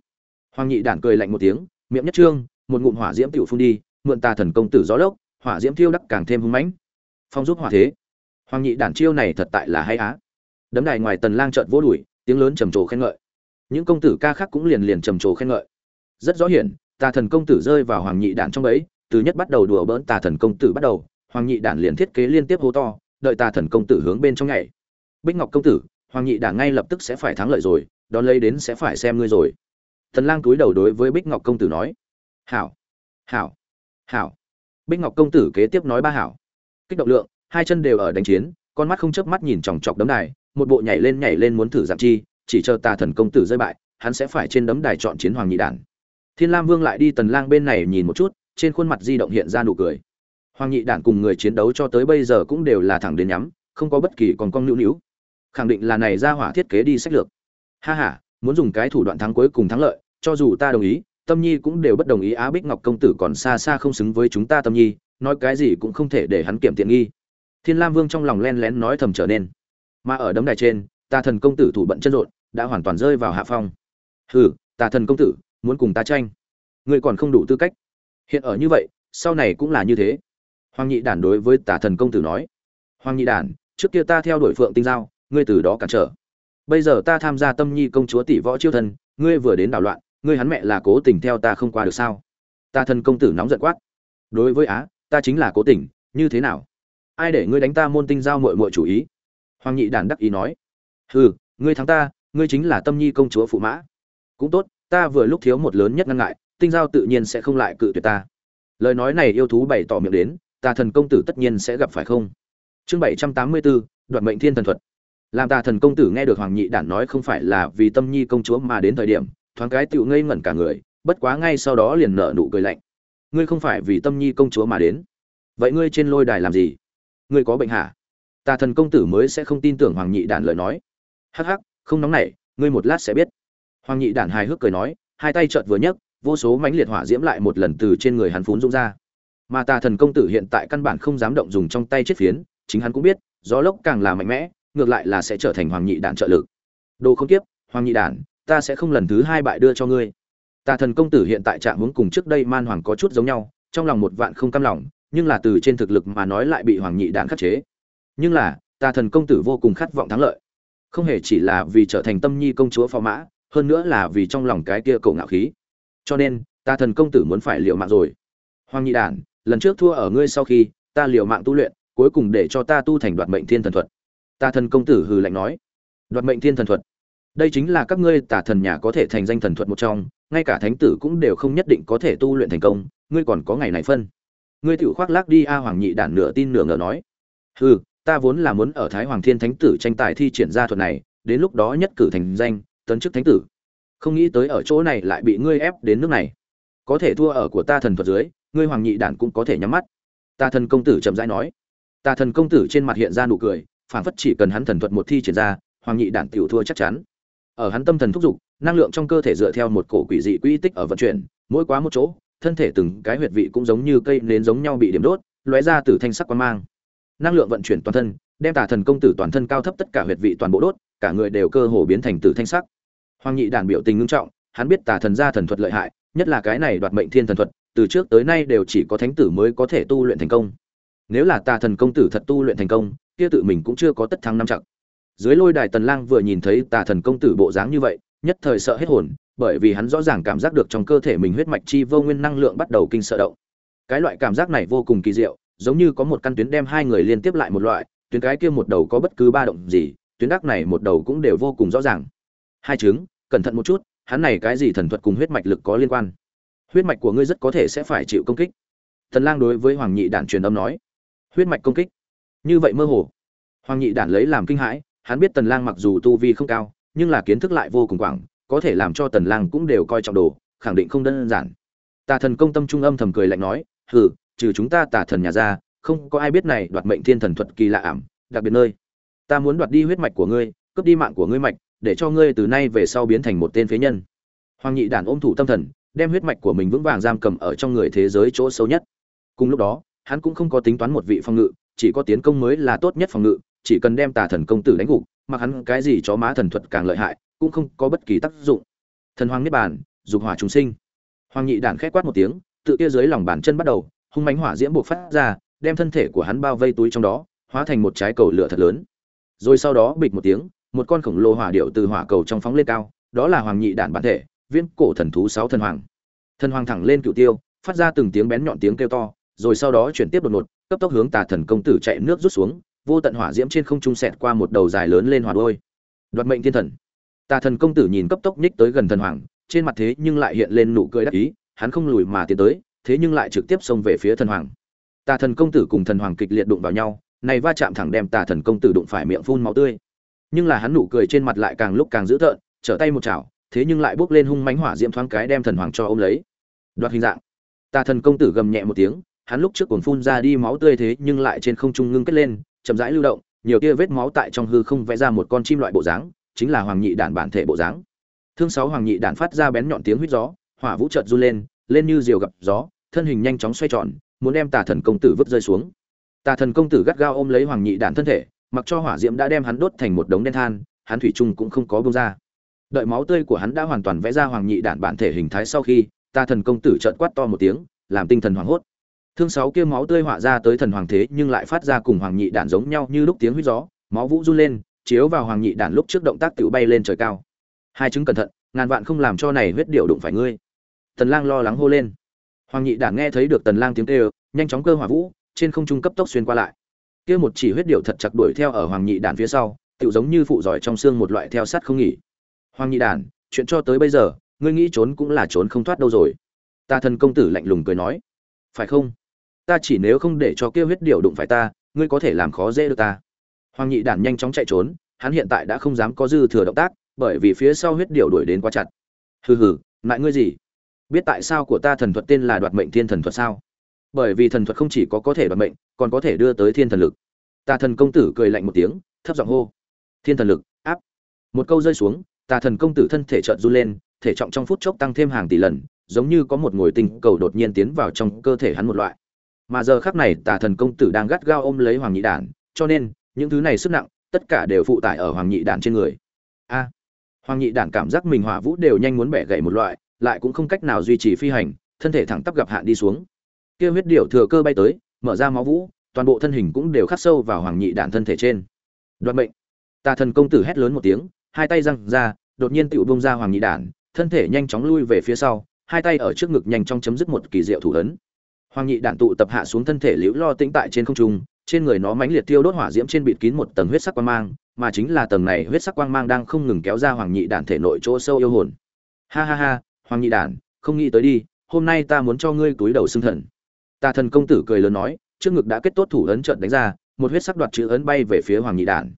Hoàng nhị đản cười lạnh một tiếng, miệng nhất trương, một ngụm hỏa diễm tiểu phun đi, mượn tà thần công tử gió lốc, hỏa diễm thiêu đắc càng thêm hung mãnh. Phong giúp hỏa thế hoàng nhị đản chiêu này thật tại là hay á. Đấm đài ngoài tần lang trợn vỗ đuổi tiếng lớn trầm trồ khen ngợi. Những công tử ca khác cũng liền liền trầm trồ khen ngợi. Rất rõ hiển, tà thần công tử rơi vào hoàng nhị đản trong ấy từ nhất bắt đầu đùa bỡn tà thần công tử bắt đầu, hoàng nhị đản liền thiết kế liên tiếp hô to, đợi tà thần công tử hướng bên trong nhảy. Bích ngọc công tử, hoàng nhị đản ngay lập tức sẽ phải thắng lợi rồi, đón lấy đến sẽ phải xem ngươi rồi. Tần lang túi đầu đối với bích ngọc công tử nói. Hảo hảo hảo. Bích ngọc công tử kế tiếp nói ba hảo. Kích động lượng hai chân đều ở đánh chiến, con mắt không chớp mắt nhìn chòng chọc đấm đài, một bộ nhảy lên nhảy lên muốn thử giảm chi, chỉ chờ tà thần công tử rơi bại, hắn sẽ phải trên đấm đài chọn chiến hoàng nhị đản. Thiên lam vương lại đi tần lang bên này nhìn một chút, trên khuôn mặt di động hiện ra nụ cười. Hoàng nhị đản cùng người chiến đấu cho tới bây giờ cũng đều là thẳng đến nhắm, không có bất kỳ còn cong nữu nữu khẳng định là này ra hỏa thiết kế đi sách lược. Ha ha, muốn dùng cái thủ đoạn thắng cuối cùng thắng lợi, cho dù ta đồng ý, tâm nhi cũng đều bất đồng ý á bích ngọc công tử còn xa xa không xứng với chúng ta tâm nhi, nói cái gì cũng không thể để hắn kiểm tiện nghi thiên lam vương trong lòng len lén nói thầm trở nên. Mà ở đấm đài trên tà thần công tử thủ bận chân rộn, đã hoàn toàn rơi vào hạ phong. Hừ tà thần công tử, muốn cùng ta tranh. Ngươi còn không đủ tư cách. Hiện ở như vậy, sau này cũng là như thế. Hoàng nhị đản đối với tả thần công tử nói. Hoàng nhị đản, trước kia ta theo đuổi phượng tinh giao, ngươi từ đó cản trở. Bây giờ ta tham gia tâm nhi công chúa tỷ võ chiêu thần, ngươi vừa đến đảo loạn, ngươi hắn mẹ là cố tình theo ta không qua được sao? Ta thần công tử nóng giận quát. Đối với á, ta chính là cố tình, như thế nào? Ai để ngươi đánh ta môn tinh giao muội muội chủ ý? Hoàng nhị đản đắc ý nói. Hừ, ngươi thắng ta, ngươi chính là tâm nhi công chúa phụ mã. Cũng tốt, ta vừa lúc thiếu một lớn nhất ngăn ngại, tinh giao tự nhiên sẽ không lại cự tuyệt ta. Lời nói này yêu thú bày tỏ miệng đến tà thần công tử tất nhiên sẽ gặp phải không? Chương bảy trăm tám mươi bốn đoạn mệnh thiên thần thuật. Làm tà thần công tử nghe được hoàng nhị đản nói không phải là vì tâm nhi công chúa mà đến thời điểm, thoáng cái tựu ngây ngẩn cả người, bất quá ngay sau đó liền nở nụ cười lạnh. Ngươi không phải vì tâm nhi công chúa mà đến. Vậy ngươi trên lôi đài làm gì? Ngươi có bệnh hả? Tà thần công tử mới sẽ không tin tưởng hoàng nhị đản lời nói. Hắc hắc, không nóng nảy ngươi một lát sẽ biết. Hoàng nhị đản hài hước cười nói, hai tay trợt vừa nhấc, vô số mánh liệt hỏa diễm lại một lần từ trên người hắn phún rung ra. Mà tà thần công tử hiện tại căn bản không dám động dùng trong tay chết phiến, chính hắn cũng biết, gió lốc càng là mạnh mẽ, ngược lại là sẽ trở thành hoàng nhị đản trợ lực. Đồ không tiếp hoàng nhị đản, ta sẽ không lần thứ hai bại đưa cho ngươi. Tà thần công tử hiện tại trạng hướng cùng trước đây man hoàng có chút giống nhau, trong lòng một vạn không cam lòng nhưng là từ trên thực lực mà nói lại bị hoàng nhị đản khắc chế. Nhưng là tà thần công tử vô cùng khát vọng thắng lợi. Không hề chỉ là vì trở thành tâm nhi công chúa phò mã, hơn nữa là vì trong lòng cái kia cổ ngạo khí. Cho nên, ta thần công tử muốn phải liều mạng rồi. Hoàng nhị đản, lần trước thua ở ngươi sau khi, ta liều mạng tu luyện, cuối cùng để cho ta tu thành đoạt mệnh thiên thần thuật. Ta thần công tử hừ lạnh nói. Đoạt mệnh thiên thần thuật. Đây chính là các ngươi tà thần nhà có thể thành danh thần thuật một trong, ngay cả thánh tử cũng đều không nhất định có thể tu luyện thành công, ngươi còn có ngày này phân ngươi tự khoác lác đi a hoàng nhị đản nửa tin nửa ngờ nói. Hừ, ta vốn là muốn ở thái hoàng thiên thánh tử tranh tài thi triển ra thuật này, đến lúc đó nhất cử thành danh, tấn chức thánh tử. Không nghĩ tới ở chỗ này lại bị ngươi ép đến nước này. Có thể thua ở của ta thần thuật dưới, ngươi hoàng nhị đản cũng có thể nhắm mắt. Ta thần công tử chậm rãi nói. Ta thần công tử trên mặt hiện ra nụ cười phản phất chỉ cần hắn thần thuật một thi triển ra, hoàng nhị đản tiểu thua chắc chắn. Ở hắn tâm thần thúc giục, năng lượng trong cơ thể dựa theo một cổ quỷ dị quỹ tích ở vận chuyển, mỗi quá một chỗ thân thể từng cái huyệt vị cũng giống như cây nến giống nhau bị điểm đốt, lóe ra từ thanh sắc quang mang. Năng lượng vận chuyển toàn thân, đem tà thần công tử toàn thân cao thấp tất cả huyệt vị toàn bộ đốt, cả người đều cơ hồ biến thành từ thanh sắc. Hoàng nhị đàn biểu tình ngưng trọng, hắn biết tà thần gia thần thuật lợi hại, nhất là cái này đoạt mệnh thiên thần thuật, từ trước tới nay đều chỉ có thánh tử mới có thể tu luyện thành công. Nếu là tà thần công tử thật tu luyện thành công, kia tự mình cũng chưa có tất thắng năm chặng. Dưới lôi đài tần lang vừa nhìn thấy tà thần công tử bộ dáng như vậy nhất thời sợ hết hồn, bởi vì hắn rõ ràng cảm giác được trong cơ thể mình huyết mạch chi vô nguyên năng lượng bắt đầu kinh sợ động. Cái loại cảm giác này vô cùng kỳ diệu, giống như có một căn tuyến đem hai người liên tiếp lại một loại, tuyến cái kia một đầu có bất cứ ba động gì, tuyến đắc này một đầu cũng đều vô cùng rõ ràng. Hai chứng, cẩn thận một chút, hắn này cái gì thần thuật cùng huyết mạch lực có liên quan? Huyết mạch của ngươi rất có thể sẽ phải chịu công kích. Thần lang đối với hoàng nhị đản truyền âm nói. Huyết mạch công kích? Như vậy mơ hồ. Hoàng nhị đản lấy làm kinh hãi, hắn biết tần lang mặc dù tu vi không cao nhưng là kiến thức lại vô cùng quảng, có thể làm cho tần lang cũng đều coi trọng đồ, khẳng định không đơn giản. Tà thần công tâm trung âm thầm cười lạnh nói, hừ, trừ chúng ta tà thần nhà ra, không có ai biết này đoạt mệnh thiên thần thuật kỳ lạ ảm, đặc biệt nơi. Ta muốn đoạt đi huyết mạch của ngươi, cướp đi mạng của ngươi mạch, để cho ngươi từ nay về sau biến thành một tên phế nhân. Hoàng nhị đản ôm thủ tâm thần, đem huyết mạch của mình vững vàng giam cầm ở trong người thế giới chỗ sâu nhất. Cùng lúc đó, hắn cũng không có tính toán một vị phòng ngự, chỉ có tiến công mới là tốt nhất phòng ngự chỉ cần đem tà thần công tử đánh gục, mặc hắn cái gì chó má thần thuật càng lợi hại, cũng không có bất kỳ tác dụng. Thần hoàng niết bàn, dục hỏa chúng sinh. Hoàng nhị đản khét quát một tiếng, tự kia dưới lòng bàn chân bắt đầu, hung mãnh hỏa diễm buộc phát ra, đem thân thể của hắn bao vây túi trong đó, hóa thành một trái cầu lửa thật lớn. Rồi sau đó bịch một tiếng, một con khổng lồ hỏa điệu từ hỏa cầu trong phóng lên cao, đó là hoàng nhị đản bản thể viên cổ thần thú sáu thần hoàng. Thần hoàng thẳng lên cựu tiêu, phát ra từng tiếng bén nhọn tiếng kêu to, rồi sau đó chuyển tiếp đột ngột, cấp tốc hướng tà thần công tử chạy nước rút xuống vô tận hỏa diễm trên không trung xẹt qua một đầu dài lớn lên hỏa đôi. Đoạt mệnh thiên thần. Tà thần công tử nhìn cấp tốc nhích tới gần thần hoàng, trên mặt thế nhưng lại hiện lên nụ cười đắc ý, hắn không lùi mà tiến tới, thế nhưng lại trực tiếp xông về phía thần hoàng. Tà thần công tử cùng thần hoàng kịch liệt đụng vào nhau, này va chạm thẳng đem tà thần công tử đụng phải miệng phun máu tươi. Nhưng là hắn nụ cười trên mặt lại càng lúc càng dữ tợn, trở tay một chảo, thế nhưng lại bốc lên hung mãnh hỏa diễm thoáng cái đem thần hoàng cho ôm lấy. Đoạt hình dạng. Tà thần công tử gầm nhẹ một tiếng, hắn lúc trước còn phun ra đi máu tươi thế nhưng lại trên không trung ngưng kết lên chậm rãi lưu động, nhiều tia vết máu tại trong hư không vẽ ra một con chim loại bộ dáng, chính là hoàng nhị đản bản thể bộ dáng. Thương sáu hoàng nhị đản phát ra bén nhọn tiếng huýt gió, hỏa vũ chợt run lên lên như diều gặp gió, thân hình nhanh chóng xoay tròn, muốn đem tà thần công tử vứt rơi xuống. Tà thần công tử gắt gao ôm lấy hoàng nhị đản thân thể, mặc cho hỏa diễm đã đem hắn đốt thành một đống đen than, hắn thủy chung cũng không có bông ra. Đợi máu tươi của hắn đã hoàn toàn vẽ ra hoàng nhị đản bản thể hình thái sau khi, tà thần công tử trợn quát to một tiếng, làm tinh thần hoảng hốt thương sáu kia máu tươi họa ra tới thần hoàng thế nhưng lại phát ra cùng hoàng nhị đản giống nhau như lúc tiếng huyết gió, máu vũ run lên, chiếu vào hoàng nhị đản lúc trước động tác tự bay lên trời cao. Hai chứng cẩn thận, ngàn vạn không làm cho này huyết điệu đụng phải ngươi. Tần lang lo lắng hô lên. Hoàng nhị đản nghe thấy được tần lang tiếng kêu, nhanh chóng cơ hỏa vũ, trên không trung cấp tốc xuyên qua lại. Kia một chỉ huyết điệu thật chặt đuổi theo ở hoàng nhị đản phía sau tự giống như phụ giỏi trong xương một loại theo sát không nghỉ. Hoàng nhị đản, chuyện cho tới bây giờ, ngươi nghĩ trốn cũng là trốn không thoát đâu rồi. Ta thần công tử lạnh lùng cười nói. Phải không? Ta chỉ nếu không để cho kia huyết điểu đụng phải ta, ngươi có thể làm khó dễ được ta. Hoàng nhị đản nhanh chóng chạy trốn, hắn hiện tại đã không dám có dư thừa động tác, bởi vì phía sau huyết điểu đuổi đến quá chặt. Hừ hừ lại ngươi gì? Biết tại sao của ta thần thuật tên là đoạt mệnh thiên thần thuật sao? Bởi vì thần thuật không chỉ có có thể đoạt mệnh, còn có thể đưa tới thiên thần lực. Tà thần công tử cười lạnh một tiếng, thấp giọng hô. Thiên thần lực, áp. Một câu rơi xuống tà thần công tử thân thể trợn run lên, thể trọng trong phút chốc tăng thêm hàng tỷ lần, giống như có một ngồi tinh cầu đột nhiên tiến vào trong cơ thể hắn một loại mà giờ khắc này tà thần công tử đang gắt gao ôm lấy hoàng nhị đản, cho nên, những thứ này sức nặng, tất cả đều phụ tải ở hoàng nhị đản trên người. A, hoàng nhị đản cảm giác mình hỏa vũ đều nhanh muốn bẻ gãy một loại, lại cũng không cách nào duy trì phi hành, thân thể thẳng tắp gặp hạn đi xuống. Kia huyết điệu thừa cơ bay tới, mở ra máu vũ, toàn bộ thân hình cũng đều khắc sâu vào hoàng nhị đản thân thể trên. Đoạt mệnh. Tà thần công tử hét lớn một tiếng, hai tay răng ra, đột nhiên tựu bông ra hoàng nhị đản, thân thể nhanh chóng lui về phía sau, hai tay ở trước ngực nhanh chóng chấm dứt một kỳ diệu thủ ấn hoàng nhị đản tụ tập hạ xuống thân thể liễu lo tĩnh tại trên không trung, trên người nó mãnh liệt tiêu đốt hỏa diễm trên bịt kín một tầng huyết sắc quang mang, mà chính là tầng này huyết sắc quang mang đang không ngừng kéo ra hoàng nhị đản thể nội chỗ sâu yêu hồn. Ha ha ha, hoàng nhị đản, không nghĩ tới đi, hôm nay ta muốn cho ngươi túi đầu xương thần. Tà thần công tử cười lớn nói, trước ngực đã kết tốt thủ ấn trận đánh ra, một huyết sắc đoạt chữ ấn bay về phía hoàng nhị đản.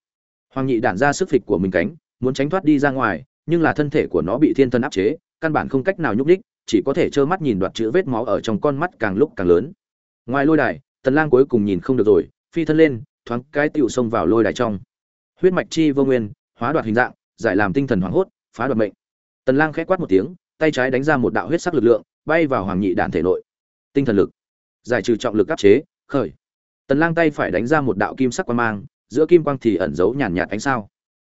Hoàng nhị đản ra sức phịch của mình cánh, muốn tránh thoát đi ra ngoài, nhưng là thân thể của nó bị thiên thân áp chế, căn bản không cách nào nhúc đích chỉ có thể trơ mắt nhìn đoạt chữ vết máu ở trong con mắt càng lúc càng lớn. Ngoài lôi đài, tần lang cuối cùng nhìn không được rồi, phi thân lên, thoáng cái tiểu xông vào lôi đài trong. Huyết mạch chi vô nguyên, hóa đoạt hình dạng, giải làm tinh thần hoảng hốt, phá đoạt mệnh. Tần lang khẽ quát một tiếng, tay trái đánh ra một đạo huyết sắc lực lượng, bay vào hoàng nhị đản thể nội. Tinh thần lực, giải trừ trọng lực áp chế, khởi. Tần lang tay phải đánh ra một đạo kim sắc quang mang, giữa kim quang thì ẩn giấu nhàn nhạt ánh sao.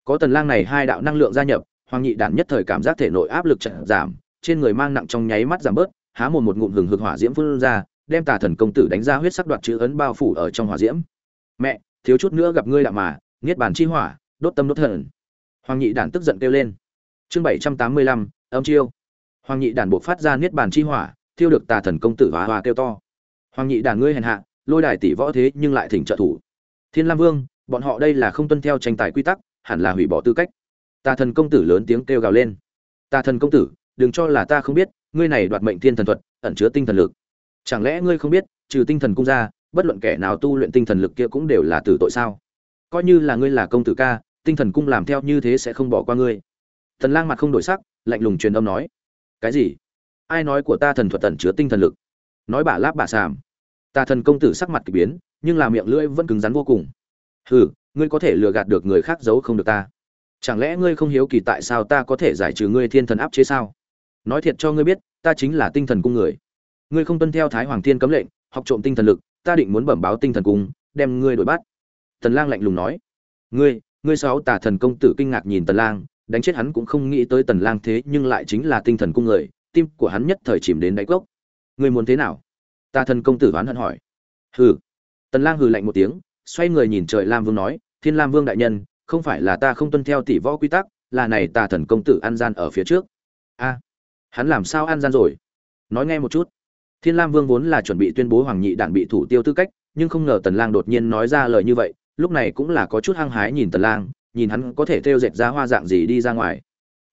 Có tần lang này hai đạo năng lượng gia nhập, hoàng nhị đản nhất thời cảm giác thể nội áp lực chậm giảm trên người mang nặng trong nháy mắt giảm bớt, há một một ngụm hừng hực hỏa diễm phun ra, đem tà thần công tử đánh ra huyết sắc đoạt chữ ấn bao phủ ở trong hỏa diễm. Mẹ, thiếu chút nữa gặp ngươi lạ mà, niết bàn chi hỏa, đốt tâm đốt thần. Hoàng nhị đản tức giận kêu lên. Chương bảy trăm tám mươi lăm, âm chiêu. Hoàng nhị đản buộc phát ra niết bàn chi hỏa, thiêu được tà thần công tử hóa hoa kêu to. Hoàng nhị đản ngươi hèn hạ, lôi đài tỷ võ thế nhưng lại thỉnh trợ thủ. Thiên lam vương, bọn họ đây là không tuân theo tranh tài quy tắc, hẳn là hủy bỏ tư cách. Tà thần công tử lớn tiếng kêu gào lên. Tà thần công tử đừng cho là ta không biết, ngươi này đoạt mệnh thiên thần thuật, ẩn chứa tinh thần lực. Chẳng lẽ ngươi không biết, trừ tinh thần cung ra, bất luận kẻ nào tu luyện tinh thần lực kia cũng đều là tử tội sao? Coi như là ngươi là công tử ca, tinh thần cung làm theo như thế sẽ không bỏ qua ngươi. Thần lang mặt không đổi sắc, lạnh lùng truyền âm nói. Cái gì? Ai nói của ta thần thuật tẩn chứa tinh thần lực? Nói bà láp bà sàm. Ta thần công tử sắc mặt kỳ biến, nhưng là miệng lưỡi vẫn cứng rắn vô cùng. Hừ, ngươi có thể lừa gạt được người khác giấu không được ta. Chẳng lẽ ngươi không hiếu kỳ tại sao ta có thể giải trừ ngươi thiên thần áp chế sao? Nói thiệt cho ngươi biết, ta chính là tinh thần cung người. Ngươi không tuân theo thái hoàng thiên cấm lệnh, học trộm tinh thần lực, ta định muốn bẩm báo tinh thần cung, đem ngươi đuổi bắt. Tần lang lạnh lùng nói. Ngươi ngươi sáu tà thần công tử kinh ngạc nhìn tần lang, đánh chết hắn cũng không nghĩ tới tần lang thế nhưng lại chính là tinh thần cung người, tim của hắn nhất thời chìm đến đáy cốc. Ngươi muốn thế nào? Tà thần công tử đoán hận hỏi. Hừ. Tần lang hừ lạnh một tiếng, xoay người nhìn trời lam vương nói, thiên lam vương đại nhân, không phải là ta không tuân theo tỷ võ quy tắc, là này tà thần công tử ăn gian ở phía trước. A hắn làm sao ăn gian rồi? Nói nghe một chút. Thiên lam vương vốn là chuẩn bị tuyên bố hoàng nhị đản bị thủ tiêu tư cách, nhưng không ngờ tần lang đột nhiên nói ra lời như vậy, lúc này cũng là có chút hăng hái nhìn tần lang, nhìn hắn có thể theo dệt ra hoa dạng gì đi ra ngoài.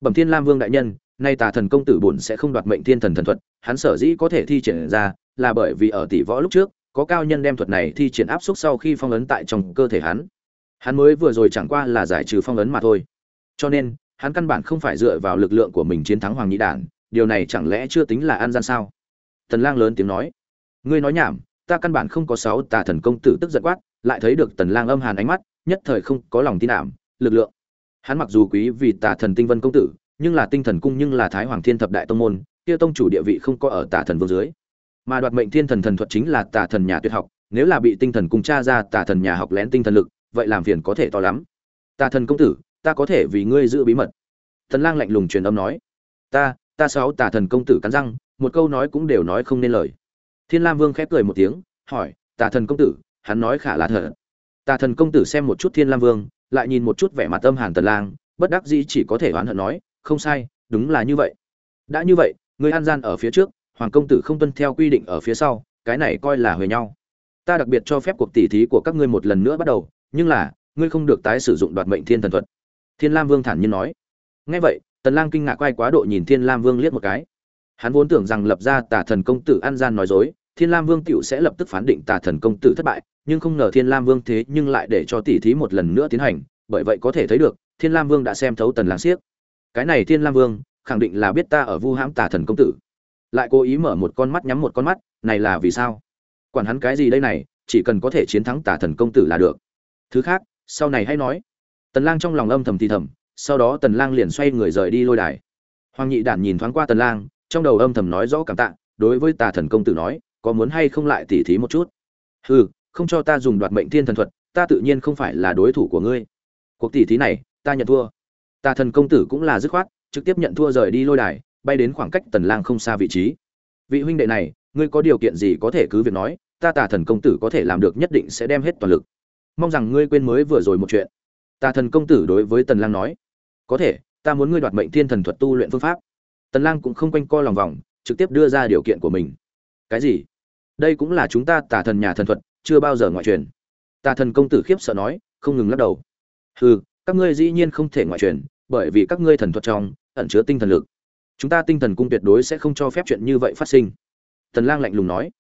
Bẩm thiên lam vương đại nhân, nay tà thần công tử bổn sẽ không đoạt mệnh thiên thần thần thuật, hắn sở dĩ có thể thi triển ra là bởi vì ở tỷ võ lúc trước, có cao nhân đem thuật này thi triển áp xúc sau khi phong ấn tại trong cơ thể hắn. Hắn mới vừa rồi chẳng qua là giải trừ phong ấn mà thôi. Cho nên, hắn căn bản không phải dựa vào lực lượng của mình chiến thắng hoàng nhị đản điều này chẳng lẽ chưa tính là an gian sao? Tần lang lớn tiếng nói. Ngươi nói nhảm, ta căn bản không có sáu tà thần công tử tức giận quát, lại thấy được tần lang âm hàn ánh mắt, nhất thời không có lòng tin ảm, lực lượng. Hắn mặc dù quý vì tà thần tinh vân công tử, nhưng là tinh thần cung nhưng là thái hoàng thiên thập đại tông môn, kia tông chủ địa vị không có ở tà thần vương dưới. Mà đoạt mệnh thiên thần thần thuật chính là tà thần nhà tuyệt học, nếu là bị tinh thần cung tra ra tà thần nhà học lén tinh thần lực, vậy làm phiền có thể to lắm. Tà thần công tử, ta có thể vì ngươi giữ bí mật. Thần lang lạnh lùng truyền âm nói. Ta ta sáu tà thần công tử cắn răng, một câu nói cũng đều nói không nên lời. Thiên lam vương khép cười một tiếng, hỏi, tà thần công tử, hắn nói khả là thật. Tà thần công tử xem một chút thiên lam vương, lại nhìn một chút vẻ mặt âm hàn tần lang, bất đắc dĩ chỉ có thể oán hận nói, không sai, đúng là như vậy. Đã như vậy, người an gian ở phía trước, hoàng công tử không tuân theo quy định ở phía sau, cái này coi là huề nhau. Ta đặc biệt cho phép cuộc tỉ thí của các ngươi một lần nữa bắt đầu, nhưng là, ngươi không được tái sử dụng đoạt mệnh thiên thần thuật. Thiên lam vương thản nhiên nói. Nghe vậy tần lang kinh ngạc quay quá độ nhìn thiên lam vương liếc một cái. Hắn vốn tưởng rằng lập ra tà thần công tử an gian nói dối, thiên lam vương tiểu sẽ lập tức phán định tà thần công tử thất bại, nhưng không ngờ thiên lam vương thế nhưng lại để cho tỷ thí một lần nữa tiến hành, bởi vậy có thể thấy được, thiên lam vương đã xem thấu tần lang siếc. Cái này thiên lam vương, khẳng định là biết ta ở vu hãm tà thần công tử. Lại cố ý mở một con mắt nhắm một con mắt, này là vì sao? Quản hắn cái gì đây này, chỉ cần có thể chiến thắng tà thần công tử là được. Thứ khác, sau này hãy nói. Tần lang trong lòng âm thầm thì thầm sau đó tần lang liền xoay người rời đi lôi đài. Hoàng nhị đản nhìn thoáng qua tần lang, trong đầu âm thầm nói rõ cảm tạ, đối với tà thần công tử nói, có muốn hay không lại tỉ thí một chút? Hừ, không cho ta dùng đoạt mệnh thiên thần thuật, ta tự nhiên không phải là đối thủ của ngươi. Cuộc tỉ thí này, ta nhận thua. Tà thần công tử cũng là dứt khoát, trực tiếp nhận thua rời đi lôi đài, bay đến khoảng cách tần lang không xa vị trí. Vị huynh đệ này, ngươi có điều kiện gì có thể cứ việc nói, ta tà thần công tử có thể làm được nhất định sẽ đem hết toàn lực. Mong rằng ngươi quên mới vừa rồi một chuyện. Tà thần công tử đối với tần lang nói có thể, ta muốn ngươi đoạt mệnh thiên thần thuật tu luyện phương pháp. Tần lang cũng không quanh co lòng vòng, trực tiếp đưa ra điều kiện của mình. Cái gì? Đây cũng là chúng ta tà thần nhà thần thuật, chưa bao giờ ngoại truyền. Tà thần công tử khiếp sợ nói, không ngừng lắc đầu. Hừ, các ngươi dĩ nhiên không thể ngoại truyền, bởi vì các ngươi thần thuật trong, ẩn chứa tinh thần lực. Chúng ta tinh thần cung tuyệt đối sẽ không cho phép chuyện như vậy phát sinh. Tần lang lạnh lùng nói.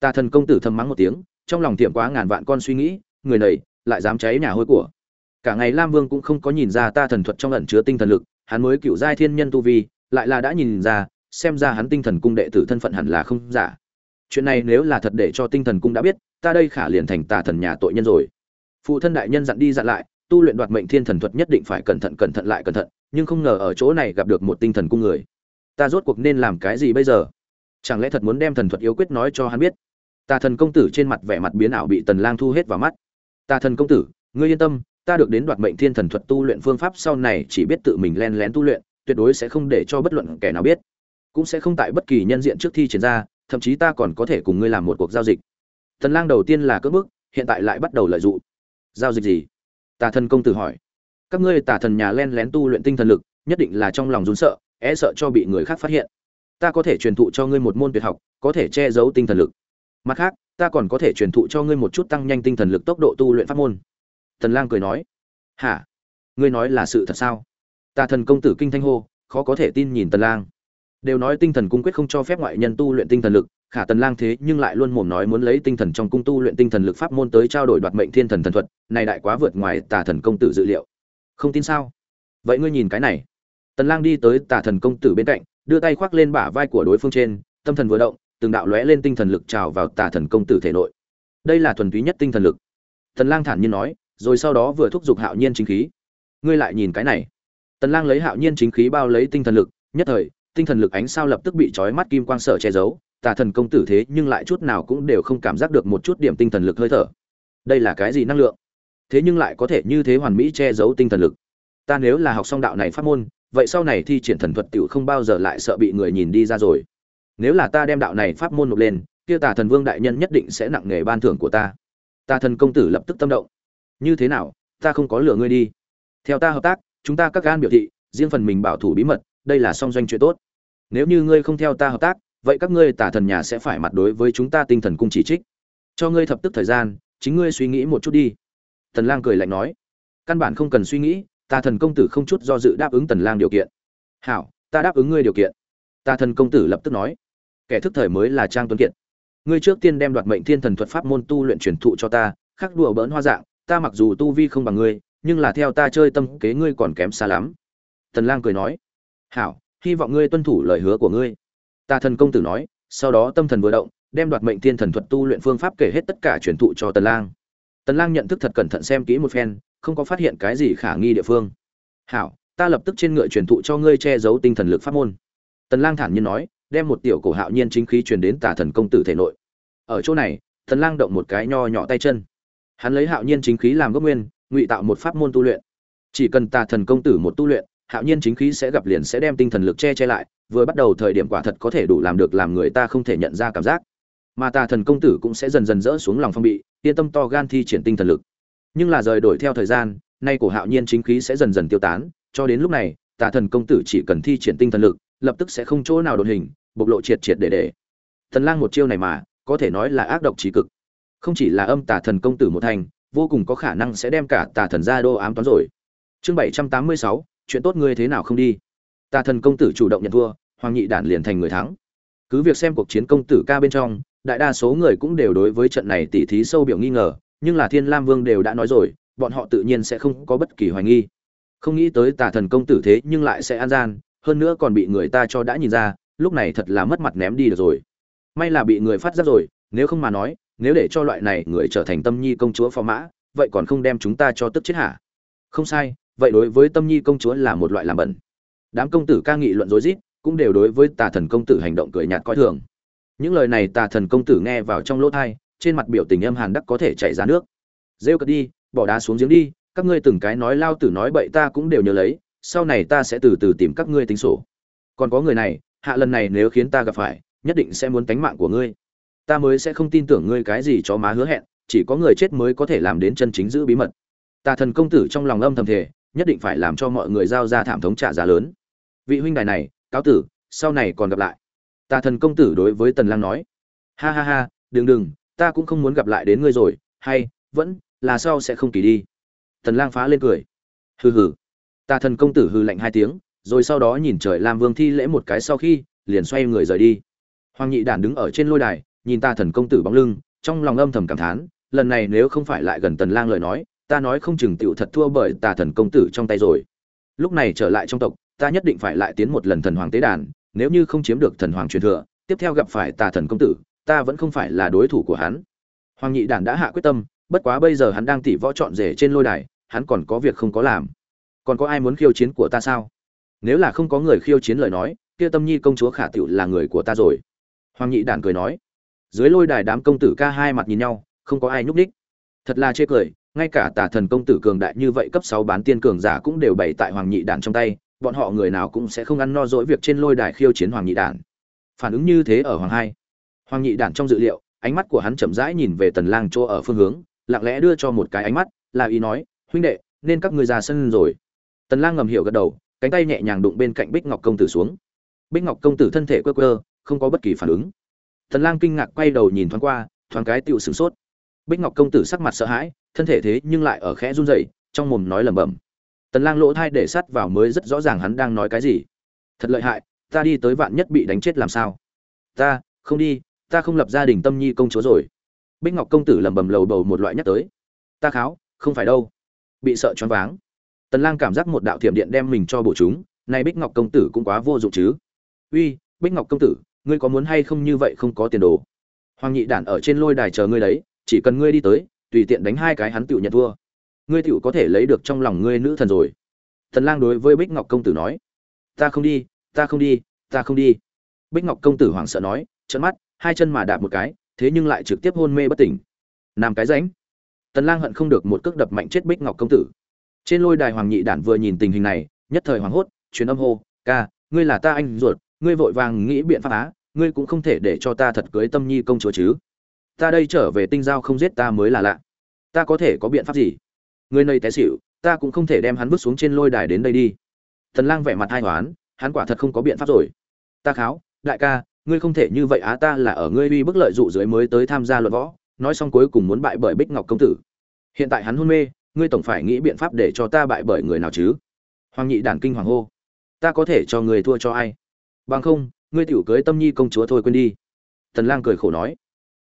Tà thần công tử thầm mắng một tiếng, trong lòng tiệm quá ngàn vạn con suy nghĩ, người này lại dám cháy nhà hôi của cả ngày lam vương cũng không có nhìn ra ta thần thuật trong ẩn chứa tinh thần lực, hắn mới cựu giai thiên nhân tu vi, lại là đã nhìn ra, xem ra hắn tinh thần cung đệ tử thân phận hẳn là không giả. Chuyện này nếu là thật để cho tinh thần cung đã biết, ta đây khả liền thành tà thần nhà tội nhân rồi. Phụ thân đại nhân dặn đi dặn lại, tu luyện đoạt mệnh thiên thần thuật nhất định phải cẩn thận cẩn thận lại cẩn thận, nhưng không ngờ ở chỗ này gặp được một tinh thần cung người. Ta rốt cuộc nên làm cái gì bây giờ? Chẳng lẽ thật muốn đem thần thuật yếu quyết nói cho hắn biết? Tà thần công tử trên mặt vẻ mặt biến ảo bị tần lang thu hết vào mắt. Tà thần công tử, ngươi yên tâm ta được đến đoạt mệnh thiên thần thuật tu luyện phương pháp sau này chỉ biết tự mình len lén tu luyện, tuyệt đối sẽ không để cho bất luận kẻ nào biết. Cũng sẽ không tại bất kỳ nhân diện trước thi triển ra, thậm chí ta còn có thể cùng ngươi làm một cuộc giao dịch. Thần lang đầu tiên là cướp bức, hiện tại lại bắt đầu lợi dụng. Giao dịch gì? Tà thần công tử hỏi. Các ngươi tà thần nhà len lén tu luyện tinh thần lực, nhất định là trong lòng rún sợ e sợ cho bị người khác phát hiện. Ta có thể truyền thụ cho ngươi một môn tuyệt học, có thể che giấu tinh thần lực. Mặt khác, ta còn có thể truyền thụ cho ngươi một chút tăng nhanh tinh thần lực tốc độ tu luyện pháp môn tần lang cười nói, hả? Ngươi nói là sự thật sao? Tà thần công tử kinh thanh hô, khó có thể tin nhìn tần lang. Đều nói tinh thần cung quyết không cho phép ngoại nhân tu luyện tinh thần lực, khả tần lang thế nhưng lại luôn mồm nói muốn lấy tinh thần trong cung tu luyện tinh thần lực pháp môn tới trao đổi đoạt mệnh thiên thần thần thuật, này đại quá vượt ngoài tà thần công tử dự liệu. Không tin sao? Vậy ngươi nhìn cái này. Tần lang đi tới tà thần công tử bên cạnh, đưa tay khoác lên bả vai của đối phương trên, tâm thần vừa động, từng đạo lóe lên tinh thần lực trào vào tà thần công tử thể nội. Đây là thuần túy nhất tinh thần lực. Tần lang thản nhiên nói rồi sau đó vừa thúc giục hạo nhiên chính khí. Ngươi lại nhìn cái này. Tần lang lấy hạo nhiên chính khí bao lấy tinh thần lực, nhất thời, tinh thần lực ánh sao lập tức bị chói mắt kim quang sở che giấu. Tà thần công tử thế nhưng lại chút nào cũng đều không cảm giác được một chút điểm tinh thần lực hơi thở. Đây là cái gì năng lượng? Thế nhưng lại có thể như thế hoàn mỹ che giấu tinh thần lực. Ta nếu là học xong đạo này pháp môn, vậy sau này thi triển thần thuật tiểu không bao giờ lại sợ bị người nhìn đi ra rồi. Nếu là ta đem đạo này pháp môn nộp lên, kia tà thần vương đại nhân nhất định sẽ nặng nề ban thưởng của ta. Tà thần công tử lập tức tâm động như thế nào, ta không có lừa ngươi đi. Theo ta hợp tác, chúng ta các gan biểu thị, riêng phần mình bảo thủ bí mật, đây là song doanh chuyện tốt. Nếu như ngươi không theo ta hợp tác, vậy các ngươi tả thần nhà sẽ phải mặt đối với chúng ta tinh thần cung chỉ trích. Cho ngươi thập tức thời gian, chính ngươi suy nghĩ một chút đi. Tần lang cười lạnh nói. Căn bản không cần suy nghĩ, tà thần công tử không chút do dự đáp ứng tần lang điều kiện. Hảo, ta đáp ứng ngươi điều kiện. Tà thần công tử lập tức nói. Kẻ thức thời mới là trang tuấn kiệt. Ngươi trước tiên đem đoạt mệnh thiên thần thuật pháp môn tu luyện truyền thụ cho ta, khắc đùa bỡn hoa dạng ta mặc dù tu vi không bằng ngươi, nhưng là theo ta chơi tâm kế ngươi còn kém xa lắm. Tần lang cười nói, hảo, hy vọng ngươi tuân thủ lời hứa của ngươi. Ta thần công tử nói, sau đó tâm thần vừa động, đem đoạt mệnh thiên thần thuật tu luyện phương pháp kể hết tất cả truyền thụ cho tần lang. Tần lang nhận thức thật cẩn thận xem kỹ một phen, không có phát hiện cái gì khả nghi địa phương. Hảo, ta lập tức trên ngựa truyền thụ cho ngươi che giấu tinh thần lực pháp môn. Tần lang thản nhiên nói, đem một tiểu cổ hạo nhiên chính khí truyền đến tà thần công tử thể nội. Ở chỗ này, tần lang động một cái nho nhỏ tay chân hắn lấy hạo nhiên chính khí làm gốc nguyên, ngụy tạo một pháp môn tu luyện. Chỉ cần tà thần công tử một tu luyện, hạo nhiên chính khí sẽ gặp liền sẽ đem tinh thần lực che che lại, vừa bắt đầu thời điểm quả thật có thể đủ làm được làm người ta không thể nhận ra cảm giác. Mà tà thần công tử cũng sẽ dần dần dỡ xuống lòng phong bị, yên tâm to gan thi triển tinh thần lực. Nhưng là rời đổi theo thời gian, nay của hạo nhiên chính khí sẽ dần dần tiêu tán, cho đến lúc này, tà thần công tử chỉ cần thi triển tinh thần lực, lập tức sẽ không chỗ nào đột hình, bộc lộ triệt triệt để để. Thần lang một chiêu này mà, có thể nói là ác độc trí cực không chỉ là âm tà thần công tử một thành, vô cùng có khả năng sẽ đem cả tà thần gia đô ám toán rồi. Chương bảy trăm tám mươi sáu, chuyện tốt ngươi thế nào không đi? Tà thần công tử chủ động nhận thua, hoàng nhị đản liền thành người thắng. Cứ việc xem cuộc chiến công tử ca bên trong, đại đa số người cũng đều đối với trận này tỉ thí sâu biểu nghi ngờ, nhưng là thiên lam vương đều đã nói rồi, bọn họ tự nhiên sẽ không có bất kỳ hoài nghi. Không nghĩ tới tà thần công tử thế nhưng lại sẽ an gian, hơn nữa còn bị người ta cho đã nhìn ra, lúc này thật là mất mặt ném đi được rồi. May là bị người phát giác rồi, nếu không mà nói nếu để cho loại này người trở thành tâm nhi công chúa phò mã, vậy còn không đem chúng ta cho tức chết hả? Không sai, vậy đối với tâm nhi công chúa là một loại làm bẩn. Đám công tử ca nghị luận rối rít, cũng đều đối với tà thần công tử hành động cười nhạt coi thường. Những lời này tà thần công tử nghe vào trong lỗ thai trên mặt biểu tình âm hàn đắc có thể chảy ra nước. Rêu cất đi, bỏ đá xuống giếng đi, các ngươi từng cái nói lao tử nói bậy ta cũng đều nhớ lấy, sau này ta sẽ từ từ tìm các ngươi tính sổ. Còn có người này, hạ lần này nếu khiến ta gặp phải, nhất định sẽ muốn tánh mạng của ngươi ta mới sẽ không tin tưởng ngươi cái gì cho má hứa hẹn, chỉ có người chết mới có thể làm đến chân chính giữ bí mật. Tà thần công tử trong lòng âm thầm thể nhất định phải làm cho mọi người giao ra thảm thống trả giá lớn. Vị huynh đài này, cáo tử, sau này còn gặp lại. Tà thần công tử đối với tần lang nói. Ha ha ha, đừng đừng, ta cũng không muốn gặp lại đến ngươi rồi, hay, vẫn, là sau sẽ không kỳ đi. Tần lang phá lên cười. Hừ hừ. Tà thần công tử hừ lạnh hai tiếng, rồi sau đó nhìn trời lam vương thi lễ một cái sau khi, liền xoay người rời đi. Hoàng nhị đản đứng ở trên lôi đài nhìn ta thần công tử bóng lưng, trong lòng âm thầm cảm thán, lần này nếu không phải lại gần tần lang lời nói, ta nói không chừng tiểu thật thua bởi tà thần công tử trong tay rồi. Lúc này trở lại trong tộc, ta nhất định phải lại tiến một lần thần hoàng tế đàn, nếu như không chiếm được thần hoàng truyền thừa, tiếp theo gặp phải tà thần công tử, ta vẫn không phải là đối thủ của hắn. Hoàng nhị đản đã hạ quyết tâm, bất quá bây giờ hắn đang tỉ võ trọn rể trên lôi đài, hắn còn có việc không có làm. Còn có ai muốn khiêu chiến của ta sao? Nếu là không có người khiêu chiến lời nói, kia tâm nhi công chúa khả tựu là người của ta rồi. Hoàng nhị đản cười nói dưới lôi đài đám công tử ca hai mặt nhìn nhau, không có ai nhúc ních thật là chê cười, ngay cả tả thần công tử cường đại như vậy cấp sáu bán tiên cường giả cũng đều bày tại hoàng nhị đản trong tay, bọn họ người nào cũng sẽ không ăn no dỗi việc trên lôi đài khiêu chiến hoàng nhị đản. Phản ứng như thế ở hoàng hai. Hoàng nhị đản trong dự liệu, ánh mắt của hắn chậm rãi nhìn về tần lang chỗ ở phương hướng, lặng lẽ đưa cho một cái ánh mắt, là ý nói, huynh đệ, nên các ngươi ra sân rồi. Tần lang ngầm hiểu gật đầu, cánh tay nhẹ nhàng đụng bên cạnh bích ngọc công tử xuống. Bích ngọc công tử thân thể quơ quơ, không có bất kỳ phản ứng tần lang kinh ngạc quay đầu nhìn thoáng qua, thoáng cái tựu sửng sốt. Bích ngọc công tử sắc mặt sợ hãi, thân thể thế nhưng lại ở khẽ run rẩy, trong mồm nói lẩm bẩm. Tần lang lỗ thai để sắt vào mới rất rõ ràng hắn đang nói cái gì. Thật lợi hại, ta đi tới vạn nhất bị đánh chết làm sao? Ta, không đi, ta không lập gia đình tâm nhi công chúa rồi. Bích ngọc công tử lẩm bẩm lầu bầu một loại nhắc tới. Ta kháo, không phải đâu. Bị sợ choáng váng. Tần lang cảm giác một đạo thiểm điện đem mình cho bổ chúng này bích ngọc công tử cũng quá vô dụng chứ. Uy, bích ngọc công tử ngươi có muốn hay không như vậy không có tiền đồ? Hoàng nhị đản ở trên lôi đài chờ ngươi đấy, chỉ cần ngươi đi tới, tùy tiện đánh hai cái hắn tựu nhận thua. Ngươi tựu có thể lấy được trong lòng ngươi nữ thần rồi. Tần lang đối với bích ngọc công tử nói, ta không đi, ta không đi, ta không đi. Bích ngọc công tử hoảng sợ nói trận mắt, hai chân mà đạp một cái, thế nhưng lại trực tiếp hôn mê bất tỉnh. Làm cái ránh. Tần lang hận không được một cước đập mạnh chết bích ngọc công tử. Trên lôi đài hoàng nhị đản vừa nhìn tình hình này, nhất thời hoảng hốt, truyền âm hô, ca, ngươi là ta anh ruột ngươi vội vàng nghĩ biện pháp á, ngươi cũng không thể để cho ta thật cưới tâm nhi công chúa chứ. Ta đây trở về tinh giao không giết ta mới là lạ. Ta có thể có biện pháp gì? Ngươi nơi té xỉu, ta cũng không thể đem hắn vứt xuống trên lôi đài đến đây đi. Thần lang vẻ mặt hai hoán, hắn quả thật không có biện pháp rồi. Ta kháo, đại ca, ngươi không thể như vậy á, ta là ở ngươi uy bức lợi dụ dưới mới tới tham gia luận võ, nói xong cuối cùng muốn bại bởi bích ngọc công tử. Hiện tại hắn hôn mê, ngươi tổng phải nghĩ biện pháp để cho ta bại bởi người nào chứ? Hoàng nhị đản kinh hoàng hô. Ta có thể cho người thua cho ai? Bằng không, ngươi tiểu cưới tâm nhi công chúa thôi quên đi. Tần lang cười khổ nói,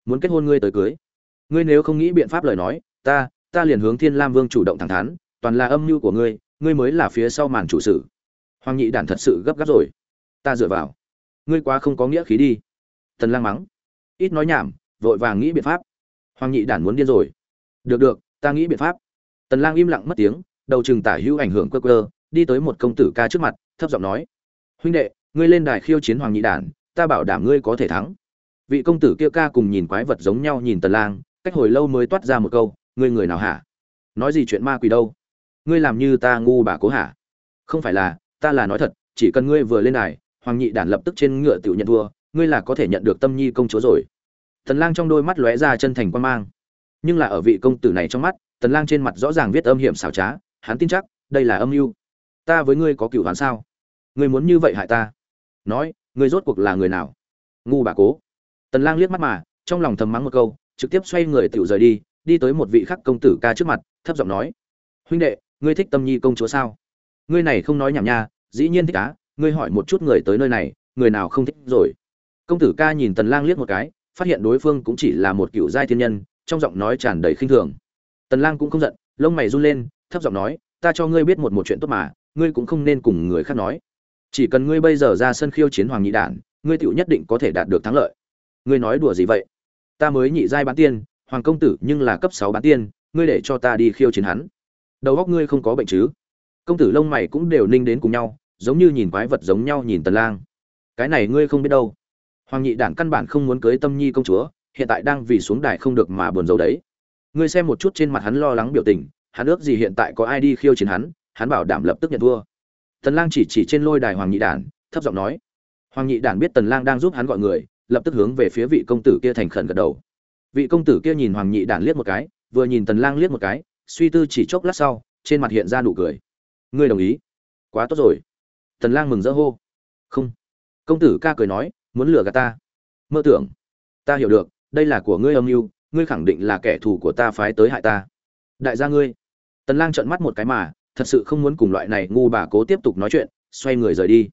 muốn kết hôn ngươi tới cưới. Ngươi nếu không nghĩ biện pháp lời nói, ta ta liền hướng thiên lam vương chủ động thẳng thắn, toàn là âm mưu của ngươi ngươi mới là phía sau màn chủ sự. Hoàng nhị đản thật sự gấp gáp rồi. Ta dựa vào. Ngươi quá không có nghĩa khí đi. Tần lang mắng, ít nói nhảm, vội vàng nghĩ biện pháp. Hoàng nhị đản muốn điên rồi. Được được, ta nghĩ biện pháp. Tần lang im lặng mất tiếng, đầu trừng tả hữu ảnh hưởng quơ quơ, đi tới một công tử ca trước mặt, thấp giọng nói, huynh đệ ngươi lên đài khiêu chiến hoàng nhị đản, ta bảo đảm ngươi có thể thắng. Vị công tử kia ca cùng nhìn quái vật giống nhau nhìn tần lang, cách hồi lâu mới toát ra một câu, ngươi người nào hả? Nói gì chuyện ma quỷ đâu? Ngươi làm như ta ngu bà cố hả? Không phải là, ta là nói thật, chỉ cần ngươi vừa lên đài, hoàng nhị đản lập tức trên ngựa tiểu nhận thua, ngươi là có thể nhận được tâm nhi công chúa rồi. Tần lang trong đôi mắt lóe ra chân thành quan mang. Nhưng là ở vị công tử này trong mắt, tần lang trên mặt rõ ràng viết âm hiểm xảo trá, hắn tin chắc, đây là âm mưu. Ta với ngươi có cựu hắn sao? Ngươi muốn như vậy hại ta? Nói, ngươi rốt cuộc là người nào? Ngu bà cố. Tần lang liếc mắt mà, trong lòng thầm mắng một câu, trực tiếp xoay người tiểu rời đi đi tới một vị khắc công tử ca trước mặt, thấp giọng nói, huynh đệ, ngươi thích tâm nhi công chúa sao? Ngươi này không nói nhảm nha, dĩ nhiên thích á, ngươi hỏi một chút người tới nơi này, người nào không thích rồi? Công tử ca nhìn tần lang liếc một cái, phát hiện đối phương cũng chỉ là một cựu giai thiên nhân, trong giọng nói tràn đầy khinh thường. Tần lang cũng không giận, lông mày run lên, thấp giọng nói, ta cho ngươi biết một một chuyện tốt mà, ngươi cũng không nên cùng người khác nói chỉ cần ngươi bây giờ ra sân khiêu chiến hoàng nhị đản, ngươi tựu nhất định có thể đạt được thắng lợi. Ngươi nói đùa gì vậy? Ta mới nhị giai bán tiên, hoàng công tử nhưng là cấp sáu bán tiên, ngươi để cho ta đi khiêu chiến hắn. Đầu óc ngươi không có bệnh chứ? Công tử lông mày cũng đều ninh đến cùng nhau, giống như nhìn quái vật giống nhau nhìn tần lang. Cái này ngươi không biết đâu. Hoàng nhị đản căn bản không muốn cưới tâm nhi công chúa, hiện tại đang vì xuống đài không được mà buồn rầu đấy. Ngươi xem một chút trên mặt hắn lo lắng biểu tình, hắn ước gì hiện tại có ai đi khiêu chiến hắn hắn bảo đảm lập tức nhận thua tần lang chỉ chỉ trên lôi đài hoàng nhị đản, thấp giọng nói. Hoàng nhị đản biết tần lang đang giúp hắn gọi người, lập tức hướng về phía vị công tử kia thành khẩn gật đầu. Vị công tử kia nhìn hoàng nhị đản liếc một cái, vừa nhìn tần lang liếc một cái, suy tư chỉ chốc lát sau, trên mặt hiện ra nụ cười. Ngươi đồng ý? Quá tốt rồi. Tần lang mừng rỡ hô. Không. Công tử ca cười nói, muốn lừa gạt ta. Mơ tưởng. Ta hiểu được, đây là của ngươi âm mưu, ngươi khẳng định là kẻ thù của ta phái tới hại ta. Đại gia ngươi. Tần lang trợn mắt một cái mà thật sự không muốn cùng loại này ngu bà cố tiếp tục nói chuyện, xoay người rời đi.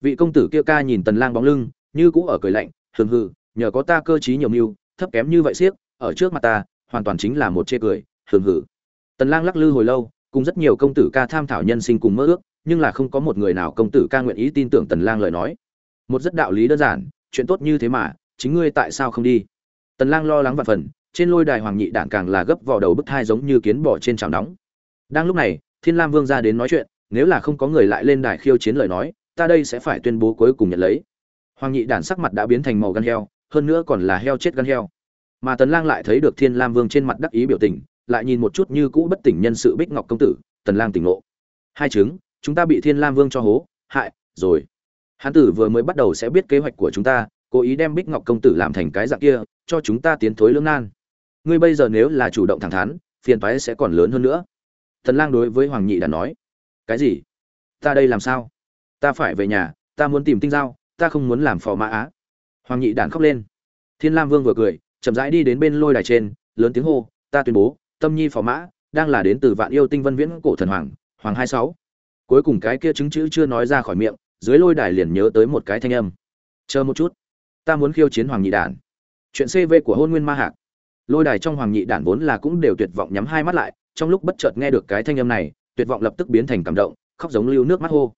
Vị công tử kia ca nhìn tần lang bóng lưng, như cũ ở cười lạnh hừ hừ, nhờ có ta cơ trí nhiều mưu, thấp kém như vậy siếc, ở trước mặt ta, hoàn toàn chính là một chê cười hừ hừ. Tần lang lắc lư hồi lâu, cùng rất nhiều công tử ca tham thảo nhân sinh cùng mơ ước, nhưng là không có một người nào công tử ca nguyện ý tin tưởng tần lang lời nói. Một rất đạo lý đơn giản, chuyện tốt như thế mà, chính ngươi tại sao không đi? Tần lang lo lắng vạn phần, trên lôi đài hoàng nhị đản càng là gấp vào đầu bức thai giống như kiến bò trên chảo nóng. Đang lúc này thiên lam vương ra đến nói chuyện, nếu là không có người lại lên đài khiêu chiến lời nói, ta đây sẽ phải tuyên bố cuối cùng nhận lấy. Hoàng nhị đản sắc mặt đã biến thành màu gan heo, hơn nữa còn là heo chết gan heo. Mà tần lang lại thấy được thiên lam vương trên mặt đắc ý biểu tình, lại nhìn một chút như cũ bất tỉnh nhân sự bích ngọc công tử, tần lang tỉnh ngộ. Hai chứng, chúng ta bị thiên lam vương cho hố, hại, rồi. Hán tử vừa mới bắt đầu sẽ biết kế hoạch của chúng ta, cố ý đem bích ngọc công tử làm thành cái dạng kia, cho chúng ta tiến thối lưỡng nan. Ngươi bây giờ nếu là chủ động thẳng thắn, phiền toái sẽ còn lớn hơn nữa tần lang đối với hoàng nhị đã nói, cái gì? Ta đây làm sao? Ta phải về nhà, ta muốn tìm tinh giao, ta không muốn làm phò mã á. Hoàng nhị đản khóc lên. Thiên lam vương vừa cười, chậm rãi đi đến bên lôi đài trên, lớn tiếng hô, ta tuyên bố, tâm nhi phò mã đang là đến từ vạn yêu tinh vân viễn cổ thần hoàng hoàng hai sáu. Cuối cùng cái kia chứng chữ chưa nói ra khỏi miệng, dưới lôi đài liền nhớ tới một cái thanh âm. Chờ một chút, ta muốn khiêu chiến hoàng nhị đản. Chuyện cv của hôn nguyên ma hạc. Lôi đài trong hoàng nhị đản vốn là cũng đều tuyệt vọng nhắm hai mắt lại trong lúc bất chợt nghe được cái thanh âm này, tuyệt vọng lập tức biến thành cảm động, khóc giống lưu nước mắt hô.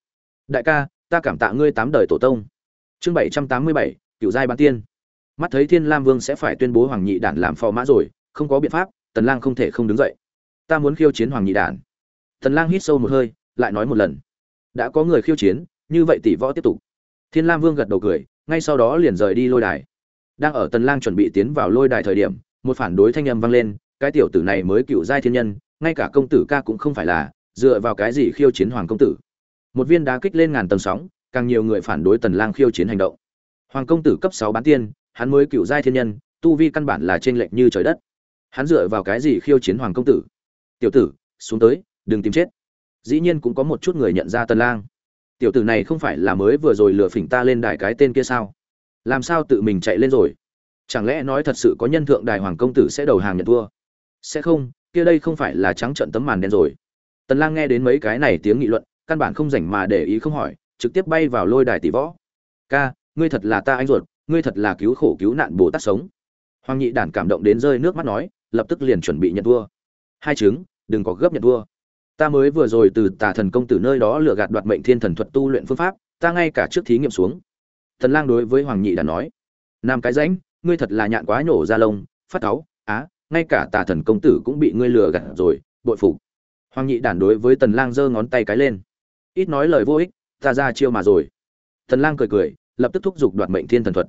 Đại ca, ta cảm tạ ngươi tám đời tổ tông. Chương bảy trăm tám mươi bảy cựu giai bán tiên. Mắt thấy thiên lam vương sẽ phải tuyên bố hoàng nhị đản làm phò mã rồi, không có biện pháp, tần lang không thể không đứng dậy. Ta muốn khiêu chiến hoàng nhị đản. Tần lang hít sâu một hơi, lại nói một lần. Đã có người khiêu chiến, như vậy tỷ võ tiếp tục. Thiên lam vương gật đầu cười, ngay sau đó liền rời đi lôi đài. Đang ở tần lang chuẩn bị tiến vào lôi đài thời điểm, một phản đối thanh âm vang lên, cái tiểu tử này mới cựu giai thiên nhân ngay cả công tử ca cũng không phải là, dựa vào cái gì khiêu chiến hoàng công tử. Một viên đá kích lên ngàn tầng sóng, càng nhiều người phản đối tần lang khiêu chiến hành động. Hoàng công tử cấp 6 bán tiên, hắn mới cựu giai thiên nhân, tu vi căn bản là trên lệch như trời đất. Hắn dựa vào cái gì khiêu chiến hoàng công tử? Tiểu tử, xuống tới, đừng tìm chết. Dĩ nhiên cũng có một chút người nhận ra tần lang. Tiểu tử này không phải là mới vừa rồi lừa phỉnh ta lên đài cái tên kia sao? Làm sao tự mình chạy lên rồi? Chẳng lẽ nói thật sự có nhân thượng đài hoàng công tử sẽ đầu hàng nhận thua? Sẽ không kia đây không phải là trắng trận tấm màn đen rồi tần lang nghe đến mấy cái này tiếng nghị luận, căn bản không rảnh mà để ý không hỏi, trực tiếp bay vào lôi đài tỷ võ ca, ngươi thật là ta anh ruột, ngươi thật là cứu khổ cứu nạn bồ tát sống hoàng nhị đản cảm động đến rơi nước mắt nói, lập tức liền chuẩn bị nhận vua. hai chứng, đừng có gấp nhận vua. ta mới vừa rồi từ tà thần công tử nơi đó lừa gạt đoạt mệnh thiên thần thuật tu luyện phương pháp, ta ngay cả trước thí nghiệm xuống thần lang đối với hoàng nhị đản nói, nam cái rãnh, ngươi thật là nhạn quá nhổ ra lông, phát áo á ngay cả tà thần công tử cũng bị ngươi lừa gạt rồi, bội phục. Hoàng nhị đản đối với tần lang giơ ngón tay cái lên. Ít nói lời vô ích, ta ra chiêu mà rồi. Tần lang cười cười, lập tức thúc giục đoạt mệnh thiên thần thuật.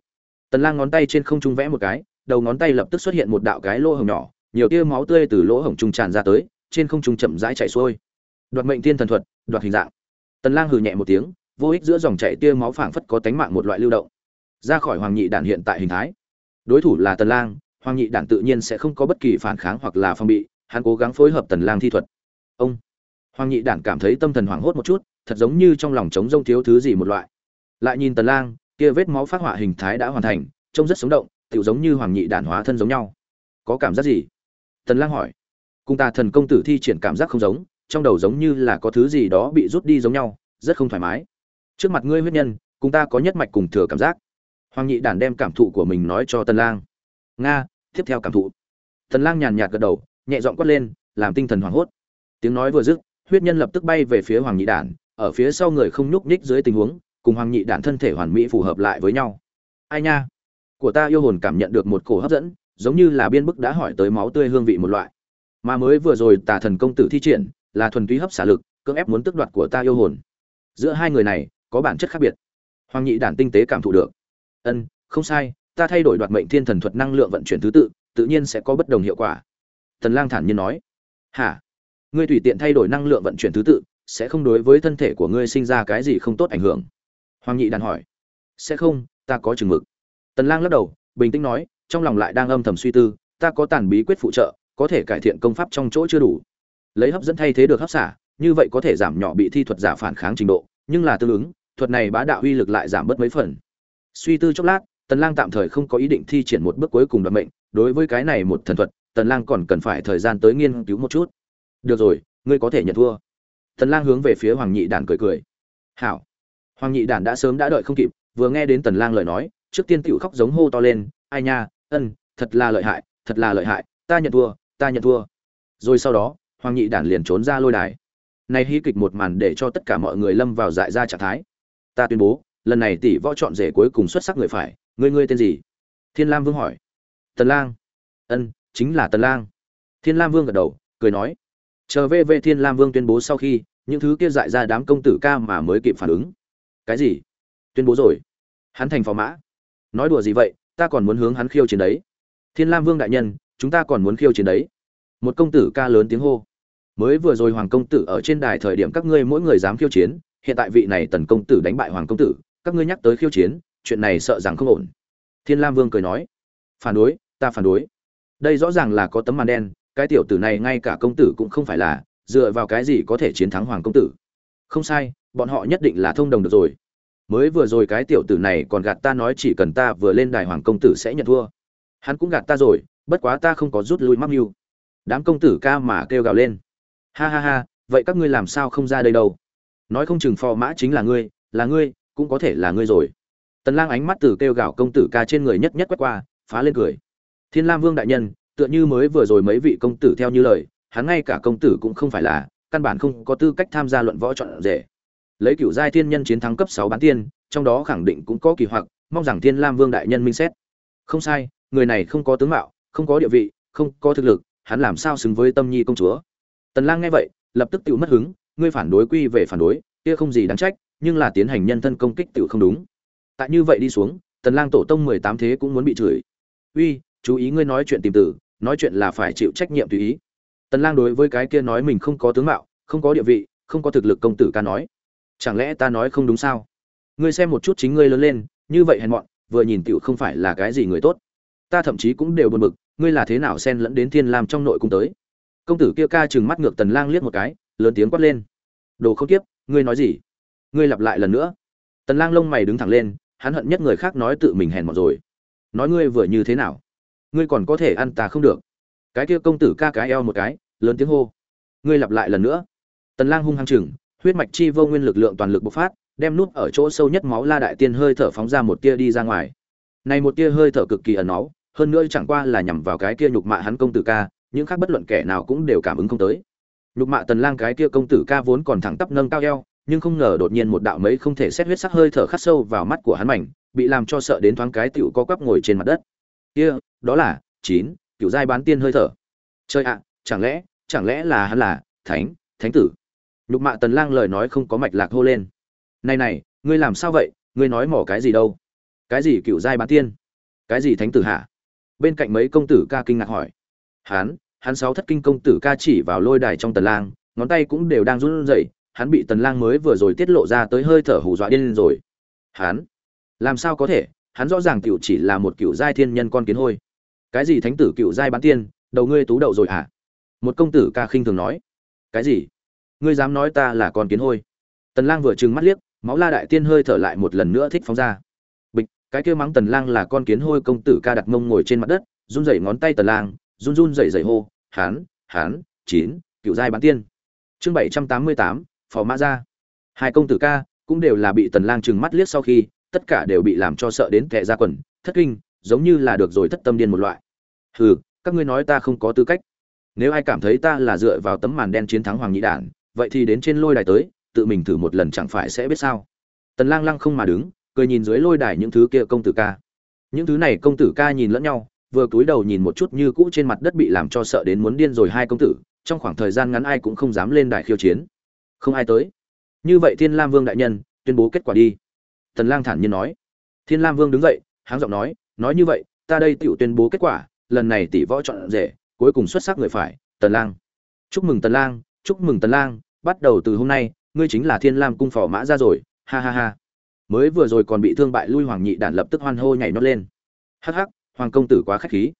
Tần lang ngón tay trên không trung vẽ một cái, đầu ngón tay lập tức xuất hiện một đạo cái lỗ hổng nhỏ, nhiều tia máu tươi từ lỗ hổng trung tràn ra tới, trên không trung chậm rãi chảy xuôi. Đoạt mệnh thiên thần thuật, đoạt hình dạng. Tần lang hừ nhẹ một tiếng, vô ích giữa dòng chảy tia máu phảng phất có tánh mạng một loại lưu động. Ra khỏi hoàng nhị đản hiện tại hình thái. Đối thủ là tần lang hoàng nhị đản tự nhiên sẽ không có bất kỳ phản kháng hoặc là phòng bị, hắn cố gắng phối hợp tần lang thi thuật. Ông. Hoàng nhị đản cảm thấy tâm thần hoảng hốt một chút, thật giống như trong lòng trống rông thiếu thứ gì một loại. Lại nhìn tần lang, kia vết máu phát họa hình thái đã hoàn thành, trông rất sống động tự giống như hoàng nhị đản hóa thân giống nhau. Có cảm giác gì? Tần lang hỏi. Cùng ta thần công tử thi triển cảm giác không giống, trong đầu giống như là có thứ gì đó bị rút đi giống nhau, rất không thoải mái. Trước mặt ngươi huyết nhân, cùng ta có nhất mạch cùng thừa cảm giác. Hoàng nhị đản đem cảm thụ của mình nói cho tần lang. Nga tiếp theo cảm thụ. Thần lang nhàn nhạt gật đầu, nhẹ giọng quát lên, làm tinh thần hoảng hốt. Tiếng nói vừa dứt, huyết nhân lập tức bay về phía hoàng nhị đản, ở phía sau người không nhúc nhích dưới tình huống, cùng hoàng nhị đản thân thể hoàn mỹ phù hợp lại với nhau. Ai nha? Của ta yêu hồn cảm nhận được một cổ hấp dẫn, giống như là biên bức đã hỏi tới máu tươi hương vị một loại. Mà mới vừa rồi tà thần công tử thi triển, là thuần túy hấp xả lực, cưỡng ép muốn tức đoạt của ta yêu hồn. Giữa hai người này, có bản chất khác biệt. Hoàng nhị đản tinh tế cảm thụ được. Ân, không sai ta thay đổi đoạt mệnh thiên thần thuật năng lượng vận chuyển thứ tự tự nhiên sẽ có bất đồng hiệu quả. Tần lang thản nhiên nói. Hả? Ngươi tùy tiện thay đổi năng lượng vận chuyển thứ tự, sẽ không đối với thân thể của ngươi sinh ra cái gì không tốt ảnh hưởng? Hoàng nhị đàn hỏi. Sẽ không, ta có chừng mực. Tần lang lắc đầu, bình tĩnh nói, trong lòng lại đang âm thầm suy tư, ta có tàn bí quyết phụ trợ, có thể cải thiện công pháp trong chỗ chưa đủ. Lấy hấp dẫn thay thế được hấp xả, như vậy có thể giảm nhỏ bị thi thuật giả phản kháng trình độ, nhưng là tương ứng, thuật này bá đạo uy lực lại giảm bớt mấy phần. Suy tư chốc lát tần lang tạm thời không có ý định thi triển một bước cuối cùng đoạt mệnh, đối với cái này một thần thuật, tần lang còn cần phải thời gian tới nghiên cứu một chút. Được rồi, ngươi có thể nhận thua. Tần lang hướng về phía hoàng nhị đản cười cười. Hảo. Hoàng nhị đản đã sớm đã đợi không kịp, vừa nghe đến tần lang lời nói, trước tiên tiểu khóc giống hô to lên, ai nha, ân, thật là lợi hại, thật là lợi hại, ta nhận thua, ta nhận thua. Rồi sau đó, hoàng nhị đản liền trốn ra lôi đài. Này hí kịch một màn để cho tất cả mọi người lâm vào dại ra trạng thái. Ta tuyên bố, lần này tỷ võ chọn rể cuối cùng xuất sắc người phải ngươi ngươi tên gì? Thiên lam vương hỏi. Tần lang. Ân, chính là tần lang. Thiên lam vương gật đầu, cười nói. Chờ về về thiên lam vương tuyên bố sau khi, những thứ kia dại ra đám công tử ca mà mới kịp phản ứng. Cái gì? Tuyên bố rồi. Hắn thành phò mã. Nói đùa gì vậy? Ta còn muốn hướng hắn khiêu chiến đấy. Thiên lam vương đại nhân, chúng ta còn muốn khiêu chiến đấy. Một công tử ca lớn tiếng hô. Mới vừa rồi hoàng công tử ở trên đài thời điểm các ngươi mỗi người dám khiêu chiến, hiện tại vị này tần công tử đánh bại hoàng công tử, các ngươi nhắc tới khiêu chiến chuyện này sợ rằng không ổn. Thiên lam vương cười nói, phản đối, ta phản đối. Đây rõ ràng là có tấm màn đen, cái tiểu tử này ngay cả công tử cũng không phải là, dựa vào cái gì có thể chiến thắng hoàng công tử? Không sai, bọn họ nhất định là thông đồng được rồi. Mới vừa rồi cái tiểu tử này còn gạt ta nói chỉ cần ta vừa lên đài hoàng công tử sẽ nhận thua. Hắn cũng gạt ta rồi, bất quá ta không có rút lui mắc mưu. Đám công tử ca mà kêu gào lên. Ha ha ha, vậy các ngươi làm sao không ra đây đâu? Nói không chừng phò mã chính là ngươi là ngươi, cũng có thể là ngươi rồi tần lang ánh mắt từ kêu gào công tử ca trên người nhất nhất quét qua, phá lên cười. Thiên lam vương đại nhân, tựa như mới vừa rồi mấy vị công tử theo như lời, hắn ngay cả công tử cũng không phải là, căn bản không có tư cách tham gia luận võ chọn rể. Lấy cửu giai thiên nhân chiến thắng cấp 6 bán tiên, trong đó khẳng định cũng có kỳ hoặc, mong rằng thiên lam vương đại nhân minh xét. Không sai, người này không có tướng mạo, không có địa vị, không có thực lực, hắn làm sao xứng với tâm nhi công chúa? Tần lang nghe vậy, lập tức tự mất hứng, ngươi phản đối quy về phản đối, kia không gì đáng trách, nhưng là tiến hành nhân thân công kích tự không đúng tại như vậy đi xuống, tần lang tổ tông 18 thế cũng muốn bị chửi. Uy, chú ý ngươi nói chuyện tìm tử, nói chuyện là phải chịu trách nhiệm tùy ý. Tần lang đối với cái kia nói mình không có tướng mạo, không có địa vị, không có thực lực công tử ca nói. Chẳng lẽ ta nói không đúng sao? Ngươi xem một chút chính ngươi lớn lên, như vậy hèn mọn, vừa nhìn tiểu không phải là cái gì người tốt. Ta thậm chí cũng đều buồn bực, ngươi là thế nào xen lẫn đến thiên lam trong nội cung tới? Công tử kia ca chừng mắt ngược tần lang liếc một cái, lớn tiếng quát lên. Đồ không tiếp, ngươi nói gì? Ngươi lặp lại lần nữa. Tần lang lông mày đứng thẳng lên hắn hận nhất người khác nói tự mình hèn mọn rồi. Nói ngươi vừa như thế nào? Ngươi còn có thể ăn ta không được. Cái kia công tử ca cái eo một cái, lớn tiếng hô. Ngươi lặp lại lần nữa. Tần lang hung hăng chừng, huyết mạch chi vô nguyên lực lượng toàn lực bộc phát, đem nút ở chỗ sâu nhất máu la đại tiên hơi thở phóng ra một tia đi ra ngoài. Này một tia hơi thở cực kỳ ẩn náu, hơn nữa chẳng qua là nhằm vào cái kia nhục mạ hắn công tử ca, những khác bất luận kẻ nào cũng đều cảm ứng không tới. Nhục mạ tần lang cái kia công tử ca vốn còn thẳng tắp nâng cao eo nhưng không ngờ đột nhiên một đạo mấy không thể xét huyết sắc hơi thở khắc sâu vào mắt của hắn mảnh, bị làm cho sợ đến thoáng cái tiểu co quắp ngồi trên mặt đất. Kia, đó là, chín cựu giai bán tiên hơi thở. Chơi ạ, chẳng lẽ chẳng lẽ là hắn là thánh thánh tử? Lục mạ tần lang lời nói không có mạch lạc hô lên. Này này, ngươi làm sao vậy? Ngươi nói mỏ cái gì đâu? Cái gì cựu giai bán tiên? Cái gì thánh tử hả? Bên cạnh mấy công tử ca kinh ngạc hỏi. Hắn hắn sáu thất kinh công tử ca chỉ vào lôi đài trong tần lang, ngón tay cũng đều đang run rẩy hắn bị tần lang mới vừa rồi tiết lộ ra tới hơi thở hù dọa điên lên rồi. Hắn? Làm sao có thể? Hắn rõ ràng tiểu chỉ là một cựu giai thiên nhân con kiến hôi. Cái gì thánh tử cựu giai bán tiên? Đầu ngươi tú đậu rồi hả? Một công tử ca khinh thường nói. Cái gì? Ngươi dám nói ta là con kiến hôi? Tần lang vừa trừng mắt liếc máu la đại tiên hơi thở lại một lần nữa thích phóng ra. Bịch cái kia mắng tần lang là con kiến hôi công tử ca đặt mông ngồi trên mặt đất run rẩy ngón tay tần lang run run rẩy rẩy hô hán hán chín cựu giai bán tiên. Chương 788, phò mã ra. Hai công tử ca cũng đều là bị tần lang trừng mắt liếc sau khi, tất cả đều bị làm cho sợ đến kẻ ra quần, thất kinh, giống như là được rồi thất tâm điên một loại. Hừ, các ngươi nói ta không có tư cách. Nếu ai cảm thấy ta là dựa vào tấm màn đen chiến thắng hoàng nhị đản, vậy thì đến trên lôi đài tới, tự mình thử một lần chẳng phải sẽ biết sao? Tần lang lăng không mà đứng, cười nhìn dưới lôi đài những thứ kia công tử ca. Những thứ này công tử ca nhìn lẫn nhau, vừa cúi đầu nhìn một chút như cũ trên mặt đất bị làm cho sợ đến muốn điên rồi hai công tử, trong khoảng thời gian ngắn ai cũng không dám lên đài khiêu chiến không ai tới. Như vậy thiên lam vương đại nhân, tuyên bố kết quả đi. Tần lang thản nhiên nói. Thiên lam vương đứng dậy, háng giọng nói nói như vậy, ta đây tiểu tuyên bố kết quả, lần này tỷ võ chọn rể, cuối cùng xuất sắc người phải, tần lang. Chúc mừng tần lang, chúc mừng tần lang, bắt đầu từ hôm nay, ngươi chính là thiên lam cung phò mã ra rồi, ha ha ha. Mới vừa rồi còn bị thương bại lui hoàng nhị đản lập tức hoan hô nhảy nót lên. Hắc hắc, hoàng công tử quá khách khí.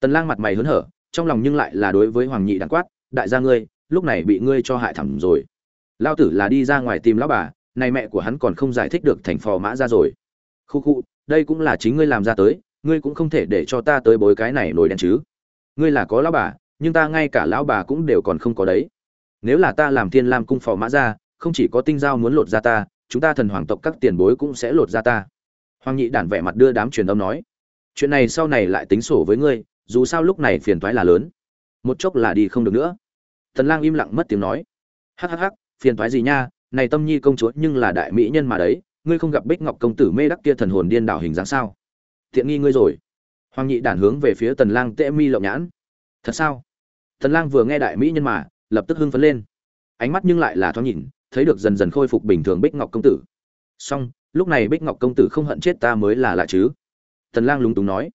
Tần lang mặt mày hớn hở, trong lòng nhưng lại là đối với hoàng nhị đản quát, đại gia ngươi, lúc này bị ngươi cho hại thẳng rồi lao tử là đi ra ngoài tìm lão bà, này mẹ của hắn còn không giải thích được thành phò mã ra rồi. Khu khu, đây cũng là chính ngươi làm ra tới, ngươi cũng không thể để cho ta tới bối cái này nổi đen chứ. Ngươi là có lão bà, nhưng ta ngay cả lão bà cũng đều còn không có đấy. Nếu là ta làm thiên lam cung phò mã ra, không chỉ có tinh giao muốn lột ra ta, chúng ta thần hoàng tộc các tiền bối cũng sẽ lột ra ta. Hoàng nhị đản vẻ mặt đưa đám truyền âm nói. Chuyện này sau này lại tính sổ với ngươi, dù sao lúc này phiền toái là lớn. Một chốc là đi không được nữa. Thần lang im lặng mất tiếng nói. Hắc hắc hắc phiền toái gì nha, này tâm nhi công chúa nhưng là đại mỹ nhân mà đấy, ngươi không gặp bích ngọc công tử mê đắc kia thần hồn điên đảo hình dáng sao? Tiện nghi ngươi rồi. Hoàng nhị đản hướng về phía tần lang tệ mi lộng nhãn. Thật sao? Tần lang vừa nghe đại mỹ nhân mà, lập tức hưng phấn lên. Ánh mắt nhưng lại là thoáng nhìn, thấy được dần dần khôi phục bình thường bích ngọc công tử. Song lúc này bích ngọc công tử không hận chết ta mới là lạ chứ? Tần lang lúng túng nói.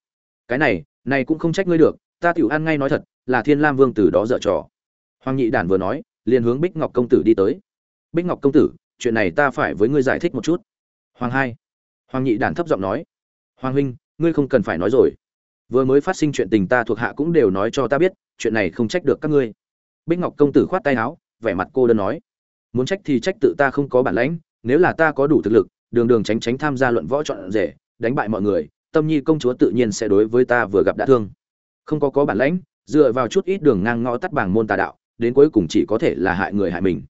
Cái này này cũng không trách ngươi được, ta tiểu ăn ngay nói thật, là thiên lam vương từ đó dở trò. Hoàng nhị đản vừa nói liền hướng bích ngọc công tử đi tới. Bích ngọc công tử, chuyện này ta phải với ngươi giải thích một chút. Hoàng hai. Hoàng nhị đản thấp giọng nói. Hoàng huynh, ngươi không cần phải nói rồi. Vừa mới phát sinh chuyện tình ta thuộc hạ cũng đều nói cho ta biết, chuyện này không trách được các ngươi. Bích ngọc công tử khoát tay áo, vẻ mặt cô đơn nói. Muốn trách thì trách tự ta không có bản lãnh, nếu là ta có đủ thực lực, đường đường tránh tránh tham gia luận võ chọn rể, đánh bại mọi người, tâm nhi công chúa tự nhiên sẽ đối với ta vừa gặp đã thương. Không có có bản lãnh, dựa vào chút ít đường ngang ngõ tắt bảng môn tà đạo đến cuối cùng chỉ có thể là hại người hại mình.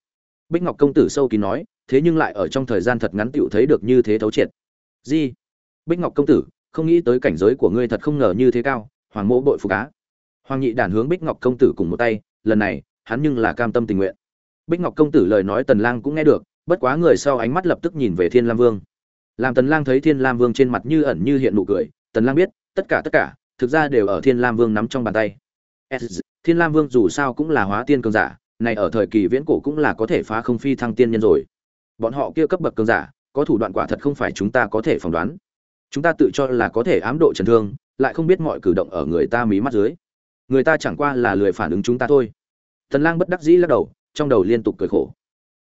Bích ngọc công tử sâu kín nói, thế nhưng lại ở trong thời gian thật ngắn tựu thấy được như thế thấu triệt. Di bích ngọc công tử, không nghĩ tới cảnh giới của ngươi thật không ngờ như thế cao, hoàng mỗ bội phục á. Hoàng nhị đản hướng bích ngọc công tử cùng một tay, lần này, hắn nhưng là cam tâm tình nguyện. Bích ngọc công tử lời nói tần lang cũng nghe được, bất quá người sau ánh mắt lập tức nhìn về thiên lam vương. Làm tần lang thấy thiên lam vương trên mặt như ẩn như hiện nụ cười, tần lang biết, tất cả tất cả, thực ra đều ở thiên lam vương nắm trong bàn tay thiên lam vương dù sao cũng là hóa tiên cường giả, này ở thời kỳ viễn cổ cũng là có thể phá không phi thăng tiên nhân rồi. Bọn họ kia cấp bậc cường giả, có thủ đoạn quả thật không phải chúng ta có thể phỏng đoán. Chúng ta tự cho là có thể ám độ trần thương, lại không biết mọi cử động ở người ta mí mắt dưới. Người ta chẳng qua là lười phản ứng chúng ta thôi. Tần lang bất đắc dĩ lắc đầu, trong đầu liên tục cười khổ.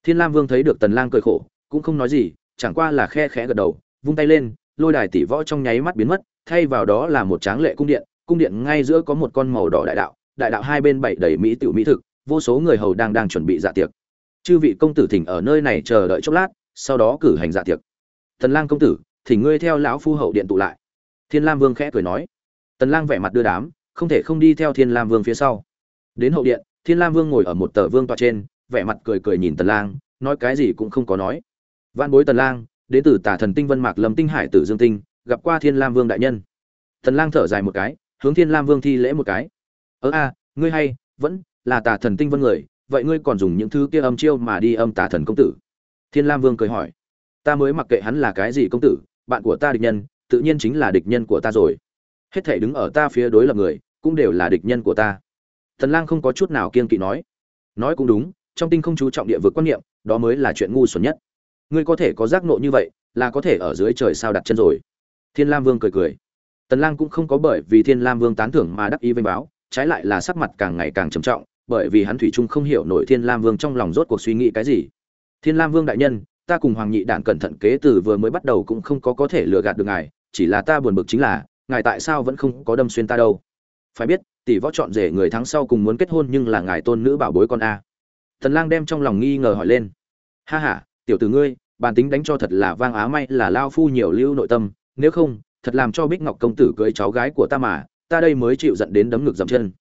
Thiên lam vương thấy được tần lang cười khổ, cũng không nói gì, chẳng qua là khe khẽ gật đầu, vung tay lên, lôi đài tỷ võ trong nháy mắt biến mất, thay vào đó là một tráng lệ cung điện cung điện ngay giữa có một con màu đỏ đại đạo đại đạo hai bên bảy đầy mỹ tiểu mỹ thực, vô số người hầu đang đang chuẩn bị dạ tiệc. Chư vị công tử thỉnh ở nơi này chờ đợi chốc lát, sau đó cử hành dạ tiệc. Tần lang công tử, thỉnh ngươi theo lão phu hậu điện tụ lại. Thiên lam vương khẽ cười nói. Tần lang vẻ mặt đưa đám, không thể không đi theo thiên lam vương phía sau. Đến hậu điện, thiên lam vương ngồi ở một tờ vương tọa trên, vẻ mặt cười cười nhìn tần lang, nói cái gì cũng không có nói. Vạn bối tần lang, đến từ tả thần tinh vân mạc lâm tinh hải tử dương tinh, gặp qua thiên lam vương đại nhân. Tần lang thở dài một cái, hướng thiên lam vương thi lễ một cái ơ a, ngươi hay, vẫn là tà thần tinh vân người, vậy ngươi còn dùng những thứ kia âm chiêu mà đi âm tà thần công tử? Thiên lam vương cười hỏi. Ta mới mặc kệ hắn là cái gì công tử, bạn của ta địch nhân, tự nhiên chính là địch nhân của ta rồi. Hết thể đứng ở ta phía đối lập người, cũng đều là địch nhân của ta. Thần lang không có chút nào kiên kỵ nói. Nói cũng đúng, trong tinh không chú trọng địa vực quan niệm, đó mới là chuyện ngu xuẩn nhất. Ngươi có thể có giác nộ như vậy, là có thể ở dưới trời sao đặt chân rồi. Thiên lam vương cười cười. Tần lang cũng không có bởi vì thiên lam vương tán thưởng mà đắc ý vinh báo trái lại là sắc mặt càng ngày càng trầm trọng, bởi vì hắn thủy chung không hiểu nổi thiên lam vương trong lòng rốt cuộc suy nghĩ cái gì. Thiên lam vương đại nhân, ta cùng hoàng nhị đản cẩn thận kế từ vừa mới bắt đầu cũng không có có thể lừa gạt được ngài, chỉ là ta buồn bực chính là, ngài tại sao vẫn không có đâm xuyên ta đâu? Phải biết, tỷ võ chọn rể người thắng sau cùng muốn kết hôn nhưng là ngài tôn nữ bảo bối con a. Thần lang đem trong lòng nghi ngờ hỏi lên. Ha ha, tiểu tử ngươi, bản tính đánh cho thật là vang á may là lao phu nhiều lưu nội tâm, nếu không, thật làm cho bích ngọc công tử cưới cháu gái của ta mà ta đây mới chịu giận đến đấm ngực dậm chân.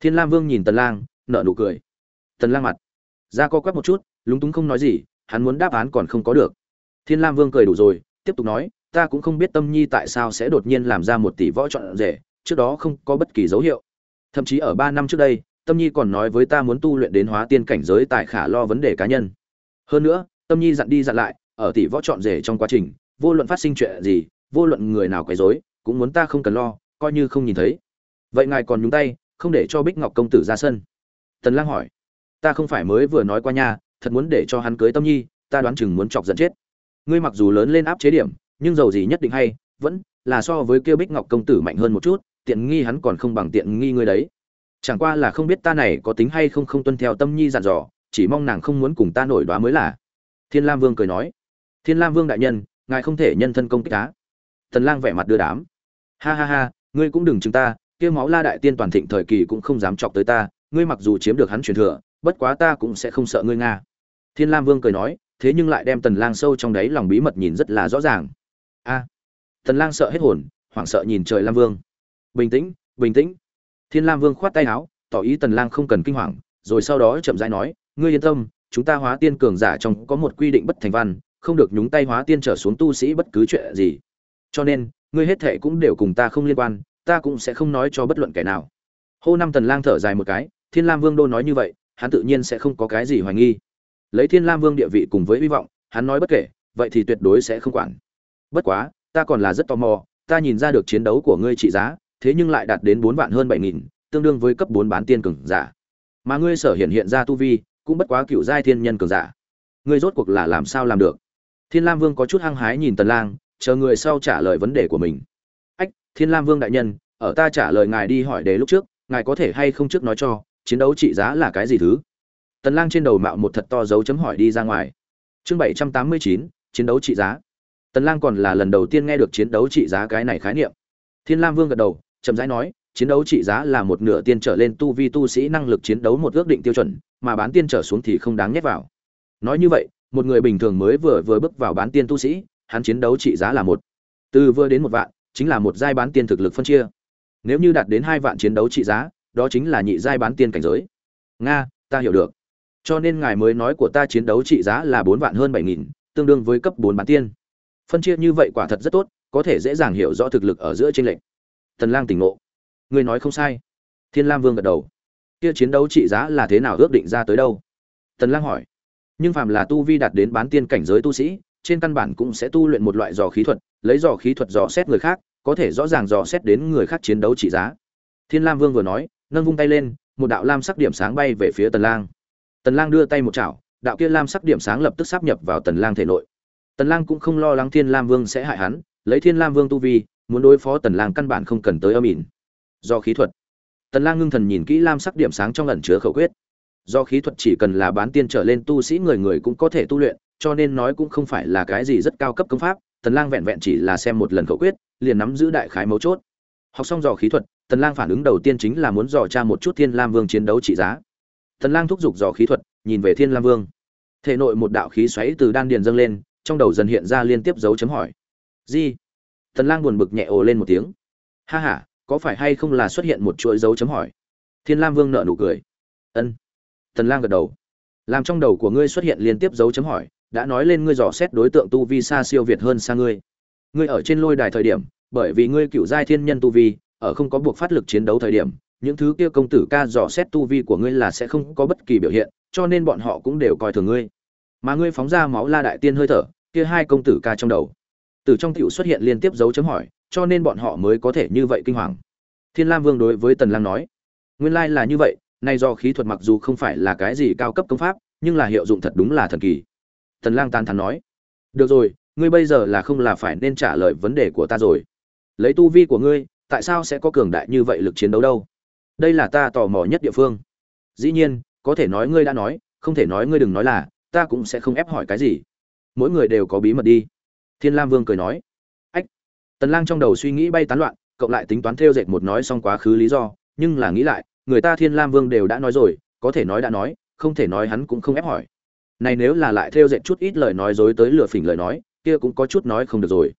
Thiên lam vương nhìn tần lang, nở nụ cười. Tần lang mặt. Ra co quắp một chút, lúng túng không nói gì, hắn muốn đáp án còn không có được. Thiên lam vương cười đủ rồi, tiếp tục nói, ta cũng không biết tâm nhi tại sao sẽ đột nhiên làm ra một tỷ võ chọn rể, trước đó không có bất kỳ dấu hiệu. Thậm chí ở ba năm trước đây, tâm nhi còn nói với ta muốn tu luyện đến hóa tiên cảnh giới tại khả lo vấn đề cá nhân. Hơn nữa, tâm nhi dặn đi dặn lại, ở tỷ võ chọn rể trong quá trình, vô luận phát sinh chuyện gì, vô luận người nào quấy rối, cũng muốn ta không cần lo coi như không nhìn thấy. Vậy ngài còn nhúng tay, không để cho bích ngọc công tử ra sân. Tần lang hỏi. Ta không phải mới vừa nói qua nha, thật muốn để cho hắn cưới tâm nhi, ta đoán chừng muốn chọc giận chết. Ngươi mặc dù lớn lên áp chế điểm, nhưng giàu gì nhất định hay, vẫn là so với kêu bích ngọc công tử mạnh hơn một chút, tiện nghi hắn còn không bằng tiện nghi ngươi đấy. Chẳng qua là không biết ta này có tính hay không không tuân theo tâm nhi dặn dò, chỉ mong nàng không muốn cùng ta nổi đoá mới là. Thiên lam vương cười nói. Thiên lam vương đại nhân, ngài không thể nhân thân công kích cá tần lang vẻ mặt đưa đám. Ha ha ha ngươi cũng đừng chứng ta, kia máu la đại tiên toàn thịnh thời kỳ cũng không dám chọc tới ta, ngươi mặc dù chiếm được hắn truyền thừa, bất quá ta cũng sẽ không sợ ngươi nga. Thiên lam vương cười nói, thế nhưng lại đem tần lang sâu trong đáy lòng bí mật nhìn rất là rõ ràng. A, tần lang sợ hết hồn, hoảng sợ nhìn trời lam vương. Bình tĩnh bình tĩnh. Thiên lam vương khoát tay áo, tỏ ý tần lang không cần kinh hoàng, rồi sau đó chậm rãi nói, ngươi yên tâm, chúng ta hóa tiên cường giả trong có một quy định bất thành văn, không được nhúng tay hóa tiên trở xuống tu sĩ bất cứ chuyện gì. Cho nên ngươi hết thệ cũng đều cùng ta không liên quan, ta cũng sẽ không nói cho bất luận kẻ nào. Hô năm tần lang thở dài một cái, thiên lam vương đô nói như vậy, hắn tự nhiên sẽ không có cái gì hoài nghi. Lấy thiên lam vương địa vị cùng với hy vọng, hắn nói bất kể, vậy thì tuyệt đối sẽ không quản. Bất quá, ta còn là rất tò mò, ta nhìn ra được chiến đấu của ngươi trị giá, thế nhưng lại đạt đến bốn vạn hơn bảy nghìn, tương đương với cấp bốn bán tiên cường giả. Mà ngươi sở hiện hiện ra tu vi, cũng bất quá cựu giai thiên nhân cường giả. Ngươi rốt cuộc là làm sao làm được? Thiên lam vương có chút hăng hái nhìn tần lang chờ người sau trả lời vấn đề của mình. Ách thiên lam vương đại nhân ở ta trả lời ngài đi hỏi đề lúc trước ngài có thể hay không trước nói cho chiến đấu trị giá là cái gì thứ? Tần lang trên đầu mạo một thật to dấu chấm hỏi đi ra ngoài. Chương 789, chiến đấu trị giá. Tần lang còn là lần đầu tiên nghe được chiến đấu trị giá cái này khái niệm. Thiên lam vương gật đầu chậm rãi nói chiến đấu trị giá là một nửa tiên trở lên tu vi tu sĩ năng lực chiến đấu một ước định tiêu chuẩn mà bán tiên trở xuống thì không đáng nhét vào. Nói như vậy một người bình thường mới vừa vừa bước vào bán tiên tu sĩ hắn chiến đấu trị giá là một. Từ vừa đến một vạn, chính là một giai bán tiên thực lực phân chia. Nếu như đạt đến hai vạn chiến đấu trị giá, đó chính là nhị giai bán tiên cảnh giới. Nga, ta hiểu được. Cho nên ngài mới nói của ta chiến đấu trị giá là bốn vạn hơn bảy nghìn, tương đương với cấp bốn bán tiên. Phân chia như vậy quả thật rất tốt, có thể dễ dàng hiểu rõ thực lực ở giữa trên lệnh tần lang tỉnh ngộ. Người nói không sai. Thiên lam vương gật đầu. Kia chiến đấu trị giá là thế nào ước định ra tới đâu? Tần lang hỏi. Nhưng phàm là tu vi đạt đến bán tiên cảnh giới tu sĩ trên căn bản cũng sẽ tu luyện một loại dò khí thuật, lấy dò khí thuật dò xét người khác, có thể rõ ràng dò xét đến người khác chiến đấu trị giá. Thiên lam vương vừa nói, nâng vung tay lên, một đạo lam sắc điểm sáng bay về phía tần lang. Tần lang đưa tay một chảo, đạo kia lam sắc điểm sáng lập tức sáp nhập vào tần lang thể nội. Tần lang cũng không lo lắng thiên lam vương sẽ hại hắn, lấy thiên lam vương tu vi, muốn đối phó tần lang căn bản không cần tới âm ỉn do khí thuật. Tần lang ngưng thần nhìn kỹ lam sắc điểm sáng trong ẩn chứa khẩu quyết. Do khí thuật chỉ cần là bán tiên trở lên tu sĩ người người cũng có thể tu luyện cho nên nói cũng không phải là cái gì rất cao cấp công pháp, tần lang vẹn vẹn chỉ là xem một lần khẩu quyết, liền nắm giữ đại khái mấu chốt. Học xong dò khí thuật, tần lang phản ứng đầu tiên chính là muốn dò tra một chút thiên lam vương chiến đấu trị giá. Tần lang thúc giục dò khí thuật, nhìn về thiên lam vương. Thể nội một đạo khí xoáy từ đan điền dâng lên, trong đầu dần hiện ra liên tiếp dấu chấm hỏi. Gì? Tần lang buồn bực nhẹ ồ lên một tiếng. Ha ha, có phải hay không là xuất hiện một chuỗi dấu chấm hỏi? Thiên lam vương nở nụ cười. Ân. Tần lang gật đầu. Làm trong đầu của ngươi xuất hiện liên tiếp dấu chấm hỏi đã nói lên ngươi dò xét đối tượng tu vi xa siêu việt hơn xa ngươi. Ngươi ở trên lôi đài thời điểm, bởi vì ngươi cựu giai thiên nhân tu vi, ở không có buộc phát lực chiến đấu thời điểm, những thứ kia công tử ca dò xét tu vi của ngươi là sẽ không có bất kỳ biểu hiện, cho nên bọn họ cũng đều coi thường ngươi. Mà ngươi phóng ra máu la đại tiên hơi thở, kia hai công tử ca trong đầu. Từ trong tiểu xuất hiện liên tiếp dấu chấm hỏi, cho nên bọn họ mới có thể như vậy kinh hoàng. Thiên lam vương đối với tần lang nói, nguyên lai là như vậy, nay do khí thuật mặc dù không phải là cái gì cao cấp công pháp, nhưng là hiệu dụng thật đúng là thần kỳ tần lang tán thán nói, được rồi, ngươi bây giờ là không là phải nên trả lời vấn đề của ta rồi. Lấy tu vi của ngươi, tại sao sẽ có cường đại như vậy lực chiến đấu đâu? Đây là ta tò mò nhất địa phương. Dĩ nhiên, có thể nói ngươi đã nói, không thể nói ngươi đừng nói là, ta cũng sẽ không ép hỏi cái gì. Mỗi người đều có bí mật đi. Thiên lam vương cười nói, ách. Tần lang trong đầu suy nghĩ bay tán loạn, cộng lại tính toán theo dệt một nói xong quá khứ lý do, nhưng là nghĩ lại, người ta thiên lam vương đều đã nói rồi, có thể nói đã nói, không thể nói hắn cũng không ép hỏi này nếu là lại theo dệt chút ít lời nói dối tới lừa phỉnh lời nói, kia cũng có chút nói không được rồi.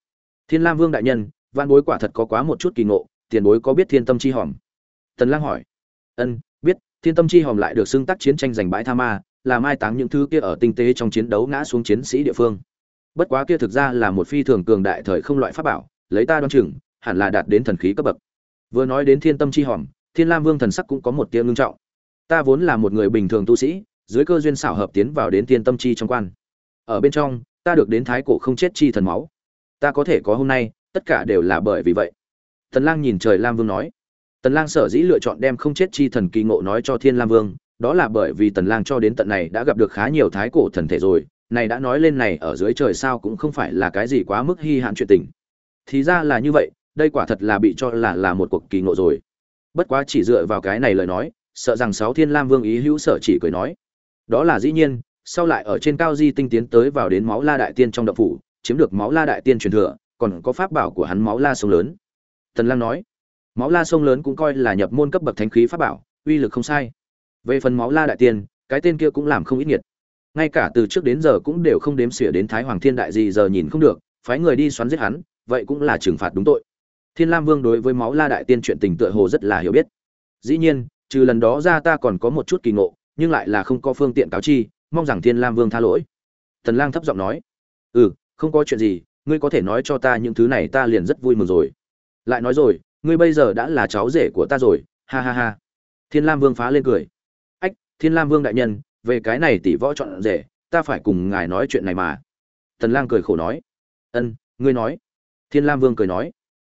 Thiên lam vương đại nhân văn bối quả thật có quá một chút kỳ ngộ, tiền bối có biết thiên tâm chi hòm? Tần lang hỏi. Ân, biết, thiên tâm chi hòm lại được xưng tác chiến tranh giành bãi tha ma, là mai táng những thứ kia ở tinh tế trong chiến đấu ngã xuống chiến sĩ địa phương. Bất quá kia thực ra là một phi thường cường đại thời không loại pháp bảo, lấy ta đoan chừng, hẳn là đạt đến thần khí cấp bậc. Vừa nói đến thiên tâm chi hòm, thiên lam vương thần sắc cũng có một tia ngưng trọng. Ta vốn là một người bình thường tu sĩ dưới cơ duyên xảo hợp tiến vào đến thiên tâm chi trong quan. Ở bên trong, ta được đến thái cổ không chết chi thần máu. Ta có thể có hôm nay, tất cả đều là bởi vì vậy. Tần lang nhìn trời lam vương nói. Tần lang sở dĩ lựa chọn đem không chết chi thần kỳ ngộ nói cho thiên lam vương, đó là bởi vì tần lang cho đến tận này đã gặp được khá nhiều thái cổ thần thể rồi, này đã nói lên này ở dưới trời sao cũng không phải là cái gì quá mức hi hạn chuyện tình. Thì ra là như vậy, đây quả thật là bị cho là là một cuộc kỳ ngộ rồi. Bất quá chỉ dựa vào cái này lời nói, sợ rằng sáu thiên lam vương ý hữu sở chỉ cười nói đó là dĩ nhiên, sau lại ở trên cao di tinh tiến tới vào đến máu la đại tiên trong đậu phủ, chiếm được máu la đại tiên truyền thừa, còn có pháp bảo của hắn máu la sông lớn. Tần lang nói, máu la sông lớn cũng coi là nhập môn cấp bậc thánh khí pháp bảo, uy lực không sai. Về phần máu la đại tiên, cái tên kia cũng làm không ít nghiệt. Ngay cả từ trước đến giờ cũng đều không đếm xỉa đến thái hoàng thiên đại gì giờ nhìn không được, phái người đi xoắn giết hắn, vậy cũng là trừng phạt đúng tội. Thiên lam vương đối với máu la đại tiên chuyện tình tựa hồ rất là hiểu biết. Dĩ nhiên, trừ lần đó ra ta còn có một chút kỳ ngộ nhưng lại là không có phương tiện cáo chi, mong rằng thiên lam vương tha lỗi. Tần lang thấp giọng nói ừ không có chuyện gì, ngươi có thể nói cho ta những thứ này ta liền rất vui mừng rồi. Lại nói rồi, ngươi bây giờ đã là cháu rể của ta rồi, ha ha ha. Thiên lam vương phá lên cười, ách, thiên lam vương đại nhân, về cái này tỷ võ chọn rể, ta phải cùng ngài nói chuyện này mà. Tần lang cười khổ nói, ân, ngươi nói. Thiên lam vương cười nói,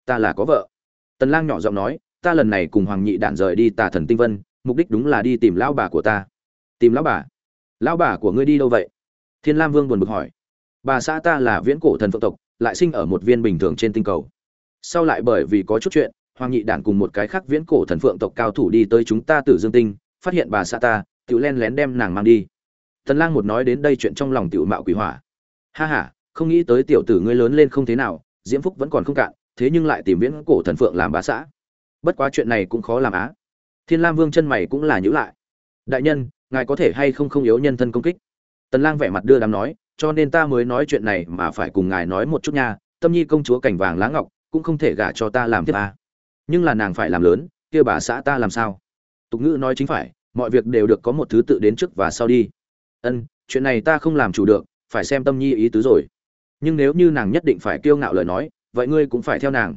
ta là có vợ. Tần lang nhỏ giọng nói, ta lần này cùng hoàng nhị đản rời đi tà thần tinh vân, mục đích đúng là đi tìm lão bà của ta tìm lão bà. Lão bà của ngươi đi đâu vậy? Thiên lam vương buồn bực hỏi. Bà xã ta là viễn cổ thần phượng tộc, lại sinh ở một viên bình thường trên tinh cầu. Sau lại bởi vì có chút chuyện, hoàng nhị đản cùng một cái khác viễn cổ thần phượng tộc cao thủ đi tới chúng ta tử dương tinh, phát hiện bà xã ta tự len lén đem nàng mang đi. Tần lang một nói đến đây chuyện trong lòng tiểu mạo quỷ hỏa. Ha ha, không nghĩ tới tiểu tử ngươi lớn lên không thế nào, diễm phúc vẫn còn không cạn, thế nhưng lại tìm viễn cổ thần phượng làm bà xã. Bất quá chuyện này cũng khó làm á. Thiên lam vương chân mày cũng là nhữ lại. Đại nhân ngài có thể hay không không yếu nhân thân công kích? Tần lang vẻ mặt đưa đám nói, cho nên ta mới nói chuyện này mà phải cùng ngài nói một chút nha, tâm nhi công chúa cảnh vàng lá ngọc cũng không thể gả cho ta làm tiếp à. nhưng là nàng phải làm lớn, kia bà xã ta làm sao? Tục ngữ nói chính phải, mọi việc đều được có một thứ tự đến trước và sau đi. Ân, chuyện này ta không làm chủ được, phải xem tâm nhi ý tứ rồi. Nhưng nếu như nàng nhất định phải kiêu ngạo lời nói, vậy ngươi cũng phải theo nàng.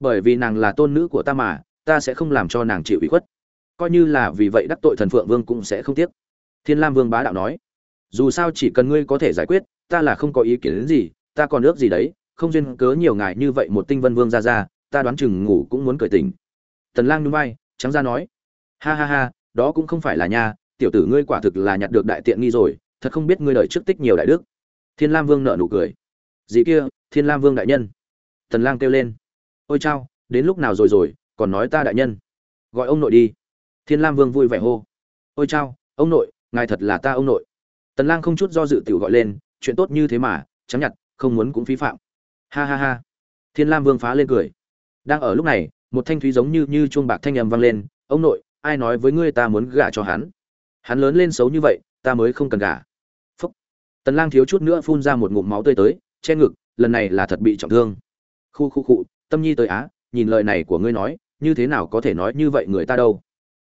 Bởi vì nàng là tôn nữ của ta mà, ta sẽ không làm cho nàng chịu ủy khuất coi như là vì vậy đắc tội thần phượng vương cũng sẽ không tiếc. Thiên lam vương bá đạo nói, dù sao chỉ cần ngươi có thể giải quyết, ta là không có ý kiến đến gì, ta còn ước gì đấy, không duyên cớ nhiều ngài như vậy một tinh vân vương ra ra, ta đoán chừng ngủ cũng muốn cởi tình tần lang nhún vai, trắng ra nói, ha ha ha, đó cũng không phải là nha, tiểu tử ngươi quả thực là nhặt được đại tiện nghi rồi, thật không biết ngươi đợi trước tích nhiều đại đức. Thiên lam vương nở nụ cười, gì kia, thiên lam vương đại nhân. Tần lang kêu lên, ôi chao, đến lúc nào rồi rồi, còn nói ta đại nhân. Gọi ông nội đi thiên lam vương vui vẻ hô. Ôi chao, ông nội, ngài thật là ta ông nội. Tần lang không chút do dự tiểu gọi lên, chuyện tốt như thế mà, chấm nhặt, không muốn cũng phí phạm. Ha ha ha. Thiên lam vương phá lên cười. Đang ở lúc này, một thanh thúy giống như như chuông bạc thanh âm vang lên, ông nội, ai nói với ngươi ta muốn gả cho hắn? Hắn lớn lên xấu như vậy, ta mới không cần gả. Phúc. Tần lang thiếu chút nữa phun ra một ngụm máu tươi tới, che ngực, lần này là thật bị trọng thương. Khu khu khu, tâm nhi tới á, nhìn lời này của ngươi nói, như thế nào có thể nói như vậy người ta đâu?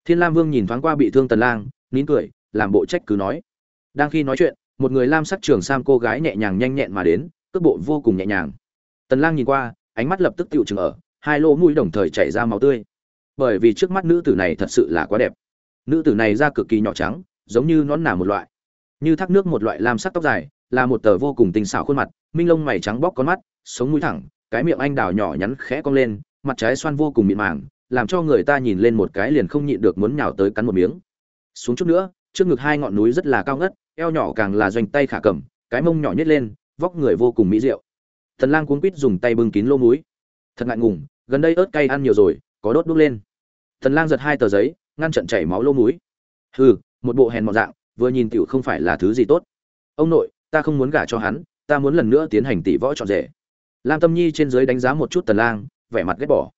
Thiên lam vương nhìn thoáng qua bị thương tần lang, nín cười, làm bộ trách cứ nói. Đang khi nói chuyện, một người lam sắc trường sam cô gái nhẹ nhàng nhanh nhẹn mà đến, cước bộ vô cùng nhẹ nhàng. Tần lang nhìn qua, ánh mắt lập tức tiêu chừng ở, hai lỗ mũi đồng thời chảy ra máu tươi. Bởi vì trước mắt nữ tử này thật sự là quá đẹp. Nữ tử này da cực kỳ nhỏ trắng, giống như nón nà một loại. Như thác nước một loại lam sắc tóc dài, là một tờ vô cùng tinh xảo khuôn mặt, minh lông mày trắng bóc con mắt, sống mũi thẳng, cái miệng anh đào nhỏ nhắn khẽ cong lên, mặt trái xoan vô cùng mịn màng làm cho người ta nhìn lên một cái liền không nhịn được muốn nhào tới cắn một miếng. Xuống chút nữa, trước ngực hai ngọn núi rất là cao ngất, eo nhỏ càng là doanh tay khả cầm, cái mông nhỏ nhét lên, vóc người vô cùng mỹ diệu. Thần lang cuốn quýt dùng tay bưng kín lô núi thật ngại ngùng, gần đây ớt cay ăn nhiều rồi, có đốt đốt lên. Thần lang giật hai tờ giấy, ngăn trận chảy máu lô núi hừ, một bộ hèn mọn dạng, vừa nhìn tiểu không phải là thứ gì tốt. Ông nội, ta không muốn gả cho hắn, ta muốn lần nữa tiến hành tỷ võ trọn rể. Lam tâm nhi trên dưới đánh giá một chút tần lang, vẻ mặt ghét bỏ.